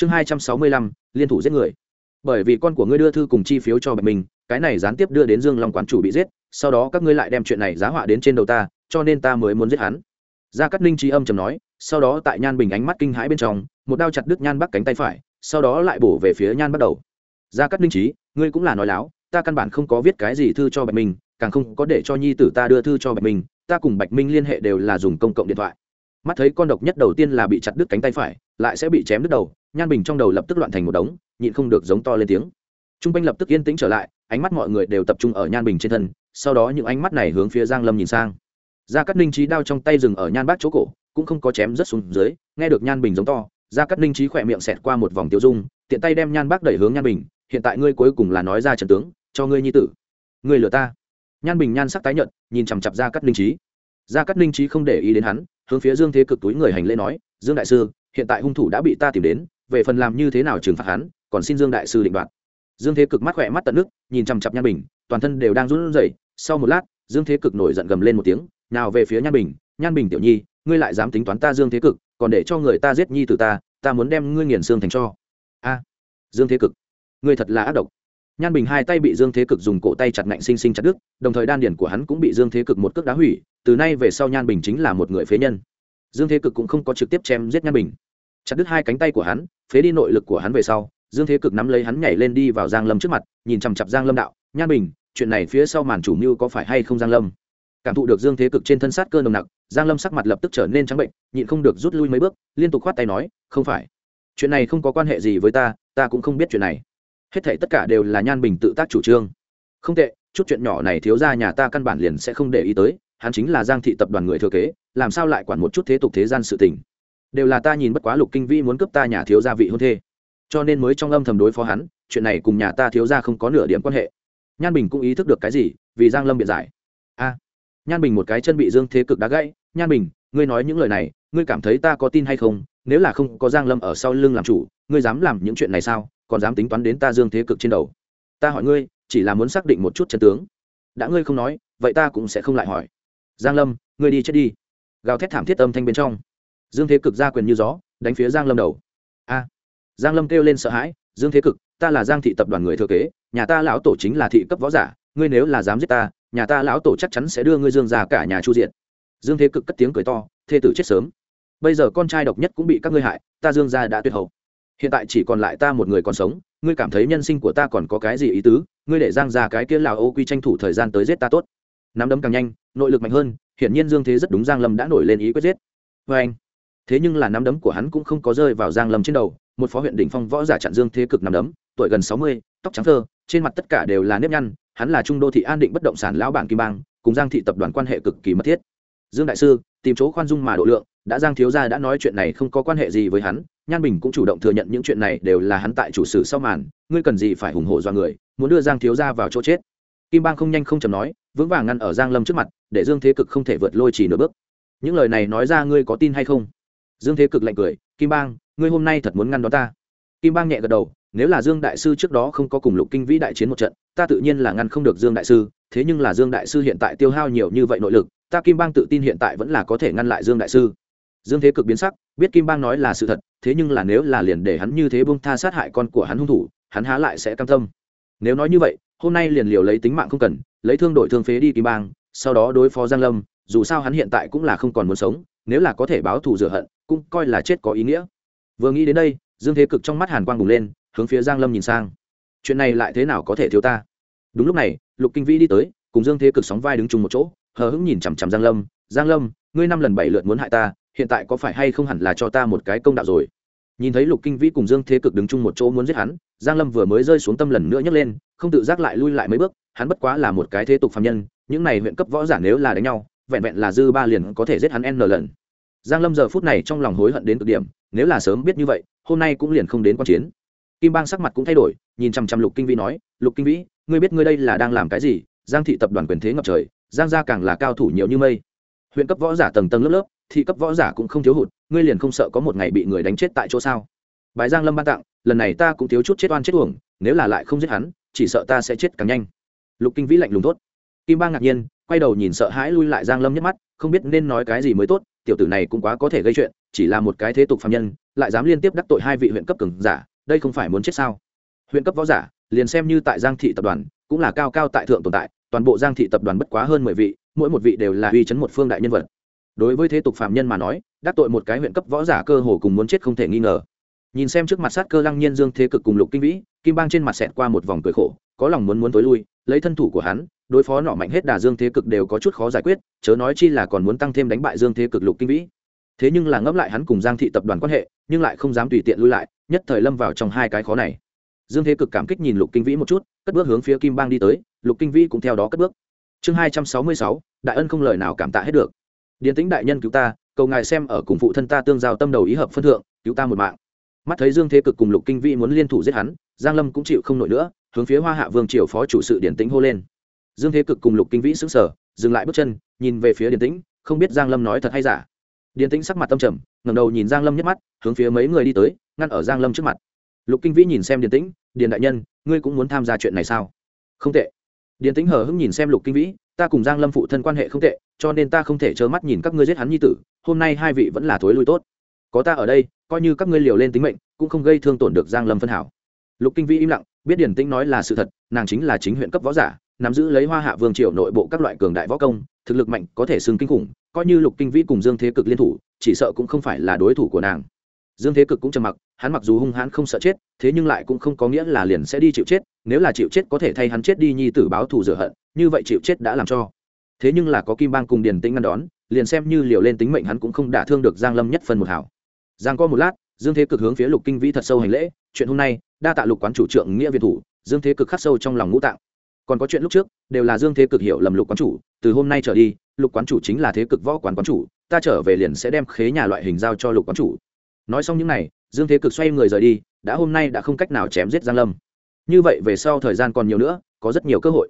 chương hai trăm sáu mươi lăm, liên thủ giết người. Bởi vì con của ngươi đưa thư cùng chi phiếu cho bạch minh, cái này gián tiếp đưa đến dương long quán chủ bị giết, sau đó các ngươi lại đem chuyện này giá họa đến trên đầu ta, cho nên ta mới muốn giết hắn. Gia cát ninh trí âm trầm nói, sau đó tại nhan bình ánh mắt kinh hãi bên trong, một đao chặt đứt nhan bắc cánh tay phải, sau đó lại bổ về phía nhan bắt đầu. Gia cát ninh trí, ngươi cũng là nói láo, ta căn bản không có viết cái gì thư cho bạch minh, càng không có để cho nhi tử ta đưa thư cho bạch minh, ta cùng bạch minh liên hệ đều là dùng công cộng điện thoại. Mắt thấy con độc nhất đầu tiên là bị chặt đứt cánh tay phải, lại sẽ bị chém đứt đầu nhan bình trong đầu lập tức loạn thành một đống, nhịn không được giống to lên tiếng. T r u n g quanh lập tức yên tĩnh trở lại, ánh mắt mọi người đều tập trung ở nhan bình trên thân, sau đó những ánh mắt này hướng phía giang lâm nhìn sang. Gia cát ninh trí đao trong tay rừng ở nhan bát chỗ cổ, cũng không có chém rất xuống dưới, nghe được nhan bình giống to, gia cát ninh trí khỏe miệng xẹt qua một vòng tiêu dung, tiện tay đem nhan bác đẩy hướng nhan bình, hiện tại ngươi cuối cùng là nói ra trần tướng, cho ngươi nhi tử. Ngươi lừa ta. Nhan bình nhan sắc tái nhợt, nhìn chằm chặp gia cát ninh trí gia cát ninh trí không để ý đến hắn, hướng phía dương thế cực túi người hành lễ nói, dương đại sư, hiện tại hung thủ đã bị ta tìm đến về phần làm như thế nào trừng phạt hắn, còn xin dương đại sư định đoạt. Dương thế cực mắt khỏe mắt tận nước, nhìn chằm chặp nhan bình, toàn thân đều đang run rẩy. Sau một lát, dương thế cực nổi giận gầm lên một tiếng, nào về phía nhan bình nhan bình tiểu nhi, ngươi lại dám tính toán ta dương thế cực, còn để cho người ta giết nhi từ ta ta muốn đem ngươi nghiền xương thành cho. A, dương thế cực, ngươi thật là ác độc. Nhan bình hai tay bị dương thế cực dùng cổ tay chặt ngạnh xinh xinh chặt đứt, đồng thời đan điển của hắn cũng bị dương thế cực một cước đá hủy, từ nay về sau nhan bình chính là một người phế nhân. Dương thế cực cũng không có trực tiếp chém giết nhan bình chặt đứt hai cánh tay của hắn, phế đi nội lực của hắn về sau, dương thế cực nắm lấy hắn nhảy lên đi vào giang lâm trước mặt, nhìn chằm chặp giang lâm đạo, nhan bình, chuyện này phía sau màn chủ mưu có phải hay không giang lâm? Cảm thụ được dương thế cực trên thân sát cơ nồng nặc, giang lâm sắc mặt lập tức trở nên trắng bệnh, nhịn không được rút lui mấy bước, liên tục khoát tay nói, không phải. Chuyện này không có quan hệ gì với ta ta cũng không biết chuyện này. Hết thảy tất cả đều là nhan bình tự tác chủ trương. Không tệ, chút chuyện nhỏ này thiếu ra nhà ta căn bản liền sẽ không để ý tới, hắn chính là giang thị tập đoàn người thừa kế, làm sao lại quản một chút thế tục thế gian sự tình? Đều là ta nhìn bất quá lục kinh vi muốn cướp ta nhà thiếu gia vị hôn thê. Cho nên mới trong âm thầm đối phó hắn, chuyện này cùng nhà ta thiếu gia không có nửa điểm quan hệ. Nhan bình cũng ý thức được cái gì, vì giang lâm biện giải. A, nhan bình một cái chân bị dương thế cực đá gãy, nhan bình, ngươi nói những lời này, ngươi cảm thấy ta có tin hay không? Nếu là không có giang lâm ở sau lưng làm chủ, ngươi dám làm những chuyện này sao? Còn dám tính toán đến ta dương thế cực trên đầu? Ta hỏi ngươi, chỉ là muốn xác định một chút chân tướng. Đã ngươi không nói, vậy ta cũng sẽ không lại hỏi. Giang lâm, ngươi đi chết đi. Gào thét thảm thiết âm thanh bên trong dương thế cực ra quyền như gió, đánh phía giang lâm đầu. A. Giang lâm kêu lên sợ hãi, dương thế cực, ta là giang thị tập đoàn người thừa kế, nhà ta lão tổ chính là thị cấp võ giả, ngươi nếu là dám giết ta, nhà ta lão tổ chắc chắn sẽ đưa ngươi dương ra cả nhà chu diện dương thế cực cất tiếng cười to, thê tử chết sớm. Bây giờ con trai độc nhất cũng bị các ngươi hại, ta dương gia đã tuyệt hậu. Hiện tại chỉ còn lại ta một người còn sống, ngươi cảm thấy nhân sinh của ta còn có cái gì ý tứ, ngươi để giang ra cái kia lào ô quy tranh thủ thời gian tới giết ta tốt. Nắm đấm càng nhanh, nội lực mạnh hơn, hiển nhiên dương thế rất đúng giang lâm đã nổi lên ý quyết giết. Vê anh thế nhưng là nắm đấm của hắn cũng không có rơi vào giang lâm trên đầu một phó huyện đỉnh phong võ giả chặn dương thế cực nắm đấm tuổi gần sáu mươi, tóc trắng thơ trên mặt tất cả đều là nếp nhăn hắn là trung đô thị an định bất động sản lão bản kim bang cùng giang thị tập đoàn quan hệ cực kỳ mật thiết. Dương đại sư tìm chỗ khoan dung mà độ lượng đã giang thiếu gia đã nói chuyện này không có quan hệ gì với hắn nhan bình cũng chủ động thừa nhận những chuyện này đều là hắn tại chủ sử sau màn ngươi cần gì phải hùng hổ do người muốn đưa giang thiếu gia vào chỗ chết. Kim bang không nhanh không chầm nói vững vàng ngăn ở giang lâm trước mặt để dương thế cực không thể vượt lôi chỉ nửa bước. Những lời này nói ra ngươi có tin hay không? Dương thế cực lạnh cười, kim bang, ngươi hôm nay thật muốn ngăn đó ta. Kim bang nhẹ gật đầu, nếu là dương đại sư trước đó không có cùng lục kinh vĩ đại chiến một trận, ta tự nhiên là ngăn không được dương đại sư, thế nhưng là dương đại sư hiện tại tiêu hao nhiều như vậy nội lực, ta kim bang tự tin hiện tại vẫn là có thể ngăn lại dương đại sư. Dương thế cực biến sắc, biết kim bang nói là sự thật, thế nhưng là nếu là liền để hắn như thế bông tha sát hại con của hắn hung thủ, hắn há lại sẽ cam tâm. Nếu nói như vậy, hôm nay liền liều lấy tính mạng không cần, lấy thương đổi thương phế đi kim bang, sau đó đối phó giang lâm, dù sao hắn hiện tại cũng là không còn muốn sống nếu là có thể báo thù rửa hận, cũng coi là chết có ý nghĩa. Vừa nghĩ đến đây, dương thế cực trong mắt hàn quang bùng lên, hướng phía giang lâm nhìn sang. Chuyện này lại thế nào có thể thiếu ta? Đúng lúc này, lục kinh vĩ đi tới, cùng dương thế cực sóng vai đứng chung một chỗ, hờ hững nhìn chằm chằm giang lâm. Giang lâm, ngươi năm lần bảy lượt muốn hại ta, hiện tại có phải hay không hẳn là cho ta một cái công đạo rồi? Nhìn thấy lục kinh vĩ cùng dương thế cực đứng chung một chỗ muốn giết hắn, giang lâm vừa mới rơi xuống tâm lần nữa nhấc lên, không tự giác lại lui lại mấy bước, hắn bất quá là một cái thế tục phạm nhân, những này huyện cấp võ giả nếu là đánh nhau vẹn vẹn là dư ba liền có thể giết hắn n lần. Giang lâm giờ phút này trong lòng hối hận đến cực điểm, nếu là sớm biết như vậy, hôm nay cũng liền không đến quan chiến. Kim bang sắc mặt cũng thay đổi, nhìn chăm chăm lục kinh vĩ nói, lục kinh vĩ, ngươi biết ngươi đây là đang làm cái gì? Giang thị tập đoàn quyền thế ngập trời, giang gia càng là cao thủ nhiều như mây. Huyện cấp võ giả tầng tầng lớp lớp, thị cấp võ giả cũng không thiếu hụt, ngươi liền không sợ có một ngày bị người đánh chết tại chỗ sao? Bài giang lâm ban tặng, lần này ta cũng thiếu chút chết oan chết uổng, nếu là lại không giết hắn, chỉ sợ ta sẽ chết càng nhanh. Lục kinh vĩ lạnh lùng tốt kim bang ngạc nhiên quay đầu nhìn sợ hãi lui lại giang lâm nhấc mắt, không biết nên nói cái gì mới tốt, tiểu tử này cũng quá có thể gây chuyện, chỉ là một cái thế tục phạm nhân, lại dám liên tiếp đắc tội hai vị huyện cấp cường giả, đây không phải muốn chết sao? Huyện cấp võ giả, liền xem như tại giang thị tập đoàn, cũng là cao cao tại thượng tồn tại, toàn bộ giang thị tập đoàn bất quá hơn mười vị, mỗi một vị đều là uy chấn một phương đại nhân vật. Đối với thế tục phạm nhân mà nói, đắc tội một cái huyện cấp võ giả cơ hồ cùng muốn chết không thể nghi ngờ. Nhìn xem trước mặt sát cơ lăng nhiên dương thế cực cùng lục kinh vĩ, kim bang trên mặt xẹt qua một vòng cười khổ, có lòng muốn muốn tối lui, lấy thân thủ của hắn đối phó nọ mạnh hết đà dương thế cực đều có chút khó giải quyết, chớ nói chi là còn muốn tăng thêm đánh bại dương thế cực lục kinh vĩ. Thế nhưng là ngẫm lại hắn cùng giang thị tập đoàn quan hệ, nhưng lại không dám tùy tiện lui lại, nhất thời lâm vào trong hai cái khó này. Dương thế cực cảm kích nhìn lục kinh vĩ một chút, cất bước hướng phía kim bang đi tới, lục kinh vĩ cũng theo đó cất bước. Chương hai trăm sáu mươi sáu, đại ân không lời nào cảm tạ hết được. Điền tĩnh đại nhân cứu ta, cầu ngài xem ở cùng phụ thân ta tương giao tâm đầu ý hợp phân thượng, cứu ta một mạng. Mắt thấy dương thế cực cùng lục kinh vĩ muốn liên thủ giết hắn, giang lâm cũng chịu không nổi nữa, hướng phía hoa hạ vương triều phó chủ sự điển tĩnh hô lên dương thế cực cùng lục kinh vĩ sững sờ, dừng lại bước chân, nhìn về phía Điền tĩnh, không biết giang lâm nói thật hay giả. Điền tĩnh sắc mặt tâm trầm, ngẩng đầu nhìn giang lâm nhếch mắt, hướng phía mấy người đi tới, ngăn ở giang lâm trước mặt. Lục kinh vĩ nhìn xem Điền tĩnh, điền đại nhân, ngươi cũng muốn tham gia chuyện này sao? Không tệ. Điền tĩnh hờ hững nhìn xem lục kinh vĩ, ta cùng giang lâm phụ thân quan hệ không tệ, cho nên ta không thể trơ mắt nhìn các ngươi giết hắn nhi tử, hôm nay hai vị vẫn là thối lui tốt. Có ta ở đây, coi như các ngươi liều lên tính mệnh, cũng không gây thương tổn được giang lâm phân hảo. Lục kinh vĩ im lặng, biết điển tĩnh nói là sự thật, nàng chính là chính huyện cấp võ giả nắm giữ lấy hoa hạ vương triều nội bộ các loại cường đại võ công, thực lực mạnh, có thể xưng kinh khủng, coi như lục kinh vĩ cùng dương thế cực liên thủ, chỉ sợ cũng không phải là đối thủ của nàng. Dương thế cực cũng trầm mặc, hắn mặc dù hung hãn không sợ chết, thế nhưng lại cũng không có nghĩa là liền sẽ đi chịu chết, nếu là chịu chết có thể thay hắn chết đi nhi tử báo thù rửa hận, như vậy chịu chết đã làm cho. Thế nhưng là có kim bang cùng điền tĩnh ngăn đón, liền xem như liều lên tính mệnh hắn cũng không đả thương được giang lâm nhất phần một hảo. Giang có một lát, dương thế cực hướng phía lục kinh vĩ thật sâu hành lễ, chuyện hôm nay, đa tạ lục quán chủ trượng nghĩa việt thủ, dương thế cực khắc sâu trong lòng ngũ tạng còn có chuyện lúc trước, đều là dương thế cực hiểu lầm lục quán chủ, từ hôm nay trở đi, lục quán chủ chính là thế cực võ quán quán chủ, ta trở về liền sẽ đem khế nhà loại hình giao cho lục quán chủ. Nói xong những n à y dương thế cực xoay người rời đi, đã hôm nay đã không cách nào chém giết giang lâm. Như vậy về sau thời gian còn nhiều nữa, có rất nhiều cơ hội.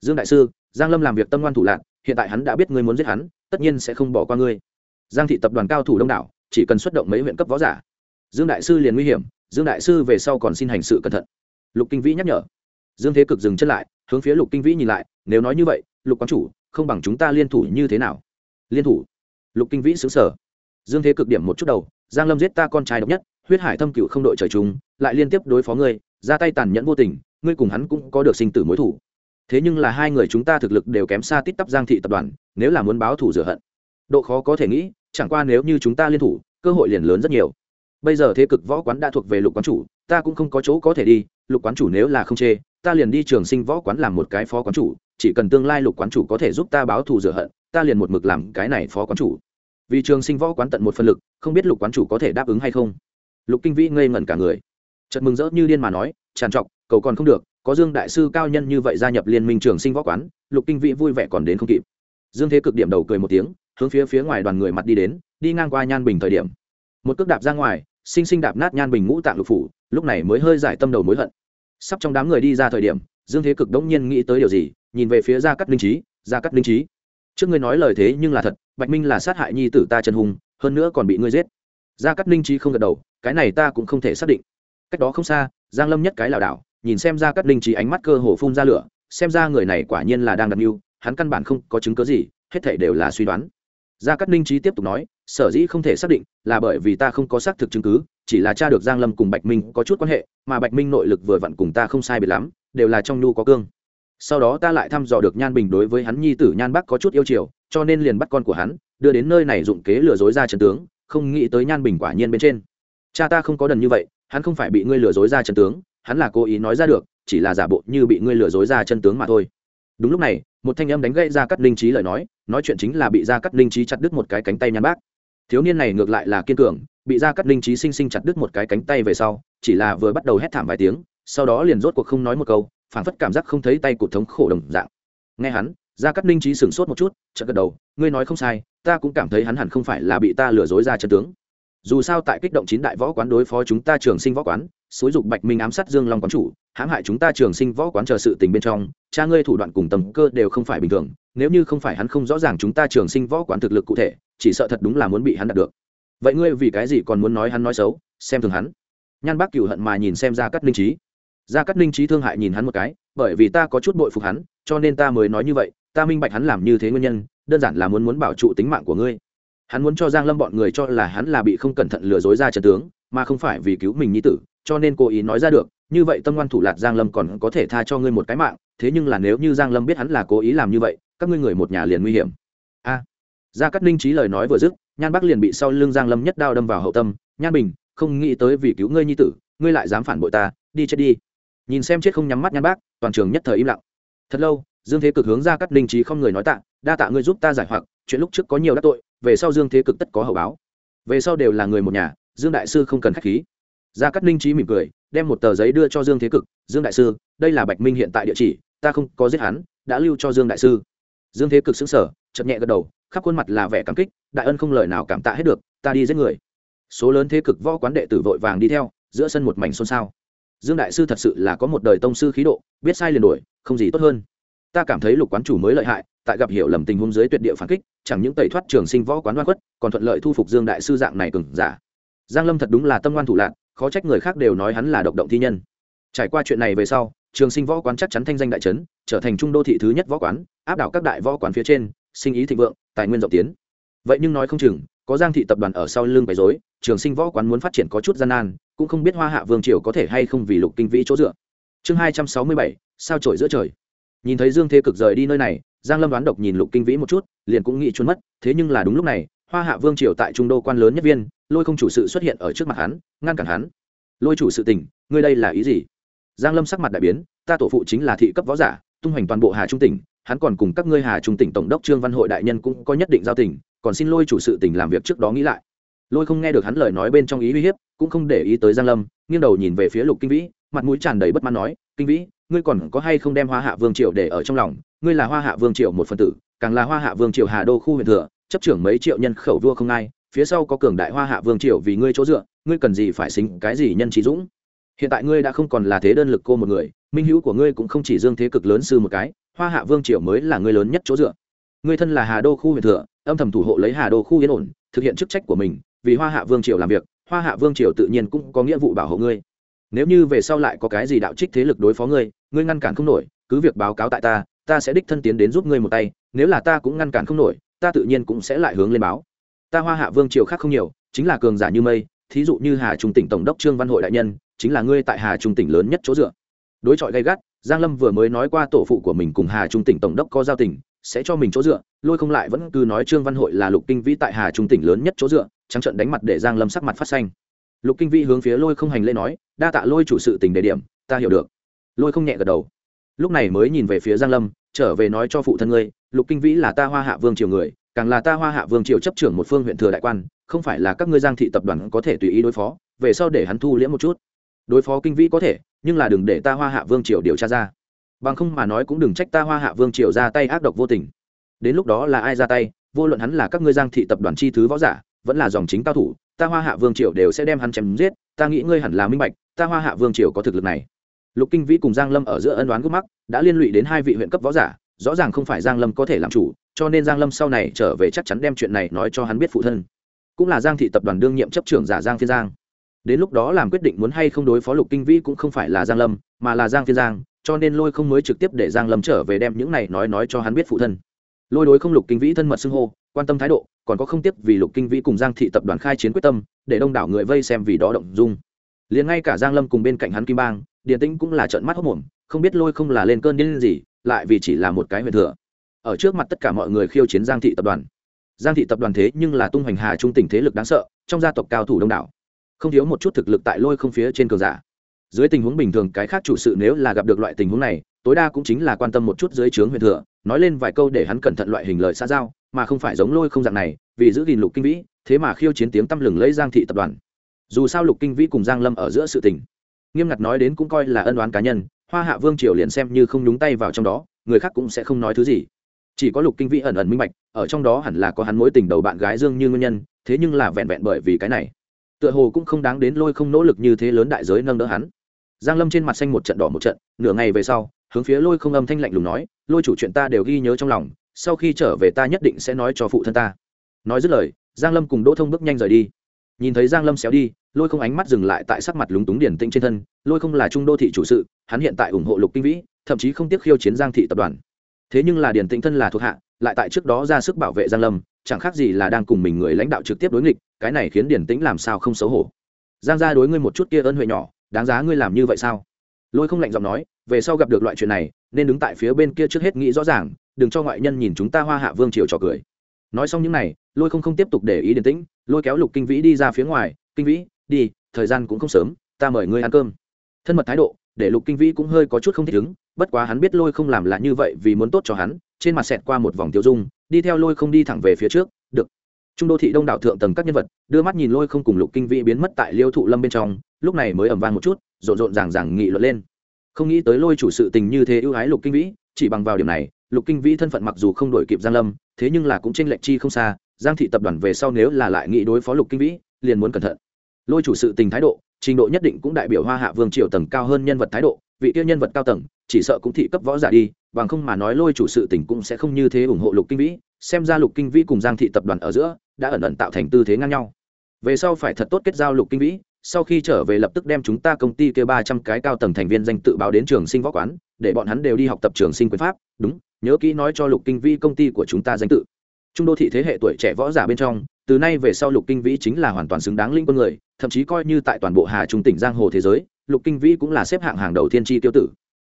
Dương đại sư, giang lâm làm việc tâm ngoan thủ lạc hiện tại hắn đã biết ngươi muốn giết hắn, tất nhiên sẽ không bỏ qua ngươi. Giang thị tập đoàn cao thủ đông đảo, chỉ cần xuất động mấy huyện cấp võ giả. Dương đại sư liền nguy hiểm, dương đại sư về sau còn xin hành sự cẩn thận. Lục kinh vĩ nhắc nhở dương thế cực dừng chân lại, hướng phía lục kinh vĩ nhìn lại, nếu nói như vậy, lục quán chủ, không bằng chúng ta liên thủ như thế nào? Liên thủ? Lục kinh vĩ xứng sở dương thế cực điểm một chút đầu, giang lâm giết ta con trai độc nhất, huyết hải thâm cựu không đội trời chúng lại liên tiếp đối phó ngươi, ra tay tàn nhẫn vô tình, ngươi cùng hắn cũng có được sinh tử mối thủ thế nhưng là hai người chúng ta thực lực đều kém xa tít tắp giang thị tập đoàn, nếu là muốn báo thủ rửa hận. Độ khó có thể nghĩ, chẳng qua nếu như chúng ta liên thủ, cơ hội liền lớn rất nhiều. Bây giờ thế cực võ quán đã thuộc về lục quán chủ, ta cũng không có chỗ có thể đi, lục quán chủ nếu là không chê ta liền đi trường sinh võ quán làm một cái phó quán chủ, chỉ cần tương lai lục quán chủ có thể giúp ta báo thù rửa hận, ta liền một mực làm cái này phó quán chủ. Vì trường sinh võ quán tận một phân lực, không biết lục quán chủ có thể đáp ứng hay không. Lục kinh vĩ ngây ngẩn cả người. Trận mừng rỡ như điên mà nói, tràn trọc, cầu còn không được, có dương đại sư cao nhân như vậy gia nhập liên minh trường sinh võ quán, lục kinh vĩ vui vẻ còn đến không kịp. Dương thế cực điểm đầu cười một tiếng, hướng phía phía ngoài đoàn người mặt đi đến, đi ngang qua nhan bình thời điểm. Một cước đạp ra ngoài sinh sinh đạp nát nhan bình ngũ tạng lục phủ, lúc này mới hơi giải tâm đầu mối hận sắp trong đám người đi ra thời điểm, dương thế cực đống nhiên nghĩ tới điều gì, nhìn về phía gia cắt linh trí gia cắt linh trí trước ngươi nói lời thế nhưng là thật, bạch minh là sát hại nhi tử ta trần hùng, hơn nữa còn bị ngươi giết. Gia cắt linh trí không gật đầu, cái này ta cũng không thể xác định. Cách đó không xa, giang lâm nhất cái lảo đảo, nhìn xem gia cắt linh trí ánh mắt cơ hồ phun ra lửa, xem ra người này quả nhiên là đang đặt mưu, hắn căn bản không có chứng cứ gì, hết thảy đều là suy đoán. Gia cát linh trí tiếp tục nói sở dĩ không thể xác định là bởi vì ta không có xác thực chứng cứ, chỉ là cha được giang lâm cùng bạch minh có chút quan hệ, mà bạch minh nội lực vừa vặn cùng ta không sai biệt lắm, đều là trong nhu có cương. Sau đó ta lại thăm dò được nhan bình đối với hắn nhi tử nhan bắc có chút yêu chiều, cho nên liền bắt con của hắn, đưa đến nơi này dụng kế lừa dối ra trận tướng, không nghĩ tới nhan bình quả nhiên bên trên. Cha ta không có đần như vậy, hắn không phải bị ngươi lừa dối ra trận tướng, hắn là cố ý nói ra được, chỉ là giả bộ như bị ngươi lừa dối ra chân tướng mà thôi. Đúng lúc này, một thanh âm đánh gãy ra cắt linh trí lời nói nói chuyện chính là bị ra cắt linh trí chặt đứt một cái cánh tay nhan bác thiếu niên này ngược lại là kiên cường, bị ra cắt linh trí sinh sinh chặt đứt một cái cánh tay về sau, chỉ là vừa bắt đầu hét thảm vài tiếng, sau đó liền rốt cuộc không nói một câu phản phất cảm giác không thấy tay cụt thống khổ đồng dạng. Nghe hắn ra cắt linh trí sửng sốt một chút, chợt gật đầu, ngươi nói không sai, ta cũng cảm thấy hắn hẳn không phải là bị ta lừa dối ra chân tướng. Dù sao tại kích động chín đại võ quán đối phó chúng ta trường sinh võ quán xúi dục bạch minh ám sát dương long quán chủ, hãm hại chúng ta trường sinh võ quán chờ sự tình bên trong, cha ngươi thủ đoạn cùng tầm cơ đều không phải bình thường, nếu như không phải hắn không rõ ràng chúng ta trường sinh võ quán thực lực cụ thể, chỉ sợ thật đúng là muốn bị hắn đạt được. Vậy ngươi vì cái gì còn muốn nói hắn nói xấu, xem thường hắn? Nhan bác cựu hận mà nhìn xem ra cắt linh trí ra cắt linh trí thương hại nhìn hắn một cái, bởi vì ta có chút bội phục hắn, cho nên ta mới nói như vậy, ta minh bạch hắn làm như thế nguyên nhân, đơn giản là muốn muốn bảo trụ tính mạng của ngươi. Hắn muốn cho giang lâm bọn người cho là hắn là bị không cẩn thận lừa dối ra trận tướng, mà không phải vì cứu mình nhi tử cho nên cố ý nói ra được, như vậy tâm ngoan thủ lạt giang lâm còn có thể tha cho ngươi một cái mạng, thế nhưng là nếu như giang lâm biết hắn là cố ý làm như vậy, các ngươi người một nhà liền nguy hiểm. A. Gia cát ninh trí lời nói vừa dứt, nhan bắc liền bị sau lưng giang lâm nhất đao đâm vào hậu tâm, nhan bình, không nghĩ tới vì cứu ngươi nhi tử, ngươi lại dám phản bội ta, đi chết đi. Nhìn xem chết không nhắm mắt nhan bác toàn trường nhất thời im lặng. Thật lâu, dương thế cực hướng ra cắt ninh trí không người nói tạ, đa tạ ngươi giúp ta giải hoặc, chuyện lúc trước có nhiều đắc tội, về sau dương thế cực tất có hậu báo. Về sau đều là người một nhà, dương đại sư không cần khách khí gia cắt ninh trí mỉm cười, đem một tờ giấy đưa cho dương thế cực. Dương đại sư, đây là bạch minh hiện tại địa chỉ, ta không có giết hắn, đã lưu cho dương đại sư. Dương thế cực xứng sở chậm nhẹ gật đầu, khắp khuôn mặt là vẻ cảm kích, đại ân không lời nào cảm tạ hết được, ta đi giết người. Số lớn thế cực võ quán đệ tử vội vàng đi theo, giữa sân một mảnh xôn xao. Dương đại sư thật sự là có một đời tông sư khí độ, biết sai liền đổi không gì tốt hơn. Ta cảm thấy lục quán chủ mới lợi hại, tại gặp hiểu lầm tình huống dưới tuyệt địa phản kích, chẳng những tẩy thoát trường sinh võ quán đoan quất còn thuận lợi thu phục dương đại sư dạng này cừng giả. Giang lâm thật đúng là tâm ngoan thủ lạc khó trách người khác đều nói hắn là độc động thi nhân. Trải qua chuyện này về sau, trường sinh võ quán chắc chắn thanh danh đại trấn, trở thành trung đô thị thứ nhất võ quán, áp đảo các đại võ quán phía trên, sinh ý thịnh vượng, tài nguyên rộng tiến. Vậy nhưng nói không chừng, có giang thị tập đoàn ở sau lưng bày dối trường sinh võ quán muốn phát triển có chút gian nan, cũng không biết hoa hạ vương triều có thể hay không vì lục kinh vĩ chỗ dựa. Chương hai trăm sáu mươi bảy, sao trổi giữa trời? Nhìn thấy dương thế cực rời đi nơi này, giang lâm đoán độc nhìn lục kinh vĩ một chút, liền cũng nghĩ trốn mất, thế nhưng là đúng lúc này, hoa hạ vương triều tại trung đô quan lớn nhất viên lôi không chủ sự xuất hiện ở trước mặt hắn, ngăn cản hắn. Lôi chủ sự tình ngươi đây là ý gì? Giang lâm sắc mặt đại biến, ta tổ phụ chính là thị cấp võ giả, tung hoành toàn bộ hà trung tỉnh, hắn còn cùng các ngươi hà trung tỉnh tổng đốc trương văn hội đại nhân cũng có nhất định giao tình, còn xin lôi chủ sự tỉnh làm việc trước đó nghĩ lại. Lôi không nghe được hắn lời nói bên trong ý uy hiếp, cũng không để ý tới giang lâm, nghiêng đầu nhìn về phía lục kinh vĩ, mặt mũi tràn đầy bất mãn nói, kinh vĩ, ngươi còn có hay không đem hoa hạ vương triều để ở trong lòng? Ngươi là hoa hạ vương triều một phần tử, càng là hoa hạ vương triều hà đô khu huyện thừa, chấp trưởng mấy triệu nhân khẩu vua không ai phía sau có cường đại hoa hạ vương triều vì ngươi chỗ dựa, ngươi cần gì phải xính cái gì nhân trí dũng? Hiện tại ngươi đã không còn là thế đơn lực cô một người, minh hữu của ngươi cũng không chỉ dương thế cực lớn sư một cái, hoa hạ vương triều mới là ngươi lớn nhất chỗ dựa. Ngươi thân là hà đô khu huyện thừa, âm thầm thủ hộ lấy hà đô khu yên ổn, thực hiện chức trách của mình, vì hoa hạ vương triều làm việc, hoa hạ vương triều tự nhiên cũng có nghĩa vụ bảo hộ ngươi. Nếu như về sau lại có cái gì đạo trích thế lực đối phó ngươi ngươi ngăn cản không nổi, cứ việc báo cáo tại ta ta sẽ đích thân tiến đến giúp ngươi một tay, nếu là ta cũng ngăn cản không nổi, ta tự nhiên cũng sẽ lại hướng lên báo ta hoa hạ vương triều khác không nhiều, chính là cường giả như mây, thí dụ như hà trung tỉnh tổng đốc trương văn hội đại nhân, chính là ngươi tại hà trung tỉnh lớn nhất chỗ dựa. Đối chọi gay gắt, giang lâm vừa mới nói qua tổ phụ của mình cùng hà trung tỉnh tổng đốc có giao tình, sẽ cho mình chỗ dựa, lôi không lại vẫn cứ nói trương văn hội là lục kinh vĩ tại hà trung tỉnh lớn nhất chỗ dựa, trắng trận đánh mặt để giang lâm sắc mặt phát xanh. Lục kinh vĩ hướng phía lôi không hành lễ nói, đa tạ lôi chủ sự tình đề điểm, ta hiểu được. Lôi không nhẹ gật đầu. Lúc này mới nhìn về phía giang lâm, trở về nói cho phụ thân ngươi, lục kinh vĩ là ta hoa hạ vương triều người càng là ta hoa hạ vương triều chấp trưởng một phương huyện thừa đại quan, không phải là các ngươi giang thị tập đoàn có thể tùy ý đối phó, về sau để hắn thu liễm một chút. Đối phó kinh vĩ có thể, nhưng là đừng để ta hoa hạ vương triều điều tra ra. Bằng không mà nói cũng đừng trách ta hoa hạ vương triều ra tay ác độc vô tình. Đến lúc đó là ai ra tay, vô luận hắn là các ngươi giang thị tập đoàn chi thứ võ giả, vẫn là dòng chính cao thủ, ta hoa hạ vương triều đều sẽ đem hắn chém giết, ta nghĩ ngươi hẳn là minh bạch, ta hoa hạ vương triều có thực lực này. Lục kinh vĩ cùng giang lâm ở giữa ân đoán gốc mắc, đã liên lụy đến hai vị huyện cấp võ giả, rõ ràng không phải giang lâm có thể làm chủ cho nên giang lâm sau này trở về chắc chắn đem chuyện này nói cho hắn biết phụ thân. Cũng là giang thị tập đoàn đương nhiệm chấp trưởng giả giang phiên giang. Đến lúc đó làm quyết định muốn hay không đối phó lục kinh vĩ cũng không phải là giang lâm, mà là giang phiên giang, cho nên lôi không mới trực tiếp để giang lâm trở về đem những này nói nói cho hắn biết phụ thân. Lôi đối không lục kinh vĩ thân mật xưng hô, quan tâm thái độ, còn có không tiếp vì lục kinh vĩ cùng giang thị tập đoàn khai chiến quyết tâm, để đông đảo người vây xem vì đó động dung. Liền ngay cả giang lâm cùng bên cạnh hắn kim bang, điền tĩnh cũng là trợn mắt hốc mồm không biết lôi không là lên cơn điên gì, lại vì chỉ là một cái huyền thừa ở trước mặt tất cả mọi người khiêu chiến giang thị tập đoàn. Giang thị tập đoàn thế nhưng là tung hoành hà trung tỉnh thế lực đáng sợ, trong gia tộc cao thủ đông đảo. Không thiếu một chút thực lực tại lôi không phía trên cường giả. Dưới tình huống bình thường, cái khác chủ sự nếu là gặp được loại tình huống này, tối đa cũng chính là quan tâm một chút dưới trướng huyền thừa, nói lên vài câu để hắn cẩn thận loại hình lợi xa giao, mà không phải giống lôi không dạng này, vì giữ gìn lục kinh vĩ, thế mà khiêu chiến tiếng tăm lừng lấy giang thị tập đoàn. Dù sao lục kinh vĩ cùng giang lâm ở giữa sự tình, nghiêm ngặt nói đến cũng coi là ân oán cá nhân, hoa hạ vương triều liền xem như không nhúng tay vào trong đó, người khác cũng sẽ không nói thứ gì chỉ có lục kinh vĩ ẩn ẩn minh bạch, ở trong đó hẳn là có hắn mối tình đầu bạn gái dương như nguyên nhân, thế nhưng là vẹn vẹn bởi vì cái này. Tựa hồ cũng không đáng đến lôi không nỗ lực như thế lớn đại giới nâng đỡ hắn. Giang lâm trên mặt xanh một trận đỏ một trận, nửa ngày về sau, hướng phía lôi không âm thanh lạnh lùng nói, lôi chủ chuyện ta đều ghi nhớ trong lòng, sau khi trở về ta nhất định sẽ nói cho phụ thân ta. Nói dứt lời, giang lâm cùng đỗ thông bước nhanh rời đi. Nhìn thấy giang lâm xéo đi, lôi không ánh mắt dừng lại tại sắc mặt lúng túng điển tĩnh trên thân, lôi không là trung đô thị chủ sự, hắn hiện tại ủng hộ lục kinh vĩ, thậm chí không tiếc khiêu chiến giang thị tập đoàn thế nhưng là điền tĩnh thân là thuộc hạ, lại tại trước đó ra sức bảo vệ giang lâm, chẳng khác gì là đang cùng mình người lãnh đạo trực tiếp đối nghịch, cái này khiến điền tĩnh làm sao không xấu hổ. Giang gia đối ngươi một chút kia ơn huệ nhỏ, đáng giá ngươi làm như vậy sao? Lôi không lạnh giọng nói, về sau gặp được loại chuyện này, nên đứng tại phía bên kia trước hết nghĩ rõ ràng, đừng cho ngoại nhân nhìn chúng ta hoa hạ vương triều trò cười. Nói xong những này, lôi không không tiếp tục để ý điền tĩnh, lôi kéo lục kinh vĩ đi ra phía ngoài, kinh vĩ, đi, thời gian cũng không sớm, ta mời ngươi ăn cơm. Thân mật thái độ để lục kinh vĩ cũng hơi có chút không thích ứng, bất quá hắn biết lôi không làm là như vậy vì muốn tốt cho hắn, trên mặt xẹt qua một vòng tiêu dung, đi theo lôi không đi thẳng về phía trước, được. Trung đô thị đông đảo thượng tầng các nhân vật, đưa mắt nhìn lôi không cùng lục kinh vĩ biến mất tại liêu thụ lâm bên trong, lúc này mới ẩm vang một chút, rộn rộn ràng ràng nghị luận lên. Không nghĩ tới lôi chủ sự tình như thế ưu ái lục kinh vĩ, chỉ bằng vào điểm này, lục kinh vĩ thân phận mặc dù không đổi kịp giang lâm, thế nhưng là cũng tranh lệch chi không xa, giang thị tập đoàn về sau nếu là lại nghị đối phó lục kinh vĩ, liền muốn cẩn thận. Lôi chủ sự tình thái độ trình độ nhất định cũng đại biểu hoa hạ vương triều tầng cao hơn nhân vật thái độ, vị tiêu nhân vật cao tầng, chỉ sợ cũng thị cấp võ giả đi, bằng không mà nói lôi chủ sự tình cũng sẽ không như thế ủng hộ lục kinh vĩ, xem ra lục kinh vĩ cùng giang thị tập đoàn ở giữa đã ẩn ẩn tạo thành tư thế ngang nhau. Về sau phải thật tốt kết giao lục kinh vĩ, sau khi trở về lập tức đem chúng ta công ty kia ba trăm cái cao tầng thành viên danh tự báo đến trường sinh võ quán, để bọn hắn đều đi học tập trường sinh quyền pháp, đúng, nhớ kỹ nói cho lục kinh vĩ công ty của chúng ta danh tự. Trung đô thị thế hệ tuổi trẻ võ giả bên trong từ nay về sau lục kinh vĩ chính là hoàn toàn xứng đáng linh quân người, thậm chí coi như tại toàn bộ hà trung tỉnh giang hồ thế giới, lục kinh vĩ cũng là xếp hạng hàng đầu thiên tri tiêu tử.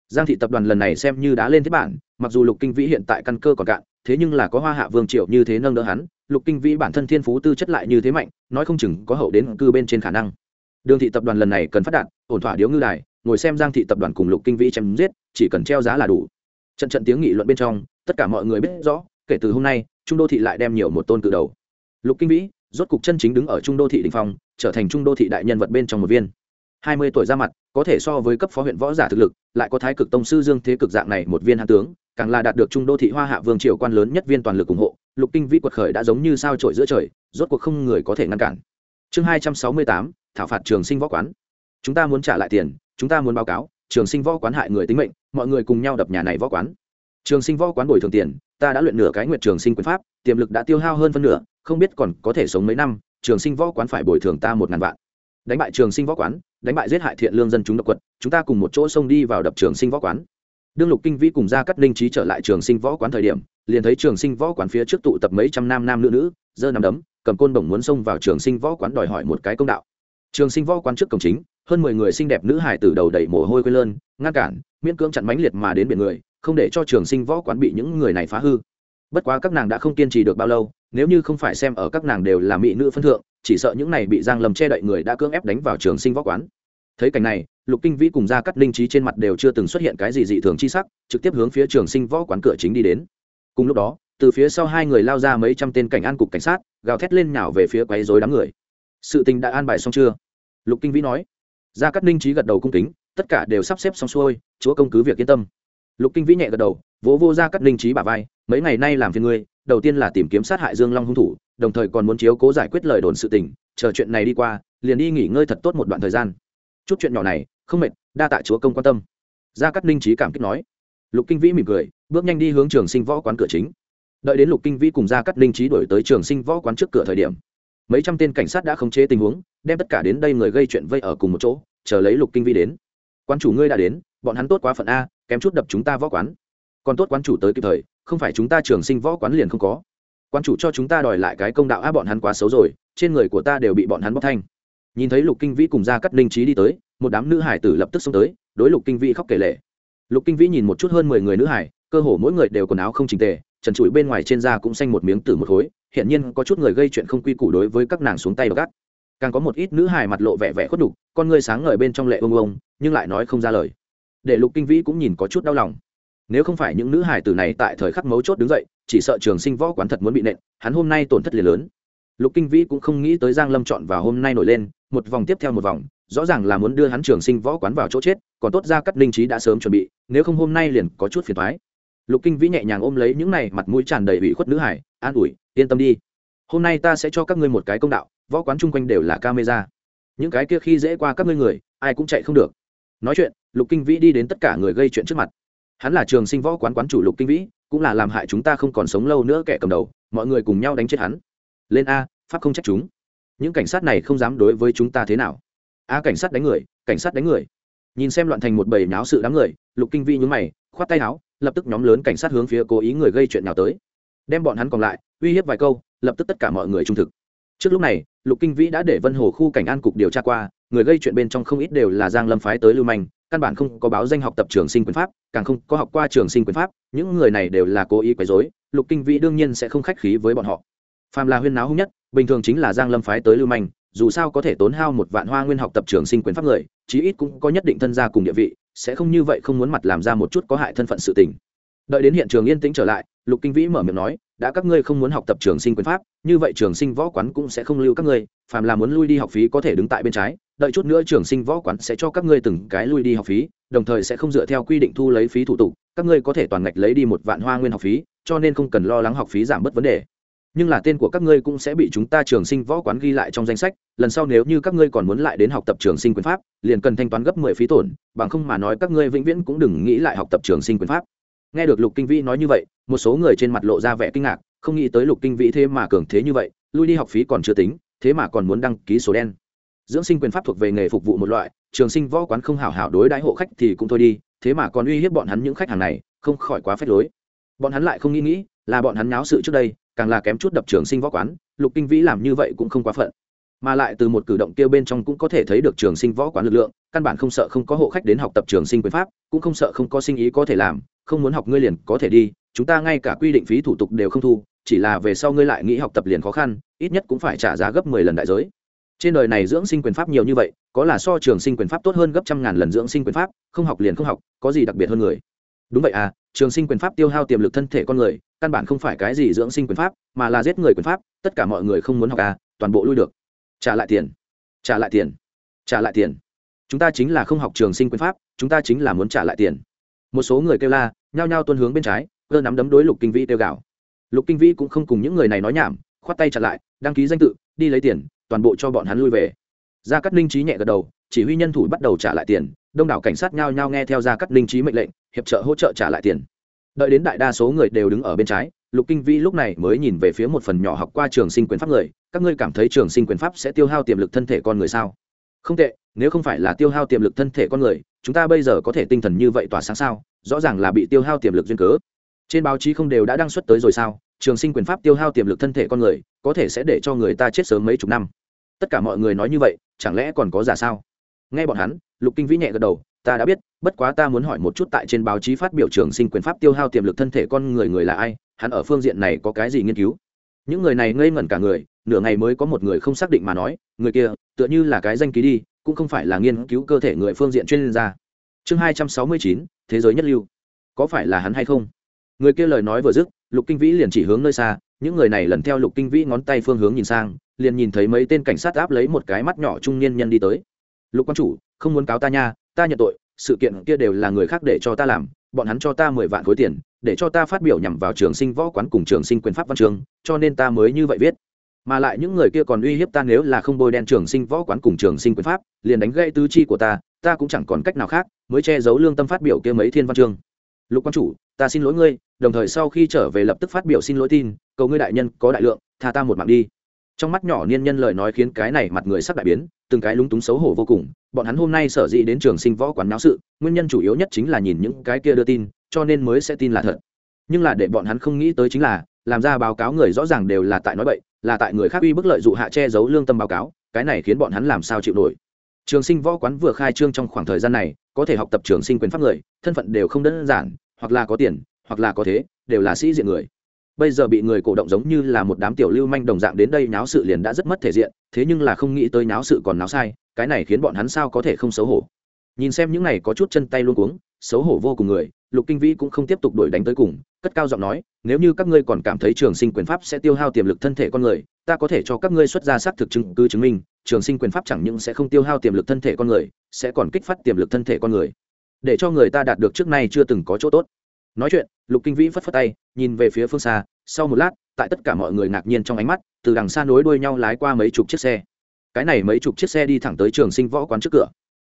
Giang thị tập đoàn lần này xem như đã lên thế bản, mặc dù lục kinh vĩ hiện tại căn cơ còn cạn, thế nhưng là có hoa hạ vương triệu như thế nâng đỡ hắn, lục kinh vĩ bản thân thiên phú tư chất lại như thế mạnh, nói không chừng có hậu đến cư bên trên khả năng. Đường thị tập đoàn lần này cần phát đạt, ổn thỏa điếu ngư đài, ngồi xem giang thị tập đoàn cùng lục kinh vĩ chém giết, chỉ cần treo giá là đủ. Trận trận tiếng nghị luận bên trong, tất cả mọi người biết rõ, kể từ hôm nay, trung đô thị lại đem nhiều một tôn cự đầu lục kinh vĩ, rốt cục chân chính đứng ở trung đô thị đình phong, trở thành trung đô thị đại nhân vật bên trong một viên. Hai mươi tuổi ra mặt, có thể so với cấp phó huyện võ giả thực lực, lại có thái cực tông sư dương thế cực dạng này một viên hạ tướng, càng là đạt được trung đô thị hoa hạ vương triều quan lớn nhất viên toàn lực ủng hộ. Lục kinh vĩ quật khởi đã giống như sao trổi giữa trời, rốt cuộc không người có thể ngăn cản. Chương hai trăm sáu mươi tám, thảo phạt trường sinh võ quán. Chúng ta muốn trả lại tiền, chúng ta muốn báo cáo, trường sinh võ quán hại người tính mệnh, mọi người cùng nhau đập nhà này võ quán. Trường sinh võ quán bồi thường tiền, ta đã luyện nửa cái nguyện trường sinh quyền pháp tiềm lực đã tiêu hao hơn phân nửa, không biết còn có thể sống mấy năm, trường sinh võ quán phải bồi thường ta một ngàn vạn. Đánh bại trường sinh võ quán, đánh bại giết hại thiện lương dân chúng độc quật, chúng ta cùng một chỗ xông đi vào đập trường sinh võ quán. Đương lục kinh vĩ cùng ra cắt linh trí trở lại trường sinh võ quán thời điểm, liền thấy trường sinh võ quán phía trước tụ tập mấy trăm nam nam nữ nữ, giơ nằm đấm, cầm côn bổng muốn xông vào trường sinh võ quán đòi hỏi một cái công đạo. Trường sinh võ quán trước cổng chính, hơn mười người xinh đẹp nữ hải từ đầu đẩy mồ hôi quê lơn, ngăn cản, miễn cưỡng chặn mãnh liệt mà đến biển người, không để cho trường sinh võ quán bị những người này phá hư bất quá các nàng đã không kiên trì được bao lâu, nếu như không phải xem ở các nàng đều là mỹ nữ phân thượng, chỉ sợ những này bị giang lầm che đậy người đã cưỡng ép đánh vào trường sinh võ quán. Thấy cảnh này, lục kinh vĩ cùng ra cắt linh trí trên mặt đều chưa từng xuất hiện cái gì dị thường chi sắc, trực tiếp hướng phía trường sinh võ quán cửa chính đi đến. Cùng lúc đó, từ phía sau hai người lao ra mấy trăm tên cảnh an cục cảnh sát, gào thét lên nhào về phía quấy rối đám người. Sự tình đã an bài xong chưa? Lục kinh vĩ nói. Ra cắt linh trí gật đầu cung kính, tất cả đều sắp xếp xong xuôi, chúa công cứ việc yên tâm lục kinh vĩ nhẹ gật đầu, vỗ vô ra cắt linh trí bà vai, mấy ngày nay làm phiền ngươi, đầu tiên là tìm kiếm sát hại dương long hung thủ, đồng thời còn muốn chiếu cố giải quyết lời đồn sự tình, chờ chuyện này đi qua, liền đi nghỉ ngơi thật tốt một đoạn thời gian. Chút chuyện nhỏ này, không mệt, đa tạ chúa công quan tâm. Gia cắt ninh trí cảm kích nói. Lục kinh vĩ mỉm cười, bước nhanh đi hướng trường sinh võ quán cửa chính. Đợi đến lục kinh vĩ cùng gia cắt ninh trí đổi tới trường sinh võ quán trước cửa thời điểm, mấy trăm tên cảnh sát đã khống chế tình huống, đem tất cả đến đây người gây chuyện vây ở cùng một chỗ, chờ lấy lục kinh vĩ đến. Quan chủ ngươi đã đến, bọn hắn tốt quá phận a kém chút đập chúng ta võ quán. Còn tốt quán chủ tới kịp thời, không phải chúng ta trường sinh võ quán liền không có. Quan chủ cho chúng ta đòi lại cái công đạo á bọn hắn quá xấu rồi, trên người của ta đều bị bọn hắn bóc thanh. Nhìn thấy lục kinh vĩ cùng ra cắt ninh trí đi tới, một đám nữ hải tử lập tức xông tới, đối lục kinh vĩ khóc kể lệ lục kinh vĩ nhìn một chút hơn mười người nữ hải, cơ hồ mỗi người đều quần áo không trình tề, trần trụi bên ngoài trên da cũng xanh một miếng tử một khối hiện nhiên có chút người gây chuyện không quy củ đối với các nàng xuống tay gắt càng có một ít nữ hải mặt lộ vẻ vẻ khuất đục con người sáng ngời bên trong lệ ông ông nhưng lại nói không ra lời để lục kinh vĩ cũng nhìn có chút đau lòng. Nếu không phải những nữ hải tử này tại thời khắc mấu chốt đứng dậy, chỉ sợ trường sinh võ quán thật muốn bị nện, hắn hôm nay tổn thất liền lớn. Lục kinh vĩ cũng không nghĩ tới giang lâm chọn vào hôm nay nổi lên, một vòng tiếp theo một vòng, rõ ràng là muốn đưa hắn trường sinh võ quán vào chỗ chết, còn tốt ra cắt linh trí đã sớm chuẩn bị, nếu không hôm nay liền có chút phiền thoái lục kinh vĩ nhẹ nhàng ôm lấy những này mặt mũi tràn đầy ủy khuất nữ hải an ủi, yên tâm đi. Hôm nay ta sẽ cho các ngươi một cái công đạo, võ quán chung quanh đều là camera. Những cái kia khi dễ qua các ngươi người, ai cũng chạy không được nói chuyện, lục kinh vĩ đi đến tất cả người gây chuyện trước mặt. Hắn là trường sinh võ quán quán chủ lục kinh vĩ, cũng là làm hại chúng ta không còn sống lâu nữa kẻ cầm đầu, mọi người cùng nhau đánh chết hắn. Lên a, pháp không trách chúng. Những cảnh sát này không dám đối với chúng ta thế nào. A, cảnh sát đánh người, cảnh sát đánh người. Nhìn xem loạn thành một bầy náo sự đám người, lục kinh vĩ nhún mày, khoát tay áo, lập tức nhóm lớn cảnh sát hướng phía cố ý người gây chuyện nào tới. Đem bọn hắn còn lại, uy hiếp vài câu, lập tức tất cả mọi người trung thực. Trước lúc này, lục kinh vĩ đã để vân hồ khu cảnh an cục điều tra qua người gây chuyện bên trong không ít đều là giang lâm phái tới lưu manh, căn bản không có báo danh học tập trường sinh quyền pháp, càng không có học qua trường sinh quyền pháp, những người này đều là cố ý quấy rối, lục kinh vĩ đương nhiên sẽ không khách khí với bọn họ. Phàm là huyên náo hung nhất, bình thường chính là giang lâm phái tới lưu manh, dù sao có thể tốn hao một vạn hoa nguyên học tập trường sinh quyền pháp người, chí ít cũng có nhất định thân gia cùng địa vị, sẽ không như vậy không muốn mặt làm ra một chút có hại thân phận sự tình. Đợi đến hiện trường yên tĩnh trở lại, lục kinh vĩ mở miệng nói, đã các ngươi không muốn học tập trường sinh quyền pháp, như vậy trường sinh võ quán cũng sẽ không lưu các ngươi, phàm là muốn lui đi học phí có thể đứng tại bên trái đợi chút nữa trường sinh võ quán sẽ cho các ngươi từng cái lui đi học phí, đồng thời sẽ không dựa theo quy định thu lấy phí thủ tục, các ngươi có thể toàn ngạch lấy đi một vạn hoa nguyên học phí, cho nên không cần lo lắng học phí giảm bớt vấn đề. Nhưng là tên của các ngươi cũng sẽ bị chúng ta trường sinh võ quán ghi lại trong danh sách, lần sau nếu như các ngươi còn muốn lại đến học tập trường sinh quyền pháp, liền cần thanh toán gấp mười phí tổn, bằng không mà nói các ngươi vĩnh viễn cũng đừng nghĩ lại học tập trường sinh quyền pháp. Nghe được lục kinh vĩ nói như vậy, một số người trên mặt lộ ra vẻ kinh ngạc, không nghĩ tới lục kinh vĩ thế mà cường thế như vậy, lui đi học phí còn chưa tính, thế mà còn muốn đăng ký số đen dưỡng sinh quyền pháp thuộc về nghề phục vụ một loại, trường sinh võ quán không hảo hảo đối đãi hộ khách thì cũng thôi đi, thế mà còn uy hiếp bọn hắn những khách hàng này, không khỏi quá phép lối. Bọn hắn lại không nghĩ nghĩ, là bọn hắn nháo sự trước đây, càng là kém chút đập trường sinh võ quán, lục kinh vĩ làm như vậy cũng không quá phận. Mà lại từ một cử động kêu bên trong cũng có thể thấy được trường sinh võ quán lực lượng, căn bản không sợ không có hộ khách đến học tập trường sinh quyền pháp, cũng không sợ không có sinh ý có thể làm, không muốn học ngươi liền có thể đi, chúng ta ngay cả quy định phí thủ tục đều không thu, chỉ là về sau ngươi lại nghĩ học tập liền khó khăn, ít nhất cũng phải trả giá gấp mười lần đại giới trên đời này dưỡng sinh quyền pháp nhiều như vậy, có là so trường sinh quyền pháp tốt hơn gấp trăm ngàn lần dưỡng sinh quyền pháp, không học liền không học, có gì đặc biệt hơn người? Đúng vậy à trường sinh quyền pháp tiêu hao tiềm lực thân thể con người, căn bản không phải cái gì dưỡng sinh quyền pháp, mà là giết người quyền pháp, tất cả mọi người không muốn học à toàn bộ lui được. Trả lại tiền. Trả lại tiền. Trả lại tiền. Chúng ta chính là không học trường sinh quyền pháp, chúng ta chính là muốn trả lại tiền. Một số người kêu la, nhao nhao tuân hướng bên trái, cơ nắm đấm đối lục kinh vĩ tiêu gạo lục kinh vĩ cũng không cùng những người này nói nhảm, khoát tay trả lại, đăng ký danh tự, đi lấy tiền toàn bộ cho bọn hắn lui về. Gia cát ninh trí nhẹ gật đầu, chỉ huy nhân thủ bắt đầu trả lại tiền, đông đảo cảnh sát nhao nhao nghe theo gia cát ninh trí mệnh lệnh, hiệp trợ hỗ trợ trả lại tiền. Đợi đến đại đa số người đều đứng ở bên trái, lục kinh vĩ lúc này mới nhìn về phía một phần nhỏ học qua trường sinh quyền pháp người, các ngươi cảm thấy trường sinh quyền pháp sẽ tiêu hao tiềm lực thân thể con người sao? Không tệ, nếu không phải là tiêu hao tiềm lực thân thể con người, chúng ta bây giờ có thể tinh thần như vậy tỏa sáng sao? Rõ ràng là bị tiêu hao tiềm lực duyên cớ. Trên báo chí không đều đã đăng xuất tới rồi sao? Trường sinh quyền pháp tiêu hao tiềm lực thân thể con người, có thể sẽ để cho người ta chết sớm mấy chục năm tất cả mọi người nói như vậy, chẳng lẽ còn có giả sao? Nghe bọn hắn, lục kinh vĩ nhẹ gật đầu, ta đã biết, bất quá ta muốn hỏi một chút tại trên báo chí phát biểu trường sinh quyền pháp tiêu hao tiềm lực thân thể con người người là ai, hắn ở phương diện này có cái gì nghiên cứu? Những người này ngây ngẩn cả người, nửa ngày mới có một người không xác định mà nói, người kia, tựa như là cái danh ký đi, cũng không phải là nghiên cứu cơ thể người phương diện chuyên gia. Chương hai trăm sáu mươi chín, thế giới nhất lưu. Có phải là hắn hay không? Người kia lời nói vừa dứt, lục kinh vĩ liền chỉ hướng nơi xa những người này lần theo lục kinh vĩ ngón tay phương hướng nhìn sang, liền nhìn thấy mấy tên cảnh sát áp lấy một cái mắt nhỏ trung niên nhân đi tới. Lục quan chủ, không muốn cáo ta nha, ta nhận tội, sự kiện kia đều là người khác để cho ta làm, bọn hắn cho ta mười vạn khối tiền, để cho ta phát biểu nhằm vào trường sinh võ quán cùng trường sinh quyền pháp văn trường, cho nên ta mới như vậy viết. Mà lại những người kia còn uy hiếp ta nếu là không bôi đen trường sinh võ quán cùng trường sinh quyền pháp, liền đánh gãy tứ chi của ta ta cũng chẳng còn cách nào khác, mới che giấu lương tâm phát biểu kia mấy thiên văn chương lục quan chủ, ta xin lỗi ngươi đồng thời sau khi trở về lập tức phát biểu xin lỗi tin, cầu ngươi đại nhân có đại lượng, tha ta một mạng đi. Trong mắt nhỏ niên nhân lời nói khiến cái này mặt người sắp đại biến, từng cái lúng túng xấu hổ vô cùng, bọn hắn hôm nay sở dĩ đến trường sinh võ quán náo sự, nguyên nhân chủ yếu nhất chính là nhìn những cái kia đưa tin, cho nên mới sẽ tin là thật. Nhưng là để bọn hắn không nghĩ tới chính là, làm ra báo cáo người rõ ràng đều là tại nói bậy, là tại người khác uy bức lợi dụ hạ che giấu lương tâm báo cáo, cái này khiến bọn hắn làm sao chịu nổi. Trường sinh võ quán vừa khai trương trong khoảng thời gian này, có thể học tập trường sinh quyền pháp người, thân phận đều không đơn giản, hoặc là có tiền hoặc là có thế, đều là sĩ diện người. Bây giờ bị người cổ động giống như là một đám tiểu lưu manh đồng dạng đến đây náo sự liền đã rất mất thể diện, thế nhưng là không nghĩ tới náo sự còn náo sai, cái này khiến bọn hắn sao có thể không xấu hổ. Nhìn xem những này có chút chân tay luôn cuống, xấu hổ vô cùng người, lục kinh vĩ cũng không tiếp tục đuổi đánh tới cùng, cất cao giọng nói, nếu như các ngươi còn cảm thấy trường sinh quyền pháp sẽ tiêu hao tiềm lực thân thể con người, ta có thể cho các ngươi xuất ra xác thực chứng cứ chứng minh, trường sinh quyền pháp chẳng những sẽ không tiêu hao tiềm lực thân thể con người, sẽ còn kích phát tiềm lực thân thể con người. Để cho người ta đạt được trước nay chưa từng có chỗ tốt nói chuyện, lục kinh vĩ phất phất tay, nhìn về phía phương xa. Sau một lát, tại tất cả mọi người ngạc nhiên trong ánh mắt, từ đằng xa nối đuôi nhau lái qua mấy chục chiếc xe. Cái này mấy chục chiếc xe đi thẳng tới trường sinh võ quán trước cửa.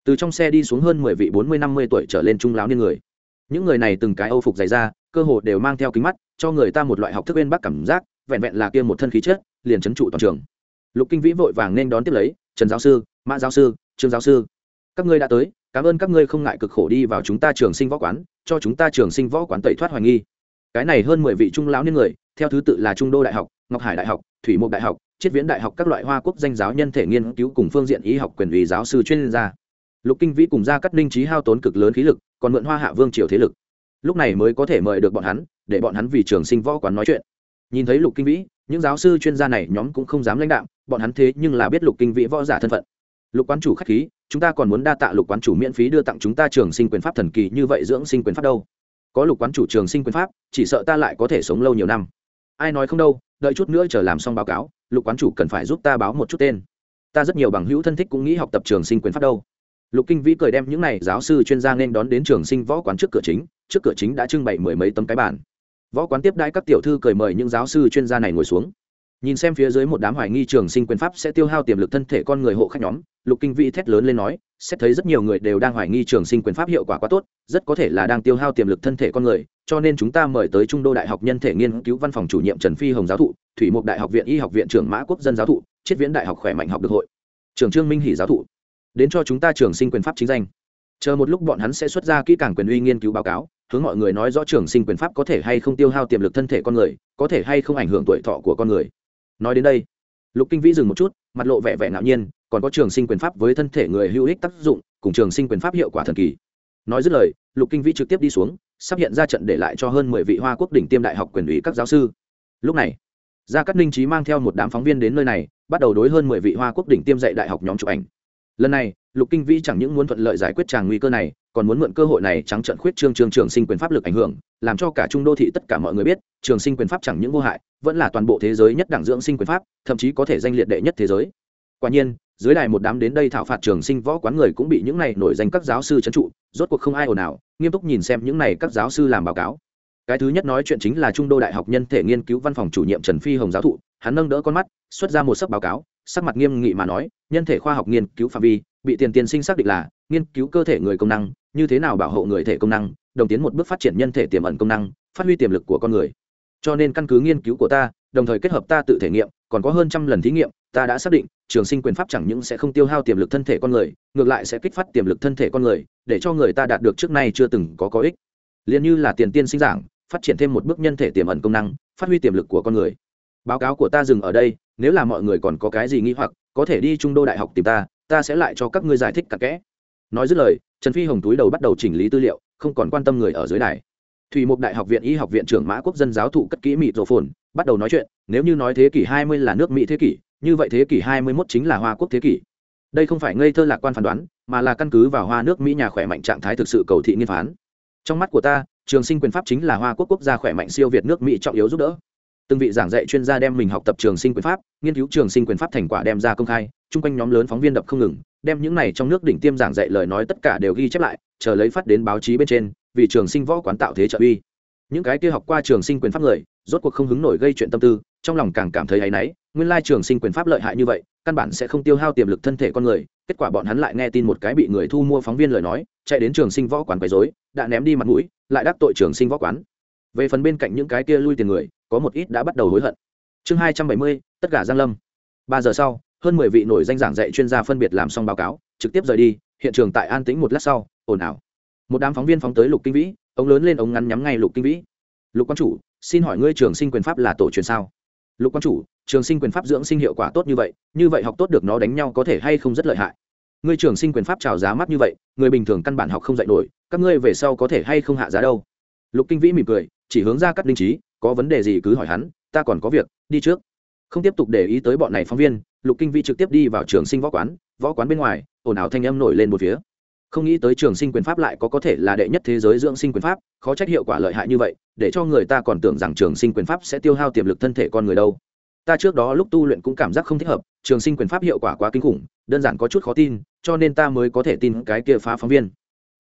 Từ trong xe đi xuống hơn mười vị bốn mươi năm mươi tuổi trở lên trung láo niên người. Những người này từng cái âu phục dày ra cơ hồ đều mang theo kính mắt, cho người ta một loại học thức bên bắc cảm giác, vẹn vẹn là kia một thân khí chất, liền trấn trụ toàn trường. Lục kinh vĩ vội vàng nên đón tiếp lấy, trần giáo sư, mã giáo sư, trương giáo sư, các ngươi đã tới cảm ơn các ngươi không ngại cực khổ đi vào chúng ta trường sinh võ quán, cho chúng ta trường sinh võ quán tẩy thoát hoài nghi. Cái này hơn mười vị trung lão niên người, theo thứ tự là trung đô đại học, ngọc hải đại học, thủy mục đại học triết viễn đại học các loại hoa quốc danh giáo nhân thể nghiên cứu cùng phương diện y học quyền ủy giáo sư chuyên gia. Lục kinh vĩ cùng gia cắt ninh trí hao tốn cực lớn khí lực, còn mượn hoa hạ vương triều thế lực. Lúc này mới có thể mời được bọn hắn, để bọn hắn vì trường sinh võ quán nói chuyện. Nhìn thấy lục kinh vĩ, những giáo sư chuyên gia này nhóm cũng không dám lãnh đạo bọn hắn thế nhưng là biết lục kinh vĩ võ giả thân phận. Lục quán chủ k h á c h khí chúng ta còn muốn đa tạ lục quán chủ miễn phí đưa tặng chúng ta trường sinh quyền pháp thần kỳ như vậy dưỡng sinh quyền pháp đâu. Có lục quán chủ trường sinh quyền pháp, chỉ sợ ta lại có thể sống lâu nhiều năm. Ai nói không đâu, đợi chút nữa chờ làm xong báo cáo, lục quán chủ cần phải giúp ta báo một chút tên. Ta rất nhiều bằng hữu thân thích cũng nghĩ học tập trường sinh quyền pháp đâu. Lục kinh vĩ cười đem những n à y giáo sư chuyên gia nên đón đến trường sinh võ quán trước cửa chính, trước cửa chính đã trưng bày mười mấy tấm cái bản võ quán tiếp đãi các tiểu thư cười mời những giáo sư chuyên gia này ngồi xuống nhìn xem phía dưới một đám hoài nghi trường sinh quyền pháp sẽ tiêu hao tiềm lực thân thể con người hộ khách nhóm, lục kinh vĩ thét lớn lên nói, xét thấy rất nhiều người đều đang hoài nghi trường sinh quyền pháp hiệu quả quá tốt, rất có thể là đang tiêu hao tiềm lực thân thể con người, cho nên chúng ta mời tới trung đô đại học nhân thể nghiên cứu văn phòng chủ nhiệm trần phi hồng giáo thụ, thủy mục đại học viện y học viện trưởng mã quốc dân giáo thụ, triết viễn đại học khỏe mạnh học được hội. Trường trương minh hỷ giáo thụ, đến cho chúng ta trường sinh quyền pháp chính danh. Chờ một lúc bọn hắn sẽ xuất ra kỹ càng quyền uy nghiên cứu báo cáo, hướng mọi người nói rõ trường sinh quyền pháp có thể hay không tiêu hao tiềm lực thân thể con người, có thể hay không ảnh hưởng tuổi thọ của con người nói đến đây, lục kinh vĩ dừng một chút, mặt lộ vẻ vẻ ngạo nhiên, còn có trường sinh quyền pháp với thân thể người hữu ích tác dụng, cùng trường sinh quyền pháp hiệu quả thần kỳ. Nói dứt lời, lục kinh vĩ trực tiếp đi xuống, sắp hiện ra trận để lại cho hơn mười vị hoa quốc đỉnh tiêm đại học quyền ủy các giáo sư. Lúc này, gia cát ninh trí mang theo một đám phóng viên đến nơi này, bắt đầu đối hơn mười vị hoa quốc đỉnh tiêm dạy đại học nhóm chụp ảnh. Lần này lục kinh vĩ chẳng những muốn thuận lợi giải quyết tràng nguy cơ này, còn muốn mượn cơ hội này trắng trận khuyết trương trường trường sinh quyền pháp lực ảnh hưởng, làm cho cả trung đô thị tất cả mọi người biết, trường sinh quyền pháp chẳng những vô hại, vẫn là toàn bộ thế giới nhất đẳng dưỡng sinh quyền pháp, thậm chí có thể danh liệt đệ nhất thế giới. Quả nhiên, dưới đài một đám đến đây thảo phạt trường sinh võ quán người cũng bị những này nổi danh các giáo sư trấn trụ, rốt cuộc không ai ồn ào, nghiêm túc nhìn xem những này các giáo sư làm báo cáo. Cái thứ nhất nói chuyện chính là trung đô đại học nhân thể nghiên cứu văn phòng chủ nhiệm trần phi hồng giáo thụ, hắn nâng đỡ con mắt, xuất ra một sấp báo cáo, sắc mặt nghiêm nghị mà nói, nhân thể khoa học nghiên cứu phạm vi bị tiền tiên sinh xác định là nghiên cứu cơ thể người công năng, như thế nào bảo hộ người thể công năng, đồng tiến một bước phát triển nhân thể tiềm ẩn công năng, phát huy tiềm lực của con người. Cho nên căn cứ nghiên cứu của ta, đồng thời kết hợp ta tự thể nghiệm, còn có hơn trăm lần thí nghiệm, ta đã xác định, trường sinh quyền pháp chẳng những sẽ không tiêu hao tiềm lực thân thể con người, ngược lại sẽ kích phát tiềm lực thân thể con người, để cho người ta đạt được trước nay chưa từng có có ích. Liền như là tiền tiên sinh giảng, phát triển thêm một bước nhân thể tiềm ẩn công năng, phát huy tiềm lực của con người. Báo cáo của ta dừng ở đây, nếu là mọi người còn có cái gì nghi hoặc, có thể đi trung đô đại học tìm ta ta sẽ lại cho các ngươi giải thích cặn kẽ. Nói dứt lời, trần phi hồng túi đầu bắt đầu chỉnh lý tư liệu, không còn quan tâm người ở dưới đài. Thủy mục đại học viện y học viện trưởng mã quốc dân giáo thụ cất kỹ mịt rổ phồn, bắt đầu nói chuyện, nếu như nói thế kỷ 20 là nước mỹ thế kỷ, như vậy thế kỷ 21 chính là hoa quốc thế kỷ. Đây không phải ngây thơ lạc quan phán đoán, mà là căn cứ vào hoa nước mỹ nhà khỏe mạnh trạng thái thực sự cầu thị nghiên phán. Trong mắt của ta, trường sinh quyền pháp chính là hoa quốc quốc gia khỏe mạnh siêu việt nước mỹ trọng yếu giúp đỡ từng vị giảng dạy chuyên gia đem mình học tập trường sinh quyền pháp, nghiên cứu trường sinh quyền pháp thành quả đem ra công khai, chung quanh nhóm lớn phóng viên đập không ngừng, đem những này trong nước đỉnh tiêm giảng dạy lời nói tất cả đều ghi chép lại, chờ lấy phát đến báo chí bên trên, vì trường sinh võ quán tạo thế trợ uy. Những cái kia học qua trường sinh quyền pháp người, rốt cuộc không hứng nổi gây chuyện tâm tư, trong lòng càng cảm thấy áy náy, nguyên lai trường sinh quyền pháp lợi hại như vậy, căn bản sẽ không tiêu hao tiềm lực thân thể con người, kết quả bọn hắn lại nghe tin một cái bị người thu mua phóng viên lời nói, chạy đến trường sinh võ quán quấy dối đã ném đi mặt mũi, lại đắc tội trường sinh võ quán về phần bên cạnh những cái kia lui tiền người, có một ít đã bắt đầu hối hận. Chương hai trăm bảy mươi, tất cả giang lâm. Ba giờ sau, hơn mười vị nổi danh giảng dạy chuyên gia phân biệt làm xong báo cáo, trực tiếp rời đi, hiện trường tại an tĩnh một lát sau, ồn ào. Một đám phóng viên phóng tới lục kinh vĩ ống lớn lên ống ngắn nhắm ngay lục kinh vĩ. Lục quan chủ, xin hỏi ngươi trường sinh quyền pháp là tổ truyền sao? Lục quan chủ, trường sinh quyền pháp dưỡng sinh hiệu quả tốt như vậy như vậy học tốt được nó đánh nhau có thể hay không rất lợi hại. Ngươi trường sinh quyền pháp trào giá mắt như vậy, người bình thường căn bản học không dạy nổi, các ngươi về sau có thể hay không hạ giá đâu? Lục kinh vĩ mỉm cười, chỉ hướng ra cắt linh trí, có vấn đề gì cứ hỏi hắn, ta còn có việc, đi trước. Không tiếp tục để ý tới bọn này phóng viên, lục kinh vĩ trực tiếp đi vào trường sinh võ quán võ quán bên ngoài, ồn ào thanh âm nổi lên một phía. Không nghĩ tới trường sinh quyền pháp lại có có thể là đệ nhất thế giới dưỡng sinh quyền pháp, khó trách hiệu quả lợi hại như vậy, để cho người ta còn tưởng rằng trường sinh quyền pháp sẽ tiêu hao tiềm lực thân thể con người đâu. Ta trước đó lúc tu luyện cũng cảm giác không thích hợp, trường sinh quyền pháp hiệu quả quá kinh khủng, đơn giản có chút khó tin, cho nên ta mới có thể tin cái kia phá phóng viên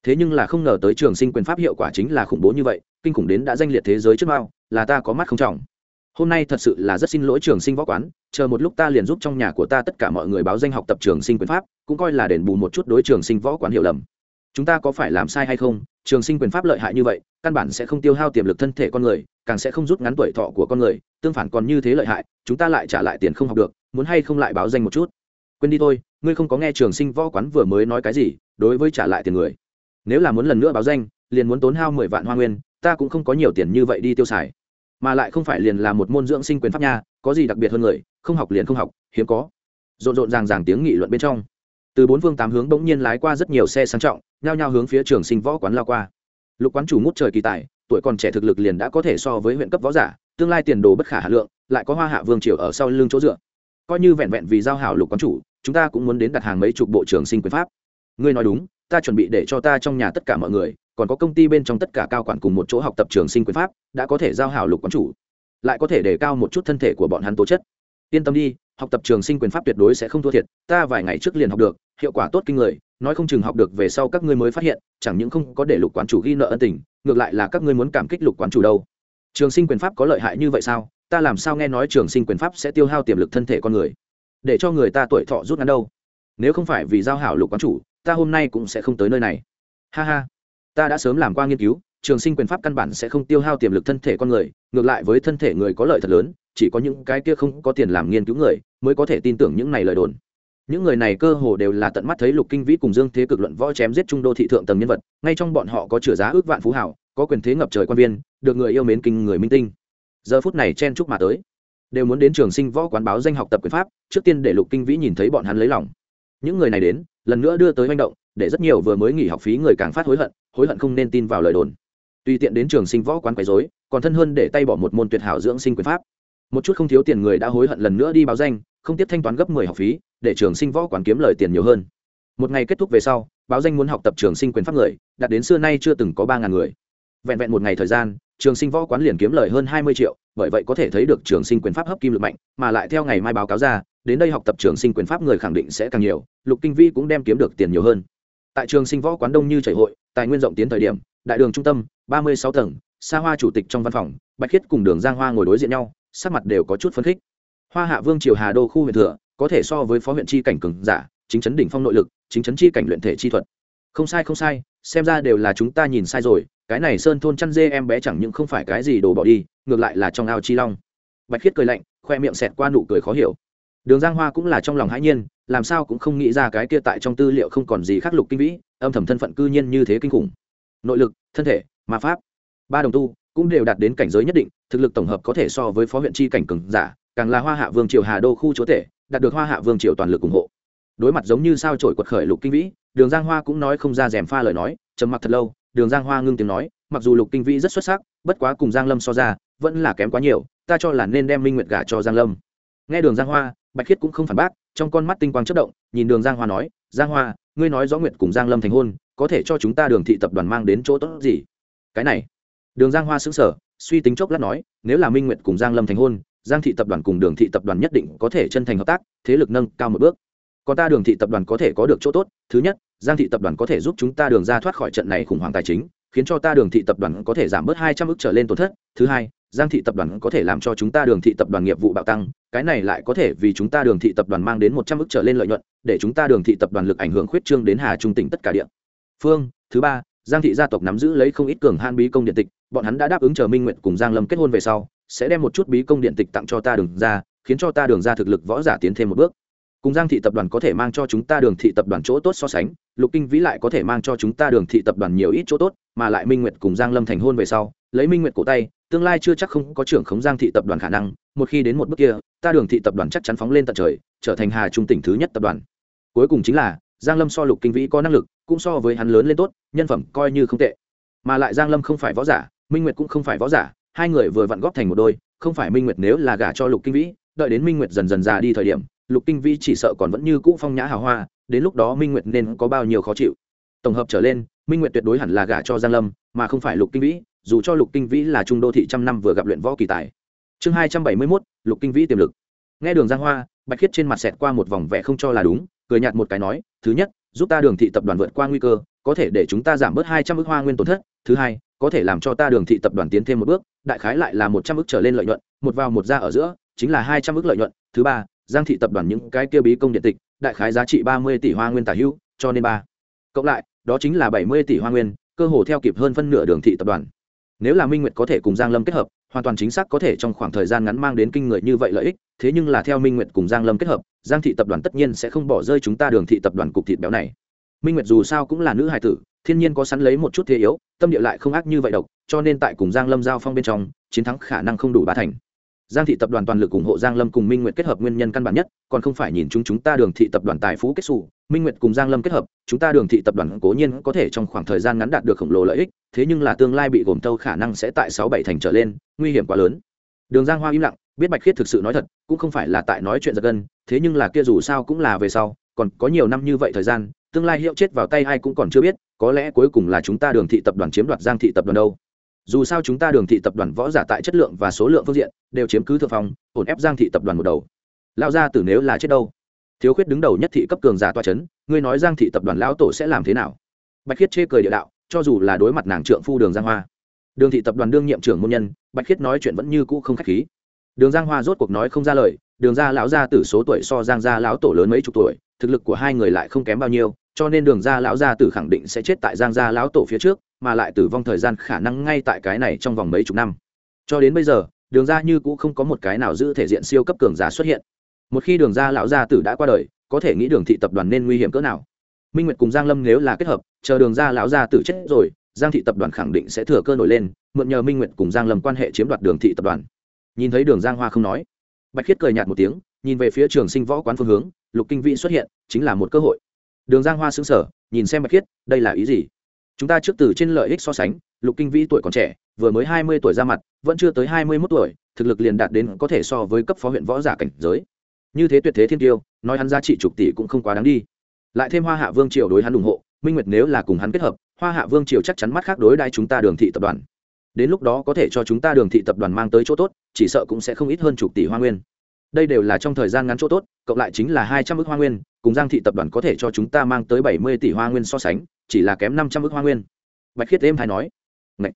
thế nhưng là không ngờ tới trường sinh quyền pháp hiệu quả chính là khủng bố như vậy, kinh khủng đến đã danh liệt thế giới trước mao là ta có mắt không trọng. Hôm nay thật sự là rất xin lỗi trường sinh võ quán, chờ một lúc ta liền giúp trong nhà của ta tất cả mọi người báo danh học tập trường sinh quyền pháp, cũng coi là đền bù một chút đối trường sinh võ quán hiểu lầm. Chúng ta có phải làm sai hay không? Trường sinh quyền pháp lợi hại như vậy, căn bản sẽ không tiêu hao tiềm lực thân thể con người, càng sẽ không rút ngắn tuổi thọ của con người, tương phản còn như thế lợi hại, chúng ta lại trả lại tiền không học được, muốn hay không lại báo danh một chút? Quên đi thôi, ngươi không có nghe trường sinh võ quán vừa mới nói cái gì, đối với trả lại tiền người nếu là muốn lần nữa báo danh, liền muốn tốn hao mười vạn hoa nguyên, ta cũng không có nhiều tiền như vậy đi tiêu xài. Mà lại không phải liền là một môn dưỡng sinh quyền pháp nha, có gì đặc biệt hơn người, không học liền không học, hiếm có. Rộn rộn ràng ràng tiếng nghị luận bên trong. Từ bốn phương tám hướng bỗng nhiên lái qua rất nhiều xe sang trọng, nhao nhao hướng phía trường sinh võ quán lao qua. Lục quán chủ ngút trời kỳ tài, tuổi còn trẻ thực lực liền đã có thể so với huyện cấp võ giả, tương lai tiền đồ bất khả hà lượng, lại có hoa hạ vương triều ở sau lưng chỗ dựa. Coi như vẹn vẹn vì giao hảo lục quán chủ, chúng ta cũng muốn đến đặt hàng mấy chục bộ trường sinh quyền pháp. Ngươi nói đúng ta chuẩn bị để cho ta trong nhà tất cả mọi người, còn có công ty bên trong tất cả cao quản cùng một chỗ học tập trường sinh quyền pháp, đã có thể giao hảo lục quán chủ. Lại có thể đề cao một chút thân thể của bọn hắn tố chất. Yên tâm đi, học tập trường sinh quyền pháp tuyệt đối sẽ không thua thiệt, ta vài ngày trước liền học được, hiệu quả tốt kinh người, nói không chừng học được về sau các ngươi mới phát hiện, chẳng những không có để lục quán chủ ghi nợ ân tình, ngược lại là các ngươi muốn cảm kích lục quán chủ đâu. Trường sinh quyền pháp có lợi hại như vậy sao? Ta làm sao nghe nói trường sinh quyền pháp sẽ tiêu hao tiềm lực thân thể con người? Để cho người ta tuổi thọ rút ngắn đâu. Nếu không phải vì giao hảo lục quán chủ ta hôm nay cũng sẽ không tới nơi này. Ha ha. Ta đã sớm làm qua nghiên cứu, trường sinh quyền pháp căn bản sẽ không tiêu hao tiềm lực thân thể con người, ngược lại với thân thể người có lợi thật lớn, chỉ có những cái kia không có tiền làm nghiên cứu người mới có thể tin tưởng những này lời đồn. Những người này cơ hồ đều là tận mắt thấy lục kinh vĩ cùng dương thế cực luận võ chém giết trung đô thị thượng tầng nhân vật, ngay trong bọn họ có chửa giá ước vạn phú hảo có quyền thế ngập trời quan viên, được người yêu mến kinh người minh tinh. Giờ phút này chen chúc mà tới. Đều muốn đến trường sinh võ quán báo danh học tập quyền pháp, trước tiên để lục kinh vĩ nhìn thấy bọn hắn lấy lòng những người này đến, lần nữa đưa tới manh động, để rất nhiều vừa mới nghỉ học phí người càng phát hối hận hối hận không nên tin vào lời đồn. Tùy tiện đến trường sinh võ quán quấy dối còn thân hơn để tay bỏ một môn tuyệt hảo dưỡng sinh quyền pháp. Một chút không thiếu tiền người đã hối hận lần nữa đi báo danh, không tiếp thanh toán gấp mười học phí, để trường sinh võ quán kiếm lời tiền nhiều hơn. Một ngày kết thúc về sau, báo danh muốn học tập trường sinh quyền pháp người đạt đến xưa nay chưa từng có ba ngàn người. Vẹn vẹn một ngày thời gian trường sinh võ quán liền kiếm lời hơn hai mươi triệu, bởi vậy có thể thấy được trường sinh quyền pháp hấp kim lực mạnh, mà lại theo ngày mai báo cáo ra, đến đây học tập trường sinh quyền pháp người khẳng định sẽ càng nhiều, lục kinh vi cũng đem kiếm được tiền nhiều hơn. Tại trường sinh võ quán đông như chảy hội, tài nguyên rộng tiến thời điểm, đại đường trung tâm, ba mươi sáu tầng xa hoa chủ tịch trong văn phòng, bạch khiết cùng đường giang hoa ngồi đối diện nhau, sắc mặt đều có chút phấn khích. Hoa hạ vương triều hà đô khu huyện thừa, có thể so với phó huyện tri cảnh cường giả, chính chấn đỉnh phong nội lực, chính chấn chi cảnh luyện thể chi thuật. Không sai không sai, xem ra đều là chúng ta nhìn sai rồi cái này sơn thôn chăn dê em bé chẳng những không phải cái gì đồ bỏ đi, ngược lại là trong ao chi long. Bạch khiết cười lạnh, khoe miệng xẹt qua nụ cười khó hiểu. Đường giang hoa cũng là trong lòng hãi nhiên, làm sao cũng không nghĩ ra cái kia tại trong tư liệu không còn gì khắc lục kinh vĩ, âm thầm thân phận cư nhiên như thế kinh khủng. Nội lực, thân thể, ma pháp, ba đồng tu cũng đều đạt đến cảnh giới nhất định, thực lực tổng hợp có thể so với phó huyện chi cảnh cường giả, càng là hoa hạ vương triều hà đô khu chúa tể, đạt được hoa hạ vương triều toàn lực ủng hộ. Đối mặt giống như sao trổi quật khởi lục kinh vĩ, đường giang hoa cũng nói không ra rèm pha lời nói, trầm mặc thật lâu đường giang hoa ngưng tiếng nói, mặc dù lục kinh vĩ rất xuất sắc, bất quá cùng giang lâm so ra, vẫn là kém quá nhiều, ta cho là nên đem minh nguyệt gả cho giang lâm. Nghe đường giang hoa, bạch khiết cũng không phản bác, trong con mắt tinh quang chất động, nhìn đường giang hoa nói, giang hoa, ngươi nói rõ nguyệt cùng giang lâm thành hôn, có thể cho chúng ta đường thị tập đoàn mang đến chỗ tốt gì? Cái này, đường giang hoa xứng sở suy tính chốc lát nói, nếu là minh nguyệt cùng giang lâm thành hôn, giang thị tập đoàn cùng đường thị tập đoàn nhất định có thể chân thành hợp tác, thế lực nâng cao một bước còn ta đường thị tập đoàn có thể có được chỗ tốt, thứ nhất, giang thị tập đoàn có thể giúp chúng ta đường ra thoát khỏi trận này khủng hoảng tài chính, khiến cho ta đường thị tập đoàn có thể giảm bớt hai trăm ước trở lên tổn thất. Thứ hai, giang thị tập đoàn có thể làm cho chúng ta đường thị tập đoàn nghiệp vụ bạo tăng, cái này lại có thể vì chúng ta đường thị tập đoàn mang đến một trăm ước trở lên lợi nhuận, để chúng ta đường thị tập đoàn lực ảnh hưởng khuyết trương đến hà trung tỉnh tất cả địa phương. Thứ ba, giang thị gia tộc nắm giữ lấy không ít cường han bí công điện tịch, bọn hắn đã đáp ứng chờ minh nguyện cùng giang lâm kết hôn về sau, sẽ đem một chút bí công điện tịch tặng cho ta đường ra khiến cho ta đường ra thực lực võ giả tiến thêm một bước cùng giang thị tập đoàn có thể mang cho chúng ta đường thị tập đoàn chỗ tốt so sánh, lục kinh vĩ lại có thể mang cho chúng ta đường thị tập đoàn nhiều ít chỗ tốt, mà lại minh nguyệt cùng giang lâm thành hôn về sau, lấy minh nguyệt cổ tay, tương lai chưa chắc không có trưởng khống giang thị tập đoàn khả năng, một khi đến một bước kia, ta đường thị tập đoàn chắc chắn phóng lên tận trời, trở thành hà trung tỉnh thứ nhất tập đoàn. Cuối cùng chính là, giang lâm so lục kinh vĩ có năng lực, cũng so với hắn lớn lên tốt, nhân phẩm coi như không tệ. Mà lại giang lâm không phải võ giả, minh nguyệt cũng không phải võ giả, hai người vừa vặn góp thành một đôi, không phải minh nguyệt nếu là gả cho lục kinh vĩ, đợi đến minh nguyệt dần dần già đi thời điểm lục kinh vĩ chỉ sợ còn vẫn như cũ phong nhã hào hoa đến lúc đó minh nguyệt nên có bao nhiêu khó chịu. Tổng hợp trở lên minh nguyệt tuyệt đối hẳn là gả cho giang lâm mà không phải lục kinh vĩ dù cho lục kinh vĩ là trung đô thị trăm năm vừa gặp luyện võ kỳ tài. Chương hai trăm bảy mươi 271, lục kinh vĩ tiềm lực. Nghe đường giang hoa bạch khiết trên mặt xẹt qua một vòng vẻ không cho là đúng cười nhạt một cái nói thứ nhất giúp ta đường thị tập đoàn vượt qua nguy cơ có thể để chúng ta giảm bớt hai trăm ước hoa nguyên tổn thất. Thứ hai có thể làm cho ta đường thị tập đoàn tiến thêm một bước đại khái lại là một trăm ước trở lên lợi nhuận một vào một ra ở giữa chính là hai trăm ước lợi nhuận. Thứ ba giang thị tập đoàn những cái kia bí công điện tịch, đại khái giá trị ba mươi tỷ hoa nguyên tả hữu, cho nên ba. Cộng lại, đó chính là bảy mươi tỷ hoa nguyên, cơ hồ theo kịp hơn phân nửa đường thị tập đoàn. Nếu là minh nguyệt có thể cùng giang lâm kết hợp, hoàn toàn chính xác có thể trong khoảng thời gian ngắn mang đến kinh người như vậy lợi ích, thế nhưng là theo minh nguyệt cùng giang lâm kết hợp, giang thị tập đoàn tất nhiên sẽ không bỏ rơi chúng ta đường thị tập đoàn cục thịt béo này. Minh nguyệt dù sao cũng là nữ hài tử, thiên nhiên có sẵn lấy một chút thế yếu, tâm địa lại không ác như vậy độc, cho nên tại cùng giang lâm giao phong bên trong, chiến thắng khả năng không đủ bá thành giang thị tập đoàn toàn lực ủng hộ giang lâm cùng minh nguyệt kết hợp nguyên nhân căn bản nhất, còn không phải nhìn chúng chúng ta đường thị tập đoàn tài phú kết xù. Minh nguyệt cùng giang lâm kết hợp, chúng ta đường thị tập đoàn cố nhiên có thể trong khoảng thời gian ngắn đạt được khổng lồ lợi ích, thế nhưng là tương lai bị gồm tâu khả năng sẽ tại sáu bảy thành trở lên, nguy hiểm quá lớn. Đường giang hoa im lặng, biết bạch khiết thực sự nói thật, cũng không phải là tại nói chuyện giật gân, thế nhưng là kia dù sao cũng là về sau, còn có nhiều năm như vậy thời gian, tương lai hiệu chết vào tay ai cũng còn chưa biết, có lẽ cuối cùng là chúng ta đường thị tập đoàn chiếm đoạt giang thị tập đoàn đâu dù sao chúng ta đường thị tập đoàn võ giả tại chất lượng và số lượng phương diện đều chiếm cứ thượng phong, ổn ép giang thị tập đoàn một đầu. Lao ra từ nếu là chết đâu? Thiếu khuyết đứng đầu nhất thị cấp cường giả toa c h ấ n ngươi nói giang thị tập đoàn lão tổ sẽ làm thế nào? Bạch khiết chê cười địa đạo, cho dù là đối mặt nàng trượng phu đường giang hoa. Đường thị tập đoàn đương nhiệm trưởng môn nhân, bạch khiết nói chuyện vẫn như cũ không k h á c h khí. Đường giang hoa rốt cuộc nói không ra lời, đường gia lão gia tử số tuổi so giang gia lão tổ lớn mấy chục tuổi, thực lực của hai người lại không kém bao nhiêu cho nên đường gia lão gia tử khẳng định sẽ chết tại giang gia lão tổ phía trước, mà lại tử vong thời gian khả năng ngay tại cái này trong vòng mấy chục năm. Cho đến bây giờ, đường ra như cũ không có một cái nào giữ thể diện siêu cấp cường giả xuất hiện. Một khi đường ra lão gia tử đã qua đời, có thể nghĩ đường thị tập đoàn nên nguy hiểm cỡ nào? Minh nguyệt cùng giang lâm nếu là kết hợp, chờ đường ra lão gia tử chết rồi, giang thị tập đoàn khẳng định sẽ thừa cơ nổi lên, mượn nhờ minh nguyệt cùng giang lâm quan hệ chiếm đoạt đường thị tập đoàn. Nhìn thấy đường giang hoa không nói, bạch khiết cười nhạt một tiếng, nhìn về phía trường sinh võ quán phương hướng, lục kinh vĩ xuất hiện, chính là một cơ hội đường giang hoa xứng sở nhìn xem bạch khiết, đây là ý gì? Chúng ta trước từ trên lợi ích so sánh, lục kinh vĩ tuổi còn trẻ, vừa mới hai mươi tuổi ra mặt, vẫn chưa tới hai mươi mốt tuổi, thực lực liền đạt đến có thể so với cấp phó huyện võ giả cảnh giới. Như thế tuyệt thế thiên tiêu, nói hắn giá trị chục tỷ cũng không quá đáng đi. Lại thêm hoa hạ vương triều đối hắn ủng hộ, minh nguyệt nếu là cùng hắn kết hợp, hoa hạ vương triều chắc chắn mắt khác đối đai chúng ta đường thị tập đoàn. Đến lúc đó có thể cho chúng ta đường thị tập đoàn mang tới chỗ tốt, chỉ sợ cũng sẽ không ít hơn chục tỷ hoa nguyên đây đều là trong thời gian ngắn chỗ tốt, cộng lại chính là hai trăm ước hoa nguyên, cùng giang thị tập đoàn có thể cho chúng ta mang tới bảy mươi tỷ hoa nguyên so sánh, chỉ là kém năm trăm ước hoa nguyên. Bạch khiết êm hay nói. Ngậy.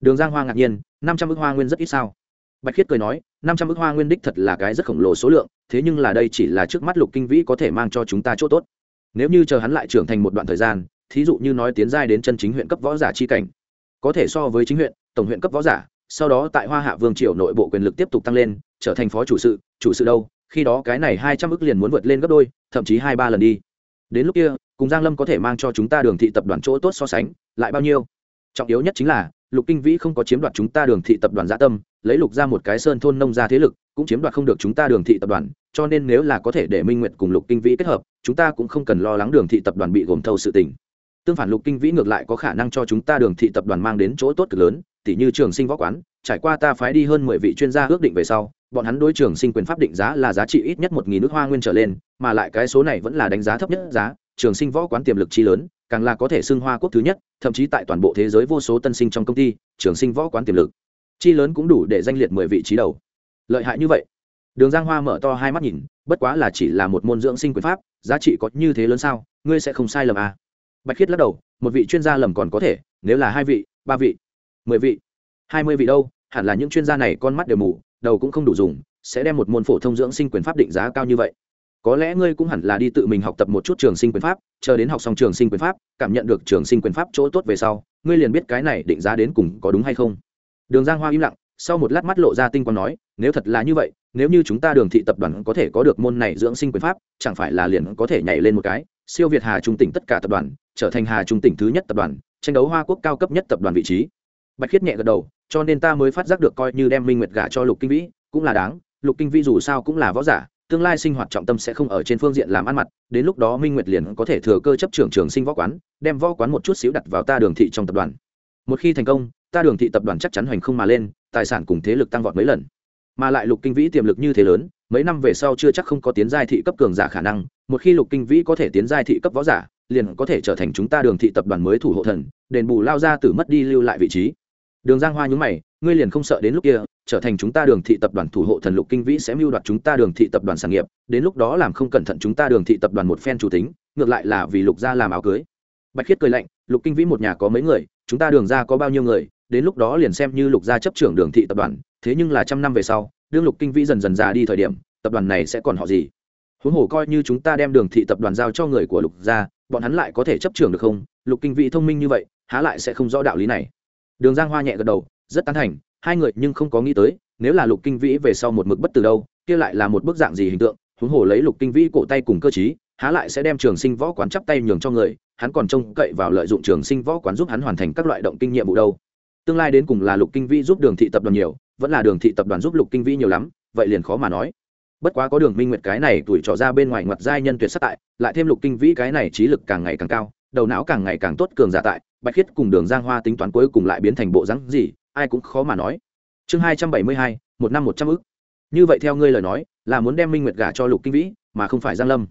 đường giang hoa ngạc nhiên, năm trăm ước hoa nguyên rất ít sao? Bạch khiết cười nói, năm trăm ước hoa nguyên đích thật là cái rất khổng lồ số lượng, thế nhưng là đây chỉ là trước mắt lục kinh vĩ có thể mang cho chúng ta chỗ tốt. Nếu như chờ hắn lại trưởng thành một đoạn thời gian, thí dụ như nói tiến giai đến chân chính huyện cấp võ giả chi cảnh, có thể so với chính huyện, tổng huyện cấp võ giả sau đó tại hoa hạ vương triều nội bộ quyền lực tiếp tục tăng lên, trở thành phó chủ sự chủ sự đâu, khi đó cái này hai trăm ước liền muốn vượt lên gấp đôi, thậm chí hai ba lần đi. Đến lúc kia, cùng giang lâm có thể mang cho chúng ta đường thị tập đoàn chỗ tốt so sánh, lại bao nhiêu? Trọng yếu nhất chính là, lục kinh vĩ không có chiếm đoạt chúng ta đường thị tập đoàn gia tâm, lấy lục ra một cái sơn thôn nông gia thế lực, cũng chiếm đoạt không được chúng ta đường thị tập đoàn, cho nên nếu là có thể để minh nguyệt cùng lục kinh vĩ kết hợp, chúng ta cũng không cần lo lắng đường thị tập đoàn bị gồm thâu sự tình. Tương phản lục kinh vĩ ngược lại có khả năng cho chúng ta đường thị tập đoàn mang đến chỗ tốt cực lớn tỉ như trường sinh võ quán, trải qua ta phái đi hơn mười vị chuyên gia ước định về sau, bọn hắn đối trường sinh quyền pháp định giá là giá trị ít nhất một nghìn nước hoa nguyên trở lên, mà lại cái số này vẫn là đánh giá thấp nhất giá, trường sinh võ quán tiềm lực chi lớn, càng là có thể xưng hoa quốc thứ nhất, thậm chí tại toàn bộ thế giới vô số tân sinh trong công ty, trường sinh võ quán tiềm lực chi lớn cũng đủ để danh liệt mười vị trí đầu lợi hại như vậy đường giang hoa mở to hai mắt nhìn, bất quá là chỉ là một môn dưỡng sinh quyền pháp, giá trị có như thế lớn sao, ngươi sẽ không sai lầm à. bạch khiết lắc đầu, một vị chuyên gia lầm còn có thể, nếu là hai vị, ba vị mười vị. Hai mươi vị đâu, hẳn là những chuyên gia này con mắt đều mù, đầu cũng không đủ dùng, sẽ đem một môn phổ thông dưỡng sinh quyền pháp định giá cao như vậy. Có lẽ ngươi cũng hẳn là đi tự mình học tập một chút trường sinh quyền pháp, chờ đến học xong trường sinh quyền pháp, cảm nhận được trường sinh quyền pháp chỗ tốt về sau, ngươi liền biết cái này định giá đến cùng có đúng hay không. Đường giang hoa im lặng, sau một lát mắt lộ ra tinh quang nói, nếu thật là như vậy, nếu như chúng ta đường thị tập đoàn có thể có được môn này dưỡng sinh quyền pháp, chẳng phải là liền có thể nhảy lên một cái, siêu việt hà trung tỉnh tất cả tập đoàn, trở thành hà trung tỉnh thứ nhất tập đoàn, tranh đấu hoa quốc cao cấp nhất tập đoàn vị trí bạch khiết nhẹ gật đầu, cho nên ta mới phát giác được coi như đem minh nguyệt gả cho lục kinh vĩ, cũng là đáng, lục kinh vĩ dù sao cũng là võ giả, tương lai sinh hoạt trọng tâm sẽ không ở trên phương diện làm ăn mặt, đến lúc đó minh nguyệt liền có thể thừa cơ chấp trưởng trường sinh võ quán, đem võ quán một chút xíu đặt vào ta đường thị trong tập đoàn. Một khi thành công, ta đường thị tập đoàn chắc chắn hoành không mà lên, tài sản cùng thế lực tăng vọt mấy lần. Mà lại lục kinh vĩ tiềm lực như thế lớn, mấy năm về sau chưa chắc không có tiến giai thị cấp cường giả khả năng, một khi lục kinh vĩ có thể tiến giai thị cấp võ giả, liền có thể trở thành chúng ta đường thị tập đoàn mới thủ hộ thần, đền bù lao ra từ mất đi lưu lại vị trí đường giang hoa nhúng mày, ngươi liền không sợ đến lúc kia, trở thành chúng ta đường thị tập đoàn thủ hộ thần lục kinh vĩ sẽ mưu đoạt chúng ta đường thị tập đoàn sản nghiệp, đến lúc đó làm không cẩn thận chúng ta đường thị tập đoàn một phen chủ tính, ngược lại là vì lục gia làm áo cưới. Bạch khiết cười lạnh, lục kinh vĩ một nhà có mấy người, chúng ta đường ra có bao nhiêu người, đến lúc đó liền xem như lục gia chấp trưởng đường thị tập đoàn, thế nhưng là trăm năm về sau, đương lục kinh vĩ dần dần già đi thời điểm, tập đoàn này sẽ còn họ gì? Huống hồ coi như chúng ta đem đường thị tập đoàn giao cho người của lục gia, bọn hắn lại có thể chấp trưởng được không? Lục kinh vĩ thông minh như vậy, há lại sẽ không rõ đạo lý này đường giang hoa nhẹ gật đầu, rất tán thành, hai người nhưng không có nghĩ tới, nếu là lục kinh vĩ về sau một mực bất từ đâu, kia lại là một bức dạng gì hình tượng, huống hồ lấy lục kinh vĩ cổ tay cùng cơ chí há lại sẽ đem trường sinh võ quán chắp tay nhường cho người, hắn còn trông cậy vào lợi dụng trường sinh võ quán giúp hắn hoàn thành các loại động kinh nghiệm vụ đâu. Tương lai đến cùng là lục kinh vĩ giúp đường thị tập đoàn nhiều, vẫn là đường thị tập đoàn giúp lục kinh vĩ nhiều lắm, vậy liền khó mà nói. Bất quá có đường minh nguyệt cái này tuổi trò ra bên ngoài ngoặt giai nhân tuyệt sắc tại, lại thêm lục kinh vĩ cái này trí lực càng ngày càng cao đầu não càng ngày càng tốt cường giả tại, bạch khiết cùng đường giang hoa tính toán cuối cùng lại biến thành bộ rắn gì, ai cũng khó mà nói. Chương hai trăm bảy mươi hai, một năm một trăm ức. Như vậy theo ngươi lời nói, là muốn đem minh nguyệt gả cho lục kinh vĩ, mà không phải giang lâm.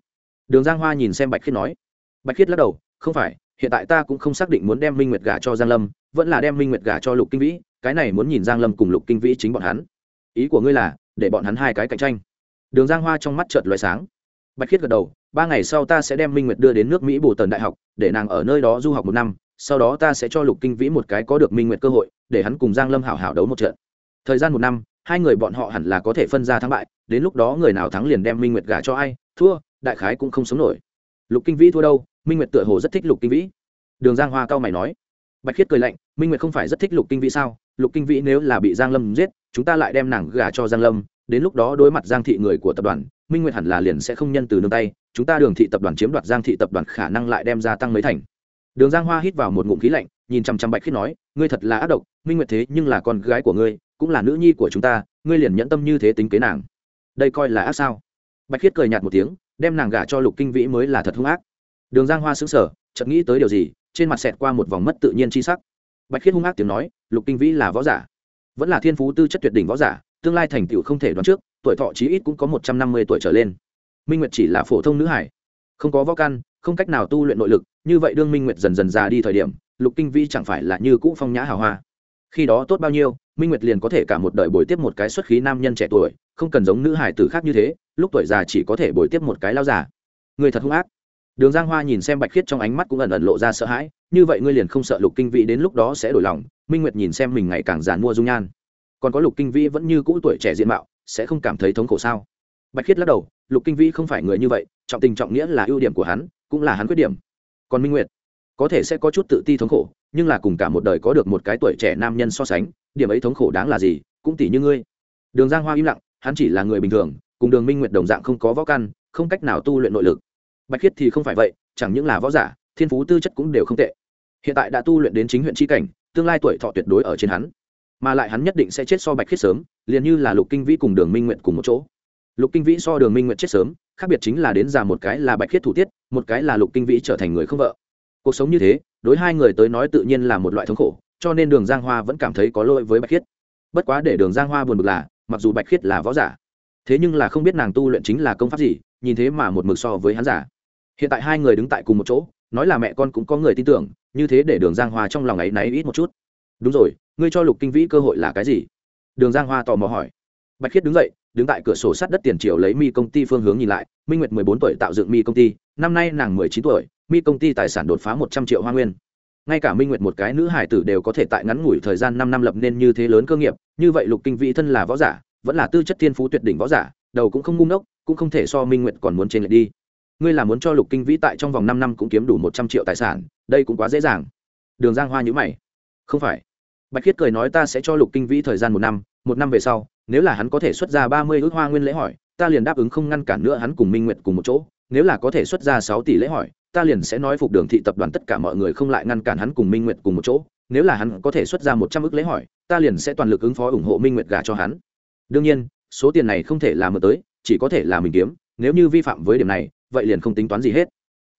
Đường giang hoa nhìn xem bạch khiết nói. Bạch khiết lắc đầu, không phải, hiện tại ta cũng không xác định muốn đem minh nguyệt gả cho giang lâm, vẫn là đem minh nguyệt gả cho lục kinh vĩ, cái này muốn nhìn giang lâm cùng lục kinh vĩ chính bọn hắn. Ý của ngươi là, để bọn hắn hai cái cạnh tranh. Đường giang hoa trong mắt chợt loài sáng. Bạch khiết gật đầu ba ngày sau ta sẽ đem minh nguyệt đưa đến nước mỹ bồ tần đại học, để nàng ở nơi đó du học một năm, sau đó ta sẽ cho lục kinh vĩ một cái có được minh nguyệt cơ hội, để hắn cùng giang lâm hảo hảo đấu một trận. Thời gian một năm, hai người bọn họ hẳn là có thể phân ra thắng bại, đến lúc đó người nào thắng liền đem minh nguyệt gả cho ai, thua, đại khái cũng không sống nổi. Lục kinh vĩ thua đâu? Minh nguyệt tựa hồ rất thích lục kinh vĩ. Đường giang hoa cao mày nói. Bạch khiết cười lạnh, minh nguyệt không phải rất thích lục kinh vĩ sao? Lục kinh vĩ nếu là bị giang lâm giết, chúng ta lại đem nàng gả cho giang lâm, đến lúc đó đối mặt giang thị người của tập đoàn minh nguyệt hẳn là liền sẽ không nhân từ nương tay, chúng ta đường thị tập đoàn chiếm đoạt giang thị tập đoàn khả năng lại đem gia tăng mấy thành. Đường giang hoa hít vào một ngụm khí lạnh, nhìn chăm chăm bạch khiết nói, ngươi thật là ác độc, minh nguyệt thế nhưng là con gái của ngươi, cũng là nữ nhi của chúng ta, ngươi liền nhẫn tâm như thế tính kế nàng. Đây coi là ác sao? Bạch khiết cười nhạt một tiếng, đem nàng gả cho lục kinh vĩ mới là thật hung ác. Đường giang hoa xứng sở chợt nghĩ tới điều gì, trên mặt xẹt qua một vòng mất tự nhiên chi sắc. Bạch khiết hung ác tiếng nói, lục kinh vĩ là võ giả, vẫn là thiên phú tư chất tuyệt đỉnh võ giả tương lai thành tựu không thể đoán trước, tuổi thọ chí ít cũng có một trăm năm mươi tuổi trở lên. Minh nguyệt chỉ là phổ thông nữ hải. Không có võ căn, không cách nào tu luyện nội lực, như vậy đương minh nguyệt dần dần già đi thời điểm, lục kinh vi chẳng phải là như cũ phong nhã hào hoa. Khi đó tốt bao nhiêu, minh nguyệt liền có thể cả một đời bồi tiếp một cái xuất khí nam nhân trẻ tuổi, không cần giống nữ hải tử khác như thế, lúc tuổi già chỉ có thể bồi tiếp một cái lao già. Người thật hung ác. Đường giang hoa nhìn xem bạch khiết trong ánh mắt cũng ẩn ẩn lộ ra sợ hãi, như vậy ngươi liền không sợ lục kinh vĩ đến lúc đó sẽ đổi lòng, minh nguyệt nhìn xem mình ngày càng giàn mua dung nhan còn có lục kinh vĩ vẫn như cũ tuổi trẻ diện mạo, sẽ không cảm thấy thống khổ sao? Bạch khiết lắc đầu, lục kinh vĩ không phải người như vậy, trọng tình trọng nghĩa là ưu điểm của hắn, cũng là hắn khuyết điểm. Còn minh nguyệt, có thể sẽ có chút tự ti thống khổ, nhưng là cùng cả một đời có được một cái tuổi trẻ nam nhân so sánh, điểm ấy thống khổ đáng là gì, cũng tỷ như ngươi. Đường giang hoa im lặng, hắn chỉ là người bình thường, cùng đường minh nguyệt đồng dạng không có võ căn, không cách nào tu luyện nội lực. Bạch khiết thì không phải vậy, chẳng những là võ giả, thiên phú tư chất cũng đều không tệ. Hiện tại đã tu luyện đến chính huyện tri cảnh, tương lai tuổi thọ tuyệt đối ở trên hắn mà lại hắn nhất định sẽ chết so bạch khiết sớm, liền như là lục kinh vĩ cùng đường minh nguyện cùng một chỗ. Lục kinh vĩ so đường minh nguyện chết sớm, khác biệt chính là đến già một cái là bạch khiết thủ tiết, một cái là lục kinh vĩ trở thành người không vợ. Cuộc sống như thế, đối hai người tới nói tự nhiên là một loại thống khổ, cho nên đường giang hoa vẫn cảm thấy có lỗi với bạch khiết. Bất quá để đường giang hoa buồn bực là, mặc dù bạch khiết là võ giả, thế nhưng là không biết nàng tu luyện chính là công pháp gì, nhìn thế mà một mực so với hắn giả. Hiện tại hai người đứng tại cùng một chỗ, nói là mẹ con cũng có người tin tưởng, như thế để đường giang hoa trong lòng ấy náy ít một chút đúng rồi, ngươi cho lục kinh vĩ cơ hội là cái gì? Đường giang hoa tò mò hỏi. Bạch khiết đứng dậy, đứng tại cửa sổ sát đất tiền triệu lấy mi công ty phương hướng nhìn lại, minh nguyệt mười bốn tuổi tạo dựng mi công ty, năm nay nàng mười chín tuổi, mi công ty tài sản đột phá một trăm triệu hoa nguyên. Ngay cả minh nguyệt một cái nữ hải tử đều có thể tại ngắn ngủi thời gian năm năm lập nên như thế lớn cơ nghiệp, như vậy lục kinh vĩ thân là võ giả, vẫn là tư chất thiên phú tuyệt đỉnh võ giả, đầu cũng không ngu ngốc, cũng không thể so minh nguyệt còn muốn trên lệch đi. Ngươi là muốn cho lục kinh vĩ tại trong vòng năm năm cũng kiếm đủ một trăm triệu tài sản, đây cũng quá dễ dàng. Đường giang hoa nhữ mày không phải. Bạch khiết cười nói ta sẽ cho lục kinh vĩ thời gian một năm một năm về sau, nếu là hắn có thể xuất ra ba mươi ước hoa nguyên lễ hỏi, ta liền đáp ứng không ngăn cản nữa hắn cùng minh nguyệt cùng một chỗ. Nếu là có thể xuất ra sáu tỷ lễ hỏi, ta liền sẽ nói phục đường thị tập đoàn tất cả mọi người không lại ngăn cản hắn cùng minh nguyệt cùng một chỗ. Nếu là hắn có thể xuất ra một trăm ước lễ hỏi, ta liền sẽ toàn lực ứng phó ủng hộ minh nguyệt gả cho hắn. Đương nhiên, số tiền này không thể làm mượn tới, chỉ có thể là mình kiếm. Nếu như vi phạm với điểm này, vậy liền không tính toán gì hết.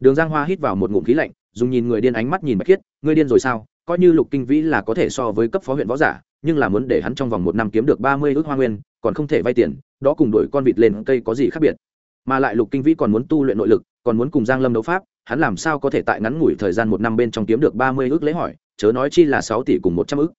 Đường giang hoa hít vào một ngụm khí lạnh, dùng nhìn người điên ánh mắt nhìn bạch khiết, ngươi điên rồi sao? Coi như lục kinh vĩ là có thể so với cấp phó huyện võ giả, nhưng là muốn để hắn trong vòng một năm kiếm được ba mươi ước hoa nguyên, còn không thể vay tiền, đó cùng đổi con vịt lên cây có gì khác biệt. Mà lại lục kinh vĩ còn muốn tu luyện nội lực, còn muốn cùng giang lâm đấu pháp, hắn làm sao có thể tại ngắn ngủi thời gian một năm bên trong kiếm được ba mươi ước lễ hỏi, chớ nói chi là sáu tỷ cùng một trăm ước.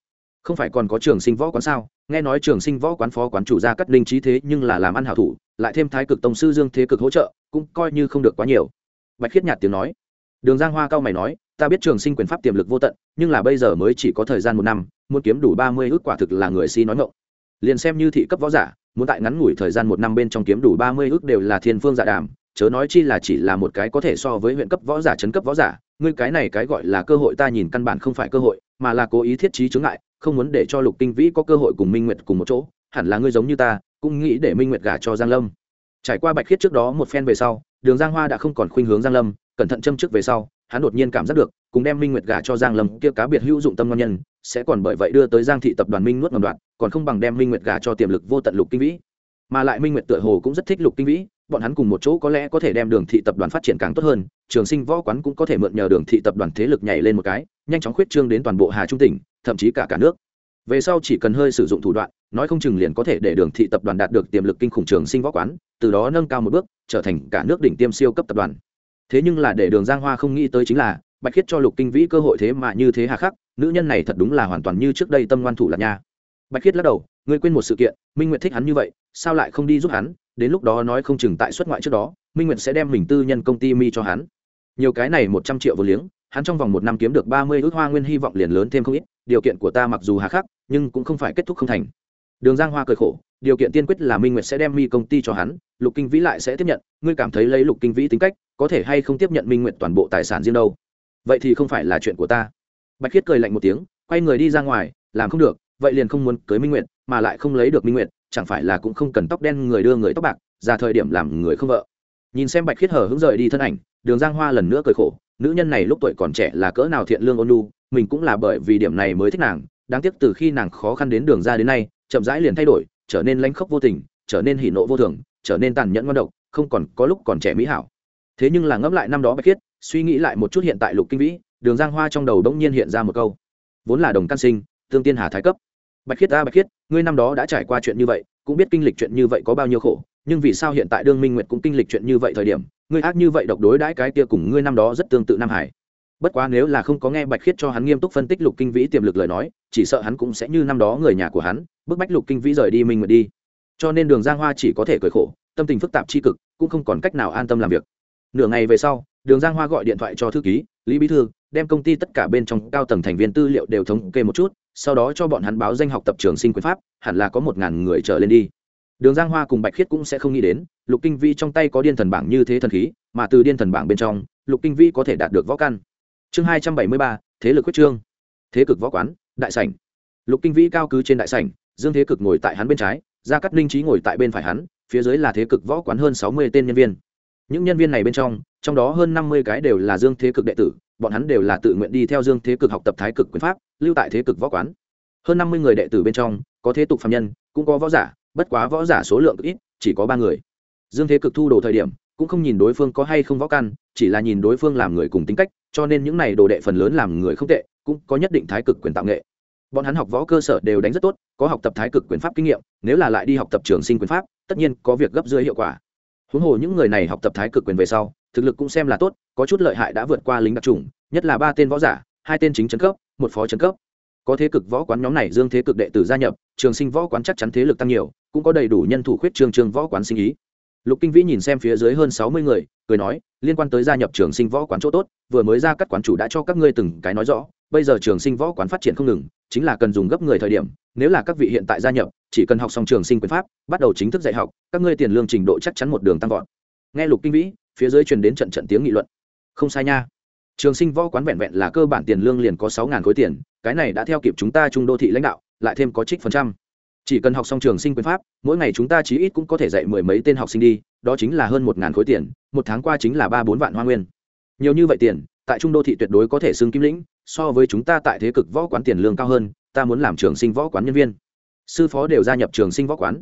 Không phải còn có trường sinh võ quán sao? Nghe nói trường sinh võ quán phó quán chủ gia cắt linh trí thế nhưng là làm ăn hảo thủ, lại thêm thái cực tổng sư dương thế cực hỗ trợ, cũng coi như không được quá nhiều. Bạch khiết nhạt tiếng nói. Đường giang hoa cao mày nói ta biết trường sinh quyền pháp tiềm lực vô tận, nhưng là bây giờ mới chỉ có thời gian một năm, muốn kiếm đủ ba mươi ước quả thực là người si nói ngộng liền xem như thị cấp võ giả, muốn tại ngắn ngủi thời gian một năm bên trong kiếm đủ ba mươi ước đều là thiên phương giả đàm, chớ nói chi là chỉ là một cái có thể so với huyện cấp võ giả, chấn cấp võ giả, ngươi cái này cái gọi là cơ hội ta nhìn căn bản không phải cơ hội, mà là cố ý thiết trí chướng ngại, không muốn để cho lục kinh vĩ có cơ hội cùng minh nguyệt cùng một chỗ, hẳn là ngươi giống như ta, cũng nghĩ để minh nguyệt gả cho giang lâm. Trải qua bạch khiết trước đó một phen về sau, đường giang hoa đã không còn khuynh hướng giang lâm, cẩn thận châm trước về sau hắn đột nhiên cảm giác được, cùng đem minh nguyệt gả cho giang lâm kia cá biệt hữu dụng tâm ngon nhân, sẽ còn bởi vậy đưa tới giang thị tập đoàn minh nuốt ngầm đoạn còn không bằng đem minh nguyệt gả cho tiềm lực vô tận lục kinh vĩ. Mà lại minh nguyệt tựa hồ cũng rất thích lục kinh vĩ, bọn hắn cùng một chỗ có lẽ có thể đem đường thị tập đoàn phát triển càng tốt hơn, trường sinh võ quán cũng có thể mượn nhờ đường thị tập đoàn thế lực nhảy lên một cái, nhanh chóng khuyết trương đến toàn bộ hà trung tỉnh, thậm chí cả cả nước. Về sau chỉ cần hơi sử dụng thủ đoạn, nói không chừng liền có thể để đường thị tập đoàn đạt được tiềm lực kinh khủng trường sinh võ quán, từ đó nâng cao một bước, trở thành cả nước đỉnh tiêm siêu cấp tập đoàn thế nhưng là để đường giang hoa không nghĩ tới chính là, bạch khiết cho lục kinh vĩ cơ hội thế mà như thế hà khắc, nữ nhân này thật đúng là hoàn toàn như trước đây tâm ngoan thủ lạc nha. Bạch khiết lắc đầu, ngươi quên một sự kiện, minh nguyệt thích hắn như vậy, sao lại không đi giúp hắn? Đến lúc đó nói không chừng tại xuất ngoại trước đó, minh nguyệt sẽ đem mình tư nhân công ty mi cho hắn. Nhiều cái này một trăm triệu vô liếng, hắn trong vòng một năm kiếm được ba mươi ước hoa nguyên hy vọng liền lớn thêm không ít, điều kiện của ta mặc dù hà khắc, nhưng cũng không phải kết thúc không thành. Đường giang hoa cười khổ, điều kiện tiên quyết là minh nguyệt sẽ đem mi công ty cho hắn, lục kinh vĩ lại sẽ tiếp nhận, ngươi cảm thấy lấy lục kinh vĩ tính cách có thể hay không tiếp nhận minh nguyệt toàn bộ tài sản riêng đâu? Vậy thì không phải là chuyện của ta. Bạch khiết cười lạnh một tiếng, quay người đi ra ngoài, làm không được, vậy liền không muốn cưới minh nguyệt, mà lại không lấy được minh nguyệt, chẳng phải là cũng không cần tóc đen người đưa người tóc bạc, ra thời điểm làm người không vợ. Nhìn xem bạch khiết hở hứng rời đi thân ảnh, đường giang hoa lần nữa cười khổ, nữ nhân này lúc tuổi còn trẻ là cỡ nào thiện lương ôn lu mình cũng là bởi vì điểm này mới thích nàng, đáng tiếc từ khi nàng khó khăn đến đường ra đến nay, chậm rãi liền thay đổi, trở nên lanh khốc vô tình, trở nên hỉ nộ vô thường, trở nên tàn nhẫn ngon độc, không còn có lúc còn trẻ mỹ hảo thế nhưng là ngẫm lại năm đó bạch khiết, suy nghĩ lại một chút hiện tại lục kinh vĩ, đường giang hoa trong đầu đống nhiên hiện ra một câu. Vốn là đồng căn sinh, tương tiên hà thái cấp. Bạch khiết ta, bạch khiết, ngươi năm đó đã trải qua chuyện như vậy, cũng biết kinh lịch chuyện như vậy có bao nhiêu khổ, nhưng vì sao hiện tại đương minh nguyệt cũng kinh lịch chuyện như vậy thời điểm, ngươi ác như vậy độc đối đãi cái kia cùng ngươi năm đó rất tương tự nam hải. Bất quá nếu là không có nghe bạch khiết cho hắn nghiêm túc phân tích lục kinh vĩ tiềm lực lời nói, chỉ sợ hắn cũng sẽ như năm đó người nhà của hắn, bức bách lục kinh vĩ rời đi minh nguyệt đi. Cho nên đường giang hoa chỉ có thể cười khổ, tâm tình phức tạp tri cực, cũng không còn cách nào an tâm làm việc nửa ngày về sau, đường giang hoa gọi điện thoại cho thư ký, lý bí thư, đem công ty tất cả bên trong cao tầng thành viên tư liệu đều thống kê một chút, sau đó cho bọn hắn báo danh học tập trường sinh quyền pháp, hẳn là có một ngàn người trở lên đi. Đường giang hoa cùng bạch khiết cũng sẽ không nghĩ đến, lục kinh vi trong tay có điên thần bảng như thế thần khí, mà từ điên thần bảng bên trong, lục kinh vi có thể đạt được võ căn. Chương hai trăm bảy mươi ba, thế lực quyết trương. Thế cực võ quán, đại sảnh. Lục kinh vĩ cao cứ trên đại sảnh, dương thế cực ngồi tại hắn bên trái, gia cắt linh trí ngồi tại bên phải hắn, phía dưới là thế cực võ quán hơn sáu mươi tên nhân viên những nhân viên này bên trong trong đó hơn năm mươi cái đều là dương thế cực đệ tử, bọn hắn đều là tự nguyện đi theo dương thế cực học tập thái cực quyền pháp, lưu tại thế cực võ quán. Hơn năm mươi người đệ tử bên trong, có thế tục phạm nhân, cũng có võ giả, bất quá võ giả số lượng ít, chỉ có ba người. Dương thế cực thu đồ thời điểm, cũng không nhìn đối phương có hay không võ căn, chỉ là nhìn đối phương làm người cùng tính cách, cho nên những này đồ đệ phần lớn làm người không tệ, cũng có nhất định thái cực quyền tạo nghệ. Bọn hắn học võ cơ sở đều đánh rất tốt, có học tập thái cực quyền pháp kinh nghiệm, nếu là lại đi học tập trường sinh quyền pháp, tất nhiên có việc gấp dưới hiệu quả huống hồ những người này học tập thái cực quyền về sau, thực lực cũng xem là tốt, có chút lợi hại đã vượt qua lính đặc trùng nhất là ba tên võ giả, hai tên chính trấn cấp, một phó trấn cấp. Có thế cực võ quán nhóm này dương thế cực đệ tử gia nhập, trường sinh võ quán chắc chắn thế lực tăng nhiều, cũng có đầy đủ nhân thủ khuyết trường trường võ quán sinh ý. Lục kinh vĩ nhìn xem phía dưới hơn sáu mươi người, cười nói, liên quan tới gia nhập trường sinh võ quán chỗ tốt, vừa mới ra các quán chủ đã cho các ngươi từng cái nói rõ, bây giờ trường sinh võ quán phát triển không ngừng, chính là cần dùng gấp người thời điểm nếu là các vị hiện tại gia nhập, chỉ cần học xong trường sinh quyền pháp, bắt đầu chính thức dạy học, các ngươi tiền lương trình độ chắc chắn một đường tăng vọt. Nghe lục kinh vĩ, phía dưới truyền đến trận trận tiếng nghị luận. Không sai nha. Trường sinh võ quán vẹn vẹn là cơ bản tiền lương liền có sáu ngàn khối tiền, cái này đã theo kịp chúng ta trung đô thị lãnh đạo, lại thêm có trích phần trăm. Chỉ cần học xong trường sinh quyền pháp, mỗi ngày chúng ta chí ít cũng có thể dạy mười mấy tên học sinh đi, đó chính là hơn một ngàn khối tiền, một tháng qua chính là ba bốn vạn hoa nguyên. Nhiều như vậy tiền, tại trung đô thị tuyệt đối có thể xưng kim lĩnh, so với chúng ta tại thế cực võ quán tiền lương cao hơn ta muốn làm trường sinh võ quán nhân viên. Sư phó đều gia nhập trường sinh võ quán.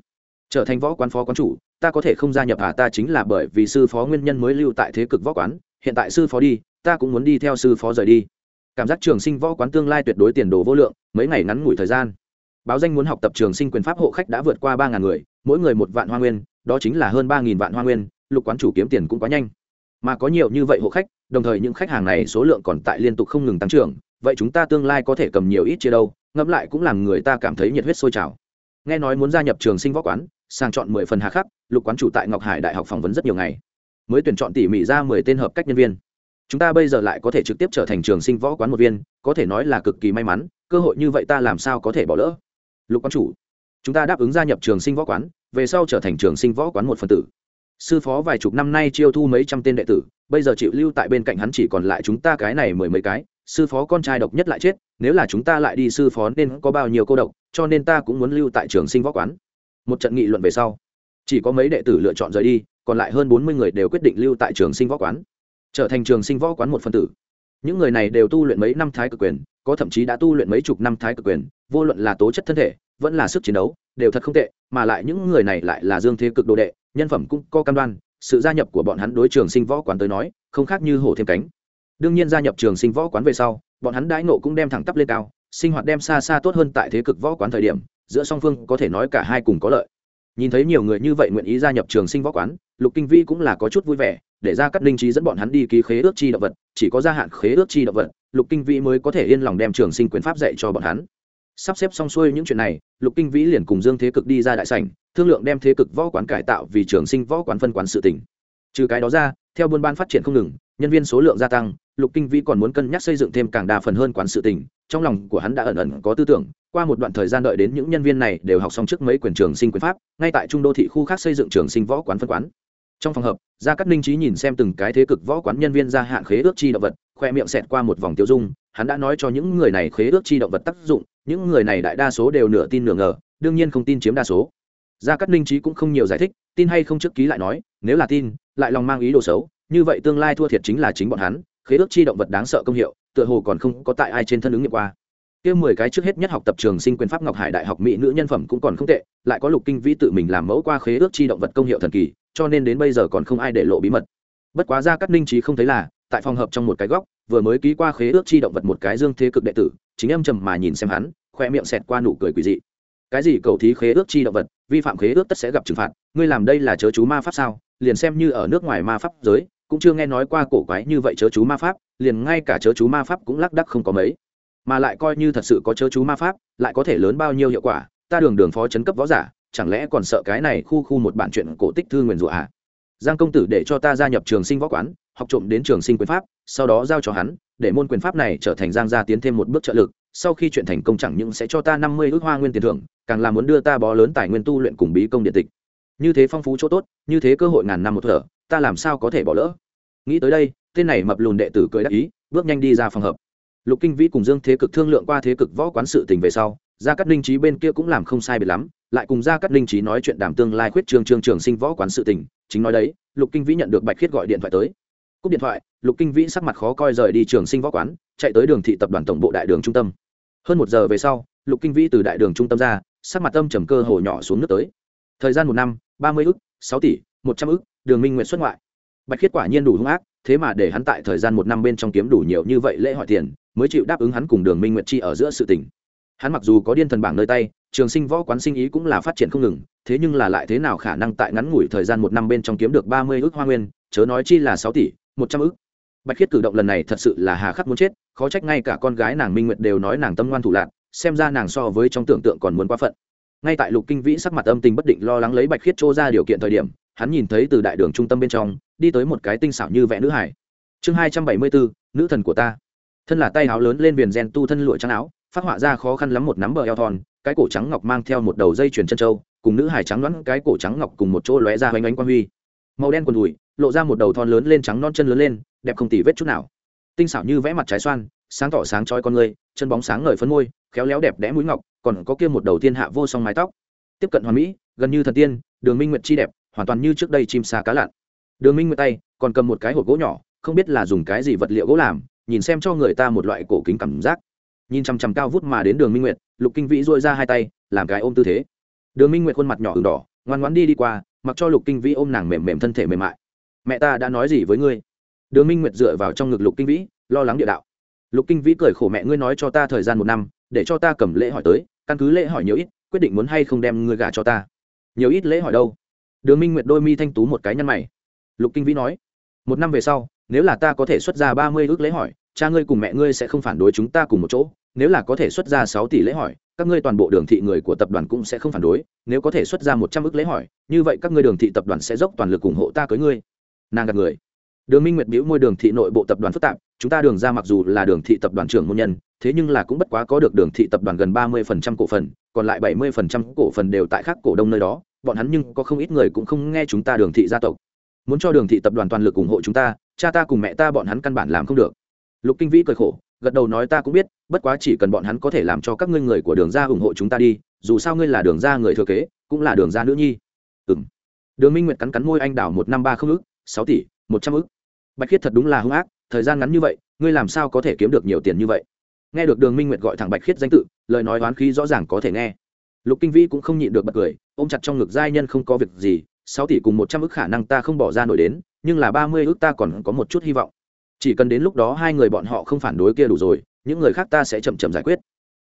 Trở thành võ quán phó quán chủ, ta có thể không gia nhập à ta chính là bởi vì sư phó nguyên nhân mới lưu tại thế cực võ quán. Hiện tại sư phó đi, ta cũng muốn đi theo sư phó rời đi. Cảm giác trường sinh võ quán tương lai tuyệt đối tiền đồ vô lượng, mấy ngày ngắn ngủi thời gian. Báo danh muốn học tập trường sinh quyền pháp hộ khách đã vượt qua ba ngàn người, mỗi người một vạn hoa nguyên, đó chính là hơn ba nghìn vạn hoa nguyên, lục quán chủ kiếm tiền cũng quá nhanh. Mà có nhiều như vậy hộ khách, đồng thời những khách hàng này số lượng còn tại liên tục không ngừng tăng trưởng, vậy chúng ta tương lai có thể cầm nhiều ít chia đâu? Ngẫm lại cũng làm người ta cảm thấy nhiệt huyết sôi trào. Nghe nói muốn gia nhập trường sinh võ quán sang chọn mười phần hà khắc, lục quán chủ tại ngọc hải đại học phỏng vấn rất nhiều ngày. Mới tuyển chọn tỉ mỉ ra mười tên hợp cách nhân viên. Chúng ta bây giờ lại có thể trực tiếp trở thành trường sinh võ quán một viên, có thể nói là cực kỳ may mắn, cơ hội như vậy ta làm sao có thể bỏ lỡ? Lục quán chủ, chúng ta đáp ứng gia nhập trường sinh võ quán, về sau trở thành trường sinh võ quán một phần tử. Sư phó vài chục năm nay chiêu thu mấy trăm tên đệ tử, bây giờ chịu lưu tại bên cạnh hắn chỉ còn lại chúng ta cái này mười mấy cái sư phó con trai độc nhất lại chết, nếu là chúng ta lại đi sư phó nên có bao nhiêu cô độc, cho nên ta cũng muốn lưu tại trường sinh võ quán. Một trận nghị luận về sau, chỉ có mấy đệ tử lựa chọn rời đi, còn lại hơn bốn mươi người đều quyết định lưu tại trường sinh võ quán. Trở thành trường sinh võ quán một phân tử. Những người này đều tu luyện mấy năm thái cực quyền, có thậm chí đã tu luyện mấy chục năm thái cực quyền, vô luận là tố chất thân thể, vẫn là sức chiến đấu, đều thật không tệ, mà lại những người này lại là dương thế cực đồ đệ, nhân phẩm cũng có cam đoan, sự gia nhập của bọn hắn đối trường sinh võ quán tới nói, không khác như hổ thêm cánh đương nhiên gia nhập trường sinh võ quán về sau, bọn hắn đãi nộ cũng đem thẳng tắp lên cao, sinh hoạt đem xa xa tốt hơn tại thế cực võ quán thời điểm, giữa song phương có thể nói cả hai cùng có lợi. Nhìn thấy nhiều người như vậy nguyện ý gia nhập trường sinh võ quán, lục kinh vi cũng là có chút vui vẻ, để ra các linh trí dẫn bọn hắn đi ký khế ước chi động vật, chỉ có gia hạn khế ước chi động vật, lục kinh vĩ mới có thể yên lòng đem trường sinh quyền pháp dạy cho bọn hắn. Sắp xếp xong xuôi những chuyện này, lục kinh vĩ liền cùng dương thế cực đi ra đại sảnh, thương lượng đem thế cực võ quán cải tạo vì trường sinh võ quán phân quán sự tỉnh trừ cái đó ra, theo buôn ban phát triển không ngừng, nhân viên số lượng gia tăng lục kinh vĩ còn muốn cân nhắc xây dựng thêm càng đa phần hơn quán sự tình, trong lòng của hắn đã ẩn ẩn có tư tưởng qua một đoạn thời gian đợi đến những nhân viên này đều học xong trước mấy quyền trường sinh quyền pháp ngay tại trung đô thị khu khác xây dựng trường sinh võ quán phân quán. Trong phòng hợp gia cát ninh trí nhìn xem từng cái thế cực võ quán nhân viên gia hạn khế ước chi động vật khoe miệng xẹt qua một vòng tiêu dung hắn đã nói cho những người này khế ước chi động vật tác dụng những người này đại đa số đều nửa tin nửa ngờ đương nhiên không tin chiếm đa số. Gia cát ninh trí cũng không nhiều giải thích tin hay không trước ký lại nói nếu là tin lại lòng mang ý đồ xấu như vậy tương lai thua thiệt chính là chính bọn hắn khế ước chi động vật đáng sợ công hiệu, tựa hồ còn không có tại ai trên thân ứng nghiệm qua. Kia mười cái trước hết nhất học tập trường sinh quyền pháp ngọc hải đại học mỹ nữ nhân phẩm cũng còn không tệ, lại có lục kinh vĩ tự mình làm mẫu qua khế ước chi động vật công hiệu thần kỳ, cho nên đến bây giờ còn không ai để lộ bí mật. Bất quá ra các ninh trí không thấy là, tại phòng hợp trong một cái góc, vừa mới ký qua khế ước chi động vật một cái dương thế cực đệ tử, chính âm trầm mà nhìn xem hắn, khoe miệng xẹt qua nụ cười quỷ dị. Cái gì cầu thí khế ước chi động vật, vi phạm khế ước tất sẽ gặp trừng phạt, ngươi làm đây là chớ chú ma pháp sao? Liền xem như ở nước ngoài ma pháp giới cũng chưa nghe nói qua cổ quái như vậy chớ chú ma pháp, liền ngay cả chớ chú ma pháp cũng lác đắc không có mấy. Mà lại coi như thật sự có chớ chú ma pháp, lại có thể lớn bao nhiêu hiệu quả, ta đường đường phó chấn cấp võ giả, chẳng lẽ còn sợ cái này khu khu một bản chuyện cổ tích thư nguyền rủa à? Giang công tử để cho ta gia nhập trường sinh võ quán, học trộm đến trường sinh quyền pháp, sau đó giao cho hắn, để môn quyền pháp này trở thành giang gia tiến thêm một bước trợ lực, sau khi chuyện thành công chẳng những sẽ cho ta năm mươi ước hoa nguyên tiền thưởng, càng là muốn đưa ta bó lớn tài nguyên tu luyện cùng bí công điện tịch. Như thế phong phú chỗ tốt, như thế cơ hội ngàn năm một thở ta làm sao có thể bỏ lỡ? Nghĩ tới đây, tên này mập lùn đệ tử cười đắc ý, bước nhanh đi ra phòng hợp lục kinh vĩ cùng dương thế cực thương lượng qua thế cực võ quán sự tình về sau, gia cát linh trí bên kia cũng làm không sai biệt lắm, lại cùng gia cát linh trí nói chuyện đàm tương lai khuyết trường trường trường sinh võ quán sự tình, chính nói đấy, lục kinh vĩ nhận được bạch khiết gọi điện thoại tới. Cúp điện thoại, lục kinh vĩ sắc mặt khó coi rời đi trường sinh võ quán, chạy tới đường thị tập đoàn tổng bộ đại đường trung tâm. Hơn một giờ về sau, lục kinh vĩ từ đại đường trung tâm ra, sắc mặt tâm trầm cơ hồ nhỏ xuống nước tới. Thời gian một năm, ba mươi ức, sáu tỷ một trăm ức, đường minh nguyện xuất ngoại. Bạch khiết quả nhiên đủ hung ác, thế mà để hắn tại thời gian một năm bên trong kiếm đủ nhiều như vậy lễ hỏi tiền, mới chịu đáp ứng hắn cùng đường minh nguyệt chi ở giữa sự tình. Hắn mặc dù có điên thần bảng nơi tay, trường sinh võ quán sinh ý cũng là phát triển không ngừng, thế nhưng là lại thế nào khả năng tại ngắn ngủi thời gian một năm bên trong kiếm được ba mươi ước hoa nguyên, chớ nói chi là sáu tỷ, một trăm ước bạch khiết cử động lần này thật sự là hà khắc muốn chết, khó trách ngay cả con gái nàng minh nguyệt đều nói nàng tâm ngoan thủ lạc, xem ra nàng so với trong tưởng tượng còn muốn quá phận. Ngay tại lục kinh vĩ sắc mặt âm tình bất định lo lắng lấy bạch khiết trô ra điều kiện thời điểm hắn nhìn thấy từ đại đường trung tâm bên trong, đi tới một cái tinh xảo như vẽ nữ hải. Chương hai trăm bảy mươi bốn, nữ thần của ta. Thân là tay áo lớn lên viền gen tu thân lụa trắng áo, phát họa ra khó khăn lắm một nắm bờ eo thon, cái cổ trắng ngọc mang theo một đầu dây chuyền chân trâu, cùng nữ hải trắng đoán cái cổ trắng ngọc cùng một chỗ lóe ra hoành ánh quang huy. Màu đen quần đùi, lộ ra một đầu thon lớn lên trắng non chân lớn lên, đẹp không tỉ vết chút nào. Tinh xảo như vẽ mặt trái xoan, sáng tỏ sáng trói con người, chân bóng sáng ngời phấn môi, khéo léo đẹp đẽ mũi ngọc, còn có kia một đầu thiên hạ vô song mái tóc. Tiếp cận hoàn mỹ, gần như thần tiên, đường minh nguyệt chi đẹp hoàn toàn như trước đây chim xa cá lặn. Đường minh nguyệt tay, còn cầm một cái hộp gỗ nhỏ, không biết là dùng cái gì vật liệu gỗ làm, nhìn xem cho người ta một loại cổ kính cảm giác. Nhìn chằm chằm cao vút mà đến đường minh nguyệt lục kinh vĩ dội ra hai tay, làm cái ôm tư thế. Đường minh nguyệt khuôn mặt nhỏ ửng đỏ, ngoan ngoãn đi đi qua, mặc cho lục kinh vĩ ôm nàng mềm mềm thân thể mềm mại. Mẹ ta đã nói gì với ngươi? Đường minh nguyệt dựa vào trong ngực lục kinh vĩ, lo lắng địa đạo. Lục kinh vĩ cười khổ, mẹ ngươi nói cho ta thời gian một năm, để cho ta cầm lễ hỏi tới, căn cứ lễ hỏi nhiều ít, quyết định muốn hay không đem ngươi gả cho ta. Nhiều ít lễ hỏi đâu? Đường minh nguyệt đôi mi thanh tú một cái nhăn mày. Lục kinh vĩ nói, một năm về sau, nếu là ta có thể xuất ra ba mươi ước lễ hỏi, cha ngươi cùng mẹ ngươi sẽ không phản đối chúng ta cùng một chỗ. Nếu là có thể xuất ra sáu tỷ lễ hỏi, các ngươi toàn bộ đường thị người của tập đoàn cũng sẽ không phản đối. Nếu có thể xuất ra một trăm ước lễ hỏi, như vậy các ngươi đường thị tập đoàn sẽ dốc toàn lực ủng hộ ta cưới ngươi. Nàng gạt người. Đường minh nguyệt biểu môi đường thị nội bộ tập đoàn phức tạp, chúng ta đường ra mặc dù là đường thị tập đoàn trưởng môn nhân, thế nhưng là cũng bất quá có được đường thị tập đoàn gần ba mươi phần trăm cổ phần, còn lại bảy mươi phần trăm cổ phần đều tại khác cổ đông nơi đó bọn hắn nhưng có không ít người cũng không nghe chúng ta đường thị gia tộc. Muốn cho đường thị tập đoàn toàn lực ủng hộ chúng ta, cha ta cùng mẹ ta bọn hắn căn bản làm không được. Lục kinh vĩ cười khổ, gật đầu nói ta cũng biết, bất quá chỉ cần bọn hắn có thể làm cho các ngươi người của đường ra ủng hộ chúng ta đi, dù sao ngươi là đường ra người thừa kế, cũng là đường ra nữ nhi. Ừ m đường minh nguyệt cắn cắn môi anh đảo một năm ba không ức, sáu tỷ, một trăm ức. Bạch khiết thật đúng là hung ác, thời gian ngắn như vậy, ngươi làm sao có thể kiếm được nhiều tiền như vậy? Nghe được đường minh nguyệt gọi thẳng bạch khiết danh tự, lời nói oán khí rõ ràng có thể nghe lục kinh vĩ cũng không nhịn được bật cười, ôm chặt trong ngực giai nhân không có việc gì, sáu tỷ cùng một trăm ước khả năng ta không bỏ ra nổi đến, nhưng là ba mươi ước ta còn có một chút hy vọng. Chỉ cần đến lúc đó hai người bọn họ không phản đối kia đủ rồi, những người khác ta sẽ chậm chậm giải quyết.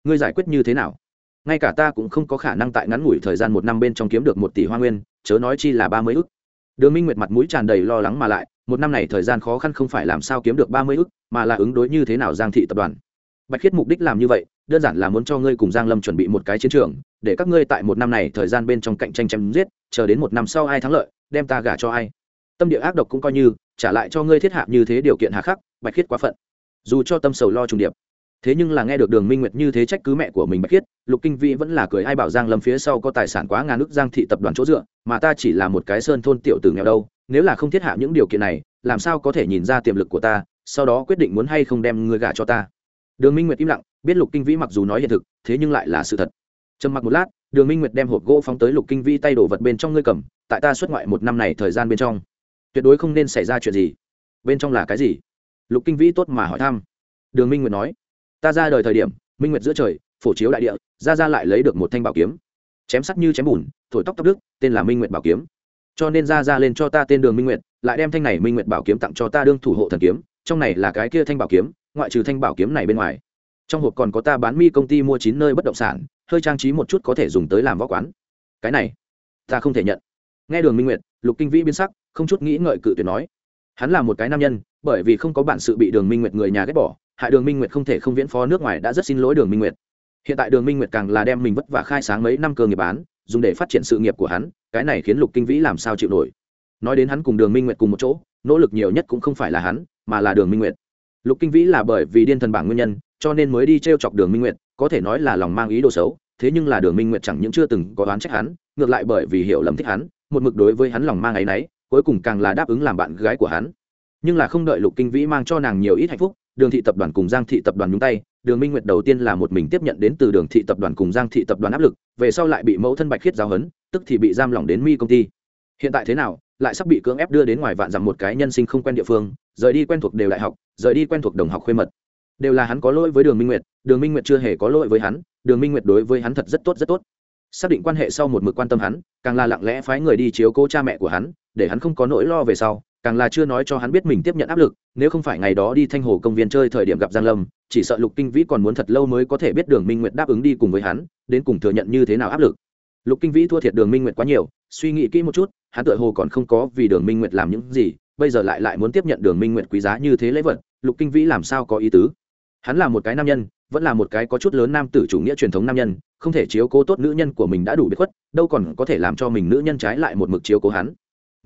Ngươi giải quyết như thế nào? Ngay cả ta cũng không có khả năng tại ngắn ngủi thời gian một năm bên trong kiếm được một tỷ hoa nguyên, chớ nói chi là ba mươi ước đường minh nguyệt mặt mũi tràn đầy lo lắng mà lại, một năm này thời gian khó khăn không phải làm sao kiếm được ba mươi ước mà là ứng đối như thế nào giang thị tập đoàn. Bạch khiết mục đích làm như vậy đơn giản là muốn cho ngươi cùng giang lâm chuẩn bị một cái chiến trường, để các ngươi tại một năm này thời gian bên trong cạnh tranh chém giết, chờ đến một năm sau ai thắng lợi, đem ta gả cho ai. Tâm địa ác độc cũng coi như, trả lại cho ngươi thiết hạ như thế điều kiện hà khắc, bạch khiết quá phận. Dù cho tâm sầu lo trùng điệp. Thế nhưng là nghe được đường minh nguyệt như thế trách cứ mẹ của mình bạch khiết, lục kinh vĩ vẫn là cười ai bảo giang lâm phía sau có tài sản quá ngàn nước giang thị tập đoàn chỗ dựa, mà ta chỉ là một cái sơn thôn tiểu tử nghèo đâu, nếu là không thiết hạ những điều kiện này, làm sao có thể nhìn ra tiềm lực của ta, sau đó quyết định muốn hay không đem ngươi gả cho ta đường minh nguyệt im lặng, biết lục kinh vĩ mặc dù nói hiện thực, thế nhưng lại là sự thật. Trầm mặc một lát, đường minh nguyệt đem hộp gỗ phóng tới lục kinh vĩ tay đổ vật bên trong ngươi cầm, tại ta xuất ngoại một năm này thời gian bên trong. Tuyệt đối không nên xảy ra chuyện gì. Bên trong là cái gì? Lục kinh vĩ tốt mà hỏi thăm. Đường minh nguyệt nói, ta ra đời thời điểm, minh nguyệt giữa trời, phổ chiếu đại địa, ra ra lại lấy được một thanh bảo kiếm. Chém sắt như chém bùn, thổi tóc tóc đức tên là minh nguyệt bảo kiếm. Cho nên ra ra lên cho ta tên đường minh nguyệt, lại đem thanh này minh nguyệt bảo kiếm tặng cho ta đương thủ hộ thần kiếm. Trong này là cái kia thanh bảo kiếm ngoại trừ thanh bảo kiếm này bên ngoài, trong hộp còn có ta bán mi công ty mua chín nơi bất động sản, hơi trang trí một chút có thể dùng tới làm võ quán. Cái này, ta không thể nhận. Nghe đường minh nguyệt, lục kinh vĩ biến sắc, không chút nghĩ ngợi cự tuyệt nói. Hắn là một cái nam nhân, bởi vì không có bản sự bị đường minh nguyệt người nhà ghét bỏ, hại đường minh nguyệt không thể không viễn phó nước ngoài đã rất xin lỗi đường minh nguyệt. Hiện tại đường minh nguyệt càng là đem mình vất vả khai sáng mấy năm cơ nghiệp bán, dùng để phát triển sự nghiệp của hắn, cái này khiến lục kinh vĩ làm sao chịu nổi. Nói đến hắn cùng đường minh nguyệt cùng một chỗ, nỗ lực nhiều nhất cũng không phải là hắn, mà là đường minh nguyệt lục kinh vĩ là bởi vì điên thần bảng nguyên nhân, cho nên mới đi t r e o chọc đường minh nguyệt, có thể nói là lòng mang ý đồ xấu, thế nhưng là đường minh nguyệt chẳng những chưa từng có đoán trách hắn, ngược lại bởi vì hiểu lầm thích hắn, một mực đối với hắn lòng mang ấ y n ấ y cuối cùng càng là đáp ứng làm bạn gái của hắn. Nhưng là không đợi lục kinh vĩ mang cho nàng nhiều ít hạnh phúc, đường thị tập đoàn cùng giang thị tập đoàn nhúng tay, đường minh nguyệt đầu tiên là một mình tiếp nhận đến từ đường thị tập đoàn cùng giang thị tập đoàn áp lực, về sau lại bị mẫu thân bạch khiết giáo hấn tức thì bị giam lỏng đến mi công ty. Hiện tại thế nào lại sắp bị cưỡng ép đưa đến ngoài vạn dặm một cái nhân sinh không quen địa phương, rời đi quen thuộc đều đại học, rời đi quen thuộc đồng học khuê mật. Đều là hắn có lỗi với đường minh nguyệt, đường minh nguyệt chưa hề có lỗi với hắn, đường minh nguyệt đối với hắn thật rất tốt rất tốt. Xác định quan hệ sau một mực quan tâm hắn, càng là lặng lẽ phái người đi chiếu cố cha mẹ của hắn, để hắn không có nỗi lo về sau, càng là chưa nói cho hắn biết mình tiếp nhận áp lực, nếu không phải ngày đó đi thanh hồ công viên chơi thời điểm gặp giang lâm, chỉ sợ lục kinh vĩ còn muốn thật lâu mới có thể biết đường minh nguyệt đáp ứng đi cùng với hắn, đến cùng thừa nhận như thế nào áp lực. Lục kinh vĩ thua thiệt đường minh nguyệt quá nhiều, suy nghĩ kỹ một chút hắn tựa hồ còn không có vì đường minh nguyệt làm những gì, bây giờ lại lại muốn tiếp nhận đường minh nguyệt quý giá như thế lễ vật, lục kinh vĩ làm sao có ý tứ? Hắn là một cái nam nhân, vẫn là một cái có chút lớn nam tử chủ nghĩa truyền thống nam nhân, không thể chiếu cố tốt nữ nhân của mình đã đủ biệt khuất, đâu còn có thể làm cho mình nữ nhân trái lại một mực chiếu cố hắn.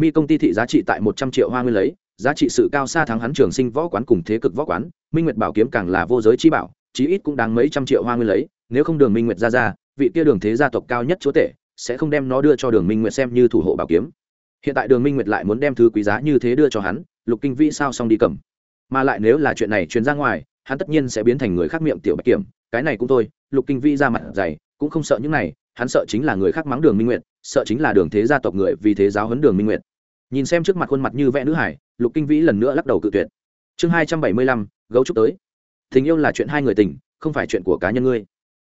Mi công ty thị giá trị tại một trăm triệu hoa nguyên lấy, giá trị sự cao xa thắng hắn trường sinh võ quán cùng thế cực võ quán, minh nguyệt bảo kiếm càng là vô giới chi bảo, chí ít cũng đáng mấy trăm triệu hoa nguyên lấy, nếu không đường minh nguyệt ra ra, vị kia đường thế gia tộc cao nhất chúa tể sẽ không đem nó đưa cho đường minh nguyệt xem như thủ hộ bảo kiếm. Hiện tại đường minh nguyệt lại muốn đem thứ quý giá như thế đưa cho hắn, lục kinh vĩ sao xong đi cầm. Mà lại nếu là chuyện này truyền ra ngoài, hắn tất nhiên sẽ biến thành người khác miệng tiểu bạch kiểm. Cái này cũng thôi, lục kinh vĩ ra mặt dày, cũng không sợ những này, hắn sợ chính là người khác mắng đường minh nguyệt, sợ chính là đường thế gia tộc người vì thế giáo huấn đường minh nguyệt. Nhìn xem trước mặt khuôn mặt như vẽ nữ hải, lục kinh vĩ lần nữa lắc đầu cự tuyệt. Chương hai trăm bảy mươi lăm, gấu trúc tới. Tình yêu là chuyện hai người tình, không phải chuyện của cá nhân ngươi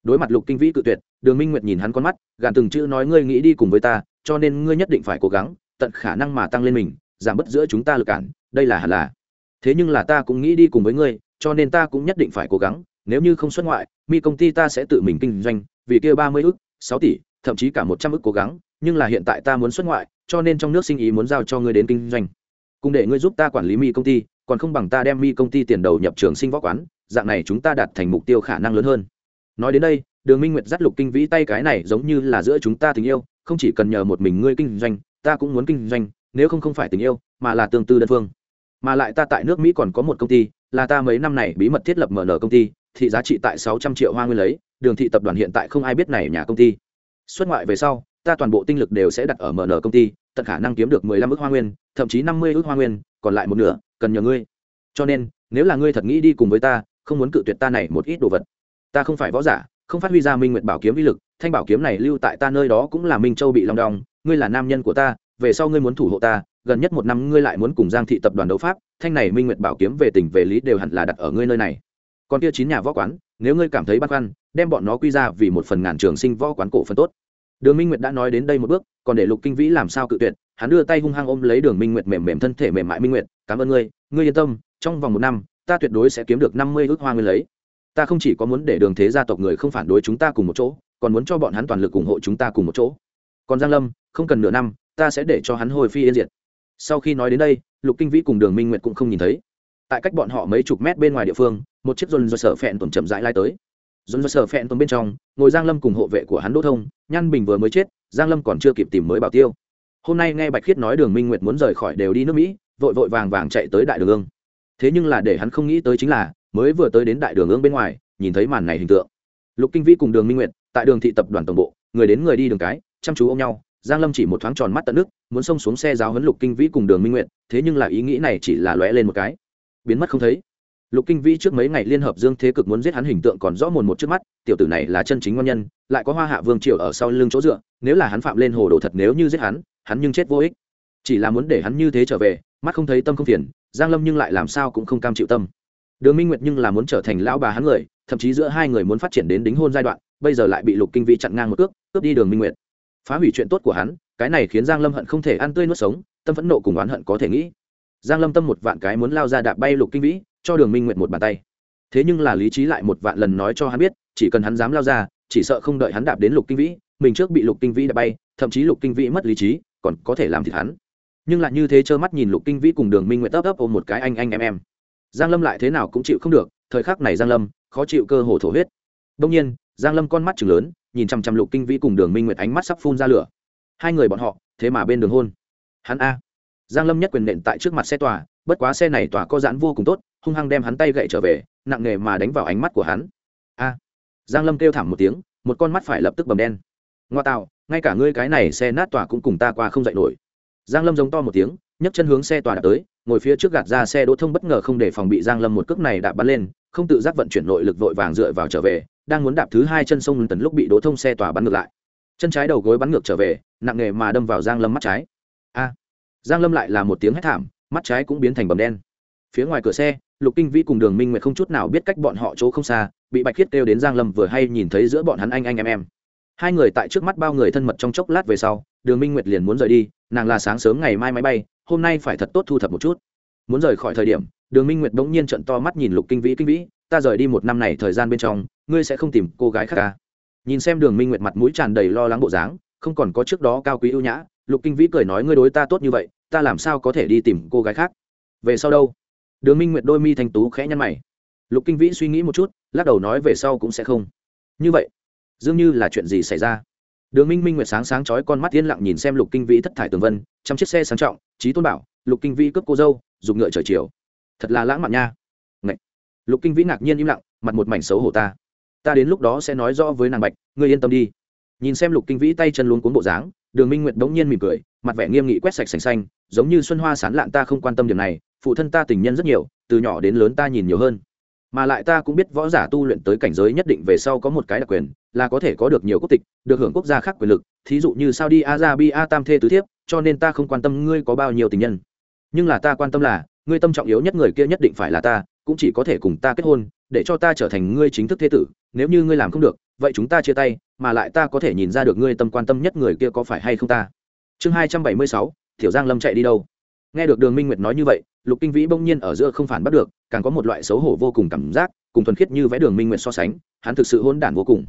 đối mặt lục kinh vĩ cự tuyệt, đường minh nguyệt nhìn hắn con mắt, gàn từng chữ nói ngươi nghĩ đi cùng với ta, cho nên ngươi nhất định phải cố gắng, tận khả năng mà tăng lên mình, giảm bớt giữa chúng ta lực cản, đây là hẳn là. Thế nhưng là ta cũng nghĩ đi cùng với ngươi, cho nên ta cũng nhất định phải cố gắng, nếu như không xuất ngoại, mi công ty ta sẽ tự mình kinh doanh, vì kia ba mươi ước sáu tỷ, thậm chí cả một trăm ước cố gắng, nhưng là hiện tại ta muốn xuất ngoại, cho nên trong nước sinh ý muốn giao cho ngươi đến kinh doanh. Cùng để ngươi giúp ta quản lý mi công ty, còn không bằng ta đem mi công ty tiền đầu nhập trường sinh võ quán, dạng này chúng ta đạt thành mục tiêu khả năng lớn hơn nói đến đây, đường minh nguyệt dắt lục kinh vĩ tay cái này giống như là giữa chúng ta tình yêu, không chỉ cần nhờ một mình ngươi kinh doanh, ta cũng muốn kinh doanh, nếu không không phải tình yêu, mà là tương tư đơn phương. Mà lại ta tại nước mỹ còn có một công ty, là ta mấy năm này bí mật thiết lập mở nở công ty, thị giá trị tại sáu trăm triệu hoa nguyên lấy, đường thị tập đoàn hiện tại không ai biết này nhà công ty. Xuất ngoại về sau, ta toàn bộ tinh lực đều sẽ đặt ở mở nở công ty, tận khả năng kiếm được mười lăm ước hoa nguyên, thậm chí năm mươi ước hoa nguyên, còn lại một nửa, cần nhờ ngươi. Cho nên, nếu là ngươi thật nghĩ đi cùng với ta, không muốn cự tuyệt ta này một ít đồ vật ta không phải võ giả, không phát huy ra minh nguyệt bảo kiếm vi lực, thanh bảo kiếm này lưu tại ta nơi đó cũng là minh châu bị long đong, ngươi là nam nhân của ta, về sau ngươi muốn thủ hộ ta, gần nhất một năm ngươi lại muốn cùng giang thị tập đoàn đấu pháp, thanh này minh nguyệt bảo kiếm về tình về lý đều hẳn là đặt ở ngươi nơi này. Còn kia chín nhà võ quán, nếu ngươi cảm thấy băn khoăn, đem bọn nó quy ra vì một phần ngàn trường sinh võ quán cổ phần tốt. Đường minh nguyệt đã nói đến đây một bước, còn để lục kinh vĩ làm sao cự tuyệt, hắn đưa tay hung hăng ôm lấy đường minh nguyệt mềm mềm thân thể mềm mại minh nguyệt, cảm ơn ngươi ngươi yên tâm, trong vòng một năm, ta tuyệt đối sẽ kiếm được năm mươi ước hoa ngươi lấy ta không chỉ có muốn để đường thế gia tộc người không phản đối chúng ta cùng một chỗ, còn muốn cho bọn hắn toàn lực ủng hộ chúng ta cùng một chỗ. Còn giang lâm, không cần nửa năm, ta sẽ để cho hắn hồi phi yên diệt. Sau khi nói đến đây, lục kinh vĩ cùng đường minh nguyệt cũng không nhìn thấy. Tại cách bọn họ mấy chục mét bên ngoài địa phương, một chiếc dồn do sở phẹn tuần chậm rãi lai tới. Dồn do sở phẹn tuần bên trong, ngồi giang lâm cùng hộ vệ của hắn đỗ thông, nhan bình vừa mới chết, giang lâm còn chưa kịp tìm mới bảo tiêu. Hôm nay nghe bạch khiết nói đường minh nguyệt muốn rời khỏi đều đi nước mỹ, vội vội vàng vàng chạy tới đại đường ương. Thế nhưng là để hắn không nghĩ tới chính là mới vừa tới đến đại đường ương bên ngoài nhìn thấy màn này hình tượng. Lục kinh vĩ cùng đường minh nguyện tại đường thị tập đoàn tổng bộ người đến người đi đường cái chăm chú ôm nhau. Giang lâm chỉ một thoáng tròn mắt tận nước muốn xông xuống xe giáo huấn lục kinh vĩ cùng đường minh nguyện, thế nhưng là ý nghĩ này chỉ là lóe lên một cái. Biến mất không thấy. Lục kinh vĩ trước mấy ngày liên hợp dương thế cực muốn giết hắn hình tượng còn rõ mồn một trước mắt tiểu tử này là chân chính ngon nhân lại có hoa hạ vương triều ở sau lưng chỗ dựa nếu là hắn phạm lên hồ đồ thật nếu như giết hắn hắn nhưng chết vô ích. Chỉ là muốn để hắn như thế trở về mắt không thấy tâm không phiền giang lâm nhưng lại làm sao cũng không cam chịu tâm đường minh nguyệt nhưng là muốn trở thành lão bà hắn người, thậm chí giữa hai người muốn phát triển đến đính hôn giai đoạn, bây giờ lại bị lục kinh vĩ chặn ngang một cước, cướp đi đường minh nguyệt. Phá hủy chuyện tốt của hắn, cái này khiến giang lâm hận không thể ăn tươi nuốt sống, tâm phẫn nộ cùng oán hận có thể nghĩ. Giang lâm tâm một vạn cái muốn lao ra đạp bay lục kinh vĩ, cho đường minh nguyệt một bàn tay. Thế nhưng là lý trí lại một vạn lần nói cho hắn biết, chỉ cần hắn dám lao ra, chỉ sợ không đợi hắn đạp đến lục kinh vĩ, mình trước bị lục kinh vĩ đạp bay, thậm chí lục kinh vĩ mất lý trí, còn có thể làm thịt hắn. Nhưng lại như thế trơ mắt nhìn lục kinh vĩ cùng đường minh nguyệt ấp ấp ôm một cái anh anh em em giang lâm lại thế nào cũng chịu không được, thời khắc này giang lâm khó chịu cơ hồ thổ huyết. Đông nhiên, giang lâm con mắt chừng lớn, nhìn chằm chằm lục kinh vĩ cùng đường minh nguyệt ánh mắt sắp phun ra lửa. Hai người bọn họ, thế mà bên đường hôn. Hắn a. Giang lâm nhất quyền nện tại trước mặt xe tòa, bất quá xe này tòa có giãn vô cùng tốt, hung hăng đem hắn tay gậy trở về, nặng nề mà đánh vào ánh mắt của hắn. A. Giang lâm kêu thảm một tiếng, một con mắt phải lập tức bầm đen. Ngoa tạo, ngay cả ngươi cái này xe nát tòa cũng cùng ta qua không dậy nổi. Giang lâm giống to một tiếng, nhấc chân hướng xe tòa đã tới ngồi phía trước gạt ra xe đỗ thông bất ngờ không để phòng bị giang lâm một cước này đạp bắn lên, không tự giác vận chuyển nội lực vội vàng dựa vào trở về, đang muốn đạp thứ hai chân sông tần lúc bị đỗ thông xe tòa bắn ngược lại. Chân trái đầu gối bắn ngược trở về, nặng nghề mà đâm vào giang lâm mắt trái. A! Giang lâm lại là một tiếng hét thảm, mắt trái cũng biến thành bầm đen. Phía ngoài cửa xe, lục kinh vĩ cùng đường minh nguyệt không chút nào biết cách bọn họ chỗ không xa, bị bạch khiết kêu đến giang lâm vừa hay nhìn thấy giữa bọn hắn anh anh em em. Hai người tại trước mắt bao người thân mật trong chốc lát về sau, đường minh nguyệt liền muốn rời đi, nàng là sáng sớm ngày mai máy bay hôm nay phải thật tốt thu thập một chút. Muốn rời khỏi thời điểm, đường minh nguyệt bỗng nhiên trận to mắt nhìn lục kinh vĩ kinh vĩ, ta rời đi một năm này thời gian bên trong, ngươi sẽ không tìm cô gái khác ca à? nhìn xem đường minh nguyệt mặt mũi tràn đầy lo lắng bộ dáng, không còn có trước đó cao quý ưu nhã, lục kinh vĩ cười nói, ngươi đối ta tốt như vậy, ta làm sao có thể đi tìm cô gái khác? Về sau đâu? Đường minh nguyệt đôi mi thanh tú khẽ nhăn mày. Lục kinh vĩ suy nghĩ một chút, lắc đầu nói, về sau cũng sẽ không. Như vậy, dường như là chuyện gì xảy ra? Đường minh minh nguyệt sáng sáng chói con mắt yên lặng nhìn xem lục kinh vĩ thất thải tường vân, trong chiếc xe sang trọng trí tôn bảo, lục kinh vĩ cướp cô dâu, dùng ngựa trời chiều. Thật là lãng mạn nha. Ngậy. lục kinh vĩ ngạc nhiên im lặng, mặt một mảnh xấu hổ ta. Ta đến lúc đó sẽ nói rõ với nàng bạch, ngươi yên tâm đi. Nhìn xem lục kinh vĩ tay chân luôn cuốn bộ dáng, đường minh nguyệt đống nhiên mỉm cười, mặt vẻ nghiêm nghị quét sạch sành xanh, giống như xuân hoa sán lạn ta không quan tâm điểm này, phụ thân ta tình nhân rất nhiều, từ nhỏ đến lớn ta nhìn nhiều hơn. Mà lại ta cũng biết võ giả tu luyện tới cảnh giới nhất định về sau có một cái đặc quyền, là có thể có được nhiều quốc tịch, được hưởng quốc gia khác quyền lực, thí dụ như saudi arabia tam thê tứ thiếp cho nên ta không quan tâm ngươi có bao nhiêu tình nhân. Nhưng là ta quan tâm là, ngươi tâm trọng yếu nhất người kia nhất định phải là ta, cũng chỉ có thể cùng ta kết hôn, để cho ta trở thành ngươi chính thức thế tử, nếu như ngươi làm không được, vậy chúng ta chia tay, mà lại ta có thể nhìn ra được ngươi tâm quan tâm nhất người kia có phải hay không ta. Chương hai trăm bảy mươi sáu thiểu giang lâm chạy đi đâu? Nghe được đường minh nguyệt nói như vậy, lục kinh vĩ bỗng nhiên ở giữa không phản bắt được, càng có một loại xấu hổ vô cùng cảm giác, cùng thuần khiết như vẽ đường minh nguyệt so sánh, hắn thực sự hôn đản vô cùng.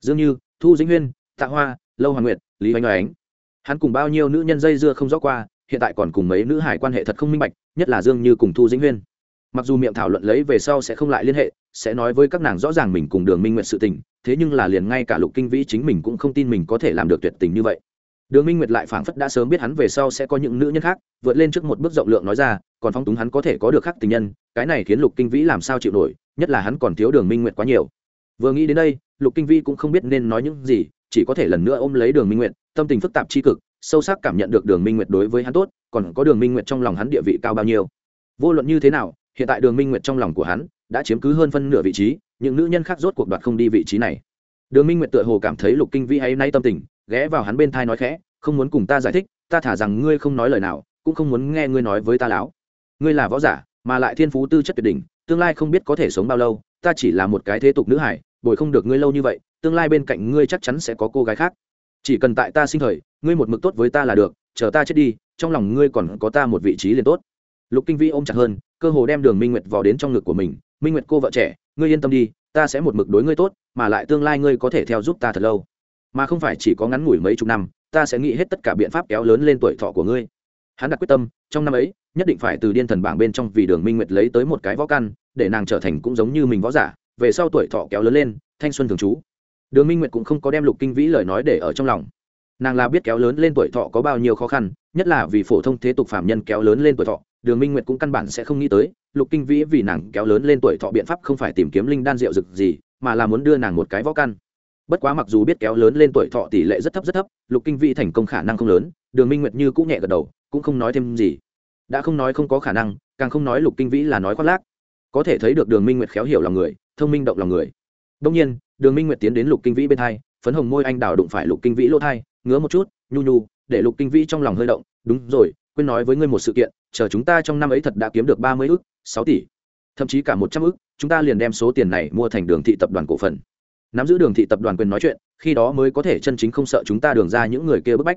Dương như, thu dĩnh huyên, tạ hoa, lâu hoàng nguyệt, lý oanh oánh hắn cùng bao nhiêu nữ nhân dây dưa không rõ qua, hiện tại còn cùng mấy nữ hải quan hệ thật không minh bạch, nhất là dương như cùng thu dĩnh huyên. Mặc dù miệng thảo luận lấy về sau sẽ không lại liên hệ, sẽ nói với các nàng rõ ràng mình cùng đường minh nguyệt sự tình, thế nhưng là liền ngay cả lục kinh vĩ chính mình cũng không tin mình có thể làm được tuyệt tình như vậy. Đường minh nguyệt lại phảng phất đã sớm biết hắn về sau sẽ có những nữ nhân khác, vượt lên trước một bước rộng lượng nói ra, còn phong túng hắn có thể có được khác tình nhân, cái này khiến lục kinh vĩ làm sao chịu nổi, nhất là hắn còn thiếu đường minh nguyệt quá nhiều. Vừa nghĩ đến đây, lục kinh vĩ cũng không biết nên nói những gì chỉ có thể lần nữa ôm lấy đường minh nguyệt, tâm tình phức tạp tri cực, sâu sắc cảm nhận được đường minh nguyệt đối với hắn tốt, còn có đường minh nguyệt trong lòng hắn địa vị cao bao nhiêu. Vô luận như thế nào, hiện tại đường minh nguyệt trong lòng của hắn đã chiếm cứ hơn phân nửa vị trí, những nữ nhân khác rốt cuộc đoạt không đi vị trí này. Đường minh nguyệt tựa hồ cảm thấy lục kinh vĩ hay nay tâm tình, ghé vào hắn bên thai nói khẽ, không muốn cùng ta giải thích, ta thả rằng ngươi không nói lời nào, cũng không muốn nghe ngươi nói với ta láo ngươi là võ giả, mà lại thiên phú tư chất tuyệt đỉnh, tương lai không biết có thể sống bao lâu, ta chỉ là một cái thế tục nữ hải, bồi không được ngươi lâu như vậy tương lai bên cạnh ngươi chắc chắn sẽ có cô gái khác. Chỉ cần tại ta sinh thời, ngươi một mực tốt với ta là được, chờ ta chết đi, trong lòng ngươi còn có ta một vị trí liền tốt. Lục kinh vĩ ôm chặt hơn, cơ hồ đem đường minh nguyệt vào đến trong ngực của mình. Minh nguyệt, cô vợ trẻ, ngươi yên tâm đi, ta sẽ một mực đối ngươi tốt, mà lại tương lai ngươi có thể theo giúp ta thật lâu. Mà không phải chỉ có ngắn ngủi mấy chục năm, ta sẽ nghĩ hết tất cả biện pháp kéo lớn lên tuổi thọ của ngươi. Hắn đặt quyết tâm, trong năm ấy, nhất định phải từ điên thần bảng bên trong vì đường minh nguyệt lấy tới một cái võ căn, để nàng trở thành cũng giống như mình võ giả, về sau tuổi thọ kéo lớn lên, thanh xuân thường trú đường minh nguyệt cũng không có đem lục kinh vĩ lời nói để ở trong lòng. Nàng là biết kéo lớn lên tuổi thọ có bao nhiêu khó khăn, nhất là vì phổ thông thế tục phạm nhân kéo lớn lên tuổi thọ, đường minh nguyệt cũng căn bản sẽ không nghĩ tới, lục kinh vĩ vì nàng kéo lớn lên tuổi thọ biện pháp không phải tìm kiếm linh đan rượu rực gì, mà là muốn đưa nàng một cái võ căn. Bất quá mặc dù biết kéo lớn lên tuổi thọ tỷ lệ rất thấp rất thấp, lục kinh vĩ thành công khả năng không lớn, đường minh nguyệt như cũng nhẹ gật đầu, cũng không nói thêm gì. Đã không nói không có khả năng, càng không nói lục kinh vĩ là nói khoác lác. Có thể thấy được đường minh nguyệt khéo hiểu lòng người, thông minh động lòng người. Đông nhiên đường minh nguyệt tiến đến lục kinh vĩ bên thai phấn hồng môi anh đào đụng phải lục kinh vĩ lỗ thai, ngứa một chút, nhu nhu, để lục kinh vĩ trong lòng hơi động. Đúng rồi, quên nói với ngươi một sự kiện, chờ chúng ta trong năm ấy thật đã kiếm được ba mươi ước sáu tỷ, thậm chí cả một trăm ước chúng ta liền đem số tiền này mua thành đường thị tập đoàn cổ phần. Nắm giữ đường thị tập đoàn quyền nói chuyện, khi đó mới có thể chân chính không sợ chúng ta đường ra những người kia bức bách.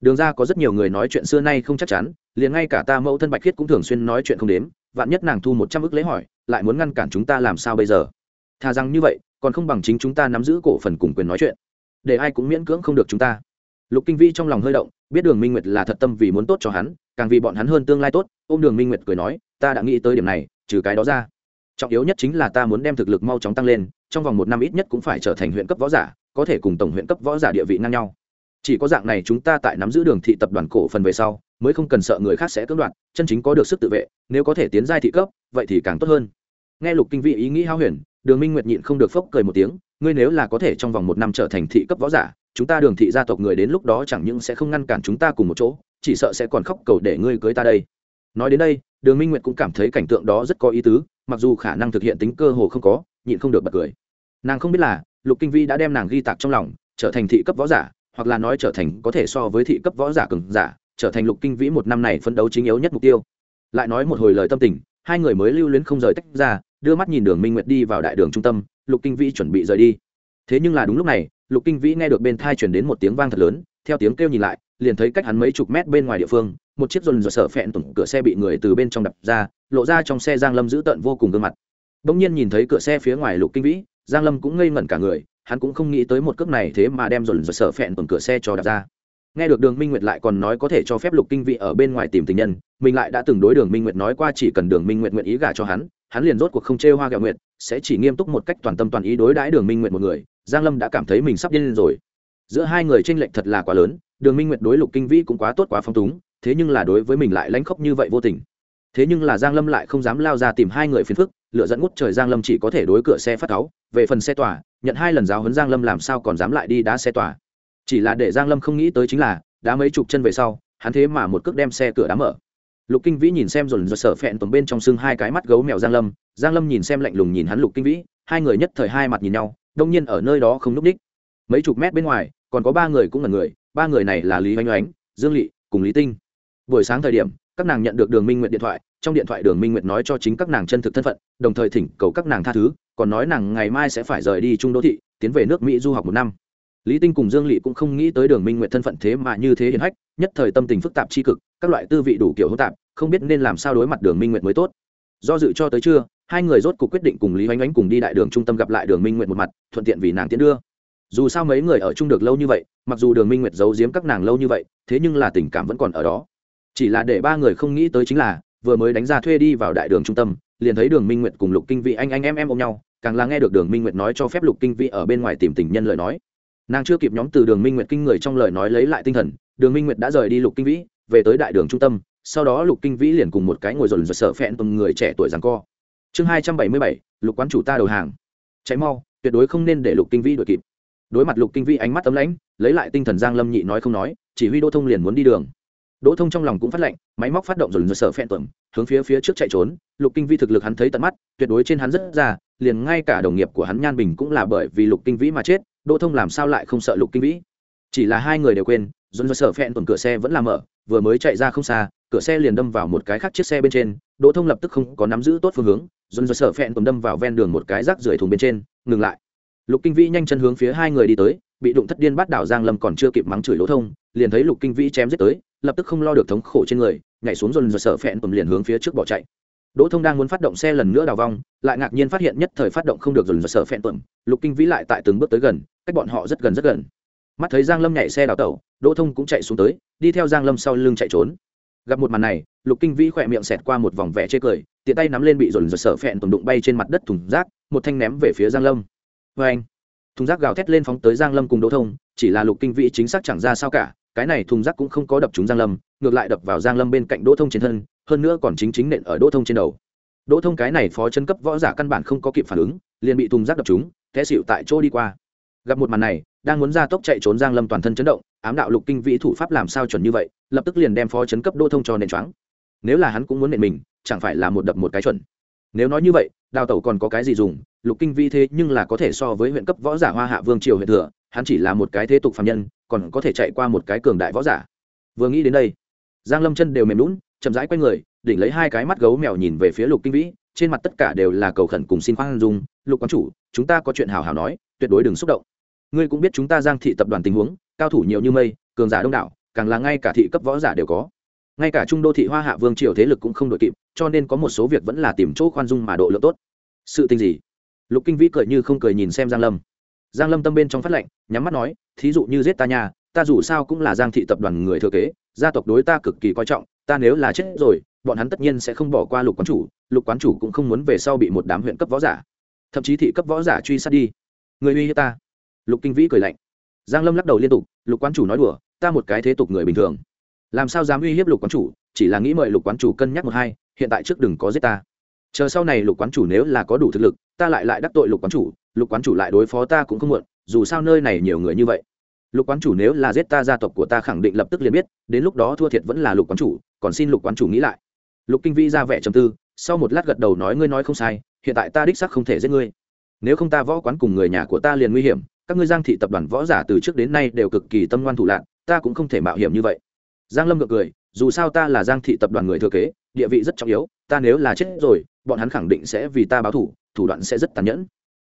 Đường ra có rất nhiều người nói chuyện xưa nay không chắc chắn, liền ngay cả ta mẫu thân bạch khiết cũng thường xuyên nói chuyện không đếm, vạn nhất nàng thu một trăm ước lấy hỏi, lại muốn ngăn cản chúng ta làm sao bây giờ? Thà rằng như vậy còn không bằng chính chúng ta nắm giữ cổ phần cùng quyền nói chuyện. Để ai cũng miễn cưỡng không được chúng ta. Lục kinh vi trong lòng hơi động, biết đường minh nguyệt là thật tâm vì muốn tốt cho hắn, càng vì bọn hắn hơn tương lai tốt ô m đường minh nguyệt cười nói, ta đã nghĩ tới điểm này, trừ cái đó ra. Trọng yếu nhất chính là ta muốn đem thực lực mau chóng tăng lên, trong vòng một năm ít nhất cũng phải trở thành huyện cấp võ giả, có thể cùng tổng huyện cấp võ giả địa vị ngang nhau. Chỉ có dạng này chúng ta tại nắm giữ đường thị tập đoàn cổ phần về sau, mới không cần sợ người khác sẽ cưỡng đoạt, chân chính có được sức tự vệ, nếu có thể tiến giai thị cấp, vậy thì càng tốt hơn. Nghe lục kinh vị ý nghĩ hao huyền đường minh nguyệt nhịn không được phốc cười một tiếng, ngươi nếu là có thể trong vòng một năm trở thành thị cấp võ giả, chúng ta đường thị gia tộc người đến lúc đó chẳng những sẽ không ngăn cản chúng ta cùng một chỗ, chỉ sợ sẽ còn khóc cầu để ngươi cưới ta đây. Nói đến đây, đường minh nguyệt cũng cảm thấy cảnh tượng đó rất có ý tứ, mặc dù khả năng thực hiện tính cơ hồ không có, nhịn không được bật cười. Nàng không biết là, lục kinh vi đã đem nàng ghi tạc trong lòng, trở thành thị cấp võ giả, hoặc là nói trở thành có thể so với thị cấp võ giả cường giả, trở thành lục kinh vĩ một năm này phấn đấu chính yếu nhất mục tiêu. Lại nói một hồi lời tâm tình, hai người mới lưu luyến không rời tách ra đưa mắt nhìn đường minh nguyệt đi vào đại đường trung tâm, lục kinh vĩ chuẩn bị rời đi. Thế nhưng là đúng lúc này, lục kinh vĩ nghe được bên thai chuyển đến một tiếng vang thật lớn, theo tiếng kêu nhìn lại, liền thấy cách hắn mấy chục mét bên ngoài địa phương, một chiếc dồn dồn sợ phẹn tủng cửa xe bị người từ bên trong đập ra, lộ ra trong xe giang lâm giữ tợn vô cùng gương mặt. Bỗng nhiên nhìn thấy cửa xe phía ngoài lục kinh vĩ, giang lâm cũng ngây ngẩn cả người, hắn cũng không nghĩ tới một cước này thế mà đem dồn dồn sợ phẹn tủng cửa xe cho đập ra nghe được đường minh nguyệt lại còn nói có thể cho phép lục kinh Vị ở bên ngoài tìm tình nhân, mình lại đã từng đối đường minh nguyệt nói qua chỉ cần đường minh nguyệt nguyện ý gả cho hắn hắn liền rốt cuộc không chê hoa gạo nguyệt, sẽ chỉ nghiêm túc một cách toàn tâm toàn ý đối đãi đường minh nguyệt một người. Giang lâm đã cảm thấy mình sắp điên lên rồi. Giữa hai người tranh lệch thật là quá lớn, đường minh nguyệt đối lục kinh vĩ cũng quá tốt quá phong túng, thế nhưng là đối với mình lại lánh khóc như vậy vô tình. Thế nhưng là giang lâm lại không dám lao ra tìm hai người phiền phức lựa dẫn ngút trời giang lâm chỉ có thể đối cửa xe phát cáu, về phần xe tòa nhận hai lần giáo huấn giang lâm làm sao còn dám lại đi đá xe tòa chỉ là để giang lâm không nghĩ tới chính là đá mấy chục chân về sau, hắn thế mà một cước đem xe cửa đá mở. Lục kinh vĩ nhìn xem dồn dồn sở phẹn tồn bên trong xương hai cái mắt gấu mèo giang lâm giang lâm nhìn xem lạnh lùng nhìn hắn lục kinh vĩ, hai người nhất thời hai mặt nhìn nhau, đông nhiên ở nơi đó không núp đích mấy chục mét bên ngoài, còn có ba người cũng là người, ba người này là lý oanh oánh dương lị cùng lý tinh. Buổi sáng thời điểm, các nàng nhận được đường minh nguyện điện thoại, trong điện thoại đường minh nguyện nói cho chính các nàng chân thực thân phận, đồng thời thỉnh cầu các nàng tha thứ, còn nói nàng ngày mai sẽ phải rời đi trung đô thị, tiến về nước mỹ du học một năm lý tinh cùng dương lỵ cũng không nghĩ tới đường minh nguyện thân phận thế mà như thế hiển hách, nhất thời tâm tình phức tạp tri cực, các loại tư vị đủ kiểu hỗn tạp, không biết nên làm sao đối mặt đường minh nguyện mới tốt. Do dự cho tới trưa, hai người rốt cuộc quyết định cùng lý oanh oánh cùng đi đại đường trung tâm gặp lại đường minh nguyện một mặt, thuận tiện vì nàng tiến đưa. Dù sao mấy người ở chung được lâu như vậy, mặc dù đường minh nguyệt giấu giếm các nàng lâu như vậy, thế nhưng là tình cảm vẫn còn ở đó. Chỉ là để ba người không nghĩ tới chính là, vừa mới đánh ra thuê đi vào đại đường trung tâm, liền thấy đường minh nguyệt cùng lục kinh vị anh anh em em ôm nhau, càng là nghe được đường minh nguyệt nói cho phép lục kinh vị ở bên ngoài tìm tình nhân lời nói nàng chưa kịp nhóm từ đường minh nguyệt kinh người trong lời nói lấy lại tinh thần, đường minh nguyệt đã rời đi lục kinh vĩ, về tới đại đường trung tâm, sau đó lục kinh vĩ liền cùng một cái ngồi dồn dồn sợ phẹn từng người trẻ tuổi rằng co. Chương hai trăm bảy mươi bảy, lục quán chủ ta đầu hàng. Cháy mau, tuyệt đối không nên để lục kinh vĩ đuổi kịp. Đối mặt lục kinh vĩ ánh mắt tấm lãnh, lấy lại tinh thần giang lâm nhị nói không nói, chỉ huy đỗ thông liền muốn đi đường. Đỗ thông trong lòng cũng phát lệnh, máy móc phát động rồi sợ phẹn tưởng hướng phía phía trước chạy trốn. Lục kinh vĩ thực lực hắn thấy tận mắt, tuyệt đối trên hắn rất ra liền ngay cả đồng nghiệp của hắn nhan bình cũng là bởi vì lục kinh vĩ mà chết, đỗ thông làm sao lại không sợ lục kinh vĩ? Chỉ là hai người đều quên dồn dơ sở phẹn tuần cửa xe vẫn làm mở, vừa mới chạy ra không xa, cửa xe liền đâm vào một cái khác chiếc xe bên trên, đỗ thông lập tức không có nắm giữ tốt phương hướng dồn dơ sở phẹn tuần đâm vào ven đường một cái rác rưởi thùng bên trên, ngừng lại. Lục kinh vĩ nhanh chân hướng phía hai người đi tới, bị đụng thất điên bắt đảo giang lâm còn chưa kịp mắng chửi đỗ thông, liền thấy lục kinh vĩ chém giết tới, lập tức không lo được thống khổ trên người, nhảy xuống dồn dơ sở phẹn tuần liền hướng phía trước bỏ chạy đỗ thông đang muốn phát động xe lần nữa đào vong, lại ngạc nhiên phát hiện nhất thời phát động không được dồn dơ sở phẹn tuần lục kinh vĩ lại tại từng bước tới gần, cách bọn họ rất gần rất gần. Mắt thấy giang lâm nhảy xe đào tẩu, đỗ thông cũng chạy xuống tới, đi theo giang lâm sau lưng chạy trốn. Gặp một màn này, lục kinh vĩ khỏe miệng xẹt qua một vòng vẻ chê cười, tiện tay nắm lên bị dồn dồn sở phẹn tồn đụng bay trên mặt đất thùng rác, một thanh ném về phía giang lâm. Với anh, thùng rác gào thét lên phóng tới giang lâm cùng đỗ thông, chỉ là lục kinh vĩ chính xác chẳng ra sao cả, cái này thùng rác cũng không có đập trúng giang lâm, ngược lại đập vào giang lâm bên cạnh đỗ thông trên thân hơn nữa còn chính chính nện ở đỗ thông trên đầu. Đỗ thông cái này phó chân cấp võ giả căn bản không có kịp phản ứng, liền bị thùng rác đập chúng té xịu tại chỗ đi qua. Gặp một màn này, đang muốn ra tốc chạy trốn giang lâm toàn thân chấn động, ám đạo lục kinh vĩ thủ pháp làm sao chuẩn như vậy, lập tức liền đem phó chấn cấp đỗ thông cho nền choáng. Nếu là hắn cũng muốn nện mình, chẳng phải là một đập một cái chuẩn. Nếu nói như vậy, đào tẩu còn có cái gì dùng, lục kinh vĩ thế nhưng là có thể so với huyện cấp võ giả hoa hạ vương triều huyện thừa, hắn chỉ là một cái thế tục phạm nhân, còn có thể chạy qua một cái cường đại võ giả. Vừa nghĩ đến đây, giang lâm chân đều mềm lún chậm rãi quay người, đỉnh lấy hai cái mắt gấu mèo nhìn về phía lục kinh vĩ, trên mặt tất cả đều là cầu khẩn cùng xin khoan dung. Lục quán chủ, chúng ta có chuyện hào hào nói, tuyệt đối đừng xúc động. Ngươi cũng biết chúng ta giang thị tập đoàn tình huống, cao thủ nhiều như mây, cường giả đông đảo, càng là ngay cả thị cấp võ giả đều có. Ngay cả trung đô thị hoa hạ vương triều thế lực cũng không đội kịp, cho nên có một số việc vẫn là tìm chỗ khoan dung mà độ lượng tốt. Sự tình gì? Lục kinh vĩ cười như không cười nhìn xem giang lâm. Giang lâm tâm bên trong phát lệnh, nhắm mắt nói, thí dụ như giết ta nhà ta dù sao cũng là giang thị tập đoàn người thừa kế, gia tộc đối ta cực kỳ coi trọng ta nếu là chết rồi, bọn hắn tất nhiên sẽ không bỏ qua lục quán chủ, lục quán chủ cũng không muốn về sau bị một đám huyện cấp võ giả, thậm chí thị cấp võ giả truy sát đi. Người uy hiếp ta. Lục kinh vĩ cười lạnh. Giang lâm lắc đầu liên tục, lục quán chủ nói đùa, ta một cái thế tục người bình thường. Làm sao dám uy hiếp lục quán chủ, chỉ là nghĩ mời lục quán chủ cân nhắc một hai, hiện tại trước đừng có giết ta. Chờ sau này lục quán chủ nếu là có đủ thực lực, ta lại lại đắc tội lục quán chủ, lục quán chủ lại đối phó ta cũng không muộn, dù sao nơi này nhiều người như vậy. Lục quán chủ nếu là giết ta, gia tộc của ta khẳng định lập tức liền biết, đến lúc đó thua thiệt vẫn là lục quán chủ còn xin lục quán chủ nghĩ lại. Lục kinh vĩ ra vẻ trầm tư, sau một lát gật đầu nói, ngươi nói không sai, hiện tại ta đích sắc không thể giết ngươi. Nếu không ta võ quán cùng người nhà của ta liền nguy hiểm, các ngươi giang thị tập đoàn võ giả từ trước đến nay đều cực kỳ tâm ngoan thủ lạc ta cũng không thể mạo hiểm như vậy. Giang lâm ngược cười, dù sao ta là giang thị tập đoàn người thừa kế, địa vị rất trọng yếu, ta nếu là chết rồi, bọn hắn khẳng định sẽ vì ta báo thủ thủ đoạn sẽ rất tàn nhẫn.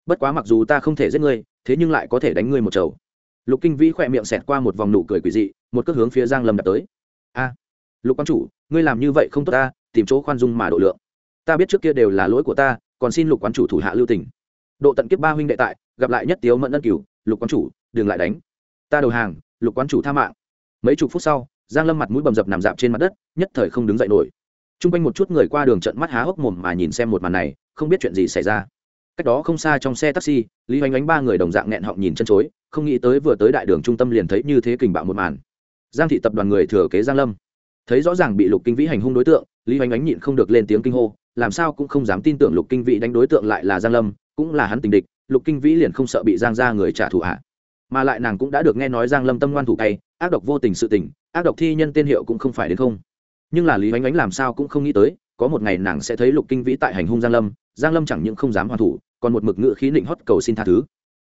Bất quá mặc dù ta không thể giết ngươi, thế nhưng lại có thể đánh ngươi một chầu. Lục kinh vĩ khỏe miệng xẹt qua một vòng nụ cười quỷ dị, một cước hướng phía giang lâm đặt tới. A lục quan chủ, ngươi làm như vậy không tốt ta, tìm chỗ khoan dung mà độ lượng. Ta biết trước kia đều là lỗi của ta, còn xin lục quan chủ thủ hạ lưu tình. Độ tận kiếp ba huynh đệ tại, gặp lại nhất tiếu mẫn ân cửu, lục quan chủ, đừng lại đánh. Ta đầu hàng, lục quan chủ tha mạng. Mấy chục phút sau, giang lâm mặt mũi bầm dập nằm dạp trên mặt đất, nhất thời không đứng dậy nổi. Chung quanh một chút người qua đường trận mắt há hốc mồm mà nhìn xem một màn này, không biết chuyện gì xảy ra. Cách đó không xa trong xe taxi, lý Hoành Ánh ba người đồng dạng nghẹn họng nhìn chân chối, không nghĩ tới vừa tới đại đường trung tâm liền thấy như thế kình bạo một màn. Giang thị tập đoàn người thừa kế giang lâm thấy rõ ràng bị lục kinh vĩ hành hung đối tượng lý Hoành Ánh nhịn không được lên tiếng kinh hô làm sao cũng không dám tin tưởng lục kinh vĩ đánh đối tượng lại là giang lâm cũng là hắn tình địch lục kinh vĩ liền không sợ bị giang ra người trả thù hạ. Mà lại nàng cũng đã được nghe nói giang lâm tâm ngoan thủ tay ác độc vô tình sự tình ác độc thi nhân tên hiệu cũng không phải đến không. Nhưng là lý Hoành Ánh làm sao cũng không nghĩ tới có một ngày nàng sẽ thấy lục kinh vĩ tại hành hung giang lâm giang lâm chẳng những không dám hoàn thủ còn một mực ngự khí định hót cầu xin tha thứ.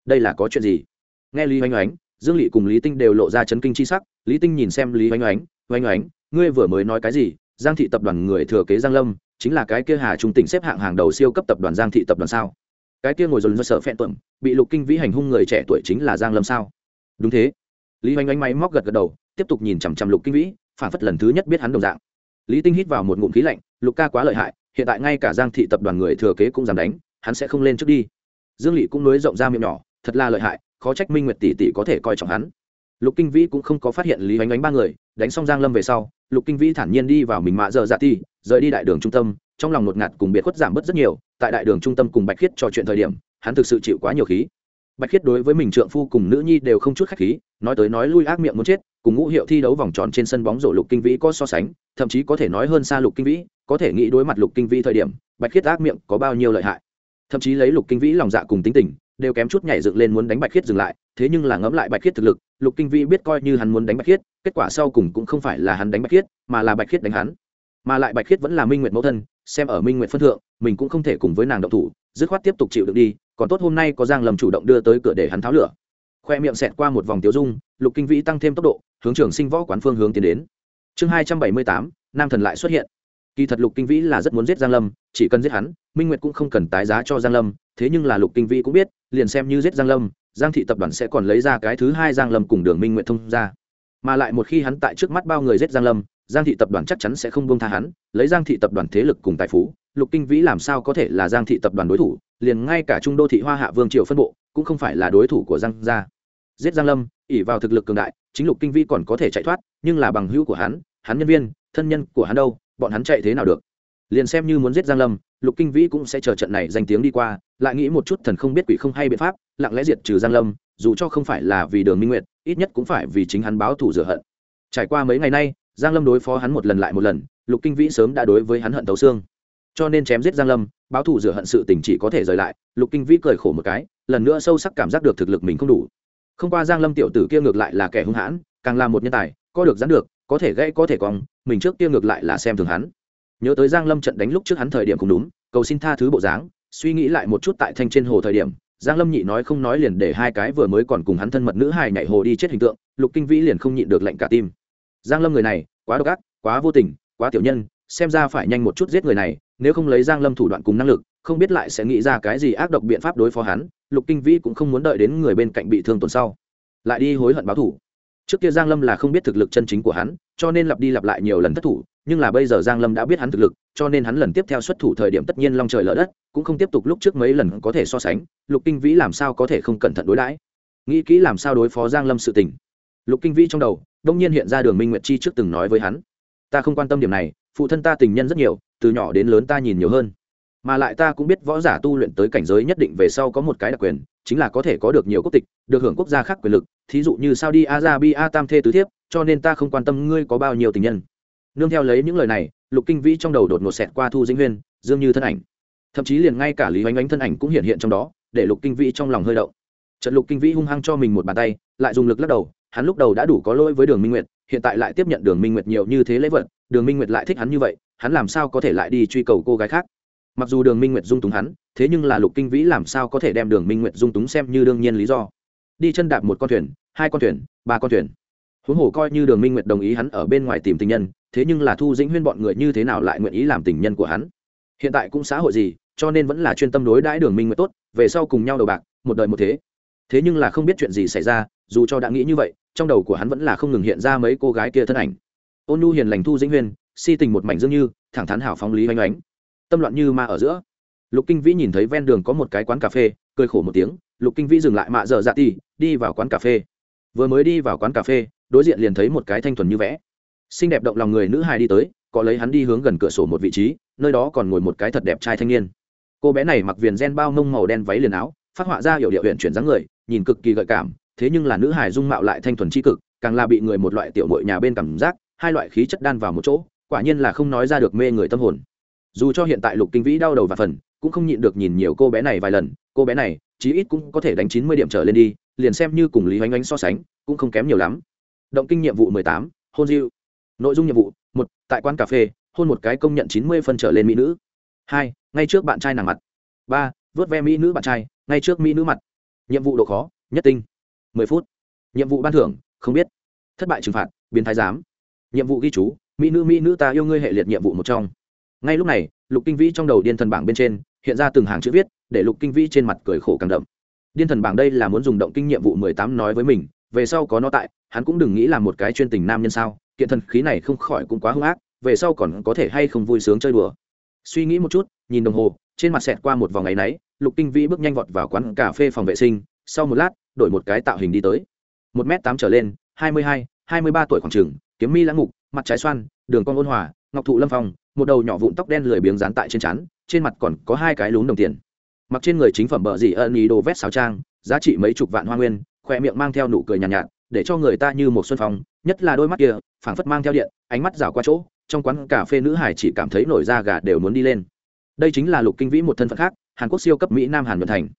Đây là có chuyện gì? Nghe lý Hoành Ánh, dương lỵ cùng lý tinh đều lộ ra chấn kinh chi sắc lý tinh nhìn xem lý Hoành Ánh, Hoành Ánh ngươi vừa mới nói cái gì? Giang thị tập đoàn người thừa kế giang lâm, chính là cái kia hà trung tỉnh xếp hạng hàng đầu siêu cấp tập đoàn giang thị tập đoàn sao? Cái kia ngồi dồn do sợ phẹn tuẩm, bị lục kinh vĩ hành hung người trẻ tuổi chính là giang lâm sao? Đúng thế. Lý oanh oanh máy móc gật gật đầu, tiếp tục nhìn chằm chằm lục kinh vĩ, phản phất lần thứ nhất biết hắn đồng dạng. Lý tinh hít vào một ngụm khí lạnh, lục ca quá lợi hại, hiện tại ngay cả giang thị tập đoàn người thừa kế cũng dám đánh, hắn sẽ không lên trước đi. Dương lỵ cũng nối rộng ra miệng nhỏ, thật là lợi hại, khó trách minh nguyệt tỷ tỷ có thể coi trọng hắn. Lục kinh vĩ cũng không có phát hiện lý oanh oanh ba người đánh xong giang lâm về sau, lục kinh vĩ thản nhiên đi vào mình mạ giờ dạ ti rời đi đại đường trung tâm, trong lòng ngột ngạt cùng biệt khuất giảm bớt rất nhiều, tại đại đường trung tâm cùng bạch khiết trò chuyện thời điểm, hắn thực sự chịu quá nhiều khí. Bạch khiết đối với mình trượng phu cùng nữ nhi đều không chút khách khí, nói tới nói lui ác miệng muốn chết, cùng ngũ hiệu thi đấu vòng tròn trên sân bóng rổ lục kinh vĩ có so sánh, thậm chí có thể nói hơn xa lục kinh vĩ, có thể nghĩ đối mặt lục kinh vĩ thời điểm, bạch khiết ác miệng có bao nhiêu lợi hại. Thậm chí lấy lục kinh vĩ lòng dạ cùng tính tình đều kém chút nhảy dựng lên muốn đánh bạch khiết dừng lại, thế nhưng là ngẫm lại bạch khiết thực lực, lục kinh vĩ biết coi như hắn muốn đánh bạch khiết, kết quả sau cùng cũng không phải là hắn đánh bạch khiết, mà là bạch khiết đánh hắn. Mà lại bạch khiết vẫn là minh nguyệt mẫu thân, xem ở minh nguyệt phân thượng, mình cũng không thể cùng với nàng động thủ, dứt khoát tiếp tục chịu được đi, còn tốt hôm nay có giang lâm chủ động đưa tới cửa để hắn tháo lửa. Khoe miệng xẹt qua một vòng tiêu dung, lục kinh vĩ tăng thêm tốc độ, hướng trưởng sinh võ quán phương hướng tiến đến. Chương hai trăm bảy mươi tám, nam thần lại xuất hiện. Kỳ thật lục kinh vĩ là rất muốn giết giang lâm, chỉ cần giết hắn, minh nguyệt cũng không cần tái giá cho giang lâm, thế nhưng là lục kinh vĩ cũng biết liền xem như giết giang lâm, giang thị tập đoàn sẽ còn lấy ra cái thứ hai giang lâm cùng đường minh nguyệt thông ra. Mà lại một khi hắn tại trước mắt bao người giết giang lâm, giang thị tập đoàn chắc chắn sẽ không buông tha hắn, lấy giang thị tập đoàn thế lực cùng tài phú, lục kinh vĩ làm sao có thể là giang thị tập đoàn đối thủ, liền ngay cả trung đô thị hoa hạ vương triều phân bộ, cũng không phải là đối thủ của giang gia. Giết giang lâm ỉ vào thực lực cường đại, chính lục kinh vĩ còn có thể chạy thoát, nhưng là bằng hữu của hắn hắn nhân viên, thân nhân của hắn đâu, bọn hắn chạy thế nào được? Liền xem như muốn giết giang lâm, lục kinh vĩ cũng sẽ chờ trận này danh tiếng đi qua lại nghĩ một chút thần không biết quỷ không hay biện pháp, lặng lẽ diệt trừ giang lâm, dù cho không phải là vì đường minh nguyệt, ít nhất cũng phải vì chính hắn báo thù rửa hận. Trải qua mấy ngày nay, giang lâm đối phó hắn một lần lại một lần, lục kinh vĩ sớm đã đối với hắn hận tấu xương. Cho nên chém giết giang lâm, báo thù rửa hận sự tình chỉ có thể rời lại, lục kinh vĩ cười khổ một cái, lần nữa sâu sắc cảm giác được thực lực mình không đủ. Không qua giang lâm tiểu tử kia ngược lại là kẻ hung hãn, càng là một nhân tài, có được dán được, có thể gãy có thể cong, mình trước kia ngược lại là xem thường hắn. Nhớ tới giang lâm trận đánh lúc trước hắn thời điểm cũng đúng, cầu xin tha thứ bộ dáng suy nghĩ lại một chút tại thanh trên hồ thời điểm, giang lâm nhị nói không nói liền để hai cái vừa mới còn cùng hắn thân mật nữ hài nhảy hồ đi chết hình tượng, lục kinh vĩ liền không nhịn được lạnh cả tim. Giang lâm người này, quá độc ác, quá vô tình, quá tiểu nhân, xem ra phải nhanh một chút giết người này, nếu không lấy giang lâm thủ đoạn cùng năng lực, không biết lại sẽ nghĩ ra cái gì ác độc biện pháp đối phó hắn, lục kinh vĩ cũng không muốn đợi đến người bên cạnh bị thương tổn sau. Lại đi hối hận báo thủ trước kia giang lâm là không biết thực lực chân chính của hắn, cho nên lặp đi lặp lại nhiều lần thất thủ nhưng là bây giờ giang lâm đã biết hắn thực lực, cho nên hắn lần tiếp theo xuất thủ thời điểm tất nhiên long trời lở đất, cũng không tiếp tục lúc trước mấy lần có thể so sánh, lục kinh vĩ làm sao có thể không cẩn thận đối đãi? Nghĩ kỹ làm sao đối phó giang lâm sự tình. Lục kinh vĩ trong đầu, đông nhiên hiện ra đường minh nguyệt chi trước từng nói với hắn. Ta không quan tâm điểm này, phụ thân ta tình nhân rất nhiều, từ nhỏ đến lớn ta nhìn nhiều hơn. Mà lại ta cũng biết võ giả tu luyện tới cảnh giới nhất định về sau có một cái đặc quyền, chính là có thể có được nhiều quốc tịch, được hưởng quốc gia khác quyền lực. Thí dụ như Saudi Arabia tam thê tứ thiếp, cho nên ta không quan tâm ngươi có bao nhiêu tình nhân nương theo lấy những lời này, lục kinh vĩ trong đầu đột ngột xẹt qua thu dĩnh huyên, dương như thân ảnh. Thậm chí liền ngay cả lý oanh oanh thân ảnh cũng hiện hiện trong đó, để lục kinh vĩ trong lòng hơi đậu trận lục kinh vĩ hung hăng cho mình một bàn tay, lại dùng lực lắc đầu, hắn lúc đầu đã đủ có lỗi với đường minh nguyệt, hiện tại lại tiếp nhận đường minh nguyệt nhiều như thế lễ vật, đường minh nguyệt lại thích hắn như vậy, hắn làm sao có thể lại đi truy cầu cô gái khác? Mặc dù đường minh nguyệt dung túng hắn, thế nhưng là lục kinh vĩ làm sao có thể đem đường minh nguyệt dung túng xem như đương nhiên lý do? Đi chân đạp một con thuyền, hai con thuyền, ba con thuyền. Huống hồ coi như đường minh nguyệt đồng ý hắn ở bên ngoài tìm tình nhân thế nhưng là thu dĩnh huyên bọn người như thế nào lại nguyện ý làm tình nhân của hắn? Hiện tại cũng xã hội gì, cho nên vẫn là chuyên tâm đối đãi đường minh nguyệt tốt, về sau cùng nhau đầu bạc, một đời một thế. Thế nhưng là không biết chuyện gì xảy ra, dù cho đã nghĩ như vậy, trong đầu của hắn vẫn là không ngừng hiện ra mấy cô gái kia thân ảnh. Ôn nhu hiền lành thu dĩnh huyên, si tình một mảnh dương như, thẳng thắn hảo phóng lý oanh oánh tâm loạn như ma ở giữa. Lục kinh vĩ nhìn thấy ven đường có một cái quán cà phê, cười khổ một tiếng, lục kinh vĩ dừng lại mạ dở dạ ti đi vào quán cà phê. Vừa mới đi vào quán cà phê, đối diện liền thấy một cái thanh thuần như vẽ xinh đẹp động lòng người nữ hài đi tới, có lấy hắn đi hướng gần cửa sổ một vị trí, nơi đó còn ngồi một cái thật đẹp trai thanh niên. Cô bé này mặc viền gen bao mông màu đen váy liền áo, phát họa ra hiệu điệu huyện chuyển dáng người, nhìn cực kỳ gợi cảm, thế nhưng là nữ hài dung mạo lại thanh thuần tri cực, càng là bị người một loại tiểu mội nhà bên cảm giác, hai loại khí chất đan vào một chỗ, quả nhiên là không nói ra được mê người tâm hồn. Dù cho hiện tại lục kinh vĩ đau đầu và phần, cũng không nhịn được nhìn nhiều cô bé này vài lần, cô bé này, chí ít cũng có thể đánh chín mươi điểm trở lên đi, liền xem như cùng lý oanh oanh so sánh, cũng không kém nhiều lắm. Động kinh nhiệm vụ mười tám, hôn diệu nội dung nhiệm vụ, một, tại quán cà phê, hôn một cái công nhận chín mươi phân trở lên mỹ nữ. Hai, ngay trước bạn trai nàng mặt. Ba, vớt ve mỹ nữ bạn trai, ngay trước mỹ nữ mặt. Nhiệm vụ độ khó, nhất tinh. mười phút. Nhiệm vụ ban thưởng, không biết. Thất bại trừng phạt, biến thái giám. Nhiệm vụ ghi chú, mỹ nữ mỹ nữ ta yêu ngươi hệ liệt nhiệm vụ một trong. Ngay lúc này, lục kinh vĩ trong đầu điên thần bảng bên trên, hiện ra từng hàng chữ viết, để lục kinh vĩ trên mặt cười khổ càng đậm. Điên thần bảng đây là muốn dùng động kinh nhiệm vụ mười tám nói với mình, về sau có nó tại, hắn cũng đừng nghĩ là một cái chuyên tình nam nhân sao kiện thần khí này không khỏi cũng quá hung ác về sau còn có thể hay không vui sướng chơi đùa. Suy nghĩ một chút nhìn đồng hồ trên mặt xẹt qua một vòng ngày náy lục kinh vĩ bước nhanh vọt vào quán cà phê phòng vệ sinh sau một lát đổi một cái tạo hình đi tới. Một m tám trở lên hai mươi hai hai mươi ba tuổi khoảng trường, kiếm mi lãng ngục mặt trái xoan đường con ôn hòa ngọc thụ lâm phong một đầu nhỏ vụn tóc đen lười biếng dán tại trên trán trên mặt còn có hai cái lún đồng tiền. Mặc trên người chính phẩm bờ dị ân ý đồ vét sáo trang giá trị mấy chục vạn hoa nguyên khoe miệng mang theo nụ cười nhàn nhạt, nhạt để cho người ta như một xuân phong, nhất là đôi mắt kia, phảng phất mang theo điện, ánh mắt rảo qua chỗ, trong quán cà phê nữ hải chỉ cảm thấy nổi da gà đều muốn đi lên. Đây chính là lục kinh vĩ một thân phận khác, hàn quốc siêu cấp mỹ nam hàn vận thành.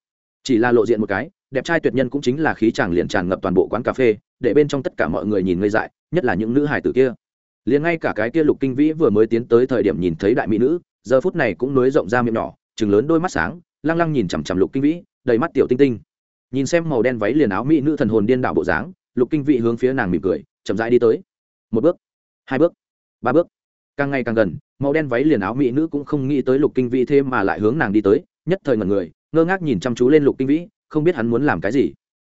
Chỉ là lộ diện một cái, đẹp trai tuyệt nhân cũng chính là khí chàng liền tràn ngập toàn bộ quán cà phê, để bên trong tất cả mọi người nhìn ngây dại, nhất là những nữ hải tử kia. Liền ngay cả cái kia lục kinh vĩ vừa mới tiến tới thời điểm nhìn thấy đại mỹ nữ, giờ phút này cũng nối rộng ra miệng nhỏ chừng lớn đôi mắt sáng, lăng lăng nhìn chằm chằm lục kinh vĩ, đầy mắt tiểu tinh tinh. Nhìn xem màu đen váy liền áo mỹ nữ thần hồn điên đảo bộ dáng lục kinh vĩ hướng phía nàng mỉm cười, chậm rãi đi tới. Một bước, hai bước, ba bước. Càng ngày càng gần, màu đen váy liền áo mỹ nữ cũng không nghĩ tới lục kinh vĩ thêm mà lại hướng nàng đi tới, nhất thời ngẩn người, ngơ ngác nhìn chăm chú lên lục kinh vĩ, không biết hắn muốn làm cái gì.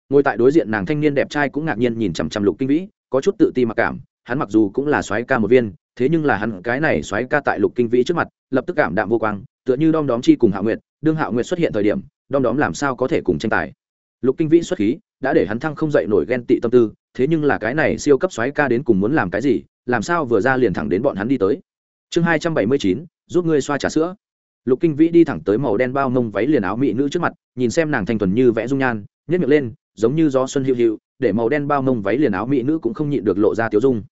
Ngồi tại đối diện nàng thanh niên đẹp trai cũng ngạc nhiên nhìn chằm chằm lục kinh vĩ, có chút tự ti mặc cảm, hắn mặc dù cũng là soái ca một viên, thế nhưng là hắn cái này soái ca tại lục kinh vĩ trước mặt, lập tức cảm đạm vô quang, tựa như đom đóm chi cùng hạ nguyệt, đương hạ nguyệt xuất hiện thời điểm, đom đóm làm sao có thể cùng tranh tài. Lục kinh vĩ xuất khí đã để hắn thăng không dậy nổi ghen tị tâm tư, thế nhưng là cái này siêu cấp xoáy ca đến cùng muốn làm cái gì, làm sao vừa ra liền thẳng đến bọn hắn đi tới. Chương hai trăm bảy mươi chín, giúp ngươi xoa trà sữa. Lục kinh vĩ đi thẳng tới màu đen bao mông váy liền áo mỹ nữ trước mặt, nhìn xem nàng thanh thuần như vẽ dung nhan nhét miệng lên, giống như gió xuân hiu hiu, để màu đen bao mông váy liền áo mỹ nữ cũng không nhịn được lộ ra tiếu dung.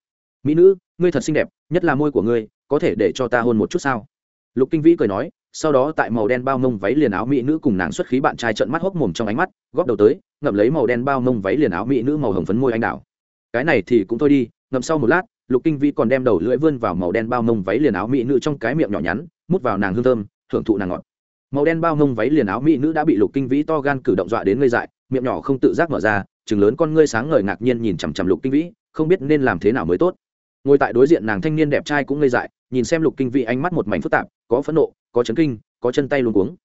Mỹ nữ, ngươi thật xinh đẹp, nhất là môi của ngươi, có thể để cho ta hôn một chút sao? Lục kinh vĩ cười nói sau đó tại màu đen bao mông váy liền áo mỹ nữ cùng nàng xuất khí bạn trai trợn mắt hốc mồm trong ánh mắt, góp đầu tới, ngậm lấy màu đen bao mông váy liền áo mỹ nữ màu hồng phấn môi anh đào. Cái này thì cũng thôi đi, ngậm sau một lát, lục kinh vĩ còn đem đầu lưỡi vươn vào màu đen bao mông váy liền áo mỹ nữ trong cái miệng nhỏ nhắn, mút vào nàng hương thơm, thưởng thụ nàng ngọt. Màu đen bao mông váy liền áo mỹ nữ đã bị lục kinh vĩ to gan cử động dọa đến ngây dại, miệng nhỏ không tự giác mở ra chừng lớn con ngươi sáng ngời ngạc nhiên nhìn chằm chằm lục kinh vĩ không biết nên làm thế nào mới tốt. Ngồi tại đối diện nàng thanh niên đẹp trai cũng ngây dại, nhìn xem lục kinh vĩ ánh mắt một mảnh phức tạp, có phẫn nộ có chấn kinh, có chân tay luôn cuống.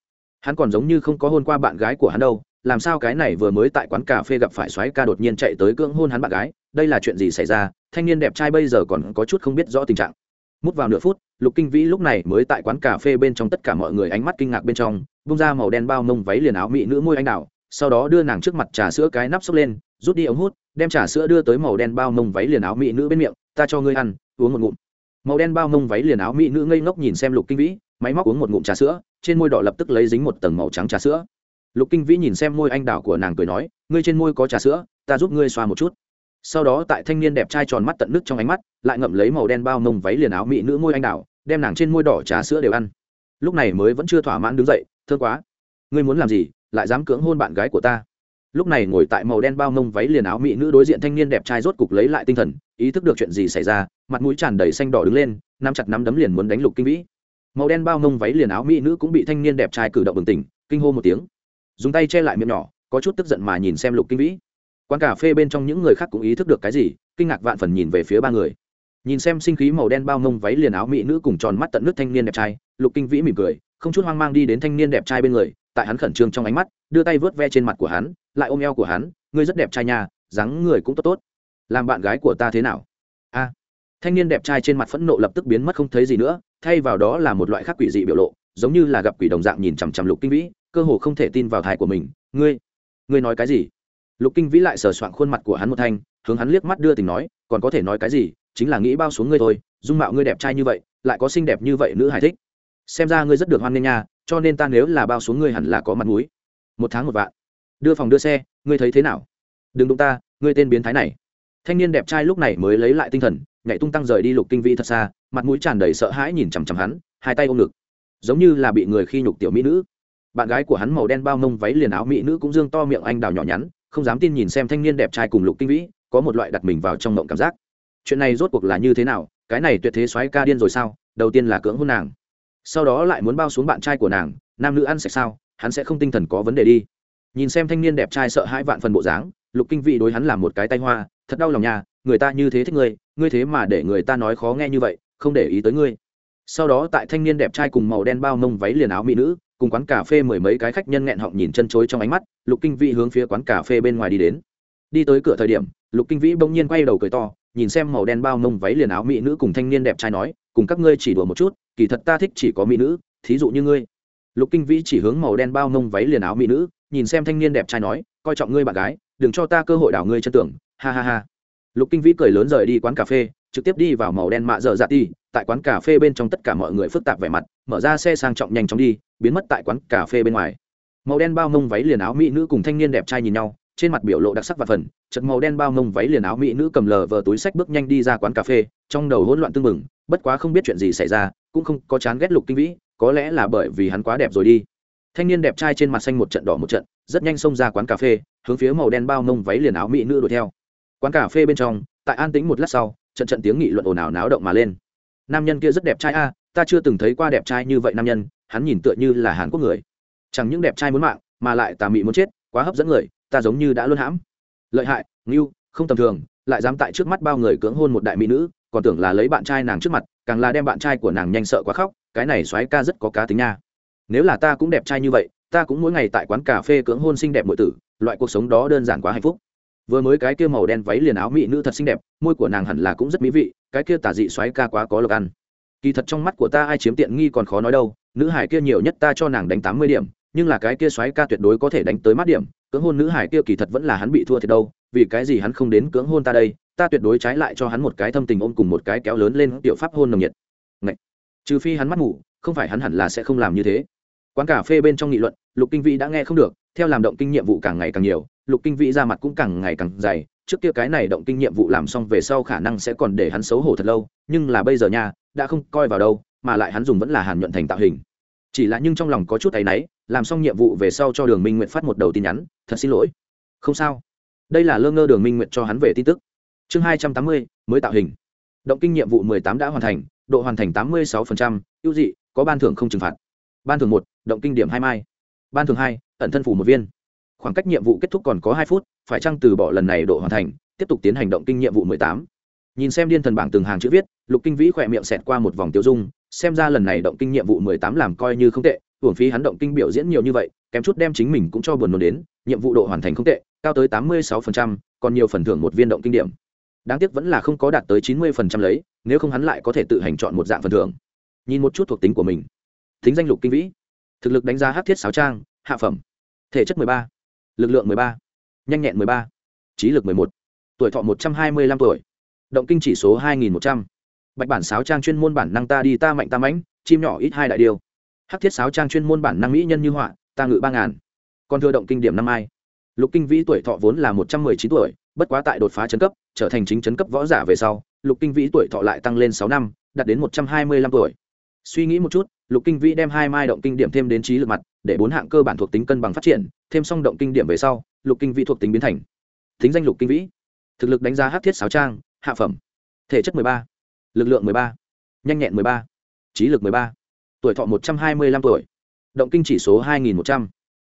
Hắn còn giống như không có hôn qua bạn gái của hắn đâu, làm sao cái này vừa mới tại quán cà phê gặp phải soái ca đột nhiên chạy tới cưỡng hôn hắn bạn gái, đây là chuyện gì xảy ra, thanh niên đẹp trai bây giờ còn có chút không biết rõ tình trạng. Mút vào nửa phút, lục kinh vĩ lúc này mới tại quán cà phê bên trong tất cả mọi người ánh mắt kinh ngạc bên trong, bung ra màu đen bao mông váy liền áo mỹ nữ môi anh đào, sau đó đưa nàng trước mặt trà sữa cái nắp xốc lên, rút đi ống hút, đem trà sữa đưa tới màu đen bao mông váy liền áo mỹ nữ bên miệng, ta cho ngươi ăn, uống một ngụm. Màu đen bao mông váy liền áo mỹ nữ ngây ngốc nhìn xem lục kinh vĩ máy móc uống một ngụm trà sữa, trên môi đỏ lập tức lấy dính một tầng màu trắng trà sữa. Lục kinh vĩ nhìn xem môi anh đào của nàng cười nói, ngươi trên môi có trà sữa, ta giúp ngươi xoa một chút. Sau đó tại thanh niên đẹp trai tròn mắt tận nước trong ánh mắt, lại ngậm lấy màu đen bao mông váy liền áo mỹ nữ môi anh đào, đem nàng trên môi đỏ trà sữa đều ăn. Lúc này mới vẫn chưa thỏa mãn đứng dậy, thương quá, ngươi muốn làm gì, lại dám cưỡng hôn bạn gái của ta? Lúc này ngồi tại màu đen bao mông váy liền áo mỹ nữ đối diện thanh niên đẹp trai rốt cục lấy lại tinh thần, ý thức được chuyện gì xảy ra, mặt mũi tràn đầy xanh đỏ đứng lên, nắm chặt nắm đấm liền muốn đánh lục kinh vĩ màu đen bao mông váy liền áo mỹ nữ cũng bị thanh niên đẹp trai cử động bừng tỉnh, kinh hô một tiếng. Dùng tay che lại miệng nhỏ, có chút tức giận mà nhìn xem lục kinh vĩ. Quán cà phê bên trong những người khác cũng ý thức được cái gì, kinh ngạc vạn phần nhìn về phía ba người. Nhìn xem sinh khí màu đen bao mông váy liền áo mỹ nữ cùng tròn mắt tận nước thanh niên đẹp trai, lục kinh vĩ mỉm cười, không chút hoang mang đi đến thanh niên đẹp trai bên người, tại hắn khẩn trương trong ánh mắt, đưa tay vớt ve trên mặt của hắn, lại ôm eo của hắn, ngươi rất đẹp trai nhà dáng người cũng tốt tốt. Làm bạn gái của ta thế nào? Thanh niên đẹp trai trên mặt phẫn nộ lập tức biến mất không thấy gì nữa, thay vào đó là một loại khác quỷ dị biểu lộ, giống như là gặp quỷ đồng dạng nhìn chằm chằm lục kinh vĩ, cơ hồ không thể tin vào thai của mình. Ngươi ngươi nói cái gì? Lục kinh vĩ lại sờ soạn khuôn mặt của hắn một thanh, hướng hắn liếc mắt đưa tình nói, còn có thể nói cái gì? Chính là nghĩ bao xuống ngươi thôi, dung mạo ngươi đẹp trai như vậy, lại có xinh đẹp như vậy nữ hải thích. Xem ra ngươi rất được hoan nghênh nha, cho nên ta nếu là bao xuống ngươi hẳn là có mặt mũi. Một tháng một vạn. Đưa phòng đưa xe, ngươi thấy thế nào? Đừng đụng ta, ngươi tên biến thái này. Thanh niên đẹp trai lúc này mới lấy lại tinh thần nhảy tung tăng rời đi lục kinh vĩ thật xa, mặt mũi tràn đầy sợ hãi nhìn chằm chằm hắn, hai tay ôm ngực. Giống như là bị người khi nhục tiểu mỹ nữ. Bạn gái của hắn màu đen bao mông váy liền áo mỹ nữ cũng dương to miệng anh đào nhỏ nhắn, không dám tin nhìn xem thanh niên đẹp trai cùng lục kinh vĩ, có một loại đặt mình vào trong mộng cảm giác. Chuyện này rốt cuộc là như thế nào? Cái này tuyệt thế xoáy ca điên rồi sao? Đầu tiên là cưỡng hôn nàng. Sau đó lại muốn bao xuống bạn trai của nàng, nam nữ ăn sạch sao? Hắn sẽ không tinh thần có vấn đề đi. Nhìn xem thanh niên đẹp trai sợ hãi vạn phần bộ dáng, lục kinh vĩ đối hắn làm một cái tay hoa, thật đau lòng nha người ta như thế thích ngươi ngươi thế mà để người ta nói khó nghe như vậy, không để ý tới ngươi. Sau đó tại thanh niên đẹp trai cùng màu đen bao mông váy liền áo mỹ nữ, cùng quán cà phê mười mấy cái khách nhân nghẹn họng nhìn chân chối trong ánh mắt, lục kinh vĩ hướng phía quán cà phê bên ngoài đi đến. Đi tới cửa thời điểm, lục kinh vĩ bỗng nhiên quay đầu cười to, nhìn xem màu đen bao mông váy liền áo mỹ nữ cùng thanh niên đẹp trai nói, cùng các ngươi chỉ đùa một chút, kỳ thật ta thích chỉ có mỹ nữ, thí dụ như ngươi. Lục kinh vĩ chỉ hướng màu đen bao mông váy liền áo mỹ nữ, nhìn xem thanh niên đẹp trai nói, coi trọng ngươi bạn gái, đừng cho ta cơ hội đảo ngươi chân tưởng, ha ha ha lục kinh vĩ cười lớn rời đi quán cà phê, trực tiếp đi vào màu đen mạ dở dạ ti tại quán cà phê bên trong tất cả mọi người phức tạp vẻ mặt, mở ra xe sang trọng nhanh chóng đi, biến mất tại quán cà phê bên ngoài. Màu đen bao mông váy liền áo mỹ nữ cùng thanh niên đẹp trai nhìn nhau, trên mặt biểu lộ đặc sắc và phần chật màu đen bao mông váy liền áo mỹ nữ cầm lờ vờ túi sách bước nhanh đi ra quán cà phê, trong đầu hỗn loạn tưng mừng bất quá không biết chuyện gì xảy ra, cũng không có chán ghét lục kinh vĩ, có lẽ là bởi vì hắn quá đẹp rồi đi. Thanh niên đẹp trai trên mặt xanh một trận đỏ một trận, rất nhanh xông ra quán cà phê, hướng phía màu đen bao mông váy liền áo mỹ nữ đuổi theo quán cà phê bên trong, tại an tĩnh một lát sau, trận trận tiếng nghị luận ồn ào náo động mà lên. Nam nhân kia rất đẹp trai a, ta chưa từng thấy qua đẹp trai như vậy nam nhân, hắn nhìn tựa như là hàn quốc người. Chẳng những đẹp trai muốn mạng, mà lại tà mị muốn chết, quá hấp dẫn người, ta giống như đã luôn hãm. Lợi hại, ngưu, không tầm thường, lại dám tại trước mắt bao người cưỡng hôn một đại mỹ nữ, còn tưởng là lấy bạn trai nàng trước mặt, càng là đem bạn trai của nàng nhanh sợ quá khóc, cái này soái ca rất có cá tính nha. Nếu là ta cũng đẹp trai như vậy, ta cũng mỗi ngày tại quán cà phê cưỡng hôn xinh đẹp mọi tử, loại cuộc sống đó đơn giản quá hạnh phúc vừa mới cái kia màu đen váy liền áo mỹ nữ thật xinh đẹp, môi của nàng hẳn là cũng rất mỹ vị, cái kia tả dị xoáy ca quá có lộc ăn. Kỳ thật trong mắt của ta ai chiếm tiện nghi còn khó nói đâu, nữ hải kia nhiều nhất ta cho nàng đánh tám mươi điểm, nhưng là cái kia xoáy ca tuyệt đối có thể đánh tới mắt điểm, cưỡng hôn nữ hải kia kỳ thật vẫn là hắn bị thua thiệt đâu, vì cái gì hắn không đến cưỡng hôn ta đây, ta tuyệt đối trái lại cho hắn một cái thâm tình ôm cùng một cái kéo lớn lên tiểu pháp hôn nồng nhiệt. Ngậy! trừ phi hắn mắt ngủ, không phải hắn hẳn là sẽ không làm như thế. Quán cà phê bên trong nghị luận, lục kinh vĩ đã nghe không được theo làm động kinh nhiệm vụ càng ngày càng nhiều, lục kinh vĩ ra mặt cũng càng ngày càng dày. Trước kia cái này động kinh nhiệm vụ làm xong về sau khả năng sẽ còn để hắn xấu hổ thật lâu, nhưng là bây giờ nha, đã không coi vào đâu, mà lại hắn dùng vẫn là hàn nhuận thành tạo hình. Chỉ là nhưng trong lòng có chút tay náy, làm xong nhiệm vụ về sau cho đường minh nguyện phát một đầu tin nhắn, thật xin lỗi. Không sao. Đây là lơ ngơ đường minh nguyện cho hắn về tin tức. Chương hai trăm tám mươi, mới tạo hình. Động kinh nhiệm vụ mười tám đã hoàn thành, độ hoàn thành tám mươi sáu phần trăm, ưu dị, có ban thưởng không trừng phạt. Ban thưởng một, động kinh điểm hai mai. Ban thưởng hai ẩn thân phủ một viên. Khoảng cách nhiệm vụ kết thúc còn có hai phút phải chăng từ bỏ lần này độ hoàn thành tiếp tục tiến hành động kinh nhiệm vụ mười tám? Nhìn xem điên thần bảng từng hàng chữ viết lục kinh vĩ khỏe miệng xẹt qua một vòng tiêu dung xem ra lần này động kinh nhiệm vụ mười tám làm coi như không tệ hưởng phí hắn động kinh biểu diễn nhiều như vậy kém chút đem chính mình cũng cho buồn nôn đến nhiệm vụ độ hoàn thành không tệ cao tới tám mươi sáu phần trăm, còn nhiều phần thưởng một viên động kinh điểm. Đáng tiếc vẫn là không có đạt tới chín mươi phần trăm lấy nếu không hắn lại có thể tự hành chọn một dạng phần thưởng. Nhìn một chút thuộc tính của mình. Thính danh lục kinh vĩ. Thực lực đánh giá hát thiết sáo trang hạ phẩm. Thể chất mười ba, lực lượng mười ba, nhanh nhẹn mười ba, trí lực mười một, tuổi thọ một trăm hai mươi lăm tuổi. Động kinh chỉ số hai nghìn một trăm. Bạch bản sáo trang chuyên môn bản năng ta đi ta mạnh ta mãnh, chim nhỏ ít hai đại điều hắc thiết sáo trang chuyên môn bản năng mỹ nhân như họa, ta ngự ba ngàn. Còn thừa động kinh điểm năm ai. Lục kinh vĩ tuổi thọ vốn là một trăm mười chín tuổi, bất quá tại đột phá chấn cấp, trở thành chính chấn cấp võ giả về sau, lục kinh vĩ tuổi thọ lại tăng lên sáu năm, đạt đến một trăm hai mươi lăm tuổi. Suy nghĩ một chút, lục kinh vĩ đem hai mai động kinh điểm thêm đến trí lực mặt để bốn hạng cơ bản thuộc tính cân bằng phát triển, thêm song động kinh điểm về sau, lục kinh vĩ thuộc tính biến thành thính danh lục kinh vĩ, thực lực đánh giá hát thiết sáo trang, hạ phẩm, thể chất mười ba, lực lượng mười ba, nhanh nhẹn mười ba, trí lực mười ba, tuổi thọ một trăm hai mươi lăm tuổi, động kinh chỉ số hai nghìn một trăm.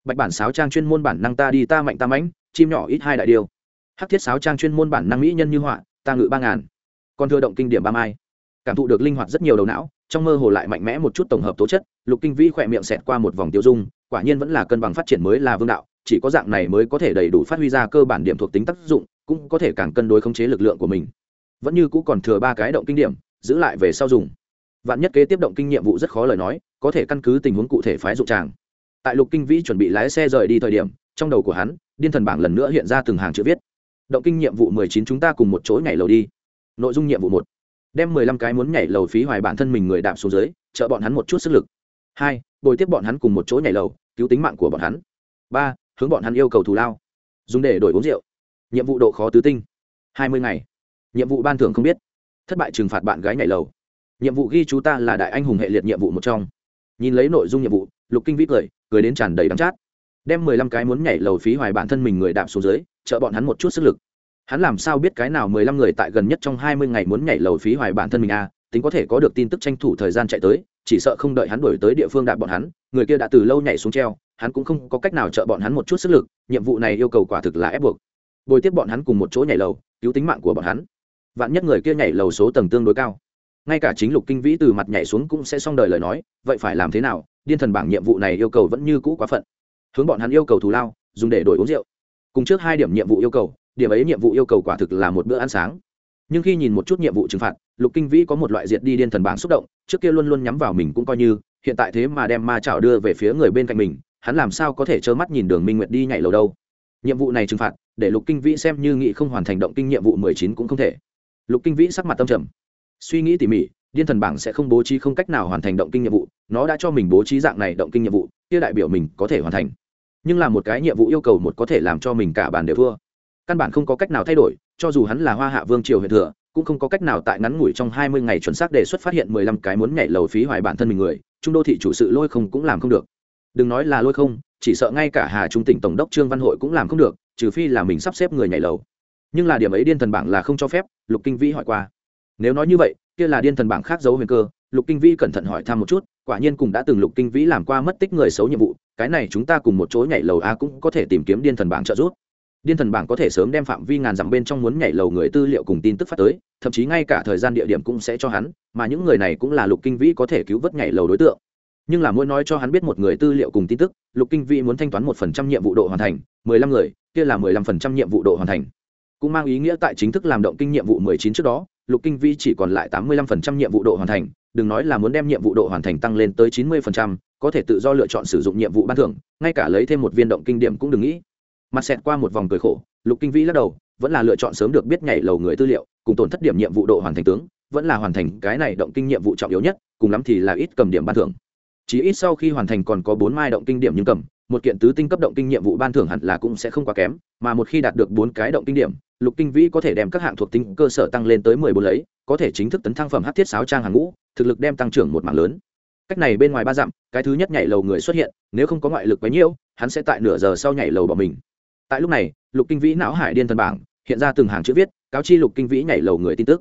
Bạch bản sáo trang chuyên môn bản năng ta đi ta mạnh ta mãnh, chim nhỏ ít hai đại điều. Hắc thiết sáo trang chuyên môn bản năng mỹ nhân như họa, ta ngự ba ngàn. Còn thừa động kinh điểm ba mai. Cảm thụ được linh hoạt rất nhiều đầu não trong mơ hồ lại mạnh mẽ một chút tổng hợp tố chất, lục kinh vĩ khỏe miệng xẹt qua một vòng tiêu dung, quả nhiên vẫn là cân bằng phát triển mới là vương đạo, chỉ có dạng này mới có thể đầy đủ phát huy ra cơ bản điểm thuộc tính tác dụng, cũng có thể càng cân đối khống chế lực lượng của mình. Vẫn như cũ còn thừa ba cái động kinh điểm, giữ lại về sau dùng. Vạn nhất kế tiếp động kinh nhiệm vụ rất khó lời nói, có thể căn cứ tình huống cụ thể phái dụng tràng. Tại lục kinh vĩ chuẩn bị lái xe rời đi thời điểm, trong đầu của hắn, điên thần bảng lần nữa hiện ra từng hàng chữ viết. Động kinh nhiệm vụ mười chín chúng ta cùng một chỗ ngày lầu đi. Nội dung nhiệm vụ một đem mười lăm cái muốn nhảy lầu phí hoài bản thân mình người đạp xuống dưới, trợ bọn hắn một chút sức lực. Hai, bồi tiếp bọn hắn cùng một chỗ nhảy lầu, cứu tính mạng của bọn hắn. Ba, hướng bọn hắn yêu cầu thù lao. Dùng để đổi uống rượu. Nhiệm vụ độ khó tứ tinh. Hai mươi ngày. Nhiệm vụ ban thưởng không biết. Thất bại trừng phạt bạn gái nhảy lầu. Nhiệm vụ ghi chú ta là đại anh hùng hệ liệt nhiệm vụ một trong. Nhìn lấy nội dung nhiệm vụ, lục kinh vĩ cười cười đến tràn đầy đắng chát. Đem mười lăm cái muốn nhảy lầu phí hoài bản thân mình người đạp xuống dưới, trợ bọn hắn một chút sức lực hắn làm sao biết cái nào mười lăm người tại gần nhất trong hai mươi ngày muốn nhảy lầu phí hoài bản thân mình a à, tính có thể có được tin tức tranh thủ thời gian chạy tới chỉ sợ không đợi hắn đuổi tới địa phương đạp bọn hắn người kia đã từ lâu nhảy xuống treo hắn cũng không có cách nào trợ bọn hắn một chút sức lực nhiệm vụ này yêu cầu quả thực là ép buộc. Bồi tiếp bọn hắn cùng một chỗ nhảy lầu cứu tính mạng của bọn hắn. Vạn nhất người kia nhảy lầu số tầng tương đối cao. Ngay cả chính lục kinh vĩ từ mặt nhảy xuống cũng sẽ xong đời lời nói vậy phải làm thế nào? Điên thần bảng nhiệm vụ này yêu cầu vẫn như cũ quá phận. Hướng bọn hắn yêu cầu thù lao dùng để đổi uống rượu. Cùng trước hai điểm nhiệm vụ yêu cầu điểm ấy nhiệm vụ yêu cầu quả thực là một bữa ăn sáng. Nhưng khi nhìn một chút nhiệm vụ trừng phạt, lục kinh vĩ có một loại diệt đi điên thần bảng xúc động, trước kia luôn luôn nhắm vào mình cũng coi như, hiện tại thế mà đem ma chảo đưa về phía người bên cạnh mình, hắn làm sao có thể trơ mắt nhìn đường minh nguyệt đi nhảy lầu đâu. Nhiệm vụ này trừng phạt, để lục kinh vĩ xem như nghị không hoàn thành động kinh nhiệm vụ mười chín cũng không thể. Lục kinh vĩ sắc mặt tâm trầm. Suy nghĩ tỉ mỉ, điên thần bảng sẽ không bố trí không cách nào hoàn thành động kinh nhiệm vụ, nó đã cho mình bố trí dạng này động kinh nhiệm vụ, kia đại biểu mình có thể hoàn thành. Nhưng là một cái nhiệm vụ yêu cầu một có thể làm cho mình cả bàn đều thua căn bản không có cách nào thay đổi, cho dù hắn là hoa hạ vương triều huyện thừa, cũng không có cách nào tại ngắn ngủi trong hai mươi ngày chuẩn xác đề xuất phát hiện mười lăm cái muốn nhảy lầu phí hoài bản thân mình người, trung đô thị chủ sự lôi không cũng làm không được. Đừng nói là lôi không, chỉ sợ ngay cả hà trung tỉnh tổng đốc trương văn hội cũng làm không được, trừ phi là mình sắp xếp người nhảy lầu. Nhưng là điểm ấy điên thần bảng là không cho phép, lục kinh vĩ hỏi qua. Nếu nói như vậy, kia là điên thần bảng khác giấu huyền cơ, lục kinh vĩ cẩn thận hỏi thăm một chút, quả nhiên cùng đã từng lục kinh vĩ làm qua mất tích người xấu nhiệm vụ, cái này chúng ta cùng một chỗ nhảy lầu a cũng có thể tìm kiếm điên thần bảng trợ giúp điên thần bảng có thể sớm đem phạm vi ngàn dặm bên trong muốn nhảy lầu người tư liệu cùng tin tức phát tới, thậm chí ngay cả thời gian địa điểm cũng sẽ cho hắn, mà những người này cũng là lục kinh vĩ có thể cứu vớt nhảy lầu đối tượng. Nhưng là mỗi nói cho hắn biết một người tư liệu cùng tin tức, lục kinh vĩ muốn thanh toán một phần trăm nhiệm vụ độ hoàn thành, mười lăm người, kia là mười lăm phần trăm nhiệm vụ độ hoàn thành. Cũng mang ý nghĩa tại chính thức làm động kinh nhiệm vụ mười chín trước đó, lục kinh vĩ chỉ còn lại tám mươi lăm phần trăm nhiệm vụ độ hoàn thành, đừng nói là muốn đem nhiệm vụ độ hoàn thành tăng lên tới chín mươi phần trăm, có thể tự do lựa chọn sử dụng nhiệm vụ ban thưởng, ngay cả lấy thêm một viên động kinh điểm cũng đừng nghĩ mặt xẹt qua một vòng cười khổ, lục kinh vĩ lắc đầu, vẫn là lựa chọn sớm được biết nhảy lầu người tư liệu, cùng tổn thất điểm nhiệm vụ độ hoàn thành tướng, vẫn là hoàn thành cái này động kinh nhiệm vụ trọng yếu nhất, cùng lắm thì là ít cầm điểm ban thưởng. Chỉ ít sau khi hoàn thành còn có bốn mai động kinh điểm nhưng cầm, một kiện tứ tinh cấp động kinh nhiệm vụ ban thưởng hẳn là cũng sẽ không quá kém, mà một khi đạt được bốn cái động kinh điểm, lục kinh vĩ có thể đem các hạng thuộc tính cơ sở tăng lên tới mười bốn lấy, có thể chính thức tấn thăng phẩm hát thiết sáo trang hàng ngũ, thực lực đem tăng trưởng một mảng lớn. Cách này bên ngoài ba dặm, cái thứ nhất nhảy lầu người xuất hiện, nếu không có ngoại lực bấy nhiêu hắn sẽ tại nửa giờ sau nhảy lầu bỏ mình tại lúc này, lục kinh vĩ não hải điên thần bảng, hiện ra từng hàng chữ viết, cáo chi lục kinh vĩ nhảy lầu người tin tức.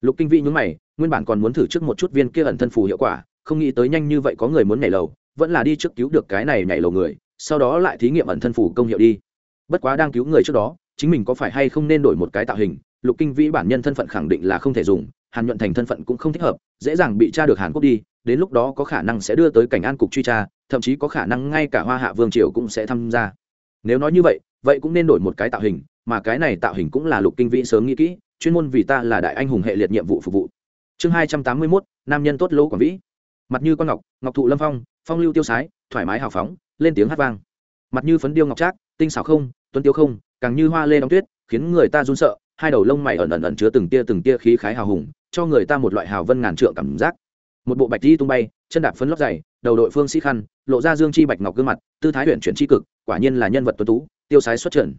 Lục kinh vĩ nhúng mày, nguyên bản còn muốn thử trước một chút viên kia ẩn thân phù hiệu quả, không nghĩ tới nhanh như vậy có người muốn nhảy lầu, vẫn là đi trước cứu được cái này nhảy lầu người, sau đó lại thí nghiệm ẩn thân phù công hiệu đi. Bất quá đang cứu người trước đó, chính mình có phải hay không nên đổi một cái tạo hình, lục kinh vĩ bản nhân thân phận khẳng định là không thể dùng, hàn nhuận thành thân phận cũng không thích hợp, dễ dàng bị tra được hàn quốc đi, đến lúc đó có khả năng sẽ đưa tới cảnh an cục truy tra, thậm chí có khả năng ngay cả hoa hạ vương triều cũng sẽ tham gia. Nếu nói như vậy vậy cũng nên đổi một cái tạo hình, mà cái này tạo hình cũng là lục kinh vĩ sớm nghĩ kỹ, chuyên môn vì ta là đại anh hùng hệ liệt nhiệm vụ phục vụ. Chương hai trăm tám mươi mốt, nam nhân tốt lỗ quảng vĩ. Mặt như con ngọc ngọc thụ lâm phong phong lưu tiêu sái, thoải mái hào phóng, lên tiếng hát vang. Mặt như phấn điêu ngọc trác, tinh xảo không, tuấn tiêu không, càng như hoa lê đóng tuyết, khiến người ta run sợ, hai đầu lông mày ẩn ẩn ẩn chứa từng tia từng tia khí khái hào hùng, cho người ta một loại hào vân ngàn trượng cảm giác. Một bộ bạch di tung bay, chân đạp phấn lót dày, đầu đội phương sĩ khăn, lộ ra dương chi bạch ngọc gương mặt, tư thái huyện chuyển tri cực, quả nhiên là nhân vật tuấn tú tiêu sái xuất trận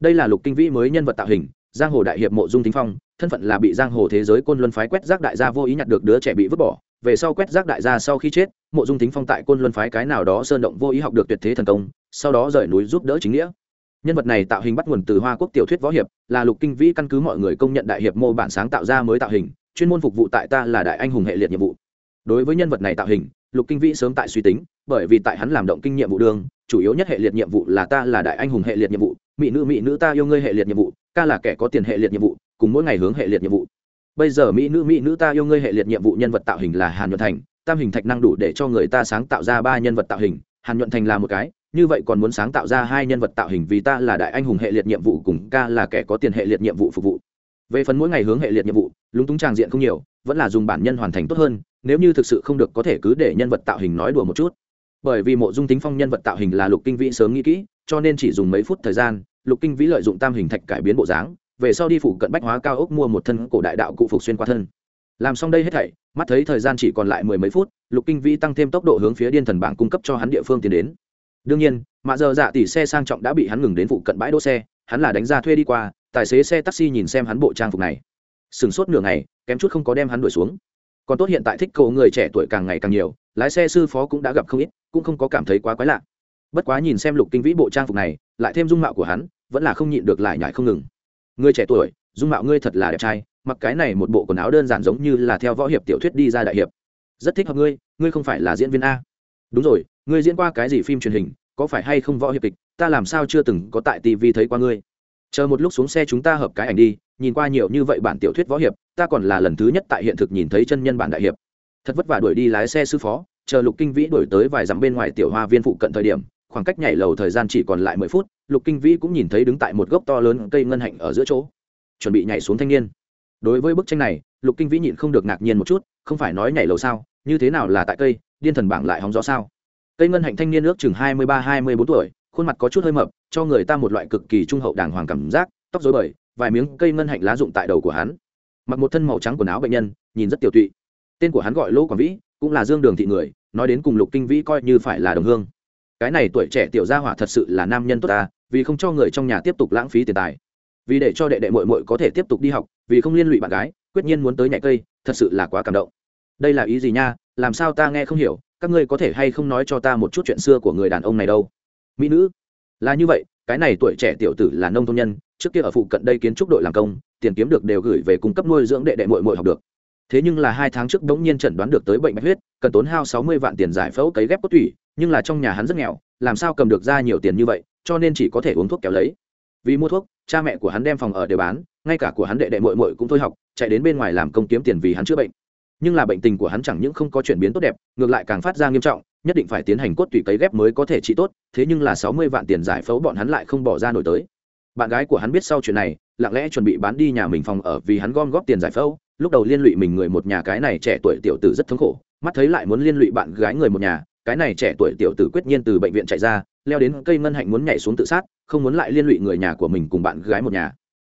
đây là lục kinh vĩ mới nhân vật tạo hình, giang hồ đại hiệp mộ dung thính phong, thân phận là bị giang hồ thế giới côn luân phái quét rác đại gia vô ý nhặt được đứa trẻ bị vứt bỏ. Về sau quét rác đại gia sau khi chết, mộ dung thính phong tại côn luân phái cái nào đó sơn động vô ý học được tuyệt thế thần công, sau đó rời núi giúp đỡ chính nghĩa. Nhân vật này tạo hình bắt nguồn từ hoa quốc tiểu thuyết võ hiệp, là lục kinh vĩ căn cứ mọi người công nhận đại hiệp mô bản sáng tạo ra mới tạo hình, chuyên môn phục vụ tại ta là đại anh hùng hệ liệt nhiệm vụ. Đối với nhân vật này tạo hình lục kinh vĩ sớm tại suy tính, bởi vì tại hắn làm động kinh nhiệm vụ đường, chủ yếu nhất hệ liệt nhiệm vụ là ta là đại anh hùng hệ liệt nhiệm vụ, mỹ nữ mỹ nữ ta yêu ngươi hệ liệt nhiệm vụ, ca là kẻ có tiền hệ liệt nhiệm vụ, cùng mỗi ngày hướng hệ liệt nhiệm vụ. Bây giờ mỹ nữ mỹ nữ ta yêu ngươi hệ liệt nhiệm vụ nhân vật tạo hình là hàn nhuận thành, tam hình thạch năng đủ để cho người ta sáng tạo ra ba nhân vật tạo hình, hàn nhuận thành là một cái, như vậy còn muốn sáng tạo ra hai nhân vật tạo hình vì ta là đại anh hùng hệ liệt nhiệm vụ cùng ca là kẻ có tiền hệ liệt nhiệm vụ phục vụ. Về phần mỗi ngày hướng hệ liệt nhiệm vụ, lúng túng tràng diện không nhiều, vẫn là dùng bản nhân hoàn thành tốt hơn nếu như thực sự không được có thể cứ để nhân vật tạo hình nói đùa một chút. Bởi vì mộ dung tính phong nhân vật tạo hình là lục kinh vĩ sớm nghĩ kỹ, cho nên chỉ dùng mấy phút thời gian, lục kinh vĩ lợi dụng tam hình thạch cải biến bộ dáng, về sau đi phủ cận bách hóa cao ốc mua một thân cổ đại đạo cụ phục xuyên qua thân. Làm xong đây hết thảy, mắt thấy thời gian chỉ còn lại mười mấy phút, lục kinh vĩ tăng thêm tốc độ hướng phía điên thần bảng cung cấp cho hắn địa phương tiến đến. Đương nhiên mạ giờ dạ tỷ xe sang trọng đã bị hắn ngừng đến phụ cận bãi đỗ xe, hắn là đánh ra thuê đi qua, tài xế xe taxi nhìn xem hắn bộ trang phục này. Sửng sốt nửa ngày, kém chút không có đem hắn đuổi xuống còn tốt hiện tại thích cậu người trẻ tuổi càng ngày càng nhiều, lái xe sư phó cũng đã gặp không ít, cũng không có cảm thấy quá quái lạ. Bất quá nhìn xem lục kinh vĩ bộ trang phục này, lại thêm dung mạo của hắn, vẫn là không nhịn được lại nhải không ngừng. Người trẻ tuổi, dung mạo ngươi thật là đẹp trai, mặc cái này một bộ quần áo đơn giản giống như là theo võ hiệp tiểu thuyết đi ra đại hiệp. Rất thích hợp ngươi ngươi không phải là diễn viên a. Đúng rồi, ngươi diễn qua cái gì phim truyền hình, có phải hay không võ hiệp kịch, ta làm sao chưa từng có tại tv thấy qua ngươi. Chờ một lúc xuống xe chúng ta hợp cái ảnh đi nhìn qua nhiều như vậy bản tiểu thuyết võ hiệp, ta còn là lần thứ nhất tại hiện thực nhìn thấy chân nhân bản đại hiệp. Thật vất vả đuổi đi lái xe sư phó, chờ lục kinh vĩ đuổi tới vài dặm bên ngoài tiểu hoa viên phụ cận thời điểm, khoảng cách nhảy lầu thời gian chỉ còn lại mười phút, lục kinh vĩ cũng nhìn thấy đứng tại một gốc to lớn cây ngân hạnh ở giữa chỗ, chuẩn bị nhảy xuống thanh niên. Đối với bức tranh này, lục kinh vĩ nhịn không được ngạc nhiên một chút, không phải nói nhảy lầu sao, như thế nào là tại cây, điên thần bảng lại hóng rõ sao? Cây ngân hạnh thanh niên ước chừng hai mươi ba, hai mươi bốn tuổi, khuôn mặt có chút hơi mập, cho người ta một loại cực kỳ trung hậu đàng hoàng cảm giác, tóc dối bời vài miếng cây ngân hạnh lá rụng tại đầu của hắn. Mặc một thân màu trắng quần áo bệnh nhân, nhìn rất tiểu tụy. Tên của hắn gọi lỗ quảng vĩ, cũng là dương đường thị người, nói đến cùng lục kinh vĩ coi như phải là đồng hương. Cái này tuổi trẻ tiểu gia hỏa thật sự là nam nhân tốt ta, vì không cho người trong nhà tiếp tục lãng phí tiền tài. Vì để cho đệ đệ mội mội có thể tiếp tục đi học, vì không liên lụy bạn gái, quyết nhiên muốn tới nhảy cây, thật sự là quá cảm động. Đây là ý gì nha, làm sao ta nghe không hiểu, các ngươi có thể hay không nói cho ta một chút chuyện xưa của người đàn ông này đâu? Mỹ nữ, là như vậy, cái này tuổi trẻ tiểu tử là nông thôn nhân trước kia ở phụ cận đây kiến trúc đội làm công, tiền kiếm được đều gửi về cung cấp nuôi dưỡng đệ đệ mội mội học được. Thế nhưng là hai tháng trước đống nhiên chẩn đoán được tới bệnh bạch huyết, cần tốn hao sáu mươi vạn tiền giải phẫu cấy ghép cốt tủy, nhưng là trong nhà hắn rất nghèo, làm sao cầm được ra nhiều tiền như vậy, cho nên chỉ có thể uống thuốc kéo lấy. Vì mua thuốc, cha mẹ của hắn đem phòng ở đều bán, ngay cả của hắn đệ đệ mội mội cũng thôi học, chạy đến bên ngoài làm công kiếm tiền vì hắn chữa bệnh. Nhưng là bệnh tình của hắn chẳng những không có chuyển biến tốt đẹp, ngược lại càng phát ra nghiêm trọng, nhất định phải tiến hành cốt tủy cấy ghép mới có thể trị tốt, thế nhưng là sáu mươi vạn tiền giải phẫu bọn hắn lại không bỏ ra nổi tới bạn gái của hắn biết sau chuyện này, lặng lẽ chuẩn bị bán đi nhà mình phòng ở vì hắn gom góp tiền giải phẫu. Lúc đầu liên lụy mình người một nhà cái này trẻ tuổi tiểu tử rất thống khổ, mắt thấy lại muốn liên lụy bạn gái người một nhà, cái này trẻ tuổi tiểu tử quyết nhiên từ bệnh viện chạy ra, leo đến cây ngân hạnh muốn nhảy xuống tự sát, không muốn lại liên lụy người nhà của mình cùng bạn gái một nhà.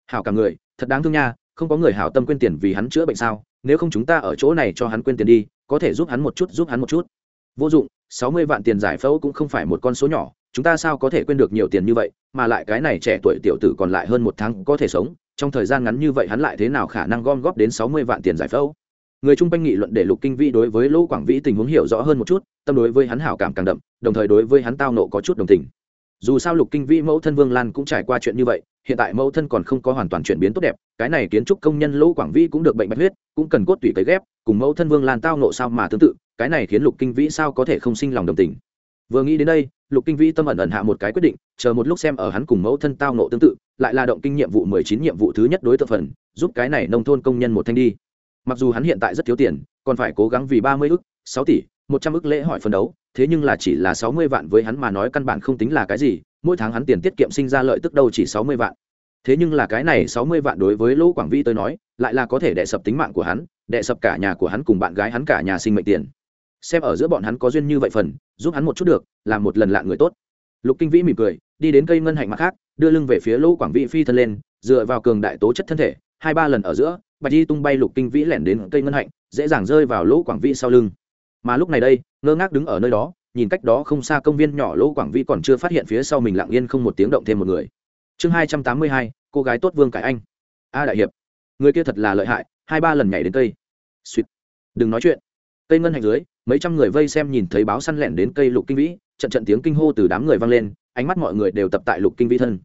Hảo cả người, thật đáng thương nha, không có người hảo tâm quên tiền vì hắn chữa bệnh sao? Nếu không chúng ta ở chỗ này cho hắn quên tiền đi, có thể giúp hắn một chút, giúp hắn một chút. Vô dụng sáu mươi vạn tiền giải phẫu cũng không phải một con số nhỏ, chúng ta sao có thể quên được nhiều tiền như vậy, mà lại cái này trẻ tuổi tiểu tử còn lại hơn một tháng có thể sống, trong thời gian ngắn như vậy hắn lại thế nào khả năng gom góp đến sáu mươi vạn tiền giải phẫu? Người chung quanh nghị luận để lục kinh vĩ đối với lỗ quảng vĩ tình huống hiểu rõ hơn một chút, tâm đối với hắn hảo cảm càng đậm, đồng thời đối với hắn tao nộ có chút đồng tình. Dù sao lục kinh vĩ mẫu thân vương lan cũng trải qua chuyện như vậy, hiện tại mẫu thân còn không có hoàn toàn chuyển biến tốt đẹp, cái này kiến trúc công nhân lỗ quảng vĩ cũng được bệnh bạch huyết, cũng cần cốt tủy cấy ghép, cùng mẫu thân vương lan tao nộ sao mà tương tự cái này khiến lục kinh vĩ sao có thể không sinh lòng đồng tình? Vừa nghĩ đến đây, lục kinh vĩ tâm ẩn ẩn hạ một cái quyết định, chờ một lúc xem ở hắn cùng mẫu thân tao nộ tương tự, lại là động kinh nhiệm vụ mười chín nhiệm vụ thứ nhất đối tượng phần, giúp cái này nông thôn công nhân một thanh đi. Mặc dù hắn hiện tại rất thiếu tiền, còn phải cố gắng vì ba mươi ức, sáu tỷ, một trăm ức lễ hỏi phân đấu, thế nhưng là chỉ là sáu mươi vạn với hắn mà nói căn bản không tính là cái gì, mỗi tháng hắn tiền tiết kiệm sinh ra lợi tức đâu chỉ sáu mươi vạn. Thế nhưng là cái này sáu mươi vạn đối với lỗ quảng vĩ tới nói, lại là có thể đè sập tính mạng của hắn, đè sập cả nhà của hắn cùng bạn gái hắn cả nhà sinh mệnh tiền xem ở giữa bọn hắn có duyên như vậy phần, giúp hắn một chút được, làm một lần lạ người tốt. Lục kinh vĩ mỉm cười, đi đến cây ngân hạnh mặt khác, đưa lưng về phía lỗ quảng vĩ phi thân lên, dựa vào cường đại tố chất thân thể, hai ba lần ở giữa, bạch di tung bay lục kinh vĩ lẻn đến cây ngân hạnh, dễ dàng rơi vào lỗ quảng vĩ sau lưng. Mà lúc này đây, ngơ ngác đứng ở nơi đó, nhìn cách đó không xa công viên nhỏ lỗ quảng vĩ còn chưa phát hiện phía sau mình lặng yên không một tiếng động thêm một người. Chương hai trăm tám mươi hai, cô gái tốt vương cải anh. A đại hiệp, người kia thật là lợi hại, hai ba lần nhảy đến cây. Suýt. Đừng nói chuyện. Cây ngân hạnh dưới mấy trăm người vây xem nhìn thấy báo săn lẻn đến cây lục kinh vĩ, trận trận tiếng kinh hô từ đám người vang lên, ánh mắt mọi người đều tập tại lục kinh vĩ thân.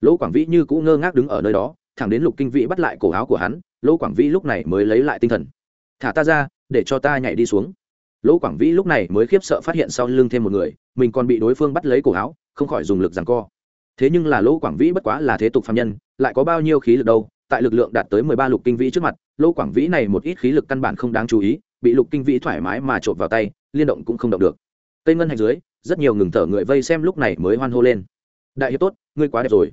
Lỗ quảng vĩ như cũ ngơ ngác đứng ở nơi đó, thẳng đến lục kinh vĩ bắt lại cổ áo của hắn lỗ quảng vĩ lúc này mới lấy lại tinh thần. Thả ta ra, để cho ta nhảy đi xuống. Lỗ quảng vĩ lúc này mới khiếp sợ phát hiện sau lưng thêm một người, mình còn bị đối phương bắt lấy cổ áo, không khỏi dùng lực rằng co. Thế nhưng là lỗ quảng vĩ bất quá là thế tục phạm nhân, lại có bao nhiêu khí lực đâu, tại lực lượng đạt tới mười ba lục kinh vĩ trước mặt lỗ quảng vĩ này một ít khí lực căn bản không đáng chú ý bị lục kinh vĩ thoải mái mà trộm vào tay, liên động cũng không động được. Tây ngân hạch dưới, rất nhiều ngừng thở người vây xem lúc này mới hoan hô lên. Đại hiệp tốt, ngươi quá đẹp rồi.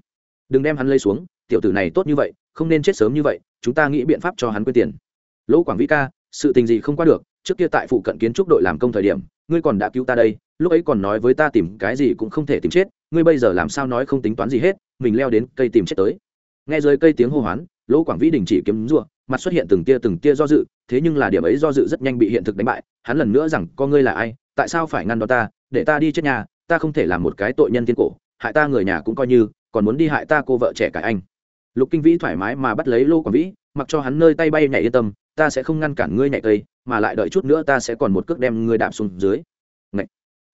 Đừng đem hắn lây xuống, tiểu tử này tốt như vậy, không nên chết sớm như vậy, chúng ta nghĩ biện pháp cho hắn quên tiền. Lỗ quảng vĩ ca, sự tình gì không qua được, trước kia tại phụ cận kiến trúc đội làm công thời điểm, ngươi còn đã cứu ta đây, lúc ấy còn nói với ta tìm cái gì cũng không thể tìm chết, ngươi bây giờ làm sao nói không tính toán gì hết, mình leo đến cây tìm chết tới. Nghe dưới cây tiếng hô hoán, lỗ quảng vĩ đình chỉ kiếm rua mặt xuất hiện từng tia từng tia do dự, thế nhưng là điểm ấy do dự rất nhanh bị hiện thực đánh bại. Hắn lần nữa rằng con ngươi là ai? Tại sao phải ngăn đó ta? Để ta đi chết nhà, ta không thể làm một cái tội nhân thiên cổ, hại ta người nhà cũng coi như, còn muốn đi hại ta cô vợ trẻ cả anh. Lục kinh vĩ thoải mái mà bắt lấy lô quảng vĩ, mặc cho hắn nơi tay bay nhảy yên tâm, ta sẽ không ngăn cản ngươi nhảy cây, mà lại đợi chút nữa ta sẽ còn một cước đem ngươi đạp xuống dưới. Ngậy.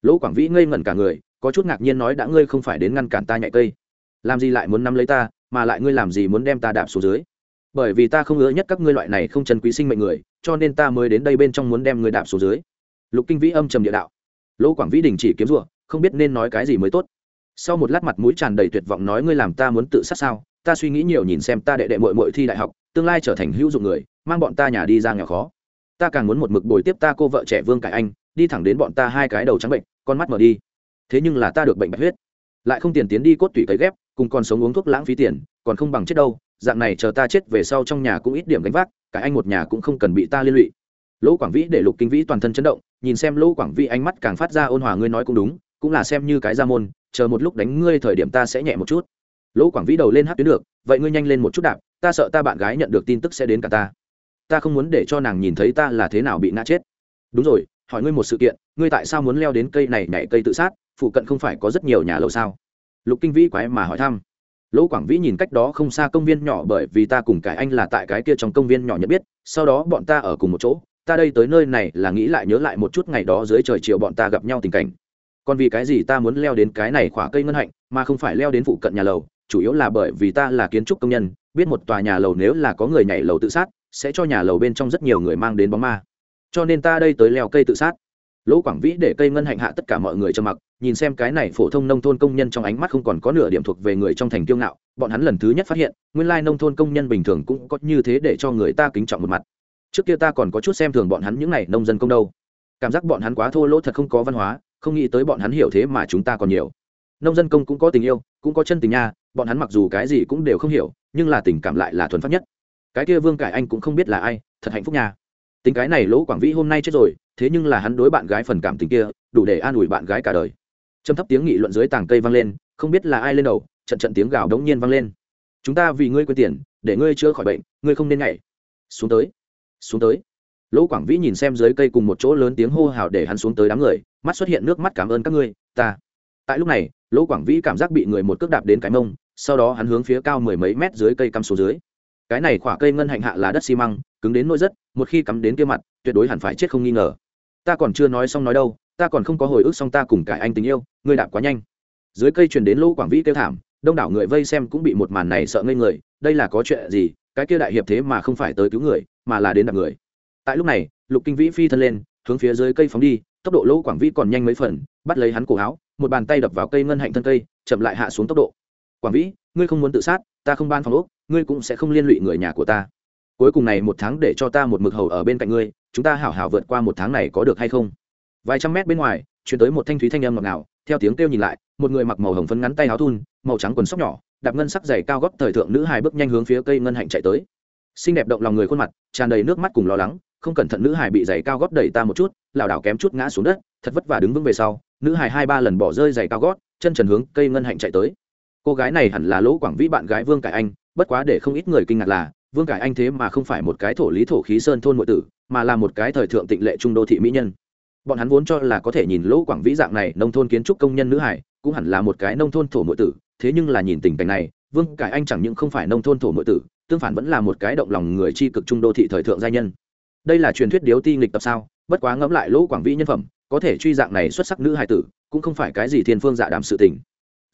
lỗ quảng vĩ ngây ngẩn cả người, có chút ngạc nhiên nói, đã ngươi không phải đến ngăn cản ta nhảy cây, làm gì lại muốn nắm lấy ta, mà lại ngươi làm gì muốn đem ta đạp xuống dưới? Bởi vì ta không ngứa nhất các ngươi loại này không trần quý sinh mệnh người, cho nên ta mới đến đây bên trong muốn đem ngươi đạp xuống dưới. Lục kinh vĩ âm trầm địa đạo. Lỗ quảng vĩ đình chỉ kiếm rủa không biết nên nói cái gì mới tốt. Sau một lát mặt mũi tràn đầy tuyệt vọng nói, ngươi làm ta muốn tự sát sao? Ta suy nghĩ nhiều nhìn xem ta đệ đệ mội mội thi đại học, tương lai trở thành hữu dụng người, mang bọn ta nhà đi ra nghèo khó. Ta càng muốn một mực bồi tiếp ta cô vợ trẻ vương cải anh, đi thẳng đến bọn ta hai cái đầu trắng bệnh, con mắt mở đi. Thế nhưng là ta được bệnh bạch huyết. Lại không tiền tiến đi cốt tủy cấy ghép, cùng còn sống uống thuốc lãng phí tiền, còn không bằng chết đâu dạng này chờ ta chết về sau trong nhà cũng ít điểm gánh vác, cả anh một nhà cũng không cần bị ta liên lụy. Lỗ quảng vĩ để lục kinh vĩ toàn thân chấn động, nhìn xem lỗ quảng vĩ ánh mắt càng phát ra ôn hòa, ngươi nói cũng đúng, cũng là xem như cái ra môn, chờ một lúc đánh ngươi thời điểm ta sẽ nhẹ một chút. Lỗ quảng vĩ đầu lên hát tuyến được, vậy ngươi nhanh lên một chút đạp, ta sợ ta bạn gái nhận được tin tức sẽ đến cả ta. Ta không muốn để cho nàng nhìn thấy ta là thế nào bị ngã chết. Đúng rồi, hỏi ngươi một sự kiện, ngươi tại sao muốn leo đến cây này nhảy cây tự sát, phụ cận không phải có rất nhiều nhà lầu sao? Lục kinh vĩ quái mà hỏi thăm lỗ quảng vĩ nhìn cách đó không xa công viên nhỏ bởi vì ta cùng cái anh là tại cái kia trong công viên nhỏ nhận biết, sau đó bọn ta ở cùng một chỗ, ta đây tới nơi này là nghĩ lại nhớ lại một chút ngày đó dưới trời chiều bọn ta gặp nhau tình cảnh. Còn vì cái gì ta muốn leo đến cái này khỏa cây ngân hạnh, mà không phải leo đến phụ cận nhà lầu, chủ yếu là bởi vì ta là kiến trúc công nhân, biết một tòa nhà lầu nếu là có người nhảy lầu tự sát, sẽ cho nhà lầu bên trong rất nhiều người mang đến bóng ma. Cho nên ta đây tới leo cây tự sát lỗ quảng vĩ để cây ngân hạnh hạ tất cả mọi người trầm mặc, nhìn xem cái này phổ thông nông thôn công nhân trong ánh mắt không còn có nửa điểm thuộc về người trong thành kiêu ngạo, bọn hắn lần thứ nhất phát hiện, nguyên lai nông thôn công nhân bình thường cũng có như thế để cho người ta kính trọng một mặt. Trước kia ta còn có chút xem thường bọn hắn những n à y nông dân công đâu. Cảm giác bọn hắn quá thô lỗ thật không có văn hóa, không nghĩ tới bọn hắn hiểu thế mà chúng ta còn nhiều. Nông dân công cũng có tình yêu, cũng có chân tình nha, bọn hắn mặc dù cái gì cũng đều không hiểu, nhưng là tình cảm lại là thuần phát nhất. Cái kia vương cải anh cũng không biết là ai, thật hạnh phúc nha tính cái này lỗ quảng vĩ hôm nay chết rồi, thế nhưng là hắn đối bạn gái phần cảm tình kia, đủ để an ủi bạn gái cả đời. Trầm thấp tiếng nghị luận dưới tàng cây vang lên, không biết là ai lên đầu, trận trận tiếng gào đống nhiên vang lên. Chúng ta vì ngươi quên tiền, để ngươi chữa khỏi bệnh, ngươi không nên nhảy. Xuống tới xuống tới. Lỗ quảng vĩ nhìn xem dưới cây cùng một chỗ lớn tiếng hô hào để hắn xuống tới đám người, mắt xuất hiện nước mắt cảm ơn các ngươi, ta. Tại lúc này, lỗ quảng vĩ cảm giác bị người một cước đạp đến cái mông, sau đó hắn hướng phía cao mười mấy mét dưới cây cắm xuống dưới cái này khỏa cây ngân hạnh hạ là đất xi măng, cứng đến nỗi rất, một khi cắm đến kia mặt, tuyệt đối hẳn phải chết không nghi ngờ. Ta còn chưa nói xong nói đâu, ta còn không có hồi ức xong ta cùng cải anh tình yêu, ngươi đạp quá nhanh. Dưới cây truyền đến lỗ quảng vĩ kêu thảm, đông đảo người vây xem cũng bị một màn này sợ ngây người, đây là có chuyện gì, cái kia đại hiệp thế mà không phải tới cứu người, mà là đến đạp người. Tại lúc này, lục kinh vĩ phi thân lên, hướng phía dưới cây phóng đi, tốc độ lỗ quảng vĩ còn nhanh mấy phần, bắt lấy hắn cổ áo, một bàn tay đập vào cây ngân hạnh thân cây, chậm lại hạ xuống tốc độ. Quảng vĩ, ngươi không muốn tự sát, ta không ban phòng úc ngươi cũng sẽ không liên lụy người nhà của ta. Cuối cùng này một tháng để cho ta một mực hầu ở bên cạnh ngươi, chúng ta hảo hảo vượt qua một tháng này có được hay không? Vài trăm mét bên ngoài chuyển tới một thanh thúy thanh âm ngọt ngào, theo tiếng kêu nhìn lại, một người mặc màu hồng phấn ngắn tay áo thun, màu trắng quần sóc nhỏ, đạp ngân sắc dày cao góp thời thượng nữ hài bước nhanh hướng phía cây ngân hạnh chạy tới. Xinh đẹp động lòng người khuôn mặt, tràn đầy nước mắt cùng lo lắng, không cẩn thận nữ hài bị giày cao gót đẩy ta một chút, lảo đảo kém chút ngã xuống đất, thật vất vả đứng vững về sau, nữ hài hai ba lần bỏ rơi giày cao gót, chân trần hướng cây ngân hạnh chạy tới. Cô gái này hẳn là lỗ quảng vĩ bạn gái vương cải anh bất quá để không ít người kinh ngạc là, vương cải anh thế mà không phải một cái thổ lý thổ khí sơn thôn nội tử, mà là một cái thời thượng tịnh lệ trung đô thị mỹ nhân. Bọn hắn vốn cho là có thể nhìn lỗ quảng vĩ dạng này nông thôn kiến trúc công nhân nữ hải, cũng hẳn là một cái nông thôn thổ nội tử, thế nhưng là nhìn tình cảnh này, vương cải anh chẳng những không phải nông thôn thổ nội tử, tương phản vẫn là một cái động lòng người tri cực trung đô thị thời thượng gia nhân. Đây là truyền thuyết điếu ti nghịch tập sao, bất quá ngẫm lại lỗ quảng vĩ nhân phẩm, có thể truy dạng này xuất sắc nữ hài tử, cũng không phải cái gì thiên phương dạ đàm sự tình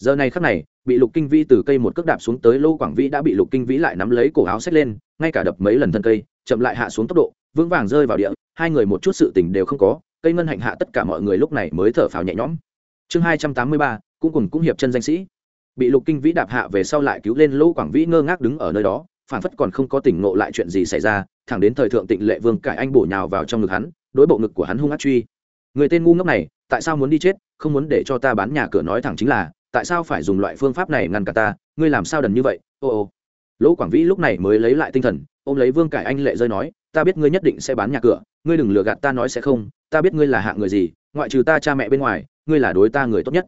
giờ này khắc này, bị lục kinh vĩ từ cây một cước đạp xuống tới lô quảng vĩ đã bị lục kinh vĩ lại nắm lấy cổ áo xách lên, ngay cả đập mấy lần thân cây, chậm lại hạ xuống tốc độ, vững vàng rơi vào địa, hai người một chút sự tình đều không có, cây ngân hạnh hạ tất cả mọi người lúc này mới thở phào nhẹ nhõm. Chương hai trăm tám mươi ba, cũng cùng cũng hiệp chân danh sĩ. Bị lục kinh vĩ đạp hạ về sau lại cứu lên lô quảng vĩ ngơ ngác đứng ở nơi đó phản phất còn không có tỉnh ngộ lại chuyện gì xảy ra, thẳng đến thời thượng tịnh lệ vương cải anh bổ nhào vào trong ngực hắn, đối bộ ngực của hắn hung ác truy. Người tên ngu ngốc này, tại sao muốn đi chết, không muốn để cho ta bán nhà cửa nói thẳng chính là tại sao phải dùng loại phương pháp này ngăn cả ta? Ngươi làm sao đần như vậy? Ô ô. Lỗ quảng vĩ lúc này mới lấy lại tinh thần, ôm lấy vương cải anh lệ rơi nói, ta biết ngươi nhất định sẽ bán nhà cửa, ngươi đừng lừa gạt ta nói sẽ không, ta biết ngươi là hạng người gì, ngoại trừ ta cha mẹ bên ngoài, ngươi là đối ta người tốt nhất.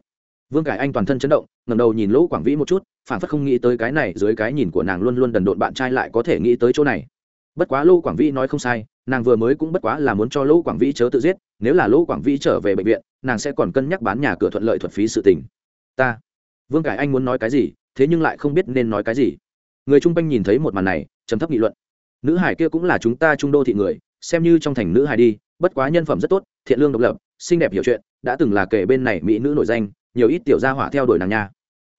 Vương cải anh toàn thân chấn động ngầm đầu nhìn lỗ quảng vĩ một chút phản phất không nghĩ tới cái này dưới cái nhìn của nàng luôn luôn đần độn bạn trai lại có thể nghĩ tới chỗ này. Bất quá lỗ quảng vĩ nói không sai, nàng vừa mới cũng bất quá là muốn cho lỗ quảng vĩ chớ tự giết, nếu là lỗ quảng vĩ trở về bệnh viện, nàng sẽ còn cân nhắc bán nhà cửa thuận lợi thuật phí sự tình ta. Vương cải anh muốn nói cái gì, thế nhưng lại không biết nên nói cái gì. Người chung quanh nhìn thấy một màn này, trầm thấp nghị luận. Nữ hải kia cũng là chúng ta trung đô thị người, xem như trong thành nữ hải đi, bất quá nhân phẩm rất tốt, thiện lương độc lập, xinh đẹp hiểu chuyện, đã từng là kể bên này mỹ nữ nổi danh, nhiều ít tiểu gia hỏa theo đuổi nàng nha.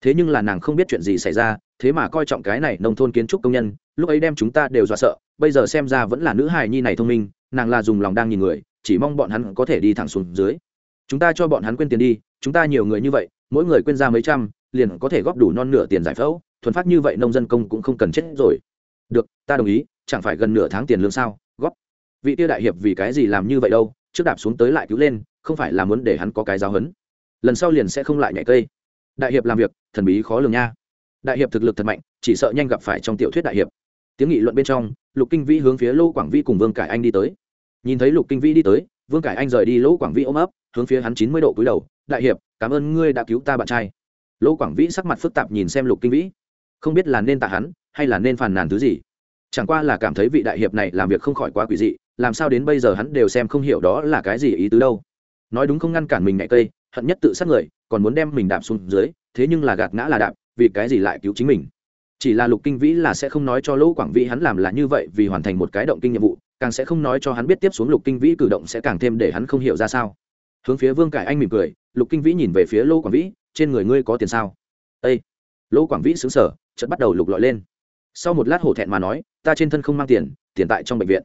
Thế nhưng là nàng không biết chuyện gì xảy ra, thế mà coi trọng cái này nông thôn kiến trúc công nhân, lúc ấy đem chúng ta đều dọa sợ, bây giờ xem ra vẫn là nữ hài nhi này thông minh, nàng là dùng lòng đang nhìn người, chỉ mong bọn hắn có thể đi thẳng xuống dưới. Chúng ta cho bọn hắn quên tiền đi, chúng ta nhiều người như vậy mỗi người quên ra mấy trăm, liền có thể góp đủ non nửa tiền giải phẫu, thuần phát như vậy nông dân công cũng không cần chết rồi. Được, ta đồng ý, chẳng phải gần nửa tháng tiền lương sao, góp. Vị tiêu đại hiệp vì cái gì làm như vậy đâu, trước đạp xuống tới lại cứu lên, không phải là muốn để hắn có cái giáo hấn. Lần sau liền sẽ không lại nhảy cây. Đại hiệp làm việc, thần bí khó lường nha. Đại hiệp thực lực thật mạnh, chỉ sợ nhanh gặp phải trong tiểu thuyết đại hiệp. Tiếng nghị luận bên trong, lục kinh vĩ hướng phía lô quảng vi cùng vương cải anh đi tới. Nhìn thấy lục kinh vĩ đi tới, vương cải anh rời đi lỗ quảng vi ôm ấp, hướng phía hắn chín mươi độ cúi đầu đại hiệp, cảm ơn ngươi đã cứu ta bạn trai. Lỗ quảng vĩ sắc mặt phức tạp nhìn xem lục kinh vĩ. Không biết là nên tạ hắn, hay là nên phàn nàn thứ gì? Chẳng qua là cảm thấy vị đại hiệp này làm việc không khỏi quá quỷ dị, làm sao đến bây giờ hắn đều xem không hiểu đó là cái gì ý tứ đâu. Nói đúng không ngăn cản mình ngại cây, hận nhất tự sát người, còn muốn đem mình đạp xuống dưới, thế nhưng là gạt ngã là đạp, vì cái gì lại cứu chính mình? Chỉ là lục kinh vĩ là sẽ không nói cho lỗ quảng vĩ hắn làm là như vậy vì hoàn thành một cái động kinh nhiệm vụ, càng sẽ không nói cho hắn biết tiếp xuống lục kinh vĩ cử động sẽ càng thêm để hắn không hiểu ra sao hướng phía vương cải anh mỉm cười, lục kinh vĩ nhìn về phía lô quảng vĩ, trên người ngươi có tiền sao? Â lô quảng vĩ xứng sở chợt bắt đầu lục lọi lên. Sau một lát hổ thẹn mà nói, ta trên thân không mang tiền tiền tại trong bệnh viện.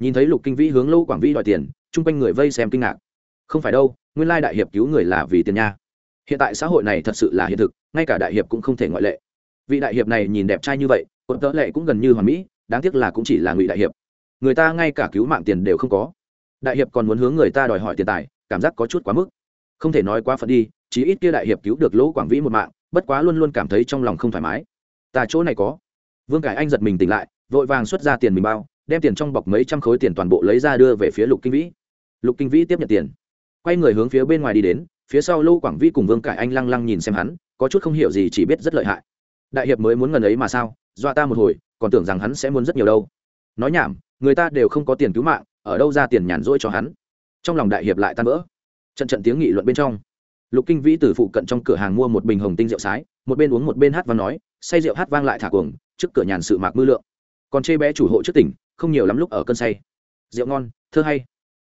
Nhìn thấy lục kinh vĩ hướng lô quảng vĩ đòi tiền, chung quanh người vây xem kinh ngạc. Không phải đâu, nguyên lai đại hiệp cứu người là vì tiền nha. Hiện tại xã hội này thật sự là hiện thực, ngay cả đại hiệp cũng không thể ngoại lệ. Vị đại hiệp này nhìn đẹp trai như vậy quận tớ lệ cũng gần như hoàn mỹ, đáng tiếc là cũng chỉ là ngụy đại hiệp. Người ta ngay cả cứu mạng tiền đều không có. Đại hiệp còn muốn hướng người ta đòi hỏi tiền tài cảm giác có chút quá mức. Không thể nói quá phận đi, chí ít kia đại hiệp cứu được lỗ quảng vĩ một mạng, bất quá luôn luôn cảm thấy trong lòng không thoải mái. Ta chỗ này có. Vương cải anh giật mình tỉnh lại, vội vàng xuất ra tiền mình bao, đem tiền trong bọc mấy trăm khối tiền toàn bộ lấy ra đưa về phía lục kinh vĩ. Lục kinh vĩ tiếp nhận tiền. Quay người hướng phía bên ngoài đi đến, phía sau lô quảng vĩ cùng vương cải anh lăng lăng nhìn xem hắn, có chút không hiểu gì chỉ biết rất lợi hại. Đại hiệp mới muốn ngần ấy mà sao, dọa ta một hồi, còn tưởng rằng hắn sẽ muốn rất nhiều đâu. Nói nhảm, người ta đều không có tiền cứu mạng, ở đâu ra tiền nhàn rỗi cho hắn? Trong lòng đại hiệp lại tan vỡ. Trận trận tiếng nghị luận bên trong, lục kinh vĩ từ phụ cận trong cửa hàng mua một bình hồng tinh rượu sái, một bên uống một bên hát và nói, say rượu hát vang lại thả cuồng, trước cửa nhàn sự mạc mư lượng. Còn chê bé chủ hộ trước tỉnh, không nhiều lắm lúc ở cơn say. Rượu ngon, thơ hay.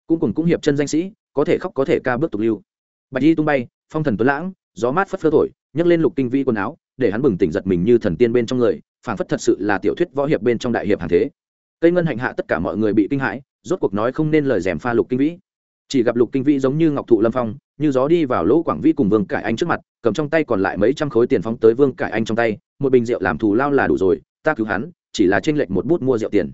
Cũng cùng cũng hiệp chân danh sĩ, có thể khóc có thể ca bước tục lưu. Bạch y tung bay, phong thần tuấn lãng, gió mát phất phơ thổi, nhấc lên lục kinh vĩ quần áo, để hắn bừng tỉnh giật mình như thần tiên bên trong người, phảng phất thật sự là tiểu thuyết võ hiệp bên trong đại hiệp hàng thế. Cây ngân hạnh hạ tất cả mọi người bị kinh hãi, rốt cuộc nói không nên lời dèm pha lục kinh vĩ chỉ gặp lục kinh vĩ giống như ngọc thụ lâm phong, như gió đi vào lỗ quảng vĩ cùng vương cải anh trước mặt, cầm trong tay còn lại mấy trăm khối tiền phóng tới vương cải anh trong tay, một bình rượu làm thù lao là đủ rồi, ta cứu hắn, chỉ là tranh lệch một bút mua rượu tiền.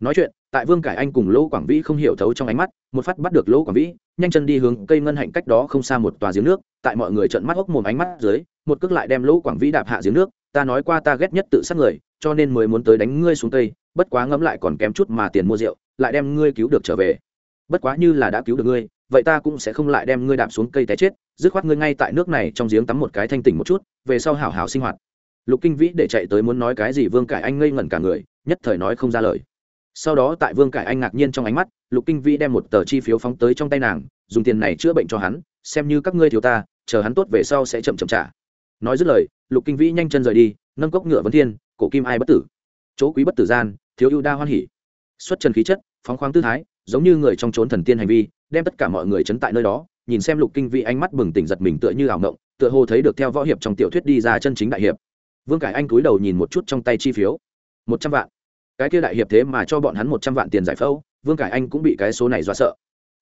Nói chuyện, tại vương cải anh cùng lỗ quảng vĩ không hiểu thấu trong ánh mắt, một phát bắt được lỗ quảng vĩ, nhanh chân đi hướng cây ngân hạnh cách đó không xa một tòa giếng nước, tại mọi người trợn mắt hốc mồm ánh mắt dưới, một cước lại đem lỗ quảng vĩ đạp hạ giếng nước, ta nói qua ta ghét nhất tự sát người, cho nên mới muốn tới đánh ngươi xuống tây bất quá ngẫm lại còn kém chút mà tiền mua rượu, lại đem ngươi cứu được trở về bất quá như là đã cứu được ngươi, vậy ta cũng sẽ không lại đem ngươi đạp xuống cây té chết, dứt khoát ngươi ngay tại nước này trong giếng tắm một cái thanh tỉnh một chút, về sau hảo hảo sinh hoạt. Lục kinh vĩ để chạy tới muốn nói cái gì vương cải anh ngây ngẩn cả người, nhất thời nói không ra lời. Sau đó tại vương cải anh ngạc nhiên trong ánh mắt, lục kinh vĩ đem một tờ chi phiếu phóng tới trong tay nàng, dùng tiền này chữa bệnh cho hắn, xem như các ngươi thiếu ta, chờ hắn tốt về sau sẽ chậm chậm trả. Nói dứt lời, lục kinh vĩ nhanh chân rời đi, nâng cốc ngựa vấn thiên, cổ kim ai bất tử. Chỗ quý bất tử gian, thiếu ưu đa hoan hỉ. Xuất trần khí chất, phóng khoáng tư thái giống như người trong trốn thần tiên hành vi, đem tất cả mọi người chấn tại nơi đó, nhìn xem lục kinh vĩ ánh mắt bừng tỉnh giật mình tựa như ảo ngộng, tựa hồ thấy được theo võ hiệp trong tiểu thuyết đi ra chân chính đại hiệp. Vương cải anh cúi đầu nhìn một chút trong tay chi phiếu. Một trăm vạn. Cái kia đại hiệp thế mà cho bọn hắn một trăm vạn tiền giải phẫu, vương cải anh cũng bị cái số này dọa sợ.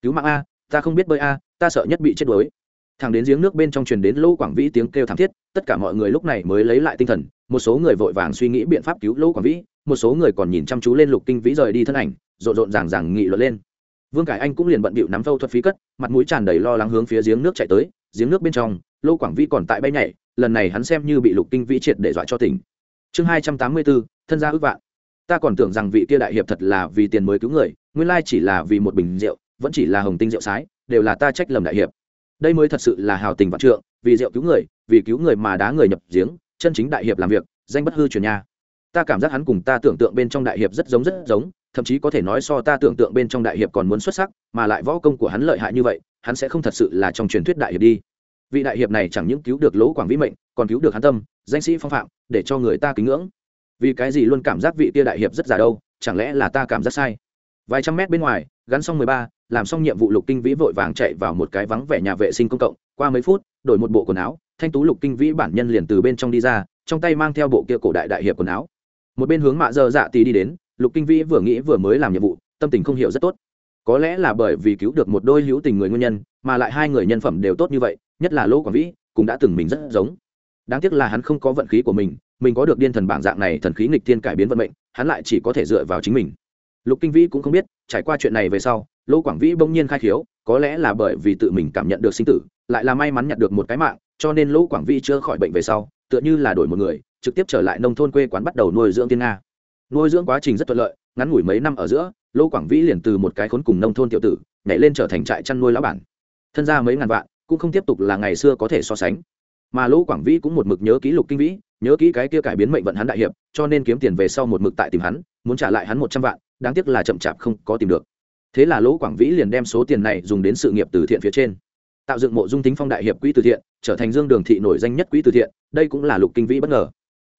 Cứu mạng a, ta không biết bơi a, ta sợ nhất bị chết đuối. Thằng đến giếng nước bên trong truyền đến lỗ quảng vĩ tiếng kêu thảm thiết, tất cả mọi người lúc này mới lấy lại tinh thần, một số người vội vàng suy nghĩ biện pháp cứu lỗ quảng vĩ, một số người còn nhìn chăm chú lên lục kinh vĩ rời đi thân ảnh rộn rộn ràng ràng nghị luận lên. Vương cải anh cũng liền bận bịu nắm phâu thuật phí cất, mặt mũi tràn đầy lo lắng hướng phía giếng nước chạy tới, giếng nước bên trong, Lô quảng vĩ còn tại bay nhảy, lần này hắn xem như bị lục kinh vĩ triệt để dọa cho tỉnh. Chương hai trăm tám mươi bốn thân gia ước vạn. Ta còn tưởng rằng vị kia đại hiệp thật là vì tiền mới cứu người, nguyên lai chỉ là vì một bình rượu, vẫn chỉ là hồng tinh rượu sái, đều là ta trách lầm đại hiệp. Đây mới thật sự là hào tình vạn trượng, vì rượu cứu người, vì cứu người mà đá người nhập giếng, chân chính đại hiệp làm việc, danh bất hư truyền nha. Ta cảm giác hắn cùng ta tưởng tượng bên trong đại hiệp rất giống rất giống thậm chí có thể nói so ta tưởng tượng bên trong đại hiệp còn muốn xuất sắc, mà lại võ công của hắn lợi hại như vậy, hắn sẽ không thật sự là trong truyền thuyết đại hiệp đi. Vị đại hiệp này chẳng những cứu được lỗ quảng vĩ mệnh, còn cứu được hắn tâm, danh sĩ phong phạm, để cho người ta kính ngưỡng. Vì cái gì luôn cảm giác vị tia đại hiệp rất già đâu, chẳng lẽ là ta cảm giác sai? Vài trăm mét bên ngoài, gắn xong mười ba, làm xong nhiệm vụ lục kinh vĩ vội vàng chạy vào một cái vắng vẻ nhà vệ sinh công cộng, qua mấy phút, đổi một bộ quần áo, thanh tú lục kinh vĩ bản nhân liền từ bên trong đi ra, trong tay mang theo bộ kia cổ đại đại hiệp quần áo. Một bên hướng mạ dơ dạ tì đi đến lục kinh vĩ vừa nghĩ vừa mới làm nhiệm vụ, tâm tình không hiểu rất tốt. Có lẽ là bởi vì cứu được một đôi hữu tình người nguyên nhân, mà lại hai người nhân phẩm đều tốt như vậy, nhất là lỗ quảng vĩ, cũng đã từng mình rất giống. Đáng tiếc là hắn không có vận khí của mình mình có được điên thần bảng dạng này thần khí nghịch thiên cải biến vận mệnh, hắn lại chỉ có thể dựa vào chính mình. Lục kinh vĩ cũng không biết, trải qua chuyện này về sau, lỗ quảng vĩ bỗng nhiên khai khiếu, có lẽ là bởi vì tự mình cảm nhận được sinh tử, lại là may mắn nhận được một cái mạng, cho nên lỗ quảng vĩ chưa khỏi bệnh về sau, tựa như là đổi một người, trực tiếp trở lại nông thôn quê quán bắt đầu nuôi dưỡng tiên nga nuôi dưỡng quá trình rất thuận lợi, ngắn ngủi mấy năm ở giữa lỗ quảng vĩ liền từ một cái khốn cùng nông thôn tiểu tử, nhảy lên trở thành trại chăn nuôi lão bản. Thân ra mấy ngàn vạn, cũng không tiếp tục là ngày xưa có thể so sánh. Mà lỗ quảng vĩ cũng một mực nhớ ký lục kinh vĩ, nhớ kỹ cái kia cải biến mệnh vận hắn đại hiệp, cho nên kiếm tiền về sau một mực tại tìm hắn, muốn trả lại hắn một trăm vạn, đáng tiếc là chậm chạp không có tìm được. Thế là lỗ quảng vĩ liền đem số tiền này dùng đến sự nghiệp từ thiện phía trên. Tạo dựng mộ dung tính phong đại hiệp quỹ từ thiện, trở thành dương đường thị nổi danh nhất quỹ từ thiện, đây cũng là lục kinh vĩ bất ngờ.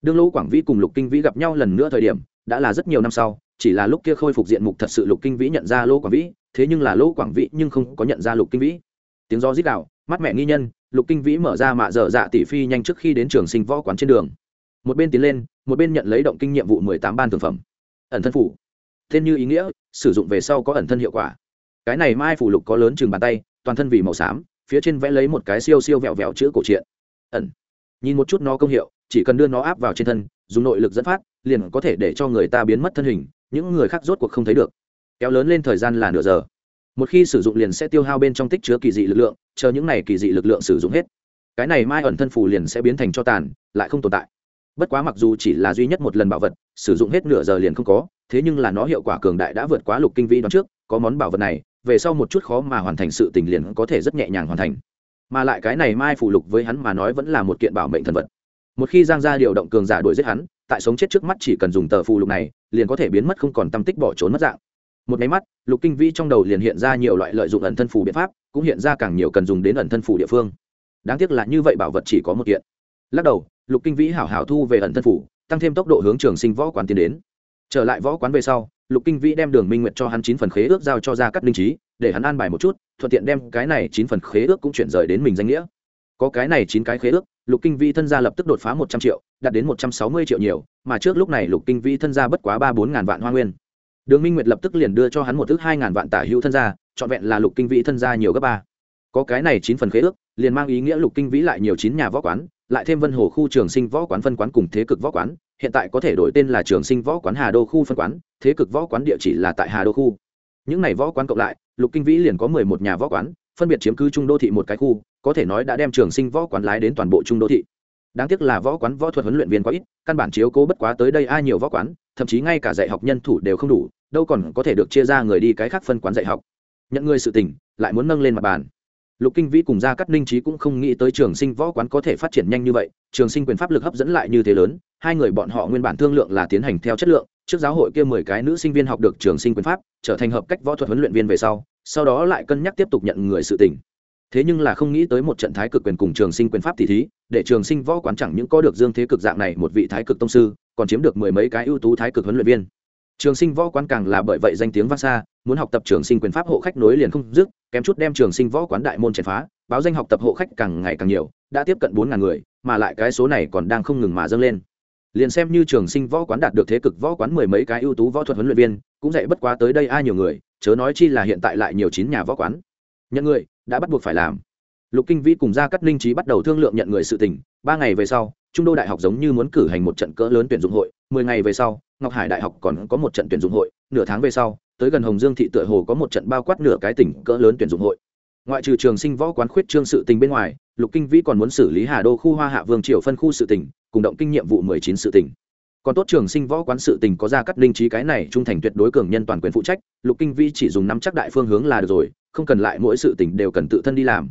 Đương lỗ quảng vĩ cùng lục kinh vĩ gặp nhau lần nữa thời điểm đã là rất nhiều năm sau, chỉ là lúc kia khôi phục diện mục thật sự lục kinh vĩ nhận ra lỗ quảng vĩ, thế nhưng là lỗ quảng vĩ nhưng không có nhận ra lục kinh vĩ. Tiếng gió rít đạo mắt mẹ nghi nhân, lục kinh vĩ mở ra mạ dở dạ tỷ phi nhanh trước khi đến trường sinh võ quán trên đường. Một bên tiến lên, một bên nhận lấy động kinh nhiệm vụ mười tám ban thực phẩm. Ẩn thân phủ. Tên như ý nghĩa, sử dụng về sau có ẩn thân hiệu quả. Cái này mai phủ lục có lớn chừng bàn tay, toàn thân vì màu xám, phía trên vẽ lấy một cái siêu siêu vẹo vẹo chữ cổ truyện. Ẩn. Nhìn một chút nó công hiệu, chỉ cần đưa nó áp vào trên thân, dùng nội lực dẫn phát liền có thể để cho người ta biến mất thân hình, những người khác rốt cuộc không thấy được. Kéo lớn lên thời gian là nửa giờ. Một khi sử dụng liền sẽ tiêu hao bên trong tích chứa kỳ dị lực lượng, chờ những này kỳ dị lực lượng sử dụng hết. Cái này mai ẩn thân phù liền sẽ biến thành cho tàn, lại không tồn tại. Bất quá mặc dù chỉ là duy nhất một lần bảo vật, sử dụng hết nửa giờ liền không có, thế nhưng là nó hiệu quả cường đại đã vượt quá lục kinh vĩ đoán trước, có món bảo vật này, về sau một chút khó mà hoàn thành sự tình liền có thể rất nhẹ nhàng hoàn thành. Mà lại cái này mai phụ lục với hắn mà nói vẫn là một kiện bảo mệnh thần vật. Một khi giang gia điều động cường giả đuổi giết hắn tại sống chết trước mắt chỉ cần dùng tờ phù lục này, liền có thể biến mất không còn tâm tích bỏ trốn mất dạng. Một máy mắt, lục kinh vĩ trong đầu liền hiện ra nhiều loại lợi dụng ẩn thân phù biện pháp, cũng hiện ra càng nhiều cần dùng đến ẩn thân phù địa phương. Đáng tiếc là như vậy bảo vật chỉ có một kiện. Lắc đầu, lục kinh vĩ hảo hảo thu về ẩn thân phủ tăng thêm tốc độ hướng trường sinh võ quán tiến đến. Trở lại võ quán về sau, lục kinh vĩ đem đường minh nguyệt cho hắn chín phần khế ước giao cho ra cắt linh trí, để hắn an bài một chút, thuận tiện đem cái này chín phần khế ước cũng chuyển rời đến mình danh nghĩa. Có cái này chín cái khế ước lục kinh vĩ thân gia lập tức đột phá một trăm triệu, đạt đến một trăm sáu mươi triệu nhiều, mà trước lúc này lục kinh vĩ thân gia bất quá ba bốn ngàn vạn hoa nguyên. Đường minh nguyệt lập tức liền đưa cho hắn một thước hai ngàn vạn tả hữu thân gia, trọn vẹn là lục kinh vĩ thân gia nhiều gấp ba. Có cái này chín phần khế ước, liền mang ý nghĩa lục kinh vĩ lại nhiều chín nhà võ quán, lại thêm vân hồ khu trường sinh võ quán phân quán cùng thế cực võ quán, hiện tại có thể đổi tên là trường sinh võ quán hà đô khu phân quán, thế cực võ quán địa chỉ là tại hà đô khu. Những n à y võ quán cộng lại, lục kinh vĩ liền có mười một nhà võ quán phân biệt chiếm cứ trung đô thị một cái khu, có thể nói đã đem trường sinh võ quán lái đến toàn bộ trung đô thị. Đáng tiếc là võ quán võ thuật huấn luyện viên quá ít, căn bản chiếu cố bất quá tới đây ai nhiều võ quán, thậm chí ngay cả dạy học nhân thủ đều không đủ, đâu còn có thể được chia ra người đi cái khác phân quán dạy học. Nhận người sự tỉnh lại muốn nâng lên mặt bàn. Lục kinh vĩ cùng gia cắt ninh trí cũng không nghĩ tới trường sinh võ quán có thể phát triển nhanh như vậy, trường sinh quyền pháp lực hấp dẫn lại như thế lớn, hai người bọn họ nguyên bản thương lượng là tiến hành theo chất lượng, trước giáo hội kia mười cái nữ sinh viên học được trường sinh quyền pháp, trở thành hợp cách võ thuật huấn luyện viên về sau sau đó lại cân nhắc tiếp tục nhận người sự tình, thế nhưng là không nghĩ tới một trận thái cực quyền cùng trường sinh quyền pháp tỷ thí để trường sinh võ quán chẳng những có được dương thế cực dạng này một vị thái cực tông sư còn chiếm được mười mấy cái ưu tú thái cực huấn luyện viên. Trường sinh võ quán càng là bởi vậy danh tiếng vang xa muốn học tập trường sinh quyền pháp hộ khách nối liền không dứt kém chút đem trường sinh võ quán đại môn triệt phá báo danh học tập hộ khách càng ngày càng nhiều đã tiếp cận bốn ngàn người mà lại cái số này còn đang không ngừng mà dâng lên. Liền xem như trường sinh võ quán đạt được thế cực võ quán mười mấy cái ưu tú võ thuật huấn luyện viên cũng dạy bất quá tới đây ai nhiều người chớ nói chi là hiện tại lại nhiều chín nhà võ quán. Nhận người, đã bắt buộc phải làm. Lục kinh vĩ cùng gia cắt ninh trí bắt đầu thương lượng nhận người sự tình. Ba ngày về sau, trung đô đại học giống như muốn cử hành một trận cỡ lớn tuyển dụng hội. Mười ngày về sau, ngọc hải đại học còn có một trận tuyển dụng hội. Nửa tháng về sau, tới gần hồng dương thị tựa hồ có một trận bao quát nửa cái tỉnh cỡ lớn tuyển dụng hội. Ngoại trừ trường sinh võ quán khuyết trương sự tình bên ngoài, lục kinh vĩ còn muốn xử lý hà đô khu hoa hạ vương triều phân khu sự tỉnh cùng động kinh nhiệm vụ mười chín sự tỉnh còn tốt trường sinh võ quán sự tình có ra cắt linh trí cái này, trung thành tuyệt đối cường nhân toàn quyền phụ trách, lục kinh vĩ chỉ dùng năm chắc đại phương hướng là được rồi, không cần lại mỗi sự tình đều cần tự thân đi làm.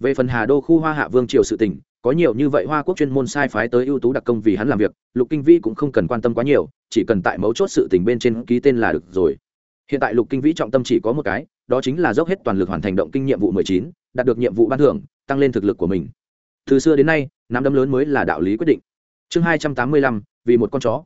Về phần hà đô khu hoa hạ vương triều sự tình, có nhiều như vậy hoa quốc chuyên môn sai phái tới ưu tú đặc công vì hắn làm việc, lục kinh vĩ cũng không cần quan tâm quá nhiều, chỉ cần tại mấu chốt sự tình bên trên ký tên là được rồi. Hiện tại lục kinh vĩ trọng tâm chỉ có một cái, đó chính là dốc hết toàn lực hoàn thành động kinh nhiệm vụ mười chín, đạt được nhiệm vụ ban thưởng, tăng lên thực lực của mình. Từ xưa đến nay, nắm đấm lớn mới là đạo lý quyết định. Chương hai trăm tám mươi lăm vì một con chó.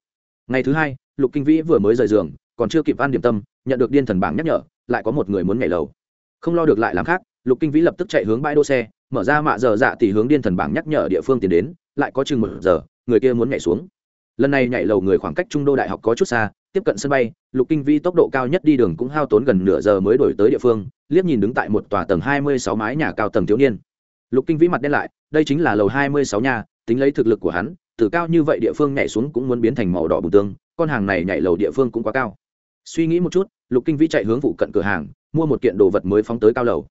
Ngày thứ hai, lục kinh vĩ vừa mới rời giường, còn chưa kịp ăn điểm tâm, nhận được điên thần bảng nhắc nhở, lại có một người muốn nhảy lầu. Không lo được lại làm khác, lục kinh vĩ lập tức chạy hướng bãi đỗ xe, mở ra mạ giờ dạ tỷ hướng điên thần bảng nhắc nhở địa phương tiến đến, lại có chừng một giờ, người kia muốn nhảy xuống. Lần này nhảy lầu người khoảng cách trung đô đại học có chút xa, tiếp cận sân bay, lục kinh vi tốc độ cao nhất đi đường cũng hao tốn gần nửa giờ mới đổi tới địa phương, liếc nhìn đứng tại một tòa tầng hai mươi sáu mái nhà cao tầng thiếu niên. Lục kinh vĩ mặt đen lại, đây chính là lầu hai mươi sáu nhà, tính lấy thực lực của hắn từ cao như vậy địa phương nhảy xuống cũng muốn biến thành màu đỏ bùn tương, con hàng này nhảy lầu địa phương cũng quá cao. Suy nghĩ một chút, lục kinh vĩ chạy hướng vụ cận cửa hàng, mua một kiện đồ vật mới phóng tới cao lầu.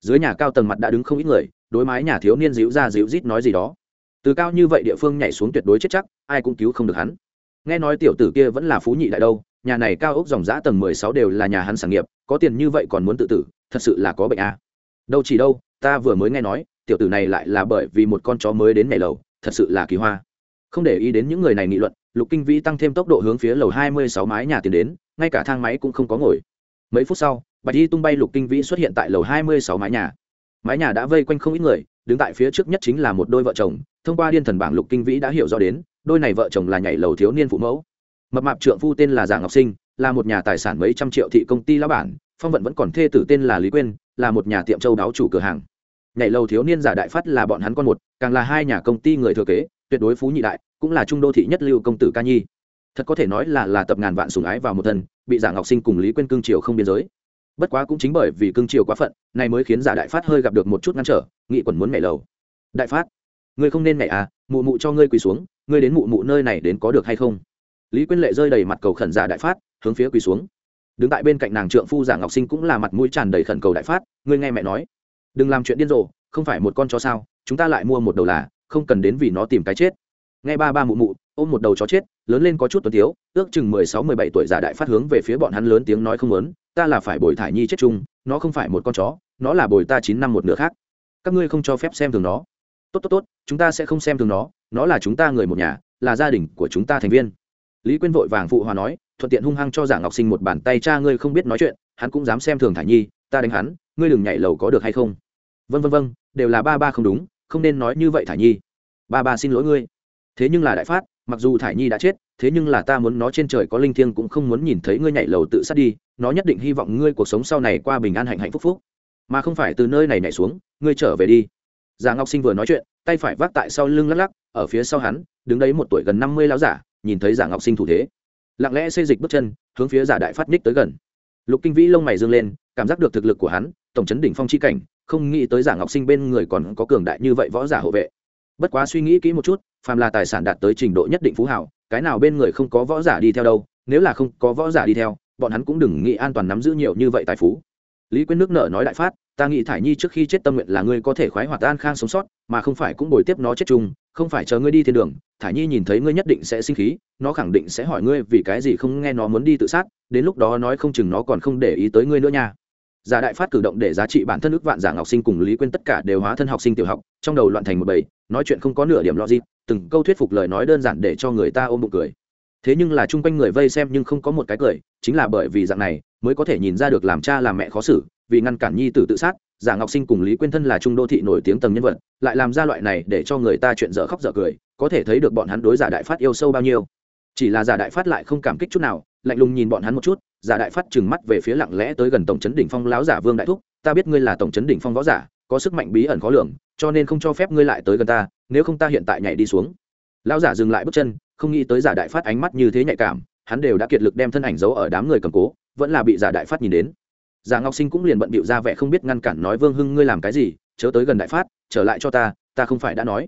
Dưới nhà cao tầng mặt đã đứng không ít người, đối mái nhà thiếu niên dịu ra dịu rít nói gì đó. Từ cao như vậy địa phương nhảy xuống tuyệt đối chết chắc, ai cũng cứu không được hắn. Nghe nói tiểu tử kia vẫn là phú nhị đại đâu, nhà này cao ốc dòng giã tầng mười sáu đều là nhà hắn sản nghiệp, có tiền như vậy còn muốn tự tử, thật sự là có bệnh à. đâu chỉ đâu, ta vừa mới nghe nói, tiểu tử này lại là bởi vì một con chó mới đến nhảy lầu, thật sự là kỳ hoa không để ý đến những người này nghị luận, lục kinh vĩ tăng thêm tốc độ hướng phía lầu hai mươi sáu mái nhà tiến đến, ngay cả thang máy cũng không có ngồi. Mấy phút sau, bạch y tung bay lục kinh vĩ xuất hiện tại lầu hai mươi sáu mái nhà. Mái nhà đã vây quanh không ít người, đứng tại phía trước nhất chính là một đôi vợ chồng. Thông qua điên thần bảng, lục kinh vĩ đã hiểu rõ đến, đôi này vợ chồng là nhảy lầu thiếu niên phụ mẫu. Mập mạp trượng phu tên là giảng ngọc sinh, là một nhà tài sản mấy trăm triệu thị công ty lão bản, phong vận vẫn còn thê tử tên là lý quyên, là một nhà tiệm châu đáo chủ cửa hàng. Nhảy lầu thiếu niên giả đại phát là bọn hắn con một, càng là hai nhà công ty người thừa kế, tuyệt đối phú nhị đại cũng là trung đô thị nhất lưu công tử ca nhi. Thật có thể nói là là tập ngàn vạn sùng ái vào một thân, bị giả ngọc sinh cùng lý quên cương triều không biên giới. Bất quá cũng chính bởi vì cương triều quá phận này mới khiến giả đại phát hơi gặp được một chút ngăn trở, nghị quẩn muốn mẹ lầu. Đại phát, ngươi không nên mẹ à mụ mụ cho ngươi quỳ xuống, ngươi đến mụ mụ nơi này đến có được hay không? Lý quyên lệ rơi đầy mặt cầu khẩn giả đại phát, hướng phía quỳ xuống. Đứng tại bên cạnh nàng trượng phu giả ngọc sinh cũng là mặt mũi tràn đầy khẩn cầu đại phát, ngươi nghe mẹ nói. Đừng làm chuyện điên rồ, không phải một con chó sao, chúng ta lại mua một đầu là, không cần đến vì nó tìm cái chết nghe ba ba mụ mụ, ôm một đầu chó chết, lớn lên có chút tuấn tiếu, ước chừng mười sáu, mười bảy tuổi giả đại phát hướng về phía bọn hắn lớn tiếng nói không lớn ta là phải bồi thải nhi chết chung, nó không phải một con chó, nó là bồi ta chín năm một nửa khác. Các ngươi không cho phép xem thường nó. Tốt tốt tốt, chúng ta sẽ không xem thường nó nó là chúng ta người một nhà, là gia đình của chúng ta thành viên. Lý quyên vội vàng phụ hòa nói, thuận tiện hung hăng cho giả ngọc sinh một bàn tay, cha ngươi không biết nói chuyện, hắn cũng dám xem thường thải nhi, ta đánh hắn, ngươi đừng nhảy lầu có được hay không? Vân vân vân đều là ba ba không đúng, không nên nói như vậy thải nhi. Ba ba xin lỗi ngươi thế nhưng là đại phát, mặc dù thải nhi đã chết, thế nhưng là ta muốn nó trên trời có linh thiêng cũng không muốn nhìn thấy ngươi nhảy lầu tự sát đi, nó nhất định hy vọng ngươi cuộc sống sau này qua bình an hạnh hạnh phúc phúc. Mà không phải từ nơi này nhảy xuống, ngươi trở về đi. Giả ngọc sinh vừa nói chuyện, tay phải vác tại sau lưng lắc lắc, ở phía sau hắn, đứng đấy một tuổi gần năm mươi láo giả, nhìn thấy giả ngọc sinh thủ thế. Lặng lẽ xây dịch bước chân, hướng phía giả đại phát ních tới gần. Lục kinh vĩ lông mày dương lên, cảm giác được thực lực của hắn, tổng chấn đỉnh phong chi cảnh, không nghĩ tới giả ngọc sinh bên người còn có cường đại như vậy võ giả hộ vệ bất quá suy nghĩ kỹ một chút, phàm là tài sản đạt tới trình độ nhất định phú hảo, cái nào bên người không có võ giả đi theo đâu, nếu là không có võ giả đi theo, bọn hắn cũng đừng nghĩ an toàn nắm giữ nhiều như vậy tài phú. Lý quyên nước nợ nói đại phát, ta nghĩ thải nhi trước khi chết tâm nguyện là ngươi có thể khoái hoạt an khang sống sót, mà không phải cũng bồi tiếp nó chết chung, không phải chờ ngươi đi thiên đường, thải nhi nhìn thấy ngươi nhất định sẽ sinh khí, nó khẳng định sẽ hỏi ngươi vì cái gì không nghe nó muốn đi tự sát, đến lúc đó nói không chừng nó còn không để ý tới ngươi nữa nha giả đại phát cử động để giá trị bản thân ước vạn giả học sinh cùng lý quên tất cả đều hóa thân học sinh tiểu học, trong đầu loạn thành một bầy, nói chuyện không có nửa điểm logic, từng câu thuyết phục lời nói đơn giản để cho người ta ôm bụng cười. Thế nhưng là chung quanh người vây xem nhưng không có một cái cười, chính là bởi vì dạng này mới có thể nhìn ra được làm cha làm mẹ khó xử, vì ngăn cản nhi tử tự sát, giả ngọc sinh cùng lý quyên thân là trung đô thị nổi tiếng tầng nhân vật, lại làm ra loại này để cho người ta chuyện dở khóc dở cười, có thể thấy được bọn hắn đối giả đại phát yêu sâu bao nhiêu chỉ là giả đại phát lại không cảm kích chút nào, lạnh lùng nhìn bọn hắn một chút, giả đại phát trừng mắt về phía lặng lẽ tới gần tổng trấn đỉnh phong láo giả vương đại thúc, ta biết ngươi là tổng trấn đỉnh phong võ giả, có sức mạnh bí ẩn khó lường, cho nên không cho phép ngươi lại tới gần ta, nếu không ta hiện tại nhảy đi xuống. Lão giả dừng lại bước chân, không nghĩ tới giả đại phát ánh mắt như thế nhạy cảm, hắn đều đã kiệt lực đem thân ảnh giấu ở đám người cầm cố, vẫn là bị giả đại phát nhìn đến. Giả ngọc sinh cũng liền bận bịu ra vẻ không biết ngăn cản nói, vương hưng, ngươi làm cái gì? Chớ tới gần đại phát, trở lại cho ta ta không phải đã nói.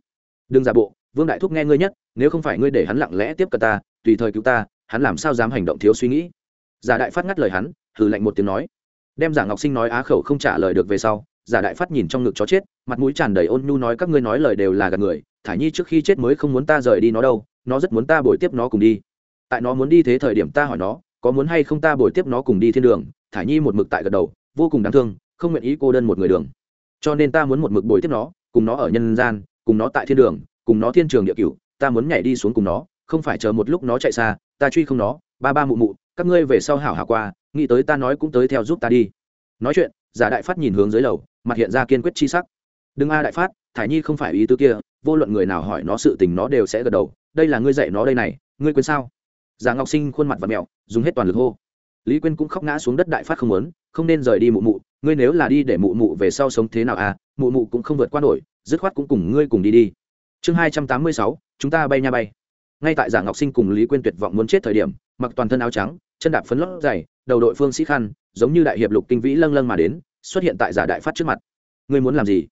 Đừng giả bộ, vương đại thúc nghe ngươi nhất, nếu không phải ngươi để hắn lặng lẽ tiếp cận ta tùy thời cứu ta, hắn làm sao dám hành động thiếu suy nghĩ? Giả đại phát ngắt lời hắn, hừ lạnh một tiếng nói. Đem giả ngọc sinh nói á khẩu không trả lời được về sau, giả đại phát nhìn trong ngực chó chết, mặt mũi tràn đầy ôn nhu nói các ngươi nói lời đều là gạt người thả nhi trước khi chết mới không muốn ta rời đi nó đâu, nó rất muốn ta bồi tiếp nó cùng đi. Tại nó muốn đi thế thời điểm ta hỏi nó, có muốn hay không ta bồi tiếp nó cùng đi thiên đường thả nhi một mực tại gật đầu, vô cùng đáng thương, không nguyện ý cô đơn một người đường. Cho nên ta muốn một mực bồi tiếp nó, cùng nó ở nhân gian, cùng nó tại thiên đường, cùng nó thiên trường địa cửu, ta muốn nhảy đi xuống cùng nó không phải chờ một lúc nó chạy xa, ta truy không nó, ba ba mụ mụ, các ngươi về sau hảo hảo qua, nghĩ tới ta nói cũng tới theo giúp ta đi. Nói chuyện, giả đại phát nhìn hướng dưới lầu, mặt hiện ra kiên quyết chi sắc. Đừng a đại phát, thải nhi không phải ý tứ kia, vô luận người nào hỏi nó sự tình nó đều sẽ gật đầu, đây là ngươi dạy nó đây này, ngươi quên sao? Giả ngọc sinh khuôn mặt và mẹo, dùng hết toàn lực hô. Lý quyên cũng khóc ngã xuống đất đại phát không muốn, không nên rời đi mụ mụ, ngươi nếu là đi để mụ mụ về sau sống thế nào à mụ mụ cũng không vượt qua nổi, dứt khoát cũng cùng ngươi cùng đi đi. Chương hai trăm tám mươi sáu, chúng ta bay nha bay ngay tại giả ngọc sinh cùng lý quyên tuyệt vọng muốn chết thời điểm, mặc toàn thân áo trắng, chân đạp phấn lót dày, đầu đội phương sĩ khăn, giống như đại hiệp lục kinh vĩ lâng lâng mà đến, xuất hiện tại giả đại phát trước mặt. Ngươi muốn làm gì?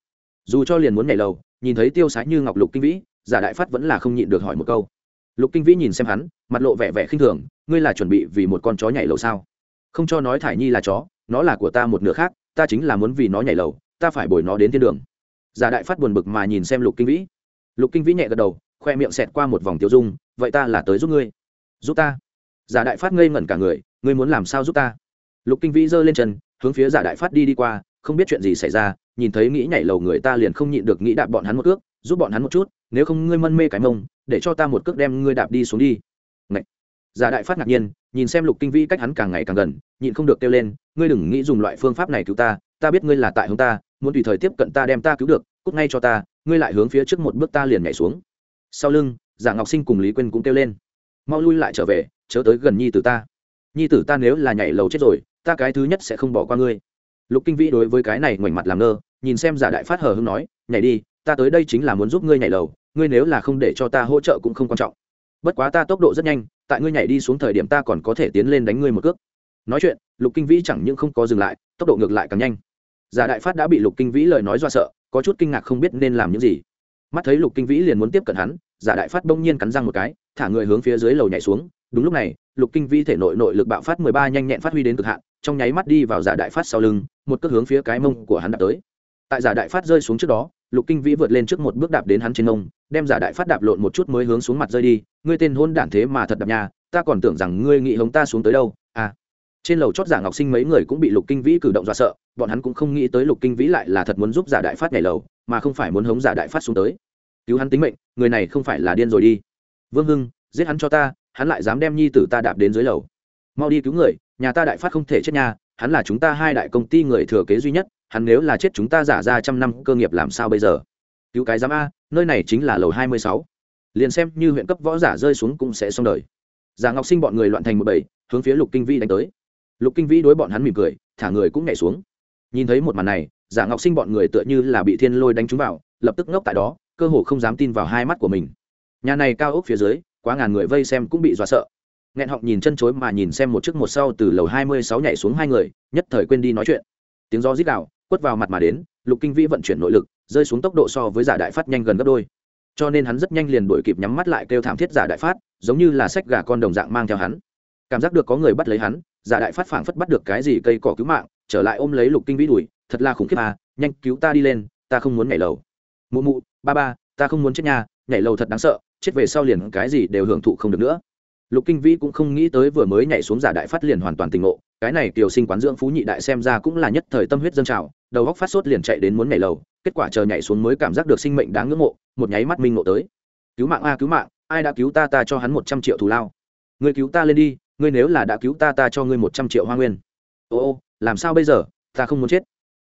Dù cho liền muốn nhảy lầu, nhìn thấy tiêu sái như ngọc lục kinh vĩ, giả đại phát vẫn là không nhịn được hỏi một câu. Lục kinh vĩ nhìn xem hắn, mặt lộ vẻ vẻ khinh thường, ngươi là chuẩn bị vì một con chó nhảy lầu sao? Không cho nói thải nhi là chó, nó là của ta một nửa khác, ta chính là muốn vì nó nhảy lầu, ta phải bồi nó đến thiên đường. Giả đại phát buồn bực mà nhìn xem lục kinh vĩ. Lục kinh vĩ nhẹ gật đầu khoe miệng xẹt qua một vòng tiêu dung, vậy ta là tới giúp ngươi. Giúp ta? Giả đại phát ngây ngẩn cả người, ngươi muốn làm sao giúp ta? Lục kinh vĩ giơ lên chân, hướng phía giả đại phát đi đi qua, không biết chuyện gì xảy ra, nhìn thấy nghĩ nhảy lầu người ta liền không nhịn được nghĩ đạp bọn hắn một cước, giúp bọn hắn một chút, nếu không ngươi mân mê cái mông, để cho ta một cước đem ngươi đạp đi xuống đi. Ngậy. giả đại phát ngạc nhiên, nhìn xem lục kinh vĩ cách hắn càng ngày càng gần, nhịn không được kêu lên, ngươi đừng nghĩ dùng loại phương pháp này cứu ta ta biết ngươi là tại hướng ta, muốn tùy thời tiếp cận ta đem ta cứu được, cút ngay cho ta, ngươi lại hướng phía trước một bước ta liền nhảy xuống sau lưng, giả ngọc sinh cùng lý quên cũng kêu lên. Mau lui lại trở về, chớ tới gần nhi tử ta. Nhi tử ta nếu là nhảy lầu chết rồi, ta cái thứ nhất sẽ không bỏ qua ngươi. Lục kinh vĩ đối với cái này ngoảnh mặt làm ngơ, nhìn xem giả đại phát hờ hưng nói, nhảy đi, ta tới đây chính là muốn giúp ngươi nhảy lầu, ngươi nếu là không để cho ta hỗ trợ cũng không quan trọng. Bất quá ta tốc độ rất nhanh, tại ngươi nhảy đi xuống thời điểm ta còn có thể tiến lên đánh ngươi một cước. Nói chuyện, lục kinh vĩ chẳng những không có dừng lại, tốc độ ngược lại càng nhanh. Giả đại phát đã bị lục kinh vĩ lời nói do sợ, có chút kinh ngạc không biết nên làm những gì. Mắt thấy lục kinh vĩ liền muốn tiếp cận hắn giả đại phát bỗng nhiên cắn răng một cái, thả người hướng phía dưới lầu nhảy xuống. Đúng lúc này, lục kinh Vi thể nội nội lực bạo phát mười ba nhanh nhẹn phát huy đến cực hạn, trong nháy mắt đi vào giả đại phát sau lưng, một cước hướng phía cái mông của hắn đạp tới. Tại giả đại phát rơi xuống trước đó, lục kinh vĩ vượt lên trước một bước đạp đến hắn trên mông, đem giả đại phát đạp lộn một chút mới hướng xuống mặt rơi đi. Ngươi tên hôn đản thế mà thật đạp nhà ta còn tưởng rằng ngươi nghĩ hống ta xuống tới đâu. À trên lầu chót giả ngọc sinh mấy người cũng bị lục kinh vĩ cử động dọa sợ, bọn hắn cũng không nghĩ tới lục kinh vĩ lại là thật muốn giúp giả đại phát nhảy lầu, mà không phải muốn hống giả đại phát xuống tới cứu hắn tính mệnh, người này không phải là điên rồi đi. Vương hưng, giết hắn cho ta, hắn lại dám đem nhi tử ta đạp đến dưới lầu. Mau đi cứu người, nhà ta đại phát không thể chết nha, hắn là chúng ta hai đại công ty người thừa kế duy nhất, hắn nếu là chết chúng ta giả ra trăm năm cơ nghiệp làm sao bây giờ? Cứu cái giám a, nơi này chính là lầu hai mươi sáu. Liền xem như huyện cấp võ giả rơi xuống cũng sẽ xong đời. Giả ngọc sinh bọn người loạn thành một bảy hướng phía lục kinh vĩ đánh tới. Lục kinh vĩ đối bọn hắn mỉm cười, thả người cũng nhảy xuống. Nhìn thấy một màn này giả ngọc sinh bọn người tựa như là bị thiên lôi đánh trúng vào, lập tức ngốc tại đó cơ hồ không dám tin vào hai mắt của mình. Nhà này cao ốc phía dưới, quá ngàn người vây xem cũng bị dọa sợ. Nghẹn họng nhìn chân chối mà nhìn xem một chiếc một sau từ lầu hai mươi sáu nhảy xuống hai người, nhất thời quên đi nói chuyện. Tiếng gió rít đạo quất vào mặt mà đến, lục kinh vĩ vận chuyển nội lực, rơi xuống tốc độ so với giả đại phát nhanh gần gấp đôi. Cho nên hắn rất nhanh liền đuổi kịp nhắm mắt lại kêu thảm thiết giả đại phát, giống như là sách gà con đồng dạng mang theo hắn. Cảm giác được có người bắt lấy hắn, giả đại phát phảng phất bắt được cái gì cây cỏ cứu mạng, trở lại ôm lấy lục kinh vĩ đuổi, thật là khủng khiếp à nhanh cứu ta đi lên, ta không muốn nhảy lầu mụ mụ, ba ba, ta không muốn chết nhà nhảy lầu thật đáng sợ, chết về sau liền cái gì đều hưởng thụ không được nữa. Lục kinh vĩ cũng không nghĩ tới vừa mới nhảy xuống giả đại phát liền hoàn toàn tình ngộ, cái này tiểu sinh quán dưỡng phú nhị đại xem ra cũng là nhất thời tâm huyết dân trào, đầu góc phát sốt liền chạy đến muốn nhảy lầu, kết quả chờ nhảy xuống mới cảm giác được sinh mệnh đáng ngưỡng mộ, một nháy mắt minh ngộ tới. Cứu mạng a, cứu mạng, ai đã cứu ta ta cho hắn một trăm triệu thù lao. Người cứu ta lên đi, ngươi nếu là đã cứu ta ta cho ngươi một trăm triệu hoa nguyên. Ô ô, làm sao bây giờ, ta không muốn chết.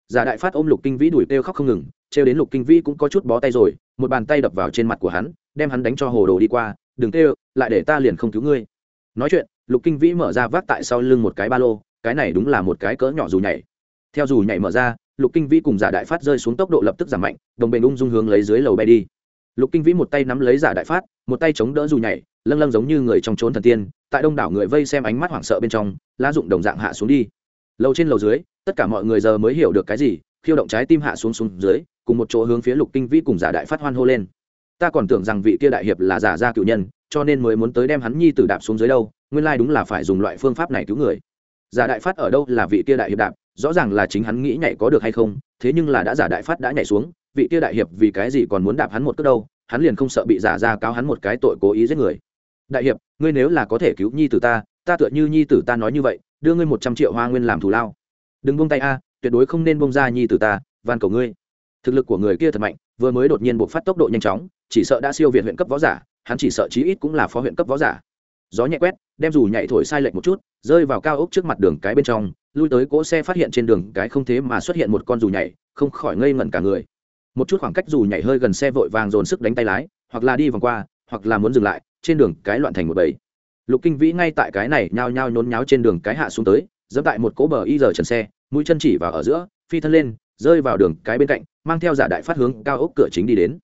Giả đại phát ôm lục kinh vĩ đuổi kêu khóc không ngừng trêu đến lục kinh vĩ cũng có chút bó tay rồi, một bàn tay đập vào trên mặt của hắn, đem hắn đánh cho hồ đồ đi qua, đừng kêu, lại để ta liền không cứu ngươi. Nói chuyện, lục kinh vĩ mở ra vác tại sau lưng một cái ba lô, cái này đúng là một cái cỡ nhỏ dù nhảy. Theo dù nhảy mở ra, lục kinh vĩ cùng giả đại phát rơi xuống tốc độ lập tức giảm mạnh, đồng bền ung dung hướng lấy dưới lầu bay đi. Lục kinh vĩ một tay nắm lấy giả đại phát, một tay chống đỡ dù nhảy, lâng lâng giống như người trong trốn thần tiên, tại đông đảo người vây xem ánh mắt hoảng sợ bên trong, lá dụng đồng dạng hạ xuống đi. Lâu trên lầu dưới, tất cả mọi người giờ mới hiểu được cái gì, khiêu động trái tim hạ xuống xuống dưới cùng một chỗ hướng phía lục kinh vĩ cùng giả đại phát hoan hô lên. Ta còn tưởng rằng vị kia đại hiệp là giả gia cựu nhân, cho nên mới muốn tới đem hắn nhi tử đạp xuống dưới đâu, nguyên lai đúng là phải dùng loại phương pháp này cứu người. Giả đại phát ở đâu là vị kia đại hiệp đạp, rõ ràng là chính hắn nghĩ nhảy có được hay không, thế nhưng là đã giả đại phát đã nhảy xuống, vị kia đại hiệp vì cái gì còn muốn đạp hắn một cước đâu, hắn liền không sợ bị giả ra cáo hắn một cái tội cố ý giết người. Đại hiệp, ngươi nếu là có thể cứu nhi tử ta ta tựa như nhi tử ta nói như vậy, đưa ngươi một trăm triệu hoa nguyên làm thù lao. Đừng buông tay a, tuyệt đối không nên buông ra nhi tử ta, van cầu ngươi thực lực của người kia thật mạnh, vừa mới đột nhiên buộc phát tốc độ nhanh chóng, chỉ sợ đã siêu việt huyện cấp võ giả, hắn chỉ sợ chí ít cũng là phó huyện cấp võ giả. Gió nhẹ quét, đem dù nhảy thổi sai lệch một chút, rơi vào cao ốc trước mặt đường cái bên trong, lui tới cỗ xe phát hiện trên đường cái không thế mà xuất hiện một con dù nhảy, không khỏi ngây ngẩn cả người. Một chút khoảng cách dù nhảy hơi gần xe vội vàng dồn sức đánh tay lái, hoặc là đi vòng qua, hoặc là muốn dừng lại, trên đường cái loạn thành một bầy. Lục kinh vĩ ngay tại cái này nhao nhao nhốn nháo trên đường cái hạ xuống tới dẫm tại một cỗ bờ y giờ trần xe, mũi chân chỉ vào ở giữa, phi thân lên rơi vào đường cái bên cạnh, mang theo giả đại phát hướng cao ốc cửa chính đi đến.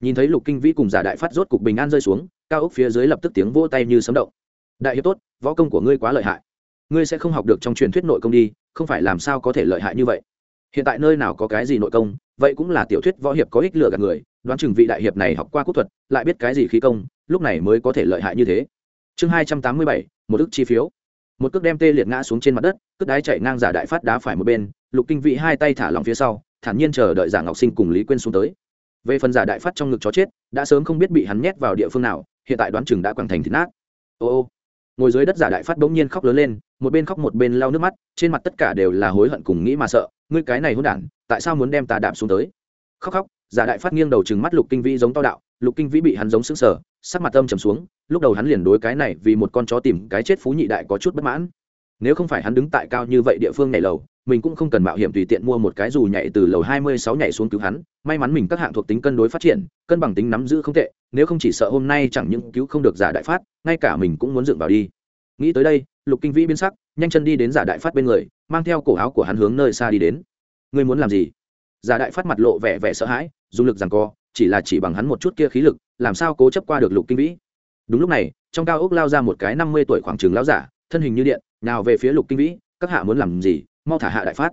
Nhìn thấy lục kinh vĩ cùng giả đại phát rốt cục bình an rơi xuống, cao ốc phía dưới lập tức tiếng vỗ tay như sấm động. Đại hiệp tốt, võ công của ngươi quá lợi hại. Ngươi sẽ không học được trong truyền thuyết nội công đi, không phải làm sao có thể lợi hại như vậy. Hiện tại nơi nào có cái gì nội công, vậy cũng là tiểu thuyết võ hiệp có ích lựa gạt người, đoán chừng vị đại hiệp này học qua quốc thuật, lại biết cái gì khí công, lúc này mới có thể lợi hại như thế. Chương hai trăm tám mươi bảy, một ức chi phiếu. Một cước đem tê liệt ngã xuống trên mặt đất, cước đái chạy ngang giả đại phát đá phải một bên lục kinh Vĩ hai tay thả lòng phía sau, thản nhiên chờ đợi giả ngọc sinh cùng lý quên xuống tới. Về phần giả đại phát trong ngực chó chết, đã sớm không biết bị hắn nhét vào địa phương nào, hiện tại đoán chừng đã quẳng thành thịt nát. Ô ô. Ngồi dưới đất giả đại phát bỗng nhiên khóc lớn lên, một bên khóc một bên lau nước mắt, trên mặt tất cả đều là hối hận cùng nghĩ mà sợ, ngươi cái này hôn đản, tại sao muốn đem ta đạp xuống tới? Khóc khóc, giả đại phát nghiêng đầu chừng mắt lục kinh vĩ giống to đạo, lục kinh vĩ bị hắn giống sững sờ, sắc mặt âm trầm xuống, lúc đầu hắn liền đối cái này vì một con chó tìm cái chết phú nhị đại có chút bất mãn nếu không phải hắn đứng tại cao như vậy địa phương nhảy lầu, mình cũng không cần mạo hiểm tùy tiện mua một cái dù nhảy từ lầu hai mươi sáu nhảy xuống cứu hắn. May mắn mình các hạng thuộc tính cân đối phát triển, cân bằng tính nắm giữ không tệ, nếu không chỉ sợ hôm nay chẳng những cứu không được giả đại phát, ngay cả mình cũng muốn dựng vào đi. Nghĩ tới đây, lục kinh vĩ biến sắc, nhanh chân đi đến giả đại phát bên người, mang theo cổ áo của hắn hướng nơi xa đi đến. Ngươi muốn làm gì? Giả đại phát mặt lộ vẻ vẻ sợ hãi, dùng lực rằng co, chỉ là chỉ bằng hắn một chút kia khí lực, làm sao cố chấp qua được lục kinh vĩ? Đúng lúc này, trong cao ốc lao ra một cái năm mươi tuổi khoảng trường lao giả thân hình như điện, nào về phía lục kinh vĩ, các hạ muốn làm gì, mau thả hạ đại phát.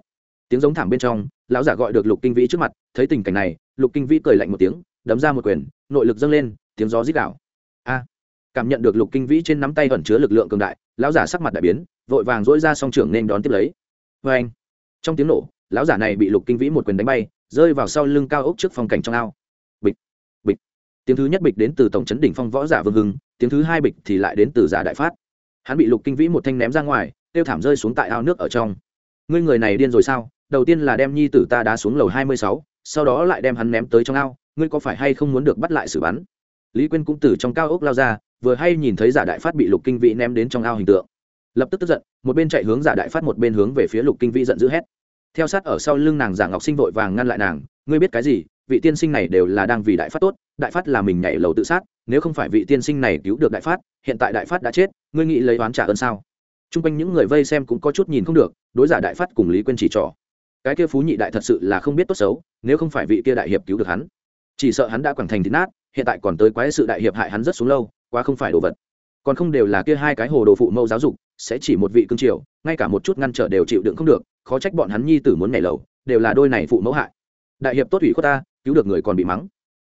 Tiếng giống thảm bên trong, lão giả gọi được lục kinh vĩ trước mặt, thấy tình cảnh này, lục kinh vĩ cười lạnh một tiếng, đấm ra một quyền, nội lực dâng lên, tiếng gió rít đảo a! Cảm nhận được lục kinh vĩ trên nắm tay ẩn chứa lực lượng cường đại, lão giả sắc mặt đại biến, vội vàng dỗi ra song trưởng nên đón tiếp lấy. Vê anh, trong tiếng nổ, lão giả này bị lục kinh vĩ một quyền đánh bay, rơi vào sau lưng cao ốc trước phong cảnh trong ao. Bịch bịch. Tiếng thứ nhất bịch đến từ tổng trấn đỉnh phong võ giả vương hưng, tiếng thứ hai bịch thì lại đến từ giả đại phát hắn bị lục kinh vĩ một thanh ném ra ngoài, tiêu thảm rơi xuống tại ao nước ở trong. Ngươi người này điên rồi sao? Đầu tiên là đem nhi tử ta đá xuống lầu hai mươi sáu, sau đó lại đem hắn ném tới trong ao. Ngươi có phải hay không muốn được bắt lại xử bắn? Lý quyên cũng từ trong cao ốc lao ra, vừa hay nhìn thấy giả đại phát bị lục kinh vĩ ném đến trong ao hình tượng. Lập tức tức giận, một bên chạy hướng giả đại phát, một bên hướng về phía lục kinh vĩ giận dữ hét. Theo sát ở sau lưng nàng giả ngọc sinh vội vàng ngăn lại nàng, ngươi biết cái gì? Vị tiên sinh này đều là đang vì đại phát tốt, đại phát là mình nhảy lầu tự sát, nếu không phải vị tiên sinh này cứu được đại phát, hiện tại đại phát đã chết, ngươi nghĩ lấy oán trả ơn sao? T r u n g quanh những người vây xem cũng có chút nhìn không được, đối giả đại phát cùng lý quên chỉ trỏ. Cái kia phú nhị đại thật sự là không biết tốt xấu, nếu không phải vị kia đại hiệp cứu được hắn. Chỉ sợ hắn đã quẳng thành thịt nát, hiện tại còn tới quái sự đại hiệp hại hắn rất xuống lâu, quá không phải đồ vật. Còn không đều là kia hai cái hồ đồ phụ mẫu giáo dục, sẽ chỉ một vị cương triều, ngay cả một chút ngăn trở đều chịu đựng không được, khó trách bọn hắn nhi tử muốn nhảy lầu, đều là đôi này phụ mẫu hại. Đại hiệp tốt ủy của ta cứu được người còn bị mắng.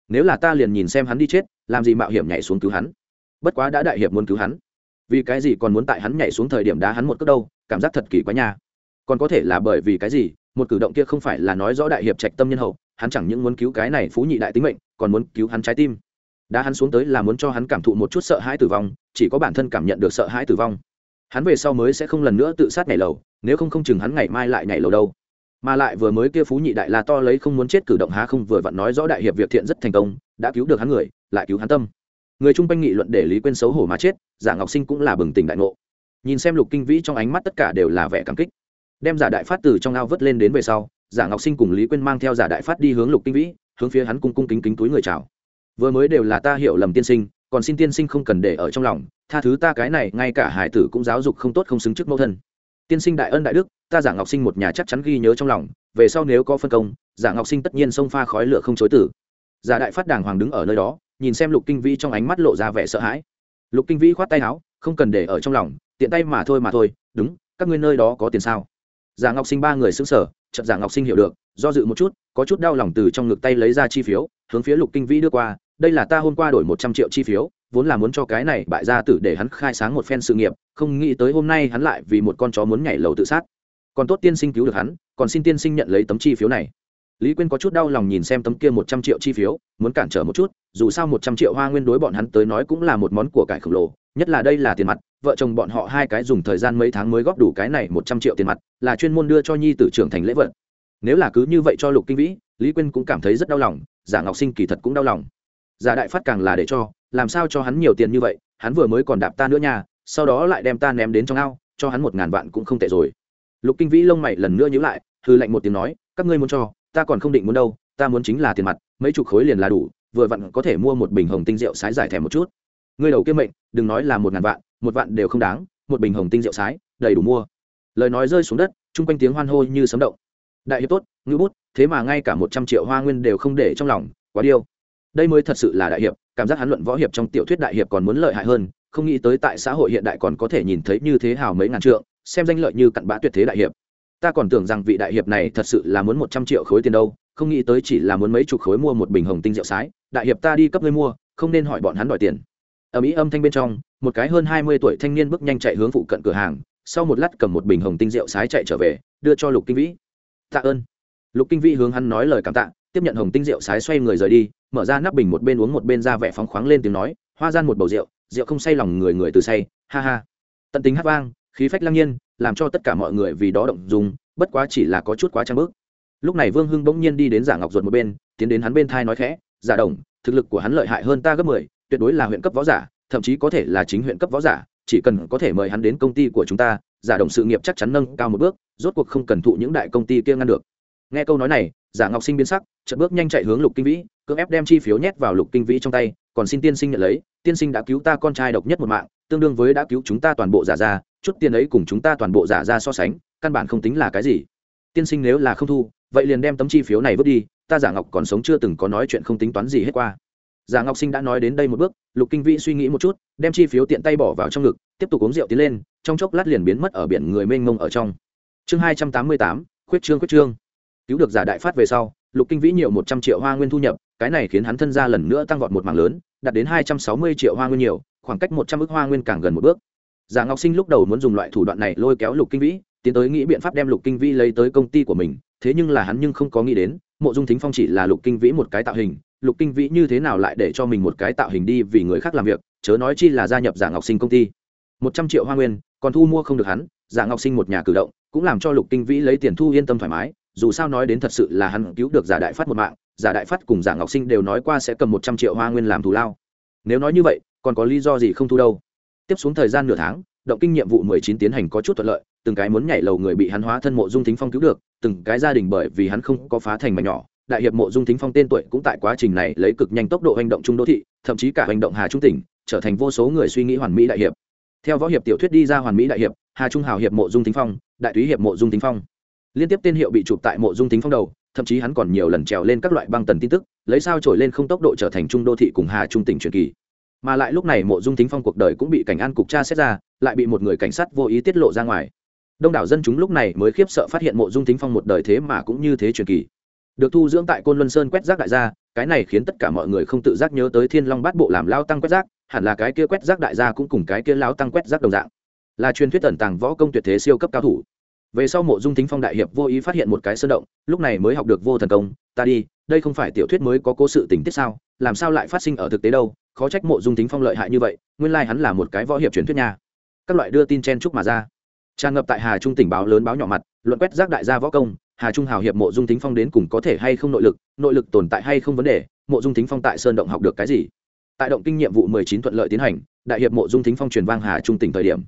Nếu là ta liền nhìn xem hắn đi chết, làm gì mạo hiểm nhảy xuống cứu hắn? Bất quá đã đại hiệp muốn cứu hắn. Vì cái gì còn muốn tại hắn nhảy xuống thời điểm đá hắn một cước đâu, cảm giác thật kỳ quá nha. Còn có thể là bởi vì cái gì, một cử động kia không phải là nói rõ đại hiệp trạch tâm nhân hậu, hắn chẳng những muốn cứu cái này phú nhị đại tính mệnh, còn muốn cứu hắn trái tim. Đã hắn xuống tới là muốn cho hắn cảm thụ một chút sợ hãi tử vong, chỉ có bản thân cảm nhận được sợ hãi tử vong. Hắn về sau mới sẽ không lần nữa tự sát nhảy lầu, nếu không không chừng hắn ngày mai lại nhảy lầu đâu mà lại vừa mới kia phú nhị đại là to lấy không muốn chết cử động há không vừa vặn nói rõ đại hiệp việc thiện rất thành công, đã cứu được hắn người, lại cứu hắn tâm. Người chung quanh nghị luận để lý quên xấu hổ mà chết, giả ngọc sinh cũng là bừng tỉnh đại ngộ. Nhìn xem lục kinh vĩ trong ánh mắt tất cả đều là vẻ cảm kích. Đem giả đại phát từ trong ao vớt lên đến về sau, giả ngọc sinh cùng lý quyên mang theo giả đại phát đi hướng lục kinh vĩ, hướng phía hắn cung cung kính kính túi người chào. Vừa mới đều là ta hiểu lầm tiên sinh, còn xin tiên sinh không cần để ở trong lòng, tha thứ ta cái này, ngay cả hải tử cũng giáo dục không tốt không xứng trước mẫu thân tiên sinh đại ân đại đức, ta giả ngọc sinh một nhà chắc chắn ghi nhớ trong lòng, về sau nếu có phân công, giả ngọc sinh tất nhiên xông pha khói lửa không chối tử. Giả đại phát đàng hoàng đứng ở nơi đó, nhìn xem lục kinh vĩ trong ánh mắt lộ ra vẻ sợ hãi. Lục kinh vĩ khoát tay áo, không cần để ở trong lòng, tiện tay mà thôi mà thôi, đúng, các ngươi nơi đó có tiền sao? Giả ngọc sinh ba người xứng sở chợt giả ngọc sinh hiểu được, do dự một chút, có chút đau lòng từ trong ngực tay lấy ra chi phiếu, hướng phía lục kinh vĩ đưa qua, đây là ta hôm qua đổi một trăm triệu chi phiếu vốn là muốn cho cái này bại gia tử để hắn khai sáng một phen sự nghiệp, không nghĩ tới hôm nay hắn lại vì một con chó muốn nhảy lầu tự sát. Còn tốt tiên sinh cứu được hắn, còn xin tiên sinh nhận lấy tấm chi phiếu này. Lý quyên có chút đau lòng nhìn xem tấm kia một trăm triệu chi phiếu, muốn cản trở một chút, dù sao một trăm triệu hoa nguyên đối bọn hắn tới nói cũng là một món của cải khổng lồ, nhất là đây là tiền mặt, vợ chồng bọn họ hai cái dùng thời gian mấy tháng mới góp đủ cái này một trăm triệu tiền mặt, là chuyên môn đưa cho nhi tử trưởng thành lễ vật. Nếu là cứ như vậy cho lục kinh vĩ, lý quyên cũng cảm thấy rất đau lòng, giả ngọc sinh kỳ thật cũng đau lòng giả đại phát càng là để cho, làm sao cho hắn nhiều tiền như vậy, hắn vừa mới còn đạp ta nữa nha, sau đó lại đem ta ném đến trong ao, cho hắn một ngàn vạn cũng không tệ rồi. Lục kinh vĩ lông mày lần nữa nhữ lại hư lạnh một tiếng nói, các ngươi muốn cho, ta còn không định muốn đâu, ta muốn chính là tiền mặt, mấy chục khối liền là đủ, vừa vặn có thể mua một bình hồng tinh rượu sái giải thèm một chút. Ngươi đầu kia mệnh, đừng nói là một ngàn vạn, một vạn đều không đáng, một bình hồng tinh rượu sái, đầy đủ mua. Lời nói rơi xuống đất, chung quanh tiếng hoan hô như sấm động. Đại hiệp tốt ngữ bút, thế mà ngay cả một trăm triệu hoa nguyên đều không để trong lòng, quá điêu đây mới thật sự là đại hiệp, cảm giác hắn luận võ hiệp trong tiểu thuyết đại hiệp còn muốn lợi hại hơn, không nghĩ tới tại xã hội hiện đại còn có thể nhìn thấy như thế hào mấy ngàn trượng, xem danh lợi như cặn bã tuyệt thế đại hiệp. Ta còn tưởng rằng vị đại hiệp này thật sự là muốn một trăm triệu khối tiền đâu, không nghĩ tới chỉ là muốn mấy chục khối mua một bình hồng tinh rượu sái. Đại hiệp ta đi cấp ngươi mua, không nên hỏi bọn hắn đòi tiền. Ở mỹ âm thanh bên trong, một cái hơn hai mươi tuổi thanh niên bước nhanh chạy hướng phụ cận cửa hàng, sau một lát cầm một bình hồng tinh rượu sái chạy trở về, đưa cho lục kinh vĩ. Tạ ơn. Lục kinh vĩ hướng hắn nói lời cảm tạ tiếp nhận hồng tinh rượu sái xoay người rời đi, mở ra nắp bình một bên uống một bên ra vẻ phóng khoáng lên tiếng nói, hoa gian một bầu rượu rượu không say lòng người người từ say, ha ha. Tận tính hát vang, khí phách lăng nhiên, làm cho tất cả mọi người vì đó động dùng bất quá chỉ là có chút quá trang bước. Lúc này vương hưng bỗng nhiên đi đến giả ngọc ruột một bên, tiến đến hắn bên thai nói khẽ, giả đồng, thực lực của hắn lợi hại hơn ta gấp mười, tuyệt đối là huyện cấp võ giả, thậm chí có thể là chính huyện cấp võ giả, chỉ cần có thể mời hắn đến công ty của chúng ta, giả đồng sự nghiệp chắc chắn nâng cao một bước, rốt cuộc không cần thụ những đại công ty kia ngăn được. Nghe câu nói này giả ngọc sinh biến sắc, chợt bước nhanh chạy hướng lục kinh vĩ, cưỡng ép đem chi phiếu nhét vào lục kinh vĩ trong tay, còn xin tiên sinh nhận lấy, tiên sinh đã cứu ta con trai độc nhất một mạng, tương đương với đã cứu chúng ta toàn bộ giả ra chút tiền ấy cùng chúng ta toàn bộ giả ra so sánh, căn bản không tính là cái gì. Tiên sinh nếu là không thu, vậy liền đem tấm chi phiếu này vứt đi, ta giả ngọc còn sống chưa từng có nói chuyện không tính toán gì hết qua. Giả ngọc sinh đã nói đến đây một bước, lục kinh vĩ suy nghĩ một chút, đem chi phiếu tiện tay bỏ vào trong ngực, tiếp tục uống rượu tiến lên, trong chốc lát liền biến mất ở biển người mênh mông ở trong. Chương hai trăm tám mươi tám, khuyết trương khuyết trương cứu được giả đại phát về sau, lục kinh vĩ nhiều một trăm triệu hoa nguyên thu nhập, cái này khiến hắn thân ra lần nữa tăng vọt một mảng lớn, đạt đến hai trăm sáu mươi triệu hoa nguyên nhiều, khoảng cách một trăm ước hoa nguyên càng gần một bước. Giả ngọc sinh lúc đầu muốn dùng loại thủ đoạn này lôi kéo lục kinh vĩ, tiến tới nghĩ biện pháp đem lục kinh vĩ lấy tới công ty của mình, thế nhưng là hắn nhưng không có nghĩ đến, mộ dung thính phong chỉ là lục kinh vĩ một cái tạo hình, lục kinh vĩ như thế nào lại để cho mình một cái tạo hình đi vì người khác làm việc, chớ nói chi là gia nhập giả ngọc sinh công ty. Một trăm triệu hoa nguyên, còn thu mua không được hắn, giả ngọc sinh một nhà cử động, cũng làm cho lục kinh vĩ lấy tiền thu yên tâm thoải mái dù sao nói đến thật sự là hắn cứu được giả đại phát một mạng, giả đại phát cùng giả ngọc sinh đều nói qua sẽ cầm một trăm triệu hoa nguyên làm thù lao. Nếu nói như vậy, còn có lý do gì không thu đâu? Tiếp xuống thời gian nửa tháng, động kinh nhiệm vụ mười chín tiến hành có chút thuận lợi, từng cái muốn nhảy lầu người bị hắn hóa thân mộ dung thính phong cứu được, từng cái gia đình bởi vì hắn không có phá thành mà nhỏ, đại hiệp mộ dung thính phong tên tuổi cũng tại quá trình này lấy cực nhanh tốc độ hành động trung đô thị, thậm chí cả hành động hà trung tỉnh, trở thành vô số người suy nghĩ hoàn mỹ đại hiệp. Theo võ hiệp tiểu thuyết đi ra hoàn mỹ đại hiệp, hà trung hào hiệp mộ dung thính phong, đại túy hiệp mộ dung thính phong liên tiếp tên hiệu bị chụp tại mộ dung thính phong đầu, thậm chí hắn còn nhiều lần trèo lên các loại băng tần tin tức, lấy sao trổi lên không tốc độ trở thành trung đô thị cùng hà trung tỉnh truyền kỳ. Mà lại lúc này mộ dung thính phong cuộc đời cũng bị cảnh an cục tra xét ra, lại bị một người cảnh sát vô ý tiết lộ ra ngoài. Đông đảo dân chúng lúc này mới khiếp sợ phát hiện mộ dung thính phong một đời thế mà cũng như thế truyền kỳ. Được thu dưỡng tại côn luân sơn quét rác đại gia, cái này khiến tất cả mọi người không tự giác nhớ tới thiên long bát bộ làm lao tăng quét rác, hẳn là cái kia quét rác đại gia cũng cùng cái kia lao tăng quét rác đồng dạng. Là truyền thuyết tẩn tàng võ công tuyệt thế siêu cấp cao thủ về sau mộ dung thính phong đại hiệp vô ý phát hiện một cái sơn động, lúc này mới học được vô thần công, ta đi, đây không phải tiểu thuyết mới có cố sự tình tiết sao, làm sao lại phát sinh ở thực tế đâu, khó trách mộ dung thính phong lợi hại như vậy, nguyên lai hắn là một cái võ hiệp truyền thuyết nha. Các loại đưa tin chen chúc mà ra. Tràn ngập tại hà trung tỉnh báo lớn báo nhỏ mặt, luận quét rác đại gia võ công, hà trung hào hiệp mộ dung tính phong đến cùng có thể hay không nội lực nội lực tồn tại hay không vấn đề, mộ dung tính phong tại sơn động học được cái gì? Tại động kinh nhiệm vụ mười chín thuận lợi tiến hành, đại hiệp mộ dung tính phong truyền vang hà trung tỉnh thời điểm.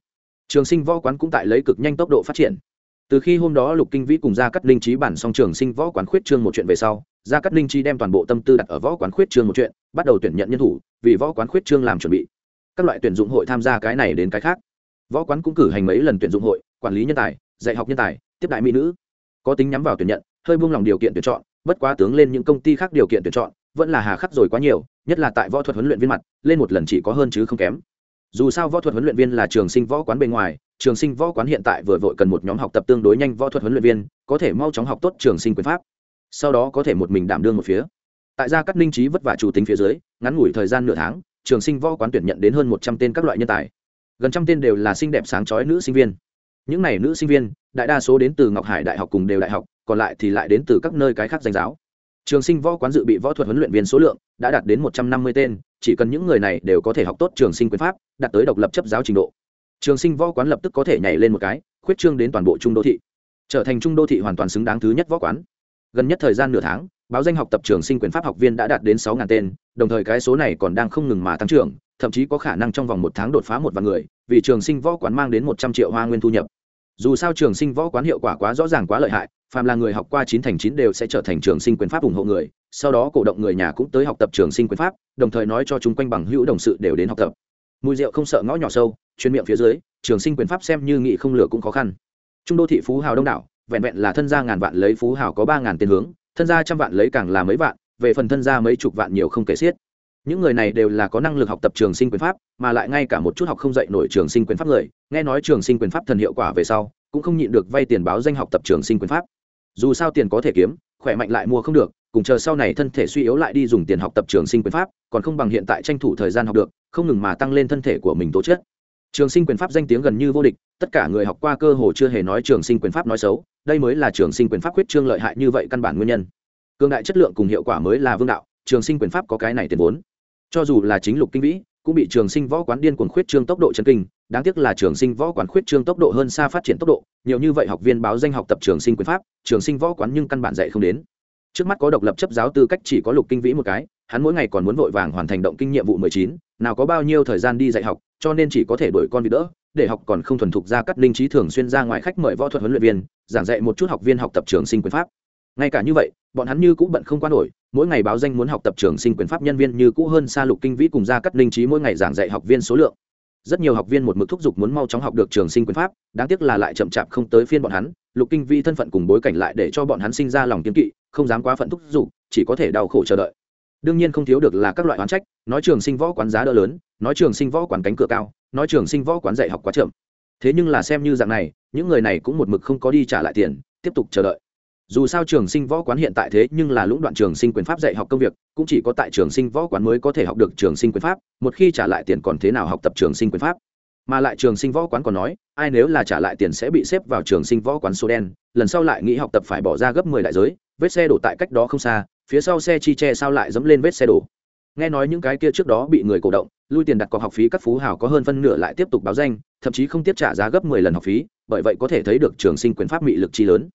Trường sinh võ quán cũng tại lấy cực nhanh tốc độ phát triển từ khi hôm đó lục kinh vĩ cùng gia cắt linh trí bản xong trường sinh võ quán khuyết trương một chuyện về sau, gia cắt linh trí đem toàn bộ tâm tư đặt ở võ quán khuyết trương một chuyện, bắt đầu tuyển nhận nhân thủ, vì võ quán khuyết trương làm chuẩn bị. Các loại tuyển dụng hội tham gia cái này đến cái khác. Võ quán cũng cử hành mấy lần tuyển dụng hội, quản lý nhân tài, dạy học nhân tài, tiếp đại mỹ nữ. Có tính nhắm vào tuyển nhận, hơi buông lòng điều kiện tuyển chọn, bất quá tướng lên những công ty khác điều kiện tuyển chọn, vẫn là hà khắc rồi quá nhiều, nhất là tại võ thuật huấn luyện viên mặt, lên một lần chỉ có hơn chứ không kém. Dù sao võ thuật huấn luyện viên là trường sinh võ quán bên ngoài trường sinh võ quán hiện tại vừa vội cần một nhóm học tập tương đối nhanh võ thuật huấn luyện viên, có thể mau chóng học tốt trường sinh quyền pháp. Sau đó có thể một mình đảm đương một phía. Tại gia các ninh trí vất vả chủ tính phía dưới, ngắn ngủi thời gian nửa tháng, trường sinh võ quán tuyển nhận đến hơn một trăm tên các loại nhân tài. Gần trăm tên đều là xinh đẹp sáng chói nữ sinh viên. Những n à y nữ sinh viên, đại đa số đến từ ngọc hải đại học cùng đều đại học, còn lại thì lại đến từ các nơi cái khác danh giáo. Trường sinh võ quán dự bị võ thuật huấn luyện viên số lượng đã đạt đến một trăm năm mươi tên, chỉ cần những người này đều có thể học tốt trường sinh quyền pháp, đạt tới độc lập chấp giáo trình độ trường sinh võ quán lập tức có thể nhảy lên một cái, khuyết trương đến toàn bộ trung đô thị. Trở thành trung đô thị hoàn toàn xứng đáng thứ nhất võ quán. Gần nhất thời gian nửa tháng, báo danh học tập trường sinh quyền pháp học viên đã đạt đến sáu tên, đồng thời cái số này còn đang không ngừng mà tăng trưởng, thậm chí có khả năng trong vòng một tháng đột phá một vạn người, vì trường sinh võ quán mang đến một trăm triệu hoa nguyên thu nhập. Dù sao trường sinh võ quán hiệu quả quá rõ ràng quá lợi hại, phàm là người học qua chín thành chín đều sẽ trở thành trường sinh quyền pháp ủng hộ người, sau đó cổ động người nhà cũng tới học tập trường sinh quyền pháp, đồng thời nói cho chúng quanh bằng hữu đồng sự đều đến học tập. Mùi rượu không sợ ngõ nhỏ sâu chuyên miệng phía dưới, trường sinh quyền pháp xem như nghị không lửa cũng khó khăn. Trung đô thị phú hào đông đảo, vẹn vẹn là thân gia ngàn vạn lấy phú hào có ba ngàn tiền hướng, thân gia trăm vạn lấy càng là mấy vạn, về phần thân gia mấy chục vạn nhiều không kể xiết. Những người này đều là có năng lực học tập trường sinh quyền pháp, mà lại ngay cả một chút học không dạy nổi trường sinh quyền pháp người, nghe nói trường sinh quyền pháp thần hiệu quả về sau, cũng không nhịn được vay tiền báo danh học tập trường sinh quyền pháp. Dù sao tiền có thể kiếm, khỏe mạnh lại mua không được, cùng chờ sau này thân thể suy yếu lại đi dùng tiền học tập trường sinh quyền pháp, còn không bằng hiện tại tranh thủ thời gian học được, không ngừng mà tăng lên thân thể của mình tố chất trường sinh quyền pháp danh tiếng gần như vô địch, tất cả người học qua cơ hồ chưa hề nói trường sinh quyền pháp nói xấu, đây mới là trường sinh quyền pháp khuyết trương lợi hại như vậy căn bản nguyên nhân. Cương đại chất lượng cùng hiệu quả mới là vương đạo, trường sinh quyền pháp có cái này tiền vốn. Cho dù là chính lục kinh vĩ, cũng bị trường sinh võ quán điên cuồng khuyết trương tốc độ chân kinh, đáng tiếc là trường sinh võ quán khuyết trương tốc độ hơn xa phát triển tốc độ, nhiều như vậy học viên báo danh học tập trường sinh quyền pháp, trường sinh võ quán nhưng căn bản dạy không đến. Trước mắt có độc lập chấp giáo tư cách chỉ có lục kinh vĩ một cái, hắn mỗi ngày còn muốn vội vàng hoàn thành động kinh nhiệm vụ mười chín, nào có bao nhiêu thời gian đi dạy học cho nên chỉ có thể đổi con vị đỡ, để học còn không thuần thục ra cắt linh trí thường xuyên ra ngoài khách mời võ thuật huấn luyện viên, giảng dạy một chút học viên học tập trường sinh quyền pháp. Ngay cả như vậy, bọn hắn như cũng bận không qua nổi, mỗi ngày báo danh muốn học tập trường sinh quyền pháp nhân viên như cũ hơn xa lục kinh vĩ cùng ra cắt linh trí mỗi ngày giảng dạy học viên số lượng. Rất nhiều học viên một mực thúc giục muốn mau chóng học được trường sinh quyền pháp, đáng tiếc là lại chậm chạp không tới phiên bọn hắn, lục kinh vĩ thân phận cùng bối cảnh lại để cho bọn hắn sinh ra lòng kiếm kỵ, không dám quá phận thúc giục, chỉ có thể đau khổ chờ đợi. Đương nhiên không thiếu được là các loại oán trách, nói trường sinh võ quán giá đỡ lớn nói trường sinh võ quán cánh cửa cao, nói trường sinh võ quán dạy học quá chậm. Thế nhưng là xem như dạng này, những người này cũng một mực không có đi trả lại tiền, tiếp tục chờ đợi. Dù sao trường sinh võ quán hiện tại thế nhưng là lũng đoạn trường sinh quyền pháp dạy học công việc, cũng chỉ có tại trường sinh võ quán mới có thể học được trường sinh quyền pháp, một khi trả lại tiền còn thế nào học tập trường sinh quyền pháp? Mà lại trường sinh võ quán còn nói, ai nếu là trả lại tiền sẽ bị xếp vào trường sinh võ quán số đen, lần sau lại nghĩ học tập phải bỏ ra gấp mười đại giới, vết xe đổ tại cách đó không xa, phía sau xe chi che sao lại dẫm lên vết xe đổ. Nghe nói những cái kia trước đó bị người cổ động lui tiền đặt cọc học phí các phú hào có hơn phân nửa lại tiếp tục báo danh, thậm chí không tiếp trả giá gấp mười lần học phí, bởi vậy có thể thấy được trường sinh quyền pháp mị lực chi lớn.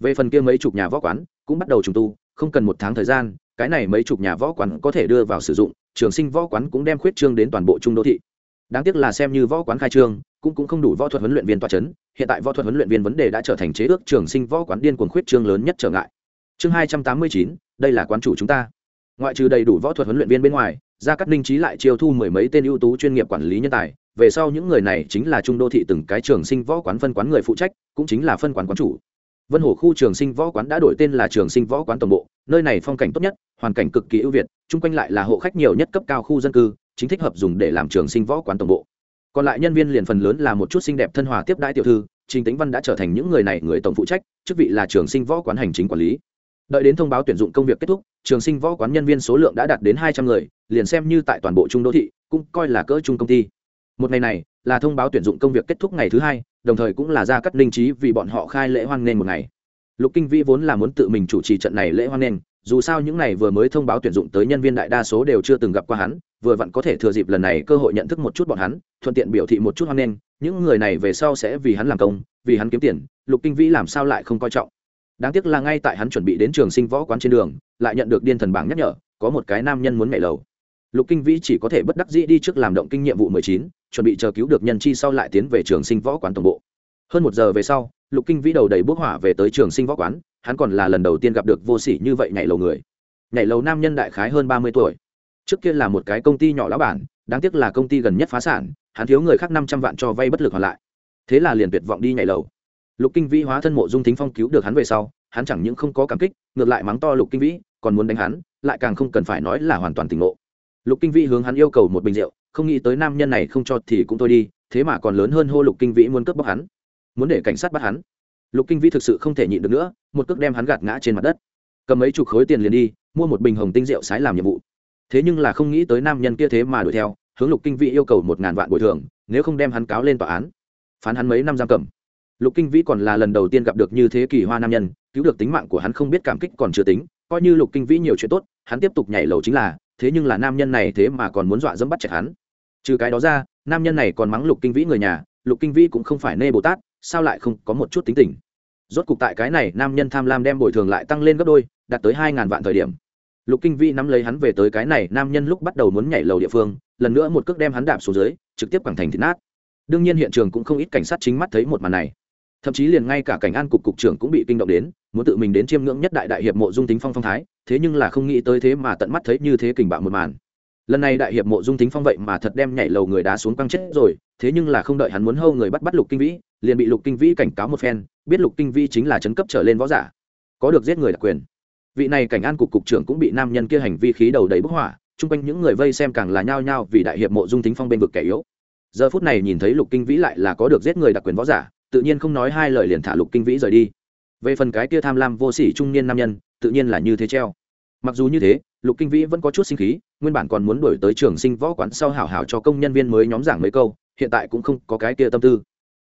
Về phần kia mấy chục nhà võ quán, cũng bắt đầu trùng tu, không cần một tháng thời gian, cái này mấy chục nhà võ quán có thể đưa vào sử dụng, trường sinh võ quán cũng đem khuyết trương đến toàn bộ trung đô thị. Đáng tiếc là xem như võ quán khai trương, cũng cũng không đủ võ thuật huấn luyện viên toa chấn, hiện tại võ thuật huấn luyện viên vấn đề đã trở thành chế ước trường sinh võ quán điên cuồng khuyết trương lớn nhất trở ngại. Chương hai trăm tám mươi chín, đây là quán chủ chúng ta. Ngoại trừ đầy đủ võ thuật huấn luyện viên bên ngoài gia cát ninh trí lại chiêu thu mười mấy tên ưu tú chuyên nghiệp quản lý nhân tài, về sau những người này chính là trung đô thị từng cái trường sinh võ quán phân quán người phụ trách, cũng chính là phân quán quán chủ. Vân hồ khu trường sinh võ quán đã đổi tên là trường sinh võ quán tổng bộ, nơi này phong cảnh tốt nhất, hoàn cảnh cực kỳ ưu việt, chung quanh lại là hộ khách nhiều nhất cấp cao khu dân cư, chính thích hợp dùng để làm trường sinh võ quán tổng bộ. Còn lại nhân viên liền phần lớn là một chút xinh đẹp thân hòa tiếp đãi tiểu thư, trình tĩnh văn đã trở thành những người này người tổng phụ trách, chức vị là trường sinh võ quán hành chính quản lý đợi đến thông báo tuyển dụng công việc kết thúc, trường sinh võ quán nhân viên số lượng đã đạt đến hai trăm người, liền xem như tại toàn bộ trung đô thị, cũng coi là cỡ trung công ty. Một ngày này, là thông báo tuyển dụng công việc kết thúc ngày thứ hai, đồng thời cũng là ra cắt linh trí vì bọn họ khai lễ hoan nghênh một ngày. Lục kinh vĩ vốn là muốn tự mình chủ trì trận này lễ hoan nghênh, dù sao những này vừa mới thông báo tuyển dụng tới nhân viên đại đa số đều chưa từng gặp qua hắn, vừa vặn có thể thừa dịp lần này cơ hội nhận thức một chút bọn hắn, thuận tiện biểu thị một chút hoan nghênh, những người này về sau sẽ vì hắn làm công, vì hắn kiếm tiền, lục kinh vĩ làm sao lại không coi trọng đáng tiếc là ngay tại hắn chuẩn bị đến trường sinh võ quán trên đường, lại nhận được điên thần bảng nhắc nhở, có một cái nam nhân muốn nhảy lầu. Lục kinh vĩ chỉ có thể bất đắc dĩ đi trước làm động kinh nhiệm vụ mười chín, chuẩn bị chờ cứu được nhân chi sau lại tiến về trường sinh võ quán tổng bộ. Hơn một giờ về sau, lục kinh vĩ đầu đầy bốc hỏa về tới trường sinh võ quán, hắn còn là lần đầu tiên gặp được vô sỉ như vậy nhảy lầu người. Nhảy lầu nam nhân đại khái hơn ba mươi tuổi. Trước kia là một cái công ty nhỏ lão bản, đáng tiếc là công ty gần nhất phá sản, hắn thiếu người khác năm trăm vạn cho vay bất lực hoàn lại. Thế là liền tuyệt vọng đi nhảy lầu lục kinh vĩ hóa thân mộ dung thính phong cứu được hắn về sau, hắn chẳng những không có cảm kích, ngược lại mắng to lục kinh vĩ, còn muốn đánh hắn, lại càng không cần phải nói là hoàn toàn tỉnh ngộ. Lục kinh vĩ hướng hắn yêu cầu một bình rượu, không nghĩ tới nam nhân này không cho thì cũng thôi đi, thế mà còn lớn hơn hô lục kinh vĩ muốn cướp bóc hắn, muốn để cảnh sát bắt hắn. Lục kinh vĩ thực sự không thể nhịn được nữa, một cước đem hắn gạt ngã trên mặt đất. Cầm mấy chục khối tiền liền đi, mua một bình hồng tinh rượu sái làm nhiệm vụ. Thế nhưng là không nghĩ tới nam nhân kia thế mà đuổi theo, hướng lục kinh vĩ yêu cầu một ngàn vạn bồi thường, nếu không đem hắn cáo lên tòa án. Phán hắn mấy năm giam cầm lục kinh vĩ còn là lần đầu tiên gặp được như thế kỳ hoa nam nhân, cứu được tính mạng của hắn không biết cảm kích còn chưa tính, coi như lục kinh vĩ nhiều chuyện tốt, hắn tiếp tục nhảy lầu chính là, thế nhưng là nam nhân này thế mà còn muốn dọa dẫm bắt chẹt hắn. Trừ cái đó ra, nam nhân này còn mắng lục kinh vĩ người nhà, lục kinh vĩ cũng không phải nê bồ tát, sao lại không có một chút tính tình? Rốt cục tại cái này, nam nhân tham lam đem bồi thường lại tăng lên gấp đôi, đạt tới hai ngàn vạn thời điểm. Lục kinh vĩ nắm lấy hắn về tới cái này, nam nhân lúc bắt đầu muốn nhảy lầu địa phương, lần nữa một cước đem hắn đạp xuống dưới, trực tiếp quẳng thành thịt nát. Đương nhiên hiện trường cũng không ít cảnh sát chính mắt thấy một màn này thậm chí liền ngay cả cảnh an cục cục trưởng cũng bị kinh động đến, muốn tự mình đến chiêm ngưỡng nhất đại đại hiệp mộ dung tính phong phong thái, thế nhưng là không nghĩ tới thế mà tận mắt thấy như thế kình bạo một màn. Lần này đại hiệp mộ dung tính phong vậy mà thật đem nhảy lầu người đá xuống căng chết rồi, thế nhưng là không đợi hắn muốn hâu người bắt bắt lục kinh vĩ, liền bị lục kinh vĩ cảnh cáo một phen, biết lục kinh vĩ chính là chấn cấp trở lên võ giả, có được giết người đặc quyền. Vị này cảnh an cục cục trưởng cũng bị nam nhân kia hành vi khí đầu đầy bức hỏa chung quanh những người vây xem càng là nhao nhao vì đại hiệp mộ dung tính phong bên vực kẻ yếu. Giờ phút này nhìn thấy lục kinh vĩ lại là có được giết người đặc quyền võ giả tự nhiên không nói hai lời liền thả lục kinh vĩ rời đi. Về phần cái kia tham lam vô sỉ trung niên nam nhân, tự nhiên là như thế treo. Mặc dù như thế, lục kinh vĩ vẫn có chút sinh khí, nguyên bản còn muốn đổi tới trường sinh võ quán sau hảo hảo cho công nhân viên mới nhóm giảng mấy câu, hiện tại cũng không có cái kia tâm tư.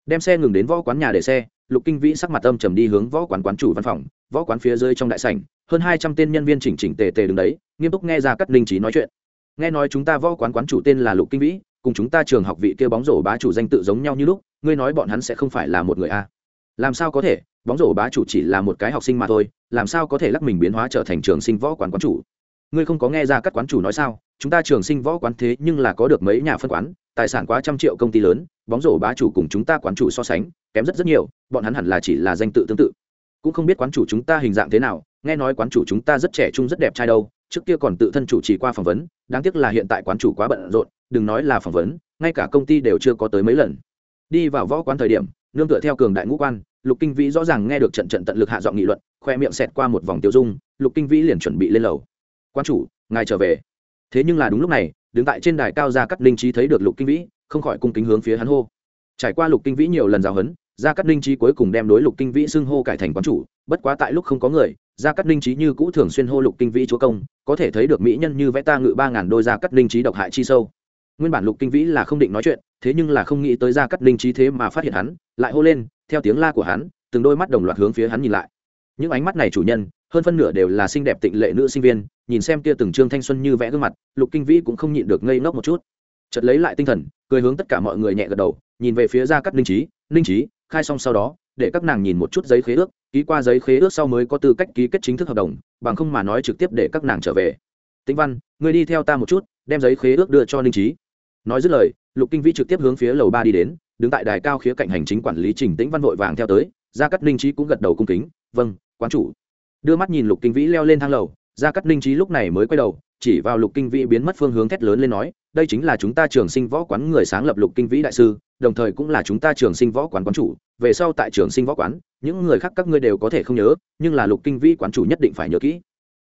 Đem xe ngừng đến võ quán nhà để xe, lục kinh vĩ sắc mặt âm trầm đi hướng võ quán quán chủ văn phòng, võ quán phía dưới trong đại sảnh, hơn hai trăm tên nhân viên chỉnh chỉnh tề tề đứng đấy, nghiêm túc nghe ra cắt linh trí nói chuyện. Nghe nói chúng ta võ quán quán chủ tên là lục kinh vĩ cùng chúng ta trường học vị kia bóng rổ bá chủ danh tự giống nhau như lúc, ngươi nói bọn hắn sẽ không phải là một người a. Làm sao có thể? Bóng rổ bá chủ chỉ là một cái học sinh mà thôi, làm sao có thể lắc mình biến hóa trở thành trường sinh võ quán quán chủ? Ngươi không có nghe ra các quán chủ nói sao? Chúng ta trường sinh võ quán thế nhưng là có được mấy nhà phân quán, tài sản quá trăm triệu công ty lớn, bóng rổ bá chủ cùng chúng ta quán chủ so sánh, kém rất rất nhiều, bọn hắn hẳn là chỉ là danh tự tương tự. Cũng không biết quán chủ chúng ta hình dạng thế nào, nghe nói quán chủ chúng ta rất trẻ trung rất đẹp trai đâu, trước kia còn tự thân chủ trì qua phỏng vấn, đáng tiếc là hiện tại quán chủ quá bận rộn đừng nói là phỏng vấn, ngay cả công ty đều chưa có tới mấy lần. Đi vào võ quán thời điểm, nương tựa theo cường đại ngũ quan, lục kinh vĩ rõ ràng nghe được trận trận tận lực hạ giọng nghị luận, khoe miệng xẹt qua một vòng tiêu dung, lục kinh vĩ liền chuẩn bị lên lầu. Quan chủ, ngài trở về. Thế nhưng là đúng lúc này, đứng tại trên đài cao gia cắt linh trí thấy được lục kinh vĩ, không khỏi cung kính hướng phía hắn hô. Trải qua lục kinh vĩ nhiều lần giáo huấn, gia cắt linh trí cuối cùng đem đối lục kinh vĩ xưng hô cải thành quán chủ, bất quá tại lúc không có người, gia cắt linh trí như cũ thường xuyên hô lục kinh vĩ chúa công, có thể thấy được mỹ nhân như vẽ ta ngự ba ngàn đôi gia cắt linh trí độc hại chi sâu nguyên bản lục kinh vĩ là không định nói chuyện, thế nhưng là không nghĩ tới gia cắt linh trí thế mà phát hiện hắn, lại hô lên, theo tiếng la của hắn, từng đôi mắt đồng loạt hướng phía hắn nhìn lại. Những ánh mắt này chủ nhân, hơn phân nửa đều là xinh đẹp tịnh lệ nữ sinh viên, nhìn xem kia từng trương thanh xuân như vẽ gương mặt, lục kinh vĩ cũng không nhịn được ngây ngốc một chút. Chợt lấy lại tinh thần, cười hướng tất cả mọi người nhẹ gật đầu, nhìn về phía gia cắt linh trí linh trí, khai xong sau đó, để các nàng nhìn một chút giấy khế ước, ký qua giấy khế ước sau mới có tư cách ký kết chính thức hợp đồng, bằng không mà nói trực tiếp để các nàng trở về. Tĩnh văn người đi theo ta một chút, đem giấy khế ước đưa cho linh trí nói dứt lời, lục kinh vĩ trực tiếp hướng phía lầu ba đi đến, đứng tại đài cao khía cạnh hành chính quản lý trình tĩnh văn vội vàng theo tới, gia cắt ninh trí cũng gật đầu cung kính vâng quán chủ. Đưa mắt nhìn lục kinh vĩ leo lên thang lầu, gia cắt ninh trí lúc này mới quay đầu, chỉ vào lục kinh vĩ biến mất phương hướng thét lớn lên nói, đây chính là chúng ta trường sinh võ quán người sáng lập lục kinh vĩ đại sư, đồng thời cũng là chúng ta trường sinh võ quán quán chủ. Về sau tại trường sinh võ quán, những người khác các ngươi đều có thể không nhớ, nhưng là lục kinh vĩ quán chủ nhất định phải nhớ kỹ.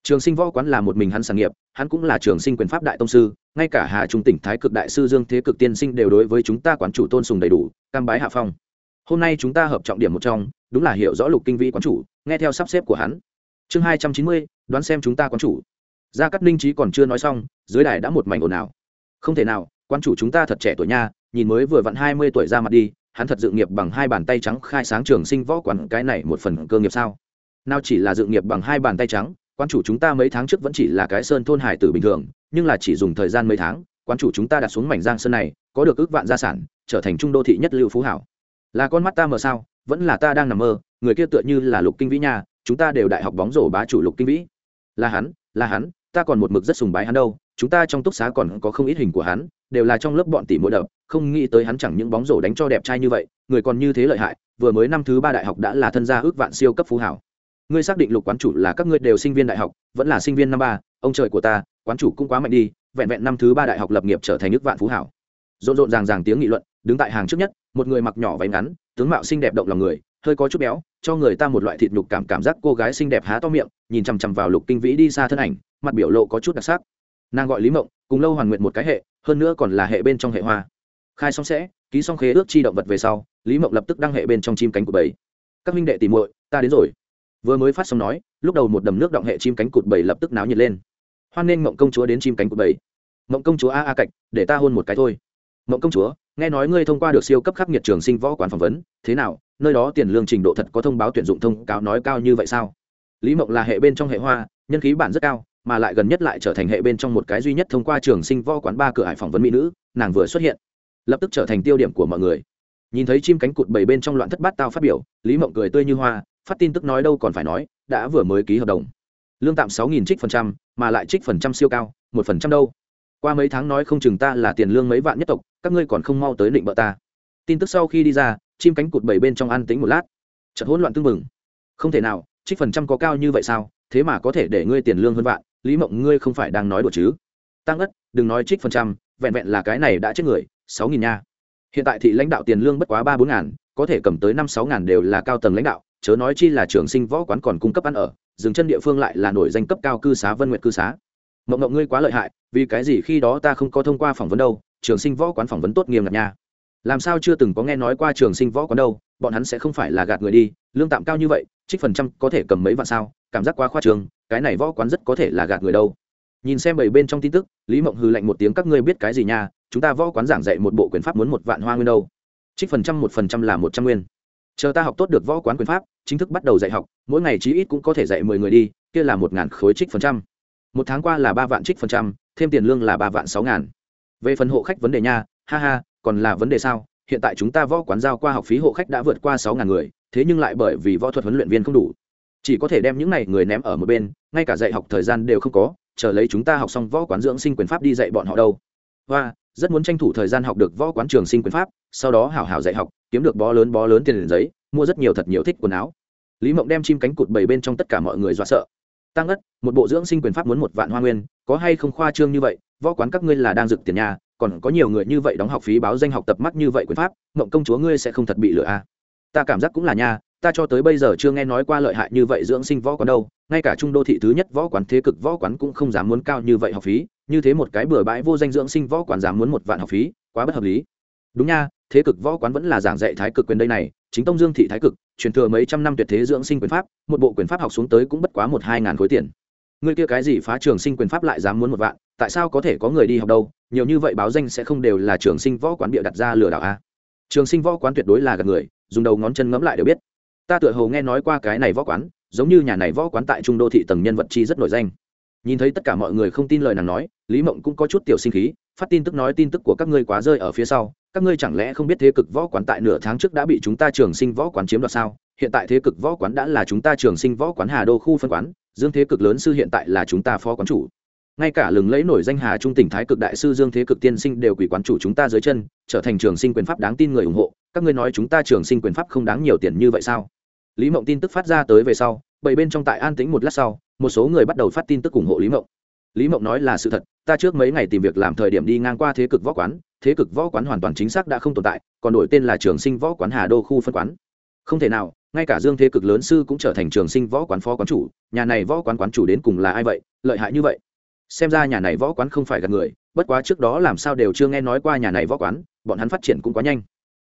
Trường sinh võ quán là một mình hắn sản nghiệp, hắn cũng là trường sinh quyền pháp đại tông sư ngay cả hà trung tỉnh thái cực đại sư dương thế cực tiên sinh đều đối với chúng ta quán chủ tôn sùng đầy đủ, cam bái hạ phong. Hôm nay chúng ta hợp trọng điểm một trong, đúng là hiểu rõ lục kinh vĩ quán chủ, nghe theo sắp xếp của hắn. Chương hai trăm chín mươi, đoán xem chúng ta quán chủ. Gia cát ninh trí còn chưa nói xong, dưới đài đã một mảnh ồn ào. Không thể nào Quan chủ chúng ta thật trẻ tuổi nha, nhìn mới vừa vặn hai mươi tuổi ra mặt đi, hắn thật dự nghiệp bằng hai bàn tay trắng khai sáng trường sinh võ quản cái này một phần cơ nghiệp sao? Nào chỉ là dự nghiệp bằng hai bàn tay trắng Quan chủ chúng ta mấy tháng trước vẫn chỉ là cái sơn thôn hải tử bình thường nhưng là chỉ dùng thời gian mấy tháng, quán chủ chúng ta đặt xuống mảnh giang sơn này, có được ước vạn gia sản, trở thành trung đô thị nhất lưu phú hảo. Là con mắt ta mờ sao, vẫn là ta đang nằm mơ, người kia tựa như là lục kinh vĩ nha, chúng ta đều đại học bóng rổ bá chủ lục kinh vĩ. Là hắn là hắn, ta còn một mực rất sùng bái hắn đâu, chúng ta trong túc xá còn có không ít hình của hắn, đều là trong lớp bọn tỷ mỗi đập, không nghĩ tới hắn chẳng những bóng rổ đánh cho đẹp trai như vậy, người còn như thế lợi hại, vừa mới năm thứ ba đại học đã là thân gia ước vạn siêu cấp phú hảo. Ngươi xác định lục quán chủ là các ngươi đều sinh viên đại học, vẫn là sinh viên năm ba, ông trời của ta quán chủ cũng quá mạnh đi, vẹn vẹn năm thứ ba đại học lập nghiệp trở thành nước vạn phú hảo. Rộn rộn ràng ràng tiếng nghị luận, đứng tại hàng trước nhất, một người mặc nhỏ váy ngắn, tướng mạo xinh đẹp động lòng người, hơi có chút béo, cho người ta một loại thịt nhục cảm cảm giác cô gái xinh đẹp há to miệng, nhìn chằm chằm vào lục kinh vĩ đi xa thân ảnh, mặt biểu lộ có chút đặc sắc. Nàng gọi lý mộng, cùng lâu hoàn nguyện một cái hệ, hơn nữa còn là hệ bên trong hệ hoa. Khai xong sẽ, ký xong khế ước chi động vật về sau, lý mộng lập tức đăng hệ bên trong chim cánh cụt bảy các minh đệ tìm muội, ta đến rồi. Vừa mới phát xong nói, lúc đầu một đầm nước động hệ chim cánh cụt bảy lập tức náo nhiệt lên hoan nên mộng công chúa đến chim cánh cụt bảy mộng công chúa a a cạch, để ta hôn một cái thôi. Mộng công chúa, nghe nói ngươi thông qua được siêu cấp khắc nghiệt trường sinh võ quán phỏng vấn, thế nào, nơi đó tiền lương trình độ thật có thông báo tuyển dụng thông cáo nói cao như vậy sao? Lý mộng là hệ bên trong hệ hoa, nhân khí bản rất cao, mà lại gần nhất lại trở thành hệ bên trong một cái duy nhất thông qua trường sinh võ quán ba cửa hải phỏng vấn mỹ nữ, nàng vừa xuất hiện, lập tức trở thành tiêu điểm của mọi người. Nhìn thấy chim cánh cụt bảy bên trong loạn thất bát tao phát biểu, lý mộng cười tươi như hoa, phát tin tức nói đâu còn phải nói, đã vừa mới ký hợp đồng lương tạm sáu nghìn trích phần trăm, mà lại trích phần trăm siêu cao, một phần trăm đâu? Qua mấy tháng nói không chừng ta là tiền lương mấy vạn nhất tộc, các ngươi còn không mau tới định bợ ta. Tin tức sau khi đi ra, chim cánh cụt bảy bên trong ăn tính một lát. Chợt hỗn loạn tưng bừng. Không thể nào, trích phần trăm có cao như vậy sao? Thế mà có thể để ngươi tiền lương hơn vạn, lý mộng ngươi không phải đang nói đùa chứ? Tăng ất đừng nói trích phần trăm, vẹn vẹn là cái này đã chết người, sáu nghìn nha. Hiện tại thị lãnh đạo tiền lương bất quá ba bốn ngàn, có thể cầm tới năm sáu ngàn đều là cao tầng lãnh đạo chớ nói chi là trường sinh võ quán còn cung cấp ăn ở, dừng chân địa phương lại là nổi danh cấp cao cư xá vân nguyện cư xá. Mộng mộng ngươi quá lợi hại, vì cái gì khi đó ta không có thông qua phỏng vấn đâu, trường sinh võ quán phỏng vấn tốt nghiêm ngặt nha. Làm sao chưa từng có nghe nói qua trường sinh võ quán đâu, bọn hắn sẽ không phải là gạt người đi, lương tạm cao như vậy, trích phần trăm có thể cầm mấy vạn sao, cảm giác quá khoa trường cái này võ quán rất có thể là gạt người đâu. Nhìn xem bảy bên trong tin tức, lý mộng hư lạnh một tiếng, các ngươi biết cái gì nha, chúng ta võ quán giảng dạy một bộ quyền pháp muốn một vạn hoa nguyên đâu. Trích phần trăm một phần trăm là một trăm nguyên chờ ta học tốt được võ quán quyền pháp, chính thức bắt đầu dạy học, mỗi ngày chí ít cũng có thể dạy mười người đi, kia là một ngàn khối trích phần trăm. Một tháng qua là ba vạn trích phần trăm, thêm tiền lương là ba vạn sáu ngàn. Về phần hộ khách vấn đề nha, ha ha, còn là vấn đề sao? Hiện tại chúng ta võ quán giao qua học phí hộ khách đã vượt qua sáu ngàn người, thế nhưng lại bởi vì võ thuật huấn luyện viên không đủ. Chỉ có thể đem những này người ném ở một bên, ngay cả dạy học thời gian đều không có, chờ lấy chúng ta học xong võ quán dưỡng sinh quyền pháp đi dạy bọn họ đâu. Và rất muốn tranh thủ thời gian học được võ quán trường sinh quyền pháp, sau đó hảo hảo dạy học, kiếm được bó lớn bó lớn tiền liền giấy, mua rất nhiều thật nhiều thích quần áo. Lý mộng đem chim cánh cụt bảy bên trong tất cả mọi người dọa sợ. Tăng ất, một bộ dưỡng sinh quyền pháp muốn một vạn hoa nguyên, có hay không khoa trương như vậy? Võ quán các ngươi là đang dựng tiền nhà, còn có nhiều người như vậy đóng học phí báo danh học tập mắt như vậy quyền pháp, mộng công chúa ngươi sẽ không thật bị lừa à. ta cảm giác cũng là nha, ta cho tới bây giờ chưa nghe nói qua lợi hại như vậy dưỡng sinh võ quán đâu ngay cả trung đô thị thứ nhất võ quán, thế cực võ quán cũng không dám muốn cao như vậy học phí, như thế một cái bừa bãi vô danh dưỡng sinh võ quán dám muốn một vạn học phí, quá bất hợp lý. Đúng nha, thế cực võ quán vẫn là giảng dạy thái cực quyền đây này, chính tông dương thị thái cực, truyền thừa mấy trăm năm tuyệt thế dưỡng sinh quyền pháp, một bộ quyền pháp học xuống tới cũng bất quá một hai ngàn khối tiền. Người kia cái gì phá trường sinh quyền pháp lại dám muốn một vạn, tại sao có thể có người đi học đâu, nhiều như vậy báo danh sẽ không đều là trường sinh võ quán bịa đặt ra lừa đảo a? Trường sinh võ quán tuyệt đối là gần người, dùng đầu ngón chân ngẫm lại đều biết. Ta tựa hồ nghe nói qua cái này võ quán giống như nhà này võ quán tại trung đô thị tầng nhân vật chi rất nổi danh. Nhìn thấy tất cả mọi người không tin lời nàng nói, lý mộng cũng có chút tiểu sinh khí, phát tin tức nói tin tức của các ngươi quá rơi ở phía sau, các ngươi chẳng lẽ không biết thế cực võ quán tại nửa tháng trước đã bị chúng ta trường sinh võ quán chiếm đoạt sao? Hiện tại thế cực võ quán đã là chúng ta trường sinh võ quán hà đô khu phân quán, dương thế cực lớn sư hiện tại là chúng ta phó quán chủ. Ngay cả lừng lẫy nổi danh hà trung tỉnh thái cực đại sư dương thế cực tiên sinh đều quỷ quán chủ chúng ta dưới chân, trở thành trường sinh quyền pháp đáng tin người ủng hộ. Các ngươi nói chúng ta trường sinh quyền pháp không đáng nhiều tiền như vậy sao? Lý mộng tin tức phát ra tới về sau, bảy bên trong tại an tĩnh một lát sau, một số người bắt đầu phát tin tức ủng hộ lý mộng. Lý mộng nói là sự thật, ta trước mấy ngày tìm việc làm thời điểm đi ngang qua thế cực võ quán, thế cực võ quán hoàn toàn chính xác đã không tồn tại, còn đổi tên là trường sinh võ quán hà đô khu phân quán. Không thể nào, ngay cả dương thế cực lớn sư cũng trở thành trường sinh võ quán phó quán chủ, nhà này võ quán quán chủ đến cùng là ai vậy, lợi hại như vậy? Xem ra nhà này võ quán không phải gặp người, bất quá trước đó làm sao đều chưa nghe nói qua nhà này võ quán, bọn hắn phát triển cũng quá nhanh.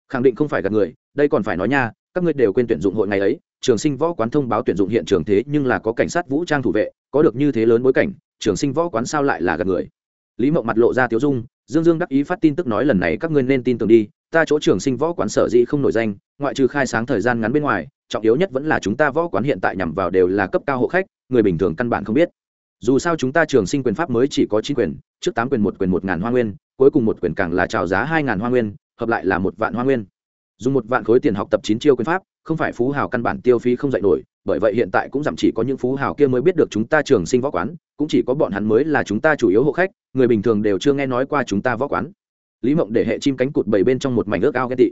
Khẳng định không phải gặp người, đây còn phải nói nha các ngươi đều quên tuyển dụng hội ngày ấy, trường sinh võ quán thông báo tuyển dụng hiện trường thế nhưng là có cảnh sát vũ trang thủ vệ, có được như thế lớn bối cảnh, trường sinh võ quán sao lại là gạt người? Lý mộng mặt lộ ra tiếu dung, dương dương đắc ý phát tin tức nói lần này các ngươi nên tin tưởng đi, ta chỗ trường sinh võ quán sở dĩ không nổi danh, ngoại trừ khai sáng thời gian ngắn bên ngoài, trọng yếu nhất vẫn là chúng ta võ quán hiện tại nhằm vào đều là cấp cao hộ khách, người bình thường căn bản không biết. Dù sao chúng ta trường sinh quyền pháp mới chỉ có chín quyền, trước tám quyền một quyền một ngàn hoa nguyên, cuối cùng một quyền càng là trào giá hai ngàn hoa nguyên, hợp lại là một vạn hoa nguyên dùng một vạn khối tiền học tập chín chiêu quyền pháp, không phải phú hào căn bản tiêu phí không dạy nổi, bởi vậy hiện tại cũng giảm chỉ có những phú hào kia mới biết được chúng ta trường sinh võ quán, cũng chỉ có bọn hắn mới là chúng ta chủ yếu hộ khách, người bình thường đều chưa nghe nói qua chúng ta võ quán. Lý mộng để hệ chim cánh cụt bảy bên trong một mảnh ước ao ghen tị.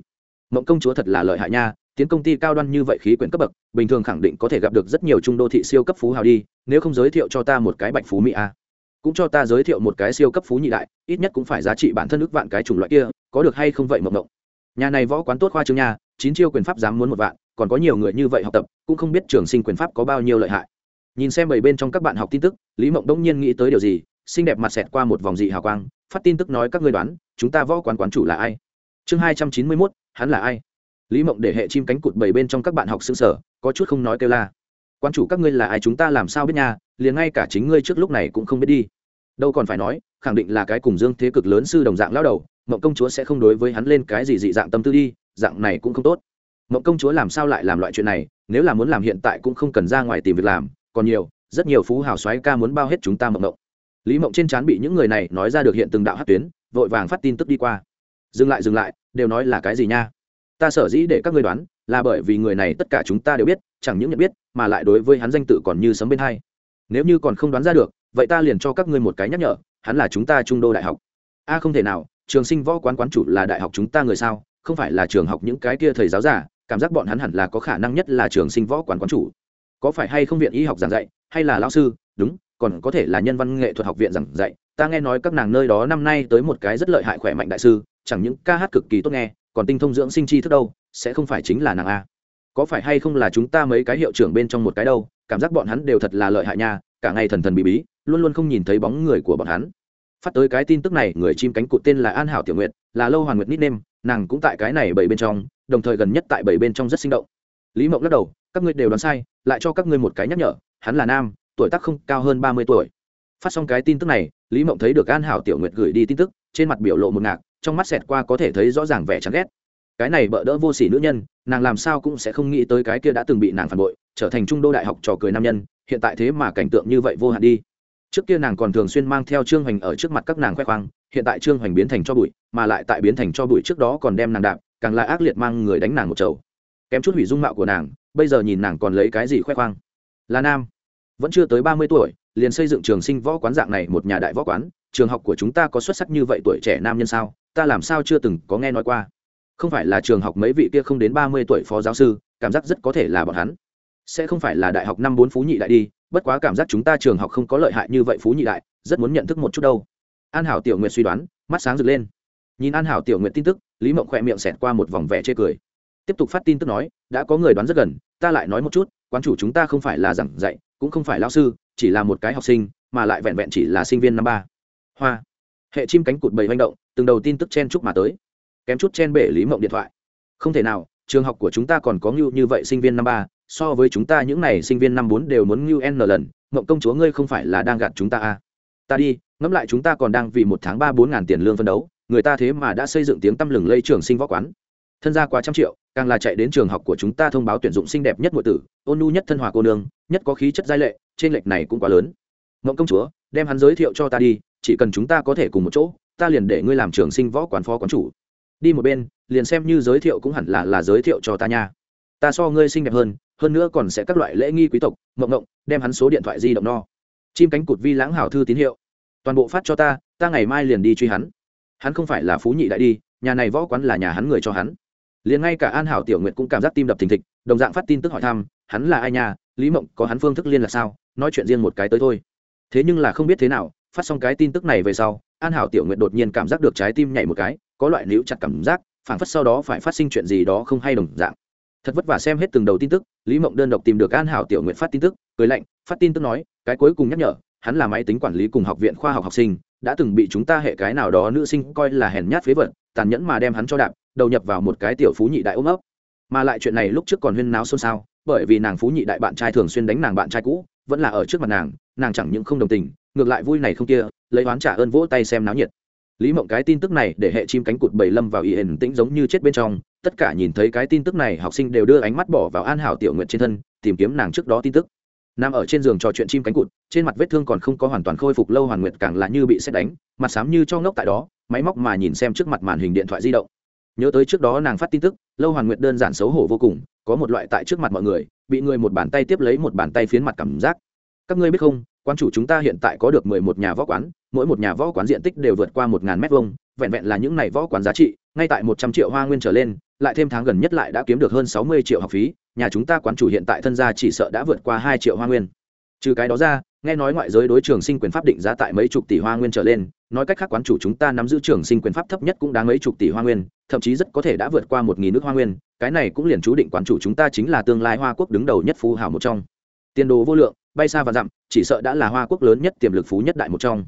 Mộng công chúa thật là lợi hại nha, tiến công ty cao đoan như vậy khí quyển cấp bậc, bình thường khẳng định có thể gặp được rất nhiều trung đô thị siêu cấp phú hào đi, nếu không giới thiệu cho ta một cái bạch phú mỹ a. Cũng cho ta giới thiệu một cái siêu cấp phú nhị đại, ít nhất cũng phải giá trị bản thân ước vạn cái chủng loại kia, có được hay không vậy mộng mộng? Nhà này võ quán tốt khoa trương nha, chín chiêu quyền pháp dám muốn một vạn, còn có nhiều người như vậy học tập, cũng không biết trường sinh quyền pháp có bao nhiêu lợi hại. Nhìn xem bảy bên trong các bạn học tin tức, lý mộng đông nhiên nghĩ tới điều gì, xinh đẹp mặt xẹt qua một vòng dị hào quang, phát tin tức nói các ngươi đoán, chúng ta võ quán quán chủ là ai? Chương hai trăm chín mươi mốt, hắn là ai? Lý mộng để hệ chim cánh cụt bảy bên trong các bạn học xương sở có chút không nói kêu la. Quan chủ các ngươi là ai chúng ta làm sao biết nha, liền ngay cả chính ngươi trước lúc này cũng không biết đi. Đâu còn phải nói, khẳng định là cái cùng dương thế cực lớn sư đồng dạng lao đầu mộng công chúa sẽ không đối với hắn lên cái gì dị dạng tâm tư đi, dạng này cũng không tốt. Mộng công chúa làm sao lại làm loại chuyện này, nếu là muốn làm hiện tại cũng không cần ra ngoài tìm việc làm, còn nhiều, rất nhiều phú hào xoáy ca muốn bao hết chúng ta mộng mộng. Lý mộng trên trán bị những người này nói ra được hiện từng đạo hát tuyến, vội vàng phát tin tức đi qua. Dừng lại dừng lại, đều nói là cái gì nha? Ta sở dĩ để các ngươi đoán, là bởi vì người này tất cả chúng ta đều biết, chẳng những nhận biết, mà lại đối với hắn danh tự còn như sấm bên hai. Nếu như còn không đoán ra được, vậy ta liền cho các ngươi một cái nhắc nhở, hắn là chúng ta trung đô đại học. A, không thể nào trường sinh võ quán quán chủ là đại học chúng ta người sao? Không phải là trường học những cái kia thầy giáo giả, cảm giác bọn hắn hẳn là có khả năng nhất là trường sinh võ quán quán chủ. Có phải hay không viện y học giảng dạy, hay là lao sư? Đúng, còn có thể là nhân văn nghệ thuật học viện giảng dạy. Ta nghe nói các nàng nơi đó năm nay tới một cái rất lợi hại khỏe mạnh đại sư, chẳng những ca hát cực kỳ tốt nghe, còn tinh thông dưỡng sinh chi thức đâu, sẽ không phải chính là nàng a. Có phải hay không là chúng ta mấy cái hiệu trưởng bên trong một cái đâu, cảm giác bọn hắn đều thật là lợi hại nha, cả ngày thần thần bí bí, luôn luôn không nhìn thấy bóng người của bọn hắn phát tới cái tin tức này, người chim cánh cụt tên là an hảo tiểu nguyệt, là lâu hoàng nguyệt nít nêm nàng cũng tại cái này bảy bên trong, đồng thời gần nhất tại bảy bên trong rất sinh động. Lý mộng lắc đầu, các ngươi đều đoán sai, lại cho các ngươi một cái nhắc nhở, hắn là nam, tuổi tác không cao hơn ba mươi tuổi. Phát xong cái tin tức này, lý mộng thấy được an hảo tiểu nguyệt gửi đi tin tức, trên mặt biểu lộ một ngạc, trong mắt xẹt qua có thể thấy rõ ràng vẻ chán ghét. Cái này bỡ đỡ vô sỉ nữ nhân, nàng làm sao cũng sẽ không nghĩ tới cái kia đã từng bị nàng phản bội, trở thành trung đô đại học trò cười nam nhân, hiện tại thế mà cảnh tượng như vậy vô hạn đi trước kia nàng còn thường xuyên mang theo trương hoành ở trước mặt các nàng khoe khoang, hiện tại trương hoành biến thành cho bụi, mà lại tại biến thành cho bụi trước đó còn đem nàng đạp, càng lại ác liệt mang người đánh nàng một chầu. Kém chút hủy dung mạo của nàng, bây giờ nhìn nàng còn lấy cái gì khoe khoang? Là nam. Vẫn chưa tới ba mươi tuổi, liền xây dựng trường sinh võ quán dạng này một nhà đại võ quán, trường học của chúng ta có xuất sắc như vậy tuổi trẻ nam nhân sao? Ta làm sao chưa từng có nghe nói qua. Không phải là trường học mấy vị kia không đến ba mươi tuổi phó giáo sư, cảm giác rất có thể là bọn hắn. Sẽ không phải là đại học năm bốn phú nhị đại đi bất quá cảm giác chúng ta trường học không có lợi hại như vậy phú nhị đại, rất muốn nhận thức một chút đâu. An hảo tiểu nguyệt suy đoán, mắt sáng rực lên. Nhìn an hảo tiểu nguyệt tin tức, lý mộng khỏe miệng xẹt qua một vòng vẻ chê cười. Tiếp tục phát tin tức nói, đã có người đoán rất gần, ta lại nói một chút, quán chủ chúng ta không phải là giảng dạy, cũng không phải lao sư, chỉ là một cái học sinh, mà lại vẹn vẹn chỉ là sinh viên năm ba. Hoa. Hệ chim cánh cụt bầy manh động, từng đầu tin tức chen chúc mà tới. Kém chút chen bể lý mộng điện thoại. Không thể nào, trường học của chúng ta còn có ngưu như vậy sinh viên năm ba so với chúng ta những n à y sinh viên năm bốn đều muốn ngưu n lần mộng công chúa ngươi không phải là đang gạt chúng ta à. ta đi, ngẫm lại chúng ta còn đang vì một tháng ba bốn ngàn tiền lương phân đấu, người ta thế mà đã xây dựng tiếng tăm lừng lây trường sinh võ quán. Thân gia quá trăm triệu, càng là chạy đến trường học của chúng ta thông báo tuyển dụng xinh đẹp nhất ngụy tử, ôn nhu nhất thân hòa cô nương, nhất có khí chất giai lệ trên lệch này cũng quá lớn. Mộng công chúa, đem hắn giới thiệu cho ta đi, chỉ cần chúng ta có thể cùng một chỗ, ta liền để ngươi làm trường sinh võ quán phó quán chủ. Đi một bên, liền xem như giới thiệu cũng hẳn là là giới thiệu cho ta nha ta so ngươi xinh đẹp hơn hơn nữa còn sẽ các loại lễ nghi quý tộc, mộng mộng, đem hắn số điện thoại di động no. Chim cánh cụt vi lãng hảo thư tín hiệu. Toàn bộ phát cho ta ta ngày mai liền đi truy hắn. Hắn không phải là phú nhị đại đi, nhà này võ quán là nhà hắn người cho hắn. Liền ngay cả an hảo tiểu nguyện cũng cảm giác tim đập thình thịch, đồng dạng phát tin tức hỏi thăm, hắn là ai nhà, lý mộng có hắn phương thức liên là sao, nói chuyện riêng một cái tới thôi. Thế nhưng là không biết thế nào, phát xong cái tin tức này về sau, an hảo tiểu nguyện đột nhiên cảm giác được trái tim nhảy một cái, có loại níu chặt cảm giác, phảng phất sau đó phải phát sinh chuyện gì đó không hay đồng dạng thật vất vả xem hết từng đầu tin tức, lý mộng đơn độc tìm được an hảo tiểu nguyện phát tin tức, cười lạnh, phát tin tức nói, cái cuối cùng nhắc nhở, hắn là máy tính quản lý cùng học viện khoa học học sinh, đã từng bị chúng ta hệ cái nào đó nữ sinh coi là hèn nhát phế vật, tàn nhẫn mà đem hắn cho đạp, đầu nhập vào một cái tiểu phú nhị đại ôm ấp. Mà lại chuyện này lúc trước còn huyên náo xôn xao, bởi vì nàng phú nhị đại bạn trai thường xuyên đánh nàng bạn trai cũ, vẫn là ở trước mặt nàng nàng chẳng những không đồng tình, ngược lại vui này không kia, lấy oán trả ơn vỗ tay xem náo nhiệt lý mộng cái tin tức này để hệ chim cánh cụt bảy lâm vào y ẩn tĩnh giống như chết bên trong, tất cả nhìn thấy cái tin tức này, học sinh đều đưa ánh mắt bỏ vào an hảo tiểu nguyện trên thân, tìm kiếm nàng trước đó tin tức. Nằm ở trên giường trò chuyện chim cánh cụt, trên mặt vết thương còn không có hoàn toàn khôi phục, lâu hoàn nguyệt càng là như bị xét đánh, mặt xám như cho ngốc tại đó, máy móc mà nhìn xem trước mặt màn hình điện thoại di động. Nhớ tới trước đó nàng phát tin tức, lâu hoàn nguyệt đơn giản xấu hổ vô cùng, có một loại tại trước mặt mọi người, bị người một bàn tay tiếp lấy một bàn tay phiến mặt cảm giác. Các ngươi biết không quan chủ chúng ta hiện tại có được mười một nhà võ quán, mỗi một nhà võ quán diện tích đều vượt qua một ngàn mét vuông, vẹn vẹn là những này võ quán giá trị, ngay tại một trăm triệu hoa nguyên trở lên, lại thêm tháng gần nhất lại đã kiếm được hơn sáu mươi triệu học phí, nhà chúng ta quán chủ hiện tại thân gia chỉ sợ đã vượt qua hai triệu hoa nguyên. Trừ cái đó ra, nghe nói ngoại giới đối trường sinh quyền pháp định giá tại mấy chục tỷ hoa nguyên trở lên, nói cách khác quán chủ chúng ta nắm giữ trường sinh quyền pháp thấp nhất cũng đáng mấy chục tỷ hoa nguyên, thậm chí rất có thể đã vượt qua một nghìn nước hoa nguyên, cái này cũng liền chú định quán chủ chúng ta chính là tương lai hoa quốc đứng đầu nhất phú hảo một trong. Tiền đồ vô lượng bay xa và dặm, chỉ sợ đã là hoa quốc lớn nhất tiềm lực phú nhất đại một trong.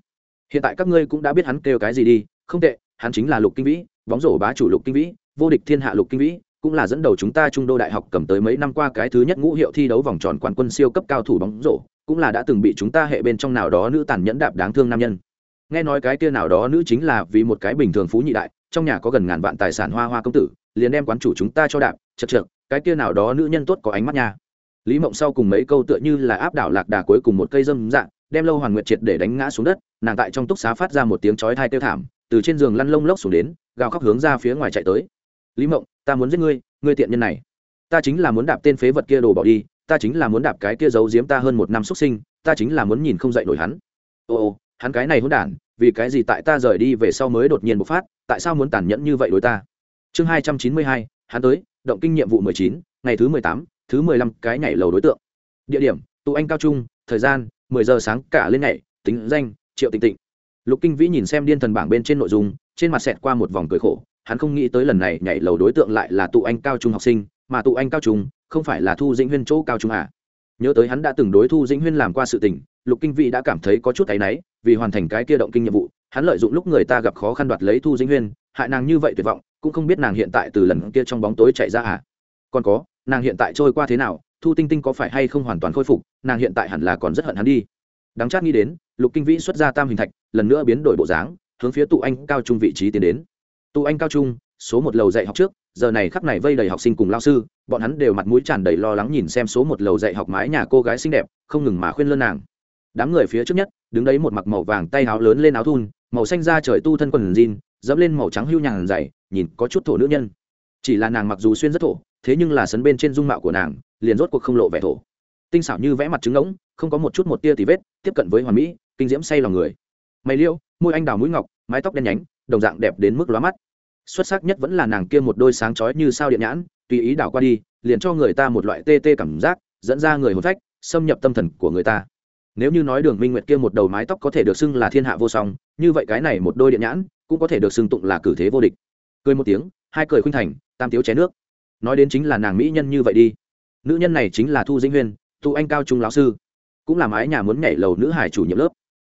Hiện tại các ngươi cũng đã biết hắn kêu cái gì đi. Không tệ, hắn chính là lục kinh vĩ, bóng rổ bá chủ lục kinh vĩ, vô địch thiên hạ lục kinh vĩ, cũng là dẫn đầu chúng ta trung đô đại học cầm tới mấy năm qua cái thứ nhất ngũ hiệu thi đấu vòng tròn quán quân siêu cấp cao thủ bóng rổ, cũng là đã từng bị chúng ta hệ bên trong nào đó nữ tàn nhẫn đạp đáng thương nam nhân. Nghe nói cái kia nào đó nữ chính là vì một cái bình thường phú nhị đại, trong nhà có gần ngàn vạn tài sản hoa hoa công tử, liền đem quán chủ chúng ta cho đạp, chật chật cái kia nào đó nữ nhân tốt có ánh mắt nha lý mộng sau cùng mấy câu tựa như là áp đảo lạc đà cuối cùng một cây dâm dạng, đem lâu hoàn nguyệt triệt để đánh ngã xuống đất, nàng tại trong túc xá phát ra một tiếng chói thai kêu thảm, từ trên giường lăn lông lốc xuống đến, gào khóc hướng ra phía ngoài chạy tới. Lý mộng, ta muốn giết ngươi ngươi tiện nhân này. Ta chính là muốn đạp tên phế vật kia đồ bỏ đi, ta chính là muốn đạp cái kia giấu giếm ta hơn một năm xuất sinh, ta chính là muốn nhìn không dậy nổi hắn. Ô ô, hắn cái này hôn đản, vì cái gì tại ta rời đi về sau mới đột nhiên bộc phát, tại sao muốn tàn nhẫn như vậy đối ta? Chương hai trăm chín mươi hai, hắn tới, động kinh nhiệm vụ mười chín, ngày thứ mười tám thứ mười lăm cái nhảy lầu đối tượng địa điểm, tụ anh cao trung, thời gian, mười giờ sáng cả lên nhảy, tính danh, triệu tịnh tịnh lục kinh vĩ nhìn xem điên thần bảng bên trên nội dung, trên mặt xẹt qua một vòng cười khổ, hắn không nghĩ tới lần này nhảy lầu đối tượng lại là tụ anh cao trung học sinh, mà tụ anh cao trung, không phải là thu dĩnh huyên chỗ cao trung à. nhớ tới hắn đã từng đối thu dĩnh huyên làm qua sự tình, lục kinh vĩ đã cảm thấy có chút áy náy, vì hoàn thành cái kia động kinh nhiệm vụ, hắn lợi dụng lúc người ta gặp khó khăn đoạt lấy thu dĩnh huyên, hại nàng như vậy tuyệt vọng, cũng không biết nàng hiện tại từ lần kia trong bóng tối chạy ra à. còn có nàng hiện tại trôi qua thế nào, thu tinh tinh có phải hay không hoàn toàn khôi phục, nàng hiện tại hẳn là còn rất hận hắn đi. Đáng chát nghĩ đến, lục kinh vĩ xuất ra tam hình thạch, lần nữa biến đổi bộ dáng, hướng phía tụ anh cao trung vị trí tiến đến. Tụ anh cao trung, số một lầu dạy học trước, giờ này khắp này vây đầy học sinh cùng lao sư, bọn hắn đều mặt mũi tràn đầy lo lắng nhìn xem số một lầu dạy học mái nhà cô gái xinh đẹp, không ngừng mà khuyên lơn nàng. Đám người phía trước nhất, đứng đấy một mặc màu vàng tay áo lớn lên áo thun, màu xanh da trời tu thân quần jean, dẫm lên màu trắng hưu nhàn dày, nhìn có chút thổ nữ nhân. Chỉ là nàng mặc dù xuyên rất thổ thế nhưng là sấn bên trên dung mạo của nàng, liền rốt cuộc không lộ vẻ thổ. Tinh xảo như vẽ mặt trứng ngỗng, không có một chút một tia tì vết, tiếp cận với hoàn mỹ, kinh diễm say lòng người. Mày liêu, môi anh đào mũi ngọc, mái tóc đen nhánh, đồng dạng đẹp đến mức lóa mắt. Xuất sắc nhất vẫn là nàng kia một đôi sáng chói như sao điện nhãn, tùy ý đảo qua đi, liền cho người ta một loại tê tê cảm giác, dẫn ra người hồn phách, xâm nhập tâm thần của người ta. Nếu như nói đường minh nguyệt kia một đầu mái tóc có thể được xưng là thiên hạ vô song, như vậy cái này một đôi điện nhãn, cũng có thể được xưng tụng là cử thế vô địch. Cười một tiếng, hai cười khuynh thành, tam tiếu chén nước nói đến chính là nàng mỹ nhân như vậy đi. Nữ nhân này chính là thu dĩnh huyên tu anh cao trung lão sư. Cũng là mái nhà muốn nhảy lầu nữ hải chủ nhiệm lớp.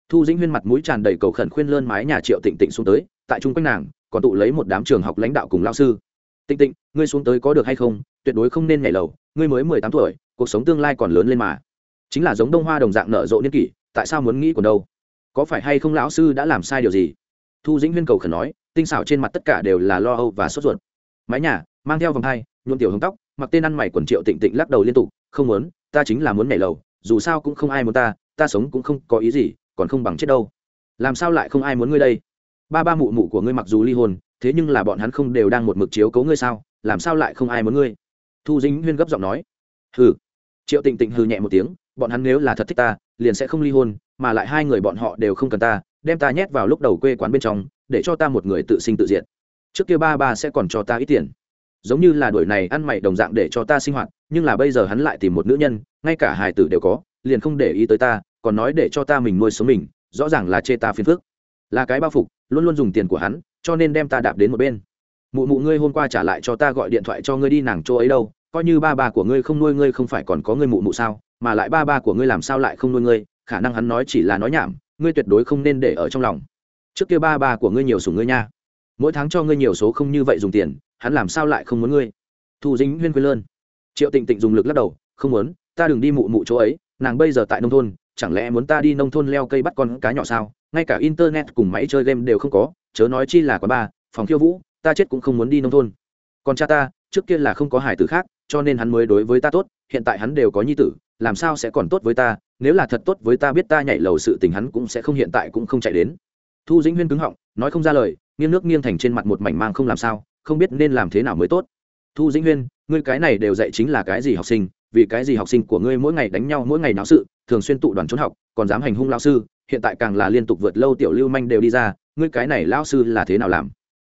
Thu dĩnh huyên mặt mũi tràn đầy cầu khẩn khuyên lơn mái nhà triệu tịnh tịnh xuống tới, tại chung quanh nàng, còn tụ lấy một đám trường học lãnh đạo cùng lao sư. Tịnh tịnh, ngươi xuống tới có được hay không? Tuyệt đối không nên nhảy lầu, ngươi mới mười tám tuổi, cuộc sống tương lai còn lớn lên mà. Chính là giống đông hoa đồng dạng nở rộ niên kỷ, tại sao muốn nghĩ còn đâu? Có phải hay không lão sư đã làm sai điều gì? Thu dĩnh huyên cầu khẩn nói, tinh xảo trên mặt tất cả đều là lo âu và sốt ruột. Mái nhà, mang theo vòng hai nhuộm tiểu hồng tóc, mặc tên ăn mày quần triệu tịnh tịnh lắc đầu liên tục, không muốn, ta chính là muốn nhảy lầu, dù sao cũng không ai muốn ta ta sống cũng không có ý gì, còn không bằng chết đâu. Làm sao lại không ai muốn ngươi đây? Ba ba mụ mụ của ngươi mặc dù ly hôn, thế nhưng là bọn hắn không đều đang một mực chiếu cấu ngươi sao? Làm sao lại không ai muốn ngươi? Thu dính huyên gấp giọng nói. Hừ. Triệu tịnh tịnh hừ nhẹ một tiếng, bọn hắn nếu là thật thích ta, liền sẽ không ly hôn, mà lại hai người bọn họ đều không cần ta, đem ta nhét vào lúc đầu quê quán bên trong, để cho ta một người tự sinh tự diện trước kia ba ba sẽ còn cho ta ít tiền giống như là đuổi này ăn mày đồng dạng để cho ta sinh hoạt, nhưng là bây giờ hắn lại tìm một nữ nhân, ngay cả hài tử đều có, liền không để ý tới ta, còn nói để cho ta mình nuôi sống mình, rõ ràng là chê ta phiền phức. Là cái bao phục, luôn luôn dùng tiền của hắn, cho nên đem ta đạp đến một bên. Mụ mụ ngươi hôm qua trả lại cho ta gọi điện thoại cho ngươi đi nàng chỗ ấy đâu, coi như ba ba của ngươi không nuôi ngươi không phải còn có ngươi mụ mụ sao, mà lại ba ba của ngươi làm sao lại không nuôi ngươi, khả năng hắn nói chỉ là nói nhảm, ngươi tuyệt đối không nên để ở trong lòng. Trước kia ba ba của ngươi nhiều sủng ngươi nha. Mỗi tháng cho ngươi nhiều số không như vậy dùng tiền hắn làm sao lại không muốn ngươi? Thu dính huyên quên lơn. Triệu tịnh tịnh dùng lực lắc đầu, không muốn, ta đừng đi mụ mụ chỗ ấy, nàng bây giờ tại nông thôn, chẳng lẽ muốn ta đi nông thôn leo cây bắt con cá nhỏ sao? Ngay cả internet cùng máy chơi game đều không có, chớ nói chi là quán bar, phòng khiêu vũ, ta chết cũng không muốn đi nông thôn. Còn cha ta, trước kia là không có hải tử khác, cho nên hắn mới đối với ta tốt, hiện tại hắn đều có nhi tử, làm sao sẽ còn tốt với ta? Nếu là thật tốt với ta biết ta nhảy lầu sự tình hắn cũng sẽ không hiện tại cũng không chạy đến. Thu dĩnh huyên cứng họng, nói không ra lời, nghiêng nước nghiêng thành trên mặt một mảnh mang không làm sao không biết nên làm thế nào mới tốt. Thu dĩnh huyên, ngươi cái này đều dạy chính là cái gì học sinh? Vì cái gì học sinh của ngươi mỗi ngày đánh nhau, mỗi ngày náo sự, thường xuyên tụ đoàn trốn học, còn dám hành hung lao sư? Hiện tại càng là liên tục vượt lâu tiểu lưu manh đều đi ra, ngươi cái này lao sư là thế nào làm?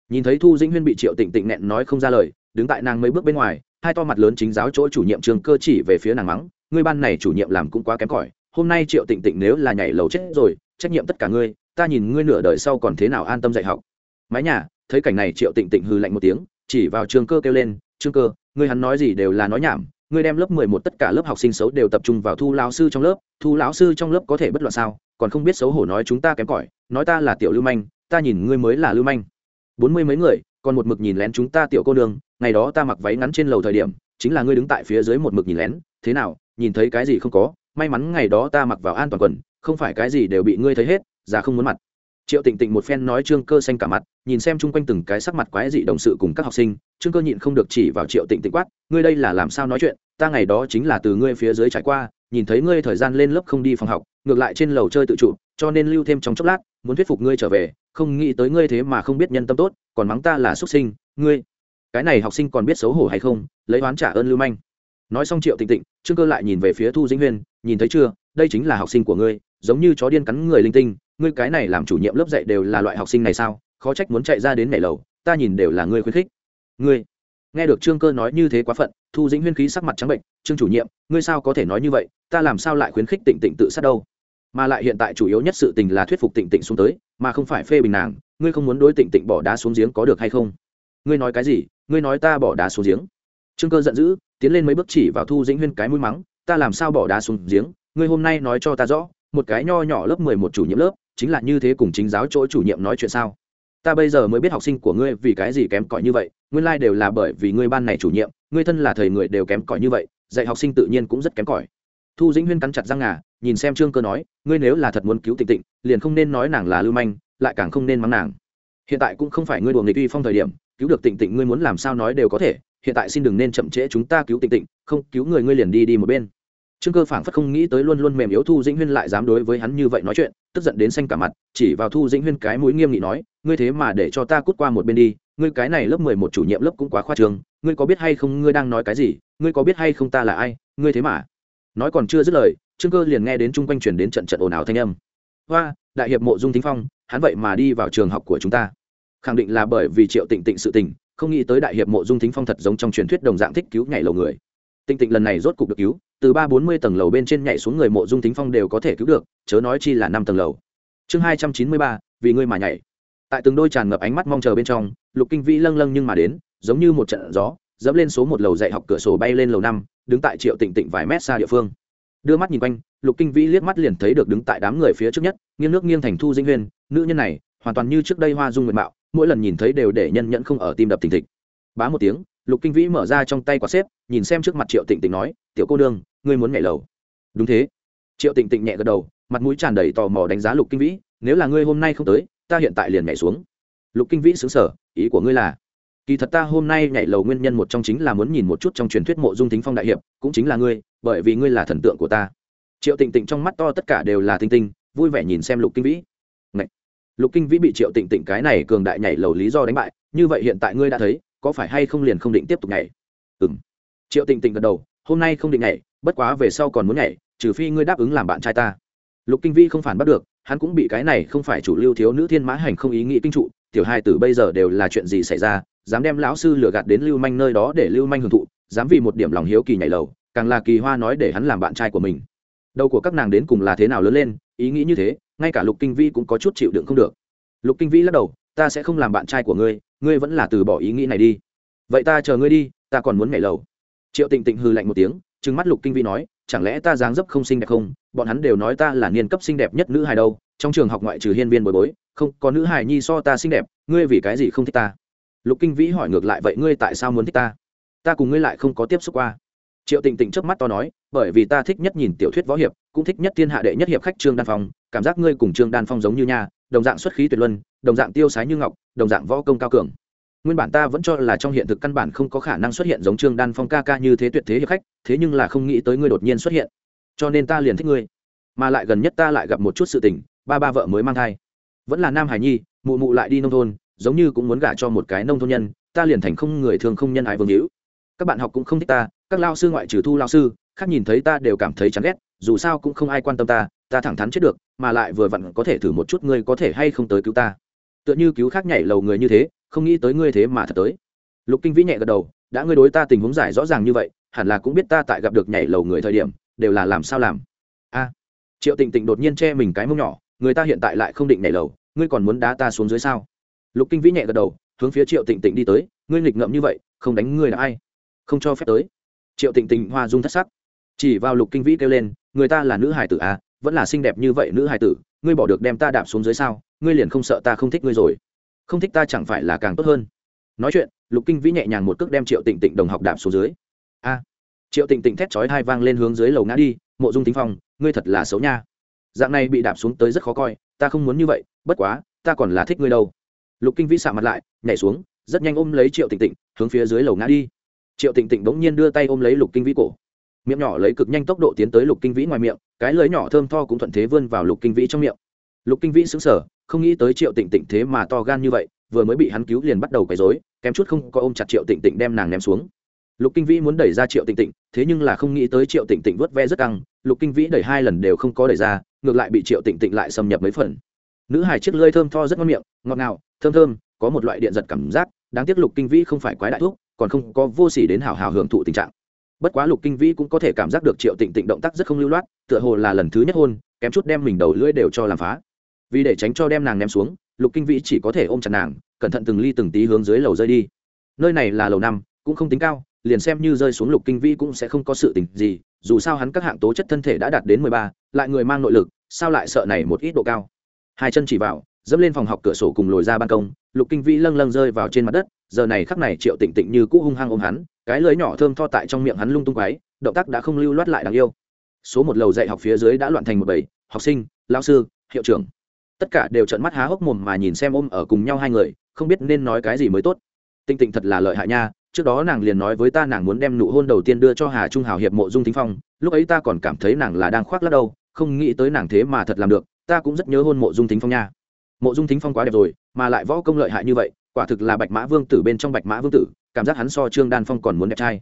Nhìn thấy thu dĩnh huyên bị triệu tịnh tịnh nẹn nói không ra lời, đứng tại nàng mấy bước bên ngoài, hai to mặt lớn chính giáo chỗ chủ nhiệm trường cơ chỉ về phía nàng mắng, ngươi ban này chủ nhiệm làm cũng quá kém cỏi, hôm nay triệu tịnh tịnh nếu là nhảy lầu chết rồi, trách nhiệm tất cả ngươi, ta nhìn ngươi nửa đời sau còn thế nào an tâm dạy học. Mái nhà thấy cảnh này triệu tịnh tịnh hư lạnh một tiếng, chỉ vào trường cơ kêu lên trương cơ, ngươi hắn nói gì đều là nói nhảm, ngươi đem lớp mười một tất cả lớp học sinh xấu đều tập trung vào thu lão sư trong lớp, thu lão sư trong lớp có thể bất loạn sao, còn không biết xấu hổ nói chúng ta kém cỏi, nói ta là tiểu lưu manh, ta nhìn ngươi mới là lưu manh. Bốn mươi mấy người, còn một mực nhìn lén chúng ta tiểu cô nương, ngày đó ta mặc váy ngắn trên lầu thời điểm, chính là ngươi đứng tại phía dưới một mực nhìn lén, thế nào, nhìn thấy cái gì không có, may mắn ngày đó ta mặc vào an toàn quần, không phải cái gì đều bị ngươi thấy hết, già không muốn mặt triệu tịnh tịnh một phen nói trương cơ xanh cả mặt nhìn xem chung quanh từng cái sắc mặt quái dị đồng sự cùng các học sinh trương cơ nhịn không được chỉ vào triệu tịnh tịnh quát ngươi đây là làm sao nói chuyện ta ngày đó chính là từ ngươi phía dưới trải qua nhìn thấy ngươi thời gian lên lớp không đi phòng học ngược lại trên lầu chơi tự chủ, cho nên lưu thêm trong chốc lát muốn thuyết phục ngươi trở về không nghĩ tới ngươi thế mà không biết nhân tâm tốt còn mắng ta là xuất sinh ngươi. Cái này học sinh còn biết xấu hổ hay không lấy oán trả ơn lưu manh. Nói xong triệu tịnh tịnh trương cơ lại nhìn về phía thu dĩnh huyên nhìn thấy chưa đây chính là học sinh của ngươi giống như chó điên cắn người linh tinh ngươi cái này làm chủ nhiệm lớp dạy đều là loại học sinh này sao? Khó trách muốn chạy ra đến mẹ lầu, ta nhìn đều là ngươi khuyến khích. Ngươi, nghe được trương cơ nói như thế quá phận, thu dĩnh huyên khí sắc mặt trắng bệnh, trương chủ nhiệm, ngươi sao có thể nói như vậy? Ta làm sao lại khuyến khích tịnh tịnh tự sát đâu? Mà lại hiện tại chủ yếu nhất sự tình là thuyết phục tịnh tịnh xuống tới, mà không phải phê bình nàng, ngươi không muốn đối tịnh tịnh bỏ đá xuống giếng có được hay không? Ngươi nói cái gì? Ngươi nói ta bỏ đá xuống giếng. Trương cơ giận dữ, tiến lên mấy bước chỉ vào thu dĩnh huyên cái mũi mắng, ta làm sao bỏ đá xuống giếng? Ngươi hôm nay nói cho ta rõ, một cái nho nhỏ lớp mười một chủ nhiệm lớp chính là như thế cùng chính giáo chỗ chủ nhiệm nói chuyện sao? Ta bây giờ mới biết học sinh của ngươi vì cái gì kém cỏi như vậy, nguyên lai、like、đều là bởi vì ngươi ban này chủ nhiệm, ngươi thân là thầy người đều kém cỏi như vậy, dạy học sinh tự nhiên cũng rất kém cỏi. Thu dĩnh huyên cắn chặt răng ngà, nhìn xem trương cơ nói, ngươi nếu là thật muốn cứu tịnh tịnh, liền không nên nói nàng là lưu manh, lại càng không nên mắng nàng. Hiện tại cũng không phải ngươi đùa nghịch uy phong thời điểm, cứu được tịnh tịnh ngươi muốn làm sao nói đều có thể, hiện tại xin đừng nên chậm trễ chúng ta cứu tịnh tịnh, không cứu người ngươi liền đi đi một bên trương cơ phảng phất không nghĩ tới luôn luôn mềm yếu thu dĩnh huyên lại dám đối với hắn như vậy nói chuyện, tức giận đến xanh cả mặt, chỉ vào thu dĩnh huyên cái mũi nghiêm nghị nói, ngươi thế mà để cho ta cút qua một bên đi, ngươi cái này lớp mười một chủ nhiệm lớp cũng quá khoa trường ngươi có biết hay không ngươi đang nói cái gì, ngươi có biết hay không ta là ai, ngươi thế mà? Nói còn chưa dứt lời, trương cơ liền nghe đến chung quanh chuyển đến trận trận ồn ào thanh âm. Hoa, đại hiệp mộ dung thính phong, hắn vậy mà đi vào trường học của chúng ta. Khẳng định là bởi vì triệu tịnh tịnh sự tình, không nghĩ tới đại hiệp mộ dung thính phong thật giống trong truyền thuyết đồng dạng thích cứu nhảy lầu người. Tịnh tịnh lần này rốt cục được cứu từ ba bốn mươi tầng lầu bên trên nhảy xuống người mộ dung thính phong đều có thể cứu được, chớ nói chi là năm tầng lầu. Chương hai trăm chín mươi ba, vì ngươi mà nhảy. Tại từng đôi tràn ngập ánh mắt mong chờ bên trong, lục kinh vĩ lâng lâng nhưng mà đến, giống như một trận gió, dẫm lên số một lầu dạy học cửa sổ bay lên lầu năm, đứng tại triệu tịnh tịnh vài mét xa địa phương. Đưa mắt nhìn quanh, lục kinh vĩ liếc mắt liền thấy được đứng tại đám người phía trước nhất, nghiêng nước nghiêng thành thu dinh huyên, nữ nhân này, hoàn toàn như trước đây hoa dung nguyện mạo, mỗi lần nhìn thấy đều để nhân nhẫn không ở tim đập thình thịch. Bá một tiếng lục kinh vĩ mở ra trong tay quả xếp, nhìn xem trước mặt triệu tịnh tịnh nói, tiểu cô đương ngươi muốn nhảy lầu. Đúng thế. Triệu tịnh tịnh nhẹ gật đầu, mặt mũi tràn đầy tò mò đánh giá lục kinh vĩ, nếu là ngươi hôm nay không tới, ta hiện tại liền nhảy xuống. Lục kinh vĩ xứng sở ý của ngươi là? Kỳ thật ta hôm nay nhảy lầu nguyên nhân một trong chính là muốn nhìn một chút trong truyền thuyết mộ dung thính phong đại hiệp, cũng chính là ngươi, bởi vì ngươi là thần tượng của ta. Triệu tịnh tịnh trong mắt to tất cả đều là tinh tinh, vui vẻ nhìn xem lục kinh vĩ. Ngậy! lục kinh vĩ bị triệu tịnh tịnh cái này cường đại nhảy lầu lý do đánh bại, như vậy hiện tại ngươi đã thấy có phải hay không liền không định tiếp tục nhảy? Ừ m triệu tịnh tịnh gật đầu, hôm nay không định nhảy, bất quá về sau còn muốn nhảy, trừ phi ngươi đáp ứng làm bạn trai ta. Lục kinh vi không phản bắt được, hắn cũng bị cái này không phải chủ lưu thiếu nữ thiên mã hành không ý nghĩ kinh trụ, tiểu hai tử bây giờ đều là chuyện gì xảy ra, dám đem lão sư lừa gạt đến lưu manh nơi đó để lưu manh hưởng thụ, dám vì một điểm lòng hiếu kỳ nhảy lầu, càng là kỳ hoa nói để hắn làm bạn trai của mình. Đầu của các nàng đến cùng là thế nào lớn lên, ý nghĩ như thế, ngay cả lục kinh vi cũng có chút chịu đựng không được. Lục kinh vi lắc đầu, ta sẽ không làm bạn trai của ngươi ngươi vẫn là từ bỏ ý nghĩ này đi. Vậy ta chờ ngươi đi, ta còn muốn nhảy lầu. Triệu tịnh tịnh hư lạnh một tiếng, trừng mắt lục kinh vi nói, chẳng lẽ ta dáng dấp không xinh đẹp không? Bọn hắn đều nói ta là niên cấp xinh đẹp nhất nữ hài đâu, trong trường học ngoại trừ hiên viên bồi bối, không, có nữ hài nhi so ta xinh đẹp, ngươi vì cái gì không thích ta? Lục kinh vĩ hỏi ngược lại, vậy ngươi tại sao muốn thích ta? Ta cùng ngươi lại không có tiếp xúc qua. Triệu tịnh tịnh trước mắt to nói, bởi vì ta thích nhất nhìn tiểu thuyết võ hiệp, cũng thích nhất thiên hạ đệ nhất hiệp khách trương đan phong, cảm giác ngươi cùng trương đan phong giống như nha đồng dạng xuất khí tuyệt luân, đồng dạng tiêu sái như ngọc, đồng dạng võ công cao cường. Nguyên bản ta vẫn cho là trong hiện thực căn bản không có khả năng xuất hiện giống trương đan phong ca ca như thế tuyệt thế hiệp khách, thế nhưng là không nghĩ tới ngươi đột nhiên xuất hiện. Cho nên ta liền thích ngươi. Mà lại gần nhất ta lại gặp một chút sự tình, ba ba vợ mới mang thai. Vẫn là nam hải nhi, mụ mụ lại đi nông thôn, giống như cũng muốn gả cho một cái nông thôn nhân, ta liền thành không người thường không nhân ái vương hữu. Các bạn học cũng không thích ta, các lao sư ngoại trừ thu lao sư, khác nhìn thấy ta đều cảm thấy chán ghét, dù sao cũng không ai quan tâm ta ta thẳng thắn chết được, mà lại vừa vặn có thể thử một chút ngươi có thể hay không tới cứu ta. Tựa như cứu khác nhảy lầu người như thế, không nghĩ tới ngươi thế mà thật tới. Lục kinh vĩ nhẹ gật đầu, đã ngươi đối ta tình huống giải rõ ràng như vậy, hẳn là cũng biết ta tại gặp được nhảy lầu người thời điểm, đều là làm sao làm. A. Triệu tịnh tịnh đột nhiên che mình cái mông nhỏ, người ta hiện tại lại không định nhảy lầu, ngươi còn muốn đá ta xuống dưới sao? Lục kinh vĩ nhẹ gật đầu, hướng phía triệu tịnh tịnh đi tới, ngươi nghịch ngợm như vậy, không đánh ngươi là ai? Không cho phép tới. Triệu tịnh tịnh hoa dung thất sắc. Chỉ vào lục kinh vĩ kêu lên, người ta là nữ hải tử à vẫn là xinh đẹp như vậy nữ hài tử, ngươi bỏ được đem ta đạp xuống dưới sao? Ngươi liền không sợ ta không thích ngươi rồi? Không thích ta chẳng phải là càng tốt hơn? Nói chuyện, lục kinh vĩ nhẹ nhàng một cước đem triệu tịnh tịnh đồng học đạp xuống dưới. A! Triệu tịnh tịnh thét chói hai vang lên hướng dưới lầu ngã đi, mộ dung tính phong, ngươi thật là xấu nha. Dạng này bị đạp xuống tới rất khó coi, ta không muốn như vậy, bất quá, ta còn là thích ngươi đâu. Lục kinh vĩ xạ mặt lại, nhảy xuống, rất nhanh ôm lấy triệu tịnh tịnh, hướng phía dưới lầu ngã đi. Triệu tịnh tịnh bỗng nhiên đưa tay ôm lấy lục kinh vĩ cổ miệng nhỏ lấy cực nhanh tốc độ tiến tới lục kinh vĩ ngoài miệng, cái lưới nhỏ thơm tho cũng thuận thế vươn vào lục kinh vĩ trong miệng. Lục kinh vĩ xứng sở không nghĩ tới triệu tịnh tịnh thế mà to gan như vậy, vừa mới bị hắn cứu liền bắt đầu quấy dối kém chút không có ôm chặt triệu tịnh tịnh đem nàng ném xuống. Lục kinh vĩ muốn đẩy ra triệu tịnh tịnh, thế nhưng là không nghĩ tới triệu tịnh tịnh vớt ve rất căng, lục kinh vĩ đẩy hai lần đều không có đẩy ra, ngược lại bị triệu tịnh tịnh lại xâm nhập mấy phần. Nữ hài chiếc lơi thơm tho rất ngon miệng, ngọt ngào, thơm thơm, có một loại điện giật cảm giác, đáng tiếc lục kinh vĩ không phải quái đại thuốc còn không có vô s ỉ đến hào hào hưởng thụ tình trạng bất quá lục kinh vĩ cũng có thể cảm giác được triệu tịnh tịnh động tác rất không lưu loát, tựa hồ là lần thứ nhất hôn, kém chút đem mình đầu lưỡi đều cho làm phá. Vì để tránh cho đem nàng ném xuống, lục kinh vĩ chỉ có thể ôm chặt nàng, cẩn thận từng ly từng tí hướng dưới lầu rơi đi. Nơi này là lầu năm, cũng không tính cao, liền xem như rơi xuống lục kinh vĩ cũng sẽ không có sự tình gì, dù sao hắn các hạng tố chất thân thể đã đạt đến mười ba, lại người mang nội lực, sao lại sợ này một ít độ cao? Hai chân chỉ vào, dẫm lên phòng học cửa sổ cùng lồi ra ban công, lục kinh vĩ lâng lâng rơi vào trên mặt đất giờ này khắc này triệu tịnh tịnh như cũ hung hăng ôm hắn, cái lưới nhỏ thơm tho tại trong miệng hắn lung tung quáy động tác đã không lưu loát lại đáng yêu. Số một lầu dạy học phía dưới đã loạn thành một bầy, học sinh lao sư, hiệu trưởng. Tất cả đều trợn mắt há hốc mồm mà nhìn xem ôm ở cùng nhau hai người, không biết nên nói cái gì mới tốt. Tinh tịnh thật là lợi hại nha, trước đó nàng liền nói với ta nàng muốn đem nụ hôn đầu tiên đưa cho hà trung hào hiệp mộ dung thính phong, lúc ấy ta còn cảm thấy nàng là đang khoác lắc đâu, không nghĩ tới nàng thế mà thật làm được, ta cũng rất nhớ hôn mộ dung thính phong nha. Mộ dung thính phong quá đẹp rồi, mà lại võ công lợi hại như vậy quả thực là bạch mã vương tử bên trong bạch mã vương tử, cảm giác hắn so trương đan phong còn muốn đẹp trai.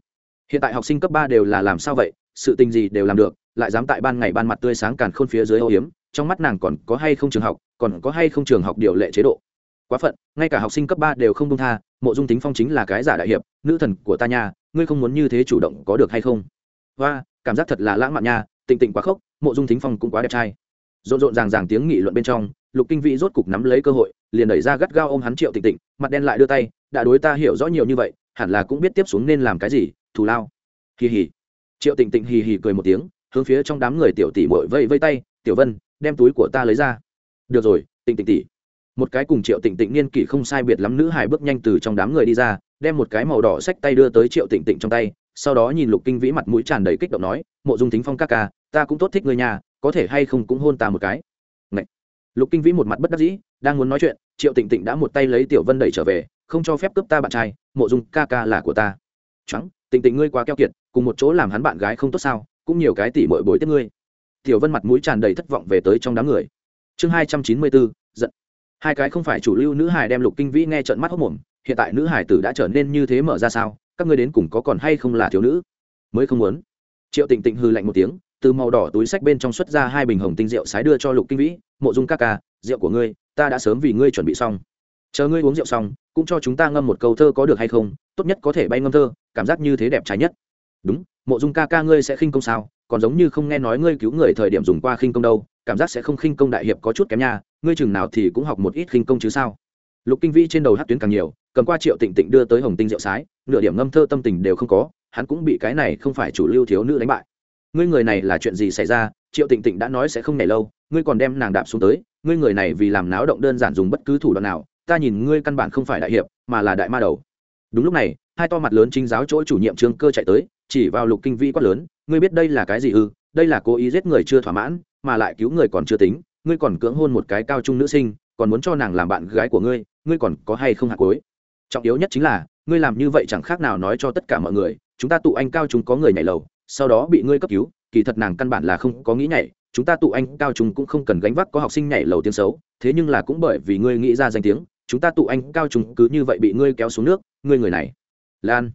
Hiện tại học sinh cấp ba đều là làm sao vậy, sự tình gì đều làm được, lại dám tại ban ngày ban mặt tươi sáng càn khôn phía dưới ô hiếm, trong mắt nàng còn có hay không trường học, còn có hay không trường học điều lệ chế độ. Quá phận, ngay cả học sinh cấp ba đều không công tha, mộ dung tính phong chính là cái giả đại hiệp, nữ thần của ta nha, ngươi không muốn như thế chủ động có được hay không? Và cảm giác thật là lãng mạn nha, tịnh tịnh quá khốc, mộ dung tính phong cũng quá đẹp trai. Rộn rộn ràng ràng tiếng nghị luận bên trong, lục kinh vĩ rốt cục nắm lấy cơ hội liền đẩy ra gắt gao ôm hắn triệu tịnh tịnh, mặt đen lại đưa tay, đã đối ta hiểu rõ nhiều như vậy, hẳn là cũng biết tiếp xuống nên làm cái gì, thù lao. Hì hì. Triệu tịnh tịnh hì hì cười một tiếng, hướng phía trong đám người tiểu tỷ bội vây vây tay, tiểu vân, đem túi của ta lấy ra. Được rồi, tịnh tịnh tỷ. Một cái cùng triệu tịnh tịnh niên kỷ không sai biệt lắm nữ hài bước nhanh từ trong đám người đi ra, đem một cái màu đỏ xách tay đưa tới triệu tịnh tịnh trong tay, sau đó nhìn lục kinh vĩ mặt mũi tràn đầy kích động nói, mộ dung thính phong ca ca, ta cũng tốt thích người nhà, có thể hay không cũng hôn ta một cái. Ngậy. lục kinh vĩ một mặt bất đắc dĩ, đang muốn nói chuyện triệu tịnh tịnh đã một tay lấy tiểu vân đẩy trở về, không cho phép cướp ta bạn trai, mộ dung ca ca là của ta. Trắng, tịnh tịnh ngươi quá keo kiệt, cùng một chỗ làm hắn bạn gái không tốt sao, cũng nhiều cái tỷ bội bối tiếp ngươi. Tiểu vân mặt mũi tràn đầy thất vọng về tới trong đám người. Chương hai trăm chín mươi bốn, giận. Hai cái không phải chủ lưu nữ hải đem lục kinh vĩ nghe trận mắt hốc mồm hiện tại nữ hải tử đã trở nên như thế mở ra sao, các ngươi đến cùng có còn hay không là thiếu nữ? Mới không muốn. Triệu tịnh tịnh hư lạnh một tiếng, từ màu đỏ túi sách bên trong xuất ra hai bình hồng tinh rượu sái đưa cho lục kinh vĩ, mộ dung ca ca, rượu của ngươi ta đã sớm vì ngươi chuẩn bị xong. Chờ ngươi uống rượu xong, cũng cho chúng ta ngâm một câu thơ có được hay không, tốt nhất có thể bay ngâm thơ, cảm giác như thế đẹp trái nhất. Đúng, mộ dung ca ca ngươi sẽ khinh công sao, còn giống như không nghe nói ngươi cứu người thời điểm dùng qua khinh công đâu, cảm giác sẽ không khinh công đại hiệp có chút kém nha, ngươi chừng nào thì cũng học một ít khinh công chứ sao. Lục kinh vĩ trên đầu hát tuyến càng nhiều, cầm qua triệu tịnh tịnh đưa tới hồng tinh rượu sái, nửa điểm ngâm thơ tâm tình đều không có, hắn cũng bị cái này không phải chủ lưu thiếu nữ đánh bại ngươi người này là chuyện gì xảy ra? Triệu tịnh tịnh đã nói sẽ không nảy lâu, ngươi còn đem nàng đạp xuống tới, ngươi người này vì làm náo động đơn giản dùng bất cứ thủ đoạn nào, ta nhìn ngươi căn bản không phải đại hiệp, mà là đại ma đầu. Đúng lúc này, hai to mặt lớn chính giáo chỗ chủ nhiệm trương cơ chạy tới, chỉ vào lục kinh vĩ quát lớn, ngươi biết đây là cái gì ư? Đây là cố ý giết người chưa thỏa mãn, mà lại cứu người còn chưa tính, ngươi còn cưỡng hôn một cái cao trung nữ sinh, còn muốn cho nàng làm bạn gái của ngươi ngươi còn có hay không hạt cối trọng yếu nhất chính là, ngươi làm như vậy chẳng khác nào nói cho tất cả mọi người, chúng ta tụ anh cao chúng có người nhảy lầu sau đó bị ngươi cấp cứu, kỳ thật nàng căn bản là không có nghĩ nhảy, chúng ta tụ anh cao chúng cũng không cần gánh vác có học sinh nhảy lầu tiếng xấu, thế nhưng là cũng bởi vì ngươi nghĩ ra danh tiếng, chúng ta tụ anh cao chúng cứ như vậy bị ngươi kéo xuống nước, ngươi người này. Lan.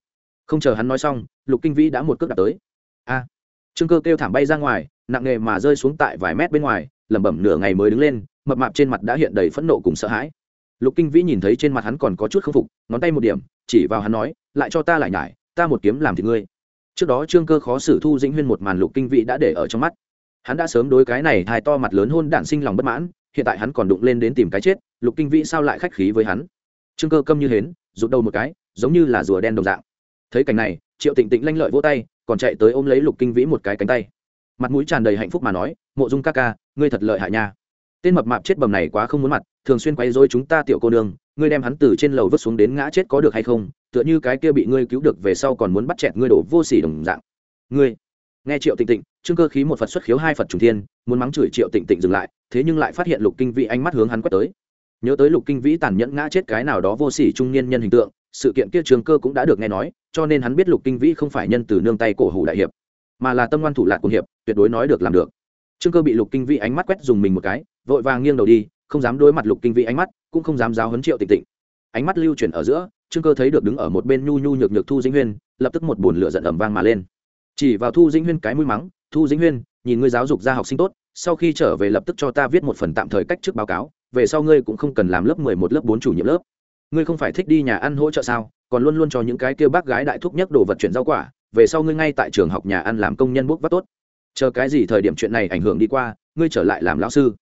Không chờ hắn nói xong, lục kinh vĩ đã một cước đặt tới. A. Trương cơ kêu thảm bay ra ngoài, nặng nghề mà rơi xuống tại vài mét bên ngoài, lẩm bẩm nửa ngày mới đứng lên, mập mạp trên mặt đã hiện đầy phẫn nộ cùng sợ hãi. Lục kinh vĩ nhìn thấy trên mặt hắn còn có chút k phục, ngón tay một điểm, chỉ vào hắn nói, lại cho ta lại nhải, ta một kiếm làm thì ngươi trước đó trương cơ khó xử thu dĩnh huyên một màn lục kinh vị đã để ở trong mắt. Hắn đã sớm đối cái này hài to mặt lớn hôn đản sinh lòng bất mãn, hiện tại hắn còn đụng lên đến tìm cái chết, lục kinh vĩ sao lại khách khí với hắn? Trương cơ câm như hến, rụt đầu một cái, giống như là rùa đen đồng dạng. Thấy cảnh này, triệu tịnh tịnh lanh lợi vỗ tay, còn chạy tới ôm lấy lục kinh vĩ một cái cánh tay. Mặt mũi tràn đầy hạnh phúc mà nói, mộ dung ca ca, ngươi thật lợi hại nha. Tên mập mạp chết bầm này quá không muốn mặt, thường xuyên quay dối chúng ta tiểu cô nương, ngươi đem hắn từ trên lầu vứt xuống đến ngã chết có được hay không tựa như cái kia bị ngươi cứu được về sau còn muốn bắt chẹt ngươi đổ vô sỉ đồng dạng. Ngươi, nghe triệu tịnh tịnh, trương cơ khí một phật xuất khiếu hai phật trùng thiên, muốn mắng chửi triệu tịnh tịnh dừng lại, thế nhưng lại phát hiện lục kinh vĩ ánh mắt hướng hắn quét tới. Nhớ tới lục kinh vĩ tàn nhẫn ngã chết cái nào đó vô sỉ trung niên nhân hình tượng, sự kiện kia trường cơ cũng đã được nghe nói, cho nên hắn biết lục kinh vĩ không phải nhân từ nương tay cổ hủ đại hiệp, mà là tâm ngoan thủ lạc của hiệp, tuyệt đối nói được làm được. Trương cơ bị lục kinh vĩ ánh mắt quét dùng mình một cái, vội vàng nghiêng đầu đi, không dám đối mặt lục kinh vĩ ánh mắt, cũng không dám giáo hấn triệu tịnh tịnh. Ánh mắt lưu chuyển ở giữa trương cơ thấy được đứng ở một bên nhu nhu nhược nhược thu dĩnh huyên, lập tức một bồn lửa giận ẩm vang mà lên. Chỉ vào thu dĩnh huyên cái mũi mắng, thu dĩnh huyên, nhìn ngươi giáo dục ra học sinh tốt, sau khi trở về lập tức cho ta viết một phần tạm thời cách trước báo cáo, về sau ngươi cũng không cần làm lớp mười một, lớp bốn chủ nhiệm lớp. Ngươi không phải thích đi nhà ăn hỗ trợ sao, còn luôn luôn cho những cái kia bác gái đại thúc nhất đồ vật chuyển rau quả, về sau ngươi ngay tại trường học nhà ăn làm công nhân bốc vắt tốt. Chờ cái gì thời điểm chuyện này ảnh hưởng đi qua, ngươi trở lại làm lão sư.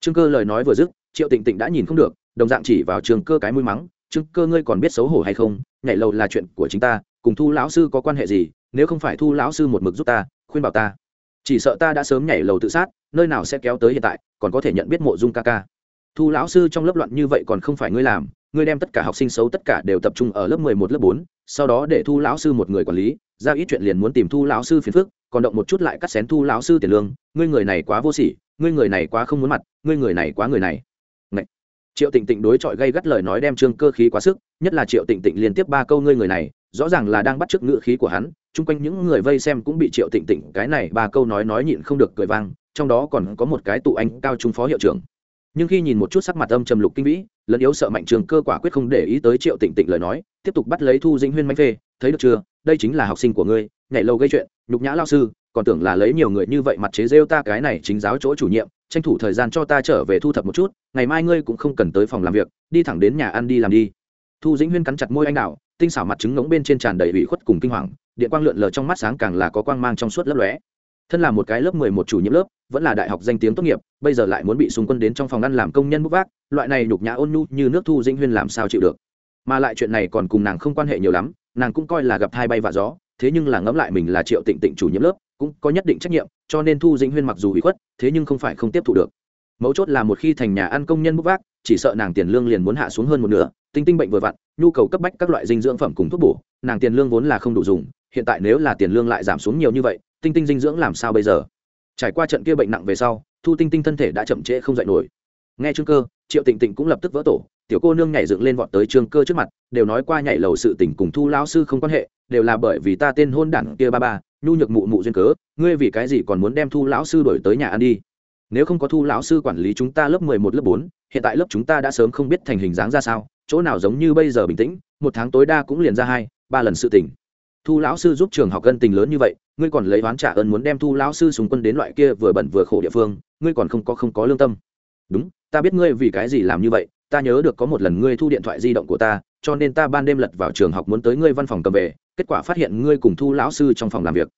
Trương cơ lời nói vừa dứt, triệu tịnh tịnh đã nhìn không được, đồng dạng chỉ vào trường cơ cái mũi mắng chứng cơ ngươi còn biết xấu hổ hay không? Nhảy lầu là chuyện của chính ta, cùng thu lão sư có quan hệ gì? Nếu không phải thu lão sư một mực giúp ta, khuyên bảo ta. Chỉ sợ ta đã sớm nhảy lầu tự sát, nơi nào sẽ kéo tới hiện tại, còn có thể nhận biết mộ dung ca ca. Thu lão sư trong lớp loạn như vậy còn không phải ngươi làm, ngươi đem tất cả học sinh xấu tất cả đều tập trung ở lớp mười một, lớp bốn, sau đó để thu lão sư một người quản lý, ra ít chuyện liền muốn tìm thu lão sư phiền phức, còn động một chút lại cắt xén thu lão sư tiền lương, ngươi người này quá vô sỉ, ngươi người này quá không muốn mặt, ngươi người này quá người này triệu tịnh tịnh đối chọi gây gắt lời nói đem trương cơ khí quá sức, nhất là triệu tịnh tịnh liên tiếp ba câu ngươi người này, rõ ràng là đang bắt chước ngữ khí của hắn, chung quanh những người vây xem cũng bị triệu tịnh tịnh cái này ba câu nói nói nhịn không được cười vang, trong đó còn có một cái tụ anh cao trung phó hiệu trưởng. Nhưng khi nhìn một chút sắc mặt âm trầm lục kinh vĩ, lẫn yếu sợ mạnh trường cơ quả quyết không để ý tới triệu tịnh tịnh lời nói, tiếp tục bắt lấy thu dĩnh huyên manh phê, thấy được chưa? Đây chính là học sinh của ngươi nhảy lâu gây chuyện, nhục nhã lao sư, còn tưởng là lấy nhiều người như vậy mặt chế rêu ta cái này chính giáo chỗ chủ nhiệm, tranh thủ thời gian cho ta trở về thu thập một chút, ngày mai ngươi cũng không cần tới phòng làm việc, đi thẳng đến nhà ăn đi làm đi. Thu dĩnh huyên cắn chặt môi anh đạo, tinh xảo mặt trứng ngống bên trên tràn đầy ủy khuất cùng kinh hoàng, điện quang lượn lờ trong mắt sáng càng là có quang mang trong suốt lấp lóe. Thân là một cái lớp mười một chủ nhiệm lớp, vẫn là đại học danh tiếng tốt nghiệp, bây giờ lại muốn bị xung quân đến trong phòng ăn làm công nhân bút vác, loại này nhục nhã ôn nhu như nước thu dĩnh huyên làm sao chịu được? Mà lại chuyện này còn cùng nàng không quan hệ nhiều lắm, nàng cũng coi là gặp thai bay và gió thế nhưng là ngẫm lại mình là triệu tịnh tịnh chủ nhiệm lớp, cũng có nhất định trách nhiệm, cho nên thu dĩnh huyên mặc dù bị khuất, thế nhưng không phải không tiếp thu được. Mấu chốt là một khi thành nhà ăn công nhân bốc vác, chỉ sợ nàng tiền lương liền muốn hạ xuống hơn một nửa, tinh tinh bệnh vừa vặn, nhu cầu cấp bách các loại dinh dưỡng phẩm cùng thuốc bổ, nàng tiền lương vốn là không đủ dùng, hiện tại nếu là tiền lương lại giảm xuống nhiều như vậy, tinh tinh dinh dưỡng làm sao bây giờ? Trải qua trận kia bệnh nặng về sau, thu tinh tinh thân thể đã chậm trễ không dạy nổi. Nghe trương cơ, triệu tịnh tịnh cũng lập tức vỡ tổ, tiểu cô nương nhảy dựng lên vọt tới trương cơ trước mặt, đều nói qua nhảy lầu sự tình cùng thu lão sư không quan hệ đều là bởi vì ta tên hôn đản kia ba ba, nhu nhược mụ mụ duyên cớ, ngươi vì cái gì còn muốn đem thu lão sư đổi tới nhà ăn đi? Nếu không có thu lão sư quản lý chúng ta lớp mười một, lớp bốn, hiện tại lớp chúng ta đã sớm không biết thành hình dáng ra sao, chỗ nào giống như bây giờ bình tĩnh, một tháng tối đa cũng liền ra hai, ba lần sự tình. Thu lão sư giúp trường học gân tình lớn như vậy, ngươi còn lấy oán trả ơn muốn đem thu lão sư súng quân đến loại kia vừa bẩn vừa khổ địa phương, ngươi còn không có không có lương tâm. Đúng, ta biết ngươi vì cái gì làm như vậy, ta nhớ được có một lần ngươi thu điện thoại di động của ta cho nên ta ban đêm lật vào trường học muốn tới ngươi văn phòng cầm về kết quả phát hiện ngươi cùng thu lão sư trong phòng làm việc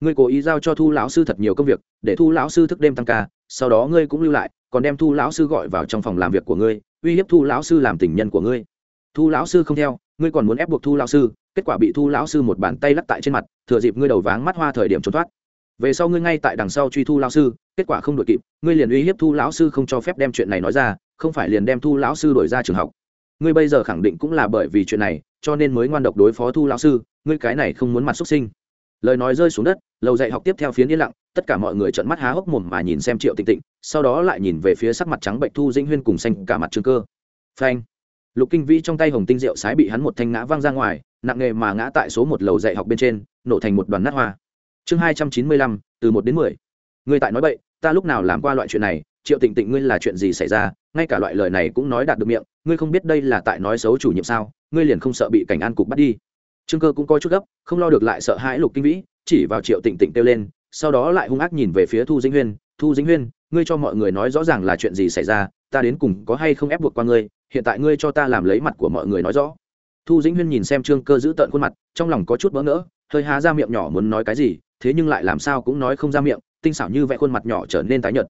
ngươi cố ý giao cho thu lão sư thật nhiều công việc để thu lão sư thức đêm tăng ca sau đó ngươi cũng lưu lại còn đem thu lão sư gọi vào trong phòng làm việc của ngươi uy hiếp thu lão sư làm tình nhân của ngươi thu lão sư không theo ngươi còn muốn ép buộc thu lão sư kết quả bị thu lão sư một bàn tay lắc tại trên mặt thừa dịp ngươi đầu váng mắt hoa thời điểm trốn thoát về sau ngươi ngay tại đằng sau truy thu lão sư kết quả không đội kịp ngươi liền uy hiếp thu lão sư không cho phép đem chuyện này nói ra không phải liền đem thu lão sư đổi ra trường học ngươi bây giờ khẳng định cũng là bởi vì chuyện này, cho nên mới ngoan độc đối phó thu lão sư, ngươi cái này không muốn mặt xuất sinh. Lời nói rơi xuống đất, lầu dạy học tiếp theo phiến yên lặng, tất cả mọi người trợn mắt há hốc mồm mà nhìn xem triệu tịnh tịnh, sau đó lại nhìn về phía sắc mặt trắng bệnh thu dĩnh huyên cùng xanh cả mặt trương cơ. Phanh. Lục kinh vĩ trong tay hồng tinh rượu sái bị hắn một thanh ngã văng ra ngoài, nặng nghề mà ngã tại số một lầu dạy học bên trên, nổ thành một đoàn nát hoa. Chương hai trăm chín mươi lăm, từ một đến mười. Người tại nói bậy, ta lúc nào làm qua loại chuyện này? Triệu tịnh tịnh ngươi là chuyện gì xảy ra? Ngay cả loại lời này cũng nói đạt được miệng, ngươi không biết đây là tại nói xấu chủ nhiệm sao, ngươi liền không sợ bị cảnh an cục bắt đi. Trương cơ cũng coi chút gấp, không lo được lại sợ hãi lục kinh vĩ, chỉ vào triệu tịnh tịnh kêu lên, sau đó lại hung ác nhìn về phía thu dĩnh huyên, thu dĩnh huyên, ngươi cho mọi người nói rõ ràng là chuyện gì xảy ra, ta đến cùng có hay không ép buộc qua ngươi, hiện tại ngươi cho ta làm lấy mặt của mọi người nói rõ. Thu dĩnh huyên nhìn xem trương cơ giữ tợn khuôn mặt, trong lòng có chút bỡ ngỡ, hơi há ra miệng nhỏ muốn nói cái gì, thế nhưng lại làm sao cũng nói không ra miệng, tinh xảo như vẽ khuôn mặt nhỏ trở nên tái nhợt.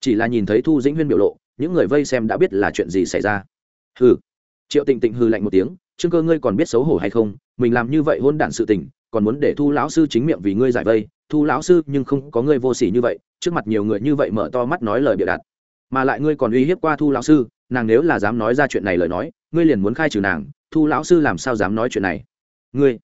Chỉ là nhìn thấy thu dĩnh huyên biểu lộ những người vây xem đã biết là chuyện gì xảy ra. Hừ. Triệu tịnh tịnh hư lạnh một tiếng, trương cơ, ngươi còn biết xấu hổ hay không? Mình làm như vậy hôn đản sự tình, còn muốn để thu lão sư chính miệng vì ngươi giải vây. Thu lão sư nhưng không có ngươi vô s ỉ như vậy, trước mặt nhiều người như vậy mở to mắt nói lời bịa đặt mà lại ngươi còn uy hiếp qua thu lão sư, nàng nếu là dám nói ra chuyện này lời nói, ngươi liền muốn khai trừ nàng. Thu lão sư làm sao dám nói chuyện này? Ngươi.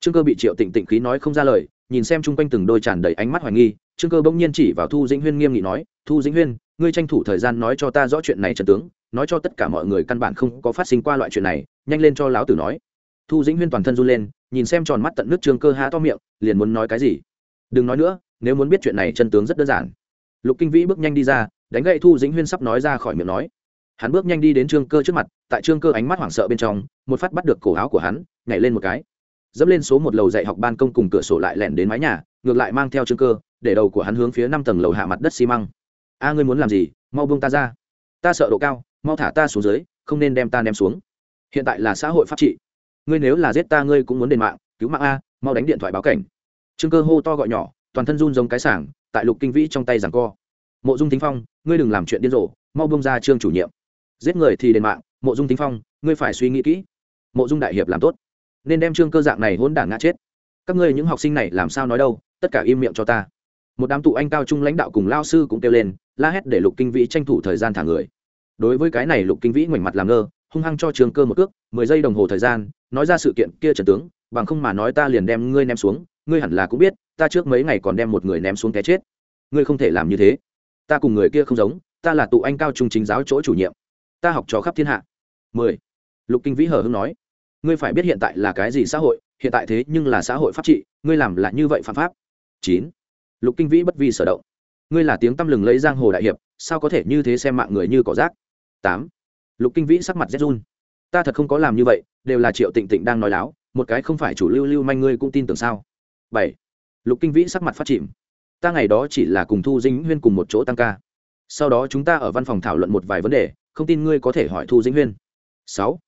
Trương cơ bị triệu tịnh tịnh khí nói không ra lời, nhìn xem chung quanh từng đôi tràn đầy ánh mắt hoài nghi, trương cơ bỗng nhiên chỉ vào thu dĩnh huyên nghiêm nghị nói, thu dĩnh huyên ngươi tranh thủ thời gian nói cho ta rõ chuyện này, trần tướng, nói cho tất cả mọi người căn bản không có phát sinh qua loại chuyện này, nhanh lên cho lão tử nói. Thu dĩnh huyên toàn thân run lên, nhìn xem tròn mắt tận nước trương cơ há to miệng, liền muốn nói cái gì? Đừng nói nữa, nếu muốn biết chuyện này chân tướng rất đơn giản. Lục kinh vĩ bước nhanh đi ra, đánh gậy thu dĩnh huyên sắp nói ra khỏi miệng nói. Hắn bước nhanh đi đến trương cơ trước mặt, tại trương cơ ánh mắt hoảng sợ bên trong, một phát bắt được cổ áo của hắn, nhảy lên một cái. Dẫm lên số một lầu dạy học ban công cùng cửa sổ lại lẻn đến mái nhà, ngược lại mang theo trương cơ, để đầu của hắn hướng phía năm tầng lầu hạ mặt đất xi măng a ngươi muốn làm gì, mau buông ta ra. Ta sợ độ cao, mau thả ta xuống dưới, không nên đem ta ném xuống. Hiện tại là xã hội pháp trị. Ngươi nếu là giết ta ngươi cũng muốn đền mạng, cứu mạng a, mau đánh điện thoại báo cảnh. Trương cơ hô to gọi nhỏ, toàn thân run giống cái sảng, tại lục kinh vĩ trong tay giằng co. Mộ dung thính phong, ngươi đừng làm chuyện điên rồ, mau bông ra trương chủ nhiệm. Giết người thì đền mạng, mộ dung thính phong, ngươi phải suy nghĩ kỹ. Mộ dung đại hiệp làm tốt, nên đem trương cơ dạng này hôn đảng ngã chết. Các ngươi những học sinh này làm sao nói đâu, tất cả im miệng cho ta. Một đám tụ anh cao trung lãnh đạo cùng lao sư cũng kêu lên la hét để lục kinh vĩ tranh thủ thời gian thả người. Đối với cái này lục kinh vĩ ngoảnh mặt làm ngơ, hung hăng cho trường cơ một cước, mười giây đồng hồ thời gian, nói ra sự kiện kia trần tướng, bằng không mà nói ta liền đem ngươi ném xuống, ngươi hẳn là cũng biết, ta trước mấy ngày còn đem một người ném xuống cái chết. Ngươi không thể làm như thế. Ta cùng người kia không giống, ta là tụ anh cao trung chính giáo chỗ chủ nhiệm. Ta học trò khắp thiên hạ. Mười. Lục kinh vĩ hờ hưng nói. Ngươi phải biết hiện tại là cái gì xã hội, hiện tại thế nhưng là xã hội pháp trị, ngươi làm là như vậy phạm pháp. Chín. Lục kinh vĩ bất vi sở động ngươi là tiếng tăm lừng lấy giang hồ đại hiệp, sao có thể như thế xem mạng người như cỏ rác? Tám. Lục kinh vĩ sắc mặt rét run. Ta thật không có làm như vậy, đều là triệu tịnh tịnh đang nói láo, một cái không phải chủ lưu lưu manh ngươi cũng tin tưởng sao? Bảy. Lục kinh vĩ sắc mặt phát chìm. Ta ngày đó chỉ là cùng thu dĩnh huyên cùng một chỗ tăng ca. Sau đó chúng ta ở văn phòng thảo luận một vài vấn đề, không tin ngươi có thể hỏi thu dĩnh huyên. Sáu.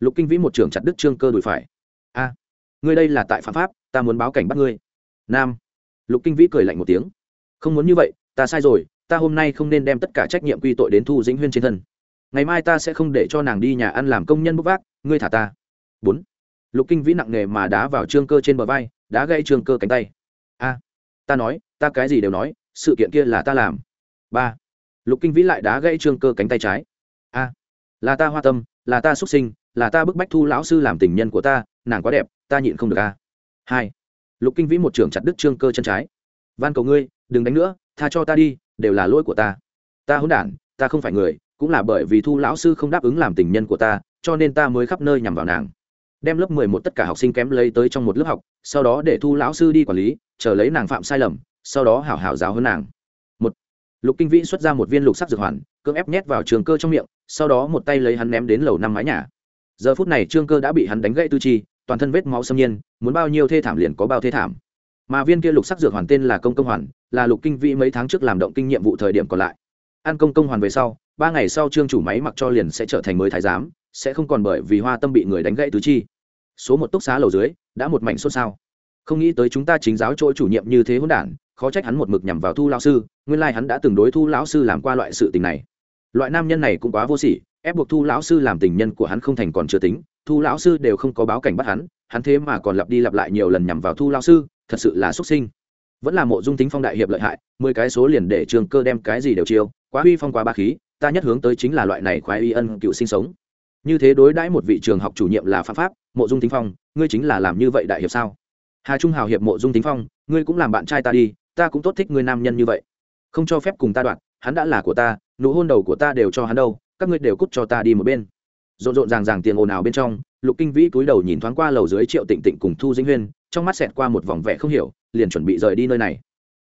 Lục kinh vĩ một trưởng chặt đức trương cơ đùi phải. A. Ngươi đây là tại phạm pháp, ta muốn báo cảnh bắt ngươi. Nam. Lục kinh vĩ cười lạnh một tiếng. Không muốn như vậy ta sai rồi, ta hôm nay không nên đem tất cả trách nhiệm quy tội đến thu dĩnh huyên trên thân. Ngày mai ta sẽ không để cho nàng đi nhà ăn làm công nhân bốc vác, ngươi thả ta. Bốn. Lục kinh vĩ nặng nề mà đá vào trương cơ trên bờ vai đã gây trương cơ cánh tay. A, ta nói, ta cái gì đều nói, sự kiện kia là ta làm. Ba. Lục kinh vĩ lại đá gãy trương cơ cánh tay trái. A, là ta hoa tâm, là ta xuất sinh, là ta bức bách thu lão sư làm tình nhân của ta, nàng quá đẹp, ta nhịn không được a. Hai. Lục kinh vĩ một trưởng chặt đứt trương cơ chân trái. Van cầu ngươi, đừng đánh nữa tha cho ta đi, đều là lỗi của ta. Ta hỗn đản, ta không phải người, cũng là bởi vì thu lão sư không đáp ứng làm tình nhân của ta, cho nên ta mới khắp nơi nhằm vào nàng. Đem lớp mười một tất cả học sinh kém lấy tới trong một lớp học, sau đó để thu lão sư đi quản lý, chờ lấy nàng phạm sai lầm, sau đó hảo hảo giáo hơn nàng. Một, lục kinh vĩ xuất ra một viên lục sắc dược hoàn, cưỡng ép nhét vào trường cơ trong miệng, sau đó một tay lấy hắn ném đến lầu năm mái nhà. Giờ phút này trương cơ đã bị hắn đánh gãy tư chi, toàn thân vết máu xâm nhiên, muốn bao nhiêu thê thảm liền có bao thê thảm mà viên kia lục sắc dược hoàn tên là công công hoàn, là lục kinh vĩ mấy tháng trước làm động kinh nhiệm vụ thời điểm còn lại. Ăn công công hoàn về sau, ba ngày sau trương chủ máy mặc cho liền sẽ trở thành mới thái giám, sẽ không còn bởi vì hoa tâm bị người đánh gãy tứ chi. Số một túc xá lầu dưới, đã một mảnh xôn xao. Không nghĩ tới chúng ta chính giáo chỗ chủ nhiệm như thế hỗn đản, khó trách hắn một mực nhằm vào thu lao sư, nguyên lai、like、hắn đã từng đối thu lão sư làm qua loại sự tình này. Loại nam nhân này cũng quá vô sỉ, ép buộc thu lão sư làm tình nhân của hắn không thành còn chưa tính, thu lão sư đều không có báo cảnh bắt hắn hắn thế mà còn lặp đi lặp lại nhiều lần nhằm vào thu lão sư thật sự là xuất sinh. Vẫn là mộ dung tính phong đại hiệp lợi hại, mười cái số liền để trường cơ đem cái gì đều chiêu, quá uy phong quá ba khí, ta nhất hướng tới chính là loại này khoái y ân cựu sinh sống. Như thế đối đãi một vị trường học chủ nhiệm là pháp pháp, mộ dung tính phong, ngươi chính là làm như vậy đại hiệp sao? Hà trung hào hiệp mộ dung tính phong, ngươi cũng làm bạn trai ta đi, ta cũng tốt thích ngươi nam nhân như vậy. Không cho phép cùng ta đoạn, hắn đã là của ta, nụ hôn đầu của ta đều cho hắn đâu, các ngươi đều cút cho ta đi một bên. Rộn rộn ràng ràng tiền ồn ào bên trong, lục kinh vĩ cúi đầu nhìn thoáng qua lầu dưới triệu tịnh tịnh cùng thu dĩnh huyên trong mắt xẹt qua một vòng vẻ không hiểu, liền chuẩn bị rời đi nơi này.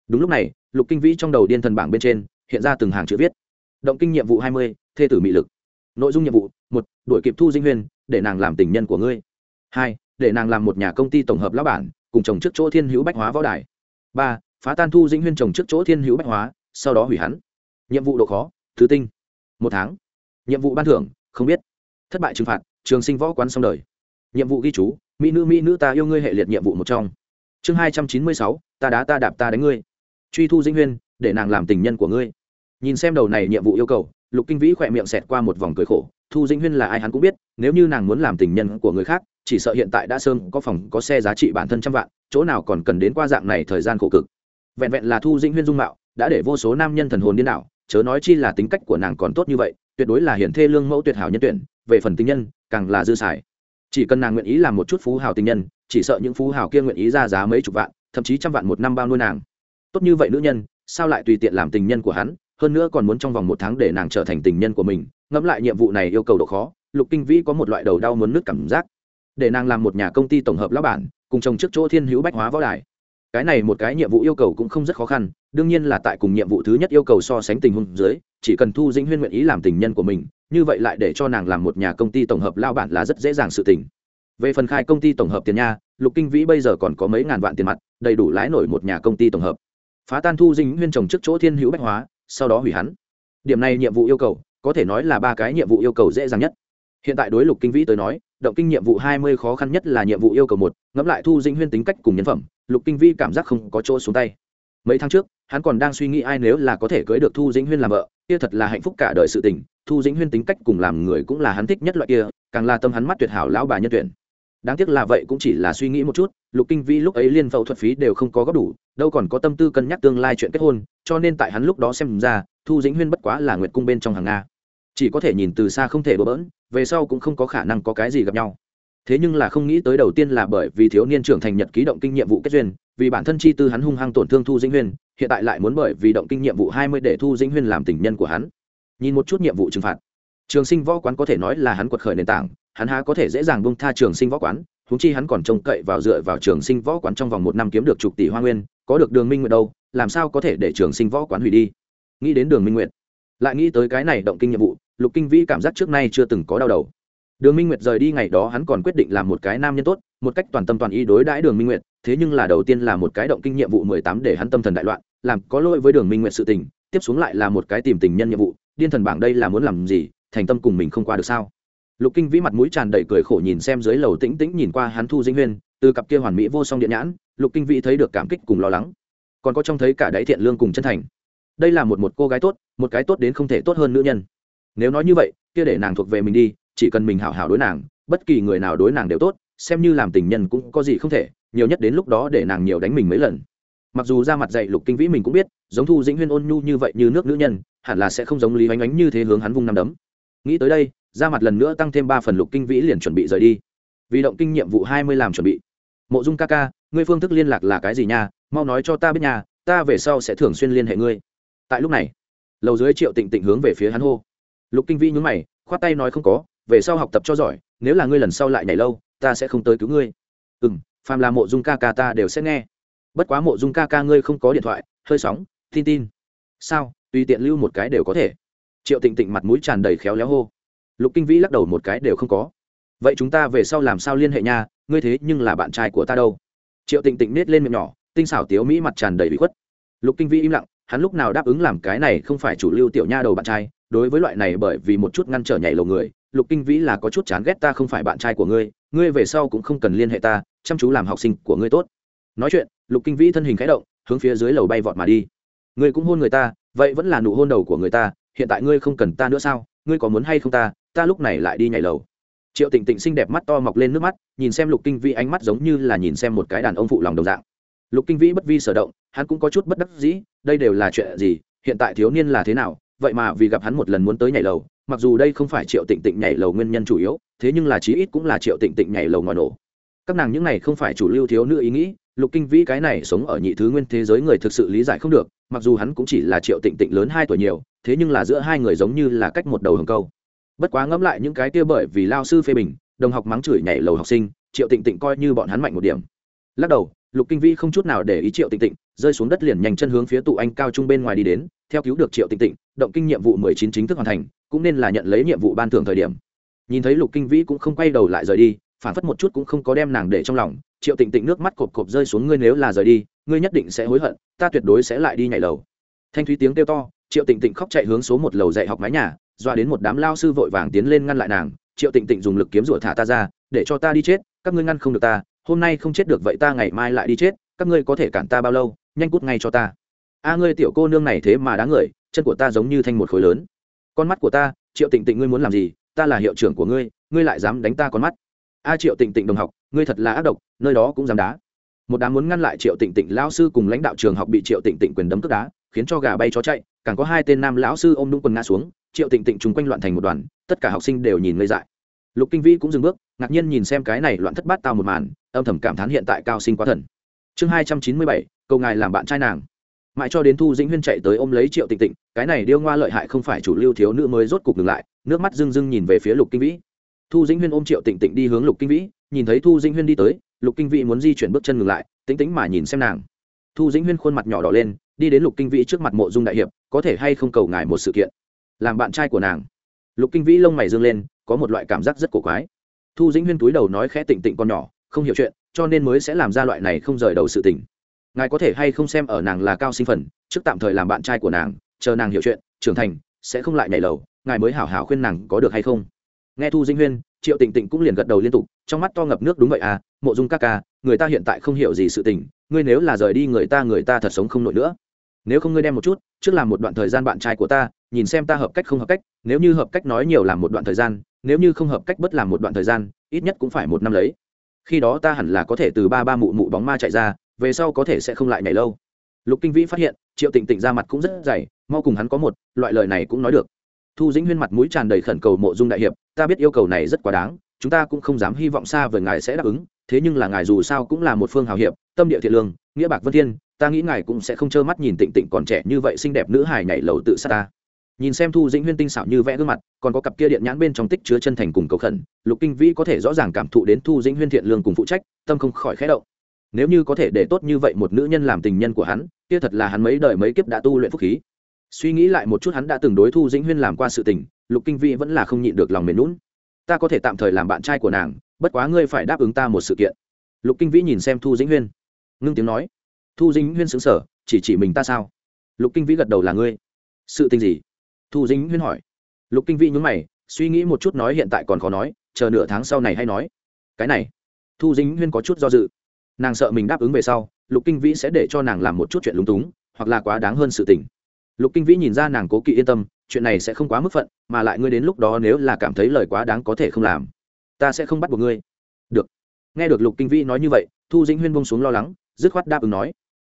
Đúng lúc này, lục kinh vĩ trong đầu điên thần bảng bên trên, hiện ra từng hàng chữ viết. Động kinh nhiệm vụ hai mươi, thê tử mị lực. Nội dung nhiệm vụ, một, đuổi kịp thu dinh huyền để nàng làm tình nhân của ngươi. Hai, để nàng làm một nhà công ty tổng hợp lão bản, cùng chồng trước chỗ thiên hữu bách hóa võ đài. Ba, phá tan thu dinh huyên chồng trước chỗ thiên hữu bách hóa, sau đó hủy hắn. Nhiệm vụ độ khó, thứ tinh. Một tháng. Nhiệm vụ ban thưởng, không biết. Thất bại trừng phạt, trường sinh võ quán xong đời. Nhiệm vụ ghi chú mỹ nữ mỹ nữ ta yêu ngươi hệ liệt nhiệm vụ một trong. Chương hai trăm chín mươi sáu, ta đá ta đạp ta đánh ngươi. Truy thu dĩnh huyên, để nàng làm tình nhân của ngươi. Nhìn xem đầu này nhiệm vụ yêu cầu, lục kinh vĩ khỏe miệng xẹt qua một vòng cười khổ. Thu dĩnh huyên là ai hắn cũng biết, nếu như nàng muốn làm tình nhân của người khác, chỉ sợ hiện tại đã sơn có phòng, có xe giá trị bản thân trăm vạn, chỗ nào còn cần đến qua dạng này thời gian khổ cực. Vẹn vẹn là thu dĩnh huyên dung mạo, đã để vô số nam nhân thần hồn điên đảo, chớ nói chi là tính cách của nàng còn tốt như vậy, tuyệt đối là hiển thê lương mẫu tuyệt hảo nhân tuyển, về phần tình nhân, càng là dư xài chỉ cần nàng nguyện ý làm một chút phú hào tình nhân, chỉ sợ những phú hào kia nguyện ý ra giá mấy chục vạn, thậm chí trăm vạn một năm bao nuôi nàng. Tốt như vậy nữ nhân, sao lại tùy tiện làm tình nhân của hắn, hơn nữa còn muốn trong vòng một tháng để nàng trở thành tình nhân của mình, ngẫm lại nhiệm vụ này yêu cầu độ khó, lục kinh vĩ có một loại đầu đau muốn nứt cảm giác. Để nàng làm một nhà công ty tổng hợp lão bản, cùng chồng trước chỗ thiên hữu bách hóa võ đài. Cái này một cái nhiệm vụ yêu cầu cũng không rất khó khăn, đương nhiên là tại cùng nhiệm vụ thứ nhất yêu cầu so sánh tình huống dưới, chỉ cần thu dĩnh huyên nguyện ý làm tình nhân của mình như vậy lại để cho nàng làm một nhà công ty tổng hợp lao bản là rất dễ dàng sự tình. Về phần khai công ty tổng hợp tiền nha, lục kinh vĩ bây giờ còn có mấy ngàn vạn tiền mặt, đầy đủ lái nổi một nhà công ty tổng hợp. Phá tan thu dĩnh huyên trồng trước chỗ thiên hữu bách hóa, sau đó hủy hắn. Điểm này nhiệm vụ yêu cầu, có thể nói là ba cái nhiệm vụ yêu cầu dễ dàng nhất. Hiện tại đối lục kinh vĩ tới nói, động kinh nhiệm vụ hai mươi khó khăn nhất là nhiệm vụ yêu cầu một, ngẫm lại thu dinh huyên tính cách cùng nhân phẩm, lục kinh vĩ cảm giác không có chỗ xuống tay. Mấy tháng trước, hắn còn đang suy nghĩ ai nếu là có thể cưới được thu dĩnh huyên làm vợ kia thật là hạnh phúc cả đời sự tình, thu dĩnh huyên tính cách cùng làm người cũng là hắn thích nhất loại kia, càng là tâm hắn mắt tuyệt hảo lão bà nhân tuyển. Đáng tiếc là vậy cũng chỉ là suy nghĩ một chút, lục kinh vĩ lúc ấy liên phẫu thuật phí đều không có góp đủ, đâu còn có tâm tư cân nhắc tương lai chuyện kết hôn, cho nên tại hắn lúc đó xem ra, thu dĩnh huyên bất quá là nguyệt cung bên trong hàng nga. Chỉ có thể nhìn từ xa không thể bỡ bỡn, về sau cũng không có khả năng có cái gì gặp nhau thế nhưng là không nghĩ tới đầu tiên là bởi vì thiếu niên trưởng thành nhật ký động kinh nhiệm vụ kết duyên, vì bản thân chi tư hắn hung hăng tổn thương thu dĩnh huyên, hiện tại lại muốn bởi vì động kinh nhiệm vụ hai mươi để thu dĩnh huyên làm tình nhân của hắn. Nhìn một chút nhiệm vụ trừng phạt. Trường sinh võ quán có thể nói là hắn quật khởi nền tảng, hắn há có thể dễ dàng bông tha trường sinh võ quán húng chi hắn còn trông cậy vào dựa vào trường sinh võ quán trong vòng một năm kiếm được chục tỷ hoa nguyên, có được đường minh nguyện đâu, làm sao có thể để trường sinh võ quán hủy đi? Nghĩ đến đường minh nguyện lại nghĩ tới cái này động kinh nhiệm vụ, lục kinh vĩ cảm giác trước nay chưa từng có đau đầu đường minh nguyệt rời đi ngày đó hắn còn quyết định làm một cái nam nhân tốt, một cách toàn tâm toàn ý đối đãi đường minh nguyệt, thế nhưng là đầu tiên là một cái động kinh nhiệm vụ mười tám để hắn tâm thần đại loạn, làm có lỗi với đường minh nguyệt sự tình, tiếp xuống lại là một cái tìm tình nhân nhiệm vụ, điên thần bảng đây là muốn làm gì, thành tâm cùng mình không qua được sao? Lục kinh vĩ mặt mũi tràn đầy cười khổ nhìn xem dưới lầu tĩnh tĩnh nhìn qua hắn thu dĩnh huyên, từ cặp kia hoàn mỹ vô song điện nhãn, lục kinh vĩ thấy được cảm kích cùng lo lắng. Còn có trông thấy cả đáy thiện lương cùng chân thành. Đây là một một cô gái tốt, một cái tốt đến không thể tốt hơn nữ nhân. Nếu nói như vậy, kia để nàng thuộc về mình đi chỉ cần mình hảo hảo đối nàng, bất kỳ người nào đối nàng đều tốt, xem như làm tình nhân cũng có gì không thể, nhiều nhất đến lúc đó để nàng nhiều đánh mình mấy lần. Mặc dù ra mặt dạy lục kinh vĩ mình cũng biết, giống thu dĩnh huyên ôn nhu như vậy như nước nữ nhân, hẳn là sẽ không giống lý oánh oánh như thế hướng hắn vung năm đấm. Nghĩ tới đây, ra mặt lần nữa tăng thêm ba phần lục kinh vĩ liền chuẩn bị rời đi. Vì động kinh nhiệm vụ hai mươi làm chuẩn bị. Mộ dung ca ca, ngươi phương thức liên lạc là cái gì nha? Mau nói cho ta biết nhà ta về sau sẽ thường xuyên liên hệ ngươi. Tại lúc này, lầu dưới triệu tịnh tịnh hướng về phía hắn hô. Lục kinh vĩ nhún mày, khoát tay nói không có về sau học tập cho giỏi, nếu là ngươi lần sau lại nhảy lâu, ta sẽ không tới cứu ngươi. Ừ m phàm là mộ dung ca ca ta đều sẽ nghe. Bất quá mộ dung ca ca ngươi không có điện thoại, hơi sóng, tin tin. Sao, tùy tiện lưu một cái đều có thể. Triệu tịnh tịnh mặt mũi tràn đầy khéo léo hô. Lục kinh vĩ lắc đầu một cái đều không có. Vậy chúng ta về sau làm sao liên hệ nha, ngươi thế nhưng là bạn trai của ta đâu. Triệu tịnh tịnh nết lên miệng nhỏ, tinh xảo tiếu mỹ mặt tràn đầy bị khuất. Lục kinh vĩ im lặng, hắn lúc nào đáp ứng làm cái này không phải chủ lưu tiểu nha đầu bạn trai, đối với loại này bởi vì một chút ngăn trở nhảy lầu người lục kinh vĩ là có chút chán ghét ta không phải bạn trai của ngươi ngươi về sau cũng không cần liên hệ ta, chăm chú làm học sinh của ngươi tốt. Nói chuyện, lục kinh vĩ thân hình khẽ động, hướng phía dưới lầu bay vọt mà đi. Ngươi cũng hôn người ta, vậy vẫn là nụ hôn đầu của người ta, hiện tại ngươi không cần ta nữa sao? Ngươi có muốn hay không ta? Ta lúc này lại đi nhảy lầu. Triệu tịnh tịnh xinh đẹp mắt to mọc lên nước mắt, nhìn xem lục kinh vĩ ánh mắt giống như là nhìn xem một cái đàn ông phụ lòng đồng dạng. Lục kinh vĩ bất vi sở động, hắn cũng có chút bất đắc dĩ, đây đều là chuyện gì? Hiện tại thiếu niên là thế nào? Vậy mà vì gặp hắn một lần muốn tới nhảy lầu mặc dù đây không phải triệu tịnh tịnh nhảy lầu nguyên nhân chủ yếu, thế nhưng là chí ít cũng là triệu tịnh tịnh nhảy lầu ngoài nổ. Các nàng những này không phải chủ lưu thiếu nữ ý nghĩ, lục kinh vĩ cái này sống ở nhị thứ nguyên thế giới người thực sự lý giải không được, mặc dù hắn cũng chỉ là triệu tịnh tịnh lớn hai tuổi nhiều, thế nhưng là giữa hai người giống như là cách một đầu hầm câu. Bất quá ngẫm lại những cái kia bởi vì lao sư phê bình, đồng học mắng chửi nhảy lầu học sinh, triệu tịnh tịnh coi như bọn hắn mạnh một điểm. Lắc đầu, lục kinh vĩ không chút nào để ý triệu tịnh tịnh, rơi xuống đất liền nhanh chân hướng phía tụ anh cao trung bên ngoài đi đến, theo cứu được triệu tịnh tịnh, động kinh nhiệm vụ mười chín chính thức hoàn thành cũng nên là nhận lấy nhiệm vụ ban thưởng thời điểm. Nhìn thấy lục kinh vĩ cũng không quay đầu lại rời đi, phản phất một chút cũng không có đem nàng để trong lòng, triệu tịnh tịnh nước mắt cộp cộp rơi xuống, ngươi nếu là rời đi, ngươi nhất định sẽ hối hận, ta tuyệt đối sẽ lại đi nhảy lầu. Thanh thúy tiếng kêu to, triệu tịnh tịnh khóc chạy hướng số một lầu dạy học mái nhà, dọa đến một đám lao sư vội vàng tiến lên ngăn lại nàng, triệu tịnh tịnh dùng lực kiếm rủa thả ta ra, để cho ta đi chết, các ngươi ngăn không được ta, hôm nay không chết được vậy ta ngày mai lại đi chết, các ngươi có thể cản ta bao lâu, nhanh cút ngay cho ta. A ngươi tiểu cô nương này thế mà đáng người, chân của ta giống như thanh một khối lớn con mắt của ta, triệu tịnh tịnh ngươi muốn làm gì? Ta là hiệu trưởng của ngươi ngươi lại dám đánh ta con mắt. A triệu tịnh tịnh đồng học, ngươi thật là ác độc, nơi đó cũng dám đá. Một đám muốn ngăn lại triệu tịnh tịnh lão sư cùng lãnh đạo trường học bị triệu tịnh tịnh quyền đấm tức đá, khiến cho gà bay chó chạy, càng có hai tên nam lão sư ôm đúng quần ngã xuống, triệu tịnh tịnh chung quanh loạn thành một đoàn, tất cả học sinh đều nhìn ngây dại. Lục kinh vĩ cũng dừng bước, ngạc nhiên nhìn xem cái này loạn thất bát tao một màn, âm thầm cảm thán hiện tại cao sinh quá thần. Chương hai trăm chín mươi bảy câu ngài làm bạn trai nàng mãi cho đến thu dĩnh huyên chạy tới ôm lấy triệu tịnh tịnh, cái này điêu ngoa lợi hại không phải chủ lưu thiếu nữ mới rốt cục ngừng lại, nước mắt rưng rưng nhìn về phía lục kinh vĩ. Thu dĩnh huyên ôm triệu tịnh tịnh đi hướng lục kinh vĩ, nhìn thấy thu dĩnh huyên đi tới, lục kinh vĩ muốn di chuyển bước chân ngừng lại tính tính mà nhìn xem nàng. Thu dĩnh huyên khuôn mặt nhỏ đỏ lên, đi đến lục kinh vĩ trước mặt mộ dung đại hiệp, có thể hay không cầu ngài một sự kiện? Làm bạn trai của nàng. Lục kinh vĩ lông mày dương lên, có một loại cảm giác rất cổ quái. Thu dĩnh huyên túi đầu nói khẽ tịnh tịnh con nhỏ, không hiểu chuyện, cho nên mới sẽ làm ra loại này không rời đầu sự tình ngài có thể hay không xem ở nàng là cao sinh phần, trước tạm thời làm bạn trai của nàng, chờ nàng hiểu chuyện, trưởng thành, sẽ không lại nhảy lầu, ngài mới hảo hảo khuyên nàng có được hay không. Nghe thu Dinh huyên, triệu tịnh tịnh cũng liền gật đầu liên tục, trong mắt to ngập nước đúng vậy à mộ dung ca ca, người ta hiện tại không hiểu gì sự tình, ngươi nếu là rời đi người ta người ta thật sống không nổi nữa. Nếu không ngươi đem một chút, trước làm một đoạn thời gian bạn trai của ta, nhìn xem ta hợp cách không hợp cách, nếu như hợp cách nói nhiều làm một đoạn thời gian, nếu như không hợp cách bất làm một đoạn thời gian, ít nhất cũng phải một năm lấy. Khi đó ta hẳn là có thể từ ba ba mụ mụ bóng ma chạy ra về sau có thể sẽ không lại nhảy lâu. Lục kinh vĩ phát hiện, triệu tịnh tịnh ra mặt cũng rất dày, mau cùng hắn có một, loại lời này cũng nói được. Thu dĩnh huyên mặt mũi tràn đầy khẩn cầu mộ dung đại hiệp, ta biết yêu cầu này rất quá đáng, chúng ta cũng không dám hy vọng xa về ngài sẽ đáp ứng, thế nhưng là ngài dù sao cũng là một phương hào hiệp, tâm địa thiện lương, nghĩa bạc vân thiên, ta nghĩ ngài cũng sẽ không trơ mắt nhìn tịnh tịnh còn trẻ như vậy xinh đẹp nữ hài nhảy lầu tự sát ta. Nhìn xem thu dĩnh huyên tinh xảo như vẽ gương mặt, còn có cặp kia điện nhãn bên trong tích chứa chân thành cùng cầu khẩn, lục kinh vĩ có thể rõ ràng cảm thụ đến thu dĩnh huyên thiện lương cùng phụ trách, tâm không khỏi khẽ động nếu như có thể để tốt như vậy một nữ nhân làm tình nhân của hắn, kia thật là hắn mấy đời mấy kiếp đã tu luyện phúc khí. Suy nghĩ lại một chút hắn đã từng đối thu dĩnh huyên làm qua sự tình, lục kinh vĩ vẫn là không nhịn được lòng mềm lún ta có thể tạm thời làm bạn trai của nàng, bất quá ngươi phải đáp ứng ta một sự kiện. Lục kinh vĩ nhìn xem thu dĩnh huyên, ngưng tiếng nói. Thu dĩnh huyên xứng sở chỉ chỉ mình ta sao? Lục kinh vĩ gật đầu là ngươi. Sự tình gì? Thu dĩnh huyên hỏi. Lục kinh vĩ nhún mày, suy nghĩ một chút nói hiện tại còn khó nói, chờ nửa tháng sau này hay nói. Cái này, thu dĩnh huyên có chút do dự nàng sợ mình đáp ứng về sau, lục kinh vĩ sẽ để cho nàng làm một chút chuyện lúng túng, hoặc là quá đáng hơn sự tình. Lục kinh vĩ nhìn ra nàng cố kỵ yên tâm, chuyện này sẽ không quá mức phận, mà lại ngươi đến lúc đó nếu là cảm thấy lời quá đáng có thể không làm, ta sẽ không bắt buộc ngươi. Được. Nghe được lục kinh vĩ nói như vậy, thu dĩnh huyên bông xuống lo lắng, dứt khoát đáp ứng nói.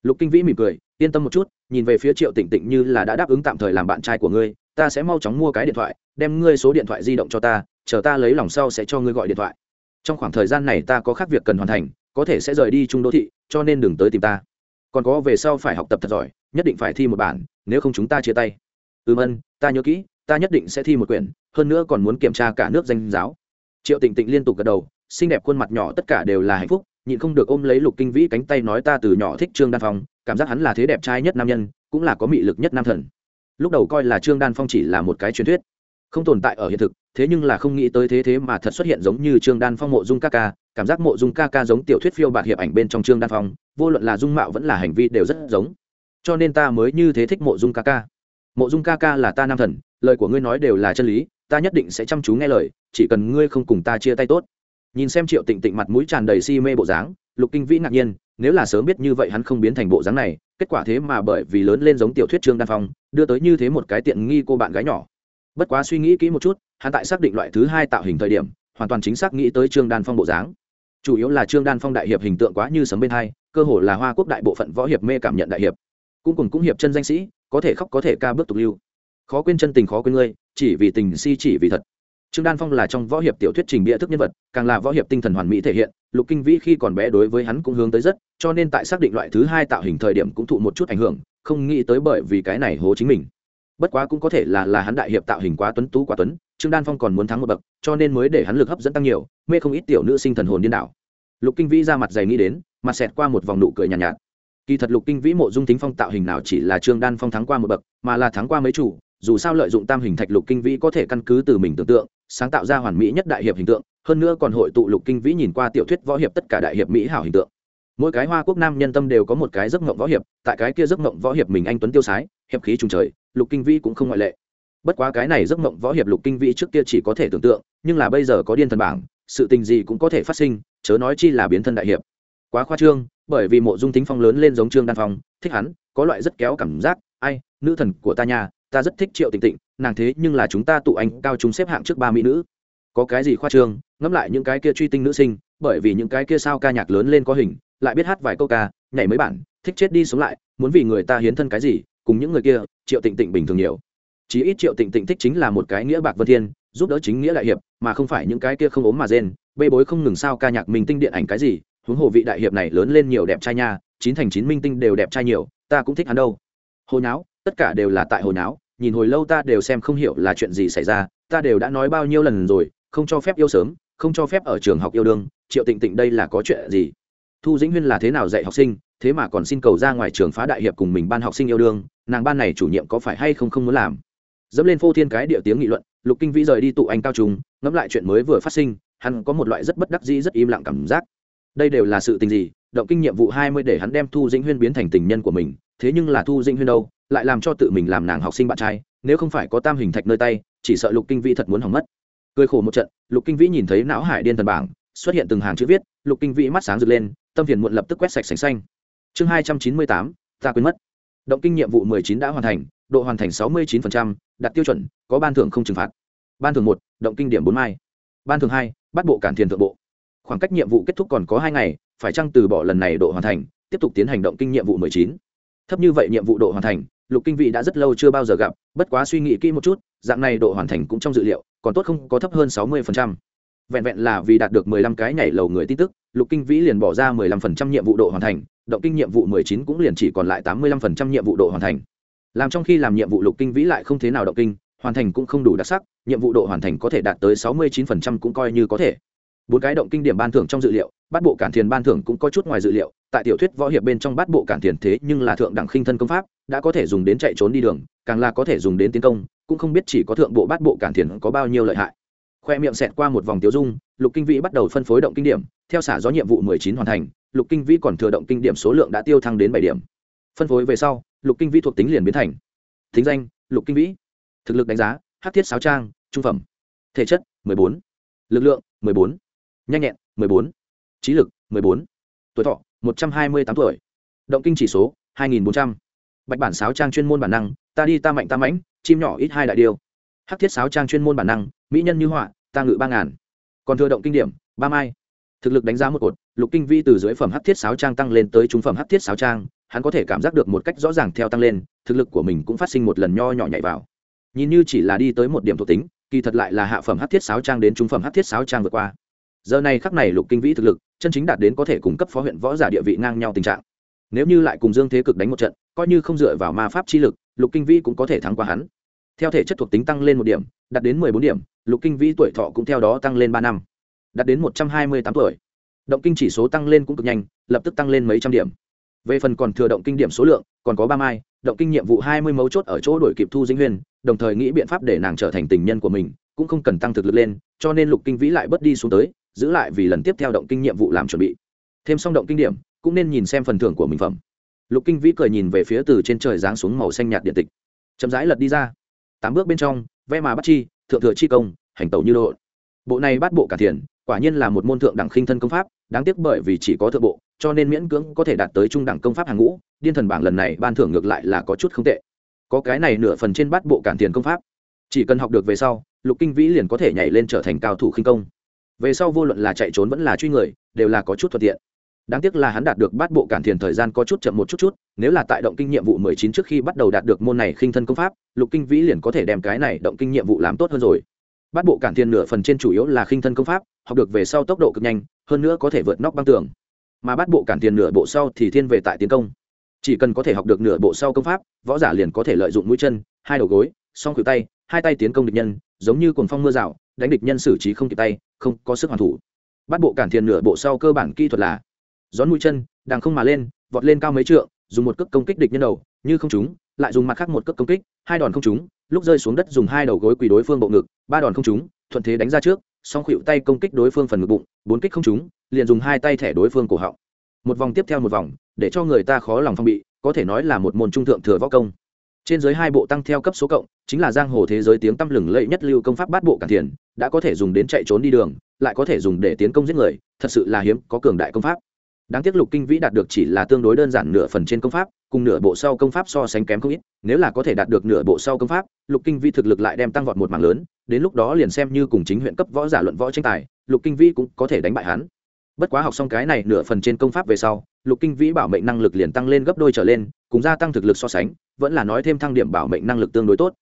Lục kinh vĩ mỉm cười, yên tâm một chút, nhìn về phía triệu tỉnh tỉnh như là đã đáp ứng tạm thời làm bạn trai của ngươi, ta sẽ mau chóng mua cái điện thoại, đem ngươi số điện thoại di động cho ta, chờ ta lấy lòng sau sẽ cho ngươi gọi điện thoại. Trong khoảng thời gian này ta có khác việc cần hoàn thành có thể sẽ rời đi trung đô thị, cho nên đừng tới tìm ta. Còn có về sau phải học tập thật giỏi, nhất định phải thi một bản, nếu không chúng ta chia tay. Ừm ân ta nhớ kỹ, ta nhất định sẽ thi một quyển, hơn nữa còn muốn kiểm tra cả nước danh giáo. Triệu tịnh tịnh liên tục gật đầu, xinh đẹp khuôn mặt nhỏ tất cả đều là hạnh phúc, nhịn không được ôm lấy lục kinh vĩ cánh tay nói ta từ nhỏ thích trương đan phong, cảm giác hắn là thế đẹp trai nhất nam nhân, cũng là có mị lực nhất nam thần. Lúc đầu coi là trương đan phong chỉ là một cái truyền thuyết, không tồn tại ở hiện thực, thế nhưng là không nghĩ tới thế thế mà thật xuất hiện giống như trương đan phong mộ dung ca ca cảm giác mộ dung ca ca giống tiểu thuyết phiêu bạt hiệp ảnh bên trong trương đan phong, vô luận là dung mạo vẫn là hành vi đều rất giống. Cho nên ta mới như thế thích mộ dung ca ca. Mộ dung ca ca là ta nam thần, lời của ngươi nói đều là chân lý, ta nhất định sẽ chăm chú nghe lời, chỉ cần ngươi không cùng ta chia tay tốt. Nhìn xem triệu tịnh tịnh mặt mũi tràn đầy si mê bộ dáng, lục kinh vĩ ngạc nhiên, nếu là sớm biết như vậy hắn không biến thành bộ dáng này, kết quả thế mà bởi vì lớn lên giống tiểu thuyết trương đan phong, đưa tới như thế một cái tiện nghi cô bạn gái nhỏ. Bất quá suy nghĩ kỹ một chút, hắn tại xác định loại thứ hai tạo hình thời điểm, hoàn toàn chính xác nghĩ tới trương đan phong bộ dáng chủ yếu là trương đan phong đại hiệp hình tượng quá như sấm bên hai, cơ hồ là hoa quốc đại bộ phận võ hiệp mê cảm nhận đại hiệp. Cũng cùng cũng hiệp chân danh sĩ, có thể khóc có thể ca bước tục lưu. Khó quên chân tình khó quên ngươi, chỉ vì tình si chỉ vì thật. Trương đan phong là trong võ hiệp tiểu thuyết trình bịa thức nhân vật, càng là võ hiệp tinh thần hoàn mỹ thể hiện, lục kinh vĩ khi còn bé đối với hắn cũng hướng tới rất, cho nên tại xác định loại thứ hai tạo hình thời điểm cũng thụ một chút ảnh hưởng, không nghĩ tới bởi vì cái này hố chính mình. Bất quá cũng có thể là là hắn đại hiệp tạo hình quá tuấn tú quá tuấn trương đan phong còn muốn thắng một bậc cho nên mới để hắn lực hấp dẫn tăng nhiều mê không ít tiểu nữ sinh thần hồn điên đảo. Lục kinh vĩ ra mặt dày nghĩ đến mặt xẹt qua một vòng nụ cười nhàn nhạt, nhạt. Kỳ thật lục kinh vĩ mộ dung tính phong tạo hình nào chỉ là trương đan phong thắng qua một bậc mà là thắng qua mấy chủ dù sao lợi dụng tam hình thạch lục kinh vĩ có thể căn cứ từ mình tưởng tượng sáng tạo ra hoàn mỹ nhất đại hiệp hình tượng hơn nữa còn hội tụ lục kinh vĩ nhìn qua tiểu thuyết võ hiệp tất cả đại hiệp mỹ hảo hình tượng. Mỗi cái hoa quốc nam nhân tâm đều có một cái giấc ngộng võ hiệp tại cái kia giấc ngộng võ hiệp mình anh tuấn tiêu sái hiệp khí trùng trời lục kinh vĩ cũng không ngoại lệ bất quá cái này giấc mộng võ hiệp lục kinh vĩ trước kia chỉ có thể tưởng tượng, nhưng là bây giờ có điên thần bảng, sự tình gì cũng có thể phát sinh, chớ nói chi là biến thân đại hiệp. Quá khoa trương, bởi vì mộ dung tính phong lớn lên giống trương đan phong, thích hắn, có loại rất kéo cảm giác, ai, nữ thần của ta nhà ta rất thích triệu tịnh tịnh, nàng thế nhưng là chúng ta tụ anh, cao chúng xếp hạng trước ba mỹ nữ. Có cái gì khoa trương? Ngẫm lại những cái kia truy tinh nữ sinh, bởi vì những cái kia sao ca nhạc lớn lên có hình, lại biết hát vài câu ca, nhảy mấy bản, thích chết đi sống lại, muốn vì người ta hiến thân cái gì, cùng những người kia, triệu tịnh tịnh bình thường nhiều chí ít triệu tịnh tịnh thích chính là một cái nghĩa bạc vân thiên, giúp đỡ chính nghĩa đại hiệp, mà không phải những cái kia không ốm mà rên, bê bối không ngừng sao ca nhạc mình tinh điện ảnh cái gì, huống hồ vị đại hiệp này lớn lên nhiều đẹp trai nha, chín thành chín minh tinh đều đẹp trai nhiều, ta cũng thích hắn đâu. Hồi nháo, tất cả đều là tại hồi nháo, nhìn hồi lâu ta đều xem không hiểu là chuyện gì xảy ra, ta đều đã nói bao nhiêu lần rồi, không cho phép yêu sớm, không cho phép ở trường học yêu đương, triệu tịnh tịnh đây là có chuyện gì? Thu dĩnh huyên là thế nào dạy học sinh, thế mà còn xin cầu ra ngoài trường phá đại hiệp cùng mình ban học sinh yêu đương, nàng ban này chủ nhiệm có phải hay không không muốn làm? Dẫm lên phô thiên cái địa tiếng nghị luận, lục kinh vĩ rời đi tụ anh cao trùng, ngẫm lại chuyện mới vừa phát sinh, hắn có một loại rất bất đắc dĩ, rất im lặng cảm giác. Đây đều là sự tình gì? Động kinh nhiệm vụ hai mươi để hắn đem thu dĩnh huyên biến thành tình nhân của mình, thế nhưng là thu dĩnh huyên đâu? Lại làm cho tự mình làm nàng học sinh bạn trai, nếu không phải có tam hình thạch nơi tay, chỉ sợ lục kinh vĩ thật muốn hỏng mất. Cười khổ một trận, lục kinh vĩ nhìn thấy não hải điên thần bảng, xuất hiện từng hàng chữ viết, lục kinh vĩ mắt sáng rực lên, tâm phiền muộn lập tức quét sạch sành xanh. Chương hai trăm chín mươi tám, ta quên mất động kinh nhiệm vụ mười chín đã hoàn thành, độ hoàn thành sáu mươi chín đạt tiêu chuẩn, có ban thưởng không trừng phạt. Ban thưởng một, động kinh điểm bốn mai. Ban thưởng hai, bắt bộ cản thiền thượng bộ. Khoảng cách nhiệm vụ kết thúc còn có hai ngày, phải chăng từ bỏ lần này độ hoàn thành, tiếp tục tiến hành động kinh nhiệm vụ mười chín? Thấp như vậy nhiệm vụ độ hoàn thành, lục kinh vị đã rất lâu chưa bao giờ gặp, bất quá suy nghĩ kỹ một chút, dạng này độ hoàn thành cũng trong dự liệu, còn tốt không có thấp hơn sáu mươi vẹn vẹn là vì đạt được mười lăm cái nhảy lầu người tin tức, lục kinh vĩ liền bỏ ra mười lăm phần trăm nhiệm vụ độ hoàn thành động kinh nhiệm vụ mười chín cũng liền chỉ còn lại tám mươi lăm phần trăm nhiệm vụ độ hoàn thành. Làm trong khi làm nhiệm vụ lục kinh vĩ lại không thế nào động kinh, hoàn thành cũng không đủ đặc sắc, nhiệm vụ độ hoàn thành có thể đạt tới sáu mươi chín phần trăm cũng coi như có thể. Bốn cái động kinh điểm ban thưởng trong dự liệu bát bộ cản thiền ban thưởng cũng có chút ngoài dự liệu, tại tiểu thuyết võ hiệp bên trong bát bộ cản thiền thế nhưng là thượng đẳng khinh thân công pháp, đã có thể dùng đến chạy trốn đi đường, càng là có thể dùng đến tiến công, cũng không biết chỉ có thượng bộ bát bộ cản thiền có bao nhiêu lợi hại khoe miệng xẹt qua một vòng tiêu dung, lục kinh vĩ bắt đầu phân phối động kinh điểm, theo xả gió nhiệm vụ mười chín hoàn thành, lục kinh vĩ còn thừa động kinh điểm số lượng đã tiêu thăng đến bảy điểm. Phân phối về sau, lục kinh vĩ thuộc tính liền biến thành thính danh, lục kinh vĩ. Thực lực đánh giá, hát thiết sáo trang, trung phẩm. Thể chất, mười bốn. Lực lượng, mười bốn. Nhanh nhẹn 14. trí lực 14. tuổi thọ 128 tuổi. Động kinh chỉ số 2.400. bạch bản sáo trang chuyên môn bản năng, ta đi ta mạnh ta mãnh, chim nhỏ ít hai đại điều hắc thiết sáo trang chuyên môn bản năng, mỹ nhân như họa, ta ngự ba ngàn. Còn thừa động kinh điểm, ba mai. Thực lực đánh giá một cột, lục kinh vĩ từ dưới phẩm hắc thiết sáo trang tăng lên tới trung phẩm hắc thiết sáo trang, hắn có thể cảm giác được một cách rõ ràng theo tăng lên, thực lực của mình cũng phát sinh một lần nho nhỏ nhảy vào. Nhìn như chỉ là đi tới một điểm thuộc tính, kỳ thật lại là hạ phẩm hắc thiết sáo trang đến trung phẩm hắc thiết sáo trang vượt qua. Giờ này khắc này lục kinh vĩ thực lực, chân chính đạt đến có thể cung cấp phó huyện võ giả địa vị ngang nhau tình trạng. Nếu như lại cùng dương thế cực đánh một trận, coi như không dựa vào ma pháp chi lực, lục kinh vĩ cũng có thể thắng qua hắn theo thể chất thuộc tính tăng lên một điểm, đạt đến mười bốn điểm, lục kinh vĩ tuổi thọ cũng theo đó tăng lên ba năm, đạt đến một trăm hai mươi tám tuổi. Động kinh chỉ số tăng lên cũng cực nhanh, lập tức tăng lên mấy trăm điểm. Về phần còn thừa động kinh điểm số lượng, còn có ba mai, động kinh nhiệm vụ hai mươi mấu chốt ở chỗ đổi kịp thu dĩnh huyên đồng thời nghĩ biện pháp để nàng trở thành tình nhân của mình, cũng không cần tăng thực lực lên, cho nên lục kinh vĩ lại bớt đi xuống tới, giữ lại vì lần tiếp theo động kinh nhiệm vụ làm chuẩn bị. Thêm xong động kinh điểm, cũng nên nhìn xem phần thưởng của mình phẩm. Lục kinh vĩ cười nhìn về phía từ trên trời giáng xuống màu xanh nhạt điện tịch. Chậm rãi lật đi ra tám bước bên trong, ve mà bắt chi, thượng thừa chi công, hành tẩu như độ bộ này bắt bộ cả thiền, quả nhiên là một môn thượng đẳng khinh thân công pháp, đáng tiếc bởi vì chỉ có thượng bộ, cho nên miễn cưỡng có thể đạt tới trung đẳng công pháp hàng ngũ, điên thần bảng lần này ban thưởng ngược lại là có chút không tệ. Có cái này nửa phần trên bát bộ cản tiền công pháp. Chỉ cần học được về sau, lục kinh vĩ liền có thể nhảy lên trở thành cao thủ khinh công. Về sau vô luận là chạy trốn vẫn là truy người, đều là có chút thuận tiện đáng tiếc là hắn đạt được bát bộ cản thiền thời gian có chút chậm một chút chút, nếu là tại động kinh nhiệm vụ mười chín trước khi bắt đầu đạt được môn này khinh thân công pháp, lục kinh vĩ liền có thể đem cái này động kinh nhiệm vụ làm tốt hơn rồi. Bát bộ cản thiền nửa phần trên chủ yếu là khinh thân công pháp, học được về sau tốc độ cực nhanh, hơn nữa có thể vượt nóc băng tường. Mà bát bộ cản thiền nửa bộ sau thì thiên về tại tiến công. Chỉ cần có thể học được nửa bộ sau công pháp, võ giả liền có thể lợi dụng mũi chân, hai đầu gối, song cử tay, hai tay tiến công địch nhân, giống như cuồng phong mưa rào, đánh địch nhân xử trí không kịp tay, không có sức hoàn thủ. Bát bộ cản thiền nửa bộ sau cơ bản kỹ thuật là gión mũi chân, đằng không mà lên, vọt lên cao mấy trượng, dùng một cước công kích địch nhân đầu, như không trúng, lại dùng mặt khác một cước công kích, hai đòn không trúng, lúc rơi xuống đất dùng hai đầu gối quỳ đối phương bộ ngực, ba đòn không trúng, thuận thế đánh ra trước, song khuỵu tay công kích đối phương phần ngực bụng, bốn kích không trúng, liền dùng hai tay thẻ đối phương cổ họng. Một vòng tiếp theo một vòng, để cho người ta khó lòng phong bị, có thể nói là một môn trung thượng thừa võ công. Trên dưới hai bộ tăng theo cấp số cộng, chính là giang hồ thế giới tiếng tăm lừng lẫy nhất lưu công pháp bát bộ cản thiền, đã có thể dùng đến chạy trốn đi đường, lại có thể dùng để tiến công giết người, thật sự là hiếm, có cường đại công pháp đáng tiếc lục kinh vĩ đạt được chỉ là tương đối đơn giản nửa phần trên công pháp, cùng nửa bộ sau công pháp so sánh kém không ít. Nếu là có thể đạt được nửa bộ sau công pháp, lục kinh vĩ thực lực lại đem tăng vọt một mảng lớn, đến lúc đó liền xem như cùng chính huyện cấp võ giả luận võ tranh tài, lục kinh vĩ cũng có thể đánh bại hắn. Bất quá học xong cái này nửa phần trên công pháp về sau, lục kinh vĩ bảo mệnh năng lực liền tăng lên gấp đôi trở lên, cùng gia tăng thực lực so sánh, vẫn là nói thêm thăng điểm bảo mệnh năng lực tương đối tốt.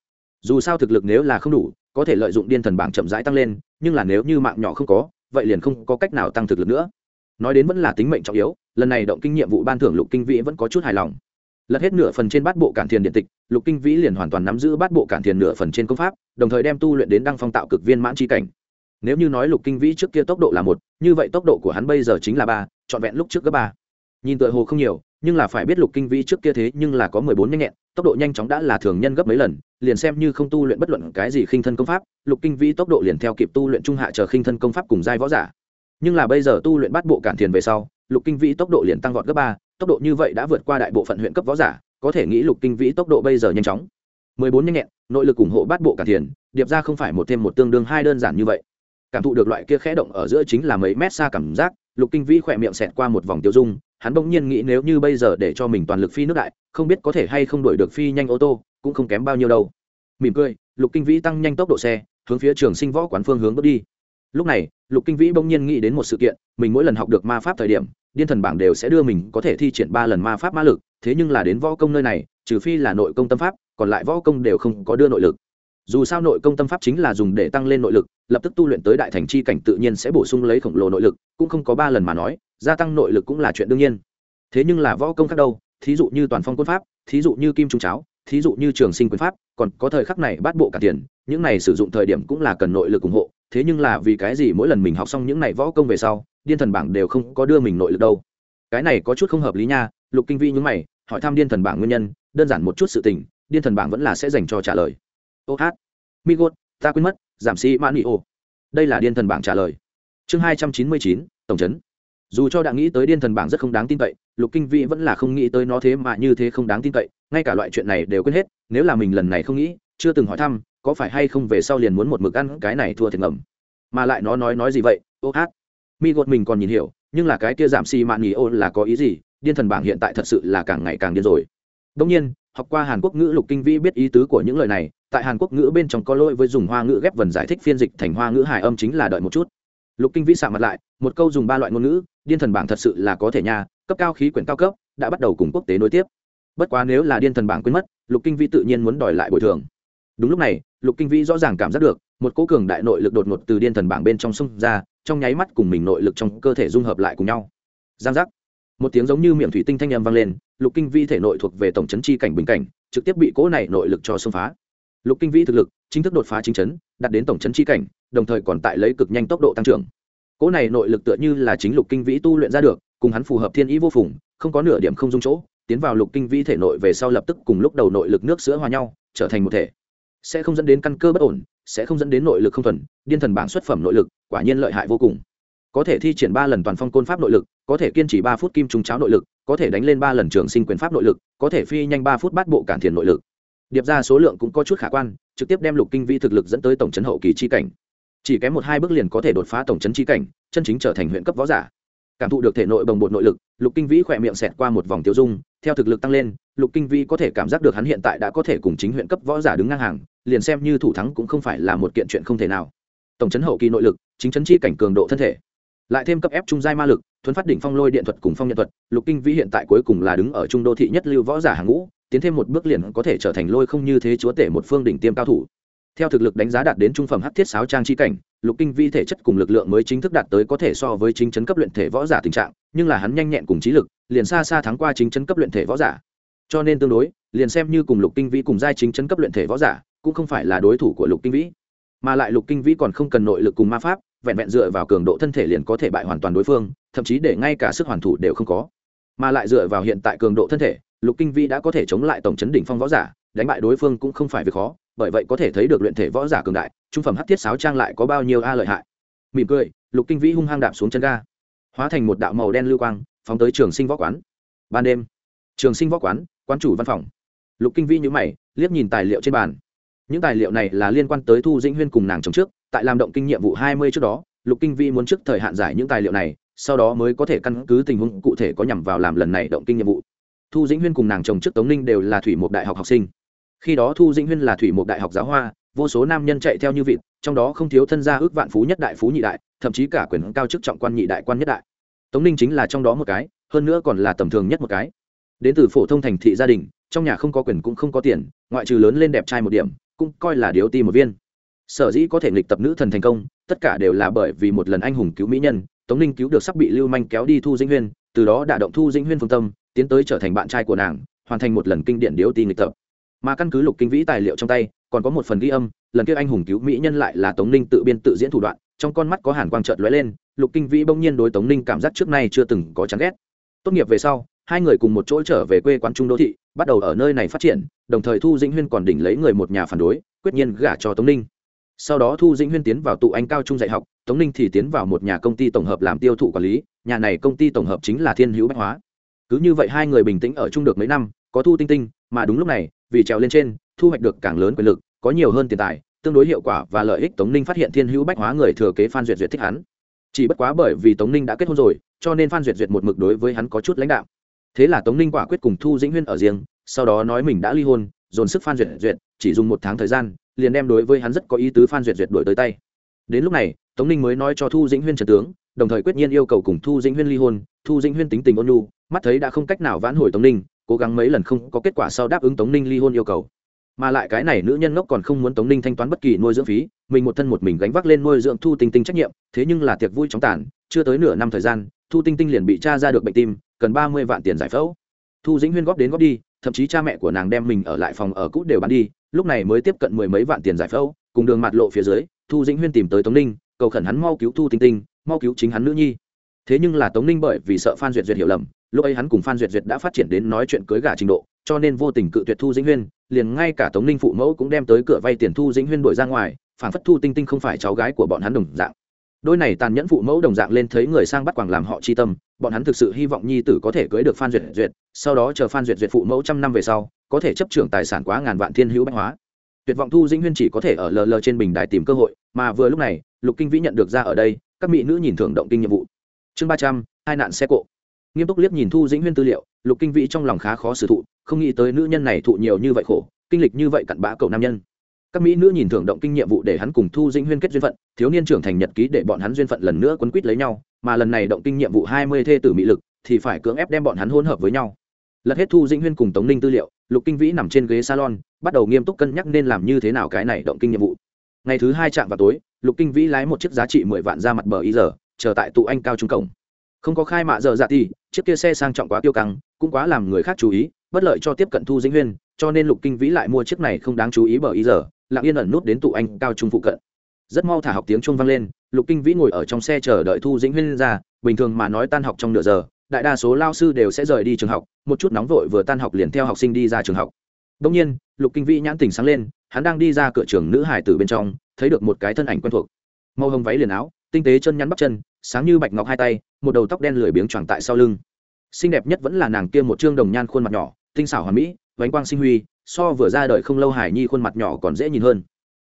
Dù sao thực lực nếu là không đủ, có thể lợi dụng điên thần bảng chậm rãi tăng lên, nhưng là nếu như mạng nhỏ không có, vậy liền không có cách nào tăng thực lực nữa nói đến vẫn là tính mệnh trọng yếu, lần này động kinh nhiệm vụ ban thưởng lục kinh vĩ vẫn có chút hài lòng. Lật hết nửa phần trên bát bộ cản thiền điện tịch, lục kinh vĩ liền hoàn toàn nắm giữ bát bộ cản thiền nửa phần trên công pháp, đồng thời đem tu luyện đến đăng phong tạo cực viên mãn tri cảnh. Nếu như nói lục kinh vĩ trước kia tốc độ là một, như vậy tốc độ của hắn bây giờ chính là ba, trọn vẹn lúc trước gấp ba. Nhìn tựa hồ không nhiều, nhưng là phải biết lục kinh vĩ trước kia thế nhưng là có mười bốn nhanh nhẹn, tốc độ nhanh chóng đã là thường nhân gấp mấy lần, liền xem như không tu luyện bất luận cái gì khinh thân công pháp, lục kinh vĩ tốc độ liền theo kịp tu luyện trung hạ chờ khinh thân công pháp cùng giai võ giả nhưng là bây giờ tu luyện bắt bộ cản thiền về sau, lục kinh vĩ tốc độ liền tăng vọt gấp ba, tốc độ như vậy đã vượt qua đại bộ phận huyện cấp võ giả, có thể nghĩ lục kinh vĩ tốc độ bây giờ nhanh chóng. Mười bốn nhanh nhẹn, nội lực ủng hộ bắt bộ cản thiền, điệp ra không phải một thêm một tương đương hai đơn giản như vậy. Cảm thụ được loại kia khẽ động ở giữa chính là mấy mét xa cảm giác, lục kinh vĩ khỏe miệng xẹt qua một vòng tiêu dung, hắn bỗng nhiên nghĩ nếu như bây giờ để cho mình toàn lực phi nước đại, không biết có thể hay không đuổi được phi nhanh ô tô, cũng không kém bao nhiêu đâu. Mỉm cười, lục kinh vĩ tăng nhanh tốc độ xe, hướng phía trường sinh võ quán phương hướng bước đi lúc này, lục kinh vĩ bỗng nhiên nghĩ đến một sự kiện, mình mỗi lần học được ma pháp thời điểm, điên thần bảng đều sẽ đưa mình có thể thi triển ba lần ma pháp ma lực, thế nhưng là đến võ công nơi này, trừ phi là nội công tâm pháp, còn lại võ công đều không có đưa nội lực. Dù sao nội công tâm pháp chính là dùng để tăng lên nội lực, lập tức tu luyện tới đại thành chi cảnh tự nhiên sẽ bổ sung lấy khổng lồ nội lực, cũng không có ba lần mà nói, gia tăng nội lực cũng là chuyện đương nhiên. Thế nhưng là võ công khác đâu, thí dụ như toàn phong quân pháp, thí dụ như kim trung cháo, thí dụ như trường sinh quyền pháp, còn có thời khắc này bắt bộ cả tiền, những này sử dụng thời điểm cũng là cần nội lực ủng hộ thế nhưng là vì cái gì mỗi lần mình học xong những này võ công về sau, điên thần bảng đều không có đưa mình nội lực đâu? Cái này có chút không hợp lý nha, lục kinh vi nhúng mày, hỏi thăm điên thần bảng nguyên nhân, đơn giản một chút sự tình, điên thần bảng vẫn là sẽ dành cho trả lời. Ô hát. Mi gốt, ta quên mất, giảm sĩ mãn nghị ô. Đây là điên thần bảng trả lời. Chương hai trăm chín mươi chín, tổng chấn. Dù cho đã nghĩ tới điên thần bảng rất không đáng tin cậy, lục kinh vĩ vẫn là không nghĩ tới nó thế mà như thế không đáng tin cậy, ngay cả loại chuyện này đều quên hết, nếu là mình lần này không nghĩ chưa từng hỏi thăm, có phải hay không về sau liền muốn một mực ăn cái này thua thiệt ngầm? Mà lại nó nói nói gì vậy? Ô hát. Mi gột mình còn nhìn hiểu, nhưng là cái kia giảm xì mạn nghỉ ô là có ý gì? Điên thần bảng hiện tại thật sự là càng ngày càng điên rồi. Đông nhiên, học qua hàn quốc ngữ lục kinh vĩ biết ý tứ của những lời này, tại hàn quốc ngữ bên trong có lỗi với dùng hoa ngữ ghép vần giải thích phiên dịch thành hoa ngữ hài âm chính là đợi một chút. Lục kinh vĩ xạ mặt lại, một câu dùng ba loại ngôn ngữ, điên thần bảng thật sự là có thể nha, cấp cao khí quyển cao cấp, đã bắt đầu cùng quốc tế nối tiếp. Bất quá nếu là điên thần bảng quên mất, lục kinh vĩ tự nhiên muốn đòi lại bồi thường đúng lúc này, lục kinh vĩ rõ ràng cảm giác được, một cố cường đại nội lực đột ngột từ điên thần bảng bên trong sông ra, trong nháy mắt cùng mình nội lực trong cơ thể dung hợp lại cùng nhau. Giang giác. Một tiếng giống như miệng thủy tinh thanh âm vang lên, lục kinh vĩ thể nội thuộc về tổng chấn chi cảnh bình cảnh, trực tiếp bị cố này nội lực cho xông phá. Lục kinh vĩ thực lực, chính thức đột phá chính chấn, đạt đến tổng chấn chi cảnh, đồng thời còn tại lấy cực nhanh tốc độ tăng trưởng. Cố này nội lực tựa như là chính lục kinh vĩ tu luyện ra được, cùng hắn phù hợp thiên ý vô phùng, không có nửa điểm không dung chỗ, tiến vào lục kinh vĩ thể nội về sau lập tức cùng lúc đầu nội lực nước sữa hòa nhau, trở thành một thể sẽ không dẫn đến căn cơ bất ổn, sẽ không dẫn đến nội lực không thuần, điên thần bảng xuất phẩm nội lực, quả nhiên lợi hại vô cùng. Có thể thi triển ba lần toàn phong côn pháp nội lực, có thể kiên trì ba phút kim trùng cháo nội lực, có thể đánh lên ba lần trường sinh quyền pháp nội lực, có thể phi nhanh ba phút bắt bộ cản thiền nội lực. Điệp ra số lượng cũng có chút khả quan, trực tiếp đem lục kinh vĩ thực lực dẫn tới tổng trấn hậu kỳ chi cảnh. Chỉ kém một hai bước liền có thể đột phá tổng trấn chi cảnh, chân chính trở thành huyện cấp võ giả. Cảm thụ được thể nội bồng bột nội lực, lục kinh vĩ khỏe miệng xẹt qua một vòng tiêu dung theo thực lực tăng lên, lục kinh vĩ có thể cảm giác được hắn hiện tại đã có thể cùng chính huyện cấp võ giả đứng ngang hàng, liền xem như thủ thắng cũng không phải là một kiện chuyện không thể nào. Tổng chấn hậu kỳ nội lực, chính chấn chi cảnh cường độ thân thể. Lại thêm cấp ép trung giai ma lực, thuấn phát đỉnh phong lôi điện thuật cùng phong nhận thuật, lục kinh vĩ hiện tại cuối cùng là đứng ở trung đô thị nhất lưu võ giả hàng ngũ, tiến thêm một bước liền có thể trở thành lôi không như thế chúa tể một phương đỉnh tiêm cao thủ theo thực lực đánh giá đạt đến trung phẩm hắc thiết sáo trang chi cảnh, lục kinh vi thể chất cùng lực lượng mới chính thức đạt tới có thể so với chính chấn cấp luyện thể võ giả tình trạng, nhưng là hắn nhanh nhẹn cùng trí lực, liền xa xa thắng qua chính chấn cấp luyện thể võ giả. Cho nên tương đối, liền xem như cùng lục kinh vĩ cùng giai chính chấn cấp luyện thể võ giả, cũng không phải là đối thủ của lục kinh vĩ mà lại lục kinh vĩ còn không cần nội lực cùng ma pháp, vẹn vẹn dựa vào cường độ thân thể liền có thể bại hoàn toàn đối phương, thậm chí để ngay cả sức hoàn thủ đều không có. Mà lại dựa vào hiện tại cường độ thân thể, lục kinh vĩ đã có thể chống lại tổng chấn đỉnh phong võ giả, đánh bại đối phương cũng không phải việc khó bởi vậy có thể thấy được luyện thể võ giả cường đại, trung phẩm hát thiết sáo trang lại có bao nhiêu a lợi hại. Mỉm cười, lục kinh vĩ hung hăng đạp xuống chân ga. Hóa thành một đạo màu đen lưu quang, phóng tới trường sinh võ quán. Ban đêm, trường sinh võ quán quán chủ văn phòng. Lục kinh vĩ nhữ mày, liếc nhìn tài liệu trên bàn. Những tài liệu này là liên quan tới thu dĩnh huyên cùng nàng chồng trước, tại làm động kinh nhiệm vụ hai mươi trước đó, lục kinh vĩ muốn trước thời hạn giải những tài liệu này, sau đó mới có thể căn cứ tình huống cụ thể có nhằm vào làm lần này động kinh nhiệm vụ. Thu dĩnh huyên cùng nàng chồng trước tống ninh đều là thủy một đại học học sinh khi đó thu dĩnh huyên là thủy một đại học giáo hoa, vô số nam nhân chạy theo như vịt, trong đó không thiếu thân gia ước vạn phú nhất đại phú nhị đại, thậm chí cả quyền cao chức trọng quan nhị đại quan nhất đại. Tống ninh chính là trong đó một cái, hơn nữa còn là tầm thường nhất một cái. Đến từ phổ thông thành thị gia đình, trong nhà không có quyền cũng không có tiền, ngoại trừ lớn lên đẹp trai một điểm, cũng coi là điếu ti một viên. Sở dĩ có thể nghịch tập nữ thần thành công, tất cả đều là bởi vì một lần anh hùng cứu mỹ nhân, tống ninh cứu được sắp bị lưu manh kéo đi thu dĩnh huyên, từ đó đả động thu dĩnh huyên phương tâm, tiến tới trở thành bạn trai của nàng, hoàn thành một lần kinh điển điếu ti nghịch tập mà căn cứ lục kinh vĩ tài liệu trong tay, còn có một phần ghi âm, lần kia anh hùng cứu mỹ nhân lại là tống ninh tự biên tự diễn thủ đoạn, trong con mắt có hàn quang trợt lóe lên, lục kinh vĩ bỗng nhiên đối tống ninh cảm giác trước nay chưa từng có chán ghét. Tốt nghiệp về sau, hai người cùng một chỗ trở về quê quán trung đô thị, bắt đầu ở nơi này phát triển, đồng thời thu dĩnh huyên còn đỉnh lấy người một nhà phản đối, quyết nhiên gả cho tống ninh. Sau đó thu dĩnh huyên tiến vào tụ anh cao trung dạy học, tống ninh thì tiến vào một nhà công ty tổng hợp làm tiêu thụ quản lý, nhà này công ty tổng hợp chính là thiên hữu bách hóa. Cứ như vậy hai người bình tĩnh ở chung được mấy năm, có thu tinh tinh, mà đúng lúc này vì trèo lên trên, thu hoạch được càng lớn quyền lực, có nhiều hơn tiền tài, tương đối hiệu quả và lợi ích tống ninh phát hiện thiên hữu bách hóa người thừa kế phan duyệt duyệt thích hắn. Chỉ bất quá bởi vì tống ninh đã kết hôn rồi, cho nên phan duyệt duyệt một mực đối với hắn có chút lãnh đạo thế là tống ninh quả quyết cùng thu dĩnh huyên ở riêng, sau đó nói mình đã ly hôn, dồn sức phan duyệt duyệt, chỉ dùng một tháng thời gian, liền đem đối với hắn rất có ý tứ phan duyệt duyệt đổi tới tay. Đến lúc này, tống ninh mới nói cho thu dĩnh huyên trần tướng, đồng thời quyết nhiên yêu cầu cùng thu dĩnh huyên ly hôn. Thu dĩnh huyên tính tình ôn nhu, mắt thấy đã không cách nào vãn hồi tống ninh cố gắng mấy lần không có kết quả sau đáp ứng tống ninh ly hôn yêu cầu. Mà lại cái này nữ nhân ngốc còn không muốn tống ninh thanh toán bất kỳ nuôi dưỡng phí, mình một thân một mình gánh vác lên nuôi dưỡng thu tinh tinh trách nhiệm, thế nhưng là tiệc vui chóng tàn, chưa tới nửa năm thời gian, thu tinh tinh liền bị cha ra được bệnh tim, cần ba mươi vạn tiền giải phẫu. Thu dĩnh huyên góp đến góp đi, thậm chí cha mẹ của nàng đem mình ở lại phòng ở cũ đều bán đi, lúc này mới tiếp cận mười mấy vạn tiền giải phẫu, cùng đường mặt lộ phía dưới, thu dĩnh huyên tìm tới tống ninh, cầu khẩn hắn mau cứu thu tinh tinh, mau cứu chính hắn nữ nhi. Thế nhưng là tống ninh bởi vì sợ phan duyệt duyệt hiểu lầm lúc ấy hắn cùng phan duyệt duyệt đã phát triển đến nói chuyện cưới gả trình độ, cho nên vô tình cự tuyệt thu dĩnh huyên, liền ngay cả tống ninh phụ mẫu cũng đem tới cửa vay tiền thu dĩnh huyên đổi ra ngoài phản phất thu tinh tinh không phải cháu gái của bọn hắn đồng dạng. Đôi này tàn nhẫn phụ mẫu đồng dạng lên thấy người sang bắt quảng làm họ chi tâm, bọn hắn thực sự hy vọng nhi tử có thể cưới được phan duyệt duyệt, sau đó chờ phan duyệt duyệt phụ mẫu trăm năm về sau, có thể chấp trưởng tài sản quá ngàn vạn thiên hữu bách hóa. Tuyệt vọng thu dĩnh huyên chỉ có thể ở lờ lờ trên bình đài tìm cơ hội, mà vừa lúc này, lục kinh vĩ nhận được ra ở đây, các mỹ nữ nhìn thưởng động kinh nhiệm vụ. Chương ba trăm, hai nạn xe cộ nghiêm túc liếc nhìn thu dĩnh huyên tư liệu, lục kinh vĩ trong lòng khá khó xử thụ, không nghĩ tới nữ nhân này thụ nhiều như vậy khổ, kinh lịch như vậy cặn bã cầu nam nhân. Các mỹ nữ nhìn thưởng động kinh nhiệm vụ để hắn cùng thu dĩnh huyên kết duyên phận, thiếu niên trưởng thành nhật ký để bọn hắn duyên phận lần nữa quấn quýt lấy nhau, mà lần này động kinh nhiệm vụ hai mươi thê tử mỹ lực, thì phải cưỡng ép đem bọn hắn hỗn hợp với nhau. Lật hết thu dĩnh huyên cùng tống ninh tư liệu, lục kinh vĩ nằm trên ghế salon, bắt đầu nghiêm túc cân nhắc nên làm như thế nào cái này động kinh nhiệm vụ. Ngày thứ hai chạm vào tối, lục kinh vĩ lái một chiếc giá trị mười vạn ra mặt bờ ý giờ, chờ tại tụ anh cao trung cổng. Không có khai mạ giờ dạ thì chiếc kia xe sang trọng quá tiêu căng, cũng quá làm người khác chú ý, bất lợi cho tiếp cận thu dĩnh huyên, cho nên lục kinh vĩ lại mua chiếc này không đáng chú ý bởi ý giờ, lặng yên ẩn nút đến tụ anh cao trung phụ cận. Rất mau thả học tiếng trung vang lên, lục kinh vĩ ngồi ở trong xe chờ đợi thu dĩnh huyên ra, bình thường mà nói tan học trong nửa giờ, đại đa số lao sư đều sẽ rời đi trường học, một chút nóng vội vừa tan học liền theo học sinh đi ra trường học. Đông nhiên, lục kinh vĩ nhãn tình sáng lên, hắn đang đi ra cửa trường nữ hải tử bên trong, thấy được một cái thân ảnh quen thuộc. Màu hồng váy liền áo, tinh tế chân nhắn bắp chân, sáng như bạch ngọc hai tay một đầu tóc đen lười biếng choàng tại sau lưng. Xinh đẹp nhất vẫn là nàng kia một trương đồng nhan khuôn mặt nhỏ, tinh xảo hoàn mỹ, vánh quang sinh huy, so vừa ra đời không lâu hải nhi khuôn mặt nhỏ còn dễ nhìn hơn.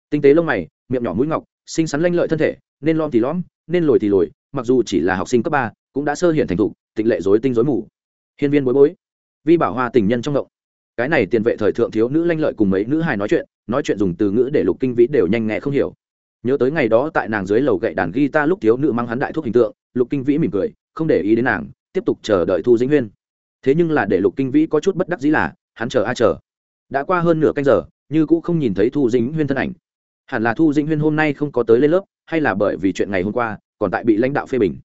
Tinh tế lông mày, miệng nhỏ mũi ngọc, xinh xắn lanh lợi thân thể, nên lom thì lõm, nên lồi thì lồi, mặc dù chỉ là học sinh cấp ba, cũng đã sơ hiện thành thục, tịnh lệ dối tinh dối mù. Hiên viên bối bối, vi bảo hoa tình nhân trong động. Cái này tiền vệ thời thượng thiếu nữ lanh lợi cùng mấy nữ hài nói chuyện nói chuyện dùng từ ngữ để lục kinh vĩ đều nhanh nghe không hiểu. Nhớ tới ngày đó tại nàng dưới lầu gậy đàn guitar lúc thiếu nữ mang hắn đại thuốc hình tượng lục kinh vĩ mỉm cười, không để ý đến nàng, tiếp tục chờ đợi thu dĩnh huyên. Thế nhưng là để lục kinh vĩ có chút bất đắc dĩ là, hắn chờ a chờ. Đã qua hơn nửa canh giờ, như cũng không nhìn thấy thu dĩnh huyên thân ảnh. Hẳn là thu dĩnh huyên hôm nay không có tới lên lớp, hay là bởi vì chuyện ngày hôm qua, còn tại bị lãnh đạo phê bình.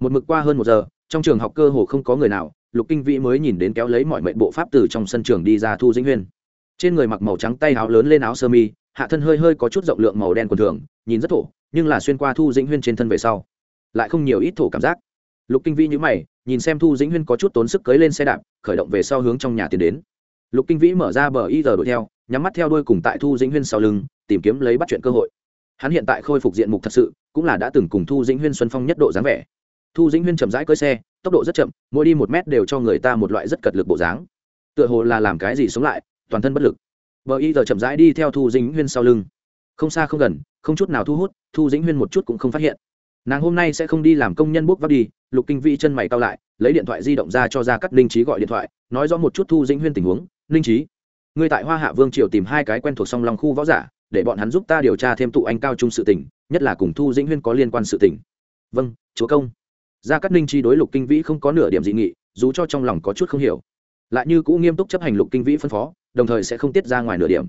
Một mực qua hơn một giờ, trong trường học cơ hồ không có người nào, lục kinh vĩ mới nhìn đến kéo lấy mọi mệnh bộ pháp từ trong sân trường đi ra thu dĩnh huyên. Trên người mặc màu trắng tay áo lớn lên áo sơ mi, hạ thân hơi hơi có chút rộng lượng màu đen quần thường, nhìn rất thổ, nhưng là xuyên qua thu dĩnh huyên trên thân về sau lại không nhiều ít thổ cảm giác. Lục kinh vĩ nhữ mày, nhìn xem thu dĩnh huyên có chút tốn sức cưới lên xe đạp, khởi động về sau hướng trong nhà tiến đến. Lục kinh vĩ mở ra bờ y giờ đuổi theo, nhắm mắt theo đuôi cùng tại thu dĩnh huyên sau lưng, tìm kiếm lấy bắt chuyện cơ hội. Hắn hiện tại khôi phục diện mục thật sự, cũng là đã từng cùng thu dĩnh huyên xuân phong nhất độ dáng vẻ. Thu dĩnh huyên chậm rãi cưới xe, tốc độ rất chậm, mỗi đi một mét đều cho người ta một loại rất cật lực bộ dáng. Tựa hồ là làm cái gì sống lại, toàn thân bất lực. Bờ y giờ chậm rãi đi theo thu dĩnh huyên sau lưng. Không xa không gần, không chút nào thu hút, thu dĩnh huyên một chút cũng không phát hiện nàng hôm nay sẽ không đi làm công nhân bốc vác đi, lục kinh vĩ chân mày cao lại, lấy điện thoại di động ra cho ra cắt linh trí gọi điện thoại, nói rõ một chút thu dĩnh huyên tình huống. Linh trí ngươi tại hoa hạ vương triều tìm hai cái quen thuộc song lòng khu võ giả, để bọn hắn giúp ta điều tra thêm tụ anh cao trung sự tình, nhất là cùng thu dĩnh huyên có liên quan sự tình. Vâng chúa công. Gia cát ninh chi đối lục kinh vĩ không có nửa điểm dị nghị, dù cho trong lòng có chút không hiểu, lại như cũng nghiêm túc chấp hành lục kinh vĩ phân phó, đồng thời sẽ không tiết ra ngoài nửa điểm.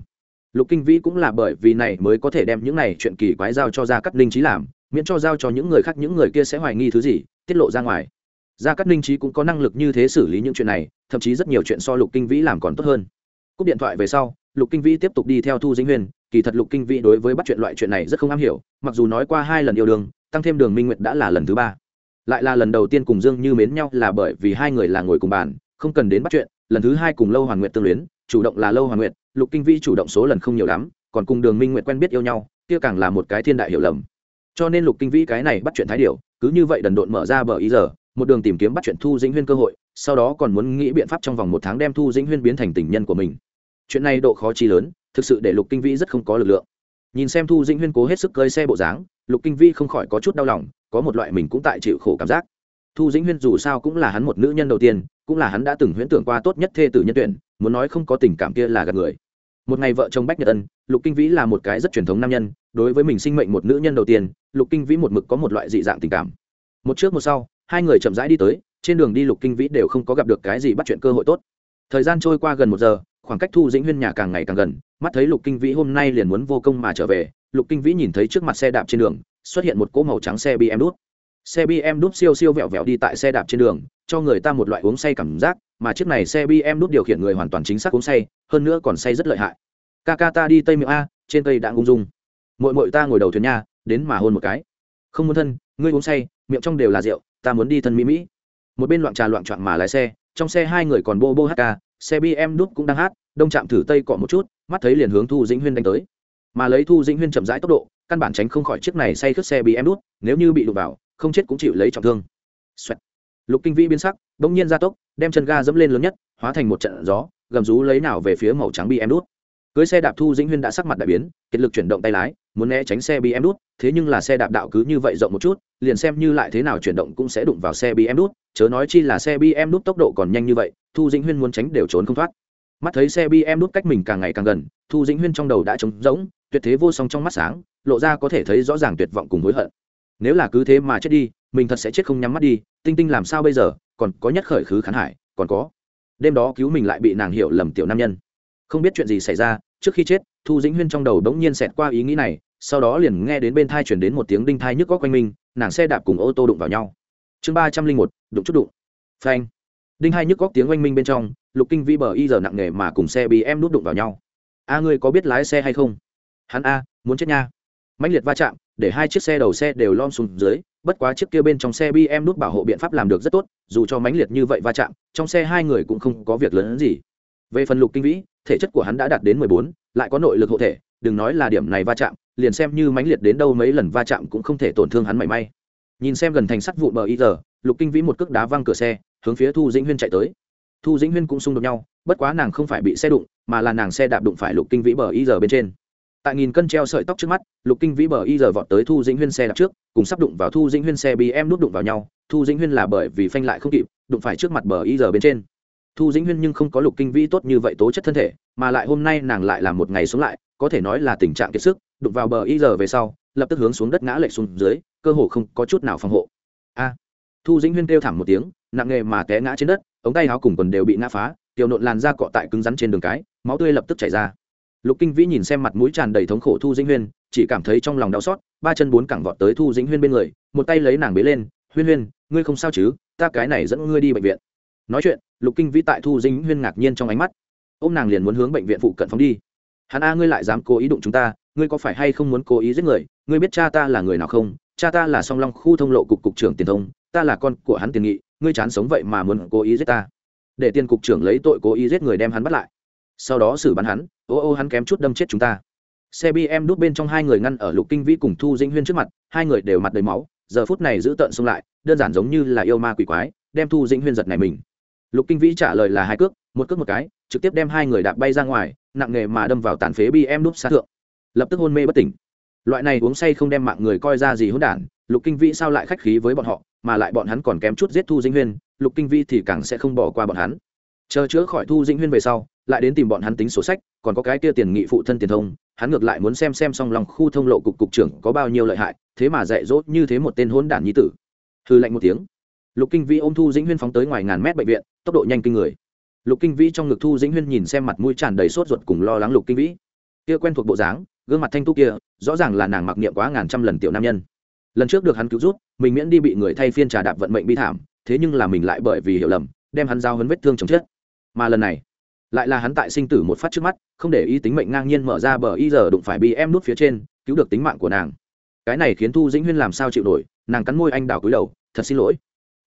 Lục kinh vĩ cũng là bởi vì này mới có thể đem những này chuyện kỳ quái giao cho gia cát ninh trí làm miễn cho giao cho những người khác, những người kia sẽ hoài nghi thứ gì, tiết lộ ra ngoài. Gia cát ninh trí cũng có năng lực như thế xử lý những chuyện này, thậm chí rất nhiều chuyện so lục kinh vĩ làm còn tốt hơn. Cúp điện thoại về sau, lục kinh vĩ tiếp tục đi theo thu dĩnh huyền kỳ thật lục kinh vĩ đối với bắt chuyện loại chuyện này rất không am hiểu, mặc dù nói qua hai lần yêu đương, tăng thêm đường minh nguyệt đã là lần thứ ba. Lại là lần đầu tiên cùng dương như mến nhau là bởi vì hai người là ngồi cùng bàn, không cần đến bắt chuyện, lần thứ hai cùng lâu hoàn nguyệt tương luyến, chủ động là lâu hoàn nguyệt, lục kinh vĩ chủ động số lần không nhiều lắm, còn cùng đường minh nguyệt quen biết yêu nhau, kia càng là một cái thiên đại hiểu lầm cho nên lục kinh vĩ cái này bắt chuyện thái điệu cứ như vậy đần độn mở ra bờ ý giờ, một đường tìm kiếm bắt chuyện thu dĩnh huyên cơ hội, sau đó còn muốn nghĩ biện pháp trong vòng một tháng đem thu dĩnh huyên biến thành tình nhân của mình. Chuyện này độ khó chi lớn, thực sự để lục kinh vĩ rất không có lực lượng. Nhìn xem thu dĩnh huyên cố hết sức cơi xe bộ dáng, lục kinh vĩ không khỏi có chút đau lòng, có một loại mình cũng tại chịu khổ cảm giác. Thu dĩnh huyên dù sao cũng là hắn một nữ nhân đầu tiên, cũng là hắn đã từng huyễn tưởng qua tốt nhất thê tử nhân tuyển, muốn nói không có tình cảm kia là gạt người. Một ngày vợ chồng bách nhật ân, lục kinh vĩ là một cái rất truyền thống nam nhân, đối với mình sinh mệnh một nữ nhân đầu tiên lục kinh vĩ một mực có một loại dị dạng tình cảm. Một trước một sau, hai người chậm rãi đi tới, trên đường đi lục kinh vĩ đều không có gặp được cái gì bắt chuyện cơ hội tốt. Thời gian trôi qua gần một giờ, khoảng cách thu dĩnh huyên nhà càng ngày càng gần, mắt thấy lục kinh vĩ hôm nay liền muốn vô công mà trở về, lục kinh vĩ nhìn thấy trước mặt xe đạp trên đường, xuất hiện một cỗ màu trắng xe bm đút. Xe bm đút siêu siêu vẹo vẹo đi tại xe đạp trên đường, cho người ta một loại uống say cảm giác, mà chiếc này xe bm đút điều khiển người hoàn toàn chính xác uống say, hơn nữa còn say rất lợi hại. Ca ca ta đi tây miệng a, trên tây đã ung dung. Mội mội ta ngồi đầu thuyền nha đến mà hôn một cái. Không muốn thân, ngươi uống say, miệng trong đều là rượu, ta muốn đi thân mỹ mỹ. Một bên loạn trà loạn trọn mà lái xe, trong xe hai người còn bô bô hát ca, xe bm đút cũng đang hát, đông chạm thử tây cọ một chút, mắt thấy liền hướng thu dĩnh huyên đánh tới. Mà lấy thu dĩnh huyên chậm rãi tốc độ, căn bản tránh không khỏi chiếc này say khướt xe bm đút nếu như bị đụng vào, không chết cũng chịu lấy trọng thương. Xoẹt. lục kinh vĩ biến sắc, bỗng nhiên ra tốc, đem chân ga dẫm lên lớn nhất, hóa thành một trận gió, gầm rú lấy nào về phía màu trắng bm đút cưới xe đạp thu dĩnh huyên đã sắc mặt đại biến, kiệt lực chuyển động tay lái muốn né tránh xe bm đút, thế nhưng là xe đạp đạo cứ như vậy rộng một chút, liền xem như lại thế nào chuyển động cũng sẽ đụng vào xe bm đút, chớ nói chi là xe bm đút tốc độ còn nhanh như vậy, thu dĩnh huyên muốn tránh đều trốn không thoát. Mắt thấy xe bm đút cách mình càng ngày càng gần, thu dĩnh huyên trong đầu đã trống rỗng, tuyệt thế vô song trong mắt sáng, lộ ra có thể thấy rõ ràng tuyệt vọng cùng hối hận. Nếu là cứ thế mà chết đi, mình thật sẽ chết không nhắm mắt đi, tinh tinh làm sao bây giờ, còn có nhất khởi khứ khán hải, còn có. Đêm đó cứu mình lại bị nàng hiểu lầm tiểu nam nhân. Không biết chuyện gì xảy ra, trước khi chết, thu dĩnh huyên trong đầu đống nhiên xẹt qua ý nghĩ này sau đó liền nghe đến bên thai chuyển đến một tiếng đinh thai nhức góc quanh mình, nàng xe đạp cùng ô tô đụng vào nhau. Chương ba trăm linh một, đụng chút đụng. Phanh. Đinh hai nhức góc tiếng oanh minh bên trong, lục kinh vĩ bờ y giờ nặng nề mà cùng xe bị em nút đụng vào nhau. A ngươi có biết lái xe hay không? Hắn a, muốn chết nha. Mạnh liệt va chạm, để hai chiếc xe đầu xe đều lom xuống dưới, bất quá chiếc kia bên trong xe bm nút bảo hộ biện pháp làm được rất tốt, dù cho mãnh liệt như vậy va chạm, trong xe hai người cũng không có việc lớn hơn gì. Về phần lục kinh vĩ, thể chất của hắn đã đạt đến mười bốn, lại có nội lực hộ thể đừng nói là điểm này va chạm, liền xem như mãnh liệt đến đâu mấy lần va chạm cũng không thể tổn thương hắn mảy may. Nhìn xem gần thành sắt vụ bờ y giờ, lục kinh vĩ một cước đá văng cửa xe, hướng phía thu dĩnh huyên chạy tới. Thu dĩnh huyên cũng xung đột nhau, bất quá nàng không phải bị xe đụng, mà là nàng xe đạp đụng phải lục kinh vĩ bờ y giờ bên trên. Tại nghìn cân treo sợi tóc trước mắt, lục kinh vĩ bờ y giờ vọt tới thu dĩnh huyên xe đạp trước, cùng sắp đụng vào thu dĩnh huyên xe bị em nút đụng vào nhau, thu dĩnh huyên là bởi vì phanh lại không kịp, đụng phải trước mặt bờ y giờ bên trên thu dĩnh huyên nhưng không có lục kinh vĩ tốt như vậy tố chất thân thể, mà lại hôm nay nàng lại làm một ngày xuống lại, có thể nói là tình trạng kiệt sức, đụng vào bờ y giờ về sau, lập tức hướng xuống đất ngã lệch xuống dưới, cơ hồ không có chút nào phòng hộ. A. Thu dĩnh huyên kêu thảm một tiếng, nặng nghề mà té ngã trên đất, ống tay áo cùng quần đều bị ngã phá, tiểu nộn làn ra cọ tại cứng rắn trên đường cái, máu tươi lập tức chảy ra. Lục kinh vĩ nhìn xem mặt mũi tràn đầy thống khổ thu dĩnh huyên, chỉ cảm thấy trong lòng đau xót, ba chân bốn cẳng vọt tới thu dĩnh huyên bên người, một tay lấy nàng bế lên, huyên huyên, ngươi không sao chứ? Ta cái này dẫn ngươi đi bệnh viện nói chuyện, lục kinh vĩ tại thu dinh huyên ngạc nhiên trong ánh mắt. Ô m nàng liền muốn hướng bệnh viện phụ cận phóng đi. Hắn a, ngươi lại dám cố ý đụng chúng ta, ngươi có phải hay không muốn cố ý giết người? Ngươi biết cha ta là người nào không? Cha ta là song long khu thông lộ cục cục trưởng tiền thông, ta là con của hắn tiền nghị, ngươi chán sống vậy mà muốn cố ý giết ta. Để tiền cục trưởng lấy tội cố ý giết người đem hắn bắt lại. Sau đó xử bắn hắn, ô ô hắn kém chút đâm chết chúng ta. Xe bm đút bên trong hai người ngăn ở lục kinh vĩ cùng thu dĩnh huyên trước mặt, hai người đều mặt đầy máu, giờ phút này giữ tợn xông lại, đơn giản giống như là yêu ma quỷ quái, đem thu dĩnh huyên giật này mình lục kinh vĩ trả lời là hai cước, một cước một cái, trực tiếp đem hai người đạp bay ra ngoài, nặng nghề mà đâm vào tàn phế bm đút xa thượng. Lập tức hôn mê bất tỉnh. Loại này uống say không đem mạng người coi ra gì hôn đản, lục kinh vĩ sao lại khách khí với bọn họ, mà lại bọn hắn còn kém chút giết thu dĩnh huyên, lục kinh vĩ thì càng sẽ không bỏ qua bọn hắn. Chờ chữa khỏi thu dĩnh huyên về sau, lại đến tìm bọn hắn tính sổ sách, còn có cái kia tiền nghị phụ thân tiền thông, hắn ngược lại muốn xem xem xong lòng khu thông lộ cục cục trưởng có bao nhiêu lợi hại, thế mà dạy dỗ như thế một tên hôn đản nhi tử. Hư lạnh một tiếng lục kinh vĩ ôm thu dĩnh huyên phóng tới ngoài ngàn mét bệnh viện, tốc độ nhanh kinh người. Lục kinh vĩ trong ngực thu dĩnh huyên nhìn xem mặt mũi tràn đầy sốt ruột cùng lo lắng lục kinh vĩ. Kia quen thuộc bộ dáng, gương mặt thanh tu kia, rõ ràng là nàng mặc niệm quá ngàn trăm lần tiểu nam nhân. Lần trước được hắn cứu rút mình miễn đi bị người thay phiên trà đạp vận mệnh bi thảm, thế nhưng là mình lại bởi vì hiểu lầm, đem hắn giao hấn vết thương chồng chết. Mà lần này, lại là hắn tại sinh tử một phát trước mắt, không để ý tính mệnh ngang nhiên mở ra bờ y giờ đụng phải bị em nút phía trên, cứu được tính mạng của nàng. Cái này khiến thu dĩnh huyên làm sao chịu nổi, nàng cắn môi anh đào cúi đầu, thật xin lỗi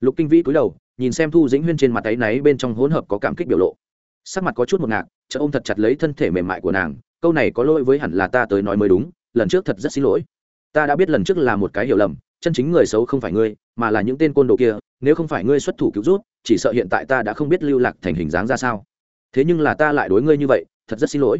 lục kinh vĩ cúi đầu, nhìn xem thu dĩnh huyên trên mặt áy náy bên trong hỗn hợp có cảm kích biểu lộ. Sắc mặt có chút một ngạc chợ ôm thật chặt lấy thân thể mềm mại của nàng, câu này có lỗi với hẳn là ta tới nói mới đúng, lần trước thật rất xin lỗi. Ta đã biết lần trước là một cái hiểu lầm, chân chính người xấu không phải ngươi, mà là những tên côn đồ kia, nếu không phải ngươi xuất thủ cứu rút, chỉ sợ hiện tại ta đã không biết lưu lạc thành hình dáng ra sao. Thế nhưng là ta lại đối ngươi như vậy, thật rất xin lỗi.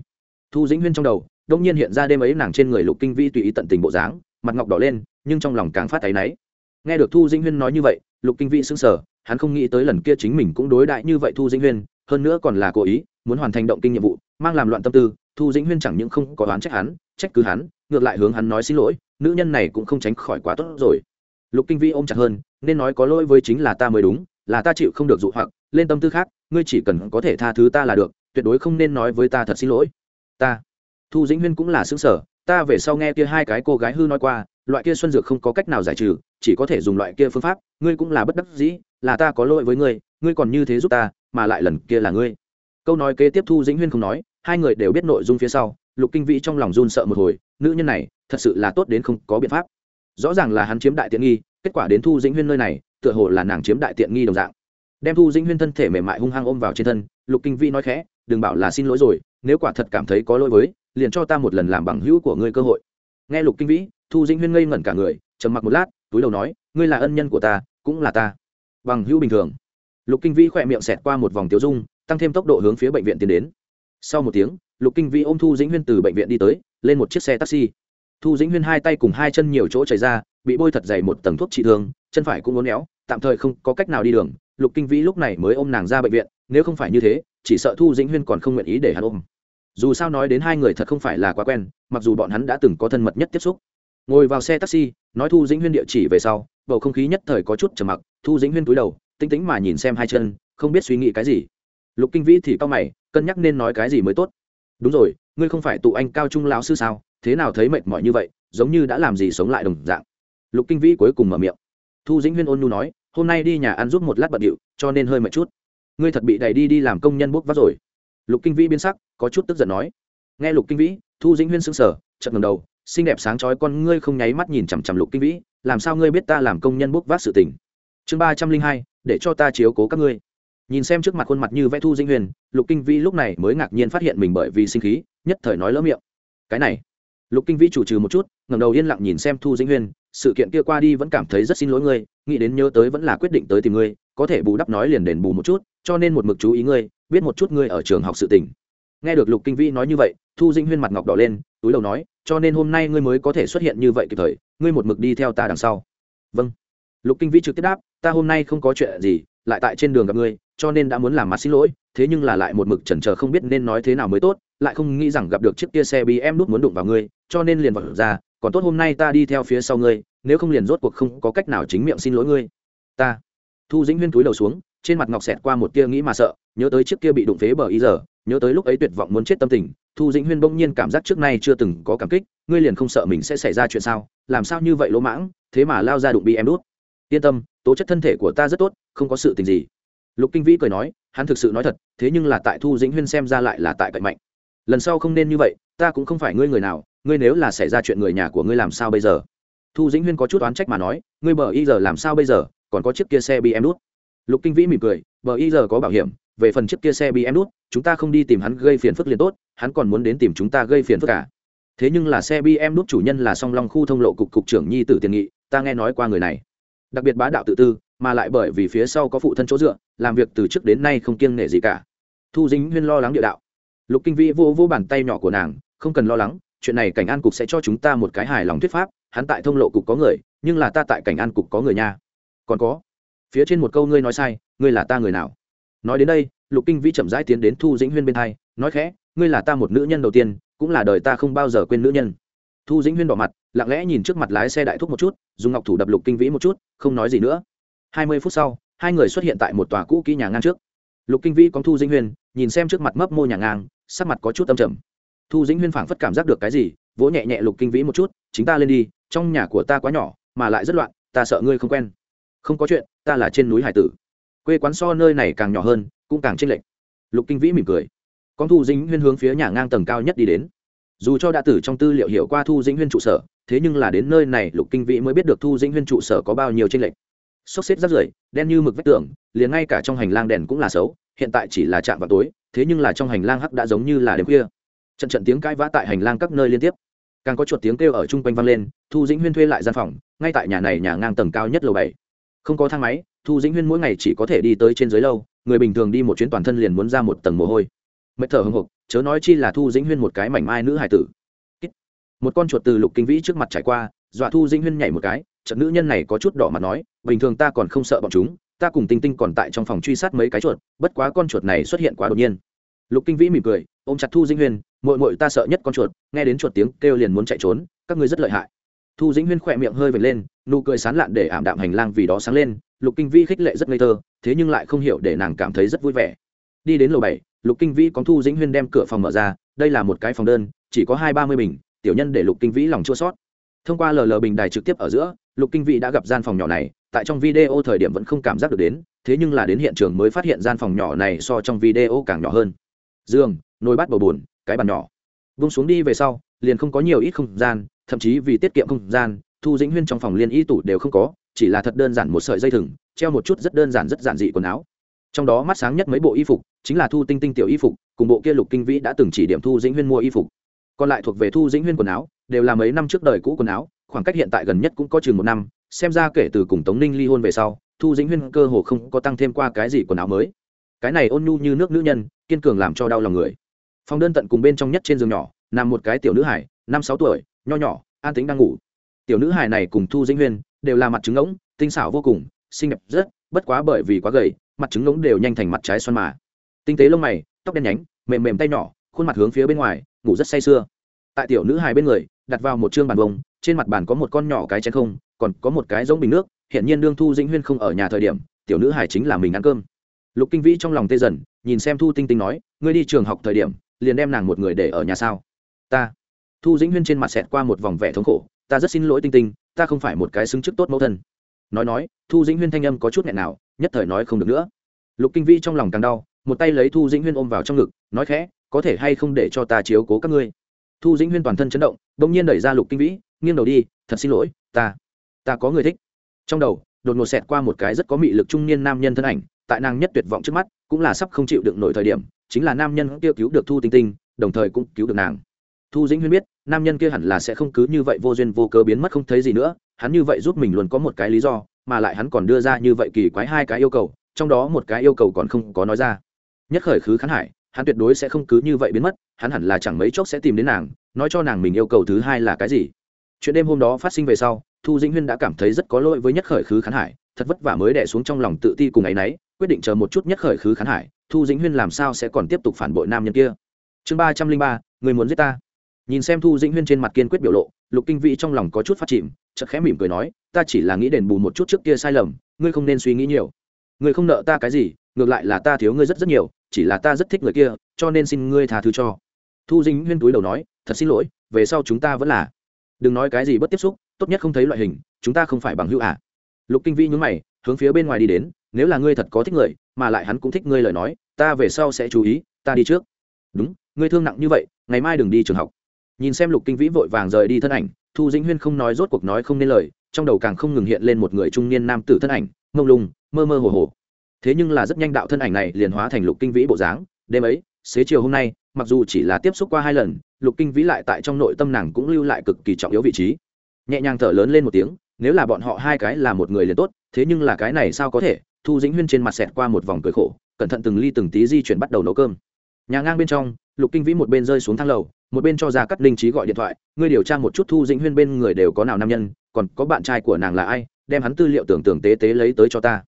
Thu dĩnh huyên trong đầu, đông nhiên hiện ra đêm ấy nàng trên người lục kinh vi tùy ý tận tình bộ dáng, mặt ngọc đỏ lên, nhưng trong lòng càng phát áy náy. Nghe được thu dĩnh huyên nói như vậy lục kinh Vĩ sững sờ, hắn không nghĩ tới lần kia chính mình cũng đối đại như vậy thu dĩnh huyên, hơn nữa còn là cố ý, muốn hoàn thành động kinh nhiệm vụ, mang làm loạn tâm tư, thu dĩnh huyên chẳng những không có đoán trách hắn, trách cứ hắn, ngược lại hướng hắn nói xin lỗi, nữ nhân này cũng không tránh khỏi quá tốt rồi. Lục kinh Vĩ ôm chặt hơn, nên nói có lỗi với chính là ta mới đúng, là ta chịu không được dụ hoặc, lên tâm tư khác, ngươi chỉ cần có thể tha thứ ta là được, tuyệt đối không nên nói với ta thật xin lỗi. Ta, thu dĩnh huyên cũng là xứng sở ta về sau nghe kia hai cái cô gái hư nói qua loại kia xuân dược không có cách nào giải trừ, chỉ có thể dùng loại kia phương pháp, ngươi cũng là bất đắc dĩ, là ta có lỗi với ngươi ngươi còn như thế giúp ta, mà lại lần kia là ngươi. Câu nói kế tiếp thu dĩnh huyên không nói, hai người đều biết nội dung phía sau, lục kinh vĩ trong lòng run sợ một hồi, nữ nhân này, thật sự là tốt đến không có biện pháp. Rõ ràng là hắn chiếm đại tiện nghi, kết quả đến thu dĩnh huyên nơi này, tựa hồ là nàng chiếm đại tiện nghi đồng dạng. Đem thu dĩnh huyên thân thể mềm mại hung hăng ôm vào trên thân, lục kinh vĩ nói khẽ, đừng bảo là xin lỗi rồi, nếu quả thật cảm thấy có lỗi với, liền cho ta một lần làm bằng hữu của ngươi cơ hội nghe lục kinh vĩ, thu dĩnh huyên ngây ngẩn cả người, trầm mặc một lát, túi đầu nói, ngươi là ân nhân của ta, cũng là ta. Bằng hữu bình thường. Lục kinh vĩ khỏe miệng xẹt qua một vòng tiêu dung, tăng thêm tốc độ hướng phía bệnh viện tiến đến. Sau một tiếng, lục kinh vĩ ôm thu dĩnh huyên từ bệnh viện đi tới, lên một chiếc xe taxi. Thu dĩnh huyên hai tay cùng hai chân nhiều chỗ chảy ra, bị bôi thật dày một tầng thuốc trị thương, chân phải cũng uốn éo, tạm thời không có cách nào đi đường. Lục kinh vĩ lúc này mới ôm nàng ra bệnh viện, nếu không phải như thế, chỉ sợ thu dĩnh huyên còn không nguyện ý để hắn ôm dù sao nói đến hai người thật không phải là quá quen, mặc dù bọn hắn đã từng có thân mật nhất tiếp xúc. Ngồi vào xe taxi, nói thu dĩnh huyên địa chỉ về sau, bầu không khí nhất thời có chút trầm mặc, thu dĩnh huyên túi đầu tinh tĩnh mà nhìn xem hai chân, không biết suy nghĩ cái gì. Lục kinh vĩ thì cao mày, cân nhắc nên nói cái gì mới tốt. Đúng rồi, ngươi không phải tụ anh cao trung lão sư sao, thế nào thấy mệt mỏi như vậy, giống như đã làm gì sống lại đồng dạng. Lục kinh vĩ cuối cùng mở miệng. Thu dĩnh huyên ôn nhu nói, hôm nay đi nhà ăn giúp một lát bận điệu, cho nên hơi mệt chút. Ngươi thật bị đẩy đi đi làm công nhân bốc vác rồi. Lục kinh vĩ biến sắc có chút tức giận nói. Nghe lục kinh vĩ, thu dĩnh huyên sững sờ, chợt ngầm đầu, xinh đẹp sáng chói con ngươi không nháy mắt nhìn chằm chằm lục kinh vĩ, làm sao ngươi biết ta làm công nhân bốc vác sự tình? Chương ba trăm linh hai, để cho ta chiếu cố các ngươi. Nhìn xem trước mặt khuôn mặt như vẽ thu dĩnh huyền lục kinh vĩ lúc này mới ngạc nhiên phát hiện mình bởi vì sinh khí, nhất thời nói lỡ miệng. Cái này. Lục kinh vĩ chủ trừ một chút, ngẩng đầu yên lặng nhìn xem thu dĩnh huyền sự kiện kia qua đi vẫn cảm thấy rất xin lỗi ngươi, nghĩ đến nhớ tới vẫn là quyết định tới tìm ngươi, có thể bù đắp nói liền đền bù một chút, cho nên một mực chú ý ngươi, biết một chút ngươi ở trường học sự tình nghe được lục kinh vĩ nói như vậy, thu dĩnh huyên mặt ngọc đỏ lên, túi đầu nói, cho nên hôm nay ngươi mới có thể xuất hiện như vậy kịp thời, ngươi một mực đi theo ta đằng sau. Vâng. Lục kinh vĩ trực tiếp đáp, ta hôm nay không có chuyện gì, lại tại trên đường gặp ngươi, cho nên đã muốn làm mặt xin lỗi, thế nhưng là lại một mực chần chờ không biết nên nói thế nào mới tốt, lại không nghĩ rằng gặp được chiếc kia xe bm đút muốn đụng vào ngươi, cho nên liền vật ra, còn tốt hôm nay ta đi theo phía sau ngươi, nếu không liền rốt cuộc không có cách nào chính miệng xin lỗi ngươi. Ta. Thu dĩnh huyên túi đầu xuống, trên mặt ngọc xẹt qua một tia nghĩ mà sợ, nhớ tới chiếc kia bị đụng phế bờ ý giờ nhớ tới lúc ấy tuyệt vọng muốn chết tâm tình, thu dĩnh huyên bỗng nhiên cảm giác trước nay chưa từng có cảm kích, ngươi liền không sợ mình sẽ xảy ra chuyện sao? Làm sao như vậy lỗ mãng, thế mà lao ra đụng bị em đút? Yên tâm, tố chất thân thể của ta rất tốt, không có sự tình gì. Lục kinh vĩ cười nói, hắn thực sự nói thật, thế nhưng là tại thu dĩnh huyên xem ra lại là tại cậy mạnh. Lần sau không nên như vậy, ta cũng không phải ngươi người nào, ngươi nếu là xảy ra chuyện người nhà của ngươi làm sao bây giờ? Thu dĩnh huyên có chút oán trách mà nói, ngươi bờ y giờ làm sao bây giờ, còn có chiếc kia xe bị em đút? Lục kinh vĩ mỉm cười bờ y giờ có bảo hiểm, về phần chiếc kia xe bị em đút, chúng ta không đi tìm hắn gây phiền phức liền tốt, hắn còn muốn đến tìm chúng ta gây phiền phức cả thế nhưng là xe bm đút chủ nhân là song long khu thông lộ cục cục trưởng nhi tử tiền nghị, ta nghe nói qua người này. Đặc biệt bá đạo tự tư, mà lại bởi vì phía sau có phụ thân chỗ dựa, làm việc từ trước đến nay không kiêng nể gì cả. Thu dính huyên lo lắng địa đạo. Lục kinh vĩ vô vô bàn tay nhỏ của nàng, không cần lo lắng, chuyện này cảnh an cục sẽ cho chúng ta một cái hài lòng thuyết pháp, hắn tại thông lộ cục có người, nhưng là ta tại cảnh an cục có người nha. Còn có, phía trên một câu ngươi nói sai ngươi là ta người nào? Nói đến đây, lục kinh vĩ chậm rãi tiến đến thu dĩnh huyên bên thay nói khẽ, ngươi là ta một nữ nhân đầu tiên, cũng là đời ta không bao giờ quên nữ nhân. Thu dĩnh huyên đỏ mặt, lặng lẽ nhìn trước mặt lái xe đại thúc một chút, dùng ngọc thủ đập lục kinh vĩ một chút, không nói gì nữa. Hai mươi phút sau, hai người xuất hiện tại một tòa cũ kỹ nhà ngang trước. Lục kinh vĩ có thu dĩnh huyên, nhìn xem trước mặt mấp mô nhà ngang, sắc mặt có chút âm trầm. Thu dĩnh huyên phảng phất cảm giác được cái gì, vỗ nhẹ nhẹ lục kinh vĩ một chút, chính ta lên đi, trong nhà của ta quá nhỏ, mà lại rất loạn, ta sợ ngươi không quen. Không có chuyện, ta là trên núi hải tử quê quán so nơi này càng nhỏ hơn, cũng càng chênh lệch. Lục kinh vĩ mỉm cười. Con thu dĩnh huyên hướng phía nhà ngang tầng cao nhất đi đến. Dù cho đã tử trong tư liệu hiểu qua thu dĩnh huyên trụ sở, thế nhưng là đến nơi này lục kinh vĩ mới biết được thu dĩnh huyên trụ sở có bao nhiêu tranh lệch. Sốc xếp rác rưởi, đen như mực vách tường, liền ngay cả trong hành lang đèn cũng là xấu, hiện tại chỉ là chạm vào tối, thế nhưng là trong hành lang hắc đã giống như là đêm khuya. Trận trận tiếng cãi vã tại hành lang các nơi liên tiếp. Càng có chuột tiếng kêu ở chung quanh vang lên, thu dĩnh huyên thuê lại gian phòng, ngay tại nhà này nhà ngang tầng cao nhất lầu bảy. Không có thang máy thu dĩnh huyên mỗi ngày chỉ có thể đi tới trên dưới lâu, người bình thường đi một chuyến toàn thân liền muốn ra một tầng mồ hôi. Mệt thở hưng hục chớ nói chi là thu dĩnh huyên một cái mảnh mai nữ hải tử. Một con chuột từ lục kinh vĩ trước mặt trải qua, dọa thu dĩnh huyên nhảy một cái trận nữ nhân này có chút đỏ mặt nói, bình thường ta còn không sợ bọn chúng, ta cùng tinh tinh còn tại trong phòng truy sát mấy cái chuột, bất quá con chuột này xuất hiện quá đột nhiên. Lục kinh vĩ mỉm cười, ôm chặt thu dĩnh huyên mội mội ta sợ nhất con chuột, nghe đến chuột tiếng kêu liền muốn chạy trốn, các ngươi rất lợi hại. Thu dĩnh huyên khỏe miệng hơi vệt lên, nụ cười sán lạn để ảm đạm hành lang vì đó sáng lên lục kinh vĩ khích lệ rất ngây thơ, thế nhưng lại không hiểu để nàng cảm thấy rất vui vẻ. Đi đến lầu bảy, lục kinh vĩ có thu dĩnh huyên đem cửa phòng mở ra, đây là một cái phòng đơn, chỉ có hai ba mươi bình, tiểu nhân để lục kinh vĩ lòng chua sót. Thông qua lờ lờ bình đài trực tiếp ở giữa, lục kinh vĩ đã gặp gian phòng nhỏ này, tại trong video thời điểm vẫn không cảm giác được đến, thế nhưng là đến hiện trường mới phát hiện gian phòng nhỏ này so trong video càng nhỏ hơn. Giường, nồi bát bầu bùn cái bàn nhỏ. Vung xuống đi về sau, liền không có nhiều ít không gian, thậm chí vì tiết kiệm không gian, thu dĩnh huyên trong phòng liên y tủ đều không có chỉ là thật đơn giản một sợi dây thừng, treo một chút rất đơn giản rất giản dị quần áo. Trong đó mắt sáng nhất mấy bộ y phục, chính là thu tinh tinh tiểu y phục, cùng bộ kia lục kinh vĩ đã từng chỉ điểm thu dĩnh huyên mua y phục. Còn lại thuộc về thu dĩnh huyên quần áo, đều là mấy năm trước đời cũ quần áo, khoảng cách hiện tại gần nhất cũng có chừng một năm, xem ra kể từ cùng tống ninh ly hôn về sau, thu dĩnh huyên cơ hồ không có tăng thêm qua cái gì quần áo mới. Cái này ôn nhu như nước nữ nhân, kiên cường làm cho đau lòng người. Phòng đơn tận cùng bên trong nhất trên giường nhỏ, nằm một cái tiểu nữ hải năm sáu tuổi, nho nhỏ, an tính đang ngủ. Tiểu nữ hải này cùng thu dĩnh huyên đều là mặt trứng ngỗng, tinh xảo vô cùng, xinh đẹp rất, bất quá bởi vì quá gầy, mặt trứng ngỗng đều nhanh thành mặt trái xoăn mà. Tinh tế lông mày, tóc đen nhánh, mềm mềm tay nhỏ, khuôn mặt hướng phía bên ngoài, ngủ rất say sưa. Tại tiểu nữ hài bên người, đặt vào một chương bàn bông trên mặt bàn có một con nhỏ cái chén không, còn có một cái giống bình nước, hiện nhiên đương thu dĩnh huyên không ở nhà thời điểm, tiểu nữ hài chính là mình ăn cơm. Lục kinh vĩ trong lòng tê dần, nhìn xem thu tinh tinh nói, ngươi đi trường học thời điểm, liền đem nàng một người để ở nhà sao? Ta. Thu dĩnh huyên trên mặt xẹt qua một vòng vẻ thống khổ, ta rất xin lỗi tinh tinh ta không phải một cái xứng chức tốt mẫu thân. Nói nói, thu dĩnh huyên thanh âm có chút nghẹn nào, nhất thời nói không được nữa. Lục kinh vĩ trong lòng càng đau, một tay lấy thu dĩnh huyên ôm vào trong ngực, nói khẽ, có thể hay không để cho ta chiếu cố các ngươi? Thu dĩnh huyên toàn thân chấn động đ ỗ n g nhiên đẩy ra lục kinh vĩ nghiêng đầu đi, thật xin lỗi, ta ta có người thích. Trong đầu, đột ngột xẹt qua một cái rất có mị lực trung niên nam nhân thân ảnh, tại nàng nhất tuyệt vọng trước mắt, cũng là sắp không chịu đựng nổi thời điểm, chính là nam nhân kia cứu được thu tinh tinh, đồng thời cũng cứu được nàng. Thu dĩnh huyên biết nam nhân kia hẳn là sẽ không cứ như vậy vô duyên vô cớ biến mất không thấy gì nữa, hắn như vậy giúp mình luôn có một cái lý do, mà lại hắn còn đưa ra như vậy kỳ quái hai cái yêu cầu, trong đó một cái yêu cầu còn không có nói ra. Nhất khởi khứ khán hải, hắn tuyệt đối sẽ không cứ như vậy biến mất, hắn hẳn là chẳng mấy chốc sẽ tìm đến nàng, nói cho nàng mình yêu cầu thứ hai là cái gì. Chuyện đêm hôm đó phát sinh về sau, thu dĩnh huyên đã cảm thấy rất có lỗi với nhất khởi khứ khán hải, thật vất vả mới đẻ xuống trong lòng tự ti cùng áy náy, quyết định chờ một chút nhất khởi khứ khán hải, thu dĩnh huyên làm sao sẽ còn tiếp tục phản bội nam nhân kia. Chương ba trăm linh ba, người muốn giết ta nhìn xem thu dĩnh huyên trên mặt kiên quyết biểu lộ, lục kinh vĩ trong lòng có chút phát chìm, chợt khẽ mỉm cười nói, ta chỉ là nghĩ đền bù một chút trước kia sai lầm, ngươi không nên suy nghĩ nhiều. Ngươi không nợ ta cái gì, ngược lại là ta thiếu ngươi rất rất nhiều, chỉ là ta rất thích người kia, cho nên xin ngươi tha thứ cho. Thu dinh huyên túi đầu nói, thật xin lỗi, về sau chúng ta vẫn là đừng nói cái gì bất tiếp xúc, tốt nhất không thấy loại hình, chúng ta không phải bằng hữu ạ à. lục kinh vĩ nhún mày, hướng phía bên ngoài đi đến, nếu là ngươi thật có thích người, mà lại hắn cũng thích ngươi lời nói, ta về sau sẽ chú ý, ta đi trước. Đúng, ngươi thương nặng như vậy, ngày mai đừng đi trường học nhìn xem lục kinh vĩ vội vàng rời đi thân ảnh, thu dĩnh huyên không nói rốt cuộc nói không nên lời, trong đầu càng không ngừng hiện lên một người trung niên nam tử thân ảnh, mông lung, mơ mơ hồ hồ. Thế nhưng là rất nhanh đạo thân ảnh này liền hóa thành lục kinh vĩ bộ dáng. Đêm ấy, xế chiều hôm nay, mặc dù chỉ là tiếp xúc qua hai lần, lục kinh vĩ lại tại trong nội tâm nàng cũng lưu lại cực kỳ trọng yếu vị trí. Nhẹ nhàng thở lớn lên một tiếng, nếu là bọn họ hai cái là một người liền tốt, thế nhưng là cái này sao có thể? Thu dĩnh huyên trên mặt xẹt qua một vòng cười khổ, cẩn thận từng ly từng tí di chuyển bắt đầu nấu cơm. Nhà ngang bên trong, lục kinh vĩ một bên rơi xuống thang lầu một bên cho ra cắt linh trí gọi điện thoại, ngươi điều tra một chút thu dĩnh huyên bên người đều có nào nam nhân, còn có bạn trai của nàng là ai, đem hắn tư liệu tưởng tưởng tế tế lấy tới cho ta.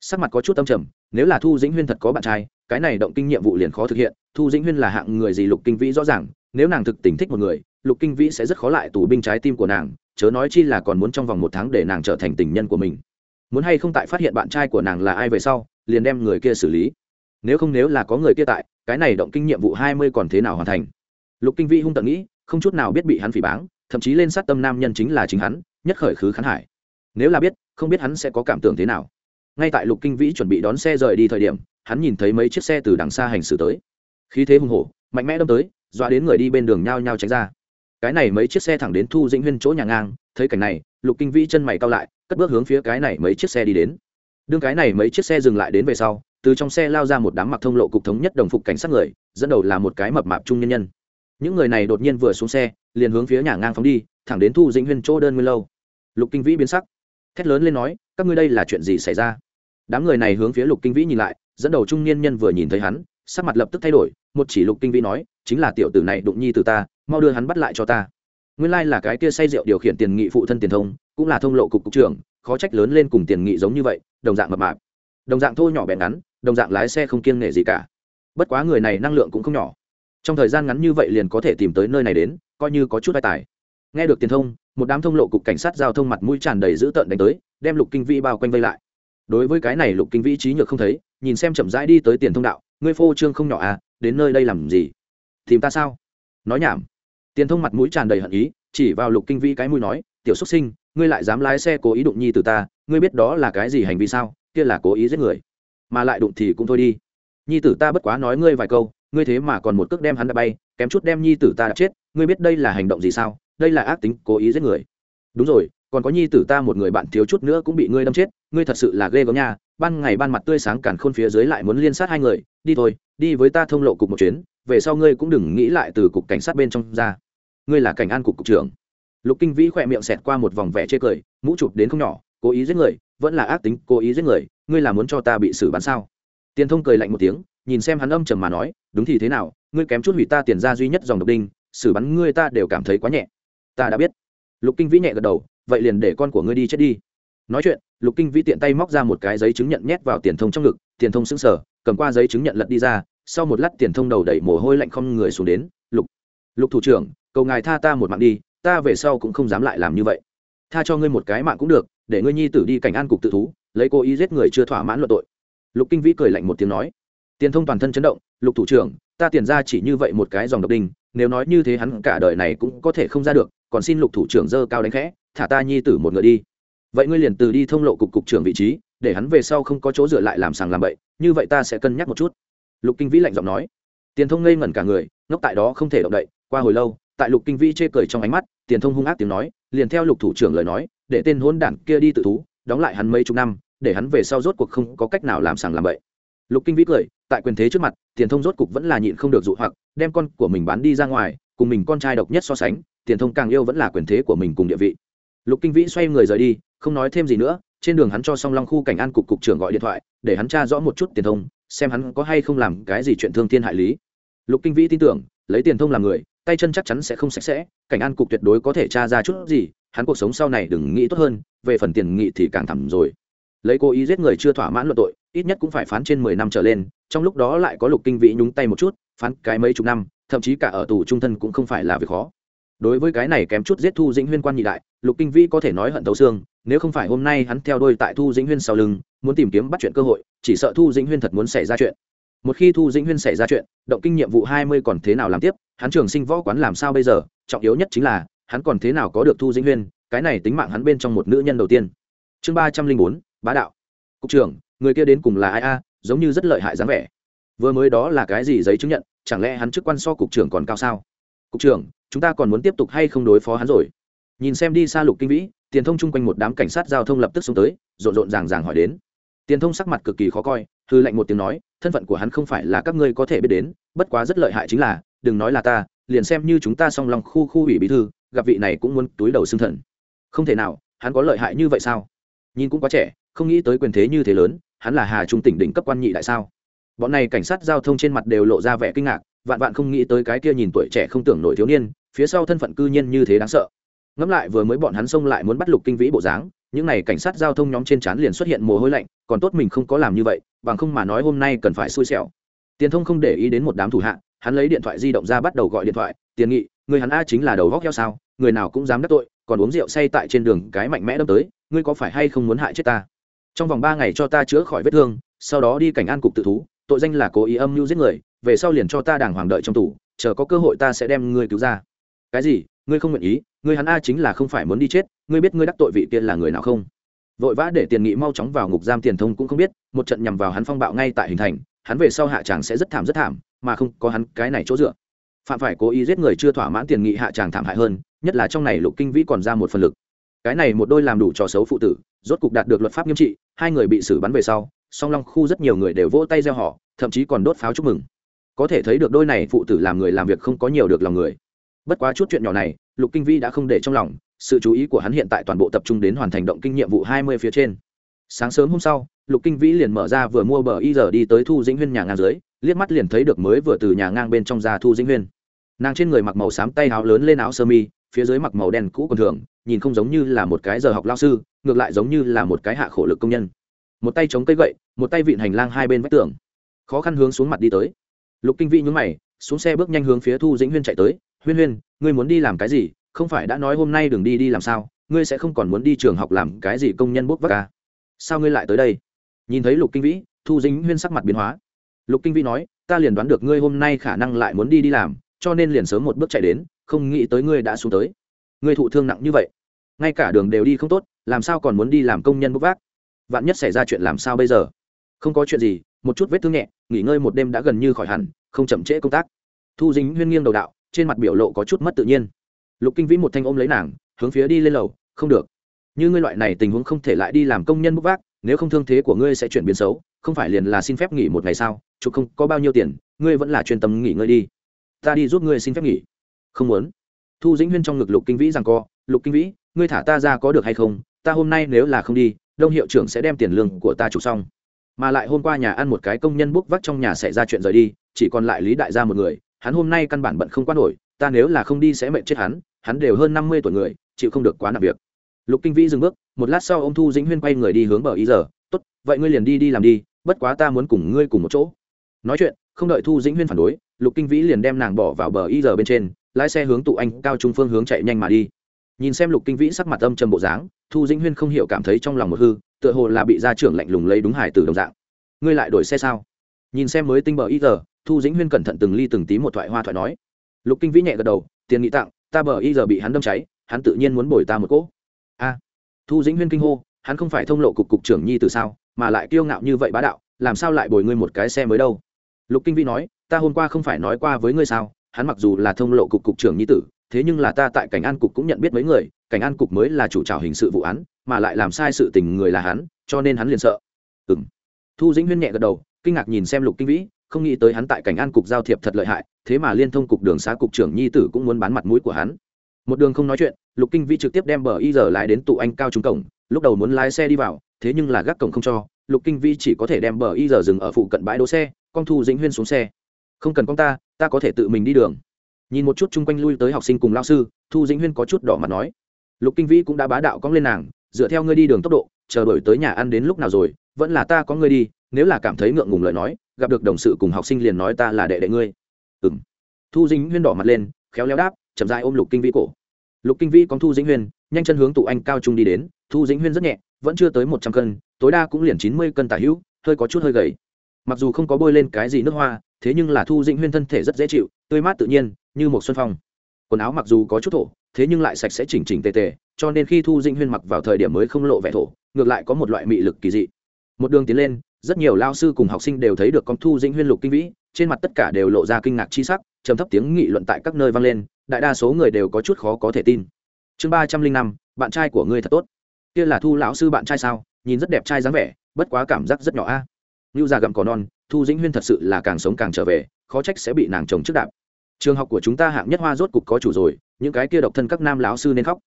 Sắc mặt có chút tâm trầm, nếu là thu dĩnh huyên thật có bạn trai, cái này động kinh nhiệm vụ liền khó thực hiện, thu dĩnh huyên là hạng người gì lục kinh vĩ rõ ràng, nếu nàng thực tình thích một người, lục kinh vĩ sẽ rất khó lại tù binh trái tim của nàng, chớ nói chi là còn muốn trong vòng một tháng để nàng trở thành tình nhân của mình. Muốn hay không tại phát hiện bạn trai của nàng là ai về sau, liền đem người kia xử lý. Nếu không nếu là có người kia tại, cái này động kinh nhiệm vụ hai mươi còn thế nào hoàn thành? Lục kinh vĩ hung tận nghĩ, không chút nào biết bị hắn phỉ báng, thậm chí lên sát tâm nam nhân chính là chính hắn, nhất khởi khứ khán hải. Nếu là biết, không biết hắn sẽ có cảm tưởng thế nào. Ngay tại lục kinh vĩ chuẩn bị đón xe rời đi thời điểm, hắn nhìn thấy mấy chiếc xe từ đằng xa hành xử tới. Khí thế hùng hổ, mạnh mẽ đâm tới, dọa đến người đi bên đường nhao nhao tránh ra. Cái này mấy chiếc xe thẳng đến thu dĩnh huyên chỗ nhà ngang, thấy cảnh này, lục kinh vĩ chân mày cao lại, cất bước hướng phía cái này mấy chiếc xe đi đến. Đương cái này mấy chiếc xe dừng lại đến về sau, từ trong xe lao ra một đám mặc thông lộ cục thống nhất đồng phục cảnh sát người, dẫn đầu là một cái mập mạp trung nhân nhân những người này đột nhiên vừa xuống xe, liền hướng phía nhà ngang phóng đi, thẳng đến thu dĩnh huyên chỗ đơn nguyên lâu. Lục kinh vĩ biến sắc, thét lớn lên nói, các ngươi đây là chuyện gì xảy ra? Đám người này hướng phía lục kinh vĩ nhìn lại, dẫn đầu trung niên nhân vừa nhìn thấy hắn, sắc mặt lập tức thay đổi, một chỉ lục kinh vĩ nói, chính là tiểu tử này đụng nhi từ ta, mau đưa hắn bắt lại cho ta. Nguyên lai là cái kia say rượu điều khiển tiền nghị phụ thân tiền thông, cũng là thông lộ cục cục trưởng, khó trách lớn lên cùng tiền nghị giống như vậy, đồng dạng mập mạp. Đồng dạng thô nhỏ bẹn ngắn, đồng dạng lái xe không kiêng nể gì cả. Bất quá người này năng lượng cũng không nhỏ trong thời gian ngắn như vậy liền có thể tìm tới nơi này đến, coi như có chút vai tài. Nghe được tiền thông, một đám thông lộ cục cảnh sát giao thông mặt mũi tràn đầy dữ tợn đánh tới, đem lục kinh vĩ bao quanh vây lại. Đối với cái này lục kinh vĩ trí nhược không thấy, nhìn xem chậm rãi đi tới tiền thông đạo, ngươi phô trương không nhỏ à đến nơi đây làm gì? Tìm ta sao? Nói nhảm. Tiền thông mặt mũi tràn đầy hận ý, chỉ vào lục kinh vĩ cái mũi nói, tiểu xuất sinh, ngươi lại dám lái xe cố ý đụng nhi từ ta, ngươi biết đó là cái gì hành vi sao? Kia là cố ý giết người. Mà lại đụng thì cũng thôi đi. Nhi tử ta bất quá nói ngươi vài câu ngươi thế mà còn một cước đem hắn đã bay, kém chút đem nhi tử ta đã chết, ngươi biết đây là hành động gì sao? Đây là ác tính, cố ý giết người. Đúng rồi, còn có nhi tử ta một người bạn thiếu chút nữa cũng bị ngươi đâm chết, ngươi thật sự là ghê gớm nha. Ban ngày ban mặt tươi sáng cản khôn phía dưới lại muốn liên sát hai người, đi thôi, đi với ta thông lộ cục một chuyến, về sau ngươi cũng đừng nghĩ lại từ cục cảnh sát bên trong ra. Ngươi là cảnh an cục cục trưởng. Lục kinh vĩ khỏe miệng xẹt qua một vòng vẻ chê cười, mũ chụp đến không nhỏ, cố ý giết người, vẫn là ác tính, cố ý giết người, ngươi là muốn cho ta bị xử bắn sao? Tiền thông cười lạnh một tiếng, nhìn xem hắn âm trầm mà nói đúng thì thế nào, ngươi kém chút hủy ta tiền ra duy nhất dòng độc đinh, xử bắn ngươi ta đều cảm thấy quá nhẹ. Ta đã biết. Lục kinh vĩ nhẹ gật đầu, vậy liền để con của ngươi đi chết đi. Nói chuyện, lục kinh vĩ tiện tay móc ra một cái giấy chứng nhận nhét vào tiền thông trong ngực, tiền thông xứng sở cầm qua giấy chứng nhận lật đi ra, sau một lát tiền thông đầu đẩy mồ hôi lạnh không người xuống đến, lục lục thủ trưởng, cầu ngài tha ta một mạng đi, ta về sau cũng không dám lại làm như vậy. Tha cho ngươi một cái mạng cũng được, để ngươi nhi tử đi cảnh an cục tự thú, lấy cô ý giết người chưa thỏa mãn luận tội. Lục kinh vĩ cười lạnh một tiếng nói tiền thông toàn thân chấn động, lục thủ trưởng, ta tiền ra chỉ như vậy một cái dòng độc đinh, nếu nói như thế hắn cả đời này cũng có thể không ra được, còn xin lục thủ trưởng dơ cao đánh khẽ, thả ta nhi tử một người đi. Vậy ngươi liền từ đi thông lộ cục cục trưởng vị trí, để hắn về sau không có chỗ dựa lại làm sàng làm bậy, như vậy ta sẽ cân nhắc một chút. Lục kinh vĩ lạnh giọng nói. Tiền thông ngây ngẩn cả người, ngốc tại đó không thể động đậy, qua hồi lâu, tại lục kinh vĩ chê cười trong ánh mắt, tiền thông hung ác tiếng nói, liền theo lục thủ trưởng lời nói, để tên hôn đản kia đi tự thú, đóng lại hắn mấy chục năm, để hắn về sau rốt cuộc không có cách nào làm sàng làm bậy lục kinh vĩ cười, tại quyền thế trước mặt, tiền thông rốt cục vẫn là nhịn không được dụ hoặc, đem con của mình bán đi ra ngoài, cùng mình con trai độc nhất so sánh, tiền thông càng yêu vẫn là quyền thế của mình cùng địa vị. Lục kinh vĩ xoay người rời đi, không nói thêm gì nữa, trên đường hắn cho song long khu cảnh an cục cục trưởng gọi điện thoại, để hắn tra rõ một chút tiền thông, xem hắn có hay không làm cái gì chuyện thương thiên hại lý. Lục kinh vĩ tin tưởng, lấy tiền thông làm người, tay chân chắc chắn sẽ không sạch sẽ, cảnh an cục tuyệt đối có thể tra ra chút gì, hắn cuộc sống sau này đừng nghĩ tốt hơn, về phần tiền nghị thì càng thẳm rồi. Lấy cố ý giết người chưa thỏa mãn luận tội ít nhất cũng phải phán trên mười năm trở lên, trong lúc đó lại có lục kinh vĩ nhúng tay một chút, phán cái mấy chục năm, thậm chí cả ở tù trung thân cũng không phải là việc khó. Đối với cái này kém chút giết thu dĩnh huyên quan nhị đại, lục kinh vĩ có thể nói hận thấu xương, nếu không phải hôm nay hắn theo đôi tại thu dĩnh huyên sau lưng, muốn tìm kiếm bắt chuyện cơ hội, chỉ sợ thu dĩnh huyên thật muốn xảy ra chuyện. Một khi thu dĩnh huyên xảy ra chuyện, động kinh nhiệm vụ hai mươi còn thế nào làm tiếp, hắn trường sinh võ quán làm sao bây giờ, trọng yếu nhất chính là, hắn còn thế nào có được thu dĩnh huyên, cái này tính mạng hắn bên trong một nữ nhân đầu tiên. Chương ba trăm linh bốn, bá đạo. Cục trưởng người kia đến cùng là ai a, giống như rất lợi hại dáng vẻ. Vừa mới đó là cái gì giấy chứng nhận, chẳng lẽ hắn chức quan so cục trưởng còn cao sao? Cục trưởng, chúng ta còn muốn tiếp tục hay không đối phó hắn rồi? Nhìn xem đi xa lục kinh vĩ, tiền thông chung quanh một đám cảnh sát giao thông lập tức xuống tới, rộn rộn ràng ràng hỏi đến. Tiền thông sắc mặt cực kỳ khó coi hư lệnh một tiếng nói, thân phận của hắn không phải là các ngươi có thể biết đến, bất quá rất lợi hại chính là, đừng nói là ta, liền xem như chúng ta song lòng khu khu ủy bí thư, gặp vị này cũng muốn túi đầu xương thần. Không thể nào, hắn có lợi hại như vậy sao? Nhìn cũng quá trẻ, không nghĩ tới quyền thế như thế lớn hắn là hà trung tỉnh đỉnh cấp quan nhị đại sao? Bọn này cảnh sát giao thông trên mặt đều lộ ra vẻ kinh ngạc, vạn vạn không nghĩ tới cái kia nhìn tuổi trẻ không tưởng nổi thiếu niên, phía sau thân phận cư nhiên như thế đáng sợ. Ngẫm lại vừa mới bọn hắn xông lại muốn bắt lục kinh vĩ bộ dáng, những n à y cảnh sát giao thông nhóm trên trán liền xuất hiện mồ hôi lạnh, còn tốt mình không có làm như vậy, bằng không mà nói hôm nay cần phải xui xẻo. Tiền thông không để ý đến một đám thủ hạ, hắn lấy điện thoại di động ra bắt đầu gọi điện thoại, tiền nghị, người hắn a chính là đầu góc heo sao, người nào cũng dám đắc tội, còn uống rượu say tại trên đường cái mạnh mẽ đâm tới, ngươi có phải hay không muốn hại chết ta? Trong vòng ba ngày cho ta chữa khỏi vết thương, sau đó đi cảnh an cục tự thú, tội danh là cố ý âm mưu giết người, về sau liền cho ta đàng hoàng đợi trong tủ chờ có cơ hội ta sẽ đem ngươi cứu ra. Cái gì? Ngươi không nguyện ý? Ngươi hắn a chính là không phải muốn đi chết, ngươi biết ngươi đắc tội vị tiên là người nào không? Vội vã để tiền nghị mau chóng vào ngục giam tiền thông cũng không biết, một trận nhằm vào hắn phong bạo ngay tại hình thành, hắn về sau hạ tràng sẽ rất thảm rất thảm, mà không có hắn cái này chỗ dựa. Phạm phải cố ý giết người chưa thỏa mãn tiền nghị hạ tràng thảm hại hơn, nhất là trong này lục kinh vĩ còn ra một phần lực cái này một đôi làm đủ trò xấu phụ tử, rốt cục đạt được luật pháp nghiêm trị, hai người bị xử bắn về sau, song long khu rất nhiều người đều vỗ tay gieo họ, thậm chí còn đốt pháo chúc mừng. Có thể thấy được đôi này phụ tử làm người làm việc không có nhiều được lòng người. Bất quá chút chuyện nhỏ này, lục kinh vi đã không để trong lòng, sự chú ý của hắn hiện tại toàn bộ tập trung đến hoàn thành động kinh nhiệm vụ hai mươi phía trên. Sáng sớm hôm sau, lục kinh vĩ liền mở ra vừa mua bờ y giờ đi tới thu dĩnh huyên nhà ngang dưới, liếc mắt liền thấy được mới vừa từ nhà ngang bên trong ra thu dĩnh huyên. Nàng trên người mặc màu xám tay áo lớn lên áo sơ mi phía dưới mặc màu đen cũ còn thường, nhìn không giống như là một cái giờ học lao sư, ngược lại giống như là một cái hạ khổ lực công nhân. Một tay chống cây gậy, một tay vịn hành lang hai bên vách tường. Khó khăn hướng xuống mặt đi tới. Lục kinh vĩ nhún mày, xuống xe bước nhanh hướng phía thu dĩnh huyên chạy tới. Huyên huyên, ngươi muốn đi làm cái gì? Không phải đã nói hôm nay đừng đi đi làm sao? Ngươi sẽ không còn muốn đi trường học làm cái gì công nhân bốc vác à? sao ngươi lại tới đây? Nhìn thấy lục kinh vĩ, thu dĩnh huyên sắc mặt biến hóa. Lục kinh vĩ nói, ta liền đoán được ngươi hôm nay khả năng lại muốn đi đi làm cho nên liền sớm một bước chạy đến, không nghĩ tới ngươi đã xuống tới. Ngươi thụ thương nặng như vậy, ngay cả đường đều đi không tốt, làm sao còn muốn đi làm công nhân bốc vác? Vạn nhất xảy ra chuyện làm sao bây giờ? Không có chuyện gì, một chút vết thương nhẹ, nghỉ ngơi một đêm đã gần như khỏi hẳn, không chậm trễ công tác. Thu dính huyên nghiêng đầu đạo, trên mặt biểu lộ có chút mất tự nhiên. Lục kinh vĩ một thanh ôm lấy nàng, hướng phía đi lên lầu, không được. Như ngươi loại này tình huống không thể lại đi làm công nhân bốc vác, nếu không thương thế của ngươi sẽ chuyển biến xấu, không phải liền là xin phép nghỉ một ngày sao? Chụp không có bao nhiêu tiền, ngươi vẫn là chuyên tâm nghỉ ngơi đi ta đi giúp ngươi xin phép nghỉ. Không muốn. Thu dĩnh huyên trong ngực lục kinh vĩ rằng co, lục kinh vĩ, ngươi thả ta ra có được hay không? Ta hôm nay nếu là không đi, đông hiệu trưởng sẽ đem tiền lương của ta chụp xong. Mà lại hôm qua nhà ăn một cái công nhân bốc vác trong nhà xảy ra chuyện rời đi, chỉ còn lại lý đại gia một người. Hắn hôm nay căn bản bận không quan nổi, ta nếu là không đi sẽ mệnh chết hắn hắn đều hơn năm mươi tuổi người, chịu không được quá nặng việc. Lục kinh vĩ dừng bước, một lát sau ông thu dĩnh huyên quay người đi hướng bờ ý giờ, tốt, vậy ngươi liền đi đi làm đi, bất quá ta muốn cùng ngươi cùng một chỗ. Nói chuyện, không đợi thu dĩnh huyên phản đối lục kinh vĩ liền đem nàng bỏ vào bờ y giờ bên trên, lái xe hướng tụ anh cao trung phương hướng chạy nhanh mà đi. Nhìn xem lục kinh vĩ sắc mặt âm trầm bộ dáng, thu dĩnh huyên không hiểu cảm thấy trong lòng một hư, tựa hồ là bị gia trưởng lạnh lùng lấy đúng hải từ đồng dạng. Ngươi lại đổi xe sao? Nhìn xem mới tinh bờ y giờ, thu dĩnh huyên cẩn thận từng ly từng tí một thoại hoa thoại nói. Lục kinh vĩ nhẹ gật đầu, tiền nghị tặng, ta bờ y giờ bị hắn đâm cháy, hắn tự nhiên muốn bồi ta một cỗ. A. Thu dĩnh huyên kinh hô, hắn không phải thông lộ cục cục trưởng nhi từ sao, mà lại kiêu ngạo như vậy bá đạo, làm sao lại bồi ngươi một cái xe mới đâu? Lục kinh vĩ nói ta hôm qua không phải nói qua với ngươi sao, hắn mặc dù là thông lộ cục cục trưởng nhi tử, thế nhưng là ta tại cảnh an cục cũng nhận biết mấy người, cảnh an cục mới là chủ trào hình sự vụ án, mà lại làm sai sự tình người là hắn, cho nên hắn liền sợ. Ừ m thu dĩnh huyên nhẹ gật đầu, kinh ngạc nhìn xem lục kinh vĩ, không nghĩ tới hắn tại cảnh an cục giao thiệp thật lợi hại, thế mà liên thông cục đường xá cục trưởng nhi tử cũng muốn bán mặt mũi của hắn. Một đường không nói chuyện, lục kinh vĩ trực tiếp đem bờ y giờ lại đến tụ anh cao trúng cổng, lúc đầu muốn lái xe đi vào, thế nhưng là gác cổng không cho, lục kinh vĩ chỉ có thể đem bờ y giờ dừng ở phụ cận bãi đỗ xe, con thu dĩnh huyên xuống xe không cần con ta ta có thể tự mình đi đường. Nhìn một chút chung quanh lui tới học sinh cùng lao sư, thu dĩnh huyên có chút đỏ mặt nói. Lục kinh vĩ cũng đã bá đạo cong lên nàng, dựa theo ngươi đi đường tốc độ, chờ đổi tới nhà ăn đến lúc nào rồi, vẫn là ta có ngươi đi, nếu là cảm thấy ngượng ngùng lời nói, gặp được đồng sự cùng học sinh liền nói ta là đệ đệ ngươi. Ừ m thu dĩnh huyên đỏ mặt lên, khéo léo đáp, chậm dai ôm lục kinh vĩ cổ. Lục kinh vĩ có thu dĩnh huyên, nhanh chân hướng tụ anh cao trung đi đến, thu dĩnh huyên rất nhẹ, vẫn chưa tới một trăm cân, tối đa cũng liền chín mươi cân tả hữu, hơi có chút hơi gầy. Mặc dù không có bôi lên cái gì nước hoa thế nhưng là thu dĩnh huyên thân thể rất dễ chịu, tươi mát tự nhiên, như một xuân phong. Quần áo mặc dù có chút thổ, thế nhưng lại sạch sẽ chỉnh chỉnh tề tề, cho nên khi thu dĩnh huyên mặc vào thời điểm mới không lộ vẻ thổ, ngược lại có một loại mị lực kỳ dị. Một đường tiến lên, rất nhiều lao sư cùng học sinh đều thấy được con thu dĩnh huyên lục kinh vĩ, trên mặt tất cả đều lộ ra kinh ngạc chi sắc, trầm thấp tiếng nghị luận tại các nơi vang lên, đại đa số người đều có chút khó có thể tin. Chương ba trăm linh năm, bạn trai của ngươi thật tốt. Kia là thu lão sư bạn trai sao? Nhìn rất đẹp trai dáng vẻ, bất quá cảm giác rất nhỏ a. À. như già gặm cỏ non thu dĩnh huyên thật sự là càng sống càng trở về, khó trách sẽ bị nàng chồng trước đạp. Trường học của chúng ta hạng nhất hoa rốt cục có chủ rồi, những cái kia độc thân các nam lão sư nên khóc.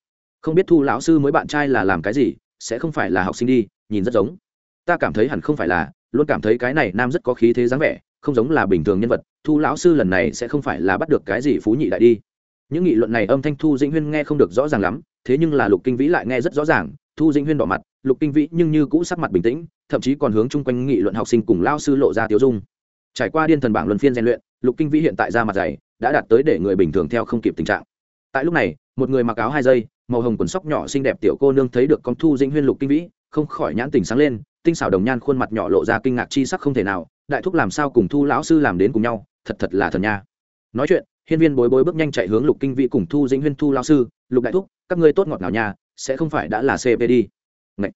Không biết thu lão sư mới bạn trai là làm cái gì, sẽ không phải là học sinh đi, nhìn rất giống. Ta cảm thấy hẳn không phải là, luôn cảm thấy cái này nam rất có khí thế dáng vẻ, không giống là bình thường nhân vật, thu lão sư lần này sẽ không phải là bắt được cái gì phú nhị đại đi. Những nghị luận này âm thanh thu dĩnh huyên nghe không được rõ ràng lắm, thế nhưng là lục kinh vĩ lại nghe rất rõ ràng, thu dĩnh huyên đỏ mặt lục kinh vĩ nhưng như cũ sắc mặt bình tĩnh, thậm chí còn hướng chung quanh nghị luận học sinh cùng lao sư lộ ra tiêu dung. Trải qua điên thần bảng luân phiên rèn luyện, lục kinh vĩ hiện tại ra mặt dày, đã đạt tới để người bình thường theo không kịp tình trạng. Tại lúc này, một người mặc áo hai dây, màu hồng quần sóc nhỏ xinh đẹp tiểu cô nương thấy được con thu dĩnh huyên lục kinh vĩ, không khỏi nhãn tình sáng lên, tinh xảo đồng nhan khuôn mặt nhỏ lộ ra kinh ngạc chi sắc không thể nào, đại thúc làm sao cùng thu lão sư làm đến cùng nhau, thật thật là thần nha. Nói chuyện, hiên viên bối bối bước nhanh chạy hướng lục kinh vĩ cùng thu dĩnh huyên thu lão sư, lục đại thúc, các ngươi tốt ngọt nào nha, sẽ không phải đã là cp đi Ngậy.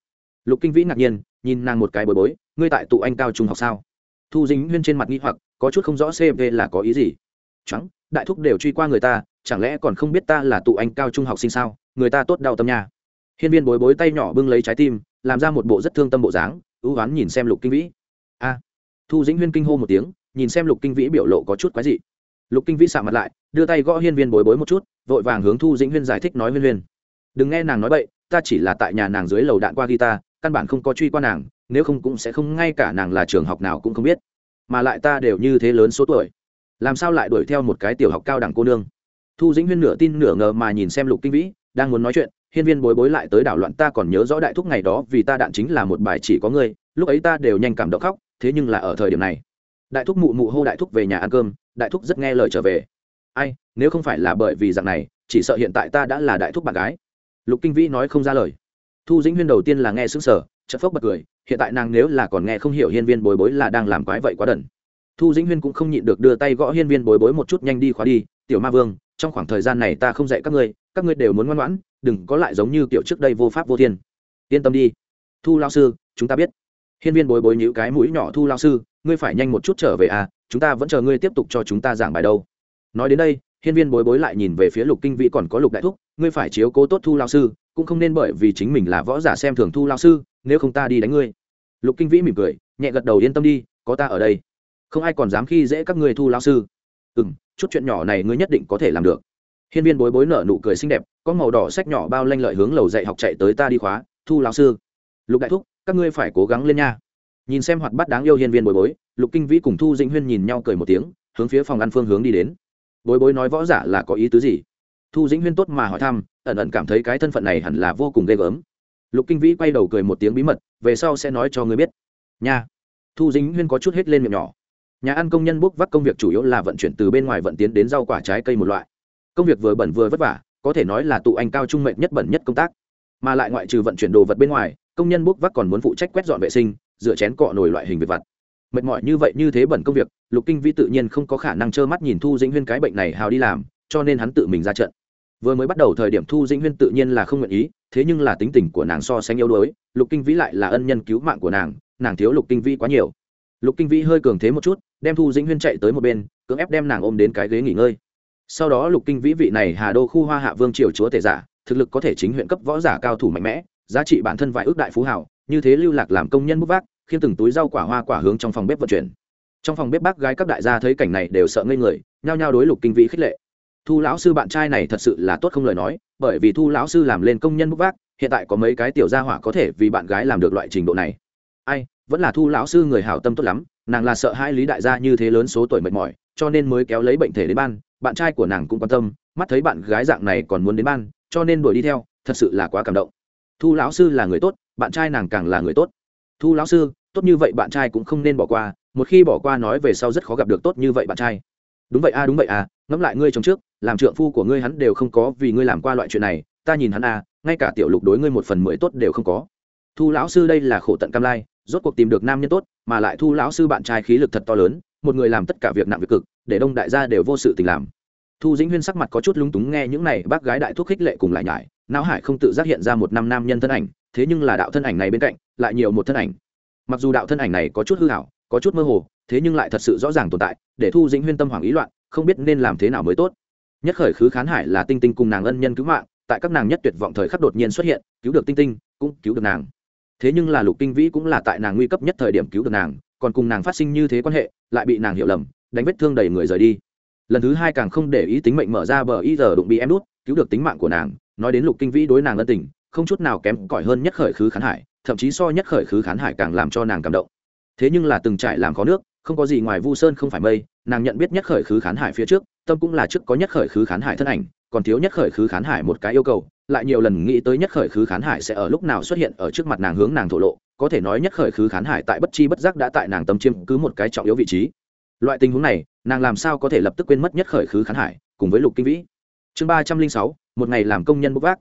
lục kinh vĩ ngạc nhiên, nhìn nàng một cái bối bối, ngươi tại tụ anh cao trung học sao? Thu dĩnh huyên trên mặt nghi hoặc, có chút không rõ cv là có ý gì. Trắng đại thúc đều truy qua người ta, chẳng lẽ còn không biết ta là tụ anh cao trung học sinh sao? Người ta tốt đau tâm nha. Hiên viên bối bối tay nhỏ bưng lấy trái tim, làm ra một bộ rất thương tâm bộ dáng, ưu oán nhìn xem lục kinh vĩ. A. Thu dĩnh huyên kinh hô một tiếng, nhìn xem lục kinh vĩ biểu lộ có chút quái dị. Lục kinh vĩ sạ mặt lại, đưa tay gõ hiên viên bối bối một chút, vội vàng hướng thu dĩnh huyên giải thích nói huyên huyên. Đừng nghe nàng nói bậy ta chỉ là tại nhà nàng dưới lầu đạn qua guitar, căn bản không có truy qua nàng, nếu không cũng sẽ không, ngay cả nàng là trường học nào cũng không biết. Mà lại ta đều như thế lớn số tuổi, làm sao lại đuổi theo một cái tiểu học cao đẳng cô nương? Thu dĩnh huyên nửa tin nửa ngờ mà nhìn xem lục kinh vĩ, đang muốn nói chuyện, hiên viên bối bối lại tới đảo loạn, ta còn nhớ rõ đại thúc ngày đó vì ta đạn chính là một bài chỉ có ngươi, lúc ấy ta đều nhanh cảm động khóc, thế nhưng là ở thời điểm này, đại thúc mụ mụ hô đại thúc về nhà ăn cơm, đại thúc rất nghe lời trở về. Ai, nếu không phải là bởi vì dạng này, chỉ sợ hiện tại ta đã là đại thúc bạn gái lục kinh vĩ nói không ra lời. Thu dĩnh huyên đầu tiên là nghe xứng sở chật phốc bật cười, hiện tại nàng nếu là còn nghe không hiểu hiên viên bối bối là đang làm quái vậy quá đần. Thu dĩnh huyên cũng không nhịn được đưa tay gõ hiên viên bối bối một chút nhanh đi khóa đi, tiểu ma vương, trong khoảng thời gian này ta không dạy các ngươi các ngươi đều muốn ngoan ngoãn, đừng có lại giống như kiểu trước đây vô pháp vô thiên. Yên tâm đi, thu lao sư, chúng ta biết. Hiên viên bối bối nhữ cái mũi nhỏ, thu lao sư, ngươi phải nhanh một chút trở về à chúng ta vẫn chờ ngươi tiếp tục cho chúng ta giảng bài đâu. Nói đến đây, hiên viên bối bối lại nhìn về phía lục kinh vĩ còn có lục đại thúc ngươi phải chiếu cố tốt thu lao sư, cũng không nên bởi vì chính mình là võ giả xem thường thu lao sư, nếu không ta đi đánh ngươi. Lục kinh vĩ mỉm cười, nhẹ gật đầu yên tâm đi, có ta ở đây. Không ai còn dám khi dễ các ngươi thu lao sư. Ừ m chút chuyện nhỏ này ngươi nhất định có thể làm được. Hiên viên bối bối nở nụ cười xinh đẹp, có màu đỏ sách nhỏ bao lanh lợi hướng lầu dạy học chạy tới ta đi khóa, thu lao sư. Lục đại thúc, các ngươi phải cố gắng lên nha. Nhìn xem hoạt bắt đáng yêu hiên viên bối bối, lục kinh vĩ cùng thu dĩnh huyên nhìn nhau cười một tiếng, hướng phía phòng ăn phương hướng đi đến. Bối bối nói võ giả là có ý tứ gì? Thu dĩnh huyên tốt mà hỏi thăm, ẩn ẩn cảm thấy cái thân phận này hẳn là vô cùng ghê gớm. Lục kinh vĩ quay đầu cười một tiếng bí mật, về sau sẽ nói cho ngươi biết. Nhà thu dĩnh huyên có chút hết lên miệng nhỏ. Nhà ăn công nhân bốc vác công việc chủ yếu là vận chuyển từ bên ngoài vận tiến đến rau quả trái cây một loại. Công việc vừa bẩn vừa vất vả, có thể nói là tụ anh cao trung mệnh nhất bẩn nhất công tác. Mà lại ngoại trừ vận chuyển đồ vật bên ngoài, công nhân bốc vác còn muốn phụ trách quét dọn vệ sinh, rửa chén cọ nồi loại hình việc vặt. Mệt mỏi như vậy như thế bẩn công việc, lục kinh vĩ tự nhiên không có khả năng trơ mắt nhìn thu dĩnh huyên cái bệnh này hào đi làm, cho nên hắn tự mình ra trận vừa mới bắt đầu thời điểm thu dĩnh huyên tự nhiên là không nguyện ý, thế nhưng là tính tình của nàng so sánh yếu đuối, lục kinh vĩ lại là ân nhân cứu mạng của nàng nàng thiếu lục kinh vĩ quá nhiều. Lục kinh vĩ hơi cường thế một chút, đem thu dĩnh huyên chạy tới một bên, cưỡng ép đem nàng ôm đến cái ghế nghỉ ngơi. Sau đó lục kinh vĩ vị này hà đô khu hoa hạ vương triều chúa tể giả, thực lực có thể chính huyện cấp võ giả cao thủ mạnh mẽ, giá trị bản thân vài ước đại phú hảo như thế lưu lạc làm công nhân bút vác, khiến từng túi rau quả hoa quả hướng trong phòng bếp vận chuyển. Trong phòng bếp bác gái các đại gia thấy cảnh này đều sợ ngây người, nhao nhao đối lục kinh vĩ khích lệ thu lão sư bạn trai này thật sự là tốt không lời nói, bởi vì thu lão sư làm lên công nhân bút vác, hiện tại có mấy cái tiểu gia hỏa có thể vì bạn gái làm được loại trình độ này. Ai, vẫn là thu lão sư người hảo tâm tốt lắm, nàng là sợ hai lý đại gia như thế lớn số tuổi mệt mỏi, cho nên mới kéo lấy bệnh thể đến ban, bạn trai của nàng cũng quan tâm, mắt thấy bạn gái dạng này còn muốn đến ban, cho nên đuổi đi theo, thật sự là quá cảm động. Thu lão sư là người tốt, bạn trai nàng càng là người tốt. Thu lão sư, tốt như vậy bạn trai cũng không nên bỏ qua, một khi bỏ qua nói về sau rất khó gặp được tốt như vậy bạn trai đúng vậy a, đúng vậy à ngẫm lại ngươi chồng trước, làm trượng phu của ngươi hắn đều không có vì ngươi làm qua loại chuyện này, ta nhìn hắn a, ngay cả tiểu lục đối ngươi một phần mười tốt đều không có. Thu lão sư đây là khổ tận cam lai, rốt cuộc tìm được nam nhân tốt, mà lại thu lão sư bạn trai khí lực thật to lớn, một người làm tất cả việc nặng việc cực, để đông đại gia đều vô sự tình làm. Thu dĩnh huyên sắc mặt có chút lúng túng nghe những này, bác gái đại thuốc khích lệ cùng lại nhải, não hải không tự giác hiện ra một năm nam nhân thân ảnh, thế nhưng là đạo thân ảnh này bên cạnh, lại nhiều một thân ảnh. Mặc dù đạo thân ảnh này có chút hư hảo có chút mơ hồ thế nhưng lại thật sự rõ ràng tồn tại, để thu dĩnh huyên tâm hoảng ý loạn, không biết nên làm thế nào mới tốt. Nhất khởi khứ khán hải là tinh tinh cùng nàng ân nhân cứu mạng, tại các nàng nhất tuyệt vọng thời khắc đột nhiên xuất hiện, cứu được tinh tinh, cũng cứu được nàng. Thế nhưng là lục kinh vĩ cũng là tại nàng nguy cấp nhất thời điểm cứu được nàng, còn cùng nàng phát sinh như thế quan hệ, lại bị nàng hiểu lầm, đánh vết thương đầy người rời đi. Lần thứ hai càng không để ý tính mệnh mở ra bờ y giờ đụng bị em đút, cứu được tính mạng của nàng, nói đến lục kinh vĩ đối nàng ân tình, không chút nào kém cỏi hơn nhất khởi khứ khán hải, thậm chí so nhất khởi khứ khán hải càng làm cho nàng cảm động. Thế nhưng là từng trải làm khó nước không có gì ngoài vu sơn không phải mây, nàng nhận biết nhất khởi khứ khán hải phía trước, tâm cũng là trước có nhất khởi khứ khán hải thân ảnh, còn thiếu nhất khởi khứ khán hải một cái yêu cầu, lại nhiều lần nghĩ tới nhất khởi khứ khán hải sẽ ở lúc nào xuất hiện ở trước mặt nàng hướng nàng thổ lộ, có thể nói nhất khởi khứ khán hải tại bất chi bất giác đã tại nàng tâm chiêm cứ một cái trọng yếu vị trí. Loại tình huống này, nàng làm sao có thể lập tức quên mất nhất khởi khứ khán hải, cùng với lục kinh vĩ. Chương ba trăm linh sáu, một ngày làm công nhân bốc vác.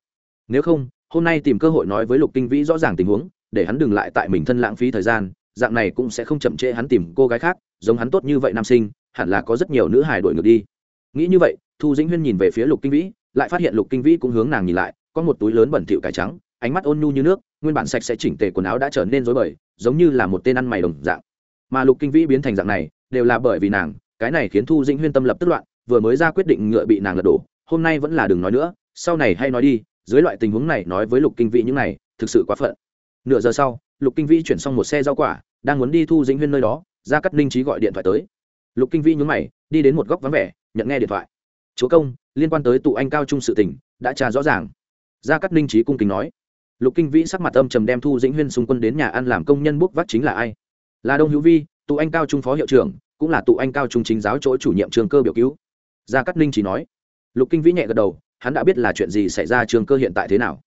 Nếu không, hôm nay tìm cơ hội nói với lục kinh vĩ rõ ràng tình huống, để hắn đừng lại tại mình thân lãng phí thời gian dạng này cũng sẽ không chậm trễ hắn tìm cô gái khác, giống hắn tốt như vậy nam sinh, hẳn là có rất nhiều nữ hài đổi ngược đi. Nghĩ như vậy, thu dĩnh huyên nhìn về phía lục kinh vĩ, lại phát hiện lục kinh vĩ cũng hướng nàng nhìn lại, có một túi lớn bẩn thịu cải trắng, ánh mắt ôn nhu như nước, nguyên bản sạch sẽ chỉnh tề quần áo đã trở nên rối bời, giống như là một tên ăn mày đồng dạng. Mà lục kinh vĩ biến thành dạng này, đều là bởi vì nàng, cái này khiến thu dĩnh huyên tâm lập tức loạn, vừa mới ra quyết định ngựa bị nàng lật đổ, hôm nay vẫn là đừng nói nữa, sau này hay nói đi, dưới loại tình huống này nói với lục kinh vĩ những này, thực sự quá phận. Nửa giờ sau lục kinh vĩ chuyển xong một xe rau quả, đang muốn đi thu dĩnh huyên nơi đó ra cắt ninh trí gọi điện thoại tới. Lục kinh vĩ nhún mày, đi đến một góc vắng vẻ, nhận nghe điện thoại. Chúa công, liên quan tới tụ anh cao trung sự tình, đã trả rõ ràng. Gia cát ninh trí cung kính nói. Lục kinh vĩ sắc mặt âm trầm đem thu dĩnh huyên xung quân đến nhà ăn làm công nhân bốc vác chính là ai? Là đông hữu vi, tụ anh cao trung phó hiệu trưởng, cũng là tụ anh cao trung chính giáo chỗ chủ nhiệm trường cơ biểu cứu. Gia cát ninh chỉ nói. Lục kinh vĩ nhẹ gật đầu, hắn đã biết là chuyện gì xảy ra trường cơ hiện tại thế nào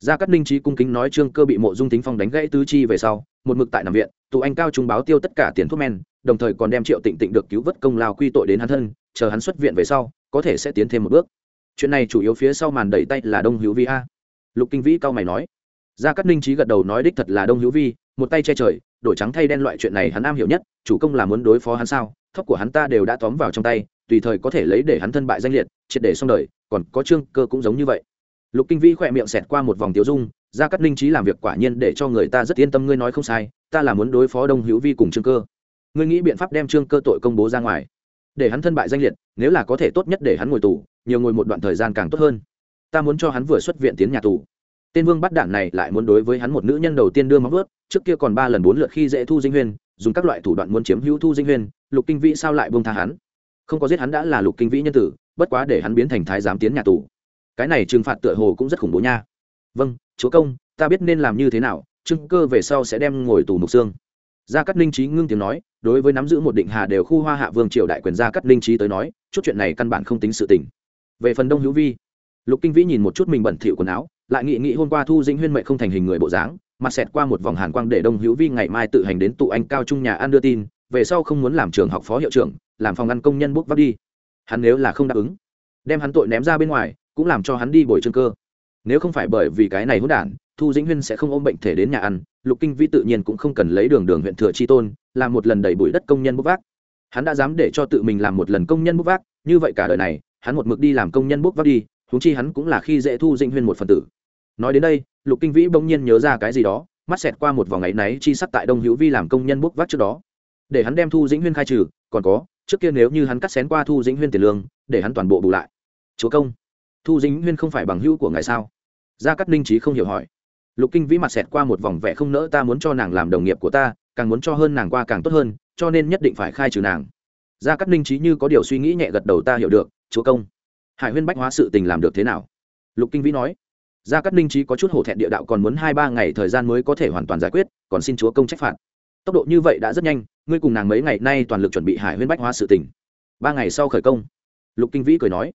gia cát ninh trí cung kính nói trương cơ bị mộ dung tính phong đánh gãy tứ chi về sau, một mực tại nằm viện, tụ anh cao trung báo tiêu tất cả tiền thuốc men, đồng thời còn đem triệu tịnh tịnh được cứu vớt công lao quy tội đến hắn thân, chờ hắn xuất viện về sau, có thể sẽ tiến thêm một bước. Chuyện này chủ yếu phía sau màn đẩy tay là đông hữu vi a. Lục kinh vĩ cao mày nói. Gia cát ninh trí gật đầu nói đích thật là đông hữu vi, một tay che trời, đổi trắng thay đen loại chuyện này hắn am hiểu nhất, chủ công là muốn đối phó hắn sao, thóc của hắn ta đều đã tóm vào trong tay, tùy thời có thể lấy để hắn thân bại danh liệt, triệt để xong đời, còn có trương cơ cũng giống như vậy lục kinh vĩ khỏe miệng xẹt qua một vòng tiêu dung, gia cắt linh trí làm việc quả nhiên để cho người ta rất yên tâm ngươi nói không sai, ta là muốn đối phó đông hữu vi cùng trương cơ. Ngươi nghĩ biện pháp đem trương cơ tội công bố ra ngoài, để hắn thân bại danh liệt, nếu là có thể tốt nhất để hắn ngồi tù, nhiều ngồi một đoạn thời gian càng tốt hơn. Ta muốn cho hắn vừa xuất viện tiến nhà tù. Tên vương bắt Đản này lại muốn đối với hắn một nữ nhân đầu tiên đưa móng vớt trước kia còn ba lần bốn lượt khi dễ thu dinh huyên, dùng các loại thủ đoạn muốn chiếm hữu thu dinh huyên, lục kinh vĩ sao lại buông tha hắn? Không có giết hắn đã là lục kinh vĩ nhân tử, bất quá để hắn biến thành thái giám tiến nhà tù cái này trừng phạt tựa hồ cũng rất khủng bố nha. Vâng chúa công, ta biết nên làm như thế nào trưng cơ về sau sẽ đem ngồi tù mục xương. Gia cát ninh trí ngưng tiếng nói, đối với nắm giữ một định hà đều khu hoa hạ vương triều đại quyền gia cát ninh trí tới nói, chút chuyện này căn bản không tính sự tình. Về phần đông hữu vi, lục kinh vĩ nhìn một chút mình bẩn thỉu quần áo, lại nghị nghĩ hôm qua thu dĩnh huyên mệnh không thành hình người bộ dáng, mặt xẹt qua một vòng hàn quang để đông hữu vi ngày mai tự hành đến tụ anh cao trung nhà ăn đưa tin, về sau không muốn làm trường học phó hiệu trưởng, làm phòng ăn công nhân bốc vác đi. Hắn nếu là không đáp ứng, đem hắn tội ném ra bên ngoài cũng làm cho hắn đi bồi trương cơ. Nếu không phải bởi vì cái này hỗn đản, thu dĩnh huyên sẽ không ôm bệnh thể đến nhà ăn, lục kinh vĩ tự nhiên cũng không cần lấy đường đường huyện thừa chi tôn, làm một lần đầy bụi đất công nhân bốc vác. Hắn đã dám để cho tự mình làm một lần công nhân bốc vác, như vậy cả đời này, hắn một mực đi làm công nhân bốc vác đi, huống chi hắn cũng là khi dễ thu dĩnh huyên một phần tử. Nói đến đây, lục kinh vĩ bỗng nhiên nhớ ra cái gì đó, mắt xẹt qua một vòng ngày náy chi sắc tại đông hữu vi làm công nhân bốc vác trước đó. Để hắn đem thu dĩnh huyên khai trừ, còn có, trước kia nếu như hắn cắt xén qua thu dĩnh huyên tiền lương, để hắn toàn bộ bù lại. Chúa công thu dĩnh huyên không phải bằng hữu của ngài sao? Gia cắt ninh trí không hiểu hỏi. Lục kinh vĩ mặt xẹt qua một vòng vẻ không nỡ, ta muốn cho nàng làm đồng nghiệp của ta, càng muốn cho hơn nàng qua càng tốt hơn, cho nên nhất định phải khai trừ nàng. Gia cắt ninh trí như có điều suy nghĩ nhẹ gật đầu, ta hiểu được, chúa công. Hải huyên bách hóa sự tình làm được thế nào? Lục kinh vĩ nói. Gia cắt ninh trí có chút hổ thẹn địa đạo còn muốn hai ba ngày thời gian mới có thể hoàn toàn giải quyết, còn xin chúa công trách phạt. Tốc độ như vậy đã rất nhanh, ngươi cùng nàng mấy ngày nay toàn lực chuẩn bị hải huyên bách hóa sự tình. Ba ngày sau khởi công. Lục kinh vĩ cười nói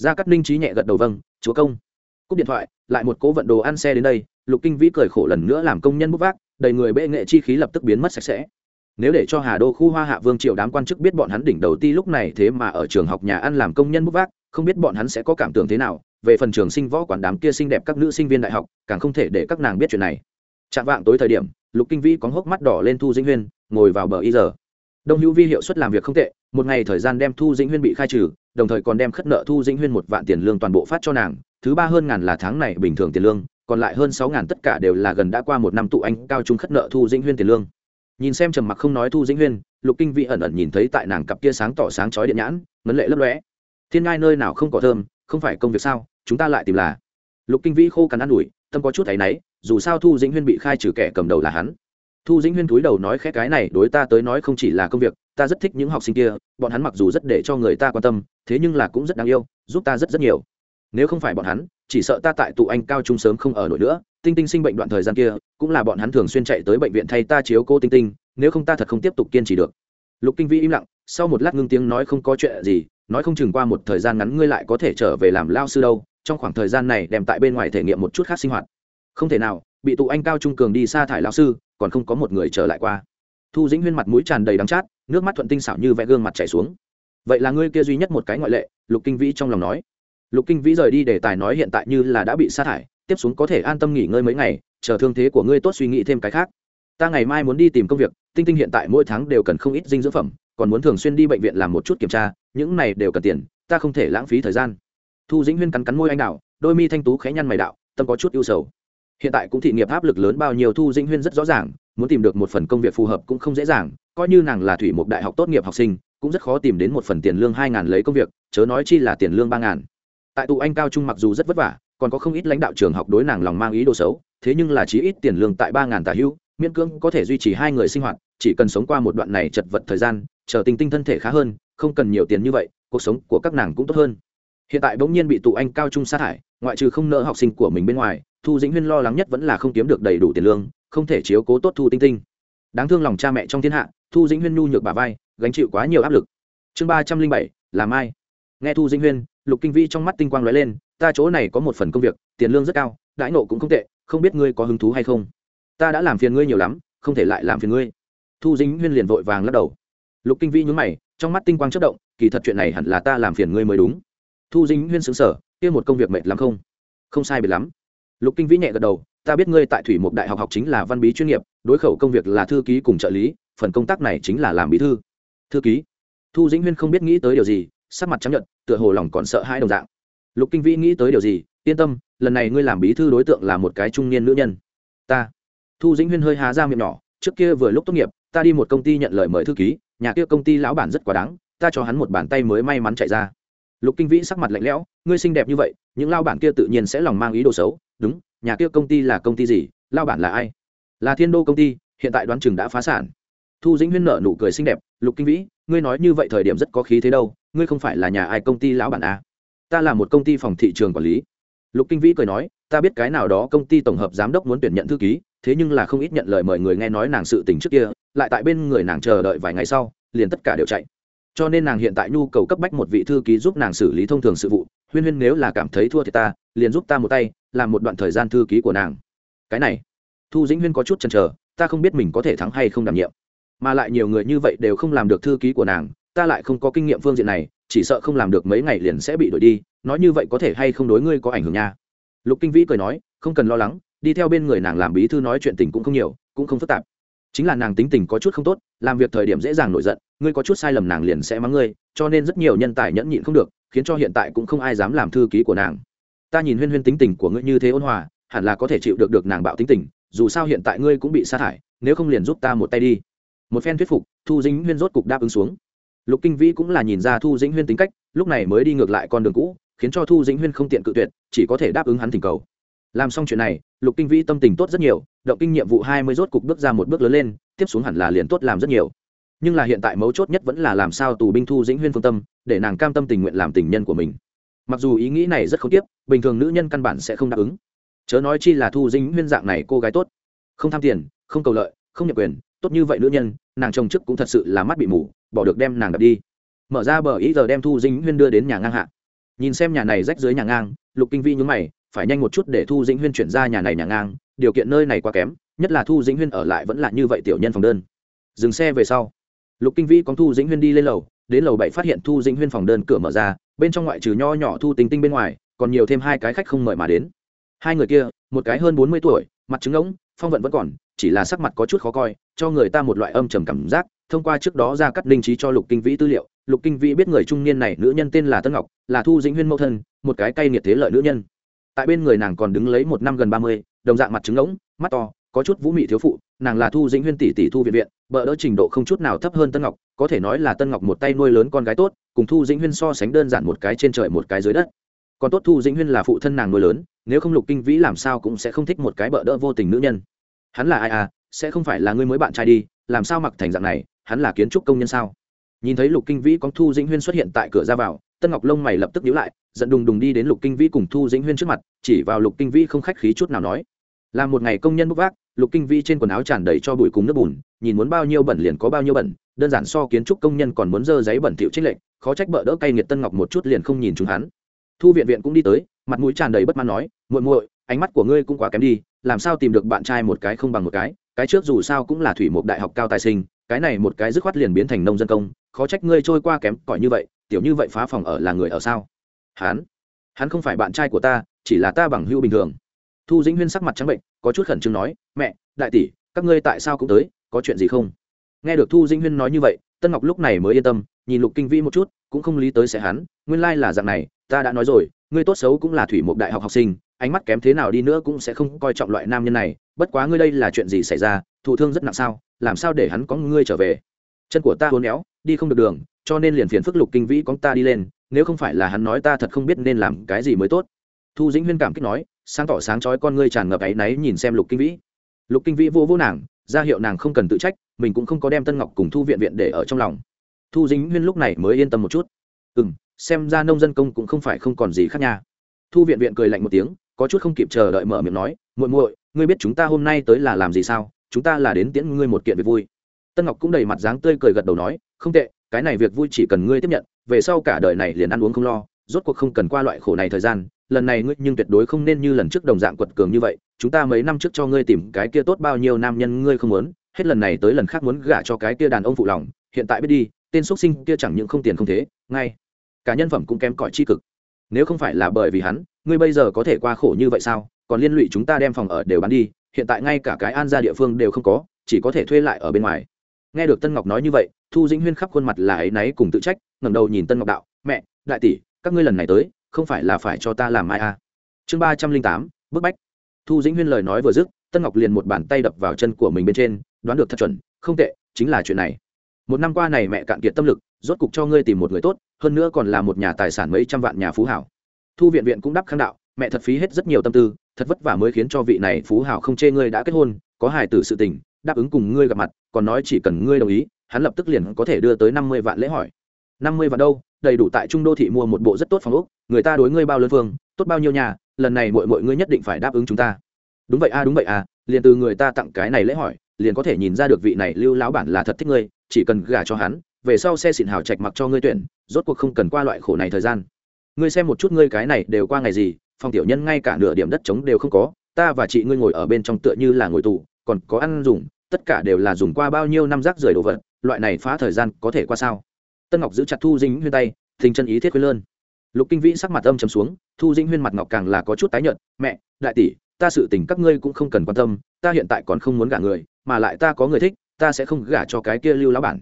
gia cắt ninh trí nhẹ gật đầu vâng chúa công. Cúp điện thoại, lại một cố vận đồ ăn xe đến đây, lục kinh vĩ cười khổ lần nữa làm công nhân bút vác, đầy người bệ nghệ chi khí lập tức biến mất sạch sẽ. Nếu để cho hà đô khu hoa hạ vương triều đám quan chức biết bọn hắn đỉnh đầu ti lúc này thế mà ở trường học nhà ăn làm công nhân bút vác, không biết bọn hắn sẽ có cảm tưởng thế nào, về phần trường sinh võ quản đám kia xinh đẹp các nữ sinh viên đại học, càng không thể để các nàng biết chuyện này. Chạm vạng tối thời điểm, lục kinh vĩ có hốc mắt đỏ lên thu dĩnh huyên, ngồi vào bờ y giờ. Đông hữu vi hiệu suất làm việc không tệ, một ngày thời gian đem thu dĩnh huyên bị khai trừ đồng thời còn đem khất nợ thu dĩnh huyên một vạn tiền lương toàn bộ phát cho nàng, thứ ba hơn ngàn là tháng này bình thường tiền lương, còn lại hơn sáu ngàn tất cả đều là gần đã qua một năm tụ anh, cao trung khất nợ thu dĩnh huyên tiền lương. Nhìn xem trầm mặc không nói thu dĩnh huyên, lục kinh vị ẩn ẩn nhìn thấy tại nàng cặp kia sáng tỏ sáng chói điện nhãn, ngấn lệ lấp lóe. Thiên ngai nơi nào không có thơm, không phải công việc sao, chúng ta lại tìm là. Lục kinh vĩ khô cằn ă n ủi, tâm có chút thấy náy, dù sao thu dĩnh huyên bị khai trừ kẻ cầm đầu là hắn. Thu dĩnh huyên túi đầu nói khẽ cái này, đối ta tới nói không chỉ là công việc ta rất thích những học sinh kia, bọn hắn mặc dù rất để cho người ta quan tâm, thế nhưng là cũng rất đáng yêu, giúp ta rất rất nhiều. Nếu không phải bọn hắn, chỉ sợ ta tại tụ anh cao trung sớm không ở nổi nữa. Tinh tinh sinh bệnh đoạn thời gian kia, cũng là bọn hắn thường xuyên chạy tới bệnh viện thay ta chiếu cô tinh tinh, nếu không ta thật không tiếp tục kiên trì được. Lục kinh vĩ im lặng, sau một lát ngưng tiếng nói không có chuyện gì, nói không chừng qua một thời gian ngắn ngươi lại có thể trở về làm lao sư đâu, trong khoảng thời gian này đem tại bên ngoài thể nghiệm một chút khác sinh hoạt. Không thể nào, bị tụ anh cao trung cường đi sa thải lao sư, còn không có một người trở lại qua thu dĩnh huyên mặt mũi tràn đầy đắng chát, nước mắt thuận tinh xảo như vẽ gương mặt chảy xuống. Vậy là ngươi kia duy nhất một cái ngoại lệ, lục kinh vĩ trong lòng nói. Lục kinh vĩ rời đi để tài nói hiện tại như là đã bị sa thải, tiếp xuống có thể an tâm nghỉ ngơi mấy ngày, chờ thương thế của ngươi tốt suy nghĩ thêm cái khác. Ta ngày mai muốn đi tìm công việc, tinh tinh hiện tại mỗi tháng đều cần không ít dinh dưỡng phẩm, còn muốn thường xuyên đi bệnh viện làm một chút kiểm tra, những này đều cần tiền, ta không thể lãng phí thời gian. Thu dĩnh huyên cắn cắn môi anh đạo, đôi mi thanh tú khẽ nhăn mày đạo, tâm có chút ưu sầu hiện tại cũng thị nghiệp áp lực lớn bao nhiêu thu dĩnh huyên rất rõ ràng, muốn tìm được một phần công việc phù hợp cũng không dễ dàng, coi như nàng là thủy một đại học tốt nghiệp học sinh, cũng rất khó tìm đến một phần tiền lương hai ngàn lấy công việc, chớ nói chi là tiền lương ba ngàn. Tại tụ anh cao trung mặc dù rất vất vả, còn có không ít lãnh đạo trường học đối nàng lòng mang ý đồ xấu, thế nhưng là chí ít tiền lương tại ba ngàn tả hữu miễn cưỡng có thể duy trì hai người sinh hoạt, chỉ cần sống qua một đoạn này chật vật thời gian, chờ tình tinh thân thể khá hơn, không cần nhiều tiền như vậy, cuộc sống của các nàng cũng tốt hơn. Hiện tại bỗng nhiên bị tụ anh cao trung sát hại ngoại trừ không nợ học sinh của mình bên ngoài thu dĩnh huyên lo lắng nhất vẫn là không kiếm được đầy đủ tiền lương, không thể chiếu cố tốt thu tinh tinh. Đáng thương lòng cha mẹ trong thiên hạ, thu dĩnh huyên nhu nhược bà vai, gánh chịu quá nhiều áp lực. Chương ba trăm linh bảy làm ai nghe thu dĩnh huyên, lục kinh vi trong mắt tinh quang lóe lên, ta chỗ này có một phần công việc, tiền lương rất cao, đãi nộ cũng không tệ, không biết ngươi có hứng thú hay không? Ta đã làm phiền ngươi nhiều lắm, không thể lại làm phiền ngươi. Thu dính huyên liền vội vàng lắc đầu. Lục kinh vi nhún mày, trong mắt tinh quang chất động, kỳ thật chuyện này hẳn là ta làm phiền ngươi mới đúng. Thu dính huyên xứng sở kia một công việc mệt lắm không? Không sai biệt lắm lục kinh vĩ nhẹ gật đầu, ta biết ngươi tại thủy mục đại học học chính là văn bí chuyên nghiệp, đối khẩu công việc là thư ký cùng trợ lý, phần công tác này chính là làm bí thư. Thư ký? Thu dĩnh huyên không biết nghĩ tới điều gì, sắc mặt chấp nhận tựa hồ lòng còn sợ hai đồng dạng. Lục kinh vĩ nghĩ tới điều gì? Yên tâm, lần này ngươi làm bí thư đối tượng là một cái trung niên nữ nhân. Ta? Thu dĩnh huyên hơi há ra miệng nhỏ, trước kia vừa lúc tốt nghiệp, ta đi một công ty nhận lời mời thư ký, nhà kia công ty lão bản rất quá đáng, ta cho hắn một bàn tay mới may mắn chạy ra. Lục kinh vĩ sắc mặt lạnh lẽo, ngươi xinh đẹp như vậy, những lao bản kia tự nhiên sẽ lòng mang ý đồ xấu đúng, nhà kia công ty là công ty gì? Lao bản là ai? Là thiên đô công ty, hiện tại đoán chừng đã phá sản. Thu dĩnh huyên nở nụ cười xinh đẹp, lục kinh vĩ, ngươi nói như vậy thời điểm rất có khí thế đâu, ngươi không phải là nhà ai công ty lão bản à? ta là một công ty phòng thị trường quản lý. Lục kinh vĩ cười nói, ta biết cái nào đó công ty tổng hợp giám đốc muốn tuyển nhận thư ký, thế nhưng là không ít nhận lời mời người nghe nói nàng sự tình trước kia, lại tại bên người nàng chờ đợi vài ngày sau, liền tất cả đều chạy. Cho nên nàng hiện tại nhu cầu cấp bách một vị thư ký giúp nàng xử lý thông thường sự vụ. Huyên huyên nếu là cảm thấy thua thì ta, liền giúp ta một tay làm một đoạn thời gian thư ký của nàng. Cái này, thu dĩnh huyên có chút chần chờ, ta không biết mình có thể thắng hay không đảm nhiệm. Mà lại nhiều người như vậy đều không làm được thư ký của nàng, ta lại không có kinh nghiệm phương diện này, chỉ sợ không làm được mấy ngày liền sẽ bị đuổi đi, nói như vậy có thể hay không đối ngươi có ảnh hưởng nha? Lục kinh vĩ cười nói, không cần lo lắng, đi theo bên người nàng làm bí thư nói chuyện tình cũng không nhiều, cũng không phức tạp. Chính là nàng tính tình có chút không tốt, làm việc thời điểm dễ dàng nổi giận, ngươi có chút sai lầm nàng liền sẽ mắng ngươi, cho nên rất nhiều nhân tài nhẫn nhịn không được, khiến cho hiện tại cũng không ai dám làm thư ký của nàng ta nhìn huyên huyên tính tình của ngươi như thế ôn hòa, hẳn là có thể chịu được được nàng bạo tính tình, dù sao hiện tại ngươi cũng bị sa thải, nếu không liền giúp ta một tay đi. Một phen thuyết phục, thu dĩnh huyên rốt cục đáp ứng xuống. Lục kinh vĩ cũng là nhìn ra thu dĩnh huyên tính cách, lúc này mới đi ngược lại con đường cũ, khiến cho thu dĩnh huyên không tiện cự tuyệt, chỉ có thể đáp ứng hắn thỉnh cầu. Làm xong chuyện này, lục kinh vĩ tâm tình tốt rất nhiều, động kinh nhiệm vụ hai mươi rốt cục bước ra một bước lớn lên, tiếp xuống hẳn là liền tốt làm rất nhiều. Nhưng là hiện tại mấu chốt nhất vẫn là làm sao tù binh thu dĩnh huyên phương tâm, để nàng cam tâm tình nguyện làm tình nhân của mình mặc dù ý nghĩ này rất không tiếp bình thường nữ nhân căn bản sẽ không đáp ứng. Chớ nói chi là thu dĩnh huyên dạng này cô gái tốt. Không tham tiền, không cầu lợi, không nhập quyền, tốt như vậy nữ nhân, nàng chồng chức cũng thật sự là mắt bị mù, bỏ được đem nàng đập đi. Mở ra bờ ý giờ đem thu dĩnh huyên đưa đến nhà ngang hạ. Nhìn xem nhà này rách dưới nhà ngang, lục kinh vi nhún mày, phải nhanh một chút để thu dĩnh huyên chuyển ra nhà này nhà ngang, điều kiện nơi này quá kém, nhất là thu dĩnh huyên ở lại vẫn là như vậy tiểu nhân phòng đơn. Dừng xe về sau, lục kinh vi có thu dĩnh huyên đi lên lầu, đến lầu bảy phát hiện thu dĩnh huyên phòng đơn cửa mở ra bên trong ngoại trừ nho nhỏ thu tinh tinh bên ngoài, còn nhiều thêm hai cái khách không mời mà đến. Hai người kia, một cái hơn bốn mươi tuổi, mặt trứng ống phong vận vẫn còn, chỉ là sắc mặt có chút khó coi, cho người ta một loại âm trầm cảm giác, thông qua trước đó ra cắt linh trí cho lục kinh vĩ tư liệu, lục kinh vĩ biết người trung niên này nữ nhân tên là tân ngọc, là thu dĩnh huyên mẫu thân, một cái cay nghiệt thế lợi nữ nhân. Tại bên người nàng còn đứng lấy một năm gần ba mươi, đồng dạng mặt trứng ống mắt to, có chút vũ mị thiếu phụ, nàng là thu dĩnh huyên tỷ tỷ thu viện viện bợ đỡ trình độ không chút nào thấp hơn tân ngọc, có thể nói là tân ngọc một tay nuôi lớn con gái tốt cùng thu dĩnh huyên so sánh đơn giản một cái trên trời một cái dưới đất. Còn tốt thu dĩnh huyên là phụ thân nàng nuôi lớn, nếu không lục kinh vĩ làm sao cũng sẽ không thích một cái bợ đỡ vô tình nữ nhân. Hắn là ai à? Sẽ không phải là người mới bạn trai đi, làm sao mặc thành dạng này? Hắn là kiến trúc công nhân sao? Nhìn thấy lục kinh vĩ có thu dĩnh huyên xuất hiện tại cửa ra vào, tân ngọc lông mày lập tức nhíu lại, giận đùng đùng đi đến lục kinh vĩ cùng thu dĩnh huyên trước mặt, chỉ vào lục kinh vĩ không khách khí chút nào nói. Là một ngày công nhân bốc vác, lục kinh vĩ trên quần áo tràn đầy cho bụi cùng nước bùn, nhìn muốn bao nhiêu bẩn liền có bao nhiêu bẩn, đơn giản so kiến trúc công nhân còn muốn dơ giấy bẩn thỉu trích lệnh khó trách bợ đỡ cay nghiệt tân ngọc một chút liền không nhìn chúng hắn. Thu viện viện cũng đi tới, mặt mũi tràn đầy bất mãn nói, muội muội, ánh mắt của ngươi cũng quá kém đi, làm sao tìm được bạn trai một cái không bằng một cái? Cái trước dù sao cũng là thủy một đại học cao tài sinh, cái này một cái dứt khoát liền biến thành nông dân công, khó trách ngươi trôi qua kém, cỏi như vậy, tiểu như vậy phá phòng ở là người ở sao? Hắn hắn không phải bạn trai của ta, chỉ là ta bằng hữu bình thường. Thu dĩnh huyên sắc mặt trắng bệnh, có chút khẩn trương nói, mẹ, đại tỷ, các ngươi tại sao cũng tới, có chuyện gì không? Nghe được thu dĩnh huyên nói như vậy, tân ngọc lúc này mới yên tâm nhìn lục kinh vĩ một chút, cũng không lý tới sẽ hắn, nguyên lai là dạng này, ta đã nói rồi, ngươi tốt xấu cũng là thủy một đại học học sinh, ánh mắt kém thế nào đi nữa cũng sẽ không coi trọng loại nam nhân này, bất quá ngươi đây là chuyện gì xảy ra, thụ thương rất nặng sao, làm sao để hắn có ngươi trở về? Chân của ta hôn éo, đi không được đường, cho nên liền phiền phức lục kinh vĩ con ta đi lên, nếu không phải là hắn nói ta thật không biết nên làm cái gì mới tốt. Thu dĩnh huyên cảm kích nói, sáng tỏ sáng chói con ngươi tràn ngập áy náy nhìn xem lục kinh vĩ. Lục kinh vĩ vô vô nàng, ra hiệu nàng không cần tự trách, mình cũng không có đem tân ngọc cùng thu viện viện để ở trong lòng thu dĩnh huyên lúc này mới yên tâm một chút. Ừ m xem ra nông dân công cũng không phải không còn gì khác nha. Thu viện viện cười lạnh một tiếng, có chút không kịp chờ đợi mở miệng nói, muội muội, ngươi biết chúng ta hôm nay tới là làm gì sao? Chúng ta là đến tiễn ngươi một kiện việc vui. Tân ngọc cũng đầy mặt dáng tươi cười gật đầu nói, không tệ, cái này việc vui chỉ cần ngươi tiếp nhận, về sau cả đời này liền ăn uống không lo, rốt cuộc không cần qua loại khổ này thời gian, lần này ngươi nhưng tuyệt đối không nên như lần trước đồng dạng quật cường như vậy, chúng ta mấy năm trước cho ngươi tìm cái kia tốt bao nhiêu nam nhân ngươi không muốn, hết lần này tới lần khác muốn gả cho cái kia đàn ông phụ lòng, hiện tại biết đi tên xuất sinh kia chẳng những không tiền không thế, ngay cả nhân phẩm cũng kém cỏi chi cực. Nếu không phải là bởi vì hắn, ngươi bây giờ có thể qua khổ như vậy sao? Còn liên lụy chúng ta đem phòng ở đều bán đi, hiện tại ngay cả cái an ra địa phương đều không có, chỉ có thể thuê lại ở bên ngoài. Nghe được tân ngọc nói như vậy, thu dĩnh huyên khắp khuôn mặt là áy náy cùng tự trách, ngẩng đầu nhìn tân ngọc đạo, mẹ, đại tỷ, các ngươi lần này tới, không phải là phải cho ta làm mai à? Chương ba trăm linh tám, bức bách. Thu dĩnh huyên lời nói vừa dứt, tân ngọc liền một bàn tay đập vào chân của mình bên trên, đoán được thật chuẩn, không tệ, chính là chuyện này một năm qua này mẹ cạn kiệt tâm lực, rốt cục cho ngươi tìm một người tốt, hơn nữa còn là một nhà tài sản mấy trăm vạn nhà phú hảo. Thu viện viện cũng đáp kháng đạo, mẹ thật phí hết rất nhiều tâm tư, thật vất vả mới khiến cho vị này phú hảo không chê ngươi đã kết hôn, có hài tử sự tình, đáp ứng cùng ngươi gặp mặt, còn nói chỉ cần ngươi đồng ý, hắn lập tức liền có thể đưa tới năm mươi vạn lễ hỏi. Năm mươi vạn đâu? Đầy đủ tại trung đô thị mua một bộ rất tốt phòng ốc, người ta đối ngươi bao lớn phương tốt bao nhiêu nhà, lần này mọi mọi ngươi nhất định phải đáp ứng chúng ta. Đúng vậy a, đúng vậy a, liền từ người ta tặng cái này lễ hỏi liền có thể nhìn ra được vị này lưu lão bản là thật thích ngươi, chỉ cần gả cho hắn, về sau xe xịn hào trạch mặc cho ngươi tuyển, rốt cuộc không cần qua loại khổ này thời gian. Ngươi xem một chút ngươi cái này đều qua ngày gì phòng tiểu nhân ngay cả nửa điểm đất trống đều không có, ta và chị ngươi ngồi ở bên trong tựa như là ngồi tù, còn có ăn dùng, tất cả đều là dùng qua bao nhiêu năm rác rưởi đồ vật, loại này phá thời gian có thể qua sao? Tân ngọc giữ chặt thu dính huyên tay, thình chân ý thiết khuyên lơn. Lục kinh vĩ sắc mặt âm trầm xuống, thu dĩnh huyên mặt ngọc càng là có chút tái nhợt, mẹ, đại tỷ, ta sự tình các ngươi cũng không cần quan tâm, ta hiện tại còn không muốn gả người mà lại ta có người thích, ta sẽ không gả cho cái kia lưu lão bản.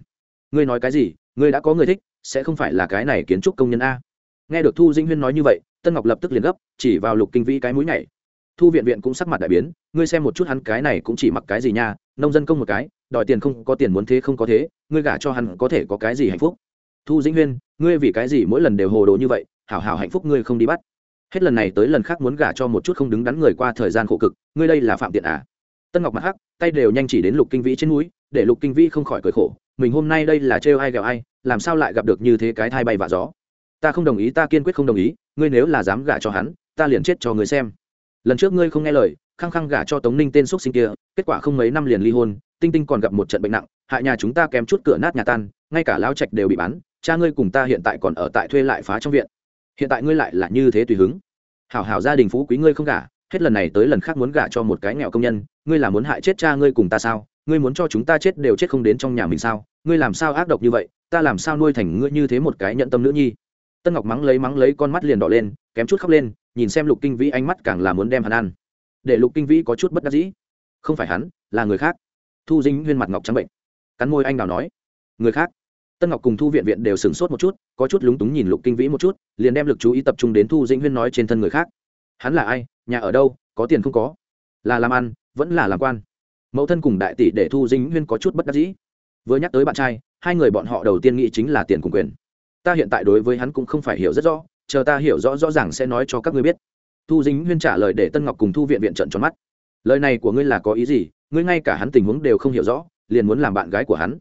Ngươi nói cái gì? Ngươi đã có người thích, sẽ không phải là cái này kiến trúc công nhân a. Nghe được thu dĩnh huyên nói như vậy, tân ngọc lập tức liền gấp, chỉ vào lục kinh vĩ cái mũi nhảy. thu viện viện cũng sắc mặt đại biến, ngươi xem một chút hắn cái này cũng chỉ mặc cái gì nha, nông dân công một cái, đòi tiền không có tiền muốn thế không có thế, ngươi gả cho hắn có thể có cái gì hạnh phúc? Thu dĩnh huyên, ngươi vì cái gì mỗi lần đều hồ đồ như vậy, hảo hảo hạnh phúc ngươi không đi bắt. Hết lần này tới lần khác muốn gả cho một chút không đứng đắn người qua thời gian khổ cực, ngươi đây là phạm tiện à? Tân ngọc mặt hắc tay đều nhanh chỉ đến lục kinh vĩ trên núi, để lục kinh vĩ không khỏi cười khổ, mình hôm nay đây là trêu ai ghẹo ai, làm sao lại gặp được như thế cái thai bay vạ gió? Ta không đồng ý, ta kiên quyết không đồng ý, ngươi nếu là dám gả cho hắn, ta liền chết cho ngươi xem. Lần trước ngươi không nghe lời, khăng khăng gả cho tống ninh tên x sinh kia, kết quả không mấy năm liền ly hôn, tinh tinh còn gặp một trận bệnh nặng, hại nhà chúng ta kém chút cửa nát nhà tan, ngay cả lao trạch đều bị bắn cha ngươi cùng ta hiện tại còn ở tại thuê lại phá trong viện. Hiện tại ngươi lại là như thế tùy hứng. Hảo hảo gia đình phú quý ngươi không gả hết lần này tới lần khác muốn gả cho một cái nghèo công nhân, ngươi là muốn hại chết cha ngươi cùng ta sao? Ngươi muốn cho chúng ta chết đều chết không đến trong nhà mình sao? Ngươi làm sao ác độc như vậy? Ta làm sao nuôi thành ngươi như thế một cái nhận tâm nữ nhi? Tân ngọc mắng lấy mắng lấy con mắt liền đỏ lên, kém chút khóc lên, nhìn xem lục kinh vĩ ánh mắt càng là muốn đem hắn ăn. Để lục kinh vĩ có chút bất đắc dĩ. Không phải hắn, là người khác. Thu dính huyên mặt ngọc trắng bệnh. Cắn môi anh đào nói, người khác? Tân ngọc cùng thu viện viện đều sửng sốt một chút, có chút lúng túng nhìn lục kinh vĩ một chút, liền đem lực chú ý tập trung đến thu dĩnh huyên nói trên thân người khác hắn là ai? Nhà ở đâu? Có tiền không có? Là làm ăn, vẫn là làm quan. Mẫu thân cùng đại tỷ để thu dĩnh huyên có chút bất đắc dĩ. Vừa nhắc tới bạn trai, hai người bọn họ đầu tiên nghĩ chính là tiền cùng quyền. Ta hiện tại đối với hắn cũng không phải hiểu rất rõ, chờ ta hiểu rõ rõ ràng sẽ nói cho các ngươi biết. Thu dính huyên trả lời để tân ngọc cùng thu viện viện trận tròn mắt. Lời này của ngươi là có ý gì? Ngươi ngay cả hắn tình huống đều không hiểu rõ, liền muốn làm bạn gái của hắn.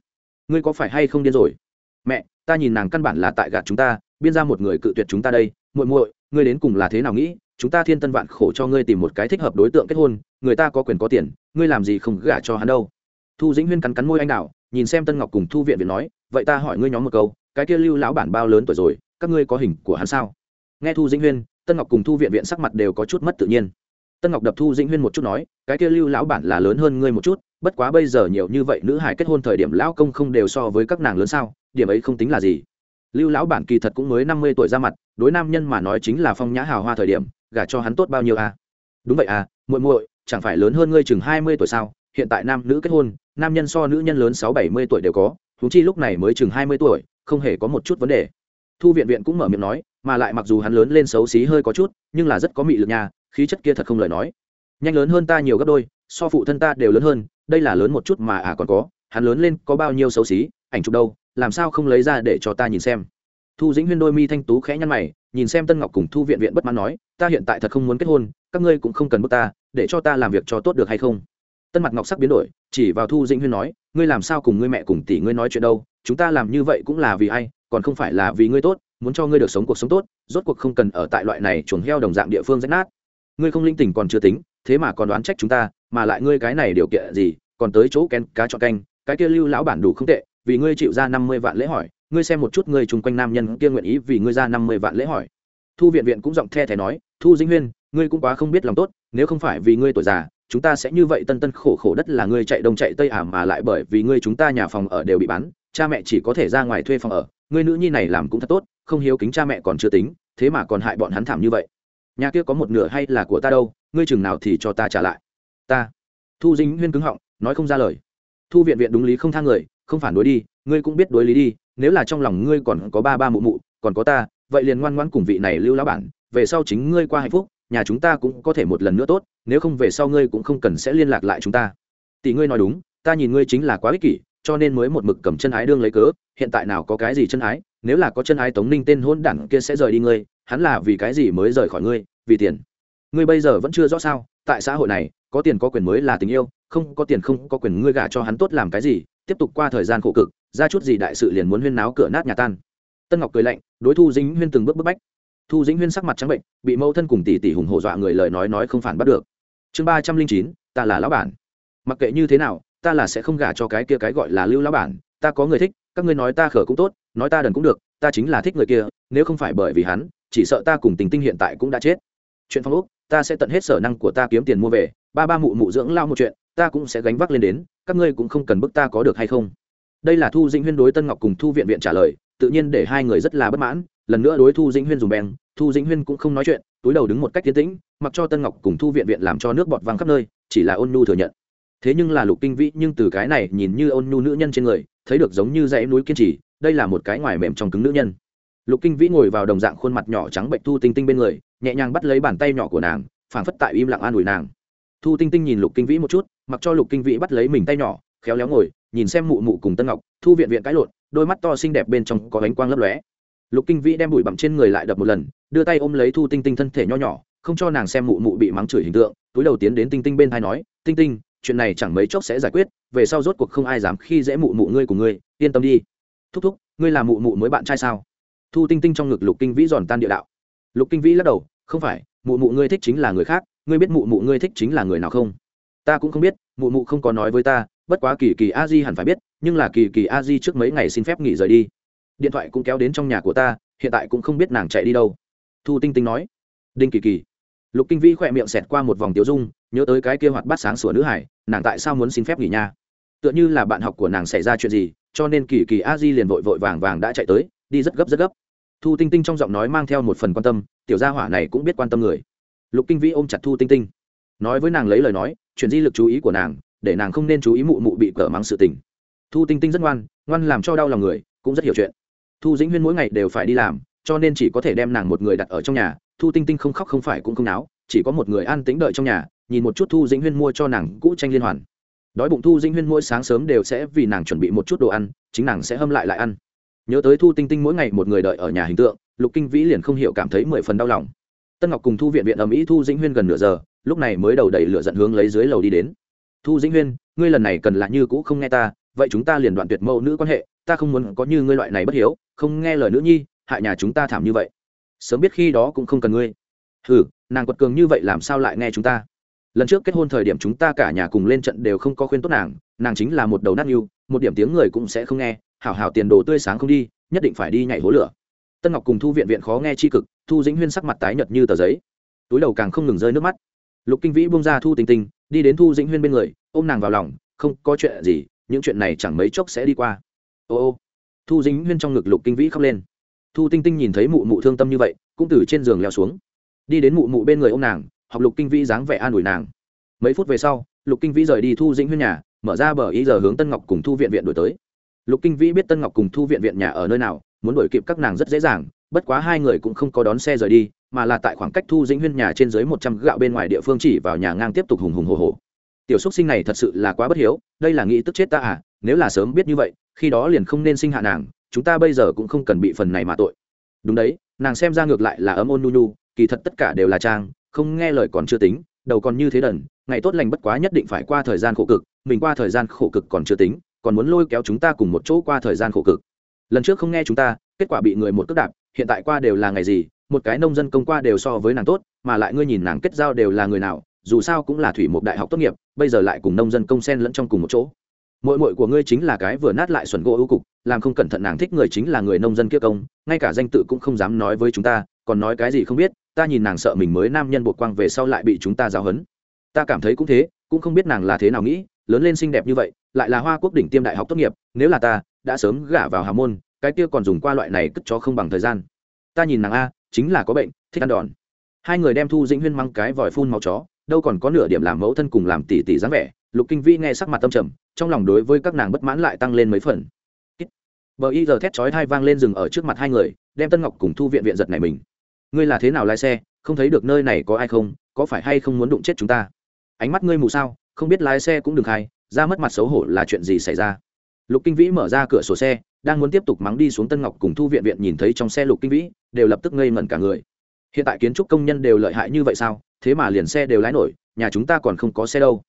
Ngươi có phải hay không điên rồi? Mẹ, ta nhìn nàng căn bản là tại gạt chúng ta, biên ra một người cự tuyệt chúng ta đây. Muội muội, ngươi đến cùng là thế nào nghĩ? Chúng ta thiên tân vạn khổ cho ngươi tìm một cái thích hợp đối tượng kết hôn, người ta có quyền có tiền, ngươi làm gì không gả cho hắn đâu. Thu dĩnh huyên cắn cắn môi anh đào, nhìn xem tân ngọc cùng thu viện viện nói, vậy ta hỏi ngươi nhóm một câu, cái kia lưu lão bản bao lớn tuổi rồi, các ngươi có hình của hắn sao? Nghe thu dĩnh huyên, tân ngọc cùng thu viện viện sắc mặt đều có chút mất tự nhiên. Tân ngọc đập thu dĩnh huyên một chút nói, cái kia lưu lão bản là lớn hơn ngươi một chút, bất quá bây giờ nhiều như vậy nữ hải kết hôn thời điểm lão công không đều so với các nàng lớn sao, điểm ấy không tính là gì. Lưu lão bản kỳ thật cũng mới năm mươi tuổi ra mặt, đối nam nhân mà nói chính là phong nhã hào hoa thời điểm gả cho hắn tốt bao nhiêu à? đúng vậy à muội muội, chẳng phải lớn hơn ngươi chừng hai mươi tuổi sao? Hiện tại nam nữ kết hôn, nam nhân so nữ nhân lớn sáu bảy mươi tuổi đều có thú chi lúc này mới chừng hai mươi tuổi, không hề có một chút vấn đề. Thu viện viện cũng mở miệng nói, mà lại mặc dù hắn lớn lên xấu xí hơi có chút, nhưng là rất có mị lực nhà khí chất kia thật không lời nói. Nhanh lớn hơn ta nhiều gấp đôi, so phụ thân ta đều lớn hơn, đây là lớn một chút mà à còn có, hắn lớn lên có bao nhiêu xấu xí, ảnh chụp đâu, làm sao không lấy ra để cho ta nhìn xem. Thu dĩnh huyên đôi mi thanh tú khẽ nhăn mày nhìn xem tân ngọc cùng thu viện viện bất mãn nói, ta hiện tại thật không muốn kết hôn, các ngươi cũng không cần bước ta, để cho ta làm việc cho tốt được hay không? Tân mặt ngọc sắc biến đổi, chỉ vào thu dĩnh huyên nói, ngươi làm sao cùng ngươi mẹ cùng tỷ ngươi nói chuyện đâu, chúng ta làm như vậy cũng là vì ai, còn không phải là vì ngươi tốt, muốn cho ngươi được sống cuộc sống tốt, rốt cuộc không cần ở tại loại này chuồng heo đồng dạng địa phương rách nát. Ngươi không linh tình còn chưa tính, thế mà còn đoán trách chúng ta, mà lại ngươi cái này điều kiện gì, còn tới chỗ ken cá chọn canh, cái kia lưu lão bản đủ không tệ, vì ngươi chịu ra năm mươi vạn lễ hỏi ngươi xem một chút ngươi chung quanh nam nhân kia nguyện ý vì ngươi ra năm mươi vạn lễ hỏi. Thu viện viện cũng giọng the thé nói, thu dĩnh huyên, ngươi cũng quá không biết lòng tốt, nếu không phải vì ngươi tuổi già, chúng ta sẽ như vậy tân tân khổ khổ đất là ngươi chạy đông chạy tây ả mà lại bởi vì ngươi chúng ta nhà phòng ở đều bị bán, cha mẹ chỉ có thể ra ngoài thuê phòng ở, ngươi nữ nhi này làm cũng thật tốt, không hiếu kính cha mẹ còn chưa tính, thế mà còn hại bọn hắn thảm như vậy. Nhà kia có một nửa hay là của ta đâu, ngươi chừng nào thì cho ta trả lại. Ta. Thu dĩnh huyên cứng họng, nói không ra lời. Thu viện viện đúng lý không tha người, không phản đối đi ngươi cũng biết đối lý đi, nếu là trong lòng ngươi còn có ba ba mụ mụ, còn có ta, vậy liền ngoan ngoan cùng vị này lưu lão bản, về sau chính ngươi qua hạnh phúc, nhà chúng ta cũng có thể một lần nữa tốt, nếu không về sau ngươi cũng không cần sẽ liên lạc lại chúng ta. Tỷ ngươi nói đúng, ta nhìn ngươi chính là quá ích kỷ, cho nên mới một mực cầm chân ái đương lấy cớ, hiện tại nào có cái gì chân ái, nếu là có chân ái tống ninh tên hôn đảng kia sẽ rời đi ngươi, hắn là vì cái gì mới rời khỏi ngươi, vì tiền. Ngươi bây giờ vẫn chưa rõ sao, tại xã hội này, có tiền có quyền mới là tình yêu, không có tiền không có quyền ngươi gả cho hắn tốt làm cái gì, tiếp tục qua thời gian khổ cực ra chút gì đại sự liền muốn huyên náo cửa nát nhà tan. Tân ngọc cười lạnh, đối thu dính huyên từng bước bức bách. Thu dĩnh huyên sắc mặt trắng bệnh, bị mâu thân cùng tỷ tỷ hùng hổ dọa người lời nói nói không phản bắt được. Chương ba trăm linh chín, ta là lão bản. Mặc kệ như thế nào, ta là sẽ không gả cho cái kia cái gọi là lưu lão bản, ta có người thích, các ngươi nói ta khở cũng tốt, nói ta đần cũng được, ta chính là thích người kia, nếu không phải bởi vì hắn, chỉ sợ ta cùng tình tinh hiện tại cũng đã chết. Chuyện phong úc ta sẽ tận hết sở năng của ta kiếm tiền mua về, ba ba mụ mụ dưỡng lao một chuyện, ta cũng sẽ gánh vác lên đến, các ngươi cũng không cần bức ta có được hay không đây là thu dĩnh huyên đối tân ngọc cùng thu viện viện trả lời, tự nhiên để hai người rất là bất mãn. Lần nữa đối thu dĩnh huyên dùng beng, thu dĩnh huyên cũng không nói chuyện, túi đầu đứng một cách tiến tĩnh, mặc cho tân ngọc cùng thu viện viện làm cho nước bọt văng khắp nơi, chỉ là ôn nhu thừa nhận. Thế nhưng là lục kinh vĩ nhưng từ cái này nhìn như ôn nhu nữ nhân trên người, thấy được giống như dãy núi kiên trì, đây là một cái ngoài mềm trong cứng nữ nhân. Lục kinh vĩ ngồi vào đồng dạng khuôn mặt nhỏ trắng bệnh thu tinh tinh bên người, nhẹ nhàng bắt lấy bàn tay nhỏ của nàng, phảng phất tại im lặng an ủi nàng. Thu tinh tinh nhìn lục kinh vĩ một chút, mặc cho lục kinh vĩ bắt lấy mình tay nhỏ, khéo léo ngồi nhìn xem mụ mụ cùng tân ngọc, thu viện viện cãi lộn, đôi mắt to xinh đẹp bên trong có ánh quang lấp lóe. Lục kinh vĩ đem bụi bặm trên người lại đập một lần, đưa tay ôm lấy thu tinh tinh thân thể nho nhỏ, không cho nàng xem mụ mụ bị mắng chửi hình tượng, túi đầu tiến đến tinh tinh bên thai nói, tinh tinh, chuyện này chẳng mấy chốc sẽ giải quyết, về sau rốt cuộc không ai dám khi dễ mụ mụ ngươi của ngươi, yên tâm đi. Thúc thúc, ngươi là mụ mụ mới bạn trai sao? Thu tinh tinh trong ngực lục kinh vĩ giòn tan địa đạo. Lục kinh vĩ lắc đầu, không phải, mụ mụ ngươi thích chính là người khác, ngươi biết mụ mụ ngươi thích chính là người nào không? Ta cũng không biết, mụ mụ không có nói với ta bất quá kỳ kỳ a di hẳn phải biết, nhưng là kỳ kỳ a di trước mấy ngày xin phép nghỉ rời đi. Điện thoại cũng kéo đến trong nhà của ta, hiện tại cũng không biết nàng chạy đi đâu. Thu tinh tinh nói. Đinh kỳ kỳ. Lục kinh vĩ khỏe miệng xẹt qua một vòng tiêu dung, nhớ tới cái kia hoạt bát sáng sủa nữ hải, nàng tại sao muốn xin phép nghỉ nha tựa như là bạn học của nàng xảy ra chuyện gì, cho nên kỳ kỳ a di liền vội vội vàng vàng đã chạy tới, đi rất gấp rất gấp. Thu tinh tinh trong giọng nói mang theo một phần quan tâm, tiểu gia hỏa này cũng biết quan tâm người. Lục kinh vĩ ôm chặt thu tinh tinh. Nói với nàng lấy lời nói, chuyển di lực chú ý của nàng để nàng không nên chú ý mụ mụ bị cờ mắng sự tình. Thu tinh tinh rất ngoan ngoan làm cho đau lòng người, cũng rất hiểu chuyện. Thu dĩnh huyên mỗi ngày đều phải đi làm, cho nên chỉ có thể đem nàng một người đặt ở trong nhà. Thu tinh tinh không khóc không phải cũng không náo, chỉ có một người an tĩnh đợi trong nhà, nhìn một chút thu dĩnh huyên mua cho nàng cũ tranh liên hoàn. Đói bụng thu dĩnh huyên mỗi sáng sớm đều sẽ vì nàng chuẩn bị một chút đồ ăn, chính nàng sẽ hâm lại lại ăn. Nhớ tới thu tinh tinh mỗi ngày một người đợi ở nhà hình tượng, lục kinh vĩ liền không hiểu cảm thấy mười phần đau lòng. Tân ngọc cùng thu viện viện ở mỹ thu dĩnh huyên gần nửa giờ, lúc này mới đầu đẩy lửa dẫn hướng lấy dưới lầu đi đến thu dĩnh huyên, ngươi lần này cần là như cũ không nghe ta, vậy chúng ta liền đoạn tuyệt mẫu nữ quan hệ, ta không muốn có như ngươi loại này bất hiếu, không nghe lời nữ nhi, hại nhà chúng ta thảm như vậy. Sớm biết khi đó cũng không cần ngươi. Ừ nàng quật cường như vậy làm sao lại nghe chúng ta? Lần trước kết hôn thời điểm chúng ta cả nhà cùng lên trận đều không có khuyên tốt nàng nàng chính là một đầu nát yêu một điểm tiếng người cũng sẽ không nghe, hảo hảo tiền đồ tươi sáng không đi, nhất định phải đi nhảy hố lửa. Tân ngọc cùng thu viện viện khó nghe c h i cực, thu dĩnh huyên sắc mặt tái nhợt như tờ giấy. Túi đầu càng không ngừng rơi nước mắt. Lục kinh vĩ bung ra thu tình tình đi đến thu dĩnh huyên bên người, ôm nàng vào lòng, không có chuyện gì, những chuyện này chẳng mấy chốc sẽ đi qua. Ô ô. Thu dĩnh huyên trong ngực lục kinh vĩ khóc lên. Thu tinh tinh nhìn thấy mụ mụ thương tâm như vậy, cũng từ trên giường leo xuống. Đi đến mụ mụ bên người ô m nàng, học lục kinh vĩ dáng vẻ an ủi nàng. Mấy phút về sau, lục kinh vĩ rời đi thu dĩnh huyên nhà, mở ra bờ ý giờ hướng tân ngọc cùng thu viện viện đổi tới. Lục kinh vĩ biết tân ngọc cùng thu viện viện nhà ở nơi nào, muốn đổi kịp các nàng rất dễ dàng bất quá hai người cũng không có đón xe rời đi, mà là tại khoảng cách thu dĩnh huyên nhà trên dưới một trăm gạo bên ngoài địa phương chỉ vào nhà ngang tiếp tục hùng hùng hồ hồ. Tiểu xúc sinh này thật sự là quá bất hiếu, đây là nghĩ tức chết ta à nếu là sớm biết như vậy, khi đó liền không nên sinh hạ nàng, chúng ta bây giờ cũng không cần bị phần này mà tội. Đúng đấy, nàng xem ra ngược lại là ấm ôn nu nu kỳ thật tất cả đều là trang, không nghe lời còn chưa tính, đầu còn như thế đần, ngày tốt lành bất quá nhất định phải qua thời gian khổ cực, mình qua thời gian khổ cực còn chưa tính, còn muốn lôi kéo chúng ta cùng một chỗ qua thời gian khổ cực. Lần trước không nghe chúng ta, kết quả bị người một cước đạp hiện tại qua đều là ngày gì, một cái nông dân công qua đều so với nàng tốt, mà lại ngươi nhìn nàng kết giao đều là người nào, dù sao cũng là thủy một đại học tốt nghiệp, bây giờ lại cùng nông dân công sen lẫn trong cùng một chỗ. Mội mội của ngươi chính là cái vừa nát lại xuẩn gỗ ưu cục, làm không cẩn thận nàng thích người chính là người nông dân kia công, ngay cả danh tự cũng không dám nói với chúng ta, còn nói cái gì không biết, ta nhìn nàng sợ mình mới nam nhân bột quang về sau lại bị chúng ta giáo hấn ta cảm thấy cũng thế, cũng không biết nàng là thế nào nghĩ, lớn lên xinh đẹp như vậy, lại là hoa quốc đỉnh tiêm đại học tốt nghiệp, nếu là ta, đã sớm gả vào hà môn cái kia còn dùng qua loại này cất cho không bằng thời gian. Ta nhìn nàng a, chính là có bệnh, thích ăn đòn. Hai người đem thu dĩnh huyên mang cái vòi phun máu chó, đâu còn có nửa điểm làm mẫu thân cùng làm tỷ tỷ dáng vẻ. Lục kinh vĩ nghe sắc mặt tâm trầm, trong lòng đối với các nàng bất mãn lại tăng lên mấy phần. Bờ y giờ thét chói hai vang lên rừng ở trước mặt hai người, đem tân ngọc cùng thu viện viện giật này mình. Ngươi là thế nào lái xe, không thấy được nơi này có ai không, có phải hay không muốn đụng chết chúng ta? Ánh mắt ngươi mù sao, không biết lái xe cũng đừng khai, ra mất mặt xấu hổ là chuyện gì xảy ra? Lục kinh vĩ mở ra cửa sổ xe đang muốn tiếp tục mắng đi xuống tân ngọc cùng thu viện viện nhìn thấy trong xe lục kinh vĩ, đều lập tức ngây ngẩn cả người. Hiện tại kiến trúc công nhân đều lợi hại như vậy sao? Thế mà liền xe đều lái nổi, nhà chúng ta còn không có xe đâu.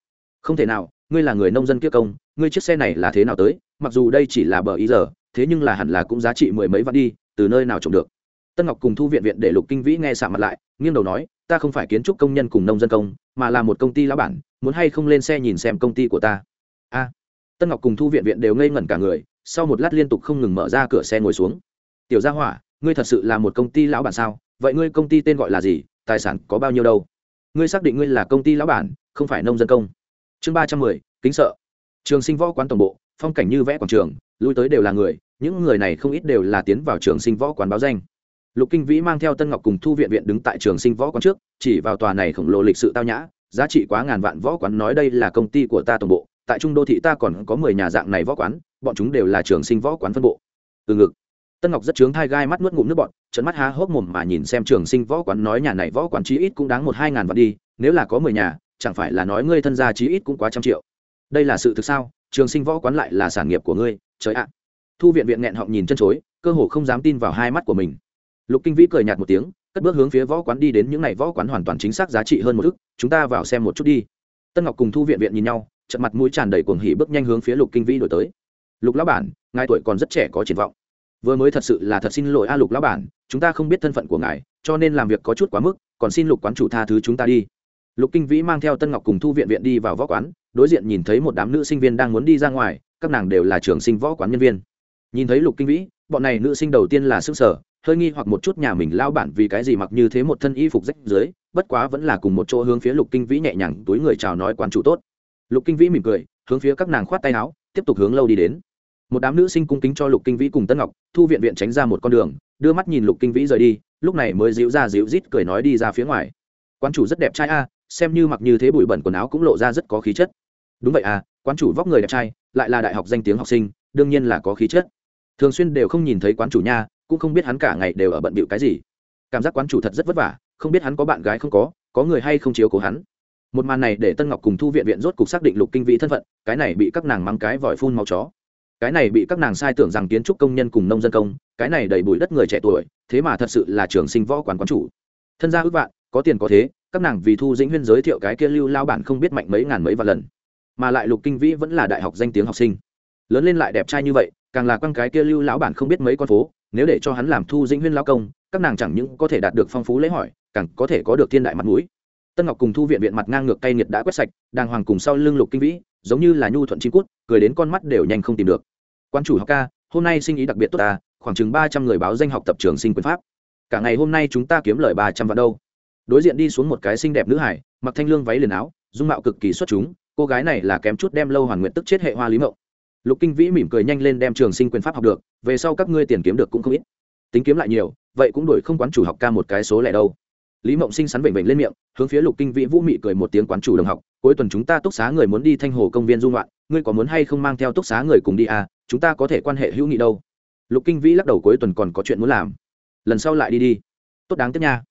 Không thể nào, ngươi là người nông dân kia công, ngươi chiếc xe này là thế nào tới? Mặc dù đây chỉ là bờ ý giờ, thế nhưng là hẳn là cũng giá trị mười mấy vạn đi, từ nơi nào trồng được? Tân ngọc cùng thu viện viện để lục kinh vĩ nghe xả mặt lại, nghiêng đầu nói, ta không phải kiến trúc công nhân cùng nông dân công, mà là một công ty lão bản, muốn hay không lên xe nhìn xem công ty của ta? A. Tân ngọc cùng thu viện viện đều ngây ngẩn cả người sau một lát liên tục không ngừng mở ra cửa xe ngồi xuống. Tiểu gia hỏa, ngươi thật sự là một công ty lão bản sao? Vậy ngươi công ty tên gọi là gì? Tài sản có bao nhiêu đâu? Ngươi xác định ngươi là công ty lão bản, không phải nông dân công. Chương ba trăm mười, kính sợ. Trường sinh võ quán tổng bộ, phong cảnh như vẽ quảng trường, lui tới đều là người, những người này không ít đều là tiến vào trường sinh võ quán báo danh. Lục kinh vĩ mang theo tân ngọc cùng thu viện viện đứng tại trường sinh võ quán trước, chỉ vào tòa này khổng lồ lịch sự tao nhã, giá trị quá ngàn vạn võ quán nói đây là công ty của ta tổng bộ tại trung đô thị ta còn có mười nhà dạng này võ quán, bọn chúng đều là trường sinh võ quán phân bộ. Từ ngực, tân ngọc rất chướng thai gai mắt nuốt ngụm nước bọn trận mắt há hốc mồm mà nhìn xem trường sinh võ quán nói nhà này võ quán chí ít cũng đáng một hai ngàn vạn đi, nếu là có mười nhà, chẳng phải là nói ngươi thân gia chí ít cũng quá trăm triệu. Đây là sự thực sao? Trường sinh võ quán lại là sản nghiệp của ngươi, trời ạ. Thu viện viện nghẹn họng nhìn chân chối, cơ hồ không dám tin vào hai mắt của mình. Lục kinh vĩ cười nhạt một tiếng, cất bước hướng phía võ quán đi đến những ngày võ quán hoàn toàn chính xác giá trị hơn một ức, chúng ta vào xem một chút đi. Tân ngọc cùng thu viện viện nhìn nhau trận mặt mũi tràn đầy cuồng hỉ bước nhanh hướng phía lục kinh vĩ đổi tới. Lục lão bản, ngài tuổi còn rất trẻ có triển vọng. Vừa mới thật sự là thật xin lỗi a, lục lão bản, chúng ta không biết thân phận của ngài, cho nên làm việc có chút quá mức, còn xin lục quán chủ tha thứ chúng ta đi. Lục kinh vĩ mang theo tân ngọc cùng thu viện viện đi vào võ quán, đối diện nhìn thấy một đám nữ sinh viên đang muốn đi ra ngoài, các nàng đều là trường sinh võ quán nhân viên. Nhìn thấy lục kinh vĩ, bọn này nữ sinh đầu tiên là sức sở hơi nghi hoặc một chút nhà mình lao bản vì cái gì mặc như thế một thân y phục rách dưới bất quá vẫn là cùng một chỗ hướng phía lục kinh vĩ nhẹ nhàng túi người chào nói quán chủ tốt lục kinh vĩ mỉm cười, hướng phía các nàng khoát tay áo, tiếp tục hướng lâu đi đến. Một đám nữ sinh cung kính cho lục kinh vĩ cùng tân ngọc, thu viện viện tránh ra một con đường, đưa mắt nhìn lục kinh vĩ rời đi, lúc này mới dịu ra dịu rít cười nói đi ra phía ngoài. Quán chủ rất đẹp trai a, xem như mặc như thế bụi bẩn quần áo cũng lộ ra rất có khí chất. Đúng vậy à quán chủ vóc người đẹp trai, lại là đại học danh tiếng học sinh, đương nhiên là có khí chất. Thường xuyên đều không nhìn thấy quán chủ nha, cũng không biết hắn cả ngày đều ở bận bịu cái gì. Cảm giác quán chủ thật rất vất vả, không biết hắn có bạn gái không có có người hay không chiếu cố hắn một màn này để tân ngọc cùng thu viện viện rốt cục xác định lục kinh vĩ thân phận, cái này bị các nàng mắng cái vòi phun màu chó. Cái này bị các nàng sai tưởng rằng kiến trúc công nhân cùng nông dân công, cái này đầy bụi đất người trẻ tuổi, thế mà thật sự là trường sinh võ quán quán chủ. Thân gia ước vạn, có tiền có thế, các nàng vì thu dĩnh huyên giới thiệu cái kia lưu lao bản không biết mạnh mấy ngàn mấy vạn lần. Mà lại lục kinh vĩ vẫn là đại học danh tiếng học sinh. Lớn lên lại đẹp trai như vậy, càng là con cái kia lưu lão bản không biết mấy con phố, nếu để cho hắn làm thu dĩnh huyên lao công, các nàng chẳng những có thể đạt được phong phú lễ hỏi, càng có thể có được thiên đại mặt mũi tân ngọc cùng thu viện viện mặt ngang ngược cay nghiệt đã quét sạch, đàng hoàng cùng sau lưng lục kinh vĩ, giống như là nhu thuận chim cút, cười đến con mắt đều nhanh không tìm được. Quan chủ học ca, hôm nay sinh ý đặc biệt tốt ta, khoảng chừng ba trăm người báo danh học tập trường sinh quyền pháp. Cả ngày hôm nay chúng ta kiếm lời ba trăm vạn đâu. Đối diện đi xuống một cái xinh đẹp nữ hải, mặc thanh lương váy liền áo, dung mạo cực kỳ xuất chúng, cô gái này là kém chút đem lâu hoàn nguyện tức chết hệ hoa lý mộng. Lục kinh vĩ mỉm cười nhanh lên đem trường sinh quyền pháp học được, về sau các ngươi tiền kiếm được cũng không ít. Tính kiếm lại nhiều, vậy cũng đổi không quán chủ học ca một cái số lẻ đâu lý mộng sinh sắn vểnh vểnh lên miệng, hướng phía lục kinh vĩ vũ mị cười một tiếng quán chủ đồng học, cuối tuần chúng ta túc xá người muốn đi thanh hồ công viên dung loạn ngươi có muốn hay không mang theo túc xá người cùng đi à chúng ta có thể quan hệ hữu nghị đâu. Lục kinh vĩ lắc đầu, cuối tuần còn có chuyện muốn làm. Lần sau lại đi đi. Tốt đáng tiếc nha.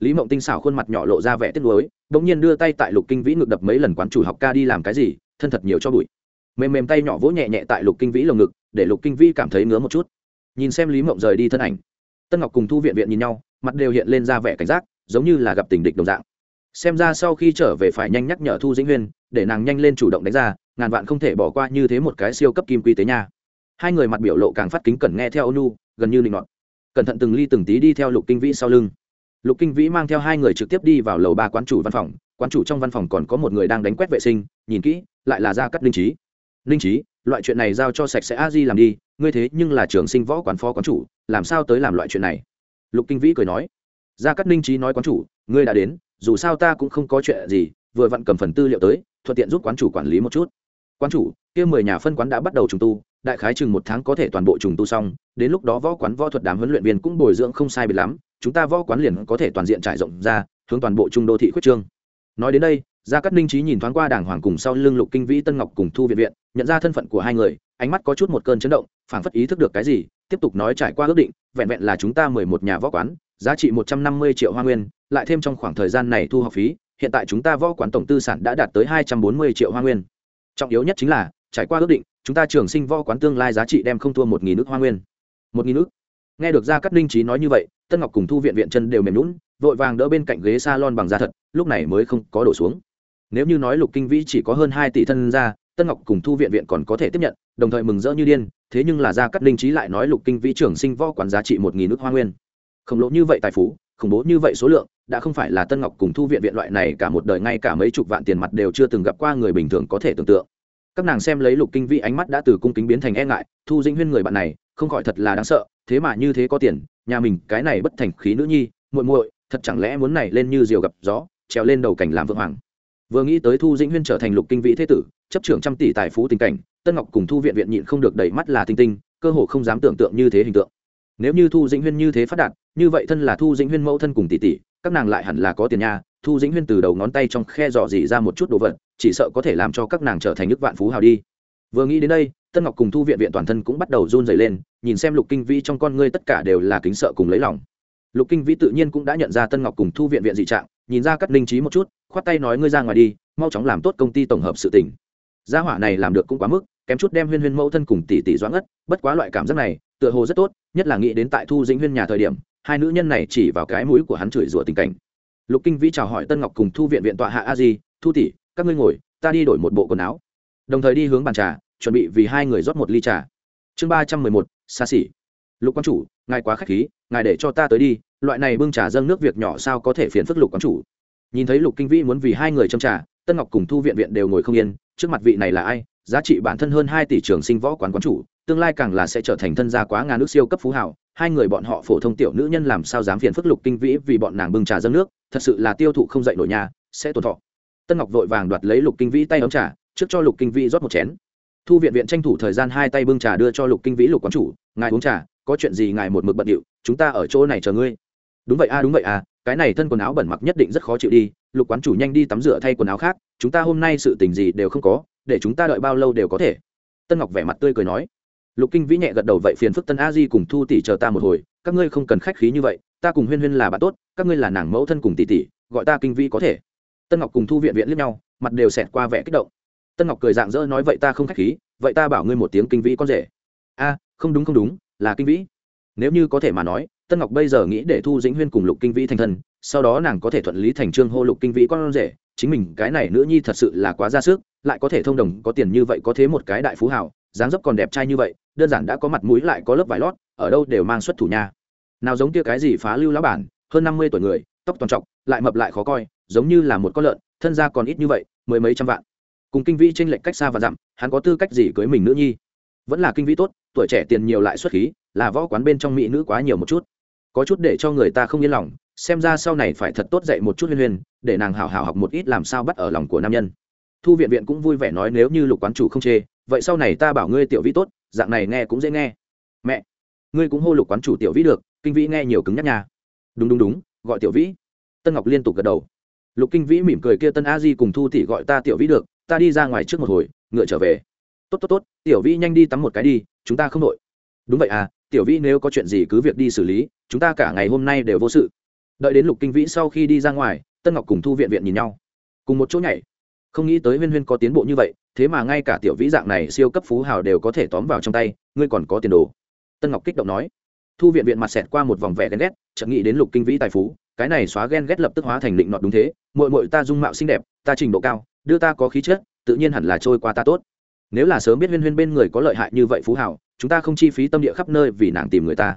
Lý mộng tinh xảo khuôn mặt nhỏ lộ ra vẻ tiếc nuối đ ỗ n g nhiên đưa tay tại lục kinh vĩ ngực đập mấy lần quán chủ học ca đi làm cái gì, thân thật nhiều cho bụi. Mềm mềm tay nhỏ vỗ nhẹ nhẹ tại lục kinh vĩ lồng ngực, để lục kinh vĩ cảm thấy ngứa một chút. Nhìn xem lý mộng rời đi thân ảnh, tân ngọc cùng thu viện viện nhìn nhau, mặt đều hiện lên ra vẻ cảnh giác giống như là gặp tình địch đồng dạng. Xem ra sau khi trở về phải nhanh nhắc nhở thu dĩnh huyên, để nàng nhanh lên chủ động đánh ra, ngàn vạn không thể bỏ qua như thế một cái siêu cấp kim quy tế nha. Hai người mặt biểu lộ càng phát kính cẩn nghe theo ônu, gần như linh ngọt cẩn thận từng ly từng tí đi theo lục kinh vĩ sau lưng. Lục kinh vĩ mang theo hai người trực tiếp đi vào lầu ba quán chủ văn phòng, quán chủ trong văn phòng còn có một người đang đánh quét vệ sinh, nhìn kỹ, lại là gia cắt linh trí. Linh trí, loại chuyện này giao cho sạch sẽ a di làm đi, ngươi thế nhưng là trường sinh võ quán phó quán chủ, làm sao tới làm loại chuyện này? Lục kinh vĩ cười nói gia cát ninh trí nói quán chủ, ngươi đã đến, dù sao ta cũng không có chuyện gì, vừa vặn cầm phần tư liệu tới, thuận tiện giúp quán chủ quản lý một chút. Quán chủ, kia mười nhà phân quán đã bắt đầu trùng tu, đại khái chừng một tháng có thể toàn bộ trùng tu xong, đến lúc đó võ quán võ thuật đám huấn luyện viên cũng bồi dưỡng không sai biệt lắm, chúng ta võ quán liền có thể toàn diện trải rộng ra, hướng toàn bộ trung đô thị khuyết trương. Nói đến đây gia cát ninh trí nhìn thoáng qua đảng hoàng cùng sau lưng lục kinh vĩ, tân ngọc cùng thu viện viện, nhận ra thân phận của hai người, ánh mắt có chút một cơn chấn động, phảng phất ý thức được cái gì, tiếp tục nói trải qua ước định, vẹn vẹn là chúng ta mười một nhà võ quán, giá trị một trăm năm mươi triệu hoa nguyên, lại thêm trong khoảng thời gian này thu học phí, hiện tại chúng ta võ quán tổng tư sản đã đạt tới hai trăm bốn mươi triệu hoa nguyên. Trọng yếu nhất chính là, trải qua ước định, chúng ta trường sinh võ quán tương lai giá trị đem không thua một nghìn nước hoa nguyên. Một nghìn nước nghe được gia cát ninh trí nói như vậy, tân ngọc cùng thu viện viện chân đều mềm lún vội vàng đỡ bên cạnh ghế s a lon bằng da thật, lúc này mới không có đổ xuống nếu như nói lục kinh vĩ chỉ có hơn hai tỷ thân ra tân ngọc cùng thu viện viện còn có thể tiếp nhận, đồng thời mừng rỡ như điên, thế nhưng là gia cát linh trí lại nói lục kinh vĩ trường sinh võ quán giá trị một nghìn nước hoa nguyên. Khổng lồ như vậy tài phú, khủng bố như vậy số lượng, đã không phải là tân ngọc cùng thu viện viện loại này cả một đời ngay cả mấy chục vạn tiền mặt đều chưa từng gặp qua người bình thường có thể tưởng tượng. Các nàng xem lấy lục kinh vĩ ánh mắt đã từ cung kính biến thành e ngại, thu dĩnh huyên người bạn này, không khỏi thật là đáng sợ, thế mà như thế có tiền, nhà mình cái này bất thành khí nữ nhi, muội muội, thật chẳng lẽ muốn này lên như diều gặp gió trèo lên đầu cảnh làm vượng hoàng vừa nghĩ tới thu dĩnh huyên trở thành lục kinh vĩ thế tử, chấp trưởng trăm tỷ tài phú tình cảnh, tân ngọc cùng thu viện viện nhịn không được đẩy mắt là tinh tinh, cơ hồ không dám tưởng tượng như thế hình tượng. Nếu như thu dĩnh huyên như thế phát đạt, như vậy thân là thu dĩnh huyên mẫu thân cùng tỷ tỷ, các nàng lại hẳn là có tiền nha, thu dĩnh huyên từ đầu ngón tay trong khe dò dỉ ra một chút đồ vật, chỉ sợ có thể làm cho các nàng trở thành nước vạn phú hào đi. Vừa nghĩ đến đây, tân ngọc cùng thu viện viện toàn thân cũng bắt đầu run dày lên, nhìn xem lục kinh vĩ trong con ngươi tất cả đều là kính sợ cùng lấy lòng. Lục kinh vĩ tự nhiên cũng đã nhận ra tân ngọc cùng thu viện viện dị trạng nhìn ra cắt linh trí một chút, khoát tay nói ngươi ra ngoài đi, mau chóng làm tốt công ty tổng hợp sự tỉnh gia hỏa này làm được cũng quá mức, kém chút đem huyên huyên mẫu thân cùng tỷ tỷ doãn ngất, bất quá loại cảm giác này, tựa hồ rất tốt, nhất là nghĩ đến tại thu dĩnh huyên nhà thời điểm, hai nữ nhân này chỉ vào cái mũi của hắn chửi rủa tình cảnh. Lục kinh vĩ chào hỏi tân ngọc cùng thu viện viện tọa hạ a di, thu tỷ, các ngươi ngồi, ta đi đổi một bộ quần áo. Đồng thời đi hướng bàn trà, chuẩn bị vì hai người rót một ly trà. Chương ba trăm mười một, xa xỉ. Lục quan chủ, ngài quá k h á c h khí, ngài để cho ta tới đi loại này bưng trà dâng nước việc nhỏ sao có thể phiền phức lục quán chủ? Nhìn thấy lục kinh vĩ muốn vì hai người châm trà, tân ngọc cùng thu viện viện đều ngồi không yên, trước mặt vị này là ai? Giá trị bản thân hơn hai tỷ trường sinh võ quán quán chủ, tương lai càng là sẽ trở thành thân gia quá ngàn nước siêu cấp phú hảo hai người bọn họ phổ thông tiểu nữ nhân làm sao dám phiền phức lục kinh vĩ vì bọn nàng bưng trà dâng nước? Thật sự là tiêu thụ không dậy nổi nhà sẽ tổn thọ. Tân ngọc vội vàng đoạt lấy lục kinh vĩ tay ấm trà, trước cho lục kinh vĩ rót một chén. Thu viện viện tranh thủ thời gian hai tay bưng trà đưa cho lục kinh vĩ lục quán chủ, ngài uống trà, có chuyện gì ngài một mực bận điệu, chúng ta ở chỗ này chờ ngươi đúng vậy a, đúng vậy a, cái này thân quần áo bẩn mặc nhất định rất khó chịu đi, lục quán chủ nhanh đi tắm rửa thay quần áo khác, chúng ta hôm nay sự tình gì đều không có, để chúng ta đợi bao lâu đều có thể. Tân ngọc vẻ mặt tươi cười nói. Lục kinh vĩ nhẹ gật đầu vậy phiền phức tân a di cùng thu tỷ chờ ta một hồi, các ngươi không cần khách khí như vậy, ta cùng huyên huyên là bạn tốt, các ngươi là nàng mẫu thân cùng tỷ tỷ, gọi ta kinh vĩ có thể. Tân ngọc cùng thu viện viện liếc nhau, mặt đều xẹt qua vẻ kích động. Tân ngọc cười dạng dỡ nói vậy ta không khách khí, vậy ta bảo ngươi một tiếng kinh vĩ con rể. A, không đúng không đúng, là kinh vĩ. Nếu như có thể mà nói tân ngọc bây giờ nghĩ để thu dĩnh huyên cùng lục kinh vĩ thành thân, sau đó nàng có thể thuận lý thành trương hô lục kinh vĩ con rể, chính mình cái này nữ nhi thật sự là quá ra sức, lại có thể thông đồng, có tiền như vậy, có thế một cái đại phú hào, dáng dấp còn đẹp trai như vậy, đơn giản đã có mặt mũi lại có lớp vải lót, ở đâu đều mang xuất thủ nha. Nào giống kia cái gì phá lưu lão bản, hơn năm mươi tuổi người, tóc toàn trọc, lại mập lại khó coi, giống như là một con lợn, thân gia còn ít như vậy, mười mấy trăm vạn. Cùng kinh vĩ tranh lệch cách xa và dặm, hắn có tư cách gì cưới mình nữ nhi? Vẫn là kinh vĩ tốt, tuổi trẻ tiền nhiều lại xuất khí, là võ quán bên trong mỹ nữ quá nhiều một chút có chút để cho người ta không yên lòng, xem ra sau này phải thật tốt dạy một chút huyên huyên, để nàng hảo hảo học một ít làm sao bắt ở lòng của nam nhân. Thu viện viện cũng vui vẻ nói nếu như lục quán chủ không chê, vậy sau này ta bảo ngươi tiểu vĩ tốt, dạng này nghe cũng dễ nghe. Mẹ, ngươi cũng hô lục quán chủ tiểu vĩ được, kinh vĩ nghe nhiều cứng nhắc nha. Đúng đúng đúng, gọi tiểu vĩ. Tân ngọc liên tục gật đầu. Lục kinh vĩ mỉm cười kia tân a di cùng thu tỷ gọi ta tiểu vĩ được, ta đi ra ngoài trước một hồi, ngựa trở về. Tốt tốt tốt, tiểu vĩ nhanh đi tắm một cái đi, chúng ta không đội. Đúng vậy à tiểu vĩ nếu có chuyện gì cứ việc đi xử lý, chúng ta cả ngày hôm nay đều vô sự. Đợi đến lục kinh vĩ sau khi đi ra ngoài, tân ngọc cùng thu viện viện nhìn nhau. Cùng một chỗ nhảy. Không nghĩ tới huyên huyên có tiến bộ như vậy, thế mà ngay cả tiểu vĩ dạng này siêu cấp phú hào đều có thể tóm vào trong tay, ngươi còn có tiền đồ. Tân ngọc kích động nói. Thu viện viện mặt xẹt qua một vòng vẻ ghen ghét, chợt nghĩ đến lục kinh vĩ tài phú, cái này xóa ghen ghét lập tức hóa thành định nọt đúng thế mội mội ta dung mạo xinh đẹp, ta trình độ cao, đưa ta có khí chất, tự nhiên hẳn là trôi qua ta tốt. Nếu là sớm biết huyên huyên bên người có lợi hại như vậy phú hảo chúng ta không chi phí tâm địa khắp nơi vì nàng tìm người ta.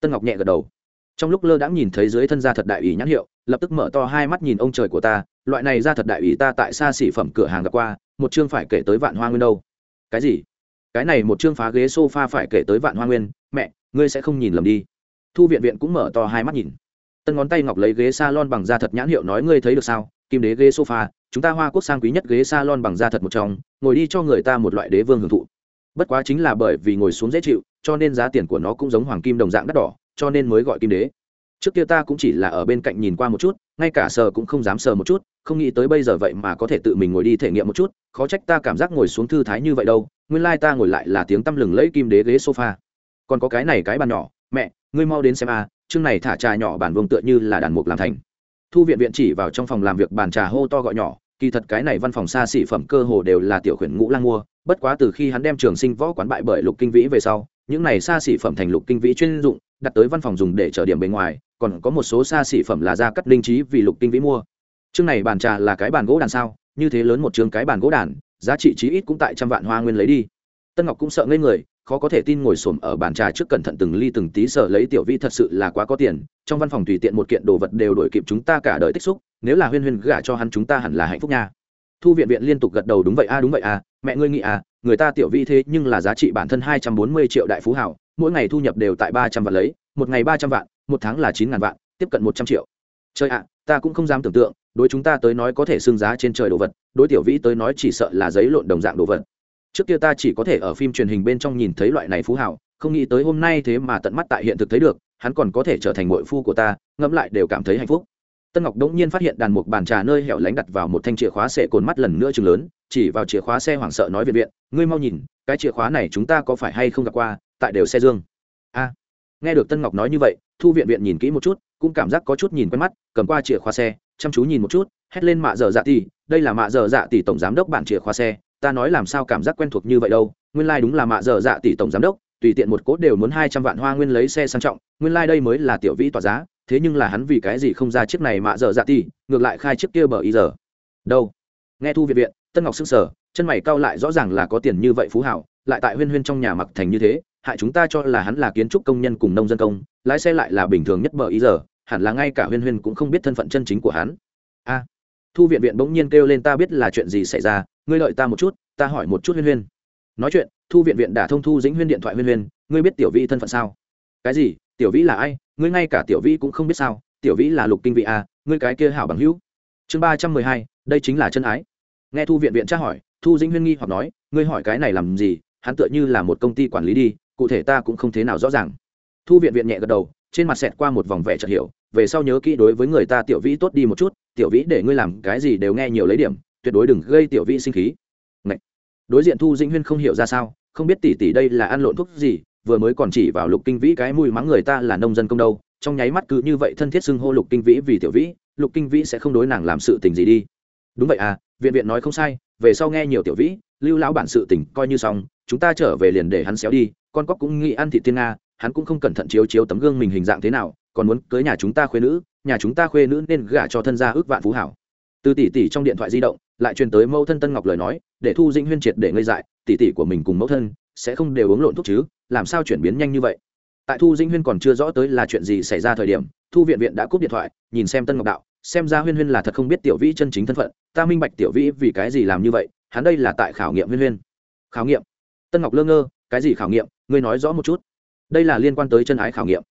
Tân ngọc nhẹ gật đầu. Trong lúc lơ đãng nhìn thấy dưới thân gia thật đại ủy nhãn hiệu, lập tức mở to hai mắt nhìn ông trời của ta, loại này gia thật đại ủy ta tại xa xỉ phẩm cửa hàng gặp qua, một chương phải kể tới vạn hoa nguyên đâu. Cái gì? Cái này một chương phá ghế sofa phải kể tới vạn hoa nguyên, mẹ, ngươi sẽ không nhìn lầm đi. Thu viện viện cũng mở to hai mắt nhìn. Tân ngón tay ngọc lấy ghế salon bằng da thật nhãn hiệu nói ngươi thấy được sao? Kim đế ghế sofa, chúng ta hoa quốc sang quý nhất ghế salon bằng da thật một trong, ngồi đi cho người ta một loại đế vương hưởng thụ bất quá chính là bởi vì ngồi xuống dễ chịu cho nên giá tiền của nó cũng giống hoàng kim đồng dạng đắt đỏ cho nên mới gọi kim đế. Trước kia ta cũng chỉ là ở bên cạnh nhìn qua một chút ngay cả sờ cũng không dám sờ một chút không nghĩ tới bây giờ vậy mà có thể tự mình ngồi đi thể nghiệm một chút khó trách ta cảm giác ngồi xuống thư thái như vậy đâu nguyên lai、like、ta ngồi lại là tiếng tăm lừng lẫy kim đế ghế sofa. Còn có cái này cái bàn nhỏ mẹ ngươi mau đến xem a à, chương này thả trà nhỏ bản vương tựa như là đàn mục làm thành. Thu viện viện chỉ vào trong phòng làm việc bàn trà hô to gọi nhỏ kỳ thật cái này văn phòng xa xỉ phẩm cơ hồ đều là tiểu khuyển ngũ lang mua, bất quá từ khi hắn đem trường sinh võ quán bại bởi lục kinh vĩ về sau, những này xa xỉ phẩm thành lục kinh vĩ chuyên dụng, đặt tới văn phòng dùng để trở điểm bề ngoài, còn có một số xa xỉ phẩm là ra cắt linh trí vì lục kinh vĩ mua. Chương này bàn trà là cái bàn gỗ đàn sao, như thế lớn một chương cái bàn gỗ đàn, giá trị chí ít cũng tại trăm vạn hoa nguyên lấy đi. Tân ngọc cũng sợ ngây người khó có thể tin ngồi xổm ở bàn trà trước cẩn thận từng ly từng tí sợ lấy tiểu vi thật sự là quá có tiền, trong văn phòng tùy tiện một kiện đồ vật đều đổi kịp chúng ta cả đời tích xúc, nếu là huyên huyên gả cho hắn chúng ta hẳn là hạnh phúc nha. Thu viện viện liên tục gật đầu đúng vậy a, đúng vậy a, mẹ ngươi nghĩ à người ta tiểu vi thế nhưng là giá trị bản thân hai trăm bốn mươi triệu đại phú hảo, mỗi ngày thu nhập đều tại ba trăm vạn lấy, một ngày ba trăm vạn, một tháng là chín ngàn vạn, tiếp cận một trăm triệu. Chơi ạ, ta cũng không dám tưởng tượng, đối chúng ta tới nói có thể xưng giá trên trời đồ vật, đối tiểu vĩ tới nói chỉ sợ là giấy lộn đồng dạng đồ vật trước kia ta chỉ có thể ở phim truyền hình bên trong nhìn thấy loại này phú hảo không nghĩ tới hôm nay thế mà tận mắt tại hiện thực thấy được, hắn còn có thể trở thành mội phu của ta, ngẫm lại đều cảm thấy hạnh phúc. Tân ngọc đống nhiên phát hiện đàn mục bàn trà nơi hẻo lánh đặt vào một thanh chìa khóa xe cồn mắt lần nữa chừng lớn, chỉ vào chìa khóa xe hoảng sợ nói viện viện, ngươi mau nhìn, cái chìa khóa này chúng ta có phải hay không gặp qua, tại đều xe dương. A. Nghe được tân ngọc nói như vậy, thu viện viện nhìn kỹ một chút, cũng cảm giác có chút nhìn quen mắt, cầm qua chìa khóa xe, chăm chú nhìn một chút, hét lên mạ dở dạ tỷ, đây là mạ dở dạ tỷ tổng giám đốc bản chìa khóa xe ta nói làm sao cảm giác quen thuộc như vậy đâu, nguyên lai、like、đúng là mạ dở dạ tỷ tổng giám đốc, tùy tiện một cốt đều muốn hai trăm vạn hoa nguyên lấy xe sang trọng, nguyên lai、like、đây mới là tiểu vĩ tỏa giá, thế nhưng là hắn vì cái gì không ra chiếc này mạ dở dạ tỷ, ngược lại khai chiếc kia bờ ý giờ. Đâu? Nghe thu viện viện, tân ngọc s ư n g sở chân mày cau lại rõ ràng là có tiền như vậy phú hảo, lại tại huyên huyên trong nhà mặc thành như thế, hại chúng ta cho là hắn là kiến trúc công nhân cùng nông dân công, lái xe lại là bình thường nhất bờ ý giờ, hẳn là ngay cả huyên huyên cũng không biết thân phận chân chính của hắn. A. Thu viện viện bỗng nhiên kêu lên ta biết là chuyện gì xảy ra ngươi lợi ta một chút, ta hỏi một chút huyên huyên. Nói chuyện, thu viện viện đã thông thu dĩnh huyên điện thoại huyên huyên, ngươi biết tiểu vĩ thân phận sao? Cái gì? Tiểu vĩ là ai? Ngươi ngay cả tiểu vĩ cũng không biết sao. Tiểu vĩ là lục kinh vị a, ngươi cái kia hảo bằng hữu. Chương ba trăm mười hai, đây chính là chân ái. Nghe thu viện viện tra hỏi, thu dĩnh huyên nghi hoặc nói, ngươi hỏi cái này làm gì? Hắn tựa như là một công ty quản lý đi, cụ thể ta cũng không thế nào rõ ràng. Thu viện viện nhẹ gật đầu, trên mặt xẹt qua một vòng vẻ chợt hiểu, về sau nhớ kỹ đối với người ta tiểu vĩ tốt đi một chút, tiểu vĩ để ngươi làm cái gì đều nghe nhiều lấy điểm tuyệt đối đừng gây tiểu vi sinh khí. Ngậy. đối diện thu dĩnh huyên không hiểu ra sao, không biết tỷ tỷ đây là ăn lộn thuốc gì, vừa mới còn chỉ vào lục kinh vĩ cái mùi mắng người ta là nông dân công đâu, trong nháy mắt cứ như vậy thân thiết xưng hô lục kinh vĩ vì tiểu vĩ, lục kinh vĩ sẽ không đối nàng làm sự tình gì đi. Đúng vậy à viện viện nói không sai, về sau nghe nhiều tiểu vĩ, lưu lão bản sự tình coi như xong, chúng ta trở về liền để hắn xéo đi, con cóc cũng nghĩ ăn thị tiên nga, hắn cũng không cẩn thận chiếu chiếu tấm gương mình hình dạng thế nào, còn muốn cưới nhà chúng ta khuê nữ, nhà chúng ta khuê nữ nên gả cho thân gia ước vạn phú hảo. Từ tỷ tỷ trong điện thoại di động lại truyền tới mẫu thân tân ngọc lời nói, để thu dĩnh huyên triệt để ngây dại, tỷ tỷ của mình cùng mẫu thân sẽ không đều uống lộn thuốc chứ, làm sao chuyển biến nhanh như vậy? Tại thu dĩnh huyên còn chưa rõ tới là chuyện gì xảy ra thời điểm, thu viện viện đã cúp điện thoại, nhìn xem tân ngọc đạo, xem ra huyên huyên là thật không biết tiểu vĩ chân chính thân phận, ta minh bạch tiểu vĩ vì cái gì làm như vậy, hắn đây là tại khảo nghiệm huyên huyên. Khảo nghiệm? Tân ngọc lơ ngơ, cái gì khảo nghiệm? Ngươi nói rõ một chút. Đây là liên quan tới chân ái khảo nghiệm.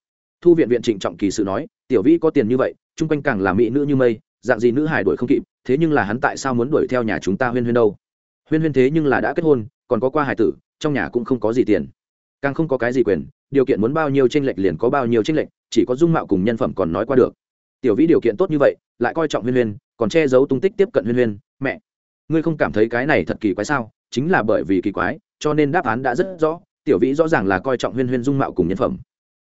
Thu viện viện trịnh trọng kỳ sự nói, tiểu vĩ có tiền như vậy, chung quanh càng là mỹ nữ như mây dạng gì nữ hải đuổi không kịp, thế nhưng là hắn tại sao muốn đuổi theo nhà chúng ta huyên huyên đâu? Huyên huyên thế nhưng là đã kết hôn, còn có qua hải tử, trong nhà cũng không có gì tiền. Càng không có cái gì quyền, điều kiện muốn bao nhiêu tranh lệch liền có bao nhiêu tranh lệch, chỉ có dung mạo cùng nhân phẩm còn nói qua được. Tiểu vĩ điều kiện tốt như vậy, lại coi trọng huyên huyên, còn che giấu tung tích tiếp cận huyên huyên, mẹ, ngươi không cảm thấy cái này thật kỳ quái sao? Chính là bởi vì kỳ quái, cho nên đáp án đã rất rõ, tiểu vĩ rõ ràng là coi trọng huyên huyên dung mạo cùng nhân phẩm.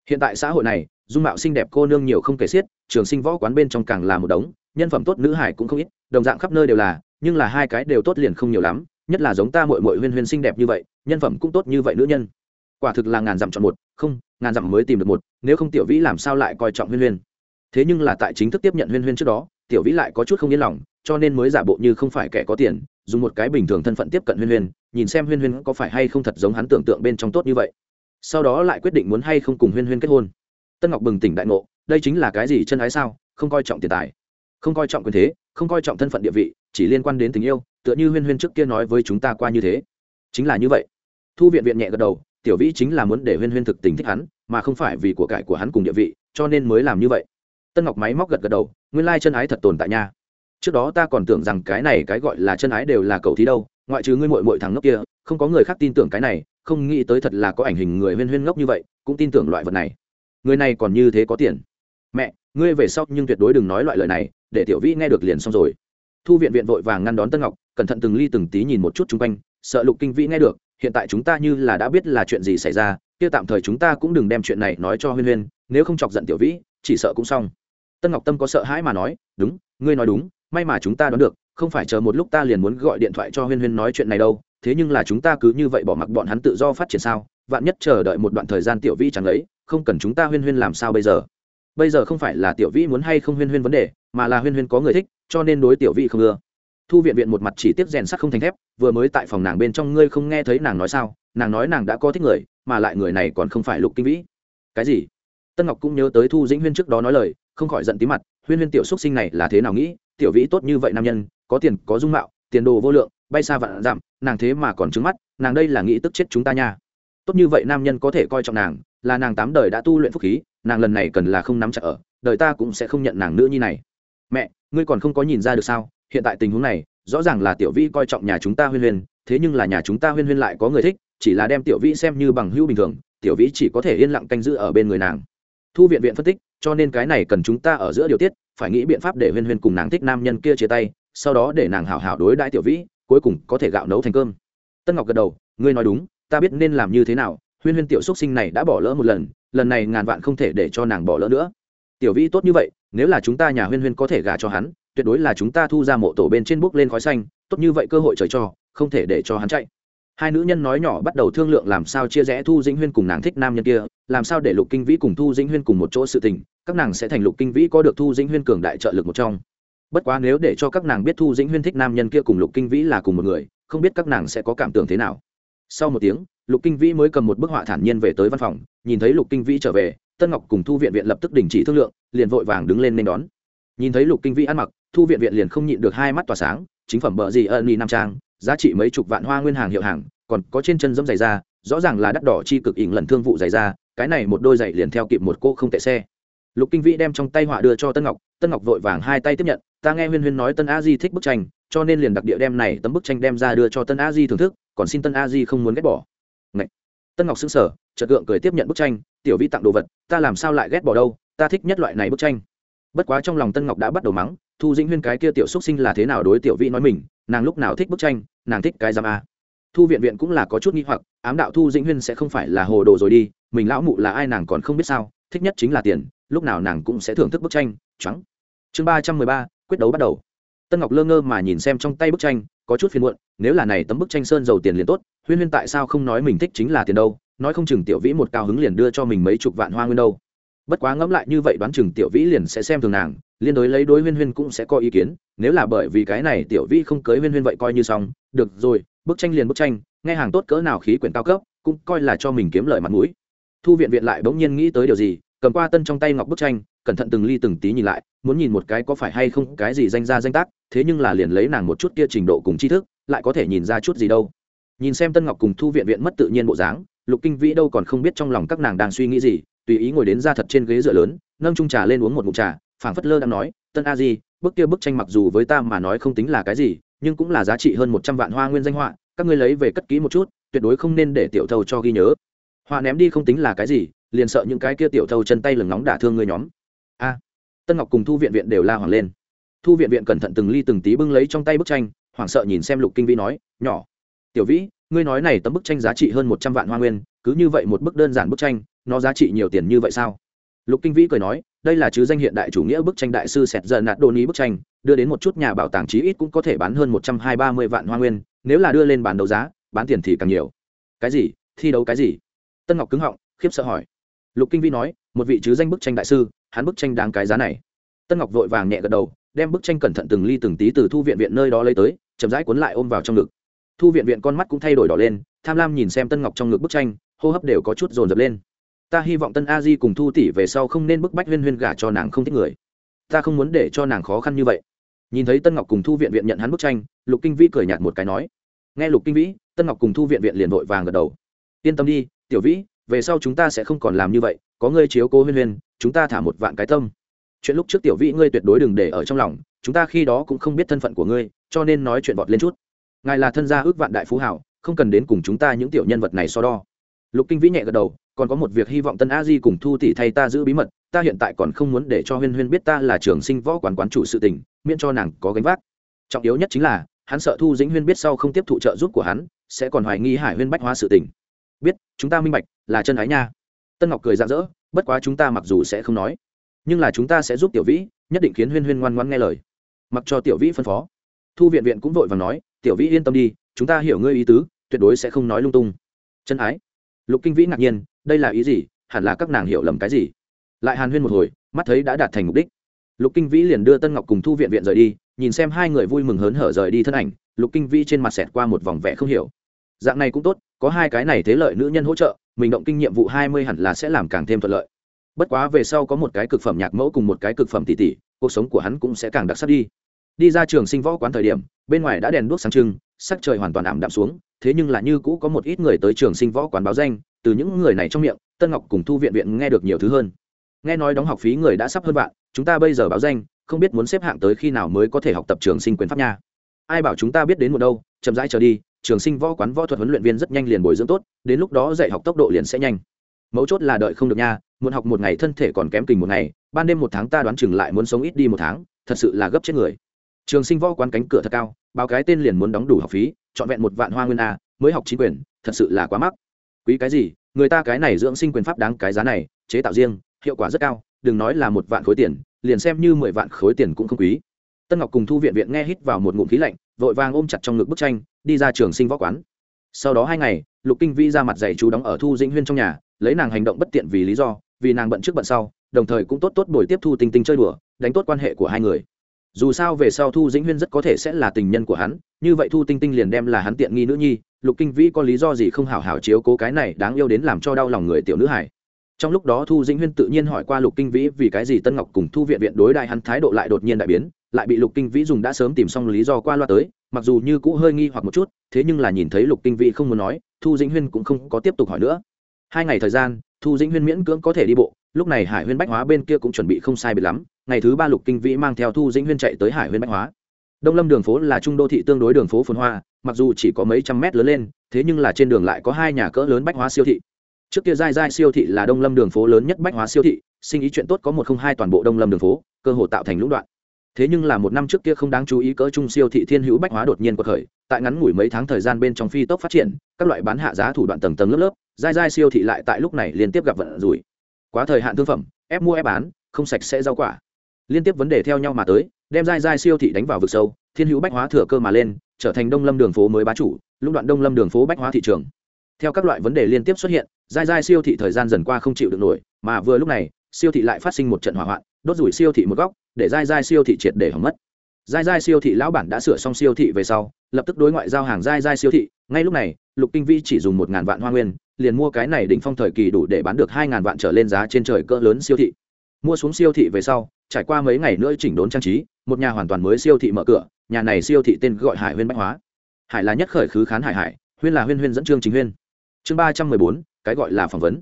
Hiện tại xã hội này dung mạo xinh đẹp cô nương nhiều không kể xiết, trường sinh võ quán bên trong càng là một đống, nhân phẩm tốt nữ hải cũng không ít, đồng dạng khắp nơi đều là, nhưng là hai cái đều tốt liền không nhiều lắm, nhất là giống ta mội mội huyên huyên xinh đẹp như vậy, nhân phẩm cũng tốt như vậy nữ nhân. Quả thực là ngàn dặm chọn một, không, ngàn dặm mới tìm được một, nếu không tiểu vĩ làm sao lại coi trọng huyên huyên. Thế nhưng là tại chính thức tiếp nhận huyên huyên trước đó, tiểu vĩ lại có chút không yên lòng, cho nên mới giả bộ như không phải kẻ có tiền, dùng một cái bình thường thân phận tiếp cận huyên huyên, nhìn xem huyên huyên có phải hay không thật giống hắn tưởng tượng bên trong tốt như vậy. Sau đó lại quyết định muốn hay không cùng huyên huyên kết hôn tân ngọc bừng tỉnh đại ngộ, đây chính là cái gì chân ái sao, không coi trọng tiền tài, không coi trọng quyền thế, không coi trọng thân phận địa vị, chỉ liên quan đến tình yêu, tựa như huyên huyên trước kia nói với chúng ta qua như thế. Chính là như vậy. Thu viện viện nhẹ gật đầu, tiểu vĩ chính là muốn để huyên huyên thực tình thích hắn, mà không phải vì của cải của hắn cùng địa vị, cho nên mới làm như vậy. Tân ngọc máy móc gật gật đầu, nguyên lai chân ái thật tồn tại nha. Trước đó ta còn tưởng rằng cái này cái gọi là chân ái đều là cầu thí đâu, ngoại trừ ngươi mội mội thằng ngốc kia, không có người khác tin tưởng cái này, không nghĩ tới thật là có ảnh hình người huyên huyên ngốc như vậy, cũng tin tưởng loại vật này người này còn như thế có tiền. Mẹ, ngươi về sau nhưng tuyệt đối đừng nói loại lời này, để tiểu vĩ nghe được liền xong rồi. Thu viện viện vội vàng ngăn đón tân ngọc, cẩn thận từng ly từng tí nhìn một chút chung quanh, sợ lục kinh vĩ nghe được, hiện tại chúng ta như là đã biết là chuyện gì xảy ra, kia tạm thời chúng ta cũng đừng đem chuyện này nói cho huyên huyên, nếu không chọc giận tiểu vĩ, chỉ sợ cũng xong. Tân ngọc tâm có sợ hãi mà nói, đúng, ngươi nói đúng, may mà chúng ta đoán được, không phải chờ một lúc ta liền muốn gọi điện thoại cho huyên huyên nói chuyện này đâu, thế nhưng là chúng ta cứ như vậy bỏ mặc bọn hắn tự do phát triển sao? Vạn nhất chờ đợi một đoạn thời gian tiểu vĩ chẳng lấy không cần chúng ta huyên huyên làm sao bây giờ? Bây giờ không phải là tiểu vĩ muốn hay không huyên huyên vấn đề mà là huyên huyên có người thích cho nên đối tiểu vĩ không ưa. Thu viện viện một mặt chỉ tiếp rèn sắt không thành thép vừa mới tại phòng nàng bên trong ngươi không nghe thấy nàng nói sao nàng nói nàng đã có thích người mà lại người này còn không phải lục kinh vĩ. Cái gì? Tân ngọc cũng nhớ tới thu dĩnh huyên trước đó nói lời không khỏi giận tí mặt huyên huyên tiểu xúc sinh này là thế nào nghĩ tiểu vĩ tốt như vậy nam nhân có tiền có dung mạo tiền đồ vô lượng bay xa vạn giảm, nàng thế mà còn trứng mắt nàng đây là nghĩ tức chết chúng ta nha. Tốt như vậy nam nhân có thể coi trọng nàng là nàng tám đời đã tu luyện phúc khí, nàng lần này cần là không nắm chặt ở, đời ta cũng sẽ không nhận nàng nữa như này. Mẹ, ngươi còn không có nhìn ra được sao? Hiện tại tình huống này, rõ ràng là tiểu vĩ coi trọng nhà chúng ta huyên huyên, thế nhưng là nhà chúng ta huyên huyên lại có người thích, chỉ là đem tiểu vĩ xem như bằng hữu bình thường, tiểu vĩ chỉ có thể yên lặng canh giữ ở bên người nàng. Thu viện viện phân tích, cho nên cái này cần chúng ta ở giữa điều tiết, phải nghĩ biện pháp để huyên huyên cùng nàng thích nam nhân kia chia tay, sau đó để nàng hảo hảo đối đãi tiểu vĩ, cuối cùng có thể gạo nấu thành cơm. Tân ngọc gật đầu, ngươi nói đúng, ta biết nên làm như thế nào huyên huyên tiểu xúc sinh này đã bỏ lỡ một lần lần này ngàn vạn không thể để cho nàng bỏ lỡ nữa. Tiểu vĩ tốt như vậy, nếu là chúng ta nhà huyên huyên có thể gả cho hắn, tuyệt đối là chúng ta thu ra mộ tổ bên trên bước lên khói xanh, tốt như vậy cơ hội trời cho, không thể để cho hắn chạy. Hai nữ nhân nói nhỏ bắt đầu thương lượng làm sao chia rẽ thu dĩnh huyên cùng nàng thích nam nhân kia, làm sao để lục kinh vĩ cùng thu dĩnh huyên cùng một chỗ sự tình, các nàng sẽ thành lục kinh vĩ có được thu dĩnh huyên cường đại trợ lực một trong. Bất quá nếu để cho các nàng biết thu dĩnh huyên thích nam nhân kia cùng lục kinh vĩ là cùng một người, không biết các nàng sẽ có cảm tưởng thế nào. Sau một tiếng lục kinh vĩ mới cầm một bức họa thản nhiên về tới văn phòng, nhìn thấy lục kinh vĩ trở về, tân ngọc cùng thu viện viện lập tức đình chỉ thương lượng, liền vội vàng đứng lên nên đón. Nhìn thấy lục kinh vĩ ăn mặc, thu viện viện liền không nhịn được hai mắt tỏa sáng, chính phẩm bợ gì ân ni nam trang, giá trị mấy chục vạn hoa nguyên hàng hiệu hàng, còn có trên chân dẫm giày da, rõ ràng là đắt đỏ chi cực ỉn lần thương vụ giày da, cái này một đôi giày liền theo kịp một cô không tệ xe. Lục kinh vĩ đem trong tay họa đưa cho tân ngọc tân ngọc vội vàng hai tay tiếp nhận, ta nghe huyên huyên nói tân a di thích bức tranh, cho nên liền đặc địa đem này tấm bức tranh đem ra đưa cho tân a di thưởng thức, còn xin tân a di không muốn ghét bỏ tân ngọc xứng sở chợt gượng cười tiếp nhận bức tranh, tiểu vi tặng đồ vật, ta làm sao lại ghét bỏ đâu, ta thích nhất loại này bức tranh. Bất quá trong lòng tân ngọc đã bắt đầu mắng, thu dĩnh huyên cái kia tiểu xúc sinh là thế nào đối tiểu vi nói mình, nàng lúc nào thích bức tranh, nàng thích cái giam a. Thu viện viện cũng là có chút nghi hoặc, ám đạo thu dĩnh huyên sẽ không phải là hồ đồ rồi đi, mình lão mụ là ai nàng còn không biết sao, thích nhất chính là tiền, lúc nào nàng cũng sẽ thưởng thức bức tranh. Trắng chương ba trăm mười ba, quyết đấu bắt đầu tân ngọc lơ ngơ mà nhìn xem trong tay bức tranh, có chút phiền muộn, nếu là này tấm bức tranh sơn giàu tiền liền tốt, huyên huyên tại sao không nói mình thích chính là tiền đâu, nói không chừng tiểu vĩ một cao hứng liền đưa cho mình mấy chục vạn hoa nguyên đâu. Bất quá ngẫm lại như vậy đoán chừng tiểu vĩ liền sẽ xem thường nàng, liên đối lấy đối huyên huyên cũng sẽ có ý kiến, nếu là bởi vì cái này tiểu vĩ không cưới huyên huyên vậy coi như xong, được rồi, bức tranh liền bức tranh, nghe hàng tốt cỡ nào khí quyển cao cấp, cũng coi là cho mình kiếm lời mặt mũi. Thu viện viện lại bỗng nhiên nghĩ tới điều gì, cầm qua tân trong tay ngọc bức tranh, cẩn thận từng ly từng tí nhìn lại muốn nhìn một cái có phải hay không cái gì danh ra danh tác, thế nhưng là liền lấy nàng một chút kia trình độ cùng tri thức, lại có thể nhìn ra chút gì đâu. Nhìn xem tân ngọc cùng thu viện viện mất tự nhiên bộ dáng, lục kinh vĩ đâu còn không biết trong lòng các nàng đang suy nghĩ gì, tùy ý ngồi đến ra thật trên ghế dựa lớn, nâng trung trà lên uống một mụt trà, phảng phất lơ đang nói, tân a di bức kia bức tranh mặc dù với ta mà nói không tính là cái gì, nhưng cũng là giá trị hơn một trăm vạn hoa nguyên danh họa, các ngươi lấy về cất kỹ một chút, tuyệt đối không nên để tiểu thâu cho ghi nhớ. Họa ném đi không tính là cái gì, liền sợ những cái kia tiểu thâu chân tay lừng nóng đả thương người nhóm tân ngọc cùng thu viện viện đều la hoàng lên. Thu viện viện cẩn thận từng ly từng tí bưng lấy trong tay bức tranh, hoảng sợ nhìn xem lục kinh vĩ nói, nhỏ, tiểu vĩ, ngươi nói này tấm bức tranh giá trị hơn một trăm vạn hoa nguyên, cứ như vậy một bức đơn giản bức tranh, nó giá trị nhiều tiền như vậy sao? Lục kinh vĩ cười nói, đây là chứ danh hiện đại chủ nghĩa bức tranh đại sư sẹt giờ nạt đô ní bức tranh, đưa đến một chút nhà bảo tàng chí ít cũng có thể bán hơn một trăm hai ba mươi vạn hoa nguyên, nếu là đưa lên bàn đấu giá, bán tiền thì càng nhiều. Cái gì? Thi đấu cái gì? Tân ngọc cứng họng, khiếp sợ hỏi. Lục kinh vĩ nói một vị chứ danh bức tranh đại sư, hắn bức tranh đáng cái giá này. Tân ngọc vội vàng nhẹ gật đầu, đem bức tranh cẩn thận từng ly từng tí từ thu viện viện nơi đó lấy tới, chậm rãi cuốn lại ôm vào trong ngực. Thu viện viện con mắt cũng thay đổi đỏ lên, tham lam nhìn xem tân ngọc trong ngực bức tranh, hô hấp đều có chút dồn dập lên. Ta hy vọng tân a di cùng thu tỷ về sau không nên bức bách huyên huyên gả cho nàng không thích người. Ta không muốn để cho nàng khó khăn như vậy. Nhìn thấy tân ngọc cùng thu viện viện nhận hắn bức tranh, lục kinh vĩ cười nhạt một cái nói. Nghe lục kinh vĩ, tân ngọc cùng thu viện viện liền vội vàng gật đầu. Yên tâm đi, tiểu vĩ, về sau chúng ta sẽ không còn làm như vậy có ngươi chiếu cố huyên huyên, chúng ta thả một vạn cái tâm. Chuyện lúc trước tiểu vĩ ngươi tuyệt đối đừng để ở trong lòng, chúng ta khi đó cũng không biết thân phận của ngươi, cho nên nói chuyện vọt lên chút. Ngài là thân gia ước vạn đại phú hảo, không cần đến cùng chúng ta những tiểu nhân vật này so đo. Lục kinh vĩ nhẹ gật đầu, còn có một việc hy vọng tân a di cùng thu tỷ thay ta giữ bí mật, ta hiện tại còn không muốn để cho huyên huyên biết ta là trường sinh võ quán quán chủ sự tình, miễn cho nàng có gánh vác. Trọng yếu nhất chính là, hắn sợ thu dĩnh huyên biết sau không tiếp thụ trợ giúp của hắn, sẽ còn hoài nghi hải huyên bách hóa sự tình. Biết, chúng ta minh bạch, là chân ái nha tân ngọc cười rạng rỡ, bất quá chúng ta mặc dù sẽ không nói, nhưng là chúng ta sẽ giúp tiểu vĩ, nhất định khiến huyên huyên ngoan ngoan nghe lời. Mặc cho tiểu vĩ phân phó. Thu viện viện cũng vội và nói, tiểu vĩ yên tâm đi, chúng ta hiểu ngươi ý tứ, tuyệt đối sẽ không nói lung tung. Chân ái. Lục kinh vĩ ngạc nhiên, đây là ý gì? Hẳn là các nàng hiểu lầm cái gì? Lại hàn huyên một hồi, mắt thấy đã đạt thành mục đích. Lục kinh vĩ liền đưa tân ngọc cùng thu viện viện rời đi, nhìn xem hai người vui mừng hớn hở rời đi thân ảnh, lục kinh vĩ trên mặt xẹt qua một vòng vẻ không hiểu. Dạng này cũng tốt, có hai cái này thế lợi nữ nhân hỗ trợ mình động kinh nhiệm vụ hai mươi hẳn là sẽ làm càng thêm thuận lợi. Bất quá về sau có một cái cực phẩm nhạc mẫu cùng một cái cực phẩm tỷ tỷ, cuộc sống của hắn cũng sẽ càng đặc sắc đi. Đi ra trường sinh võ quán thời điểm, bên ngoài đã đèn đuốc sáng trưng, sắc trời hoàn toàn ảm đạm xuống, thế nhưng là như cũ có một ít người tới trường sinh võ quán báo danh, từ những người này trong miệng, tân ngọc cùng thu viện viện nghe được nhiều thứ hơn. Nghe nói đóng học phí người đã sắp hơn bạn chúng ta bây giờ báo danh, không biết muốn xếp hạng tới khi nào mới có thể học tập trường sinh quyền pháp nha. Ai bảo chúng ta biết đến một đâu, chậm rãi trở đi trường sinh võ quán võ thuật huấn luyện viên rất nhanh liền bồi dưỡng tốt, đến lúc đó dạy học tốc độ liền sẽ nhanh. Mấu chốt là đợi không được nha, muốn học một ngày thân thể còn kém kình một ngày, ban đêm một tháng ta đoán chừng lại muốn sống ít đi một tháng, thật sự là gấp chết người. Trường sinh võ quán cánh cửa thật cao, báo cái tên liền muốn đóng đủ học phí, trọn vẹn một vạn hoa nguyên a, mới học chính quyền, thật sự là quá mắc. Quý cái gì, người ta cái này dưỡng sinh quyền pháp đáng cái giá này, chế tạo riêng, hiệu quả rất cao, đừng nói là một vạn khối tiền, liền xem như mười vạn khối tiền cũng không quý tân ngọc cùng thu viện viện nghe hít vào một ngụm khí lạnh, vội vàng ôm chặt trong ngực bức tranh, đi ra trường sinh võ quán. Sau đó hai ngày, lục kinh Vi ra mặt dạy chú đóng ở thu dĩnh huyên trong nhà, lấy nàng hành động bất tiện vì lý do, vì nàng bận trước bận sau, đồng thời cũng tốt tốt buổi tiếp thu tinh tinh chơi đùa, đánh tốt quan hệ của hai người. Dù sao về sau thu dĩnh huyên rất có thể sẽ là tình nhân của hắn, như vậy thu tinh tinh liền đem là hắn tiện nghi nữ nhi, lục kinh vĩ có lý do gì không hảo hảo chiếu cố cái này đáng yêu đến làm cho đau lòng người tiểu nữ hải trong lúc đó thu dĩnh huyên tự nhiên hỏi qua lục kinh vĩ vì cái gì tân ngọc cùng thu viện viện đối đại hắn thái độ lại đột nhiên đại biến, lại bị lục kinh vĩ dùng đã sớm tìm xong lý do qua loa tới, mặc dù như cũ hơi nghi hoặc một chút, thế nhưng là nhìn thấy lục kinh vĩ không muốn nói, thu dĩnh huyên cũng không có tiếp tục hỏi nữa. Hai ngày thời gian, thu dĩnh huyên miễn cưỡng có thể đi bộ, lúc này hải huyên bách hóa bên kia cũng chuẩn bị không sai biệt lắm, ngày thứ ba lục kinh vĩ mang theo thu dĩnh huyên chạy tới hải huyên bách hóa. Đông lâm đường phố là trung đô thị tương đối đường phố phồn hoa, mặc dù chỉ có mấy trăm mét lớn lên, thế nhưng là trên đường lại có hai nhà cỡ lớn bách hóa siêu thị trước kia dai dai siêu thị là đông lâm đường phố lớn nhất bách hóa siêu thị, sinh ý chuyện tốt có một không hai toàn bộ đông lâm đường phố, cơ hội tạo thành lũng đoạn. Thế nhưng là một năm trước kia không đáng chú ý cỡ trung siêu thị thiên hữu bách hóa đột nhiên quật khởi, tại ngắn ngủi mấy tháng thời gian bên trong phi tốc phát triển, các loại bán hạ giá thủ đoạn tầng tầng lớp lớp dai dai siêu thị lại tại lúc này liên tiếp gặp vận rủi. Quá thời hạn thương phẩm, ép mua ép bán, không sạch sẽ rau quả. Liên tiếp vấn đề theo nhau mà tới, đem dai dai siêu thị đánh vào vực sâu, thiên hữu bách hóa thừa cơ mà lên, trở thành đông lâm đường phố mới bá chủ, lũng đoạn đông lâm đường phố bách hóa thị trường. Theo các loại vấn đề liên tiếp xuất hiện dai dai siêu thị thời gian dần qua không chịu được nổi, mà vừa lúc này, siêu thị lại phát sinh một trận hỏa hoạn, đốt rủi siêu thị một góc, để dai dai siêu thị triệt để hỏng mất. Dai dai siêu thị lão bản đã sửa xong siêu thị về sau, lập tức đối ngoại giao hàng dai dai siêu thị, ngay lúc này, lục kinh vi chỉ dùng một ngàn vạn hoa nguyên, liền mua cái này đỉnh phong thời kỳ đủ để bán được hai ngàn vạn trở lên giá trên trời cỡ lớn siêu thị. Mua xuống siêu thị về sau, trải qua mấy ngày nữa chỉnh đốn trang trí, một nhà hoàn toàn mới siêu thị mở cửa, nhà này siêu thị tên gọi hải huyên bách hóa. Hải là nhất khởi khứ khán hải hải, huyên là huyên huyên dẫn trương chính huyên. Chương ba trăm mười bốn cái gọi là phỏng vấn.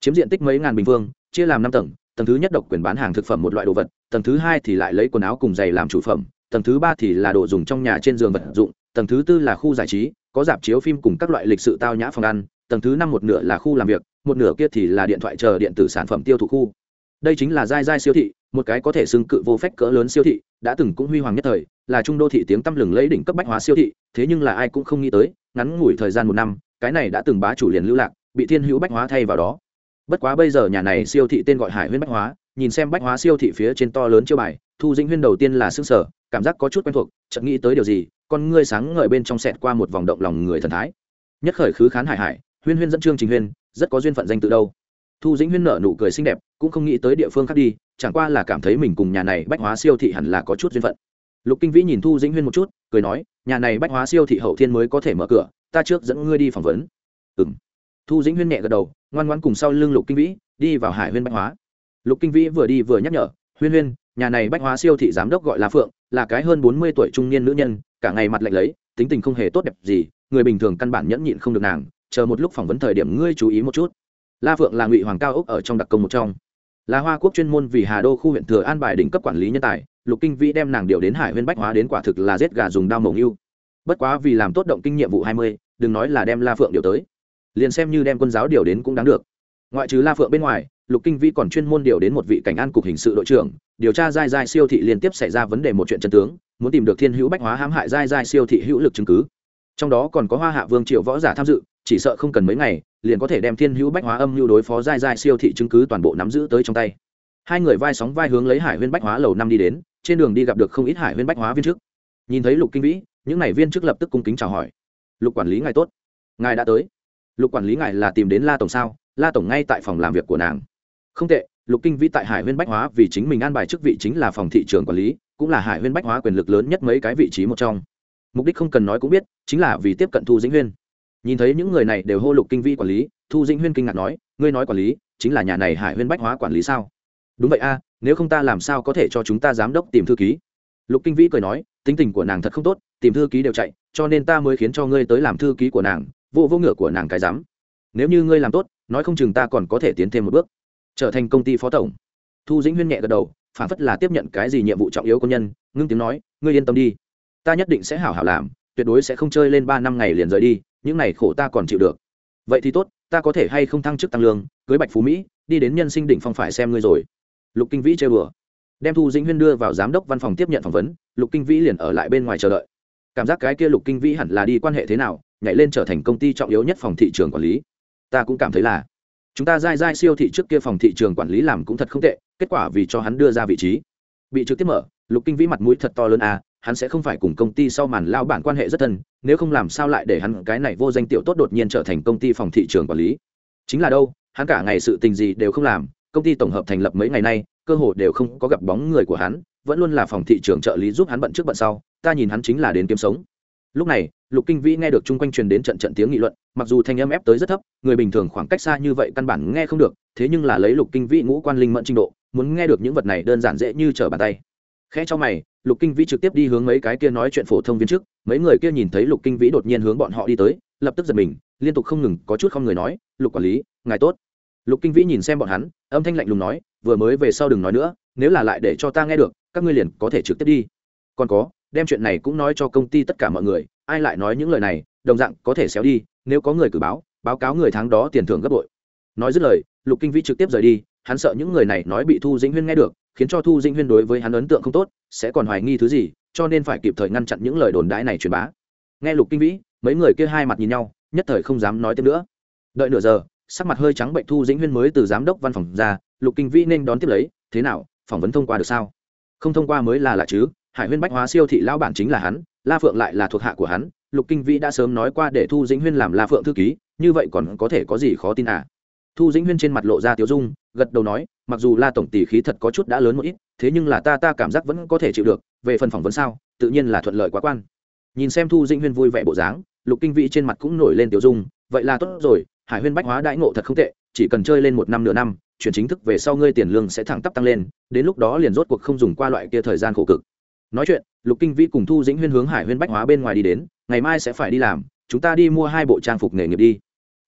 Chiếm diện tích mấy ngàn bình phương, chia làm năm tầng tầng thứ nhất độc quyền bán hàng thực phẩm một loại đồ vật, tầng thứ hai thì lại lấy quần áo cùng giày làm chủ phẩm, tầng thứ ba thì là đồ dùng trong nhà trên giường vật dụng, tầng thứ tư là khu giải trí, có dạp chiếu phim cùng các loại lịch sự tao nhã phòng ăn, tầng thứ năm một nửa là khu làm việc, một nửa kia thì là điện thoại chờ điện tử sản phẩm tiêu thụ khu. Đây chính là giai giai siêu thị, một cái có thể xưng cự vô phách cỡ lớn siêu thị, đã từng cũng huy hoàng nhất thời, là trung đô thị tiếng tăm lừng lấy đỉnh cấp bách hóa siêu thị, thế nhưng là ai cũng không nghĩ tới, ngắn ngủi thời gian một năm, cái này đã từng bá chủ liền lưu lạc bị thiên hữu bách hóa thay vào đó. Bất quá bây giờ nhà này siêu thị tên gọi hải huyên bách hóa, nhìn xem bách hóa siêu thị phía trên to lớn chiêu bài, thu dĩnh huyên đầu tiên là xương sở cảm giác có chút quen thuộc, chợt nghĩ tới điều gì, con ngươi sáng ngời bên trong sẹt qua một vòng động lòng người thần thái. Nhất khởi khứ khán hải hải, huyên huyên dẫn trương trình huyên, rất có duyên phận danh tự đâu. Thu dĩnh huyên nở nụ cười xinh đẹp, cũng không nghĩ tới địa phương khác đi, chẳng qua là cảm thấy mình cùng nhà này bách hóa siêu thị hẳn là có chút duyên phận. Lục kinh vĩ nhìn thu dĩnh huyên một chút, cười nói, nhà này bách hóa siêu thị hậu thiên mới có thể mở cửa, ta trước dẫn ngươi đi phỏng vấn. Ừ m thu dĩnh huyên nhẹ gật đầu, ngoan ngoan cùng sau lưng lục kinh vĩ đi vào hải huyên bách hóa. Lục kinh vĩ vừa đi vừa nhắc nhở, huyên huyên, nhà này bách hóa siêu thị giám đốc gọi là phượng, là cái hơn bốn mươi tuổi trung niên nữ nhân, cả ngày mặt lạnh lấy, tính tình không hề tốt đẹp gì, người bình thường căn bản nhẫn nhịn không được nàng, chờ một lúc phỏng vấn thời điểm ngươi chú ý một chút. La phượng là ngụy hoàng cao ốc ở trong đặc công một trong. Là hoa quốc chuyên môn vì hà đô khu huyện thừa an bài đỉnh cấp quản lý nhân tài, lục kinh vĩ đem nàng điều đến hải huyên bách hóa đến quả thực là giết gà dùng đao mồng yêu bất quá vì làm tốt động kinh nhiệm vụ hai mươi, đừng nói là đem la phượng điều tới liền xem như đem quân giáo điều đến cũng đáng được. Ngoại trừ la phượng bên ngoài, lục kinh vĩ còn chuyên môn điều đến một vị cảnh an cục hình sự đội trưởng, điều tra giai giai siêu thị liên tiếp xảy ra vấn đề một chuyện chân tướng, muốn tìm được thiên hữu bách hóa hãm hại giai giai siêu thị hữu lực chứng cứ. Trong đó còn có hoa hạ vương triệu võ giả tham dự, chỉ sợ không cần mấy ngày, liền có thể đem thiên hữu bách hóa âm mưu đối phó giai giai siêu thị chứng cứ toàn bộ nắm giữ tới trong tay. Hai người vai sóng vai hướng lấy hải huyên bách hóa lầu năm đi đến, trên đường đi gặp được không ít hải huyên bách hóa viên chức. Nhìn thấy lục kinh vĩ, những n à y viên chức lập tức cung kính chào hỏi. Lục quản lý ngài tốt. Ngài đã tới lục quản lý ngài là tìm đến la tổng sao? La tổng ngay tại phòng làm việc của nàng. Không tệ, lục kinh vĩ tại hải huyên bách hóa vì chính mình an bài chức vị chính là phòng thị trường quản lý, cũng là hải huyên bách hóa quyền lực lớn nhất mấy cái vị trí một trong. Mục đích không cần nói cũng biết, chính là vì tiếp cận thu dĩnh huyên. Nhìn thấy những người này đều hô lục kinh vĩ quản lý, thu dĩnh huyên kinh ngạc nói, ngươi nói quản lý, chính là nhà này hải huyên bách hóa quản lý sao? Đúng vậy a, nếu không ta làm sao có thể cho chúng ta giám đốc tìm thư ký? Lục kinh vĩ cười nói, tính tình của nàng thật không tốt, tìm thư ký đều chạy, cho nên ta mới khiến cho ngươi tới làm thư ký của nàng vô vô ngựa của nàng cái dám nếu như ngươi làm tốt, nói không chừng ta còn có thể tiến thêm một bước. Trở thành công ty phó tổng. Thu dĩnh huyên nhẹ gật đầu, phản phất là tiếp nhận cái gì nhiệm vụ trọng yếu công nhân, ngưng tiếng nói, ngươi yên tâm đi. Ta nhất định sẽ hảo hảo làm, tuyệt đối sẽ không chơi lên ba năm ngày liền rời đi, những này khổ ta còn chịu được. Vậy thì tốt, ta có thể hay không thăng chức tăng lương, cưới bạch phú mỹ, đi đến nhân sinh đỉnh phong phải xem ngươi rồi. Lục kinh vĩ chơi bừa đem thu dĩnh huyên đưa vào giám đốc văn phòng tiếp nhận phỏng vấn, lục kinh vĩ liền ở lại bên ngoài chờ đợi. Cảm giác cái kia lục kinh vĩ hẳn là đi quan hệ thế nào nhảy lên trở thành công ty trọng yếu nhất phòng thị trường quản lý. Ta cũng cảm thấy là, chúng ta dai dai siêu thị trước kia phòng thị trường quản lý làm cũng thật không tệ, kết quả vì cho hắn đưa ra vị trí. Bị trực tiếp mở, lục kinh vĩ mặt mũi thật to lớn à hắn sẽ không phải cùng công ty sau màn lao bản quan hệ rất thân, nếu không làm sao lại để hắn cái này vô danh tiểu tốt đột nhiên trở thành công ty phòng thị trường quản lý. Chính là đâu, hắn cả ngày sự tình gì đều không làm, công ty tổng hợp thành lập mấy ngày nay, cơ hồ đều không có gặp bóng người của hắn, vẫn luôn là phòng thị trường trợ lý giúp hắn bận trước bận sau, ta nhìn hắn chính là đến kiếm sống lúc này, lục kinh vĩ nghe được chung quanh truyền đến trận trận tiếng nghị luận, mặc dù thanh âm ép tới rất thấp, người bình thường khoảng cách xa như vậy căn bản nghe không được, thế nhưng là lấy lục kinh vĩ ngũ quan linh mẫn trình độ, muốn nghe được những vật này đơn giản dễ như trở bàn tay. Khẽ cho mày, lục kinh vĩ trực tiếp đi hướng mấy cái kia nói chuyện phổ thông viên trước, mấy người kia nhìn thấy lục kinh vĩ đột nhiên hướng bọn họ đi tới, lập tức giật mình, liên tục không ngừng có chút không người nói, lục quản lý, ngài tốt. Lục kinh vĩ nhìn xem bọn hắn, âm thanh lạnh lùng nói, vừa mới về sau đừng nói nữa, nếu là lại để cho ta nghe được, các ngươi liền có thể trực tiếp đi. Còn có đem chuyện này cũng nói cho công ty tất cả mọi người, ai lại nói những lời này, đồng dạng có thể xéo đi, nếu có người cử báo báo cáo người tháng đó tiền thưởng gấp bội. Nói dứt lời, lục kinh vĩ trực tiếp rời đi, hắn sợ những người này nói bị thu dĩnh huyên nghe được, khiến cho thu dĩnh huyên đối với hắn ấn tượng không tốt, sẽ còn hoài nghi thứ gì, cho nên phải kịp thời ngăn chặn những lời đồn đãi này truyền bá. Nghe lục kinh vĩ, mấy người kia hai mặt nhìn nhau, nhất thời không dám nói tiếp nữa. Đợi nửa giờ, sắc mặt hơi trắng bệnh thu dĩnh huyên mới từ giám đốc văn phòng ra, lục kinh vĩ nên đón tiếp lấy, thế nào, phỏng vấn thông qua được sao? Không thông qua mới là lạ chứ hải huyên bách hóa siêu thị lao bản chính là hắn, la phượng lại là thuộc hạ của hắn, lục kinh vĩ đã sớm nói qua để thu dĩnh huyên làm la phượng thư ký, như vậy còn có thể có gì khó tin à? Thu dĩnh huyên trên mặt lộ ra tiếu dung, gật đầu nói, mặc dù la tổng tỷ khí thật có chút đã lớn một ít, thế nhưng là ta ta cảm giác vẫn có thể chịu được, về phần phỏng vấn sao, tự nhiên là thuận lợi quá quan. Nhìn xem thu dĩnh huyên vui vẻ bộ dáng, lục kinh vĩ trên mặt cũng nổi lên tiếu dung, vậy là tốt rồi, hải huyên bách hóa đãi ngộ thật không tệ, chỉ cần chơi lên một năm nửa năm, chuyển chính thức về sau ngươi tiền lương sẽ thẳng tắp tăng lên, đến lúc đó liền rốt cuộc không dùng qua loại kia thời gian khổ cực nói chuyện, lục kinh vĩ cùng thu dĩnh huyên hướng hải huyên bách hóa bên ngoài đi đến, ngày mai sẽ phải đi làm, chúng ta đi mua hai bộ trang phục nghề nghiệp đi.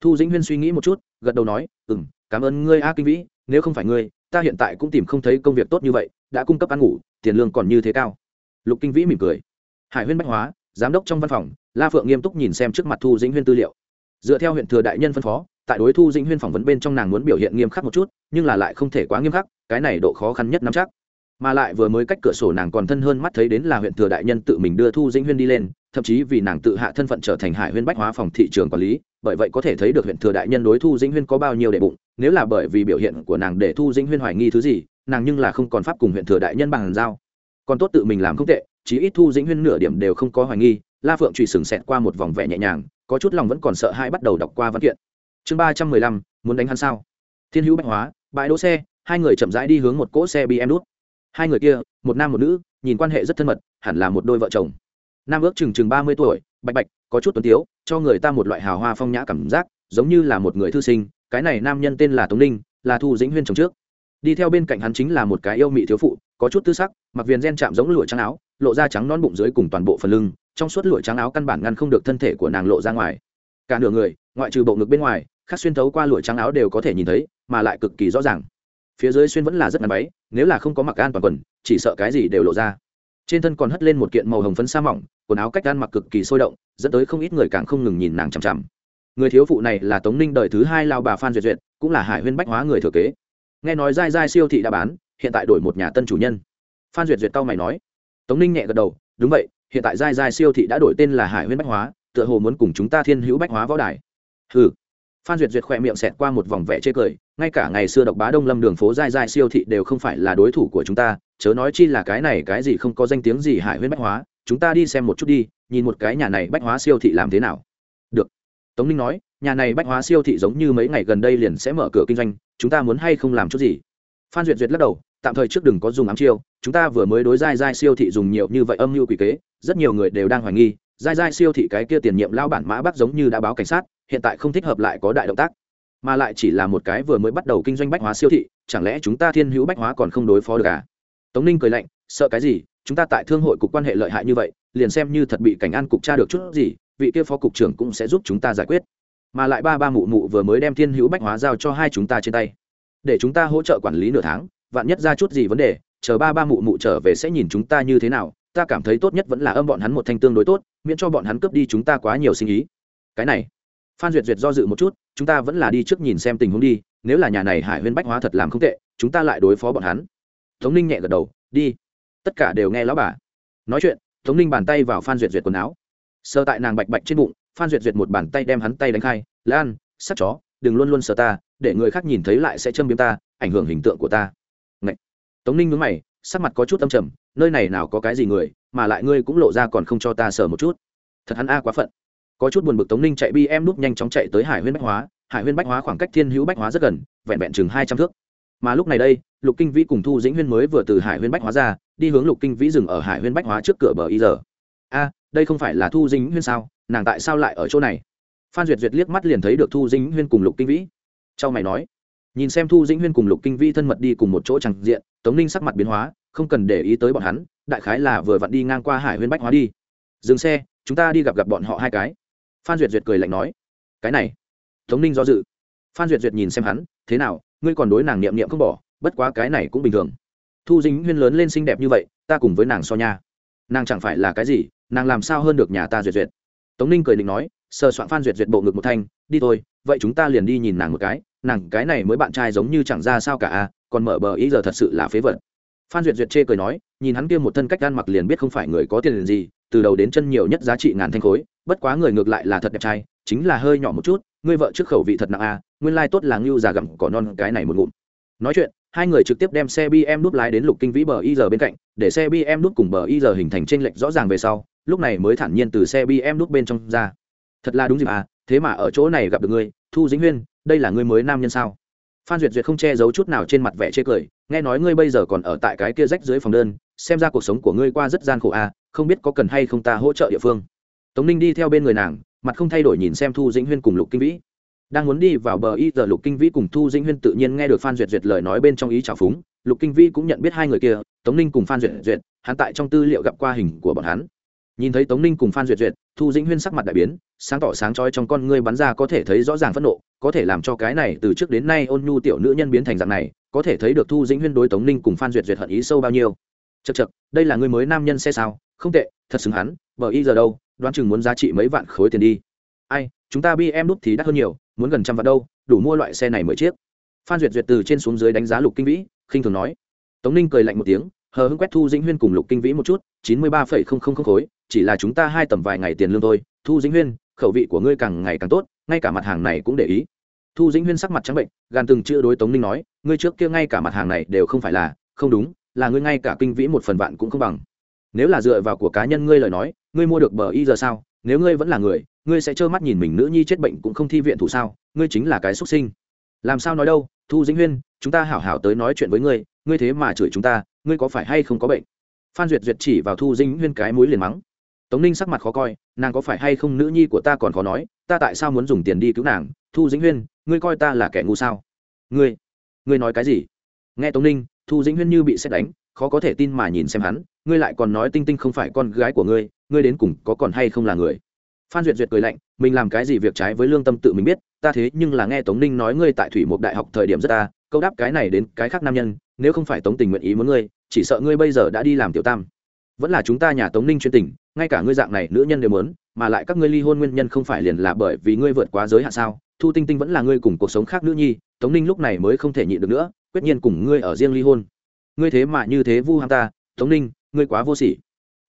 Thu dĩnh huyên suy nghĩ một chút, gật đầu nói ừ m cảm ơn ngươi a kinh vĩ, nếu không phải ngươi, ta hiện tại cũng tìm không thấy công việc tốt như vậy, đã cung cấp ăn ngủ, tiền lương còn như thế cao. Lục kinh vĩ mỉm cười. Hải huyên bách hóa, giám đốc trong văn phòng, la phượng nghiêm túc nhìn xem trước mặt thu dĩnh huyên tư liệu. Dựa theo huyện thừa đại nhân phân phó, tại đối thu dĩnh huyên phỏng vấn bên trong nàng muốn biểu hiện nghiêm khắc một chút, nhưng là lại không thể quá nghiêm khắc, cái này độ khó khăn nhất nắm chắc mà lại vừa mới cách cửa sổ nàng còn thân hơn mắt thấy đến là huyện thừa đại nhân tự mình đưa thu dĩnh huyên đi lên, thậm chí vì nàng tự hạ thân phận trở thành hải huyên bách hóa phòng thị trường quản lý, bởi vậy có thể thấy được huyện thừa đại nhân đối thu dĩnh huyên có bao nhiêu đệ bụng, nếu là bởi vì biểu hiện của nàng để thu dĩnh huyên hoài nghi thứ gì, nàng nhưng là không còn pháp cùng huyện thừa đại nhân bằng giao. Còn tốt tự mình làm không tệ, chí ít thu dĩnh huyên nửa điểm đều không có hoài nghi, la phượng trùy sừng xẹt qua một vòng vẻ nhẹ nhàng, có chút lòng vẫn còn sợ hãi bắt đầu đọc qua văn kiện. Chương ba trăm mười lăm, muốn đánh hắn sao? Thiên hữu bách hóa, bãi đỗ xe, hai người chậm rãi đi hướng một cỗ xe bm đút hai người kia, một nam một nữ, nhìn quan hệ rất thân mật, hẳn là một đôi vợ chồng. Nam ước chừng chừng ba mươi tuổi, bạch bạch, có chút tuấn tiếu, cho người ta một loại hào hoa phong nhã cảm giác, giống như là một người thư sinh, cái này nam nhân tên là tống ninh, là thu dĩnh huyên chồng trước. Đi theo bên cạnh hắn chính là một cái yêu mị thiếu phụ, có chút tư sắc, mặc viền gen chạm giống lụa trắng áo, lộ ra trắng non bụng dưới cùng toàn bộ phần lưng, trong suốt lụa trắng áo căn bản ngăn không được thân thể của nàng lộ ra ngoài. Cả nửa người, ngoại trừ bộ ngực bên ngoài, khác xuyên thấu qua lụa trắng áo đều có thể nhìn thấy, mà lại cực kỳ rõ ràng phía dưới xuyên vẫn là rất ngắn váy nếu là không có mặc an toàn quần, chỉ sợ cái gì đều lộ ra. Trên thân còn hất lên một kiện màu hồng phấn sa mỏng, quần áo cách gan mặc cực kỳ sôi động, dẫn tới không ít người càng không ngừng nhìn nàng chằm chằm. Người thiếu phụ này là tống ninh đời thứ hai lao bà phan duyệt duyệt, cũng là hải huyên bách hóa người thừa kế. Nghe nói dai dai siêu thị đã bán, hiện tại đổi một nhà tân chủ nhân. Phan duyệt duyệt tao mày nói. Tống ninh nhẹ gật đầu, đúng vậy, hiện tại dai dai siêu thị đã đổi tên là hải huyên bách hóa, tựa hồ muốn cùng chúng ta thiên hữu bách hóa võ đài. Ừ phan duyệt duyệt khỏe miệng xẹt qua một vòng vẻ chê cười, ngay cả ngày xưa độc bá đông lâm đường phố dai dai siêu thị đều không phải là đối thủ của chúng ta, chớ nói chi là cái này cái gì không có danh tiếng gì hải huyên bách hóa, chúng ta đi xem một chút đi, nhìn một cái nhà này bách hóa siêu thị làm thế nào. Được. Tống ninh nói, nhà này bách hóa siêu thị giống như mấy ngày gần đây liền sẽ mở cửa kinh doanh, chúng ta muốn hay không làm chút gì? Phan duyệt duyệt lắc đầu, tạm thời trước đừng có dùng ám chiêu, chúng ta vừa mới đối dai dai siêu thị dùng nhiều như vậy âm mưu quỷ kế, rất nhiều người đều đang hoài nghi dai dai siêu thị cái kia tiền nhiệm lao bản mã bắc giống như đã báo cảnh sát hiện tại không thích hợp lại có đại động tác. Mà lại chỉ là một cái vừa mới bắt đầu kinh doanh bách hóa siêu thị, chẳng lẽ chúng ta thiên hữu bách hóa còn không đối phó được à? Tống ninh cười lạnh, sợ cái gì? Chúng ta tại thương hội cục quan hệ lợi hại như vậy, liền xem như thật bị cảnh an cục tra được chút gì, vị kia phó cục trưởng cũng sẽ giúp chúng ta giải quyết. Mà lại ba ba mụ mụ vừa mới đem thiên hữu bách hóa giao cho hai chúng ta trên tay. Để chúng ta hỗ trợ quản lý nửa tháng, vạn nhất ra chút gì vấn đề, chờ ba ba mụ mụ trở về sẽ nhìn chúng ta như thế nào, ta cảm thấy tốt nhất vẫn là âm bọn hắn một thanh tương đối tốt, miễn cho bọn hắn cướp đi chúng ta quá nhiều sinh ý. Cái này phan duyệt duyệt do dự một chút, chúng ta vẫn là đi trước nhìn xem tình huống đi, nếu là nhà này hải huyên bách hóa thật làm không tệ, chúng ta lại đối phó bọn hắn. Tống ninh nhẹ gật đầu, đi. Tất cả đều nghe lão bà. Nói chuyện, tống ninh bàn tay vào phan duyệt duyệt quần áo. Sơ tại nàng bạch bạch trên bụng, phan duyệt duyệt một bàn tay đem hắn tay đánh khai. Lan, sắt chó, đừng luôn luôn sờ ta, để người khác nhìn thấy lại sẽ châm biếm ta, ảnh hưởng hình tượng của ta. Ngậy. tống ninh mướn mày, sắc mặt có chút âm trầm, nơi này nào có cái gì người, mà lại ngươi cũng lộ ra còn không cho ta sờ một chút. Thật hắn a quá phận có chút buồn bực tống ninh chạy bi em núp nhanh chóng chạy tới hải huyên bách hóa. Hải huyên bách hóa khoảng cách thiên hữu bách hóa rất gần, vẹn vẹn chừng hai trăm thước. Mà lúc này đây, lục kinh vĩ cùng thu dĩnh huyên mới vừa từ hải huyên bách hóa ra, đi hướng lục kinh vĩ dừng ở hải huyên bách hóa trước cửa bờ y giờ. A, đây không phải là thu dĩnh huyên sao? Nàng tại sao lại ở chỗ này? Phan duyệt duyệt liếc mắt liền thấy được thu dĩnh huyên cùng lục kinh vĩ. Châu mày nói. Nhìn xem thu dĩnh huyên cùng lục kinh vĩ thân mật đi cùng một chỗ chẳng diện, tống ninh sắc mặt biến hóa, không cần để ý tới bọn hắn, đại khái là vừa vặn đi ngang qua hải huyên bách hóa đi. Dừng xe, chúng ta đi gặp gặp bọn họ hai cái phan duyệt duyệt cười lạnh nói, cái này, tống ninh do dự. Phan duyệt duyệt nhìn xem hắn, thế nào, ngươi còn đối nàng niệm niệm không bỏ, bất quá cái này cũng bình thường. Thu dính huyên lớn lên xinh đẹp như vậy, ta cùng với nàng so nha. Nàng chẳng phải là cái gì, nàng làm sao hơn được nhà ta duyệt duyệt? Tống ninh cười định nói, sờ soạn phan duyệt duyệt bộ ngực một thanh, đi thôi, vậy chúng ta liền đi nhìn nàng một cái, nàng cái này mới bạn trai giống như chẳng ra sao cả a còn mở bờ ý giờ thật sự là phế vật. Phan duyệt duyệt chê cười nói, nhìn hắn kia một thân cách ăn mặc liền biết không phải người có tiền liền gì từ đầu đến chân nhiều nhất giá trị ngàn thanh khối, bất quá người ngược lại là thật đẹp trai, chính là hơi nhỏ một chút, ngươi vợ trước khẩu vị thật nặng a nguyên lai tốt là ngưu già gặm cỏ non cái này một ngụm. Nói chuyện, hai người trực tiếp đem xe bm đút lái đến lục kinh vĩ bờ y giờ bên cạnh, để xe bm đút cùng bờ y giờ hình thành t r ê n lệch rõ ràng về sau, lúc này mới thản nhiên từ xe bm đút bên trong ra. Thật là đúng dịp à thế mà ở chỗ này gặp được ngươi, thu dĩnh huyên, đây là ngươi mới nam nhân sao? Phan duyệt duyệt không che giấu chút nào trên mặt vẻ chê cười, nghe nói ngươi bây giờ còn ở tại cái kia rách dưới phòng đơn, xem ra cuộc sống của ngươi qua rất gian khổ à không biết có cần hay không ta hỗ trợ địa phương. Tống ninh đi theo bên người nàng, mặt không thay đổi nhìn xem thu dĩnh huyên cùng lục kinh vĩ. Đang muốn đi vào bờ y giờ, lục kinh vĩ cùng thu dĩnh huyên tự nhiên nghe được phan duyệt duyệt lời nói bên trong ý trào phúng. Lục kinh vĩ cũng nhận biết hai người kia, tống ninh cùng phan duyệt duyệt, hắn tại trong tư liệu gặp qua hình của bọn hắn. Nhìn thấy tống ninh cùng phan duyệt duyệt, thu dĩnh huyên sắc mặt đại biến, sáng tỏ sáng trói trong con ngươi bắn ra có thể thấy rõ ràng phẫn nộ, có thể làm cho cái này từ trước đến nay ôn nhu tiểu nữ nhân biến thành dạng này, có thể thấy được thu dĩnh huyên đối tống ninh cùng phan duyệt duyệt hận ý sâu bao nhiêu. Chật chật đây là người mới nam nhân xe sao? Không tệ, thật xứng hắn, bởi y giờ đâu, đoán chừng muốn giá trị mấy vạn khối tiền đi. Ai, chúng ta bi em đút thì đắt hơn nhiều, muốn gần trăm vạn đâu, đủ mua loại xe này mười chiếc. Phan duyệt duyệt từ trên xuống dưới đánh giá lục kinh vĩ, khinh thường nói. Tống ninh cười lạnh một tiếng, hờ hưng quét thu dĩnh huyên cùng lục kinh vĩ một chút, chín mươi ba phẩy không không không khối, chỉ là chúng ta hai tầm vài ngày tiền lương thôi. Thu dĩnh huyên, khẩu vị của ngươi càng ngày càng tốt, ngay cả mặt hàng này cũng để ý. Thu dĩnh huyên sắc mặt trắng bệnh, gan từng chữ đối tống ninh nói, ngươi trước kia ngay cả mặt hàng này đều không phải là, không đúng, là ngươi ngay cả kinh vĩ một phần vạn cũng không bằng nếu là dựa vào của cá nhân ngươi lời nói, ngươi mua được bờ y giờ sao? Nếu ngươi vẫn là người, ngươi sẽ trơ mắt nhìn mình nữ nhi chết bệnh cũng không thi viện thủ sao? Ngươi chính là cái xuất sinh. Làm sao nói đâu, thu dĩnh huyên, chúng ta hảo hảo tới nói chuyện với ngươi ngươi thế mà chửi chúng ta, ngươi có phải hay không có bệnh? Phan duyệt duyệt chỉ vào thu dĩnh huyên cái mũi liền mắng. Tống ninh sắc mặt khó coi, nàng có phải hay không nữ nhi của ta còn khó nói, ta tại sao muốn dùng tiền đi cứu nàng? Thu dĩnh huyên, ngươi coi ta là kẻ ngu sao? Ngươi ngươi nói cái gì? Nghe tống ninh, thu dĩnh huyên như bị xét đánh, khó có thể tin mà nhìn xem hắn ngươi lại còn nói tinh tinh không phải con gái của ngươi ngươi đến cùng có còn hay không là người? Phan duyệt duyệt cười lạnh, mình làm cái gì việc trái với lương tâm tự mình biết, ta thế nhưng là nghe tống ninh nói ngươi tại thủy một đại học thời điểm rất ta, câu đáp cái này đến cái khác nam nhân, nếu không phải tống tình nguyện ý muốn ngươi, chỉ sợ ngươi bây giờ đã đi làm tiểu tam. Vẫn là chúng ta nhà tống ninh chuyên tình, ngay cả ngươi dạng này nữ nhân đều muốn, mà lại các ngươi ly hôn nguyên nhân không phải liền là bởi vì ngươi vượt quá giới hạn sao? Thu tinh tinh vẫn là ngươi cùng cuộc sống khác nữ nhi, tống ninh lúc này mới không thể nhịn được nữa, quyết nhiên cùng ngươi ở riêng ly hôn. Ngươi thế mà như thế vu ham ta, tống ninh ngươi quá vô sỉ.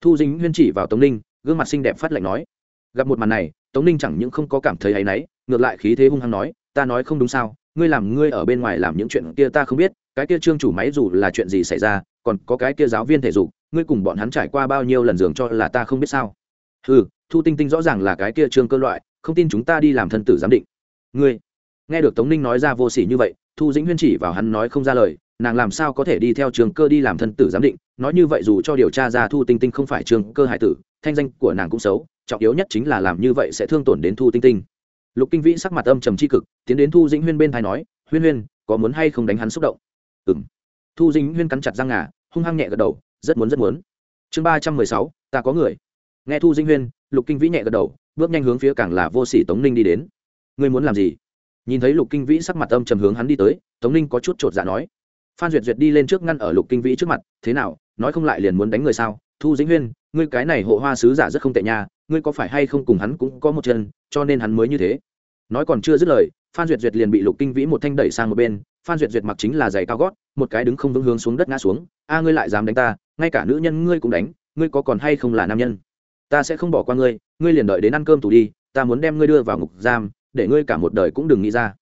Thu dính huyên chỉ vào tống ninh, gương mặt xinh đẹp phát lạnh nói. Gặp một màn này, tống ninh chẳng những không có cảm thấy áy náy, ngược lại khí thế hung hăng nói, ta nói không đúng sao, ngươi làm ngươi ở bên ngoài làm những chuyện kia ta không biết, cái kia trương chủ máy dù là chuyện gì xảy ra, còn có cái kia giáo viên thể dục, ngươi cùng bọn hắn trải qua bao nhiêu lần giường cho là ta không biết sao. Ừ thu tinh tinh rõ ràng là cái kia trương cơ loại, không tin chúng ta đi làm thân tử giám định. Ngươi, nghe được tống ninh nói ra vô s ỉ như vậy, thu dĩnh huyên chỉ vào hắn nói không ra lời nàng làm sao có thể đi theo trường cơ đi làm thân tử giám định? Nói như vậy dù cho điều tra ra thu tinh tinh không phải trường cơ hải tử, thanh danh của nàng cũng xấu, trọng yếu nhất chính là làm như vậy sẽ thương tổn đến thu tinh tinh. Lục kinh vĩ sắc mặt âm trầm c h i cực, tiến đến thu dĩnh huyên bên thai nói, huyên huyên, có muốn hay không đánh hắn xúc động? Ừ m thu dĩnh huyên cắn chặt răng ngà, hung hăng nhẹ gật đầu, rất muốn rất muốn. Chương ba trăm mười sáu, ta có người. Nghe thu dĩnh huyên, lục kinh vĩ nhẹ gật đầu, bước nhanh hướng phía cảng là vô sỉ tống ninh đi đến. Ngươi muốn làm gì? Nhìn thấy lục kinh vĩ sắc mặt âm trầm hướng hắn đi tới, tống ninh có chút t r ộ t dạ nói phan duyệt duyệt đi lên trước ngăn ở lục kinh vĩ trước mặt, thế nào, nói không lại liền muốn đánh người sao? Thu dĩnh huyên, ngươi cái này hộ hoa sứ giả rất không tệ nha, ngươi có phải hay không cùng hắn cũng có một chân, cho nên hắn mới như thế? Nói còn chưa dứt lời, phan duyệt duyệt liền bị lục kinh vĩ một thanh đẩy sang một bên, phan duyệt duyệt mặc chính là giày cao gót, một cái đứng không vững hướng xuống đất ngã xuống, a, ngươi lại dám đánh ta, ngay cả nữ nhân ngươi cũng đánh, ngươi có còn hay không là nam nhân? Ta sẽ không bỏ qua ngươi ngươi liền đợi đến ăn cơm tù đi, ta muốn đem ngươi đưa vào ngục giam, để ngươi cả một đời cũng đừng nghĩ ra.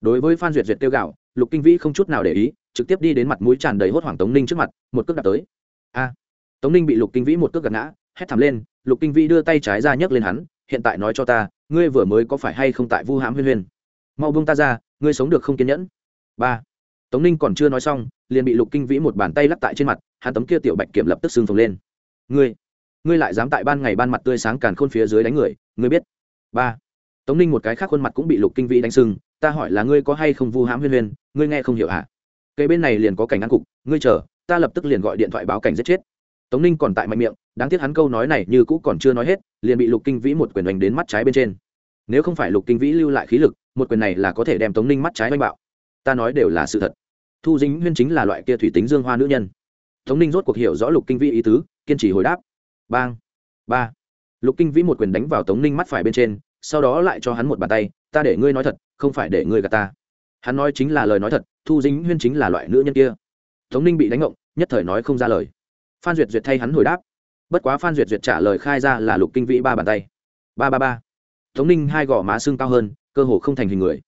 Đối với phan duyệt duyệt tiêu gạo, lục kinh vĩ không chút nào để ý trực tiếp đi đến mặt mũi tràn đầy hốt hoảng tống ninh trước mặt, một cước đặt tới. A, tống ninh bị lục kinh vĩ một cước gạt ngã, hét thảm lên, lục kinh vĩ đưa tay trái ra nhấc lên hắn, hiện tại nói cho ta, ngươi vừa mới có phải hay không tại vu hãm huyên huyên? Mau bông ta ra, ngươi sống được không kiên nhẫn. Ba, tống ninh còn chưa nói xong, liền bị lục kinh vĩ một bàn tay lắc tại trên mặt, hắn tấm kia tiểu bạch kiểm lập tức xương phồng lên. Ngươi ngươi lại dám tại ban ngày ban mặt tươi sáng càn khôn phía dưới đánh người, ngươi biết? Ba, tống ninh một cái khác khuôn mặt cũng bị lục kinh vĩ đánh sưng, ta hỏi là ngươi có hay không vu hãm huyên huyên, ngươi nghe không hiểu hả? Cây bên này liền có cảnh ăn cục, ngươi chờ, ta lập tức liền gọi điện thoại báo cảnh giết chết. Tống ninh còn tại mạnh miệng, đáng tiếc hắn câu nói này như cũ còn chưa nói hết, liền bị lục kinh vĩ một quyền đánh đến mắt trái bên trên. Nếu không phải lục kinh vĩ lưu lại khí lực, một quyền này là có thể đem tống ninh mắt trái oanh bạo. Ta nói đều là sự thật. Thu dính huyên chính là loại kia thủy tính dương hoa nữ nhân. Tống ninh rốt cuộc hiểu rõ lục kinh vĩ ý tứ, kiên trì hồi đáp. Bang, ba. Lục kinh vĩ một quyền đánh vào tống ninh mắt phải bên trên, sau đó lại cho hắn một bàn tay, ta để ngươi nói thật, không phải để ngươi gạt ta. Hắn nói chính là lời nói thật thu dính huyên chính là loại nữ nhân kia. Tống ninh bị đánh ngộng, nhất thời nói không ra lời. Phan duyệt duyệt thay hắn hồi đáp. Bất quá phan duyệt duyệt trả lời khai ra là lục kinh vĩ ba bàn tay. Ba ba ba. Tống ninh hai gò má xương cao hơn, cơ hồ không thành hình người.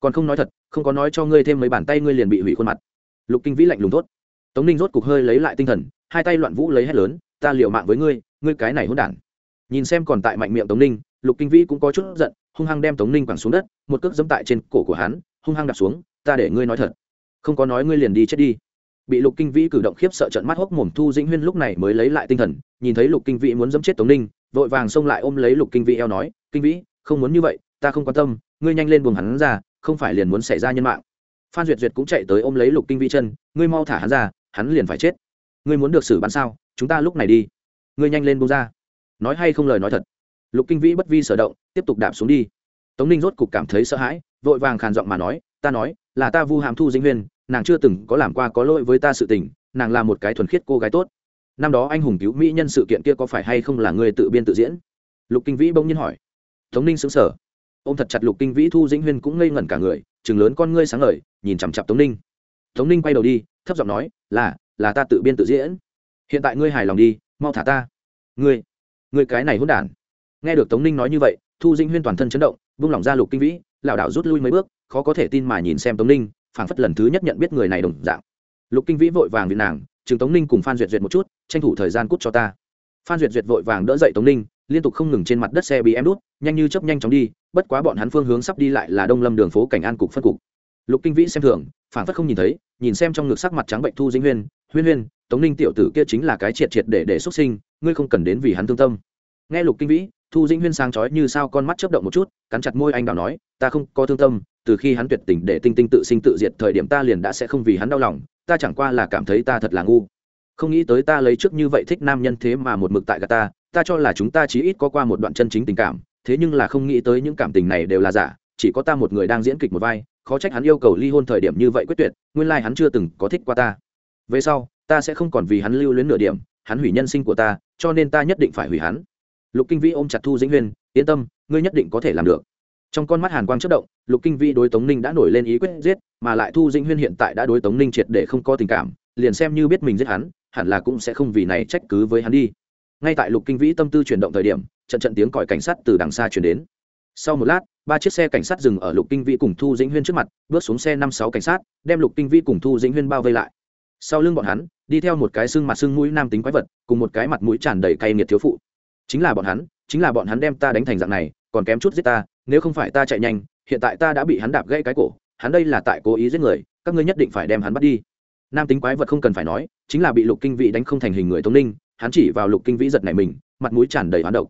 Còn không nói thật, không có nói cho ngươi thêm mấy bàn tay ngươi liền bị hủy khuôn mặt. Lục kinh vĩ lạnh lùng tốt tống ninh rốt cục hơi lấy lại tinh thần, hai tay loạn vũ lấy hết lớn, ta liệu mạng với ngươi ngươi cái này hôn đản. Nhìn xem còn tại mạnh miệng tống ninh, lục kinh vĩ cũng có chút giận, hung hăng đem tống ninh quẳng xuống đất, một cước dẫm tại trên cổ của hắn, hung hăng đặt xuống, ta để ngươi nói thật không có nói ngươi liền đi chết đi. Bị lục kinh vĩ cử động khiếp sợ trận mắt hốc mồm thu dĩnh huyên lúc này mới lấy lại tinh thần, nhìn thấy lục kinh vĩ muốn dẫm chết tống ninh, vội vàng xông lại ôm lấy lục kinh vĩ eo nói, kinh vĩ, không muốn như vậy, ta không quan tâm, ngươi nhanh lên buồng hắn ra, không phải liền muốn xảy ra nhân mạng. Phan duyệt duyệt cũng chạy tới ôm lấy lục kinh vĩ chân, ngươi mau thả hắn ra, hắn liền phải chết. Ngươi muốn được xử bắn sao, chúng ta lúc này đi. Ngươi nhanh lên buông ra. Nói hay không lời nói thật. Lục kinh vĩ bất vi sở động, tiếp tục đạp xuống đi. Tống ninh rốt cục cảm thấy sợ hãi, vội vàng khàn giọng mà nói, ta nói, là ta vu hàm thu dĩnh huyên nàng chưa từng có làm qua có lỗi với ta sự tình, nàng là một cái thuần khiết cô gái tốt. Năm đó anh hùng cứu mỹ nhân sự kiện kia có phải hay không là người tự biên tự diễn? Lục kinh vĩ bỗng nhiên hỏi. Tống ninh xứng sở ô m thật chặt lục kinh vĩ thu dĩnh huyên cũng ngây ngẩn cả người chừng lớn con ngươi sáng ngời, nhìn chằm chặp tống ninh. Tống ninh quay đầu đi, thấp giọng nói, là là ta tự biên tự diễn. Hiện tại ngươi hài lòng đi, mau thả ta. Ngươi ngươi cái này hôn đản. Nghe được tống ninh nói như vậy, thu dĩnh huyên toàn thân chấn động, vung lỏng ra lục kinh vĩ, lảo đảo rút lui mấy bước, khó có thể tin mà nhìn xem tống ninh phảng phất lần thứ nhất nhận biết người này đồng dạng. Lục kinh vĩ vội vàng vì nàng chừng tống ninh cùng phan duyệt duyệt một chút, tranh thủ thời gian cút cho ta. Phan duyệt duyệt vội vàng đỡ dậy tống ninh, liên tục không ngừng trên mặt đất xe bị em đút, nhanh như chấp nhanh chóng đi, bất quá bọn hắn phương hướng sắp đi lại là đông lâm đường phố cảnh an cục phân cục. Lục kinh vĩ xem thường, phảng phất không nhìn thấy, nhìn xem trong ngực sắc mặt trắng bệnh thu dĩnh huyên huyên huyên, tống ninh tiểu tử kia chính là cái triệt triệt để để xuất sinh, ngươi không cần đến vì hắn thương tâm. Nghe lục kinh vĩ, thu dĩnh huyên sang chói như sao con mắt chớp động một chút, cắn chặt môi anh đào nói, ta không có thương tâm từ khi hắn tuyệt tình để tinh tinh tự sinh tự diệt thời điểm ta liền đã sẽ không vì hắn đau lòng, ta chẳng qua là cảm thấy ta thật là ngu. Không nghĩ tới ta lấy trước như vậy thích nam nhân thế mà một mực tại gà ta ta cho là chúng ta chí ít có qua một đoạn chân chính tình cảm, thế nhưng là không nghĩ tới những cảm tình này đều là giả, chỉ có ta một người đang diễn kịch một vai, khó trách hắn yêu cầu ly hôn thời điểm như vậy quyết tuyệt, nguyên lai、like、hắn chưa từng có thích qua ta. Về sau, ta sẽ không còn vì hắn lưu luyến nửa điểm, hắn hủy nhân sinh của ta, cho nên ta nhất định phải hủy hắn. Lục kinh vĩ ôm chặt thu dĩnh huyên, yên tâm, ngươi nhất định có thể làm được trong con mắt hàn quang chất động, lục kinh vĩ đối tống ninh đã nổi lên ý quyết giết, mà lại thu dĩnh huyên hiện tại đã đối tống ninh triệt để không có tình cảm, liền xem như biết mình giết hắn, hẳn là cũng sẽ không vì này trách cứ với hắn đi. Ngay tại lục kinh vĩ tâm tư chuyển động thời điểm, trận trận tiếng còi cảnh sát từ đằng xa chuyển đến. Sau một lát, ba chiếc xe cảnh sát dừng ở lục kinh vĩ cùng thu dĩnh huyên trước mặt, bước xuống xe năm sáu cảnh sát, đem lục kinh vĩ cùng thu dĩnh huyên bao vây lại. Sau lưng bọn hắn, đi theo một cái xương mặt xương mũi nam tính quái vật, cùng một cái mặt mũi tràn đầy cay nghiệt thiếu phụ. Chính là bọn hắn, chính là bọn hắn đem ta đánh thành dạng này còn kém chút giết ta, nếu không phải ta chạy nhanh, hiện tại ta đã bị hắn đạp gãy cái cổ, hắn đây là tại cố ý giết người, các ngươi nhất định phải đem hắn bắt đi. Nam tính quái vật không cần phải nói, chính là bị lục kinh vĩ đánh không thành hình người tống ninh hắn chỉ vào lục kinh vĩ giật này mình, mặt mũi tràn đầy hoán độc.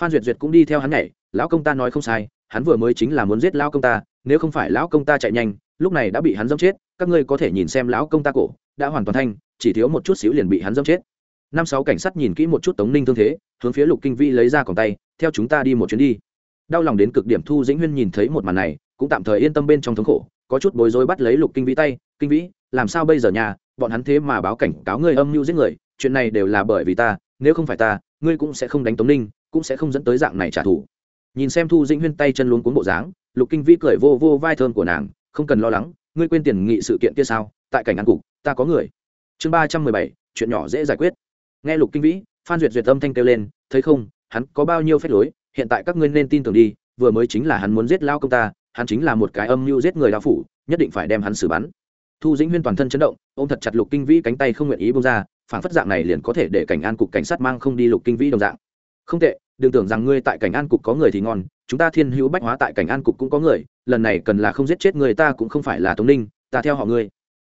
Phan duyệt duyệt cũng đi theo hắn nhảy, lão công ta nói không sai, hắn vừa mới chính là muốn giết lão công ta, nếu không phải lão công ta chạy nhanh, lúc này đã bị hắn dâm chết, các ngươi có thể nhìn xem lão công ta cổ, đã hoàn toàn thanh, chỉ thiếu một chút xíu liền bị hắn dâm chết. Năm sáu cảnh sát nhìn kỹ một chút tống ninh thương thế, hướng phía lục kinh vĩ lấy ra còn tay, theo chúng ta đi một chuyến đi đau lòng đến cực điểm thu dĩnh huyên nhìn thấy một màn này, cũng tạm thời yên tâm bên trong thống khổ, có chút bối rối bắt lấy lục kinh vĩ tay, kinh vĩ, làm sao bây giờ nhà bọn hắn thế mà báo cảnh cáo ngươi âm mưu giết người, chuyện này đều là bởi vì ta, nếu không phải ta, ngươi cũng sẽ không đánh tống ninh, cũng sẽ không dẫn tới dạng này trả thù. Nhìn xem thu dĩnh huyên tay chân luống cuốn bộ dáng, lục kinh vĩ cười vô vô vai thơm của nàng, không cần lo lắng, ngươi quên tiền nghị sự kiện kia sao? Tại cảnh ăn cục, ta có người. Chương ba trăm mười bảy, chuyện nhỏ dễ giải quyết. Nghe lục kinh vĩ, phan duyệt duyệt âm thanh kêu lên, thấy không, hắn có bao nhiêu phép lối hiện tại các ngươi nên tin tưởng đi, vừa mới chính là hắn muốn giết lao công ta, hắn chính là một cái âm mưu giết người lao phủ, nhất định phải đem hắn xử bắn. Thu dĩnh huyên toàn thân chấn động ô m thật chặt lục kinh vĩ cánh tay không nguyện ý bông ra, phản phất dạng này liền có thể để cảnh an cục cảnh sát mang không đi lục kinh vĩ đồng dạng. Không tệ, đừng tưởng rằng ngươi tại cảnh an cục có người thì ngon, chúng ta thiên hữu bách hóa tại cảnh an cục cũng có người, lần này cần là không giết chết người ta cũng không phải là tống ninh, ta theo họ ngươi.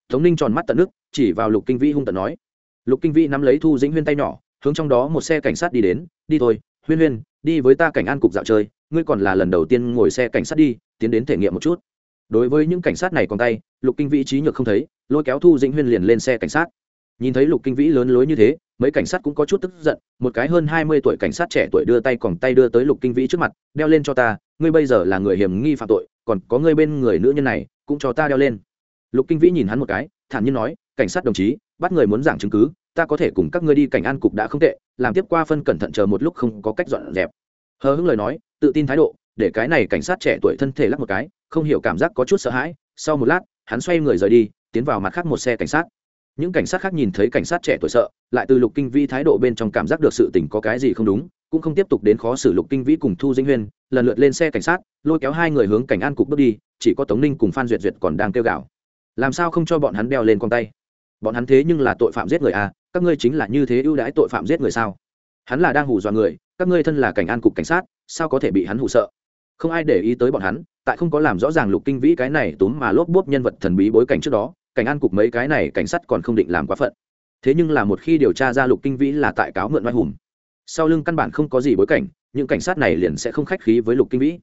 Tống ninh tròn mắt tận nước, chỉ vào lục kinh vĩ hung tận nói. Lục kinh vĩ nắm lấy thu dĩnh huyên tay nhỏ, hướng trong đó một xe cảnh sát đi đến, đi thôi, huyên huyên đi với ta cảnh an cục dạo chơi, ngươi còn là lần đầu tiên ngồi xe cảnh sát đi, tiến đến thể nghiệm một chút. Đối với những cảnh sát này còn tay, lục kinh vĩ trí nhược không thấy, lôi kéo thu dĩnh huyên liền lên xe cảnh sát. Nhìn thấy lục kinh vĩ lớn lối như thế, mấy cảnh sát cũng có chút tức giận, một cái hơn hai mươi tuổi cảnh sát trẻ tuổi đưa tay còn tay đưa tới lục kinh vĩ trước mặt, đeo lên cho ta, ngươi bây giờ là người hiểm nghi phạm tội, còn có ngươi bên người nữ nhân này, cũng cho ta đeo lên. Lục kinh vĩ nhìn hắn một cái, thản nhiên nói, cảnh sát đồng chí, bắt người muốn giảng chứng cứ ta có thể cùng các ngươi đi cảnh an cục đã không tệ, làm tiếp qua phân cẩn thận chờ một lúc không có cách dọn dẹp. Hờ hững lời nói, tự tin thái độ, để cái này cảnh sát trẻ tuổi thân thể lắc một cái, không hiểu cảm giác có chút sợ hãi. Sau một lát, hắn xoay người rời đi, tiến vào mặt khác một xe cảnh sát. Những cảnh sát khác nhìn thấy cảnh sát trẻ tuổi sợ, lại từ lục kinh vĩ thái độ bên trong cảm giác được sự tình có cái gì không đúng, cũng không tiếp tục đến khó xử lục kinh vĩ cùng thu dinh huyên, lần lượt lên xe cảnh sát, lôi kéo hai người hướng cảnh an cục bước đi, chỉ có tống ninh cùng phan duyệt duyệt còn đang kêu gào. Làm sao không cho bọn hắn đeo lên con tay? Bọn hắn thế nhưng là tội phạm giết người à các ngươi chính là như thế ưu đãi tội phạm giết người sao? Hắn là đang hù dọa người, các ngươi thân là cảnh an cục cảnh sát, sao có thể bị hắn hù sợ? Không ai để ý tới bọn hắn, tại không có làm rõ ràng lục kinh vĩ cái này túm mà lốp bốp nhân vật thần bí bối cảnh trước đó, cảnh an cục mấy cái này cảnh sát còn không định làm quá phận. Thế nhưng là một khi điều tra ra lục kinh vĩ là tại cáo mượn oai hùng. Sau lưng căn bản không có gì bối cảnh, những cảnh sát này liền sẽ không khách khí với lục kinh vĩ.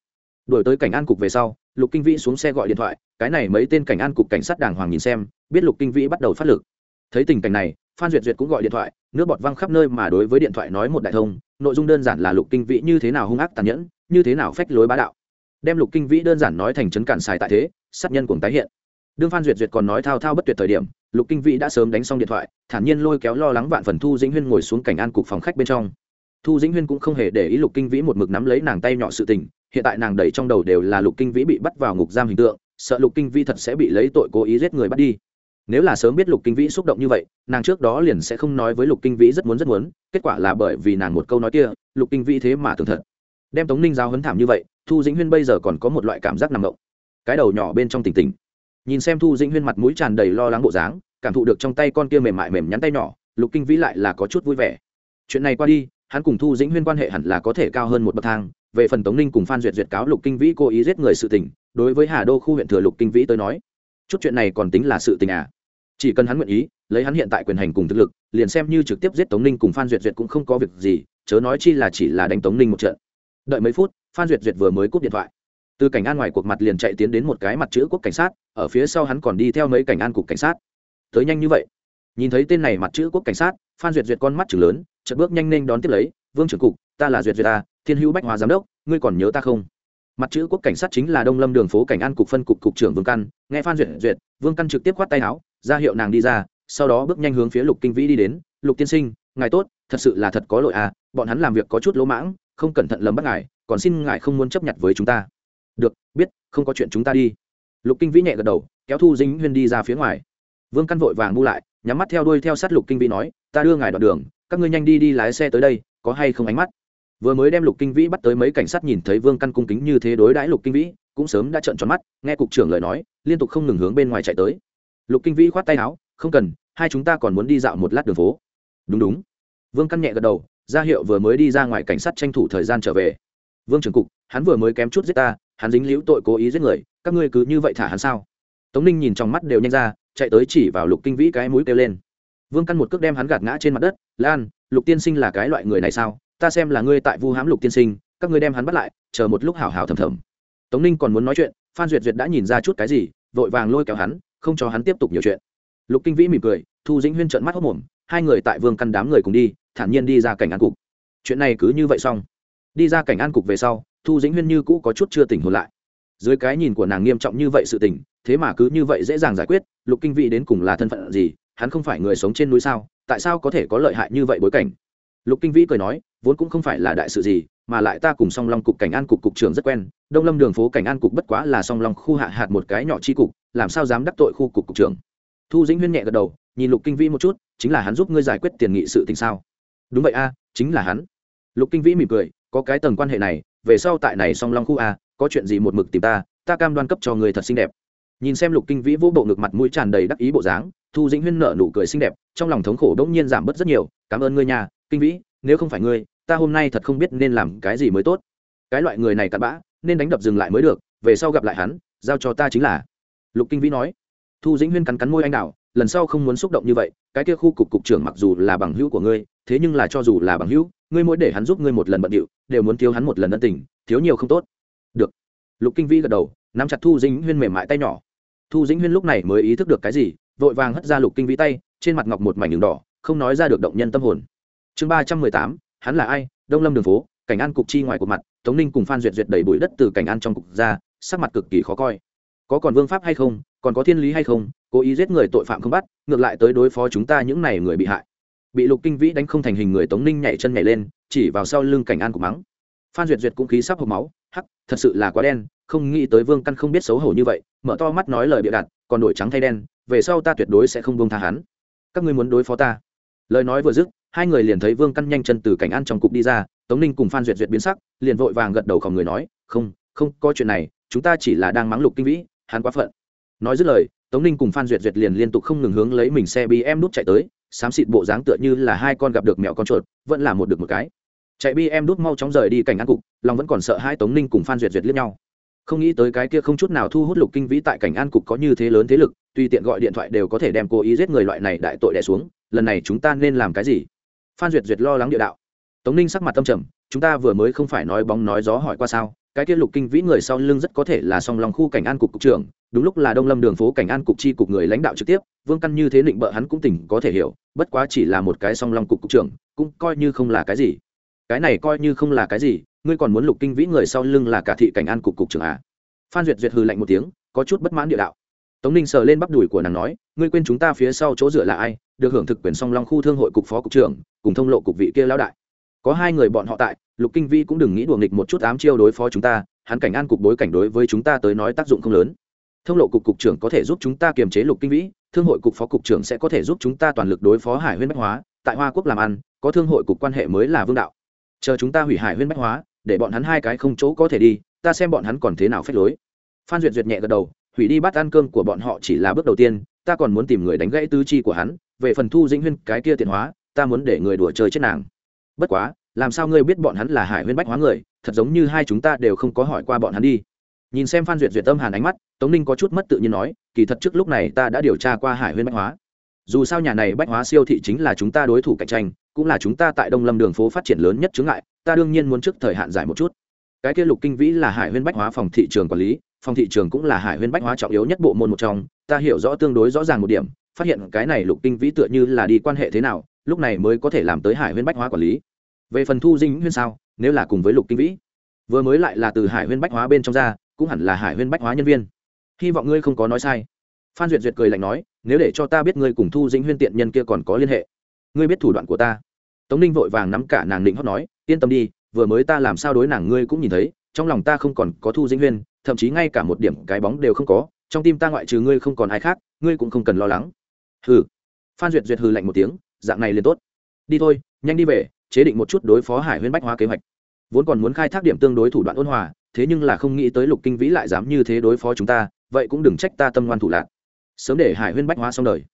Đổi tới cảnh an cục về sau, lục kinh vĩ xuống xe gọi điện thoại, cái này mấy tên cảnh an cục cảnh sát đàng hoàng nhìn xem, biết lục kinh vĩ bắt đầu phát lực thấy tình cảnh này, phan duyệt duyệt cũng gọi điện thoại, nước bọt văng khắp nơi mà đối với điện thoại nói một đại thông, nội dung đơn giản là lục kinh vĩ như thế nào hung ác tàn nhẫn, như thế nào phách lối bá đạo. Đem lục kinh vĩ đơn giản nói thành trấn cản xài tại thế, sát nhân cùng tái hiện. Đương phan duyệt duyệt còn nói thao thao bất tuyệt thời điểm, lục kinh vĩ đã sớm đánh xong điện thoại, thản nhiên lôi kéo lo lắng vạn phần thu dĩnh huyên ngồi xuống cảnh an cục phòng khách bên trong. Thu dĩnh huyên cũng không hề để ý lục kinh vĩ một mực nắm lấy nàng tay nhỏ sự tình, hiện tại nàng đẩy trong đầu đều là lục kinh vĩ bị bắt vào ngục giam hình tượng, sợ lục kinh vĩ thật sẽ bị lấy tội cố ý giết người bắt đi nếu là sớm biết lục kinh vĩ xúc động như vậy, nàng trước đó liền sẽ không nói với lục kinh vĩ rất muốn rất muốn, kết quả là bởi vì nàng một câu nói kia, lục kinh vĩ thế mà tưởng thật. Đem tống ninh giao hấn thảm như vậy, thu dĩnh huyên bây giờ còn có một loại cảm giác nằm ngộng cái đầu nhỏ bên trong tỉnh tỉnh. Nhìn xem thu dĩnh huyên mặt mũi tràn đầy lo lắng bộ dáng, cảm thụ được trong tay con kia mềm mại mềm nhắn tay nhỏ, lục kinh vĩ lại là có chút vui vẻ. Chuyện này qua đi, hắn cùng thu dĩnh huyên quan hệ hẳn là có thể cao hơn một bậc thang. Về phần tống ninh cùng phan duyệt duyệt cáo lục kinh vĩ cố ý giết người sự tình, đối với hà đô khu huyện thừa lục kinh vĩ tới nói chút chuyện này còn tính là sự tình à. Chỉ cần hắn nguyện ý, lấy hắn hiện tại quyền hành cùng thực lực, liền xem như trực tiếp giết tống ninh cùng phan duyệt duyệt cũng không có việc gì, chớ nói chi là chỉ là đánh tống ninh một trận. Đợi mấy phút, phan duyệt duyệt vừa mới cúp điện thoại. Từ cảnh an ngoài cuộc mặt liền chạy tiến đến một cái mặt chữ quốc cảnh sát, ở phía sau hắn còn đi theo mấy cảnh an cục cảnh sát. Tới nhanh như vậy. Nhìn thấy tên này mặt chữ quốc cảnh sát, phan duyệt duyệt con mắt chừng lớn, chợt bước nhanh nên đón tiếp lấy, vương trưởng cục, ta là duyệt duyệt ta thiên hữu bách hòa giám đốc, ngươi còn nhớ ta không? Mặt chữ quốc cảnh sát chính là đông lâm đường phố cảnh an cục phân cục cục trưởng vương căn, nghe phan duyệt duyệt, vương căn trực tiếp khoát tay áo, ra hiệu nàng đi ra, sau đó bước nhanh hướng phía lục kinh vĩ đi đến, lục tiên sinh, ngài tốt, thật sự là thật có lỗi à bọn hắn làm việc có chút lỗ mãng, không cẩn thận lầm bắt ngài, còn xin ngài không muốn chấp nhận với chúng ta. Được, biết, không có chuyện chúng ta đi. Lục kinh vĩ nhẹ gật đầu, kéo thu dính huyên đi ra phía ngoài. Vương căn vội vàng bu lại, nhắm mắt theo đuôi theo sát lục kinh vĩ nói, ta đưa ngài đoạn đường, các ngươi nhanh đi đi lái xe tới đây, có hay không ánh mắt? Vừa mới đem lục kinh vĩ bắt tới mấy cảnh sát nhìn thấy vương căn cung kính như thế đối đãi lục kinh vĩ, cũng sớm đã trợn tròn mắt, nghe cục trưởng lời nói, liên tục không ngừng hướng bên ngoài chạy tới. Lục kinh vĩ khoát tay áo, không cần, hai chúng ta còn muốn đi dạo một lát đường phố. Đúng đúng. Vương căn nhẹ gật đầu, ra hiệu vừa mới đi ra ngoài cảnh sát tranh thủ thời gian trở về. Vương trưởng cục, hắn vừa mới kém chút giết ta, hắn dính liễu tội cố ý giết người, các ngươi cứ như vậy thả hắn sao? Tống ninh nhìn trong mắt đều nhanh ra, chạy tới chỉ vào lục kinh vĩ cái mũi kêu lên. Vương căn một cước đem hắn gạt ngã trên mặt đất, lan, lục tiên sinh là cái loại người này sao? Ta xem là ngươi tại vu hãm lục tiên sinh, các ngươi đem hắn bắt lại, chờ một lúc hảo hảo thầm thầm. Tống ninh còn muốn nói chuyện, phan duyệt duyệt đã nhìn ra chút cái gì, vội vàng lôi kéo hắn, không cho hắn tiếp tục nhiều chuyện. Lục kinh vĩ mỉm cười, thu dĩnh huyên trợn mắt hốc mồm, hai người tại vương căn đám người cùng đi, thản nhiên đi ra cảnh an cục. Chuyện này cứ như vậy xong. Đi ra cảnh an cục về sau, thu dĩnh huyên như cũ có chút chưa tỉnh hồn lại. Dưới cái nhìn của nàng nghiêm trọng như vậy sự tình, thế mà cứ như vậy dễ dàng giải quyết, lục kinh Vĩ đến cùng là thân phận gì, hắn không phải người sống trên núi sao, tại sao có thể có lợi hại như vậy bối cảnh? Lục kinh vĩ cười nói, vốn cũng không phải là đại sự gì, mà lại ta cùng song long cục cảnh an cục cục trưởng rất quen, đông lâm đường phố cảnh an cục bất quá là song long khu hạ hạt một cái nhỏ chi cục, làm sao dám đắc tội khu cục cục trưởng. Thu dĩnh huyên nhẹ gật đầu, nhìn lục kinh vĩ một chút, chính là hắn giúp ngươi giải quyết tiền nghị sự tình sao? Đúng vậy a, chính là hắn. Lục kinh vĩ mỉm cười, có cái tầng quan hệ này, về sau tại này song long khu a, có chuyện gì một mực tìm ta ta cam đoan cấp cho người thật xinh đẹp. Nhìn xem lục kinh vĩ vỗ bộ ngực mặt mũi tràn đầy đắc ý bộ dáng, thu dĩnh huyên nợ nụ cười xinh đẹp, trong lòng thống khổ đ ỗ n g nhiên giảm bớt rất nhiều, cảm ơn ngươi nhà kinh vĩ nếu không phải ngươi ta hôm nay thật không biết nên làm cái gì mới tốt. Cái loại người này cặn bã nên đánh đập dừng lại mới được về sau gặp lại hắn giao cho ta chính là. Lục kinh vĩ nói. Thu dĩnh huyên cắn cắn môi anh đào, lần sau không muốn xúc động như vậy cái kia khu cục cục trưởng mặc dù là bằng hữu của ngươi thế nhưng là cho dù là bằng hữu ngươi mỗi để hắn giúp ngươi một lần bận điệu đều muốn thiếu hắn một lần ân tình thiếu nhiều không tốt. Được. Lục kinh vĩ gật đầu nắm chặt thu dĩnh huyên mềm mại tay nhỏ. Thu dĩnh huyên lúc này mới ý thức được cái gì vội vàng hất ra lục kinh vĩ tay trên mặt ngọc một mảnh đường đỏ không nói ra được động nhân tâm hồn chương ba trăm mười tám, hắn là ai? Đông lâm đường phố, cảnh an cục chi ngoài của mặt, tống ninh cùng phan duyệt duyệt đầy bụi đất từ cảnh an trong cục ra, sắc mặt cực kỳ khó coi. Có còn vương pháp hay không? Còn có thiên lý hay không? Cố ý giết người tội phạm không bắt, ngược lại tới đối phó chúng ta những này người bị hại. Bị lục kinh vĩ đánh không thành hình người tống ninh nhảy chân nhảy lên, chỉ vào sau lưng cảnh an cục mắng. Phan duyệt duyệt cũng khí sắp hộp máu, hắc, thật sự là quá đen, không nghĩ tới vương căn không biết xấu hổ như vậy, mở to mắt nói lời bịa đặt, còn đổi trắng thay đen, về sau ta tuyệt đối sẽ không bông tha hắn. Các ngươi muốn đối phó ta. Lời nói vừa dứt hai người liền thấy vương căn nhanh chân từ cảnh ăn trong cục đi ra, tống ninh cùng phan duyệt duyệt biến sắc, liền vội vàng gật đầu khỏi người nói, không không có chuyện này, chúng ta chỉ là đang mắng lục kinh vĩ, hắn quá phận. Nói dứt lời, tống ninh cùng phan duyệt duyệt liền liên tục không ngừng hướng lấy mình xe bi em đút chạy tới, xám xịt bộ dáng tựa như là hai con gặp được mẹo con chuột, vẫn là một được một cái. Chạy bi em đút mau chóng rời đi cảnh ăn cục, lòng vẫn còn sợ hai tống ninh cùng phan duyệt duyệt liếc nhau. Không nghĩ tới cái kia không chút nào thu hút lục kinh vĩ tại cảnh an cục có như thế lớn thế lực tuy tiện gọi điện thoại đều có thể đem cố ý giết người loại này đại tội đẻ xuống, lần này chúng ta nên làm cái gì? Phan duyệt duyệt lo lắng địa đạo. Tống ninh sắc mặt tâm trầm, chúng ta vừa mới không phải nói bóng nói gió hỏi qua sao, cái kia lục kinh vĩ người sau lưng rất có thể là song lòng khu cảnh an cục cục trưởng, đúng lúc là đông lâm đường phố cảnh an cục chi cục người lãnh đạo trực tiếp, vương căn như thế định bợ hắn cũng tỉnh có thể hiểu, bất quá chỉ là một cái song long cục cục trưởng, cũng coi như không là cái gì. Cái này coi như không là cái gì, ngươi còn muốn lục kinh vĩ người sau lưng là cả thị cảnh an cục cục trưởng à? Phan duyệt duyệt hừ lạnh một tiếng, có chút bất mãn địa đạo. Tống ninh sờ lên bắp đùi của nàng nói, ngươi quên chúng ta phía sau chỗ dựa là ai, được hưởng thực quyền song long khu thương hội cục phó cục trưởng cùng thông lộ cục vị kia lão đại. Có hai người bọn họ tại, lục kinh vĩ cũng đừng nghĩ đùa nghịch một chút ám chiêu đối phó chúng ta, hắn cảnh an cục bối cảnh đối với chúng ta tới nói tác dụng không lớn. Thông lộ cục cục trưởng có thể giúp chúng ta kiềm chế lục kinh vĩ thương hội cục phó cục trưởng sẽ có thể giúp chúng ta toàn lực đối phó hải huyên bách hóa, tại hoa quốc làm ăn, có thương hội cục quan hệ mới là vương đạo. Chờ chúng ta hủy hải huyên bách hóa, để bọn hắn hai cái không chỗ có thể đi, ta xem bọn hắn còn thế nào phép lối. Phan duyệt duyệt nhẹ gật đầu, hủy đi bắt ăn cơm của bọn họ chỉ là bước đầu tiên, ta còn muốn tìm người đánh gãy tư chi của hắn, về phần thu dĩnh huyên cái kia tiện hóa ta muốn để người đùa chơi chết nàng. Bất quá, làm sao ngươi biết bọn hắn là hải huyên bách hóa người, thật giống như hai chúng ta đều không có hỏi qua bọn hắn đi. Nhìn xem phan duyệt duyệt tâm hàn ánh mắt, tống ninh có chút mất tự nhiên nói, kỳ thật trước lúc này ta đã điều tra qua hải huyên bách hóa. Dù sao nhà này bách hóa siêu thị chính là chúng ta đối thủ cạnh tranh, cũng là chúng ta tại đông lâm đường phố phát triển lớn nhất chướng ngại, ta đương nhiên muốn trước thời hạn giải một chút. Cái kia lục kinh vĩ là hải huyên bách hóa phòng thị trường quản lý, phòng thị trường cũng là hải huyên bách hóa trọng yếu nhất bộ môn một trong, ta hiểu rõ tương đối rõ ràng một điểm, phát hiện cái này lục kinh vĩ tựa như là đi quan hệ thế nào lúc này mới có thể làm tới hải huyên bách hóa quản lý. Về phần thu dinh huyên sao, nếu là cùng với lục kinh vĩ, vừa mới lại là từ hải huyên bách hóa bên trong ra, cũng hẳn là hải huyên bách hóa nhân viên. Hy vọng ngươi không có nói sai. Phan duyệt duyệt cười lạnh nói, nếu để cho ta biết ngươi cùng thu dĩnh huyên tiện nhân kia còn có liên hệ, ngươi biết thủ đoạn của ta. Tống ninh vội vàng nắm cả nàng định hót nói, yên tâm đi, vừa mới ta làm sao đối nàng ngươi cũng nhìn thấy, trong lòng ta không còn có thu dĩnh huyên, thậm chí ngay cả một điểm cái bóng đều không có, trong tim ta ngoại trừ ngươi không còn ai khác, ngươi cũng không cần lo lắng. Hừ. Phan duyệt duyệt hừ lạnh một tiếng dạng này liền tốt. Đi thôi, nhanh đi về, chế định một chút đối phó hải huyên bách hóa kế hoạch. Vốn còn muốn khai thác điểm tương đối thủ đoạn ôn hòa, thế nhưng là không nghĩ tới lục kinh vĩ lại dám như thế đối phó chúng ta, vậy cũng đừng trách ta tâm ngoan thủ lạc. Sớm để hải huyên bách hóa xong đời.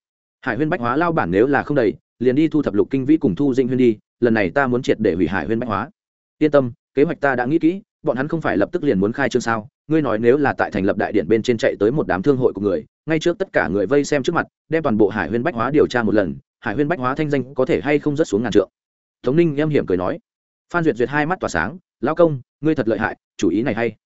Hải huyên bách hóa lao bản nếu là không đầy, liền đi thu thập lục kinh vĩ cùng thu dinh huyên đi, lần này ta muốn triệt để hủy hải huyên bách hóa. Yên tâm, kế hoạch ta đã nghĩ kỹ, bọn hắn không phải lập tức liền muốn khai trương sao? Ngươi nói nếu là tại thành lập đại điện bên trên chạy tới một đám thương hội của người, ngay trước tất cả người vây xem trước mặt, đem toàn bộ hải huyên bách hóa điều tra một lần hải huyên bách hóa thanh danh có thể hay không rớt xuống ngàn trượng. Tống ninh em hiểm cười nói. Phan duyệt duyệt hai mắt tỏa sáng, lão công, ngươi thật lợi hại, chủ ý này hay.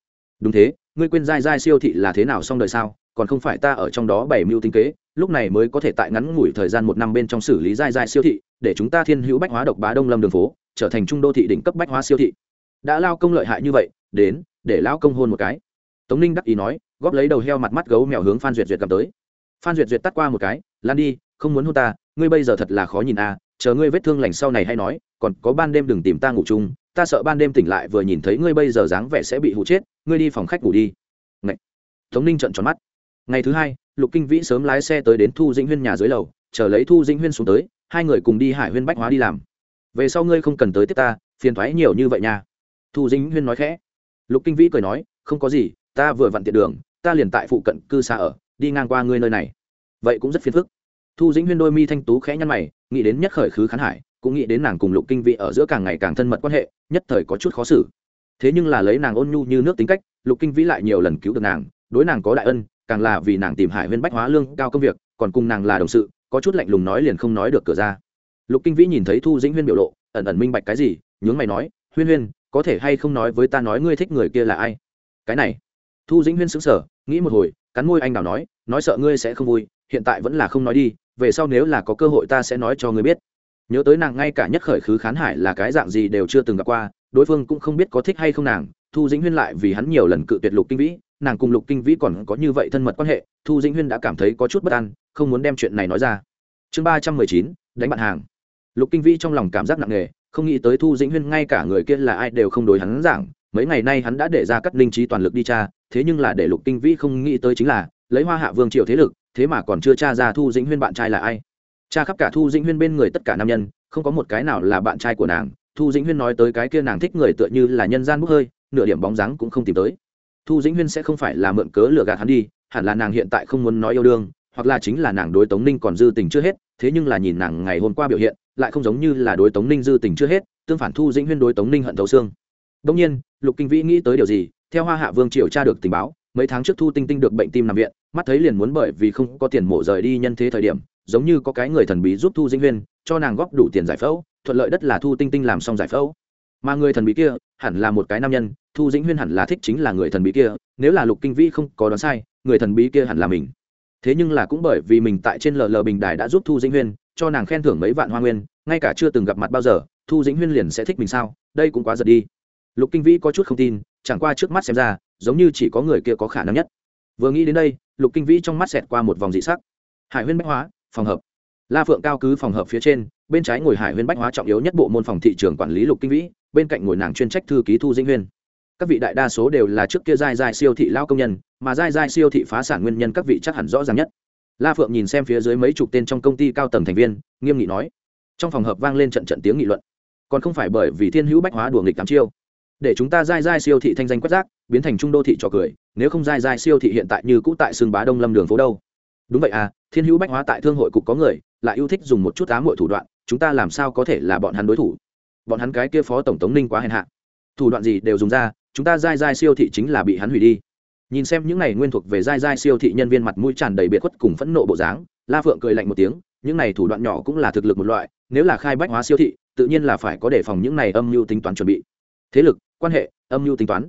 Đúng thế, ngươi quên dai dai siêu thị là thế nào xong đời sao, còn không phải ta ở trong đó bảy mưu tinh kế, lúc này mới có thể tại ngắn ngủi thời gian một năm bên trong xử lý dai dai siêu thị, để chúng ta thiên hữu bách hóa độc bá đông lâm đường phố, trở thành trung đô thị đỉnh cấp bách hóa siêu thị. Đã lao công lợi hại như vậy, đến, để lao công hôn một cái. Tống ninh đắc ý nói, góp lấy đầu heo mặt mắt gấu mèo hướng phan duyệt duyệt cầm tới. Phan duyệt duyệt tắt qua một cái, lan đi, không muốn hôn ta ngươi bây giờ thật là khó nhìn a, chờ ngươi vết thương lành sau này hay nói, còn có ban đêm đừng tìm ta ngủ chung, ta sợ ban đêm tỉnh lại vừa nhìn thấy ngươi bây giờ dáng vẻ sẽ bị hụ chết, ngươi đi phòng khách ngủ đi. Ngậy. tống ninh trợn tròn mắt. Ngày thứ hai, lục kinh vĩ sớm lái xe tới đến thu dĩnh huyên nhà dưới lầu, chờ lấy thu dĩnh huyên xuống tới, hai người cùng đi hải huyên bách hóa đi làm. Về sau ngươi không cần tới tiếp ta, phiền thoái nhiều như vậy nha. Thu dĩnh huyên nói khẽ. Lục kinh vĩ cười nói, không có gì, ta vừa vặn tiện đường, ta liền tại phụ cận cư xa ở, đi ngang qua ngươi nơi này. Vậy cũng rất phiền phức thu dĩnh huyên đôi mi thanh tú khẽ nhăn mày, nghĩ đến nhất khởi khứ khán hải, cũng nghĩ đến nàng cùng lục kinh vĩ ở giữa càng ngày càng thân mật quan hệ, nhất thời có chút khó xử. Thế nhưng là lấy nàng ôn nhu như nước tính cách, lục kinh vĩ lại nhiều lần cứu được nàng, đối nàng có đại ân, càng là vì nàng tìm hải huyên bách hóa lương cao công việc, còn cùng nàng là đồng sự, có chút lạnh lùng nói liền không nói được cửa ra. Lục kinh vĩ nhìn thấy thu dĩnh huyên biểu lộ, ẩn ẩn minh bạch cái gì, nhướng mày nói, huyên huyên, có thể hay không nói với ta nói ngươi thích người kia là ai? Cái này, thu dĩnh huyên xứng sở nghĩ một hồi, cắn môi anh đào nói nói sợ ngươi sẽ không vui, hiện tại vẫn là không nói đi về sau nếu là có cơ hội ta sẽ nói cho ngươi biết. Nhớ tới nàng ngay cả nhất khởi khứ khán hải là cái dạng gì đều chưa từng gặp qua, đối phương cũng không biết có thích hay không nàng, thu dĩnh huyên lại vì hắn nhiều lần cự tuyệt lục kinh vĩ, nàng cùng lục kinh vĩ còn có như vậy thân mật quan hệ, thu dĩnh huyên đã cảm thấy có chút bất an, không muốn đem chuyện này nói ra. Chương ba trăm mười chín, đánh bạn hàng. Lục kinh vĩ trong lòng cảm giác nặng nề, không nghĩ tới thu dĩnh huyên ngay cả người kia là ai đều không đối hắn giảng, mấy ngày nay hắn đã để ra cắt linh trí toàn lực đi tra, thế nhưng là để lục kinh vĩ không nghĩ tới chính là, lấy hoa hạ vương triều thế lực thế mà còn chưa tra ra thu dĩnh huyên bạn trai là ai? Cha khắp cả thu dĩnh huyên bên người tất cả nam nhân, không có một cái nào là bạn trai của nàng. Thu dĩnh huyên nói tới cái kia nàng thích người tựa như là nhân gian bốc hơi, nửa điểm bóng dáng cũng không tìm tới. Thu dĩnh huyên sẽ không phải là mượn cớ lừa gạt hắn đi, hẳn là nàng hiện tại không muốn nói yêu đương, hoặc là chính là nàng đối tống ninh còn dư tình chưa hết, thế nhưng là nhìn nàng ngày hôm qua biểu hiện, lại không giống như là đối tống ninh dư tình chưa hết, tương phản thu dĩnh huyên đối tống ninh hận thấu xương. Đông nhiên, lục kinh vĩ nghĩ tới điều gì, theo hoa hạ vương triều tra được tình báo, mấy tháng trước thu tinh tinh được bệnh tim nằm viện mắt thấy liền muốn bởi vì không có tiền mổ rời đi nhân thế thời điểm, giống như có cái người thần bí giúp thu dĩnh huyên, cho nàng góp đủ tiền giải phẫu, thuận lợi đất là thu tinh tinh làm xong giải phẫu. Mà người thần bí kia, hẳn là một cái nam nhân, thu dĩnh huyên hẳn là thích chính là người thần bí kia, nếu là lục kinh vĩ không có đoán sai, người thần bí kia hẳn là mình. Thế nhưng là cũng bởi vì mình tại trên lờ lờ bình đài đã giúp thu dĩnh huyên, cho nàng khen thưởng mấy vạn hoa nguyên, ngay cả chưa từng gặp mặt bao giờ, thu dĩnh huyên liền sẽ thích mình sao? Đây cũng quá giật đi. Lục kinh vĩ có chút không tin, chẳng qua trước mắt xem ra, giống như chỉ có người kia có khả năng nhất vừa nghĩ đến đây, lục kinh vĩ trong mắt xẹt qua một vòng dị sắc. Hải huyên bách hóa, phòng hợp. La phượng cao cứ phòng hợp phía trên, bên trái ngồi hải huyên bách hóa trọng yếu nhất bộ môn phòng thị trường quản lý lục kinh vĩ, bên cạnh ngồi nàng chuyên trách thư ký thu dĩnh huyên. Các vị đại đa số đều là trước kia giai giai siêu thị lao công nhân, mà giai giai siêu thị phá sản nguyên nhân các vị chắc hẳn rõ ràng nhất. La phượng nhìn xem phía dưới mấy chục tên trong công ty cao tầng thành viên, nghiêm nghị nói. Trong phòng hợp vang lên trận trận tiếng nghị luận. Còn không phải bởi vì thiên hữu bách hóa đùa nghịch tám chiêu. Để chúng ta giai giai siêu thị thanh danh quét rác, biến thành trung đô thị trò cười nếu không dai dai siêu thị hiện tại như cũ tại xương bá đông lâm đường phố đâu. Đúng vậy à thiên hữu bách hóa tại thương hội cục có người, lại yêu thích dùng một chút á mọi thủ đoạn, chúng ta làm sao có thể là bọn hắn đối thủ? Bọn hắn cái kia phó tổng tống ninh quá hèn hạ. Thủ đoạn gì đều dùng ra, chúng ta dai dai siêu thị chính là bị hắn hủy đi. Nhìn xem những này nguyên thuộc về dai dai siêu thị nhân viên mặt mũi tràn đầy biệt khuất cùng phẫn nộ bộ dáng, la phượng cười lạnh một tiếng, những này thủ đoạn nhỏ cũng là thực lực một loại, nếu là khai bách hóa siêu thị, tự nhiên là phải có đề phòng những này âm mưu tính toán chuẩn bị. Thế lực, quan hệ, âm mưu tính toán.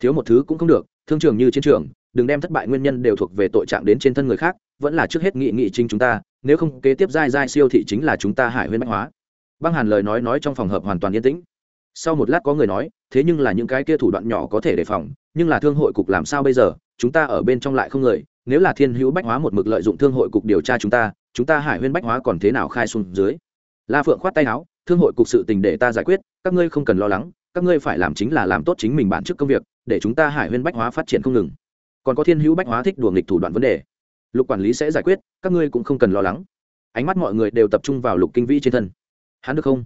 Thiếu một thứ cũng không được thương trường như chiến trường, đừng đem thất bại nguyên nhân đều thuộc về tội trạng đến trên thân người khác, vẫn là trước hết nghị nghị chính chúng ta, nếu không kế tiếp giai giai siêu thị chính là chúng ta hải huyên bách hóa. Băng hàn lời nói nói trong phòng hợp hoàn toàn yên tĩnh. Sau một lát có người nói, thế nhưng là những cái kia thủ đoạn nhỏ có thể đề phòng, nhưng là thương hội cục làm sao bây giờ? Chúng ta ở bên trong lại không người, nếu là thiên hữu bách hóa một mực lợi dụng thương hội cục điều tra chúng ta chúng ta hải huyên bách hóa còn thế nào khai xuống dưới? La phượng khoát tay áo, thương hội cục sự tình để ta giải quyết, các ngươi không cần lo lắng, các ngươi phải làm chính là làm tốt chính mình bản chức công việc để chúng ta hải huyên bách hóa phát triển không ngừng. Còn có thiên hữu bách hóa thích đùa nghịch thủ đoạn vấn đề. Lục quản lý sẽ giải quyết, các ngươi cũng không cần lo lắng. Ánh mắt mọi người đều tập trung vào lục kinh vĩ trên thân. Hắn được không?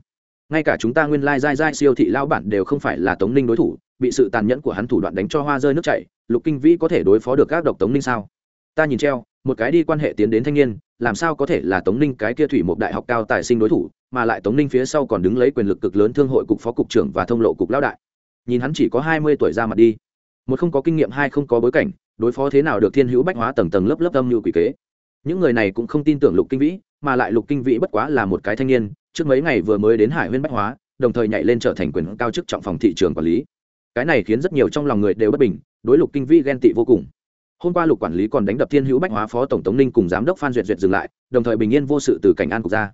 Ngay cả chúng ta nguyên lai dai dai siêu thị lao bản đều không phải là tống ninh đối thủ, bị sự tàn nhẫn của hắn thủ đoạn đánh cho hoa rơi nước chảy, lục kinh vĩ có thể đối phó được các độc tống ninh sao? Ta nhìn treo, một cái đi quan hệ tiến đến thanh niên, làm sao có thể là tống ninh cái kia thủy một đại học cao tài sinh đối thủ, mà lại tống ninh phía sau còn đứng lấy quyền lực cực lớn thương hội cục phó cục trưởng và thông lộ cục lão đại nhìn hắn chỉ có hai mươi tuổi ra mặt đi. Một không có kinh nghiệm, hai không có bối cảnh, đối phó thế nào được thiên hữu bách hóa tầng tầng lớp lớp âm như quỷ kế. Những người này cũng không tin tưởng lục kinh vĩ, mà lại lục kinh vĩ bất quá là một cái thanh niên, trước mấy ngày vừa mới đến hải huyên bách hóa, đồng thời nhảy lên trở thành quyền cao chức trọng phòng thị trường quản lý. Cái này khiến rất nhiều trong lòng người đều bất bình, đối lục kinh vĩ ghen tị vô cùng. Hôm qua lục quản lý còn đánh đập thiên hữu bách hóa phó tổng tống ninh cùng giám đốc phan duyệt duyệt dừng lại, đồng thời bình yên vô sự từ cảnh an cục ra.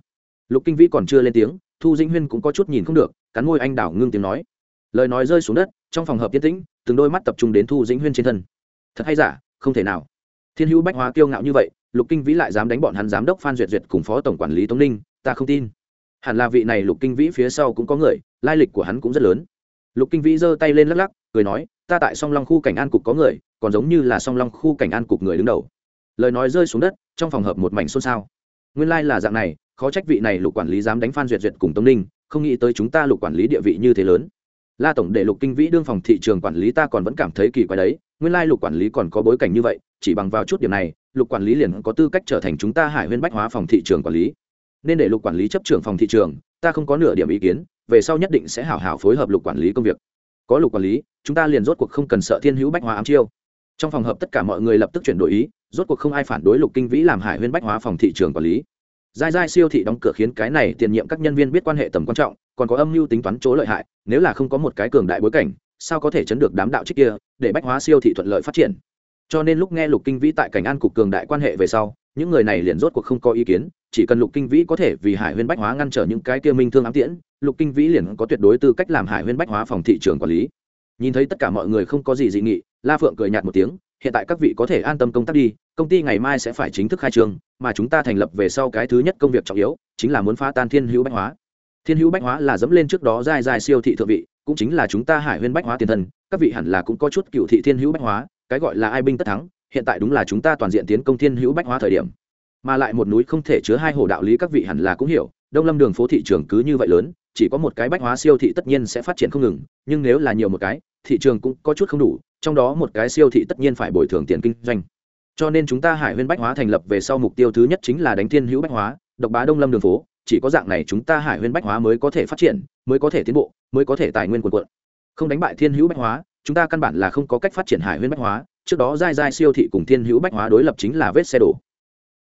Lục kinh vĩ còn chưa lên tiếng, thu dĩnh huyên cũng có chút nhìn không được, cắn môi anh đảo ngưng tiếng nói lời nói rơi xuống đất, trong phòng hợp yên tĩnh, từng đôi mắt tập trung đến thu dĩnh huyên trên thân. Thật hay giả, không thể nào. Thiên hữu bách hóa kiêu ngạo như vậy, lục kinh vĩ lại dám đánh bọn hắn giám đốc phan duyệt duyệt cùng phó tổng quản lý tống ninh, ta không tin. Hẳn là vị này lục kinh vĩ phía sau cũng có người, lai lịch của hắn cũng rất lớn. Lục kinh vĩ giơ tay lên lắc lắc, cười nói, ta tại song long khu cảnh an cục có người, còn giống như là song long khu cảnh an cục người đứng đầu. Lời nói rơi xuống đất, trong phòng hợp một mảnh xôn xao. Nguyên lai、like、là dạng này, khó trách vị này lục quản lý dám đánh phan duyệt duyệt cùng tống ninh, không nghĩ tới chúng ta lục quản lý địa vị như thế lớn la tổng để lục kinh vĩ đương phòng thị trường quản lý ta còn vẫn cảm thấy kỳ quái đấy, nguyên lai lục quản lý còn có bối cảnh như vậy, chỉ bằng vào chút điểm này, lục quản lý liền có tư cách trở thành chúng ta hải huyên bách hóa phòng thị trường quản lý. Nên để lục quản lý chấp trưởng phòng thị trường, ta không có nửa điểm ý kiến, về sau nhất định sẽ hảo hảo phối hợp lục quản lý công việc. Có lục quản lý, chúng ta liền rốt cuộc không cần sợ thiên hữu bách hóa ám chiêu. Trong phòng hợp tất cả mọi người lập tức chuyển đổi ý, rốt cuộc không ai phản đối lục kinh vĩ làm hải huyên bách hóa phòng thị trường quản lý giai giai siêu thị đóng cửa khiến cái này tiền nhiệm các nhân viên biết quan hệ tầm quan trọng, còn có âm mưu tính toán chỗ lợi hại, nếu là không có một cái cường đại bối cảnh, sao có thể chấn được đám đạo trích kia, để bách hóa siêu thị thuận lợi phát triển? Cho nên lúc nghe lục kinh vĩ tại cảnh an cục cường đại quan hệ về sau, những người này liền rốt cuộc không có ý kiến, chỉ cần lục kinh vĩ có thể vì hải huyên bách hóa ngăn trở những cái kia minh thương ám tiễn, lục kinh vĩ liền có tuyệt đối tư cách làm hải huyên bách hóa phòng thị trường quản lý. Nhìn thấy tất cả mọi người không có gì dị nghị, la phượng cười nhạt một tiếng, hiện tại các vị có thể an tâm công tác đi công ty ngày mai sẽ phải chính thức khai trương, mà chúng ta thành lập về sau cái thứ nhất công việc trọng yếu chính là muốn phá tan thiên hữu bách hóa. Thiên hữu bách hóa là dẫm lên trước đó dài dài siêu thị thượng vị, cũng chính là chúng ta hải huyên bách hóa tiền thân, các vị hẳn là cũng có chút cựu thị thiên hữu bách hóa, cái gọi là ai binh tất thắng, hiện tại đúng là chúng ta toàn diện tiến công thiên hữu bách hóa thời điểm. Mà lại một núi không thể chứa hai hồ đạo lý các vị hẳn là cũng hiểu, đông lâm đường phố thị trường cứ như vậy lớn, chỉ có một cái bách hóa siêu thị tất nhiên sẽ phát triển không ngừng, nhưng nếu là nhiều một cái, thị trường cũng có chút không đủ, trong đó một cái siêu thị tất nhiên phải bồi thường tiền kinh doanh cho nên chúng ta hải huyên bách hóa thành lập về sau mục tiêu thứ nhất chính là đánh thiên hữu bách hóa, độc bá đông lâm đường phố, chỉ có dạng này chúng ta hải huyên bách hóa mới có thể phát triển, mới có thể tiến bộ, mới có thể tài nguyên quần quận không đánh bại thiên hữu bách hóa, chúng ta căn bản là không có cách phát triển hải huyên bách hóa, trước đó dai dai siêu thị cùng thiên hữu bách hóa đối lập chính là vết xe đổ.